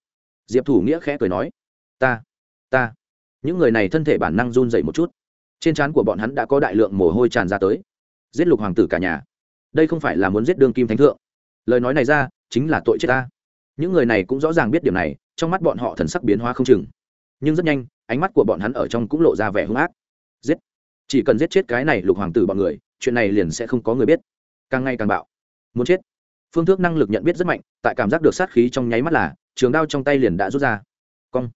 A: diệp thủ nghĩa khẽ cười nói, ta ta. Những người này thân thể bản năng run dậy một chút. Trên trán của bọn hắn đã có đại lượng mồ hôi tràn ra tới. Giết lục hoàng tử cả nhà. Đây không phải là muốn giết đương kim thánh thượng. Lời nói này ra, chính là tội chết ta. Những người này cũng rõ ràng biết điểm này, trong mắt bọn họ thần sắc biến hóa không chừng. Nhưng rất nhanh, ánh mắt của bọn hắn ở trong cũng lộ ra vẻ hung ác. Giết. Chỉ cần giết chết cái này lục hoàng tử bọn người, chuyện này liền sẽ không có người biết. Càng ngày càng bạo. Muốn chết. Phương thức năng lực nhận biết rất mạnh, tại cảm giác được sát khí trong nháy mắt là trường đao trong tay liền đã rút ra. Cong.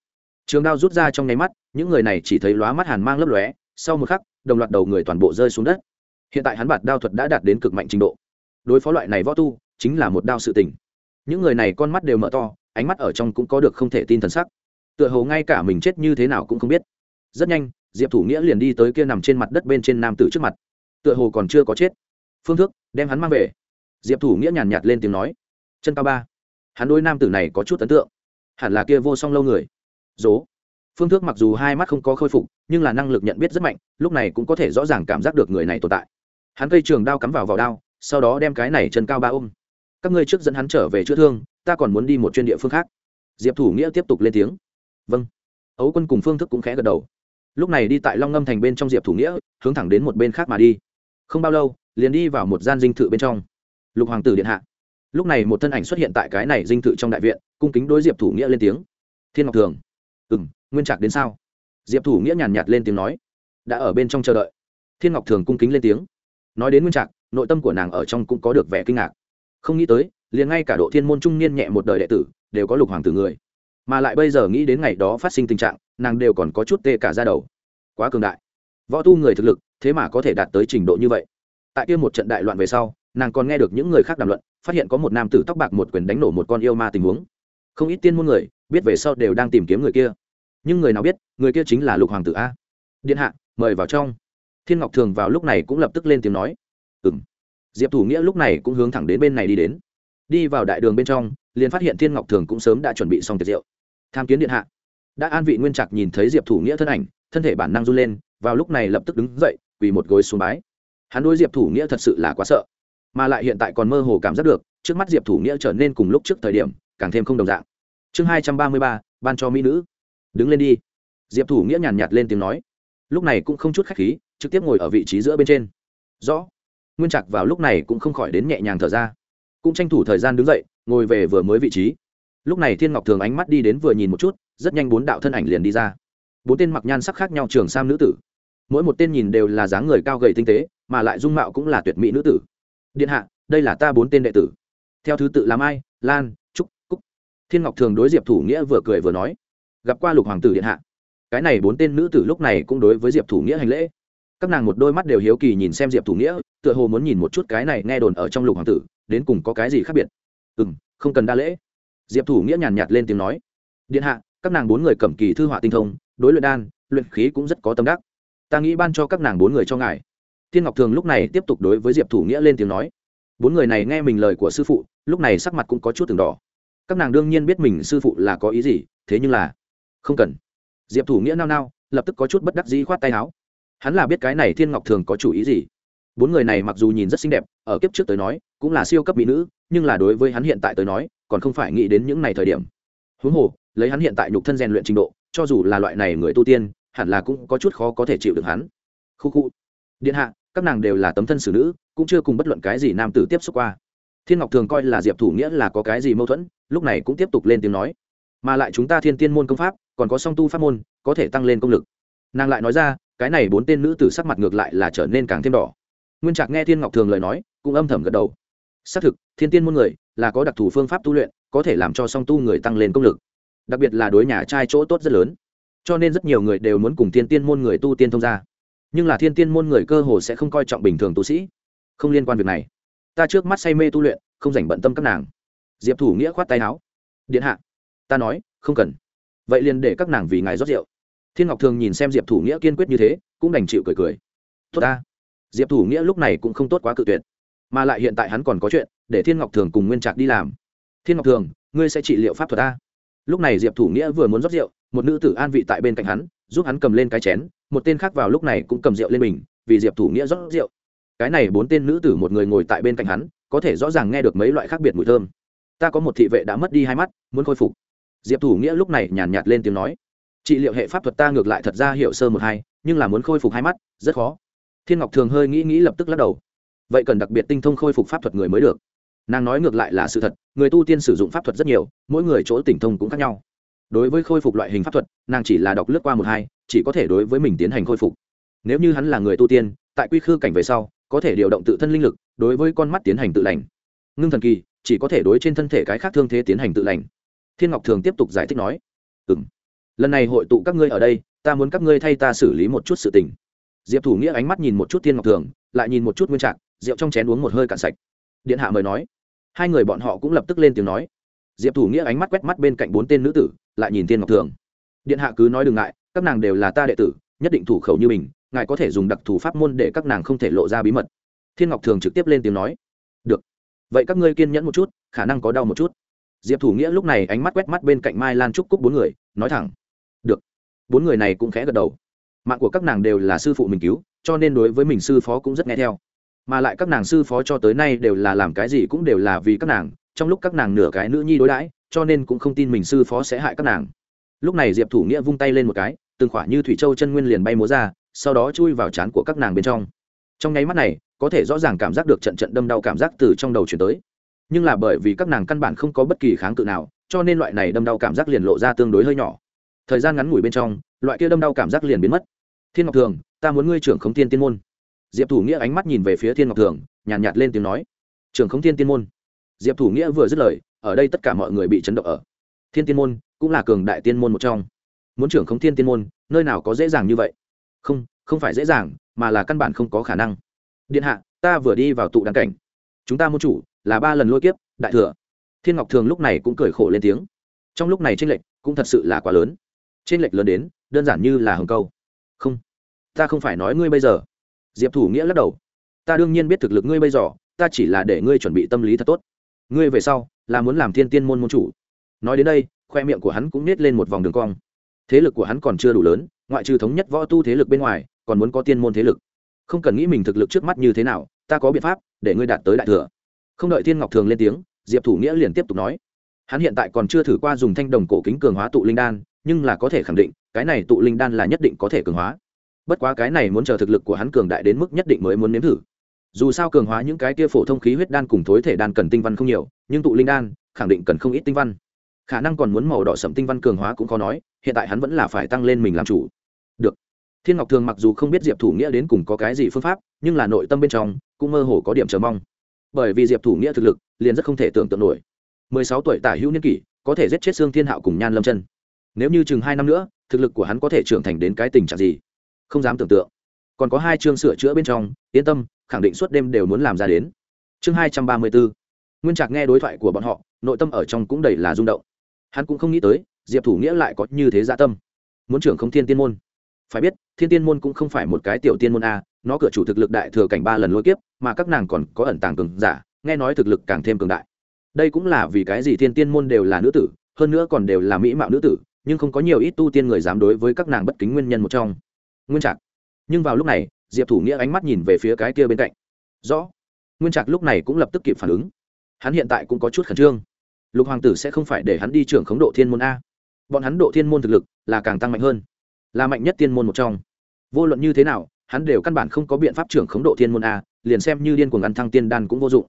A: Trường đao rút ra trong nháy mắt, những người này chỉ thấy lóa mắt hàn mang lấp lóe, sau một khắc, đồng loạt đầu người toàn bộ rơi xuống đất. Hiện tại hắn bạt đao thuật đã đạt đến cực mạnh trình độ. Đối phó loại này võ tu, chính là một đao sự tình. Những người này con mắt đều mở to, ánh mắt ở trong cũng có được không thể tin thần sắc. Tựa hồ ngay cả mình chết như thế nào cũng không biết. Rất nhanh, diệp thủ nghĩa liền đi tới kia nằm trên mặt đất bên trên nam tử trước mặt. Tựa hồ còn chưa có chết. Phương thức đem hắn mang về. Diệp thủ nghĩa nhàn nhạt lên tiếng nói. Chân cao ba hắn đôi nam tử này có chút ấn tượng. Hẳn là kia vô song lâu người. Dố. Phương thức mặc dù hai mắt không có khôi phục, nhưng là năng lực nhận biết rất mạnh, lúc này cũng có thể rõ ràng cảm giác được người này tồn tại. Hắn cây trường đao cắm vào vào đao, sau đó đem cái này chân cao ba ôm. Các ngươi trước dẫn hắn trở về chữa thương, ta còn muốn đi một chuyên địa phương khác. Diệp thủ nghĩa tiếp tục lên tiếng. Vâng. Ấu quân cùng phương thức cũng khẽ gật đầu. Lúc này đi tại long ngâm thành bên trong diệp thủ nghĩa, hướng thẳng đến một bên khác mà đi. Không bao lâu, liền đi vào một gian dinh thự bên trong. Lục hoàng tử điện hạ lúc này một thân ảnh xuất hiện tại cái này dinh thự trong đại viện, cung kính đối diệp thủ nghĩa lên tiếng. Thiên ngọc thường. Ừ m nguyên trạc đến sao? Diệp thủ nghĩa nhàn nhạt lên tiếng nói. Đã ở bên trong chờ đợi. Thiên ngọc thường cung kính lên tiếng. Nói đến nguyên trạc, nội tâm của nàng ở trong cũng có được vẻ kinh ngạc. Không nghĩ tới, liền ngay cả độ thiên môn trung niên nhẹ một đời đệ tử, đều có lục hoàng tử người. Mà lại bây giờ nghĩ đến ngày đó phát sinh tình trạng, nàng đều còn có chút tê cả ra đầu. Quá cường đại. Võ tu người thực lực, thế mà có thể đạt tới trình độ như vậy tại kia một trận đại loạn về sau, nàng còn nghe được những người khác đàm luận, phát hiện có một nam tử tóc bạc một quyền đánh nổ một con yêu ma tình huống. Không ít tiên môn người, biết về sau đều đang tìm kiếm người kia. Nhưng người nào biết, người kia chính là lục hoàng tử a. Điện hạ, mời vào trong. Thiên ngọc thường vào lúc này cũng lập tức lên tiếng nói. Ừ m diệp thủ nghĩa lúc này cũng hướng thẳng đến bên này đi đến. Đi vào đại đường bên trong, liền phát hiện thiên ngọc thường cũng sớm đã chuẩn bị xong tiệc rượu. Tham kiến điện hạ. Đã an vị nguyên trạc nhìn thấy diệp thủ nghĩa thân ảnh, thân thể bản năng run lên, vào lúc này lập tức đứng dậy, quỳ một gối xuống bái hắn đối diệp thủ nghĩa thật sự là quá sợ, mà lại hiện tại còn mơ hồ cảm giác được, trước mắt diệp thủ nghĩa trở nên cùng lúc trước thời điểm, càng thêm không đồng dạng. Chương hai trăm ba mươi ba, ban cho mỹ nữ. Đứng lên đi. Diệp thủ nghĩa nhàn nhạt lên tiếng nói. Lúc này cũng không chút khách khí, trực tiếp ngồi ở vị trí giữa bên trên. Rõ. Nguyên trạc vào lúc này cũng không khỏi đến nhẹ nhàng thở ra. Cũng tranh thủ thời gian đứng dậy, ngồi về vừa mới vị trí. Lúc này thiên ngọc thường ánh mắt đi đến vừa nhìn một chút, rất nhanh bốn đạo thân ảnh liền đi ra. Bốn tên mặc nhan sắc khác nhau trường sam nữ tử. Mỗi một tên nhìn đều là dáng người cao gầy tinh tế mà lại dung mạo cũng là tuyệt mỹ nữ tử. Điện hạ đây là ta bốn tên đệ tử. Theo thứ tự là Mai, lan trúc cúc. Thiên ngọc thường đối diệp thủ nghĩa vừa cười vừa nói gặp qua lục hoàng tử điện hạ. Cái này bốn tên nữ tử lúc này cũng đối với diệp thủ nghĩa hành lễ. Các nàng một đôi mắt đều hiếu kỳ nhìn xem diệp thủ nghĩa tựa hồ muốn nhìn một chút cái này nghe đồn ở trong lục hoàng tử đến cùng có cái gì khác biệt. Ừ m không cần đa lễ. Diệp thủ nghĩa nhàn nhạt lên tiếng nói điện hạ các nàng bốn người cầm kỳ thư họa tinh thông đối luyện đan luyện khí cũng rất có tâm đắc. Ta nghĩ ban cho các nàng bốn người cho ngài tiên ngọc thường lúc này tiếp tục đối với diệp thủ nghĩa lên tiếng nói, bốn người này nghe mình lời của sư phụ, lúc này sắc mặt cũng có chút từng đỏ. Các nàng đương nhiên biết mình sư phụ là có ý gì, thế nhưng là không cần. Diệp thủ nghĩa nao nao, lập tức có chút bất đắc dĩ khoát tay áo. Hắn là biết cái này thiên ngọc thường có chủ ý gì. Bốn người này mặc dù nhìn rất xinh đẹp, ở kiếp trước tới nói, cũng là siêu cấp mỹ nữ, nhưng là đối với hắn hiện tại tới nói, còn không phải nghĩ đến những này thời điểm. Huống hồ, lấy hắn hiện tại nhục thân rèn luyện trình độ, cho dù là loại này người tu tiên, hẳn là cũng có chút khó có thể chịu được hắn. Khu khu. Điện hạ các nàng đều là tấm thân xử nữ, cũng chưa cùng bất luận cái gì nam tử tiếp xúc qua. Thiên ngọc thường coi là diệp thủ nghĩa là có cái gì mâu thuẫn, lúc này cũng tiếp tục lên tiếng nói. Mà lại chúng ta thiên tiên môn công pháp, còn có song tu pháp môn, có thể tăng lên công lực. Nàng lại nói ra, cái này bốn tên nữ tử sắc mặt ngược lại là trở nên càng thêm đỏ. Nguyên trạc nghe thiên ngọc thường lời nói, cũng âm thầm gật đầu. Xác thực, thiên tiên môn người là có đặc thù phương pháp tu luyện, có thể làm cho song tu người tăng lên công lực. Đặc biệt là đối nhà trai chỗ tốt rất lớn. Cho nên rất nhiều người đều muốn cùng thiên tiên môn người tu tiên thông ra nhưng là thiên tiên môn người cơ hồ sẽ không coi trọng bình thường tu sĩ. Không liên quan việc này. Ta trước mắt say mê tu luyện, không dành bận tâm các nàng. Diệp thủ nghĩa khoát tay áo. Điện hạ. Ta nói, không cần. Vậy liền để các nàng vì ngài rót rượu. Thiên ngọc thường nhìn xem diệp thủ nghĩa kiên quyết như thế, cũng đành chịu cười cười. Tốt ta. Diệp thủ nghĩa lúc này cũng không tốt quá cự tuyệt. Mà lại hiện tại hắn còn có chuyện, để thiên ngọc thường cùng nguyên trạc đi làm. Thiên ngọc thường, ngươi sẽ trị liệu pháp thuật ta. Lúc này diệp thủ nghĩa vừa muốn rót rượu, một nữ tử an vị tại bên cạnh hắn giúp hắn cầm lên cái chén, một tên khác vào lúc này cũng cầm rượu lên mình, vì diệp thủ nghĩa rót rượu. Cái này bốn tên nữ tử một người ngồi tại bên cạnh hắn, có thể rõ ràng nghe được mấy loại khác biệt mùi thơm. Ta có một thị vệ đã mất đi hai mắt, muốn khôi phục. Diệp thủ nghĩa lúc này nhàn nhạt lên tiếng nói. Trị liệu hệ pháp thuật ta ngược lại thật ra hiểu sơ một hai, nhưng là muốn khôi phục hai mắt, rất khó. Thiên ngọc thường hơi nghĩ nghĩ lập tức lắc đầu. Vậy cần đặc biệt tinh thông khôi phục pháp thuật người mới được. Nàng nói ngược lại là sự thật, người tu tiên sử dụng pháp thuật rất nhiều, mỗi người chỗ tỉnh thông cũng khác nhau đối với khôi phục loại hình pháp thuật, nàng chỉ là đọc lướt qua một hai, chỉ có thể đối với mình tiến hành khôi phục. Nếu như hắn là người tu tiên, tại quy khư cảnh về sau, có thể điều động tự thân linh lực, đối với con mắt tiến hành tự lành. Ngưng thần kỳ, chỉ có thể đối trên thân thể cái khác thương thế tiến hành tự lành. Thiên ngọc thường tiếp tục giải thích nói ừ m lần này hội tụ các ngươi ở đây, ta muốn các ngươi thay ta xử lý một chút sự tình. Diệp thủ nghĩa ánh mắt nhìn một chút thiên ngọc thường, lại nhìn một chút nguyên trạng rượu trong chén uống một hơi cạn sạch. Điện hạ mời nói. Hai người bọn họ cũng lập tức lên tiếng nói diệp thủ nghĩa ánh mắt quét mắt bên cạnh bốn tên nữ tử lại nhìn thiên ngọc thường điện hạ cứ nói đừng ngại các nàng đều là ta đệ tử nhất định thủ khẩu như mình ngài có thể dùng đặc thù pháp môn để các nàng không thể lộ ra bí mật thiên ngọc thường trực tiếp lên tiếng nói được vậy các ngươi kiên nhẫn một chút khả năng có đau một chút diệp thủ nghĩa lúc này ánh mắt quét mắt bên cạnh mai lan trúc cúc bốn người nói thẳng được bốn người này cũng khẽ gật đầu mạng của các nàng đều là sư phụ mình cứu cho nên đối với mình sư phó cũng rất nghe theo mà lại các nàng sư phó cho tới nay đều là làm cái gì cũng đều là vì các nàng trong lúc các nàng nửa cái nữ nhi đối đãi cho nên cũng không tin mình sư phó sẽ hại các nàng. Lúc này diệp thủ nghĩa vung tay lên một cái từng khỏa như thủy châu chân nguyên liền bay múa ra sau đó chui vào trán của các nàng bên trong. Trong nháy mắt này có thể rõ ràng cảm giác được trận trận đâm đau cảm giác từ trong đầu chuyển tới. Nhưng là bởi vì các nàng căn bản không có bất kỳ kháng cự nào cho nên loại này đâm đau cảm giác liền lộ ra tương đối hơi nhỏ. Thời gian ngắn ngủi bên trong loại kia đâm đau cảm giác liền biến mất. Thiên ngọc thường ta muốn ngươi trưởng khống tiên tiên môn. Diệp thủ nghĩa ánh mắt nhìn về phía thiên ngọc thường nhàn nhạt, nhạt lên tiếng nói. Trưởng khống tiên tiên môn diệp thủ nghĩa vừa dứt lời, ở đây tất cả mọi người bị chấn động ở. Thiên tiên môn cũng là cường đại tiên môn một trong. Muốn trưởng không thiên tiên môn, nơi nào có dễ dàng như vậy? Không không phải dễ dàng, mà là căn bản không có khả năng. Điện hạ, ta vừa đi vào tụ đáng cảnh. Chúng ta môn chủ là ba lần lôi kiếp, đại thừa. Thiên ngọc thường lúc này cũng cười khổ lên tiếng. Trong lúc này tranh lệch cũng thật sự là quá lớn. Tranh lệch lớn đến, đơn giản như là hồng câu. Không, ta không phải nói ngươi bây giờ. Diệp thủ nghĩa lắc đầu. Ta đương nhiên biết thực lực ngươi bây giờ, ta chỉ là để ngươi chuẩn bị tâm lý thật tốt ngươi về sau là muốn làm thiên tiên môn môn chủ. Nói đến đây, khoe miệng của hắn cũng nết lên một vòng đường cong. Thế lực của hắn còn chưa đủ lớn, ngoại trừ thống nhất võ tu thế lực bên ngoài, còn muốn có tiên môn thế lực. Không cần nghĩ mình thực lực trước mắt như thế nào, ta có biện pháp để ngươi đạt tới đại thừa. Không đợi thiên ngọc thường lên tiếng, diệp thủ nghĩa liền tiếp tục nói. Hắn hiện tại còn chưa thử qua dùng thanh đồng cổ kính cường hóa tụ linh đan, nhưng là có thể khẳng định, cái này tụ linh đan là nhất định có thể cường hóa. Bất quá cái này muốn chờ thực lực của hắn cường đại đến mức nhất định mới muốn nếm thử dù sao cường hóa những cái kia phổ thông khí huyết đan cùng thối thể đan cần tinh văn không nhiều, nhưng tụ linh đan, khẳng định cần không ít tinh văn. Khả năng còn muốn màu đỏ sẫm tinh văn cường hóa cũng khó nói, hiện tại hắn vẫn là phải tăng lên mình làm chủ. Được. Thiên ngọc thường mặc dù không biết diệp thủ nghĩa đến cùng có cái gì phương pháp, nhưng là nội tâm bên trong cũng mơ hồ có điểm chờ mong. Bởi vì diệp thủ nghĩa thực lực liền rất không thể tưởng tượng nổi. Mười sáu tuổi tả hữu niên kỷ, có thể giết chết xương thiên hạo cùng nhan lâm chân. Nếu như chừng hai năm nữa, thực lực của hắn có thể trưởng thành đến cái tình trạng gì? Không dám tưởng tượng. Còn có hai chương sửa chữa bên trong, yên tâm khẳng định suốt đêm đều muốn làm ra đến. Chương hai trăm ba mươi bốn, nguyên trạc nghe đối thoại của bọn họ, nội tâm ở trong cũng đầy là rung động. Hắn cũng không nghĩ tới, diệp thủ nghĩa lại có như thế dạ tâm. Muốn trưởng không thiên tiên môn. Phải biết, thiên tiên môn cũng không phải một cái tiểu tiên môn a, nó cửa chủ thực lực đại thừa cảnh ba lần lôi kiếp, mà các nàng còn có ẩn tàng cường giả, nghe nói thực lực càng thêm cường đại. Đây cũng là vì cái gì thiên tiên môn đều là nữ tử, hơn nữa còn đều là mỹ mạo nữ tử, nhưng không có nhiều ít tu tiên người dám đối với các nàng bất kính nguyên nhân một trong. Nguyên trạc. Nhưng vào lúc này diệp thủ nghĩa ánh mắt nhìn về phía cái kia bên cạnh. Rõ. Nguyên trạc lúc này cũng lập tức kịp phản ứng. Hắn hiện tại cũng có chút khẩn trương. Lục hoàng tử sẽ không phải để hắn đi trưởng khống độ thiên môn a. Bọn hắn độ thiên môn thực lực là càng tăng mạnh hơn, là mạnh nhất tiên môn một trong. Vô luận như thế nào, hắn đều căn bản không có biện pháp trưởng khống độ thiên môn a, liền xem như điên cuồng ăn thăng tiên đan cũng vô dụng.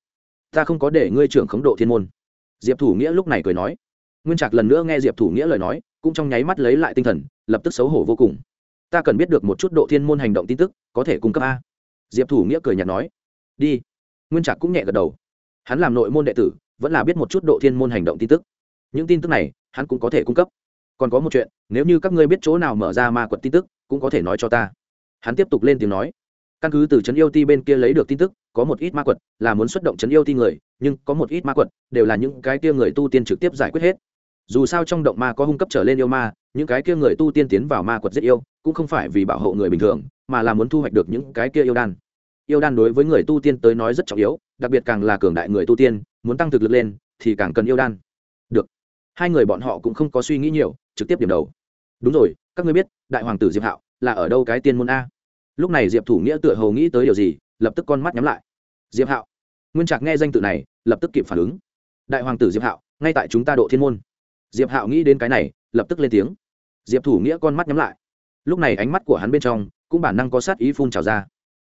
A: Ta không có để ngươi trưởng khống độ thiên môn. Diệp thủ nghĩa lúc này cười nói. Nguyên trạc lần nữa nghe diệp thủ nghĩa lời nói, cũng trong nháy mắt lấy lại tinh thần, lập tức xấu hổ vô cùng ta cần biết được một chút độ thiên môn hành động tin tức, có thể cung cấp a. Diệp thủ nghĩa cười nhạt nói, đi. Nguyên trạc cũng nhẹ gật đầu. Hắn làm nội môn đệ tử, vẫn là biết một chút độ thiên môn hành động tin tức. Những tin tức này, hắn cũng có thể cung cấp. Còn có một chuyện, nếu như các ngươi biết chỗ nào mở ra ma quật tin tức, cũng có thể nói cho ta. Hắn tiếp tục lên tiếng nói, căn cứ từ trấn yêu ti bên kia lấy được tin tức, có một ít ma quật là muốn xuất động trấn yêu ti người, nhưng có một ít ma quật đều là những cái kia người tu tiên trực tiếp giải quyết hết dù sao trong động ma có hung cấp trở lên yêu ma, những cái kia người tu tiên tiến vào ma quật giết yêu, cũng không phải vì bảo hộ người bình thường, mà là muốn thu hoạch được những cái kia yêu đan. Yêu đan đối với người tu tiên tới nói rất trọng yếu, đặc biệt càng là cường đại người tu tiên, muốn tăng thực lực lên, thì càng cần yêu đan. Được. Hai người bọn họ cũng không có suy nghĩ nhiều, trực tiếp điểm đầu. Đúng rồi, các ngươi biết, đại hoàng tử diệp hạo là ở đâu cái tiên môn a? Lúc này diệp thủ nghĩa tựa hầu nghĩ tới điều gì, lập tức con mắt nhắm lại. Diệp hạo. Nguyên trạc nghe danh tự này, lập tức kịp phản ứng. Đại hoàng tử diệp hạo, ngay tại chúng ta độ thiên môn diệp hạo nghĩ đến cái này, lập tức lên tiếng. Diệp thủ nghĩa con mắt nhắm lại. Lúc này ánh mắt của hắn bên trong, cũng bản năng có sát ý phun trào ra.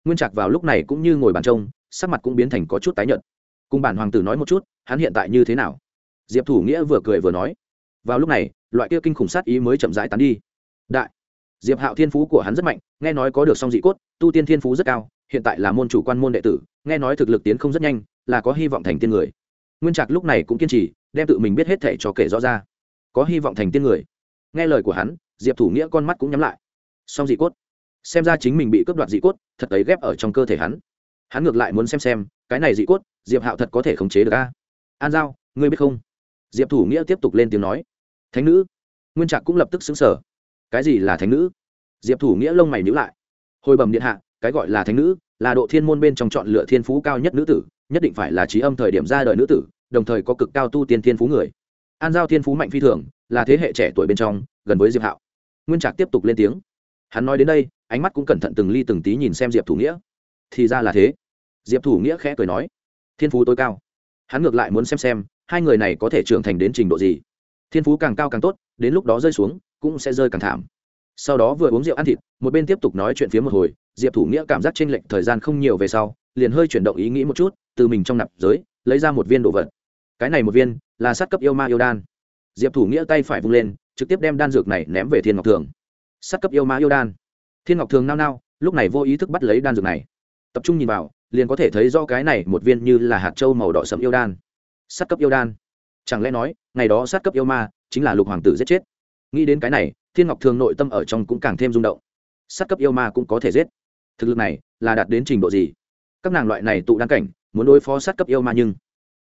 A: Nguyên trạc vào lúc này cũng như ngồi bàn trông, sắc mặt cũng biến thành có chút tái nhợt. Cùng bản hoàng tử nói một chút, hắn hiện tại như thế nào? Diệp thủ nghĩa vừa cười vừa nói. Vào lúc này, loại kia kinh khủng sát ý mới chậm rãi tán đi. Đại, diệp hạo thiên phú của hắn rất mạnh, nghe nói có được song dị cốt, tu tiên thiên phú rất cao, hiện tại là môn chủ quan môn đệ tử, nghe nói thực lực tiến không rất nhanh, là có hy vọng thành tiên người. Nguyên trạc lúc này cũng kiên trì, đem tự mình biết hết thể cho kể rõ ra có hy vọng thành tiên người. Nghe lời của hắn, diệp thủ nghĩa con mắt cũng nhắm lại. Song dị cốt. Xem ra chính mình bị cướp đoạt dị cốt, thật ấy ghép ở trong cơ thể hắn. Hắn ngược lại muốn xem xem, cái này dị cốt, diệp hạo thật có thể khống chế được a? An giao, ngươi biết không? Diệp thủ nghĩa tiếp tục lên tiếng nói. Thánh nữ. Nguyên trạc cũng lập tức xứng sở cái gì là thánh nữ? Diệp thủ nghĩa lông mày nhữ lại. Hồi bẩm điện hạ, cái gọi là thánh nữ, là độ thiên môn bên trong chọn lựa thiên phú cao nhất nữ tử, nhất định phải là trí âm thời điểm ra đời nữ tử, đồng thời có cực cao tu tiên thiên phú người an giao thiên phú mạnh phi thường, là thế hệ trẻ tuổi bên trong, gần với diệp hạo. Nguyên trạc tiếp tục lên tiếng. Hắn nói đến đây, ánh mắt cũng cẩn thận từng ly từng tí nhìn xem diệp thủ nghĩa. Thì ra là thế. Diệp thủ nghĩa khẽ cười nói. Thiên phú tối cao. Hắn ngược lại muốn xem xem, hai người này có thể trưởng thành đến trình độ gì. Thiên phú càng cao càng tốt, đến lúc đó rơi xuống, cũng sẽ rơi càng thảm. Sau đó vừa uống rượu ăn thịt, một bên tiếp tục nói chuyện phía một hồi, diệp thủ nghĩa cảm giác t r ê n lệch thời gian không nhiều về sau, liền hơi chuyển động ý nghĩ một chút, từ mình trong nạp giới, lấy ra một viên đồ vật cái này một viên, là sát cấp yêu ma yêu đan. Diệp thủ nghĩa tay phải vung lên, trực tiếp đem đan dược này ném về thiên ngọc thường. Sát cấp yêu ma yêu đan. Thiên ngọc thường nao nao, lúc này vô ý thức bắt lấy đan dược này. Tập trung nhìn vào, liền có thể thấy do cái này một viên như là hạt trâu màu đỏ sẫm yêu đan. Sát cấp yêu đan. Chẳng lẽ nói, ngày đó sát cấp yêu ma chính là lục hoàng tử giết chết? Nghĩ đến cái này, thiên ngọc thường nội tâm ở trong cũng càng thêm rung động. Sát cấp yêu ma cũng có thể giết. Thực lực này là đạt đến trình độ gì? Các nàng loại này tụ đan cảnh, muốn đối phó sát cấp yêu ma nhưng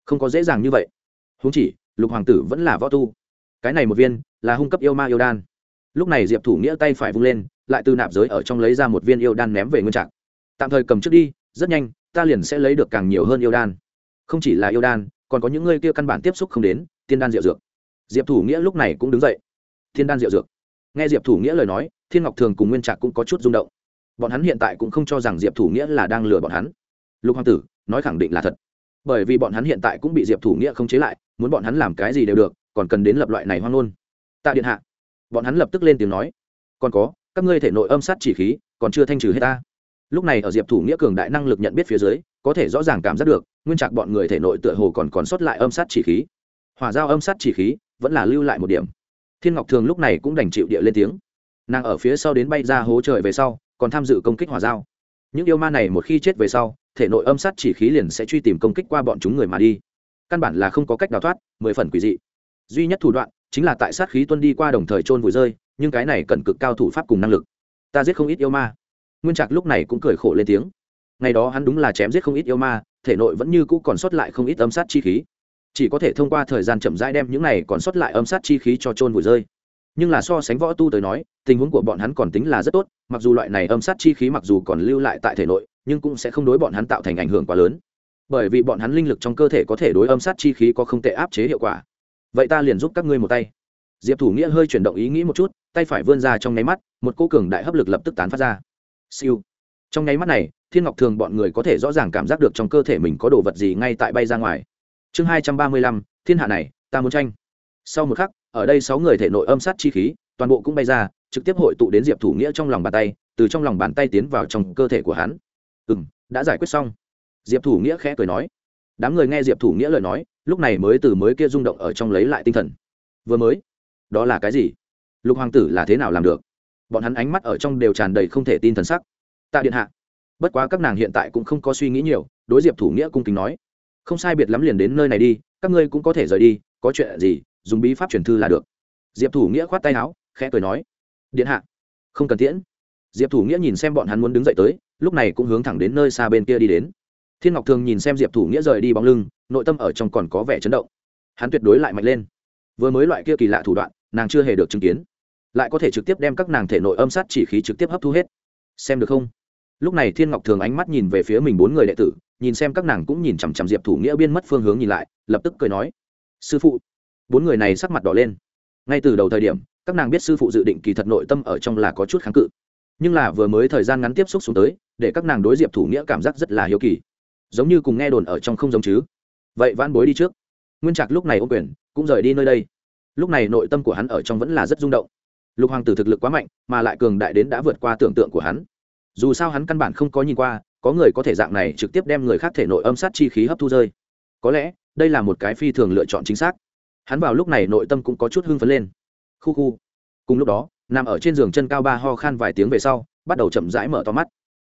A: không có dễ dàng như vậy. Húng chỉ, lục hoàng tử vẫn là võ tu. Cái này một viên, là hung cấp yêu ma yêu đan. Lúc này diệp thủ nghĩa tay phải vung lên, lại từ nạp giới ở trong lấy ra một viên yêu đan ném về nguyên trạng. Tạm thời cầm trước đi, rất nhanh, ta liền sẽ lấy được càng nhiều hơn yêu đan. Không chỉ là yêu đan, còn có những người kia căn bản tiếp xúc không đến, tiên đan diệu dược. Diệp thủ nghĩa lúc này cũng đứng dậy. Thiên đan diệu dược. Nghe diệp thủ nghĩa lời nói, thiên ngọc thường cùng nguyên trạc cũng có chút rung động. Bọn hắn hiện tại cũng không cho rằng diệp thủ nghĩa là đang lừa bọn hắn. Lục hoàng tử, nói khẳng định là thật bởi vì bọn hắn hiện tại cũng bị diệp thủ nghĩa không chế lại, muốn bọn hắn làm cái gì đều được, còn cần đến lập loại này hoang ngôn. Tạ điện hạ, bọn hắn lập tức lên tiếng nói, còn có, các ngươi thể nội âm sát chỉ khí, còn chưa thanh trừ hết ta. Lúc này ở diệp thủ nghĩa cường đại năng lực nhận biết phía dưới, có thể rõ ràng cảm giác được, nguyên trạc bọn người thể nội tựa hồ còn còn sót lại âm sát chỉ khí. Hỏa giao âm sát chỉ khí, vẫn là lưu lại một điểm. Thiên ngọc thường lúc này cũng đành chịu địa lên tiếng. Nàng ở phía sau đến bay ra hố trời về sau, còn tham dự công kích hỏa giao. Những yêu ma này một khi chết về sau thể nội âm sát chỉ khí liền sẽ truy tìm công kích qua bọn chúng người mà đi. Căn bản là không có cách đào thoát, mười phần quỷ dị. Duy nhất thủ đoạn chính là tại sát khí tuân đi qua đồng thời trôn vùi rơi, nhưng cái này cần cực cao thủ pháp cùng năng lực. Ta giết không ít yêu ma. Nguyên trạc lúc này cũng cười khổ lên tiếng. Ngày đó hắn đúng là chém giết không ít yêu ma, thể nội vẫn như cũ còn sót lại không ít âm sát chi khí. Chỉ có thể thông qua thời gian chậm rãi đem những này còn sót lại âm sát chi khí cho trôn vùi rơi nhưng là so sánh võ tu tới nói, tình huống của bọn hắn còn tính là rất tốt, mặc dù loại này âm sát chi khí mặc dù còn lưu lại tại thể nội, nhưng cũng sẽ không đối bọn hắn tạo thành ảnh hưởng quá lớn. Bởi vì bọn hắn linh lực trong cơ thể có thể đối âm sát chi khí có không tệ áp chế hiệu quả. Vậy ta liền giúp các ngươi một tay. Diệp thủ nghĩa hơi chuyển động ý nghĩ một chút, tay phải vươn ra trong nháy mắt, một cô cường đại hấp lực lập tức tán phát ra. Siêu. Trong nháy mắt này, thiên ngọc thường bọn người có thể rõ ràng cảm giác được trong cơ thể mình có đồ vật gì ngay tại bay ra ngoài. Chương hai trăm ba mươi lăm, thiên hạ này, ta muốn tranh. Sau một khắc ở đây sáu người thể nội âm sát chi khí, toàn bộ cũng bay ra, trực tiếp hội tụ đến diệp thủ nghĩa trong lòng bàn tay, từ trong lòng bàn tay tiến vào trong cơ thể của hắn. Ừ m đã giải quyết xong. Diệp thủ nghĩa khẽ cười nói. Đám người nghe diệp thủ nghĩa lời nói, lúc này mới từ mới kia rung động ở trong lấy lại tinh thần. Vừa mới, đó là cái gì? Lục hoàng tử là thế nào làm được? Bọn hắn ánh mắt ở trong đều tràn đầy không thể tin thần sắc. Tạ điện hạ, bất quá các nàng hiện tại cũng không có suy nghĩ nhiều, đối diệp thủ nghĩa cung kính nói. Không sai biệt lắm liền đến nơi này đi, các ngươi cũng có thể rời đi, có chuyện gì dùng bí pháp truyền thư là được. Diệp thủ nghĩa khoát tay áo, khẽ cười nói, điện hạ, không cần tiễn. Diệp thủ nghĩa nhìn xem bọn hắn muốn đứng dậy tới, lúc này cũng hướng thẳng đến nơi xa bên kia đi đến. Thiên ngọc thường nhìn xem diệp thủ nghĩa rời đi bóng lưng, nội tâm ở trong còn có vẻ chấn động. Hắn tuyệt đối lại mạnh lên. Vừa mới loại kia kỳ lạ thủ đoạn, nàng chưa hề được chứng kiến. Lại có thể trực tiếp đem các nàng thể nội âm sát chỉ khí trực tiếp hấp thu hết. Xem được không? Lúc này thiên ngọc thường ánh mắt nhìn về phía mình bốn người đệ tử, nhìn xem các nàng cũng nhìn chằm chằm diệp thủ nghĩa biên mất phương hướng nhìn lại, lập tức cười nói, sư phụ bốn người này sắc mặt đỏ lên. Ngay từ đầu thời điểm, các nàng biết sư phụ dự định kỳ thật nội tâm ở trong là có chút kháng cự. Nhưng là vừa mới thời gian ngắn tiếp xúc xuống tới, để các nàng đối diệp thủ nghĩa cảm giác rất là hiếu kỳ. Giống như cùng nghe đồn ở trong không giống chứ. Vậy van bối đi trước. Nguyên trạc lúc này ô quyền, cũng rời đi nơi đây. Lúc này nội tâm của hắn ở trong vẫn là rất rung động. Lục hoàng tử thực lực quá mạnh, mà lại cường đại đến đã vượt qua tưởng tượng của hắn. Dù sao hắn căn bản không có nhìn qua, có người có thể dạng này trực tiếp đem người khác thể nội âm sát chi khí hấp thu rơi. Có lẽ, đây là một cái phi thường lựa chọn chính xác hắn vào lúc này nội tâm cũng có chút hưng phấn lên. Khu khu. Cùng lúc đó, nằm ở trên giường chân cao ba ho khan vài tiếng về sau, bắt đầu chậm rãi mở to mắt.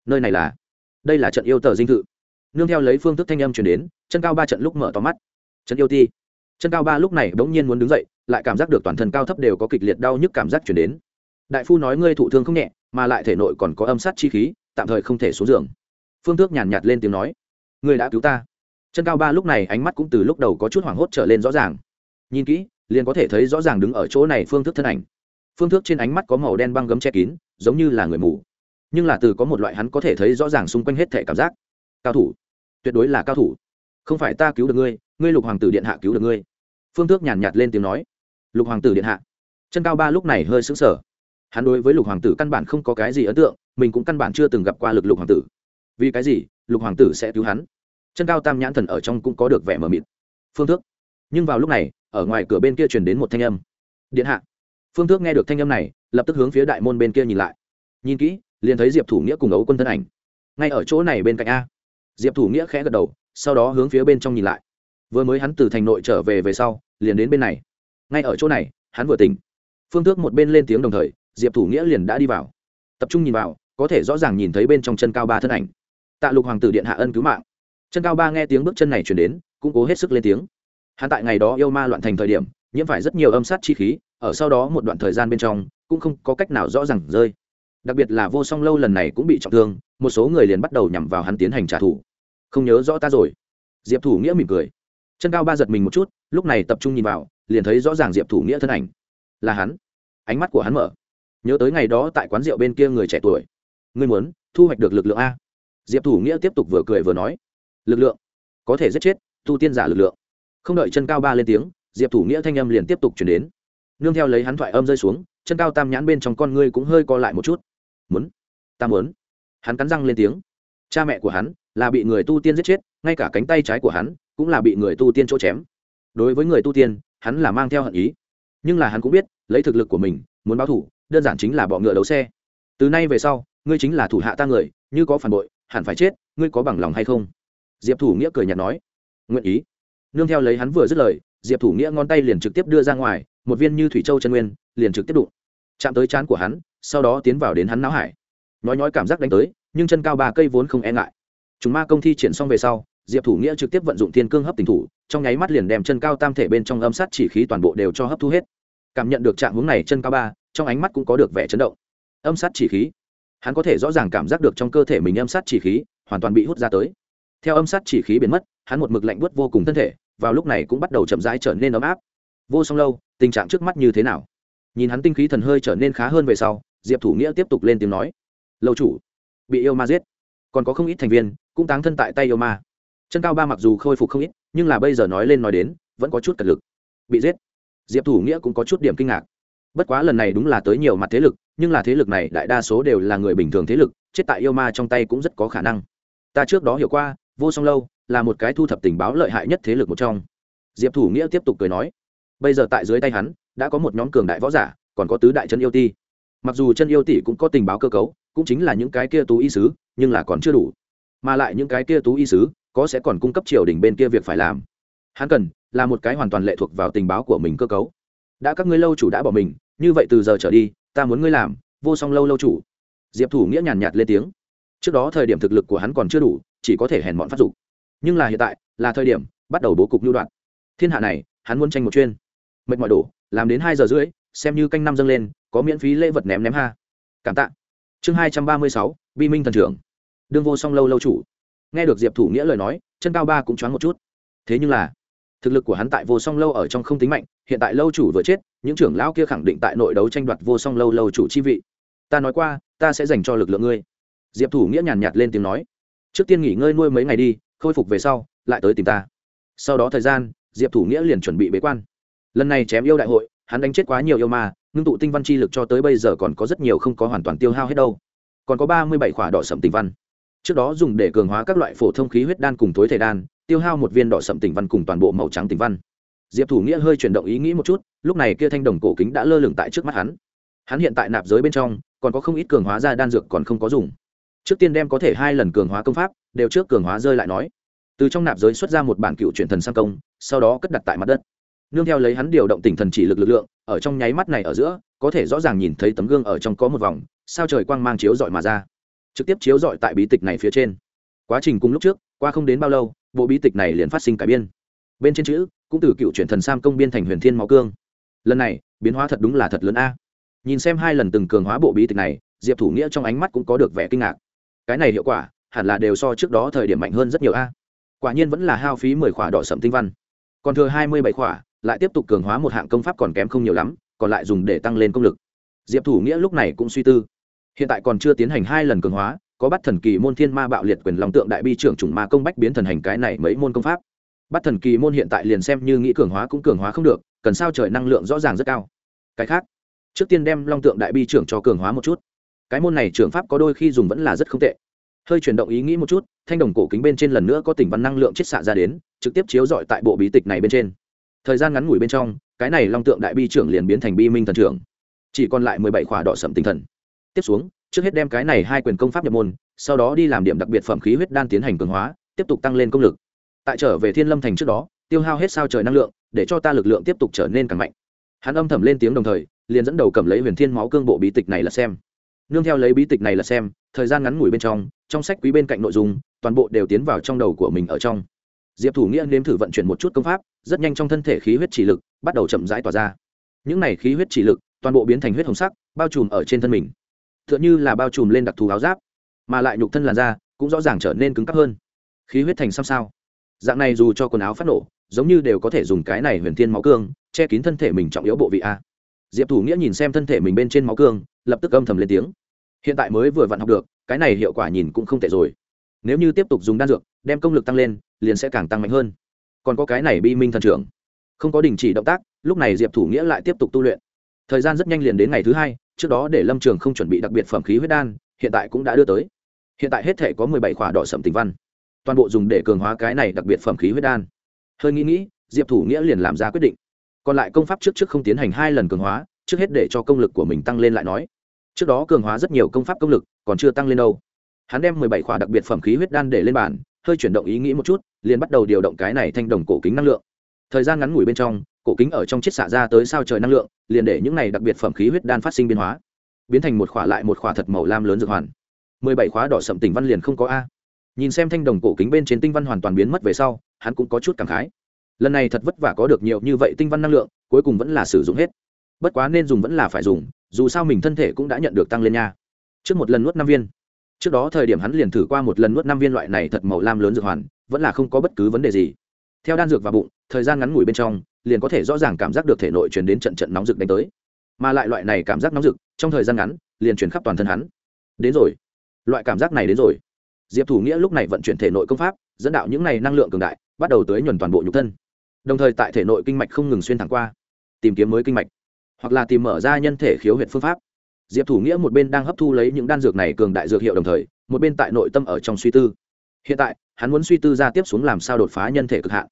A: Nơi này là? Đây là trận yêu tờ dinh thự. Nương theo lấy phương thức thanh âm chuyển đến, chân cao ba trận lúc mở to mắt. Trận yêu ti. Chân cao ba lúc này bỗng nhiên muốn đứng dậy, lại cảm giác được toàn thân cao thấp đều có kịch liệt đau nhức cảm giác chuyển đến. Đại phu nói ngươi thụ thương không nhẹ, mà lại thể nội còn có âm sát chi khí, tạm thời không thể xuống giường. Phương tước nhàn nhạt lên tiếng nói, ngươi đã cứu ta. Chân cao ba lúc này ánh mắt cũng từ lúc đầu có chút hoảng hốt trở lên rõ ràng nhìn kỹ, liền có thể thấy rõ ràng đứng ở chỗ này phương thức thân ảnh. Phương thức trên ánh mắt có màu đen băng gấm che kín, giống như là người mù. Nhưng là từ có một loại hắn có thể thấy rõ ràng xung quanh hết thể cảm giác. Cao thủ. Tuyệt đối là cao thủ. Không phải ta cứu được ngươi ngươi lục hoàng tử điện hạ cứu được ngươi. Phương tước nhàn nhạt lên tiếng nói. Lục hoàng tử điện hạ. Chân cao ba lúc này hơi sững sờ. Hắn đối với lục hoàng tử căn bản không có cái gì ấn tượng, mình cũng căn bản chưa từng gặp qua lực lục hoàng tử. Vì cái gì, lục hoàng tử sẽ cứu hắn? Chân cao tam nhãn thần ở trong cũng có được vẻ mờ mịt. Phương thức nhưng vào lúc này ở ngoài cửa bên kia truyền đến một thanh âm. Điện hạ. Phương Thước nghe được thanh âm này, lập tức hướng phía đại môn bên kia nhìn lại. Nhìn kỹ, liền thấy diệp thủ nghĩa cùng ấu quân thân ảnh. Ngay ở chỗ này bên cạnh a. Diệp thủ nghĩa khẽ gật đầu, sau đó hướng phía bên trong nhìn lại. Vừa mới hắn từ thành nội trở về về sau, liền đến bên này. Ngay ở chỗ này, hắn vừa tỉnh. Phương Thước một bên lên tiếng đồng thời, diệp thủ nghĩa liền đã đi vào. Tập trung nhìn vào, có thể rõ ràng nhìn thấy bên trong chân cao ba thân ảnh. Tạ lục hoàng tử điện hạ ân cứu mạng. Chân cao ba nghe tiếng bước chân này chuyển đến, cũng cố hết sức lên tiếng hắn tại ngày đó yêu ma loạn thành thời điểm, nhiễm phải rất nhiều âm sát chi khí, ở sau đó một đoạn thời gian bên trong, cũng không có cách nào rõ ràng rơi. Đặc biệt là vô song lâu lần này cũng bị trọng thương, một số người liền bắt đầu nhằm vào hắn tiến hành trả thù. Không nhớ rõ ta rồi. Diệp thủ nghĩa mỉm cười. Chân cao ba giật mình một chút, lúc này tập trung nhìn vào, liền thấy rõ ràng diệp thủ nghĩa thân ảnh. Là hắn. Ánh mắt của hắn mở. Nhớ tới ngày đó tại quán rượu bên kia người trẻ tuổi. Ngươi muốn thu hoạch được lực lượng a. Diệp thủ nghĩa tiếp tục vừa cười vừa nói. Lực lượng. Có thể giết chết, tu tiên giả lực lượng không đợi chân cao ba lên tiếng, diệp thủ nghĩa thanh âm liền tiếp tục chuyển đến. Nương theo lấy hắn thoại âm rơi xuống, chân cao tam nhãn bên trong con ngươi cũng hơi co lại một chút. Muốn, ta muốn. Hắn cắn răng lên tiếng. Cha mẹ của hắn là bị người tu tiên giết chết, ngay cả cánh tay trái của hắn cũng là bị người tu tiên chỗ chém. Đối với người tu tiên, hắn là mang theo hận ý. Nhưng là hắn cũng biết, lấy thực lực của mình, muốn báo thủ, đơn giản chính là bọ ngựa đấu xe. Từ nay về sau, ngươi chính là thủ hạ ta người, như có phản bội, hẳn phải chết, ngươi có bằng lòng hay không? Diệp thủ nghĩa cười nhạt nói. Nguyện ý nương theo lấy hắn vừa dứt lời, diệp thủ nghĩa ngón tay liền trực tiếp đưa ra ngoài, một viên như thủy châu chân nguyên, liền trực tiếp đụng. Chạm tới chán của hắn, sau đó tiến vào đến hắn não hải. Nói nói cảm giác đánh tới, nhưng chân cao ba cây vốn không e ngại. Chúng ma công thi triển xong về sau, diệp thủ nghĩa trực tiếp vận dụng thiên cương hấp tình thủ, trong nháy mắt liền đem chân cao tam thể bên trong âm sát chỉ khí toàn bộ đều cho hấp thu hết. Cảm nhận được trạng hướng này chân cao ba, trong ánh mắt cũng có được vẻ chấn động. Âm sát chỉ khí. Hắn có thể rõ ràng cảm giác được trong cơ thể mình âm sát chỉ khí hoàn toàn bị hút ra tới. Theo âm sát chỉ khí biến mất hắn một mực lạnh buốt vô cùng thân thể, vào lúc này cũng bắt đầu chậm rãi trở nên ấm áp. Vô song lâu, tình trạng trước mắt như thế nào? Nhìn hắn tinh khí thần hơi trở nên khá hơn về sau, diệp thủ nghĩa tiếp tục lên tiếng nói. Lâu chủ, bị yêu ma giết. Còn có không ít thành viên, cũng táng thân tại tay yêu ma. Chân cao ba mặc dù khôi phục không ít, nhưng là bây giờ nói lên nói đến, vẫn có chút cật lực. Bị giết. Diệp thủ nghĩa cũng có chút điểm kinh ngạc. Bất quá lần này đúng là tới nhiều mặt thế lực, nhưng là thế lực này đại đa số đều là người bình thường thế lực, chết tại yêu ma trong tay cũng rất có khả năng. Ta trước đó hiểu qua, vô song lâu là một cái thu thập tình báo lợi hại nhất thế lực một trong. Diệp thủ nghĩa tiếp tục cười nói, bây giờ tại dưới tay hắn, đã có một nhóm cường đại võ giả, còn có tứ đại chân yêu ti. Mặc dù chân yêu tỷ cũng có tình báo cơ cấu, cũng chính là những cái kia tú y sứ, nhưng là còn chưa đủ. Mà lại những cái kia tú y sứ, có sẽ còn cung cấp triều đình bên kia việc phải làm. Hắn cần là một cái hoàn toàn lệ thuộc vào tình báo của mình cơ cấu. Đã các ngươi lâu chủ đã bỏ mình, như vậy từ giờ trở đi, ta muốn ngươi làm, vô song lâu lâu chủ. Diệp thủ nghĩa nhàn nhạt lên tiếng. Trước đó thời điểm thực lực của hắn còn chưa đủ, chỉ có thể hèn mọn phát dục nhưng là hiện tại, là thời điểm, bắt đầu bố cục lưu đoạn. Thiên hạ này, hắn muốn tranh một chuyên. Mệt mỏi đổ, làm đến hai giờ rưỡi, xem như canh năm dâng lên, có miễn phí lễ vật ném ném ha. Cảm tạ. Chương hai trăm ba mươi sáu, bi minh thần trưởng. Đương vô song lâu lâu chủ. Nghe được diệp thủ nghĩa lời nói, chân cao ba cũng choáng một chút. Thế nhưng là, thực lực của hắn tại vô song lâu ở trong không tính mạnh, hiện tại lâu chủ vừa chết, những trưởng lão kia khẳng định tại nội đấu tranh đoạt vô song lâu lâu chủ chi vị. Ta nói qua, ta sẽ dành cho lực lượng ngươi. Diệp thủ nghĩa nhàn nhạt lên tiếng nói. Trước tiên nghỉ ngơi nuôi mấy ngày đi khôi phục về sau, lại tới tìm ta. Sau đó thời gian, diệp thủ nghĩa liền chuẩn bị bế quan. Lần này chém yêu đại hội, hắn đánh chết quá nhiều yêu ma, ngưng tụ tinh văn chi lực cho tới bây giờ còn có rất nhiều không có hoàn toàn tiêu hao hết đâu. Còn có ba mươi bảy khỏa đỏ sậm tinh văn. Trước đó dùng để cường hóa các loại phổ thông khí huyết đan cùng tối thể đan, tiêu hao một viên đỏ sậm tinh văn cùng toàn bộ màu trắng tinh văn. Diệp thủ nghĩa hơi chuyển động ý nghĩ một chút, lúc này kia thanh đồng cổ kính đã lơ lửng tại trước mắt hắn. Hắn hiện tại nạp giới bên trong, còn có không ít cường hóa ra đan dược còn không có dùng. Trước tiên đem có thể hai lần cường hóa công pháp đều trước cường hóa rơi lại nói. Từ trong nạp giới xuất ra một bản cựu truyền thần sang công, sau đó cất đặt tại mặt đất. Nương theo lấy hắn điều động tỉnh thần chỉ lực lực lượng, ở trong nháy mắt này ở giữa, có thể rõ ràng nhìn thấy tấm gương ở trong có một vòng, sao trời quang mang chiếu dọi mà ra. Trực tiếp chiếu dọi tại bí tịch này phía trên. Quá trình cùng lúc trước, qua không đến bao lâu, bộ bí tịch này liền phát sinh cải biên. Bên trên chữ, cũng từ cựu truyền thần sam công biên thành huyền thiên máu cương. Lần này, biến hóa thật đúng là thật lớn a. Nhìn xem hai lần từng cường hóa bộ bí tịch này, diệp thủ nghĩa trong ánh mắt cũng có được vẻ kinh ngạc. Cái này hiệu quả hẳn là đều so trước đó thời điểm mạnh hơn rất nhiều a. Quả nhiên vẫn là hao phí mười khỏa đỏ sậm tinh văn. Còn thừa hai mươi bảy khỏa, lại tiếp tục cường hóa một hạng công pháp còn kém không nhiều lắm, còn lại dùng để tăng lên công lực. Diệp thủ nghĩa lúc này cũng suy tư. Hiện tại còn chưa tiến hành hai lần cường hóa, có bắt thần kỳ môn thiên ma bạo liệt quyền lòng tượng đại bi trưởng chủng ma công bách biến thần hành cái này mấy môn công pháp. Bắt thần kỳ môn hiện tại liền xem như nghĩ cường hóa cũng cường hóa không được, cần sao trời năng lượng rõ ràng rất cao. Cái khác, trước tiên đem long tượng đại bi trưởng cho cường hóa một chút. Cái môn này trưởng pháp có đôi khi dùng vẫn là rất không tệ hơi chuyển động ý nghĩ một chút, thanh đồng cổ kính bên trên lần nữa có tỉnh văn năng lượng chiết xạ ra đến, trực tiếp chiếu dọi tại bộ bí tịch này bên trên. Thời gian ngắn ngủi bên trong, cái này long tượng đại bi trưởng liền biến thành bi minh thần trưởng. Chỉ còn lại mười bảy khỏa đỏ sậm tinh thần. Tiếp xuống, trước hết đem cái này hai quyền công pháp nhập môn, sau đó đi làm điểm đặc biệt phẩm khí huyết đan tiến hành cường hóa, tiếp tục tăng lên công lực. Tại trở về thiên lâm thành trước đó, tiêu hao hết sao trời năng lượng, để cho ta lực lượng tiếp tục trở nên càng mạnh. Hắn âm thầm lên tiếng đồng thời, liền dẫn đầu cầm lấy huyền thiên máu cương bộ bí tịch này là xem. Nương theo lấy bí tịch này là xem thời gian ngắn ngủi bên trong trong sách quý bên cạnh nội dung, toàn bộ đều tiến vào trong đầu của mình ở trong. Diệp thủ nghĩa nếm thử vận chuyển một chút công pháp, rất nhanh trong thân thể khí huyết chỉ lực bắt đầu chậm rãi tỏa ra. Những này khí huyết chỉ lực, toàn bộ biến thành huyết hồng sắc, bao trùm ở trên thân mình. T h ư ợ n h ư là bao trùm lên đặc thù áo giáp, mà lại nhục thân làn da cũng rõ ràng trở nên cứng cắp hơn. Khí huyết thành xăm sao. Dạng này dù cho quần áo phát nổ, giống như đều có thể dùng cái này huyền thiên máu cương, che kín thân thể mình trọng yếu bộ vị a. Diệp thủ nghĩa nhìn xem thân thể mình bên trên máu cương, lập tức âm thầm lên tiếng hiện tại mới vừa vặn học được, cái này hiệu quả nhìn cũng không tệ rồi. Nếu như tiếp tục dùng đan dược, đem công lực tăng lên, liền sẽ càng tăng mạnh hơn. Còn có cái này bi minh thần trưởng. Không có đình chỉ động tác, lúc này diệp thủ nghĩa lại tiếp tục tu luyện. Thời gian rất nhanh liền đến ngày thứ hai, trước đó để lâm trường không chuẩn bị đặc biệt phẩm khí huyết đan, hiện tại cũng đã đưa tới. Hiện tại hết thể có mười bảy khỏa đỏ sậm tình văn. Toàn bộ dùng để cường hóa cái này đặc biệt phẩm khí huyết đan. Hơi nghĩ nghĩ, diệp thủ nghĩa liền làm ra quyết định. Còn lại công pháp trước trước không tiến hành hai lần cường hóa, trước hết để cho công lực của mình tăng lên lại nói trước đó cường hóa rất nhiều công pháp công lực, còn chưa tăng lên đâu. Hắn đem mười bảy khỏa đặc biệt phẩm khí huyết đan để lên bàn, hơi chuyển động ý nghĩ một chút, liền bắt đầu điều động cái này thanh đồng cổ kính năng lượng. Thời gian ngắn ngủi bên trong, cổ kính ở trong chiết xạ ra tới sao trời năng lượng, liền để những này đặc biệt phẩm khí huyết đan phát sinh biến hóa, biến thành một khỏa lại một khỏa thật màu lam lớn dược hoàn. mười bảy khóa đỏ sậm tỉnh văn liền không có a. Nhìn xem thanh đồng cổ kính bên trên tinh văn hoàn toàn biến mất về sau, hắn cũng có chút cảm khái. Lần này thật vất vả có được nhiều như vậy tinh văn năng lượng, cuối cùng vẫn là sử dụng hết. Bất quá nên dùng vẫn là phải dùng dù sao mình thân thể cũng đã nhận được tăng lên nha. Trước một lần nuốt năm viên. Trước đó thời điểm hắn liền thử qua một lần nuốt năm viên loại này thật màu lam lớn dược hoàn, vẫn là không có bất cứ vấn đề gì. Theo đan dược vào bụng, thời gian ngắn ngủi bên trong, liền có thể rõ ràng cảm giác được thể nội truyền đến trận trận nóng rực đánh tới. Mà lại loại này cảm giác nóng rực, trong thời gian ngắn, liền truyền khắp toàn thân hắn. Đến rồi. Loại cảm giác này đến rồi. Diệp thủ nghĩa lúc này vận chuyển thể nội công pháp, dẫn đạo những này năng lượng cường đại, bắt đầu tới nhuần toàn bộ nhục thân. Đồng thời tại thể nội kinh mạch không ngừng xuyên thẳng qua, tìm kiếm mới kinh mạch hoặc là tìm mở ra nhân thể khiếu huyệt phương pháp. Diệp thủ nghĩa một bên đang hấp thu lấy những đan dược này cường đại dược hiệu đồng thời, một bên tại nội tâm ở trong suy tư. Hiện tại, hắn muốn suy tư ra tiếp xuống làm sao đột phá nhân thể cực hạn.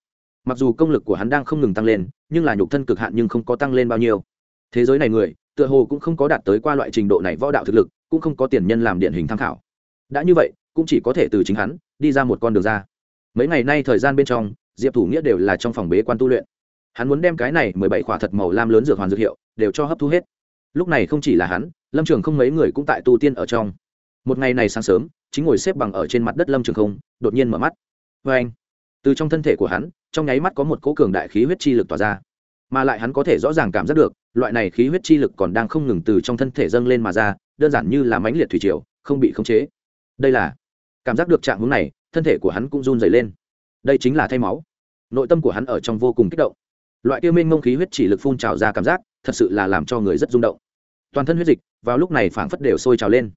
A: Mặc dù công lực của hắn đang không ngừng tăng lên, nhưng là nhục thân cực hạn nhưng không có tăng lên bao nhiêu. Thế giới này người, tựa hồ cũng không có đạt tới qua loại trình độ này võ đạo thực lực, cũng không có tiền nhân làm điển hình tham khảo. Đã như vậy, cũng chỉ có thể từ chính hắn, đi ra một con đường ra. Mấy ngày nay thời gian bên trong, diệp thủ nghĩa đều là trong phòng bế quan tu luyện hắn muốn đem cái này mười bảy khỏa thật màu lam lớn dược hoàn dược hiệu đều cho hấp thu hết. Lúc này không chỉ là hắn, lâm trường không mấy người cũng tại tu tiên ở trong. Một ngày này sáng sớm, chính ngồi xếp bằng ở trên mặt đất lâm trường không, đột nhiên mở mắt. Vê anh, từ trong thân thể của hắn, trong nháy mắt có một cỗ cường đại khí huyết chi lực tỏa ra. Mà lại hắn có thể rõ ràng cảm giác được, loại này khí huyết chi lực còn đang không ngừng từ trong thân thể dâng lên mà ra, đơn giản như là mãnh liệt thủy triều, không bị khống chế. Đây là, cảm giác được trạng hướng này, thân thể của hắn cũng run dày lên. Đây chính là thay máu. Nội tâm của hắn ở trong vô cùng kích động loại kia mênh mông khí huyết chỉ lực phun trào ra cảm giác, thật sự là làm cho người rất rung động. Toàn thân huyết dịch vào lúc này phảng phất đều sôi trào lên.